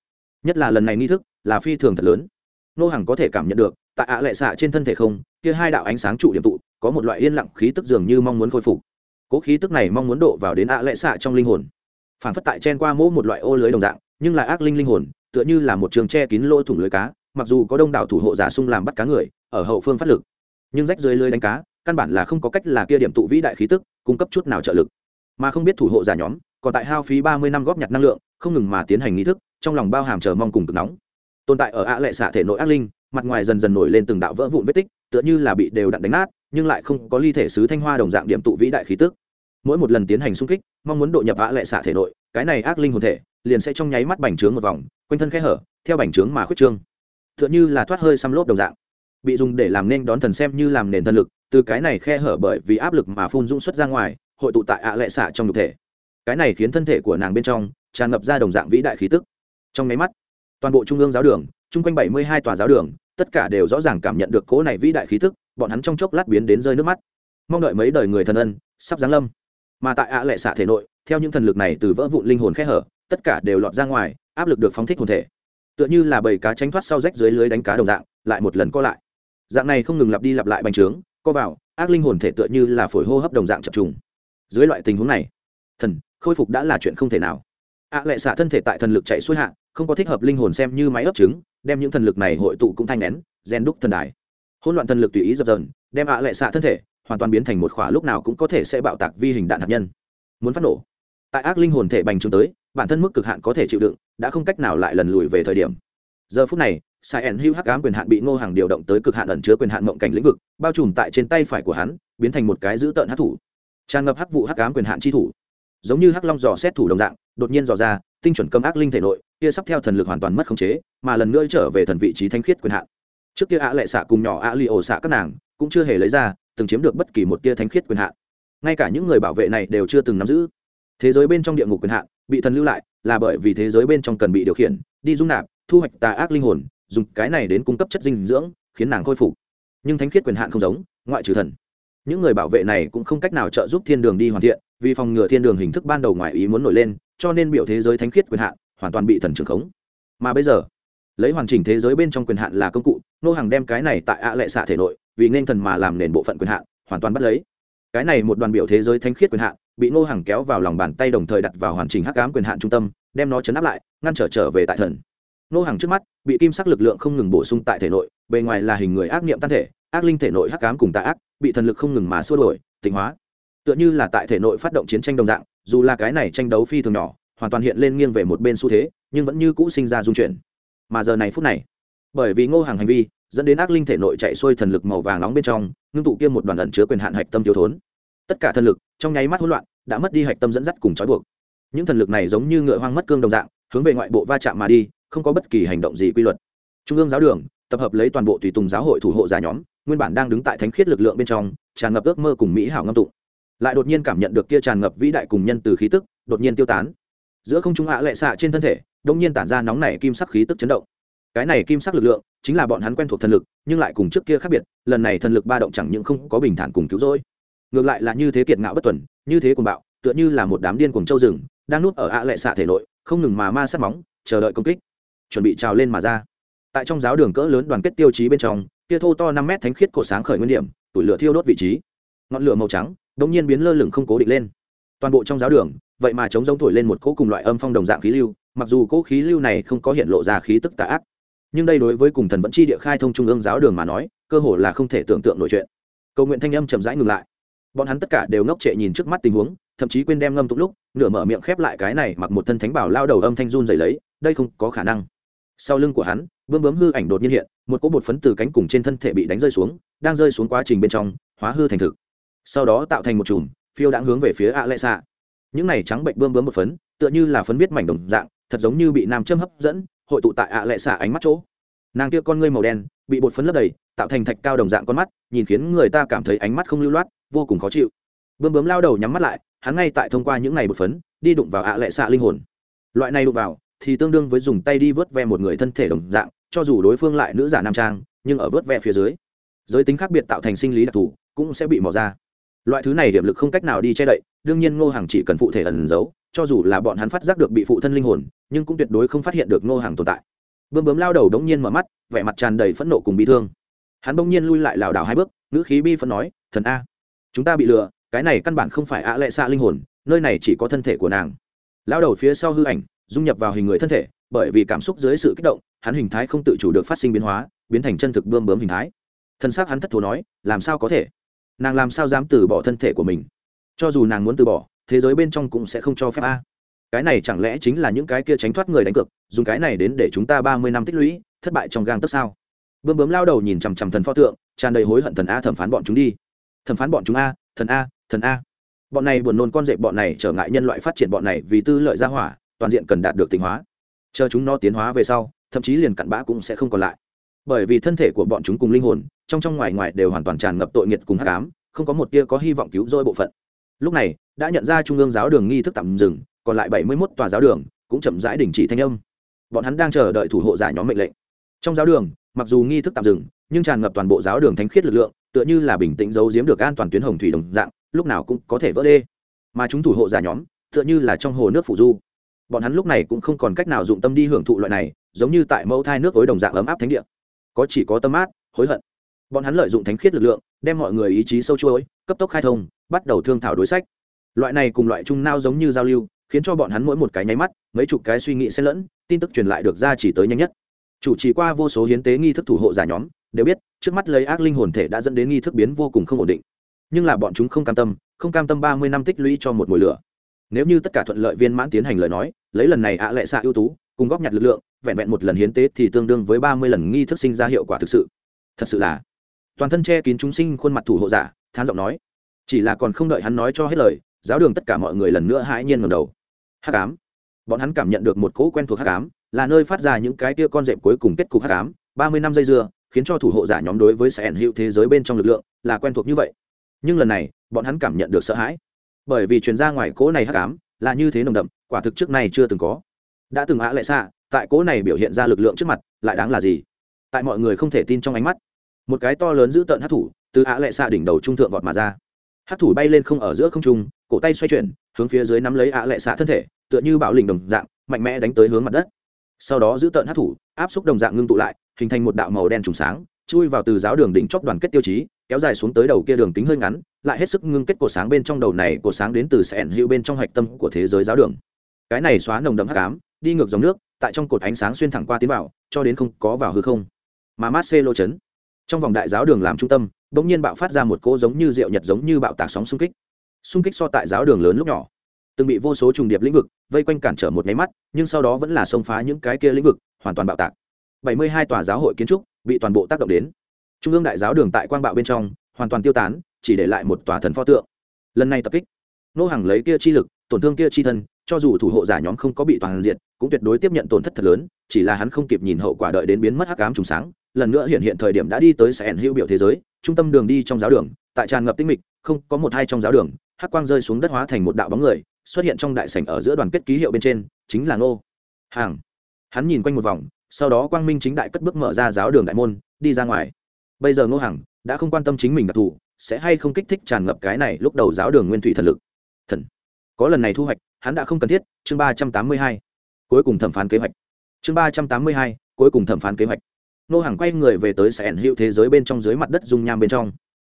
Nhất là lần này nghi thức là phi thường thật lớn. Nô hàng có thể cảm nhận được, tại ạ lệ xạ trên thân thể không, kia hai đạo ánh sáng trụ điểm tụ, có một loại yên lặng khí tức dường như mong muốn khôi phục. Cố khí tức này mong muốn độ vào đến ạ lệ xạ trong linh hồn. Phản phất tại chen qua mỗ một loại ô lưới đồng dạng, nhưng là ác linh linh hồn, tựa như là một trường che kín lỗ thủng lưới cá mặc dù có đông đảo thủ hộ giả sung làm bắt cá người, ở hậu phương phát lực, nhưng rách dưới lưới đánh cá, căn bản là không có cách là kia điểm tụ vĩ đại khí tức, cung cấp chút nào trợ lực. Mà không biết thủ hộ giả nhóm, còn tại hao phí ba mươi năm góp nhặt năng lượng, không ngừng mà tiến hành nghi thức, trong lòng bao hàm chờ mong cùng cực nóng. Tồn tại ở ạ lệ xạ thể nội ác linh, mặt ngoài dần dần nổi lên từng đạo vỡ vụn vết tích, tựa như là bị đều đặn đánh nát, nhưng lại không có ly thể sứ thanh hoa đồng dạng điểm tụ vĩ đại khí tức. Mỗi một lần tiến hành xung kích, mong muốn độ nhập ạ lệ xạ thể nội, cái này ác linh hồn thể, liền sẽ trong nháy mắt bành trướng một vòng, quanh thân khe hở, theo bành trướng mà khuyết trương tựa như là thoát hơi xăm lốp đồng dạng. Bị dùng để làm nên đón thần xem như làm nền thần lực, từ cái này khe hở bởi vì áp lực mà phun dũng xuất ra ngoài, hội tụ tại ạ lệ xạ trong nhục thể. Cái này khiến thân thể của nàng bên trong tràn ngập ra đồng dạng vĩ đại khí tức. Trong máy mắt, toàn bộ trung ương giáo đường, chung quanh bảy mươi hai tòa giáo đường, tất cả đều rõ ràng cảm nhận được cố này vĩ đại khí tức, bọn hắn trong chốc lát biến đến rơi nước mắt. Mong đợi mấy đời người thần ân, sắp giáng lâm. Mà tại ạ lệ xạ thể nội, theo những thần lực này từ vỡ vụn linh hồn khe hở, tất cả đều lọt ra ngoài, áp lực được phóng thích hồn thể tựa như là bầy cá tránh thoát sau rách dưới lưới đánh cá đồng dạng, lại một lần co lại. Dạng này không ngừng lặp đi lặp lại bành trướng, co vào, ác linh hồn thể tựa như là phổi hô hấp đồng dạng chập trùng. Dưới loại tình huống này, thần, khôi phục đã là chuyện không thể nào. Ạ lệ xạ thân thể tại thần lực chạy xuôi hạ, không có thích hợp linh hồn xem như máy ấp trứng, đem những thần lực này hội tụ cũng thanh nén gen đúc thần đài. Hỗn loạn thần lực tùy ý dập dờn, đem ạ lệ xạ thân thể hoàn toàn biến thành một khỏa lúc nào cũng có thể sẽ bạo tạc vi hình đạn hạt nhân. Muốn phát nổ. Tại ác linh hồn thể bành trướng tới bản thân mức cực hạn có thể chịu đựng, đã không cách nào lại lần lùi về thời điểm. Giờ phút này, sai ẩn hữu hắc ám quyền hạn bị ngô hàng điều động tới cực hạn ẩn chứa quyền hạn mộng cảnh lĩnh vực, bao trùm tại trên tay phải của hắn, biến thành một cái dữ tợn hắc thủ. Tràn ngập hắc vụ hắc ám quyền hạn chi thủ. Giống như hắc long dò xét thủ đồng dạng, đột nhiên dò ra, tinh chuẩn cầm ác linh thể nội, kia sắp theo thần lực hoàn toàn mất khống chế, mà lần nữa trở về thần vị trí thanh khiết quyền hạn. Trước kia ạ lệ xạ cùng nhỏ ạ li ổ xạ các nàng, cũng chưa hề lấy ra, từng chiếm được bất kỳ một tia thánh khiết quyền hạn. Ngay cả những người bảo vệ này đều chưa từng nắm giữ thế giới bên trong địa ngục quyền hạn, bị thần lưu lại, là bởi vì thế giới bên trong cần bị điều khiển, đi dung nạp, thu hoạch tà ác linh hồn, dùng cái này đến cung cấp chất dinh dưỡng, khiến nàng khôi phục. Nhưng thánh khiết quyền hạn không giống, ngoại trừ thần. Những người bảo vệ này cũng không cách nào trợ giúp thiên đường đi hoàn thiện, vì phòng ngừa thiên đường hình thức ban đầu ngoài ý muốn nổi lên, cho nên biểu thế giới thánh khiết quyền hạn hoàn toàn bị thần trưởng khống. Mà bây giờ, lấy hoàn chỉnh thế giới bên trong quyền hạn là công cụ, nô hàng đem cái này tại ạ lệ xạ thể nội, vì nên thần mà làm nền bộ phận quyền hạn, hoàn toàn bắt lấy cái này một đoàn biểu thế giới thánh khiết quyền hạn, bị nô hàng kéo vào lòng bàn tay đồng thời đặt vào hoàn chỉnh hắc ám quyền hạn trung tâm, đem nó chấn áp lại, ngăn trở trở về tại thần. Nô hàng trước mắt, bị kim sắc lực lượng không ngừng bổ sung tại thể nội, bề ngoài là hình người ác niệm tan thể, ác linh thể nội hắc ám cùng tà ác, bị thần lực không ngừng mà xua đổi tịnh hóa. Tựa như là tại thể nội phát động chiến tranh đồng dạng, dù là cái này tranh đấu phi thường nhỏ, hoàn toàn hiện lên nghiêng về một bên xu thế, nhưng vẫn như cũ sinh ra dung chuyển. Mà giờ này phút này, bởi vì ngô hàng hành vi, dẫn đến ác linh thể nội chạy xuôi thần lực màu vàng nóng bên trong, ngưng tụ kia một đoàn ẩn chứa quyền hạn hạch tâm thiếu thốn tất cả thần lực, trong nháy mắt hỗn loạn, đã mất đi hạch tâm dẫn dắt cùng trói buộc. Những thần lực này giống như ngựa hoang mất cương đồng dạng, hướng về ngoại bộ va chạm mà đi, không có bất kỳ hành động gì quy luật. Trung ương giáo đường, tập hợp lấy toàn bộ tùy tùng giáo hội thủ hộ giả nhóm, nguyên bản đang đứng tại thánh khiết lực lượng bên trong, tràn ngập ước mơ cùng mỹ hảo ngâm tụng. Lại đột nhiên cảm nhận được kia tràn ngập vĩ đại cùng nhân từ khí tức, đột nhiên tiêu tán. Giữa không trung ạ lệ xạ trên thân thể đông nhiên tản ra nóng nảy kim sắc khí tức chấn động. Cái này kim sắc lực lượng, chính là bọn hắn quen thuộc thần lực, nhưng lại cùng trước kia khác biệt, lần này thần lực ba động chẳng những không có bình thản cùng cứu rỗi ngược lại là như thế kiệt ngạo bất tuần, như thế cuồng bạo, tựa như là một đám điên cuồng châu rừng, đang nuốt ở ạ lệ xạ thể nội, không ngừng mà ma sát móng, chờ đợi công kích. Chuẩn bị trào lên mà ra. Tại trong giáo đường cỡ lớn đoàn kết tiêu chí bên trong, kia thô to năm mét thánh khiết cổ sáng khởi nguyên điểm, tủi lửa thiêu đốt vị trí. Ngọn lửa màu trắng đống nhiên biến lơ lửng không cố định lên. Toàn bộ trong giáo đường, vậy mà chống giống thổi lên một cỗ cùng loại âm phong đồng dạng khí lưu, mặc dù cỗ khí lưu này không có hiện lộ ra khí tức tà ác, nhưng đây đối với cùng thần vẫn chi địa khai thông trung ương giáo đường mà nói, cơ hồ là không thể tưởng tượng nổi chuyện. Cầu nguyện thanh âm chậm rãi ngừng lại bọn hắn tất cả đều ngốc trệ nhìn trước mắt tình huống, thậm chí quên đem ngâm tụng lúc, nửa mở miệng khép lại cái này mặc một thân thánh bảo lao đầu âm thanh run dày lấy, đây không có khả năng. Sau lưng của hắn, bươm bướm hư ảnh đột nhiên hiện, một cỗ bột phấn từ cánh cùng trên thân thể bị đánh rơi xuống, đang rơi xuống quá trình bên trong, hóa hư thành thực. Sau đó tạo thành một chùm, phiêu đã hướng về phía ạ lệ xạ những này trắng bệnh bươm bướm một phấn, tựa như là phấn viết mảnh đồng dạng, thật giống như bị nam châm hấp dẫn, hội tụ tại ạ lệ xạ ánh mắt chỗ. Nàng kia con ngươi màu đen, bị bột phấn lấp đầy, tạo thành thạch cao đồng dạng con mắt, nhìn khiến người ta cảm thấy ánh mắt không lưu loát vô cùng khó chịu. Bướm bướm lao đầu nhắm mắt lại, hắn ngay tại thông qua những ngày bột phấn, đi đụng vào ạ lệ xạ linh hồn. Loại này đụng vào, thì tương đương với dùng tay đi vớt ve một người thân thể đồng dạng, cho dù đối phương lại nữ giả nam trang, nhưng ở vớt ve phía dưới, giới tính khác biệt tạo thành sinh lý đặc thù, cũng sẽ bị mò ra. Loại thứ này điểm lực không cách nào đi che đậy, đương nhiên ngô hàng chỉ cần phụ thể ẩn giấu, cho dù là bọn hắn phát giác được bị phụ thân linh hồn, nhưng cũng tuyệt đối không phát hiện được ngô hàng tồn tại. Bươm bướm lao đầu đống nhiên mở mắt, vẻ mặt tràn đầy phẫn nộ cùng bị thương. Hắn bỗng nhiên lui lại lảo đảo hai bước, ngữ khí bi phân nói, thần a chúng ta bị lừa, cái này căn bản không phải ạ lệ xạ linh hồn, nơi này chỉ có thân thể của nàng. Lao đầu phía sau hư ảnh, dung nhập vào hình người thân thể, bởi vì cảm xúc dưới sự kích động, hắn hình thái không tự chủ được phát sinh biến hóa, biến thành chân thực bơm bướm hình thái. Thân xác hắn thất thố nói, làm sao có thể? Nàng làm sao dám từ bỏ thân thể của mình? Cho dù nàng muốn từ bỏ, thế giới bên trong cũng sẽ không cho phép a. Cái này chẳng lẽ chính là những cái kia tránh thoát người đánh cược, dùng cái này đến để chúng ta ba mươi năm tích lũy, thất bại trong gang tấc sao? Bươm bướm lao đầu nhìn chằm chằm thần pho tượng, tràn đầy hối hận thần a thẩm phán bọn chúng đi thẩm phán bọn chúng a, thần a thần a. Bọn này buồn nôn con dẹp bọn này trở ngại nhân loại phát triển bọn này vì tư lợi gia hỏa, toàn diện cần đạt được tình hóa. Chờ chúng nó tiến hóa về sau, thậm chí liền cặn bã cũng sẽ không còn lại. Bởi vì thân thể của bọn chúng cùng linh hồn, trong trong ngoài ngoài đều hoàn toàn tràn ngập tội nghiệt cùng hắc ám, không có một tia có hy vọng cứu rỗi bộ phận. Lúc này, đã nhận ra trung ương giáo đường nghi thức tạm dừng, còn lại bảy mươi mốt tòa giáo đường cũng chậm rãi đình chỉ thanh âm. Bọn hắn đang chờ đợi thủ hộ giả nhóm mệnh lệnh. Trong giáo đường, mặc dù nghi thức tạm dừng, nhưng tràn ngập toàn bộ giáo đường thánh khiết lực lượng tựa như là bình tĩnh giấu giếm được an toàn tuyến hồng thủy đồng dạng, lúc nào cũng có thể vỡ đê. Mà chúng thủ hộ giả nhóm, tựa như là trong hồ nước phủ du. Bọn hắn lúc này cũng không còn cách nào dụng tâm đi hưởng thụ loại này, giống như tại mẫu thai nước ối đồng dạng ấm áp thánh địa. Có chỉ có tâm át hối hận. Bọn hắn lợi dụng thánh khiết lực lượng, đem mọi người ý chí sâu chuối cấp tốc khai thông, bắt đầu thương thảo đối sách. Loại này cùng loại chung nao giống như giao lưu, khiến cho bọn hắn mỗi một cái nháy mắt, mấy chục cái suy nghĩ xen lẫn, tin tức truyền lại được ra chỉ tới nhanh nhất. Chủ trì qua vô số hiến tế nghi thức thủ hộ giả nhóm đều biết, trước mắt lấy ác linh hồn thể đã dẫn đến nghi thức biến vô cùng không ổn định. Nhưng là bọn chúng không cam tâm, không cam tâm ba mươi năm tích lũy cho một mùi lửa. Nếu như tất cả thuận lợi viên mãn tiến hành lời nói, lấy lần này ạ lệ xạ ưu tú, cùng góp nhặt lực lượng, vẹn vẹn một lần hiến tế thì tương đương với ba mươi lần nghi thức sinh ra hiệu quả thực sự. Thật sự là, toàn thân che kín chúng sinh khuôn mặt thủ hộ giả than giọng nói. Chỉ là còn không đợi hắn nói cho hết lời, giáo đường tất cả mọi người lần nữa hãi nhiên ngầm đầu. Hắc ám. Bọn hắn cảm nhận được một cỗ quen thuộc hắc ám, là nơi phát ra những cái tia con rệm cuối cùng kết cục hắc ám, ba mươi năm dây dưa khiến cho thủ hộ giả nhóm đối với sẻn hữu thế giới bên trong lực lượng là quen thuộc như vậy. Nhưng lần này, bọn hắn cảm nhận được sợ hãi. Bởi vì truyền ra ngoài cỗ này hắc ám là như thế nồng đậm, quả thực trước này chưa từng có. Đã từng ạ lệ xạ, tại cỗ này biểu hiện ra lực lượng trước mặt, lại đáng là gì? Tại mọi người không thể tin trong ánh mắt. Một cái to lớn giữ tợn hát thủ, từ ạ lệ xạ đỉnh đầu trung thượng vọt mà ra. Hát thủ bay lên không ở giữa không trung, cổ tay xoay chuyển, hướng phía dưới nắm lấy ạ lệ xạ thân thể, tựa như bạo lình đồng dạng, mạnh mẽ đánh tới hướng mặt đất. Sau đó giữ tợn hát thủ, áp xúc đồng dạng ngưng tụ lại hình thành một đạo màu đen trùng sáng, chui vào từ giáo đường đỉnh chóp đoàn kết tiêu chí, kéo dài xuống tới đầu kia đường kính hơi ngắn, lại hết sức ngưng kết cổ sáng bên trong đầu này, cổ sáng đến từ sẹn hữu bên trong hạch tâm của thế giới giáo đường. Cái này xóa nồng đậm hắc ám, đi ngược dòng nước, tại trong cột ánh sáng xuyên thẳng qua tiến vào, cho đến không có vào hư không. Mà marcelo chấn. Trong vòng đại giáo đường làm trung tâm, bỗng nhiên bạo phát ra một cỗ giống như rượu nhật giống như bạo tạc sóng xung kích. Xung kích so tại giáo đường lớn lúc nhỏ. Từng bị vô số trùng điệp lĩnh vực vây quanh cản trở một nháy mắt, nhưng sau đó vẫn là xông phá những cái kia lĩnh vực, hoàn toàn bạo tạc bảy mươi hai tòa giáo hội kiến trúc bị toàn bộ tác động đến. Trung ương đại giáo đường tại quang bạo bên trong, hoàn toàn tiêu tán, chỉ để lại một tòa thần pho tượng. Lần này tập kích, nô hàng lấy kia chi lực, tổn thương kia chi thân, cho dù thủ hộ giả nhóm không có bị toàn diện, cũng tuyệt đối tiếp nhận tổn thất thật lớn, chỉ là hắn không kịp nhìn hậu quả đợi đến biến mất hắc ám trùng sáng, lần nữa hiện hiện thời điểm đã đi tới sàn hữu biểu thế giới, trung tâm đường đi trong giáo đường, tại tràn ngập tinh mịch, không có một hai trong giáo đường, hắc quang rơi xuống đất hóa thành một đạo bóng người, xuất hiện trong đại sảnh ở giữa đoàn kết ký hiệu bên trên, chính là ngô hàng hắn nhìn quanh một vòng sau đó quang minh chính đại cất bước mở ra giáo đường đại môn, đi ra ngoài. Bây giờ ngô hằng đã không quan tâm chính mình đặc thù, sẽ hay không kích thích tràn ngập cái này lúc đầu giáo đường nguyên thủy thần lực? Thần. Có lần này thu hoạch, hắn đã không cần thiết, chương ba trăm tám mươi hai. Cuối cùng thẩm phán kế hoạch. Chương ba trăm tám mươi hai, cuối cùng thẩm phán kế hoạch. Nô hàng quay người về tới sẻn hữu thế giới bên trong dưới mặt đất dung nham bên trong.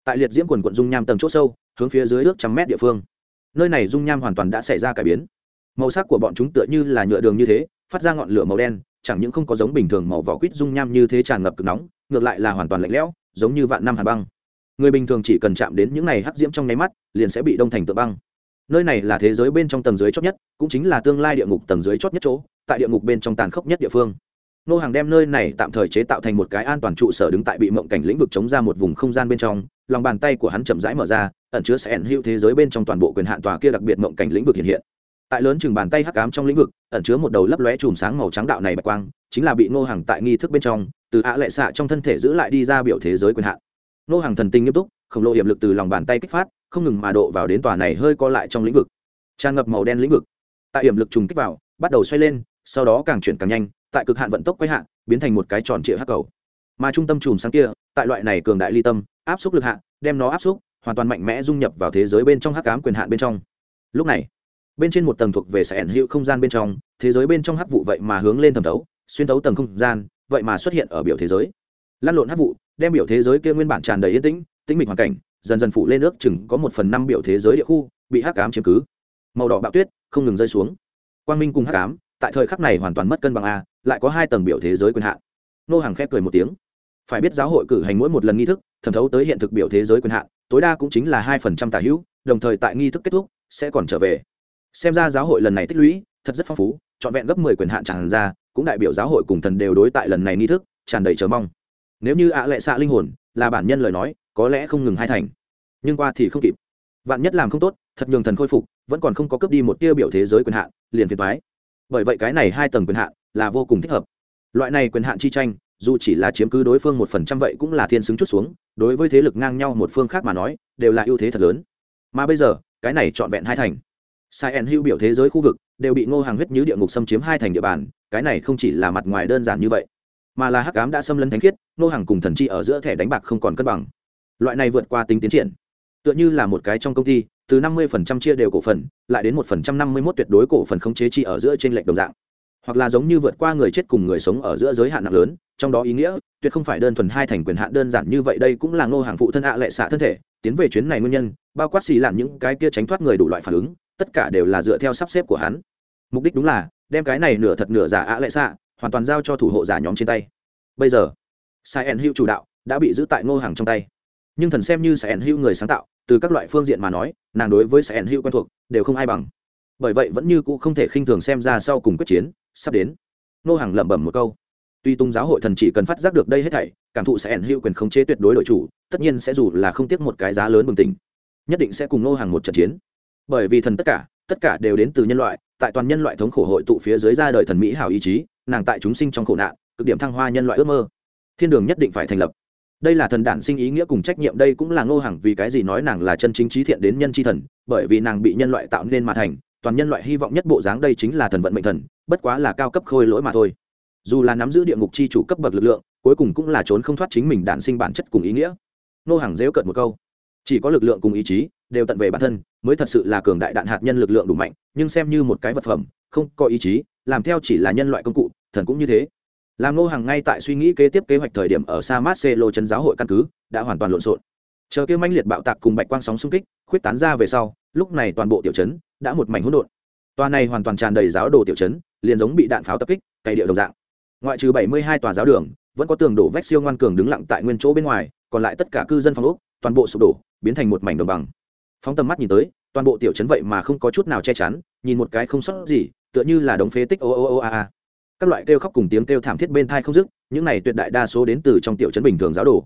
Tại liệt diễm quần quận dung nham tầng c h ỗ sâu, hướng phía dưới ước trăm mét địa phương. Nơi này dung nham hoàn toàn đã xảy ra cải biến. Màu sắc của bọn chúng tựa như là nhựa đường như thế, phát ra ngọn lửa màu đen chẳng những không có giống bình thường màu vỏ quýt dung nham như thế tràn ngập cực nóng, ngược lại là hoàn toàn lạnh lẽo, giống như vạn năm hà băng. Người bình thường chỉ cần chạm đến những này hắc diễm trong nháy mắt, liền sẽ bị đông thành tự băng. Nơi này là thế giới bên trong tầng dưới chót nhất, cũng chính là tương lai địa ngục tầng dưới chót nhất chỗ, tại địa ngục bên trong tàn khốc nhất địa phương. Nô hàng đem nơi này tạm thời chế tạo thành một cái an toàn trụ sở đứng tại bị mộng cảnh lĩnh vực chống ra một vùng không gian bên trong, lòng bàn tay của hắn chậm rãi mở ra, ẩn chứa sẽ ẩn hữu thế giới bên trong toàn bộ quyền hạn tòa kia đặc biệt mộng cảnh lĩnh vực hiện hiện tại lớn chừng bàn tay hắc ám trong lĩnh vực, ẩn chứa một đầu lấp lóe chùm sáng màu trắng đạo này bạch quang, chính là bị Ngô hàng tại nghi thức bên trong, từ ạ lệ xạ trong thân thể giữ lại đi ra biểu thế giới quyền hạn. Ngô hàng thần tinh nghiêm túc, khổng lồ hiệp lực từ lòng bàn tay kích phát, không ngừng mà độ vào đến tòa này hơi co lại trong lĩnh vực. Tràn ngập màu đen lĩnh vực. Tại hiểm lực trùng kích vào, bắt đầu xoay lên, sau đó càng chuyển càng nhanh, tại cực hạn vận tốc quay hạ, biến thành một cái tròn trịa hắc cầu. Mà trung tâm chùm sáng kia, tại loại này cường đại ly tâm, áp suất lực hạ, đem nó áp suất hoàn toàn mạnh mẽ dung nhập vào thế giới bên trong hắc ám quyền hạn bên trong. Lúc này bên trên một tầng thuộc về sẻn hữu không gian bên trong, thế giới bên trong hắc vụ vậy mà hướng lên thẩm thấu, xuyên thấu tầng không gian, vậy mà xuất hiện ở biểu thế giới. Lăn lộn hắc vụ, đem biểu thế giới kia nguyên bản tràn đầy yên tĩnh tĩnh mịch hoàn cảnh, dần dần phủ lên nước chừng có một phần năm biểu thế giới địa khu, bị hắc ám chiếm cứ. Màu đỏ bạo tuyết, không ngừng rơi xuống. Quang minh cùng hắc ám, tại thời khắc này hoàn toàn mất cân bằng a, lại có hai tầng biểu thế giới quyền hạn. Nô hàng khép cười một tiếng. Phải biết giáo hội cử hành mỗi một lần nghi thức, thẩm thấu tới hiện thực biểu thế giới quyền hạn, tối đa cũng chính là hai phần trăm tả hữu, đồng thời tại nghi thức kết thúc, sẽ còn trở về xem ra giáo hội lần này tích lũy, thật rất phong phú, trọn vẹn gấp mười quyền hạn tràn ra, cũng đại biểu giáo hội cùng thần đều đối tại lần này nghi thức, tràn đầy chờ mong. Nếu như ạ lệ xạ linh hồn là bản nhân lời nói, có lẽ không ngừng hai thành. Nhưng qua thì không kịp. Vạn nhất làm không tốt, thật nhường thần khôi phục, vẫn còn không có cướp đi một tiêu biểu thế giới quyền hạn, liền phiền thoái bởi vậy cái này hai tầng quyền hạn là vô cùng thích hợp. Loại này quyền hạn chi tranh, dù chỉ là chiếm cứ đối phương một phần trăm vậy cũng là thiên xứng chút xuống, đối với thế lực ngang nhau một phương khác mà nói, đều là ưu thế thật lớn. Mà bây giờ, cái này trọn vẹn hai thành sai en hữu biểu thế giới khu vực, đều bị ngô hàng huyết như địa ngục xâm chiếm hai thành địa bàn, cái này không chỉ là mặt ngoài đơn giản như vậy, mà là hắc cám đã xâm lấn thánh khiết, ngô hàng cùng thần chi ở giữa thẻ đánh bạc không còn cân bằng. Loại này vượt qua tính tiến triển, tựa như là một cái trong công ty, từ năm mươi phần trăm chia đều cổ phần, lại đến một phần trăm năm mươi mốt tuyệt đối cổ phần không chế chi ở giữa trên lệch đồng dạng. Hoặc là giống như vượt qua người chết cùng người sống ở giữa giới hạn nặng lớn, trong đó ý nghĩa, tuyệt không phải đơn thuần hai thành quyền hạn đơn giản như vậy, đây cũng là ngô hàng phụ thân ạ lệ xạ thân thể, tiến về chuyến này nguyên nhân, bao quát xì lặn những cái kia tránh thoát người đủ loại phản ứng tất cả đều là dựa theo sắp xếp của hắn. Mục đích đúng là, đem cái này nửa thật nửa giả ạ lệ xạ, hoàn toàn giao cho thủ hộ giả nhóm trên tay. Bây giờ, sai ẩn hữu chủ đạo đã bị giữ tại ngô hàng trong tay. Nhưng thần xem như sai ẩn hữu người sáng tạo, từ các loại phương diện mà nói, nàng đối với sai ẩn hữu quen thuộc, đều không ai bằng. Bởi vậy vẫn như cũ không thể khinh thường xem ra sau cùng quyết chiến sắp đến. Ngô hàng lẩm bẩm một câu. Tuy tung giáo hội thần chỉ cần phát giác được đây hết thảy, cảm thụ sẽ ẩn hữu quyền khống chế tuyệt đối đội chủ, tất nhiên sẽ dù là không tiếc một cái giá lớn bừng tỉnh, nhất định sẽ cùng ngô hàng một trận chiến bởi vì thần tất cả tất cả đều đến từ nhân loại, tại toàn nhân loại thống khổ hội tụ phía dưới ra đời thần mỹ hảo ý chí, nàng tại chúng sinh trong khổ nạn, cực điểm thăng hoa nhân loại ước mơ. Thiên đường nhất định phải thành lập. Đây là thần đản sinh ý nghĩa cùng trách nhiệm, đây cũng là ngô hàng vì cái gì nói nàng là chân chính trí thiện đến nhân tri thần, bởi vì nàng bị nhân loại tạo nên mà thành, toàn nhân loại hy vọng nhất bộ dáng đây chính là thần vận mệnh thần, bất quá là cao cấp khôi lỗi mà thôi. Dù là nắm giữ địa ngục chi chủ cấp bậc lực lượng, cuối cùng cũng là trốn không thoát chính mình đản sinh bản chất cùng ý nghĩa. Nô hàng dễu cợt một câu. Chỉ có lực lượng cùng ý chí đều tận về bản thân, mới thật sự là cường đại đạn hạt nhân lực lượng đủ mạnh, nhưng xem như một cái vật phẩm, không có ý chí, làm theo chỉ là nhân loại công cụ, thần cũng như thế. Làm Ngô hàng ngay tại suy nghĩ kế tiếp kế hoạch thời điểm ở sa marcelo chân giáo hội căn cứ, đã hoàn toàn lộn xộn. Chờ kêu manh liệt bạo tạc cùng bạch quang sóng xung kích, khuyết tán ra về sau, lúc này toàn bộ tiểu trấn đã một mảnh hỗn độn. Tòa này hoàn toàn tràn đầy giáo đồ tiểu trấn, liền giống bị đạn pháo tập kích, cày điệu đồng dạng. Ngoại trừ bảy mươi hai tòa giáo đường, vẫn có tường đổ vách siêu ngoan cường đứng lặng tại nguyên chỗ bên ngoài, còn lại tất cả cư dân phòng úc toàn bộ sụp đổ, biến thành một mảnh đồng bằng phóng tầm mắt nhìn tới, toàn bộ tiểu trấn vậy mà không có chút nào che chắn, nhìn một cái không sót gì, tựa như là đống phế tích, ô ô ô a a. Các loại kêu khóc cùng tiếng kêu thảm thiết bên thai không dứt, những này tuyệt đại đa số đến từ trong tiểu trấn bình thường giáo đồ.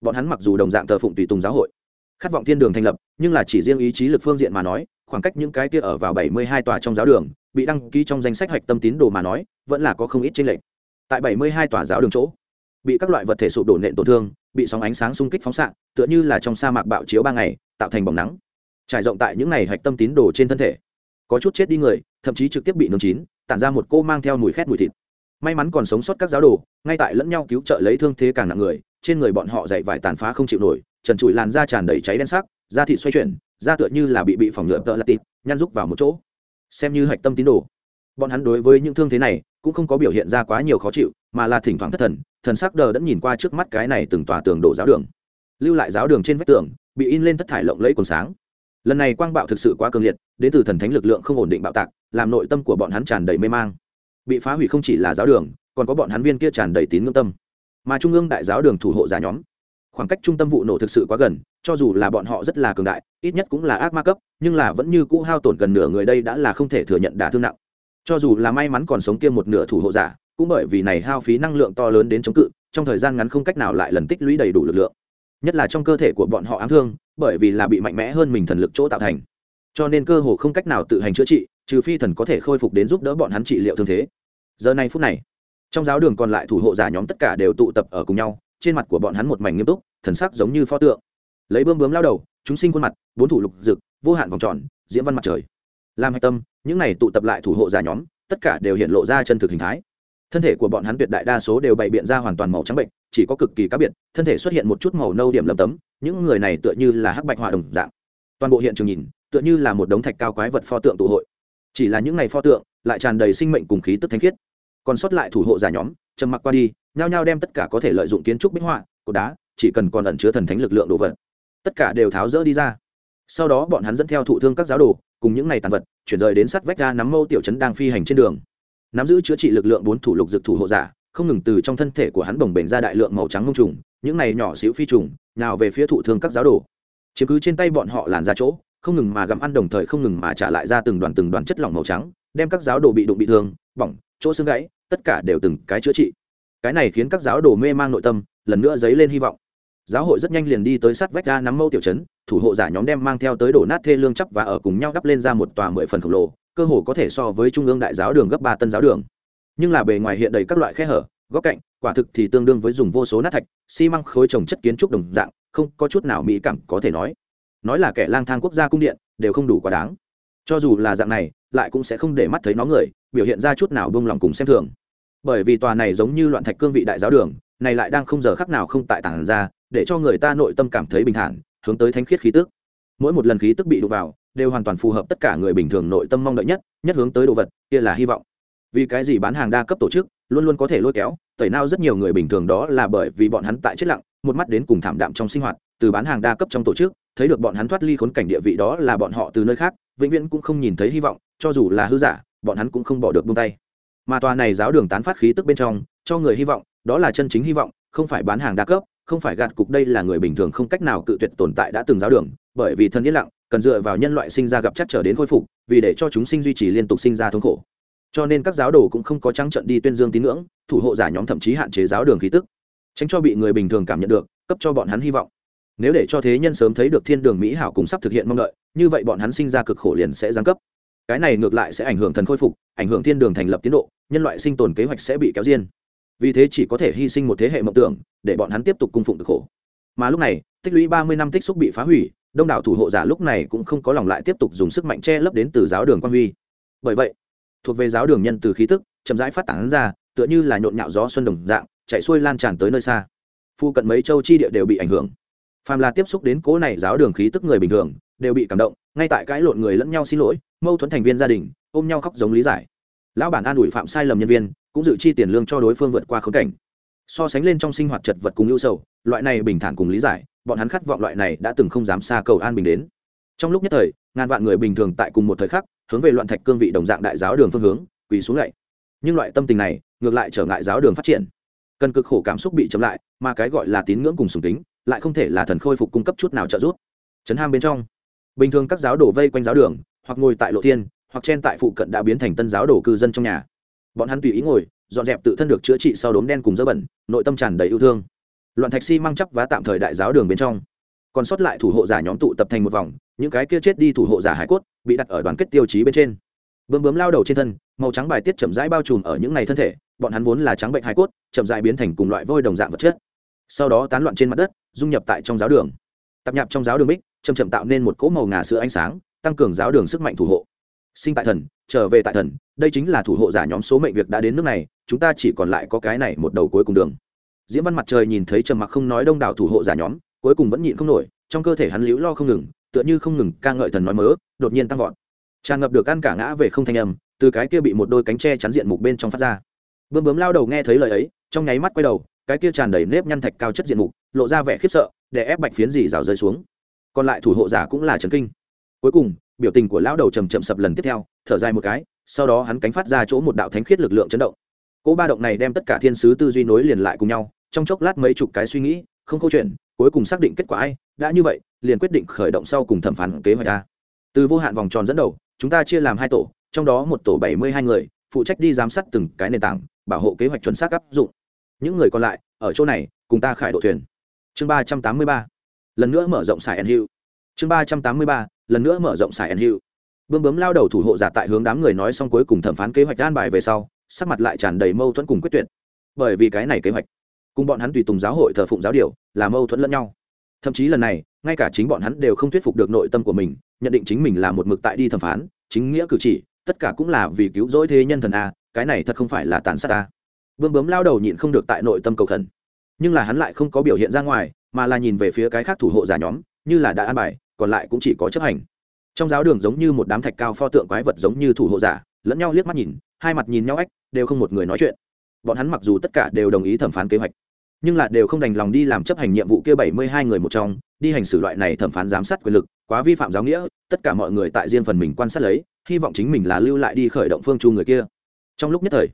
Bọn hắn mặc dù đồng dạng thờ phụng tùy tùng giáo hội, khát vọng thiên đường thành lập, nhưng là chỉ riêng ý chí lực phương diện mà nói, khoảng cách những cái kia ở vào bảy mươi hai tòa trong giáo đường, bị đăng ký trong danh sách hạch tâm tín đồ mà nói, vẫn là có không ít tranh lệch. Tại 72 tòa giáo đường chỗ, bị các loại vật thể sụp đổ nện tổn thương, bị sóng ánh sáng xung kích phóng xạ, tựa như là trong sa mạc bạo chiếu ba ngày, tạo thành bóng nắng trải rộng tại những ngày hạch tâm tín đồ trên thân thể. Có chút chết đi người, thậm chí trực tiếp bị nướng chín, tản ra một cô mang theo mùi khét mùi thịt. May mắn còn sống sót các giáo đồ, ngay tại lẫn nhau cứu trợ lấy thương thế càng nặng người, trên người bọn họ dậy vải tàn phá không chịu nổi, trần trụi làn da tràn đầy cháy đen sắc, da thịt xoay chuyển, da tựa như là bị bị phòng nhựa tợ lạt tịt, nhăn rúc vào một chỗ. Xem như hạch tâm tín đồ, bọn hắn đối với những thương thế này cũng không có biểu hiện ra quá nhiều khó chịu, mà là thỉnh thoảng thất thần thần sắc đờ đẫn nhìn qua trước mắt cái này từng tòa tường đổ giáo đường. Lưu lại giáo đường trên vách tường, bị in lên thất thải lộng lẫy còn sáng lần này quang bạo thực sự quá cường liệt, đến từ thần thánh lực lượng không ổn định bạo tạc, làm nội tâm của bọn hắn tràn đầy mê mang. Bị phá hủy không chỉ là giáo đường, còn có bọn hắn viên kia tràn đầy tín ngưỡng tâm. Mà trung ương đại giáo đường thủ hộ giả nhóm, khoảng cách trung tâm vụ nổ thực sự quá gần, cho dù là bọn họ rất là cường đại, ít nhất cũng là ác ma cấp, nhưng là vẫn như cũ hao tổn gần nửa người đây đã là không thể thừa nhận đả thương nặng. Cho dù là may mắn còn sống kia một nửa thủ hộ giả, cũng bởi vì này hao phí năng lượng to lớn đến chống cự, trong thời gian ngắn không cách nào lại lần tích lũy đầy đủ lực lượng. Nhất là trong cơ thể của bọn họ ám thương bởi vì là bị mạnh mẽ hơn mình thần lực chỗ tạo thành. Cho nên cơ hồ không cách nào tự hành chữa trị, trừ phi thần có thể khôi phục đến giúp đỡ bọn hắn trị liệu thương thế. Giờ này phút này, trong giáo đường còn lại thủ hộ giả nhóm tất cả đều tụ tập ở cùng nhau, trên mặt của bọn hắn một mảnh nghiêm túc, thần sắc giống như pho tượng. Lấy bơm bướm lao đầu, chúng sinh khuôn mặt, bốn thủ lục dực, vô hạn vòng tròn, diễm văn mặt trời. Làm hạch tâm, những này tụ tập lại thủ hộ giả nhóm, tất cả đều hiện lộ ra chân thực hình thái thân thể của bọn hắn tuyệt đại đa số đều bày biện ra hoàn toàn màu trắng bệnh, chỉ có cực kỳ cá biệt, thân thể xuất hiện một chút màu nâu điểm lầm tấm, những người này tựa như là hắc bạch hòa đồng dạng. Toàn bộ hiện trường nhìn, tựa như là một đống thạch cao quái vật pho tượng tụ hội. Chỉ là những ngày pho tượng lại tràn đầy sinh mệnh cùng khí tức thanh khiết. Còn sót lại thủ hộ giả nhóm, trầm mặc qua đi, nhao nhao đem tất cả có thể lợi dụng kiến trúc bích họa, cột đá, chỉ cần còn ẩn chứa thần thánh lực lượng đồ vật, tất cả đều tháo rỡ đi ra. Sau đó bọn hắn dẫn theo thụ thương các giáo đồ, cùng những ngày tàn vật, chuyển rời đến sát vách ra nắm mâu tiểu trấn đang phi hành trên đường nắm giữ chữa trị lực lượng bốn thủ lục dược thủ hộ giả, không ngừng từ trong thân thể của hắn bồng bềnh ra đại lượng màu trắng mông trùng, những này nhỏ xíu phi trùng, nào về phía thụ thương các giáo đồ. Chiếm cứ trên tay bọn họ làn ra chỗ, không ngừng mà gặm ăn đồng thời không ngừng mà trả lại ra từng đoàn từng đoàn chất lỏng màu trắng, đem các giáo đồ bị đụng bị thương, bỏng, chỗ xương gãy, tất cả đều từng cái chữa trị. Cái này khiến các giáo đồ mê mang nội tâm, lần nữa dấy lên hy vọng. Giáo hội rất nhanh liền đi tới sát vách ga nắm mâu tiểu chấn thủ hộ giả nhóm đem mang theo tới đổ nát thê lương chấp và ở cùng nhau đắp lên ra một tòa mười phần khổng lồ cơ hồ có thể so với trung ương đại giáo đường gấp ba tân giáo đường. Nhưng là bề ngoài hiện đầy các loại khe hở, góc cạnh, quả thực thì tương đương với dùng vô số nát thạch, xi măng khối trồng chất kiến trúc đồng dạng, không có chút nào mỹ cảm có thể nói. Nói là kẻ lang thang quốc gia cung điện, đều không đủ quá đáng. Cho dù là dạng này, lại cũng sẽ không để mắt thấy nó người, biểu hiện ra chút nào buông lòng cùng xem thường. Bởi vì tòa này giống như loạn thạch cương vị đại giáo đường, này lại đang không giờ khắc nào không tại tản ra, để cho người ta nội tâm cảm thấy bình thản, hướng tới thánh khiết khí tức. Mỗi một lần khí tức bị đụng vào đều hoàn toàn phù hợp tất cả người bình thường nội tâm mong đợi nhất nhất hướng tới đồ vật, kia là hy vọng. Vì cái gì bán hàng đa cấp tổ chức, luôn luôn có thể lôi kéo, tẩy nao rất nhiều người bình thường đó là bởi vì bọn hắn tại chết lặng, một mắt đến cùng thảm đạm trong sinh hoạt, từ bán hàng đa cấp trong tổ chức, thấy được bọn hắn thoát ly khốn cảnh địa vị đó là bọn họ từ nơi khác, vĩnh viễn cũng không nhìn thấy hy vọng, cho dù là hư giả, bọn hắn cũng không bỏ được buông tay. Mà tòa này giáo đường tán phát khí tức bên trong, cho người hy vọng, đó là chân chính hy vọng, không phải bán hàng đa cấp, không phải gạt cục, đây là người bình thường không cách nào cự tuyệt tồn tại đã từng giáo đường, bởi vì thân yên lặng cần dựa vào nhân loại sinh ra gặp chắc trở đến khôi phục, vì để cho chúng sinh duy trì liên tục sinh ra thống khổ. Cho nên các giáo đồ cũng không có trắng trận đi tuyên dương tín ngưỡng, thủ hộ giả nhóm thậm chí hạn chế giáo đường khí tức. Tránh cho bị người bình thường cảm nhận được, cấp cho bọn hắn hy vọng. Nếu để cho thế nhân sớm thấy được thiên đường mỹ hảo cùng sắp thực hiện mong đợi, như vậy bọn hắn sinh ra cực khổ liền sẽ giáng cấp. Cái này ngược lại sẽ ảnh hưởng thần khôi phục, ảnh hưởng thiên đường thành lập tiến độ, nhân loại sinh tồn kế hoạch sẽ bị kéo diên vì thế chỉ có thể hy sinh một thế hệ mộng tưởng, để bọn hắn tiếp tục cung phụng cực khổ. Mà lúc này, tích lũy ba mươi năm tích xúc bị phá hủy đông đảo thủ hộ giả lúc này cũng không có lòng lại tiếp tục dùng sức mạnh che lấp đến từ giáo đường quan huy. Bởi vậy, thuộc về giáo đường nhân từ khí tức, chậm rãi phát tán ra, tựa như là nhộn nhạo gió xuân đồng dạng, chạy xuôi lan tràn tới nơi xa. Phu cận mấy châu chi địa đều bị ảnh hưởng. Phàm là tiếp xúc đến cố này giáo đường khí tức người bình thường, đều bị cảm động, ngay tại cãi lộn người lẫn nhau xin lỗi, mâu thuẫn thành viên gia đình, ôm nhau khóc giống lý giải. Lão bản an ủi phạm sai lầm nhân viên, cũng dự chi tiền lương cho đối phương vượt qua khống cảnh. So sánh lên trong sinh hoạt chật vật cùng ưu sầu, loại này bình thản cùng lý giải bọn hắn khát vọng loại này đã từng không dám xa cầu an bình đến. Trong lúc nhất thời, ngàn vạn người bình thường tại cùng một thời khắc, hướng về loạn thạch cương vị đồng dạng đại giáo đường phương hướng, quỳ xuống lạy. Nhưng loại tâm tình này, ngược lại trở ngại giáo đường phát triển. Cần cực khổ cảm xúc bị chậm lại, mà cái gọi là tín ngưỡng cùng sùng tính lại không thể là thần khôi phục cung cấp chút nào trợ giúp. Chấn ham bên trong, bình thường các giáo đổ vây quanh giáo đường, hoặc ngồi tại lộ thiên, hoặc chen tại phụ cận đã biến thành tân giáo đổ cư dân trong nhà. Bọn hắn tùy ý ngồi, dọn dẹp tự thân được chữa trị sau đốm đen cùng dơ bẩn, nội tâm tràn đầy yêu thương loạn thạch si mang chấp vá tạm thời đại giáo đường bên trong. Còn sót lại thủ hộ giả nhóm tụ tập thành một vòng, những cái kia chết đi thủ hộ giả hải cốt bị đặt ở đoàn kết tiêu chí bên trên. Bướm bướm lao đầu trên thân, màu trắng bài tiết chậm rãi bao trùm ở những ngày thân thể, bọn hắn vốn là trắng bệnh hải cốt, chậm rãi biến thành cùng loại vôi đồng dạng vật chất. Sau đó tán loạn trên mặt đất, dung nhập tại trong giáo đường. Tập nhạp trong giáo đường bích, chậm chậm tạo nên một cỗ màu ngà sữa ánh sáng, tăng cường giáo đường sức mạnh thủ hộ. Sinh tại thần, trở về tại thần, đây chính là thủ hộ giả nhóm số mệnh việc đã đến nước này, chúng ta chỉ còn lại có cái này một đầu cuối cùng đường diễm văn mặt trời nhìn thấy trầm mặc không nói đông đảo thủ hộ giả nhóm, cuối cùng vẫn nhịn không nổi, trong cơ thể hắn liễu lo không ngừng, tựa như không ngừng ca ngợi thần nói mớ, đột nhiên tăng vọt. Tràn ngập được ăn cả ngã về không thanh âm, từ cái kia bị một đôi cánh tre chắn diện mục bên trong phát ra. Bươm bướm lao đầu nghe thấy lời ấy, trong nháy mắt quay đầu, cái kia tràn đầy nếp nhăn thạch cao chất diện mục, lộ ra vẻ khiếp sợ, để ép bạch phiến dì rào rơi xuống. Còn lại thủ hộ giả cũng là trấn kinh. Cuối cùng, biểu tình của lão đầu trầm chậm sập lần tiếp theo, thở dài một cái, sau đó hắn cánh phát ra chỗ một đạo thánh khiết lực lượng chấn động. Cỗ ba động này đem tất cả thiên sứ tư duy nối liền lại cùng nhau trong chốc lát mấy chục cái suy nghĩ, không câu chuyện, cuối cùng xác định kết quả ai, đã như vậy, liền quyết định khởi động sau cùng thẩm phán kế hoạch a. Từ vô hạn vòng tròn dẫn đầu, chúng ta chia làm hai tổ, trong đó một tổ bảy mươi hai người, phụ trách đi giám sát từng cái nền tảng, bảo hộ kế hoạch chuẩn xác áp dụng. Những người còn lại, ở chỗ này, cùng ta khải độ thuyền. Chương ba trăm tám mươi ba. Lần nữa mở rộng sài ẩn hiệu. chương ba trăm tám mươi ba. Lần nữa mở rộng sài ẩn hiệu bươm bướm lao đầu thủ hộ giả tại hướng đám người nói xong cuối cùng thẩm phán kế hoạch an bài về sau, sắc mặt lại tràn đầy mâu thuẫn cùng quyết tuyệt. Bởi vì cái này kế hoạch cùng bọn hắn tùy tùng giáo hội thờ phụng giáo điều là mâu thuẫn lẫn nhau. Thậm chí lần này, ngay cả chính bọn hắn đều không thuyết phục được nội tâm của mình, nhận định chính mình là một mực tại đi thẩm phán, chính nghĩa cử chỉ, tất cả cũng là vì cứu rỗi thế nhân thần a, cái này thật không phải là tàn sát ta bướm bướm lao đầu nhịn không được tại nội tâm cầu thần nhưng là hắn lại không có biểu hiện ra ngoài, mà là nhìn về phía cái khác thủ hộ giả nhóm, như là đã an bài, còn lại cũng chỉ có chấp hành. Trong giáo đường giống như một đám thạch cao pho tượng quái vật giống như thủ hộ giả, lẫn nhau liếc mắt nhìn, hai mặt nhìn nhau ách đều không một người nói chuyện. Bọn hắn mặc dù tất cả đều đồng ý thẩm phán kế hoạch nhưng là đều không đành lòng đi làm chấp hành nhiệm vụ kia bảy mươi hai người một trong, đi hành xử loại này thẩm phán giám sát quyền lực, quá vi phạm giáo nghĩa, tất cả mọi người tại riêng phần mình quan sát lấy, hy vọng chính mình là lưu lại đi khởi động phương chu người kia. Trong lúc nhất thời,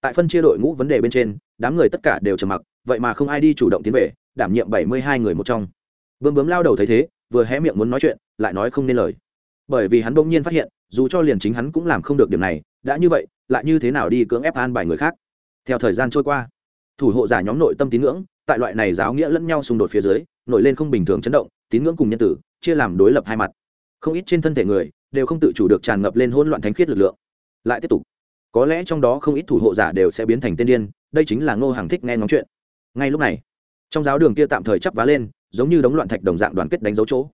tại phân chia đội ngũ vấn đề bên trên, đám người tất cả đều trầm mặc, vậy mà không ai đi chủ động tiến về, đảm nhiệm bảy mươi hai người một trong. Bướm bướm lao đầu thấy thế, vừa hé miệng muốn nói chuyện, lại nói không nên lời. Bởi vì hắn bỗng nhiên phát hiện, dù cho liền chính hắn cũng làm không được điểm này, đã như vậy, lại như thế nào đi cưỡng ép an bài người khác? Theo thời gian trôi qua thủ hộ giả nhóm nội tâm tín ngưỡng, tại loại này giáo nghĩa lẫn nhau xung đột phía dưới, nổi lên không bình thường chấn động, tín ngưỡng cùng nhân tử, chia làm đối lập hai mặt. Không ít trên thân thể người, đều không tự chủ được tràn ngập lên hỗn loạn thánh khiết lực lượng. Lại tiếp tục, có lẽ trong đó không ít thủ hộ giả đều sẽ biến thành tên điên, đây chính là ngô hàng thích nghe ngóng chuyện. Ngay lúc này, trong giáo đường kia tạm thời chắp vá lên, giống như đống loạn thạch đồng dạng đoàn kết đánh dấu chỗ.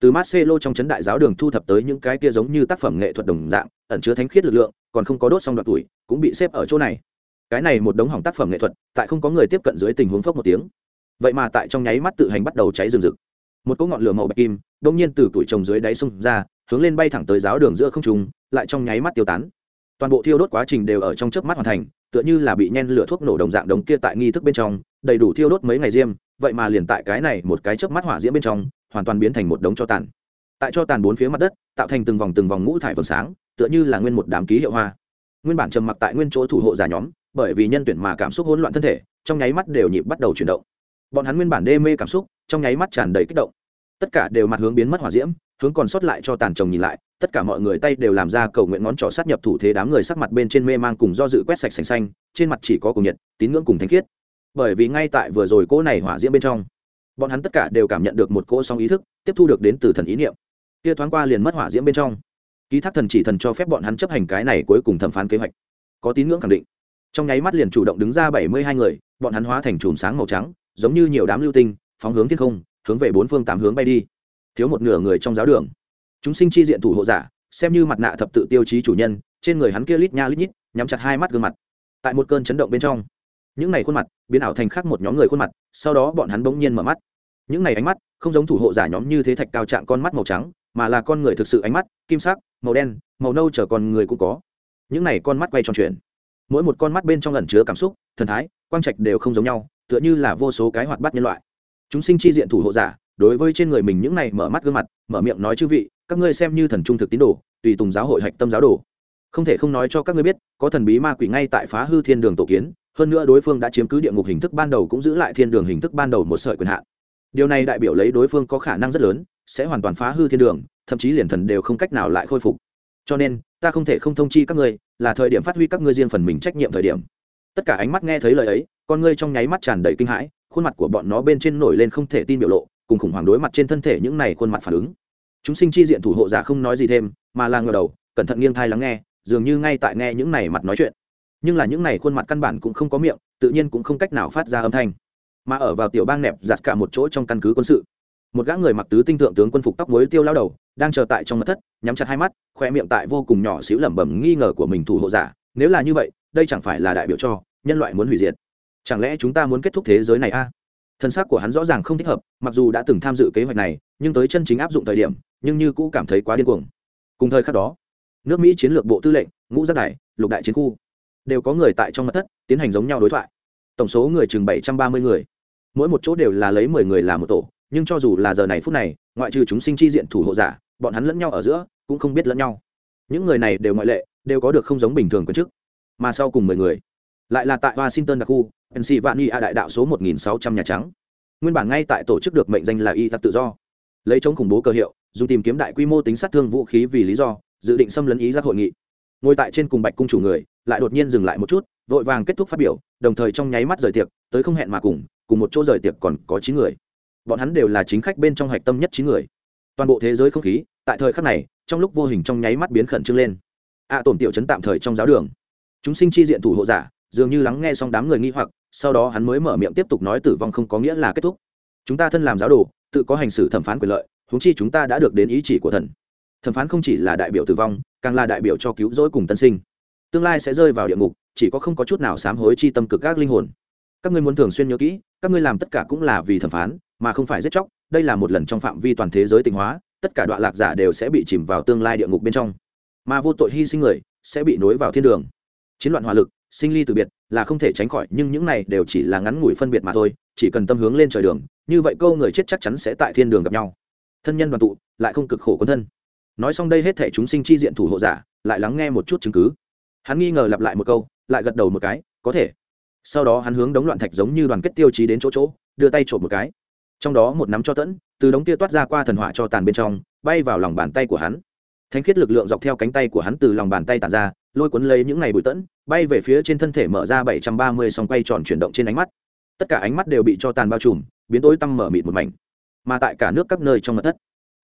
Từ marcelo trong chấn đại giáo đường thu thập tới những cái kia giống như tác phẩm nghệ thuật đồng dạng, ẩn chứa thánh khiết lực lượng, còn không có đốt xong đoạn tuổi, cũng bị xếp ở chỗ này cái này một đống hỏng tác phẩm nghệ thuật tại không có người tiếp cận dưới tình huống phốc một tiếng. Vậy mà tại trong nháy mắt tự hành bắt đầu cháy rừng rực. Một cỗ ngọn lửa màu bạch kim đông nhiên từ tuổi trồng dưới đáy sông ra hướng lên bay thẳng tới giáo đường giữa không trùng, lại trong nháy mắt tiêu tán. Toàn bộ thiêu đốt quá trình đều ở trong chớp mắt hoàn thành tựa như là bị nhen lửa thuốc nổ đồng dạng đống kia tại nghi thức bên trong đầy đủ thiêu đốt mấy ngày diêm vậy mà liền tại cái này một cái chớp mắt hỏa diễm bên trong hoàn toàn biến thành một đống cho tàn. Tại cho tàn bốn phía mặt đất tạo thành từng vòng từng vòng ngũ thải vầng sáng tựa như là nguyên một đám ký hiệu hoa. Nguyên bản trầm mặc tại nguyên chỗ thủ hộ giả nhóm bởi vì nhân tuyển mà cảm xúc hỗn loạn thân thể, trong nháy mắt đều nhịp bắt đầu chuyển động. Bọn hắn nguyên bản đê mê cảm xúc, trong nháy mắt tràn đầy kích động. Tất cả đều mặt hướng biến mất hỏa diễm, hướng còn sót lại cho tàn chồng nhìn lại, tất cả mọi người tay đều làm ra cầu nguyện ngón trỏ sát nhập thủ thế đám người sắc mặt bên trên mê mang cùng do dự quét sạch sành xanh, trên mặt chỉ có cùng nhiệt, tín ngưỡng cùng thanh khiết. Bởi vì ngay tại vừa rồi cỗ này hỏa diễm bên trong, bọn hắn tất cả đều cảm nhận được một cỗ song ý thức tiếp thu được đến từ thần ý niệm. Kia thoáng qua liền mất hỏa diễm bên trong. Ký thác thần chỉ thần cho phép bọn hắn chấp hành cái này cuối cùng thẩm phán kế hoạch. Có tín ngưỡng khẳng định trong nháy mắt liền chủ động đứng ra bảy mươi hai người, bọn hắn hóa thành chùm sáng màu trắng, giống như nhiều đám lưu tinh, phóng hướng thiên không, hướng về bốn phương tám hướng bay đi. Thiếu một nửa người trong giáo đường. Chúng sinh chi diện thủ hộ giả, xem như mặt nạ thập tự tiêu chí chủ nhân, trên người hắn kia lít nha lít nhít, nhắm chặt hai mắt gương mặt. Tại một cơn chấn động bên trong, những này khuôn mặt biến ảo thành khác một nhóm người khuôn mặt, sau đó bọn hắn bỗng nhiên mở mắt. Những này ánh mắt, không giống thủ hộ giả nhóm như thế thạch cao trạng con mắt màu trắng, mà là con người thực sự ánh mắt, kim sắc, màu đen, màu nâu chở con người cũng có. Những này con mắt quay tròn chuyển mỗi một con mắt bên trong ẩn chứa cảm xúc, thần thái, quang trạch đều không giống nhau, tựa như là vô số cái hoạt bát nhân loại. Chúng sinh chi diện thủ hộ giả, đối với trên người mình những này mở mắt gương mặt, mở miệng nói chư vị, các ngươi xem như thần trung thực tín đồ, tùy tùng giáo hội hạch tâm giáo đồ. Không thể không nói cho các ngươi biết, có thần bí ma quỷ ngay tại phá hư thiên đường tổ kiến, hơn nữa đối phương đã chiếm cứ địa ngục hình thức ban đầu cũng giữ lại thiên đường hình thức ban đầu một sợi quyền hạn. Điều này đại biểu lấy đối phương có khả năng rất lớn, sẽ hoàn toàn phá hư thiên đường, thậm chí liền thần đều không cách nào lại khôi phục. Cho nên ta không thể không thông chi các ngươi, là thời điểm phát huy các ngươi riêng phần mình trách nhiệm thời điểm. Tất cả ánh mắt nghe thấy lời ấy, con ngươi trong nháy mắt tràn đầy kinh hãi, khuôn mặt của bọn nó bên trên nổi lên không thể tin biểu lộ, cùng khủng hoảng đối mặt trên thân thể những này khuôn mặt phản ứng. Chúng sinh chi diện thủ hộ giả không nói gì thêm, mà là ngờ đầu, cẩn thận nghiêng thai lắng nghe, dường như ngay tại nghe những này mặt nói chuyện. Nhưng là những này khuôn mặt căn bản cũng không có miệng, tự nhiên cũng không cách nào phát ra âm thanh. Mà ở vào tiểu bang nẹp giặt cả một chỗ trong căn cứ quân sự một gã người mặc tứ tinh thượng tướng quân phục tóc mới tiêu lao đầu, đang chờ tại trong mặt thất, nhắm chặt hai mắt, khoe miệng tại vô cùng nhỏ xíu lẩm bẩm nghi ngờ của mình thủ hộ giả, nếu là như vậy, đây chẳng phải là đại biểu cho nhân loại muốn hủy diệt. Chẳng lẽ chúng ta muốn kết thúc thế giới này a? À? thân xác của hắn rõ ràng không thích hợp, mặc dù đã từng tham dự kế hoạch này, nhưng tới chân chính áp dụng thời điểm, nhưng như cũ cảm thấy quá điên cuồng. Cùng thời khắc đó, nước mỹ chiến lược bộ tư lệnh, ngũ giác đại lục đại chiến khu, đều có người tại trong mặt thất tiến hành giống nhau đối thoại. Tổng số người chừng bảy trăm ba mươi người, mỗi một chỗ đều là lấy mười người làm một tổ nhưng cho dù là giờ này phút này, ngoại trừ chúng sinh chi diện thủ hộ giả, bọn hắn lẫn nhau ở giữa cũng không biết lẫn nhau. Những người này đều ngoại lệ, đều có được không giống bình thường quân chức. Mà sau cùng mười người, lại là tại washington đặc khu, pennsylvania đại đạo số một nghìn sáu trăm nhà trắng. Nguyên bản ngay tại tổ chức được mệnh danh là y tặc tự do. Lấy chống khủng bố cơ hiệu, dùng tìm kiếm đại quy mô tính sát thương vũ khí vì lý do, dự định xâm lấn ý giác hội nghị. Ngồi tại trên cùng bạch cung chủ người, lại đột nhiên dừng lại một chút, vội vàng kết thúc phát biểu, đồng thời trong nháy mắt rời tiệc, tới không hẹn mà cùng cùng một chỗ rời tiệc còn có chín người bọn hắn đều là chính khách bên trong hạch tâm nhất chín người. Toàn bộ thế giới không khí, tại thời khắc này, trong lúc vô hình trong nháy mắt biến khẩn trương lên. Ạ tổn tiểu chấn tạm thời trong giáo đường. Chúng sinh chi diện thủ hộ giả, dường như lắng nghe xong đám người nghi hoặc, sau đó hắn mới mở miệng tiếp tục nói tử vong không có nghĩa là kết thúc. Chúng ta thân làm giáo đồ, tự có hành xử thẩm phán quyền lợi húng chi chúng ta đã được đến ý chỉ của thần. Thẩm phán không chỉ là đại biểu tử vong, càng là đại biểu cho cứu rỗi cùng tân sinh. Tương lai sẽ rơi vào địa ngục, chỉ có không có chút nào sám hối chi tâm cực các linh hồn. Các ngươi muốn thường xuyên nhớ kỹ, các ngươi làm tất cả cũng là vì thẩm phán mà không phải giết chóc, đây là một lần trong phạm vi toàn thế giới tịnh hóa, tất cả đoạn lạc giả đều sẽ bị chìm vào tương lai địa ngục bên trong. Mà vô tội hy sinh người sẽ bị nối vào thiên đường. Chiến loạn hỏa lực, sinh ly từ biệt là không thể tránh khỏi, nhưng những này đều chỉ là ngắn ngủi phân biệt mà thôi, chỉ cần tâm hướng lên trời đường, như vậy câu người chết chắc chắn sẽ tại thiên đường gặp nhau. Thân nhân đoàn tụ, lại không cực khổ quân thân. Nói xong đây hết thể chúng sinh chi diện thủ hộ giả, lại lắng nghe một chút chứng cứ. Hắn nghi ngờ lặp lại một câu, lại gật đầu một cái, có thể. Sau đó hắn hướng đống loạn thạch giống như đoàn kết tiêu chí đến chỗ chỗ, đưa tay trộm một cái trong đó một nắm cho tẫn, từ đống tia toát ra qua thần hỏa cho tàn bên trong, bay vào lòng bàn tay của hắn. Thánh khiết lực lượng dọc theo cánh tay của hắn từ lòng bàn tay tàn ra, lôi cuốn lấy những ngày bụi tẫn, bay về phía trên thân thể mở ra bảy trăm ba mươi song quay tròn chuyển động trên ánh mắt. Tất cả ánh mắt đều bị cho tàn bao trùm, biến tối tăm mở mịt một mảnh. Mà tại cả nước các nơi trong mặt thất,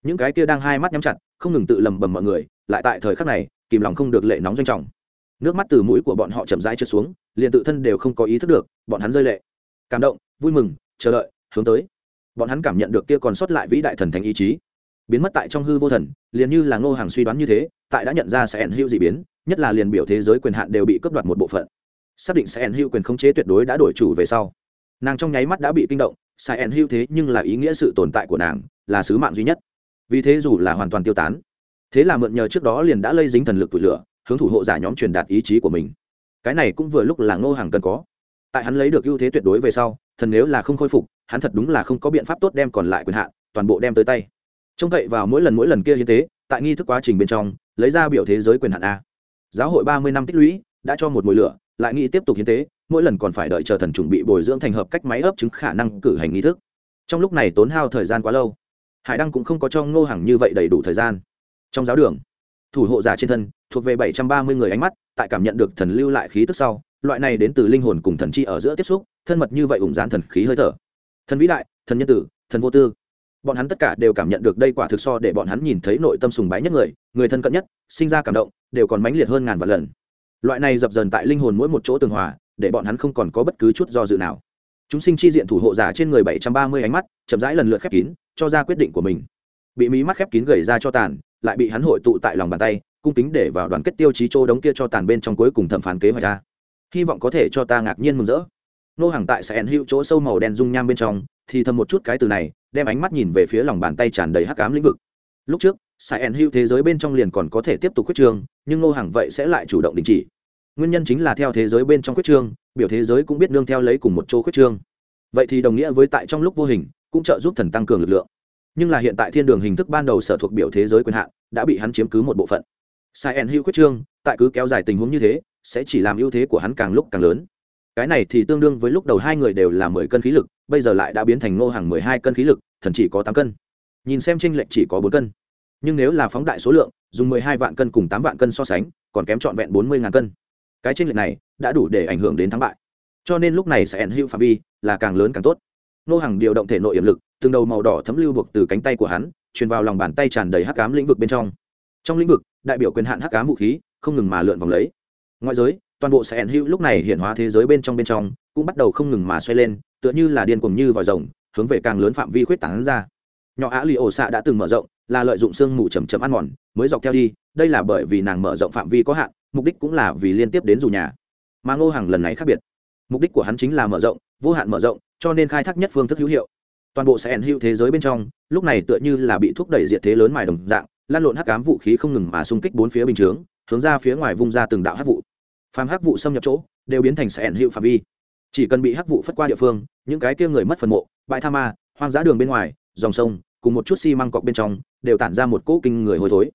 những cái kia đang hai mắt nhắm chặt, không ngừng tự lầm bầm mọi người, lại tại thời khắc này, kìm lòng không được lệ nóng doanh trọng. Nước mắt từ mũi của bọn họ chậm rãi trượt xuống, liền tự thân đều không có ý thức được, bọn hắn rơi lệ. Cảm động, vui mừng, chờ đợi, hướng tới bọn hắn cảm nhận được kia còn sót lại vĩ đại thần thánh ý chí. Biến mất tại trong hư vô thần, liền như là ngô hàng suy đoán như thế, tại đã nhận ra sẽ ẩn hữu dị biến, nhất là liền biểu thế giới quyền hạn đều bị cướp đoạt một bộ phận. Xác định sẽ ẩn hữu quyền khống chế tuyệt đối đã đổi chủ về sau. Nàng trong nháy mắt đã bị kinh động sai ẩn hữu thế nhưng là ý nghĩa sự tồn tại của nàng, là sứ mạng duy nhất. Vì thế dù là hoàn toàn tiêu tán, thế là mượn nhờ trước đó liền đã lây dính thần lực tủi lửa, hướng thủ hộ giả nhóm truyền đạt ý chí của mình. Cái này cũng vừa lúc là ngô hàng cần có tại hắn lấy được ưu thế tuyệt đối về sau, thần nếu là không khôi phục, hắn thật đúng là không có biện pháp tốt đem còn lại quyền hạn, toàn bộ đem tới tay. Trông cậy vào mỗi lần mỗi lần kia hiến tế tại nghi thức quá trình bên trong, lấy ra biểu thế giới quyền hạn a. Giáo hội ba mươi năm tích lũy, đã cho một mùi lửa, lại nghĩ tiếp tục hiến tế, mỗi lần còn phải đợi chờ thần chuẩn bị bồi dưỡng thành hợp cách máy ấp chứng khả năng cử hành nghi thức. Trong lúc này tốn hao thời gian quá lâu, hải đăng cũng không có cho ngô hàng như vậy đầy đủ thời gian. Trong giáo đường, thủ hộ giả trên thân, thuộc về bảy trăm ba mươi người ánh mắt, tại cảm nhận được thần lưu lại khí tức sau loại này đến từ linh hồn cùng thần chi ở giữa tiếp xúc, thân mật như vậy ủng dán thần khí hơi thở. Thần vĩ đại, thần nhân tử, thần vô tư. Bọn hắn tất cả đều cảm nhận được đây quả thực so để bọn hắn nhìn thấy nội tâm sùng bái nhất người người thân cận nhất, sinh ra cảm động, đều còn mãnh liệt hơn ngàn vạn lần. Loại này dập dần tại linh hồn mỗi một chỗ tường hòa, để bọn hắn không còn có bất cứ chút do dự nào. Chúng sinh chi diện thủ hộ giả trên người bảy trăm ba mươi ánh mắt, chậm rãi lần lượt khép kín, cho ra quyết định của mình. Bị mí mắt khép kín gầy ra cho tàn, lại bị hắn hội tụ tại lòng bàn tay, cung kính để vào đoàn kết tiêu chí chỗ đống kia cho tàn bên trong cuối cùng thẩm phán kế hoạch ra hy vọng có thể cho ta ngạc nhiên mừng rỡ. Nô hàng tại sẽ ẩn hữu chỗ sâu màu đen dung nham bên trong, thì thầm một chút cái từ này, đem ánh mắt nhìn về phía lòng bàn tay tràn đầy hắc ám lĩnh vực. Lúc trước sai ẩn hữu thế giới bên trong liền còn có thể tiếp tục quyết trương nhưng nô hàng vậy sẽ lại chủ động đình chỉ. Nguyên nhân chính là theo thế giới bên trong quyết trương biểu thế giới cũng biết nương theo lấy cùng một chỗ quyết trương vậy thì đồng nghĩa với tại trong lúc vô hình, cũng trợ giúp thần tăng cường lực lượng. Nhưng là hiện tại thiên đường hình thức ban đầu sở thuộc biểu thế giới quyền hạn, đã bị hắn chiếm cứ một bộ phận. Sai ẩn hữu quyết trương tại cứ kéo dài tình huống như thế sẽ chỉ làm ưu thế của hắn càng lúc càng lớn. Cái này thì tương đương với lúc đầu hai người đều là mười cân khí lực, bây giờ lại đã biến thành ngô hàng mười hai cân khí lực, thần chỉ có tám cân. Nhìn xem tranh lệch chỉ có bốn cân. Nhưng nếu là phóng đại số lượng, dùng mười hai vạn cân cùng tám vạn cân so sánh, còn kém trọn vẹn bốn mươi ngàn cân. Cái tranh lệch này đã đủ để ảnh hưởng đến thắng bại. Cho nên lúc này sẽ ẩn hữu phạm vi là càng lớn càng tốt. Ngô hàng điều động thể nội hiểm lực, từng đầu màu đỏ thấm lưu buộc từ cánh tay của hắn, truyền vào lòng bàn tay tràn đầy hắc cám lĩnh vực bên trong. Trong lĩnh vực, đại biểu quyền hạn hắc cám vũ khí, không ngừng mà lượn vòng lấy ngoại giới, toàn bộ sẽ hữu lúc này hiện hóa thế giới bên trong bên trong, cũng bắt đầu không ngừng mà xoay lên, tựa như là điên cuồng như vòi rồng, hướng về càng lớn phạm vi khuyết tảng ra. Nhỏ á lì ổ xạ đã từng mở rộng, là lợi dụng sương mù chầm chậm ăn mòn, mới dọc theo đi, đây là bởi vì nàng mở rộng phạm vi có hạn, mục đích cũng là vì liên tiếp đến dù nhà. Mà ngô hàng lần này khác biệt. Mục đích của hắn chính là mở rộng, vô hạn mở rộng, cho nên khai thác nhất phương thức hữu hiệu. Toàn bộ sẽ ẩn hữu thế giới bên trong, lúc này tựa như là bị thúc đẩy diệt thế lớn mài đồng dạng, lan lộn hắc cám vũ khí không ngừng mà xung kích bốn phía bình chướng, hướng ra phía ngoài vung ra từng đạo hắc vụ phàm hắc vụ xâm nhập chỗ, đều biến thành sẽ ẩn hiệu phạm vi. Chỉ cần bị hắc vụ phất qua địa phương, những cái kia người mất phần mộ, bãi tha ma, hoang dã đường bên ngoài, dòng sông, cùng một chút xi măng cọc bên trong, đều tản ra một cỗ kinh người hôi thối.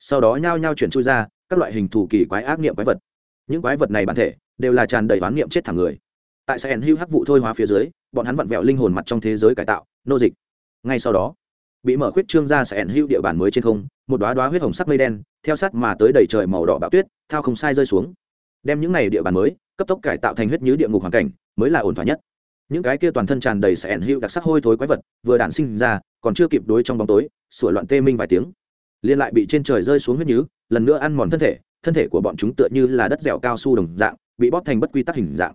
Sau đó nhao nhao chuyển chui ra các loại hình thù kỳ quái ác niệm quái vật. Những quái vật này bản thể đều là tràn đầy oán niệm chết thẳng người. Tại sẽ ẩn hữu hắc vụ thôi hóa phía dưới, bọn hắn vặn vẹo linh hồn mặt trong thế giới cải tạo, nô dịch. Ngay sau đó, bị mở khuyết trương ra sẽ ẩn hữu địa bàn mới trên không, một đoá đoá huyết hồng sắc mây đen, theo sát mà tới đầy trời màu đỏ bão tuyết, thao không sai rơi xuống đem những này địa bàn mới, cấp tốc cải tạo thành huyết như địa ngục hoàn cảnh, mới là ổn thỏa nhất. Những cái kia toàn thân tràn đầy sẽ ẩn hữu đặc sắc hôi thối quái vật, vừa đản sinh ra, còn chưa kịp đối trong bóng tối sửa loạn tê minh vài tiếng. Liên lại bị trên trời rơi xuống huyết nhứ, lần nữa ăn mòn thân thể thân thể của bọn chúng tựa như là đất dẻo cao su đồng dạng, bị bóp thành bất quy tắc hình dạng.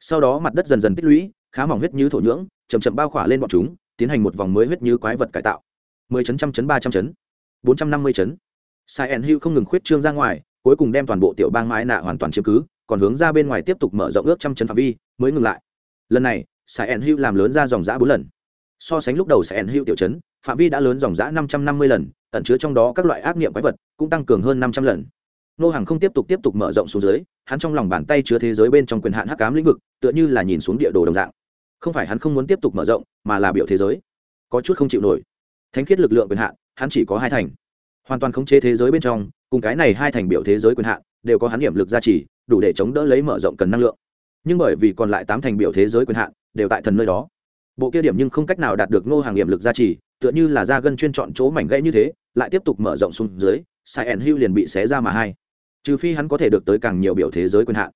Sau đó mặt đất dần dần tích lũy, khá mỏng huyết như thổ nhưỡng chầm chậm bao khỏa lên bọn chúng, tiến hành một vòng mới huyết như quái vật cải tạo. Mười chấn trăm chấn ba trăm chấn bốn trăm năm mươi chấn sai ẩn hữu không ngừng khuyết trương ra ngoài cuối cùng đem toàn bộ tiểu bang mái nạ hoàn toàn chiếm cứ, còn hướng ra bên ngoài tiếp tục mở rộng ước trăm chấn phạm vi, mới ngừng lại. Lần này sai ẩn hữu làm lớn ra dòng giã bốn lần. So sánh lúc đầu sai ẩn hữu tiểu chấn, phạm vi đã lớn dòng giã năm trăm năm mươi lần, ẩn chứa trong đó các loại ác nghiệm quái vật cũng tăng cường hơn năm trăm lần. Nô hàng không tiếp tục tiếp tục mở rộng xuống dưới, hắn trong lòng bàn tay chứa thế giới bên trong quyền hạn hắc cám lĩnh vực, tựa như là nhìn xuống địa đồ đồng dạng. Không phải hắn không muốn tiếp tục mở rộng, mà là biểu thế giới. Có chút không chịu nổi. Thánh khiết lực lượng quyền hạn, hắn chỉ có hai thành hoàn toàn khống chế thế giới bên trong, cùng cái này hai thành biểu thế giới quyền hạn, đều có hắn điểm lực gia trì, đủ để chống đỡ lấy mở rộng cần năng lượng. Nhưng bởi vì còn lại tám thành biểu thế giới quyền hạn, đều tại thần nơi đó. Bộ kia điểm nhưng không cách nào đạt được ngô hàng điểm lực gia trì, tựa như là da gân chuyên chọn chỗ mảnh gãy như thế, lại tiếp tục mở rộng xuống dưới, sai ẩn hưu liền bị xé ra mà hai. Trừ phi hắn có thể được tới càng nhiều biểu thế giới quyền hạn.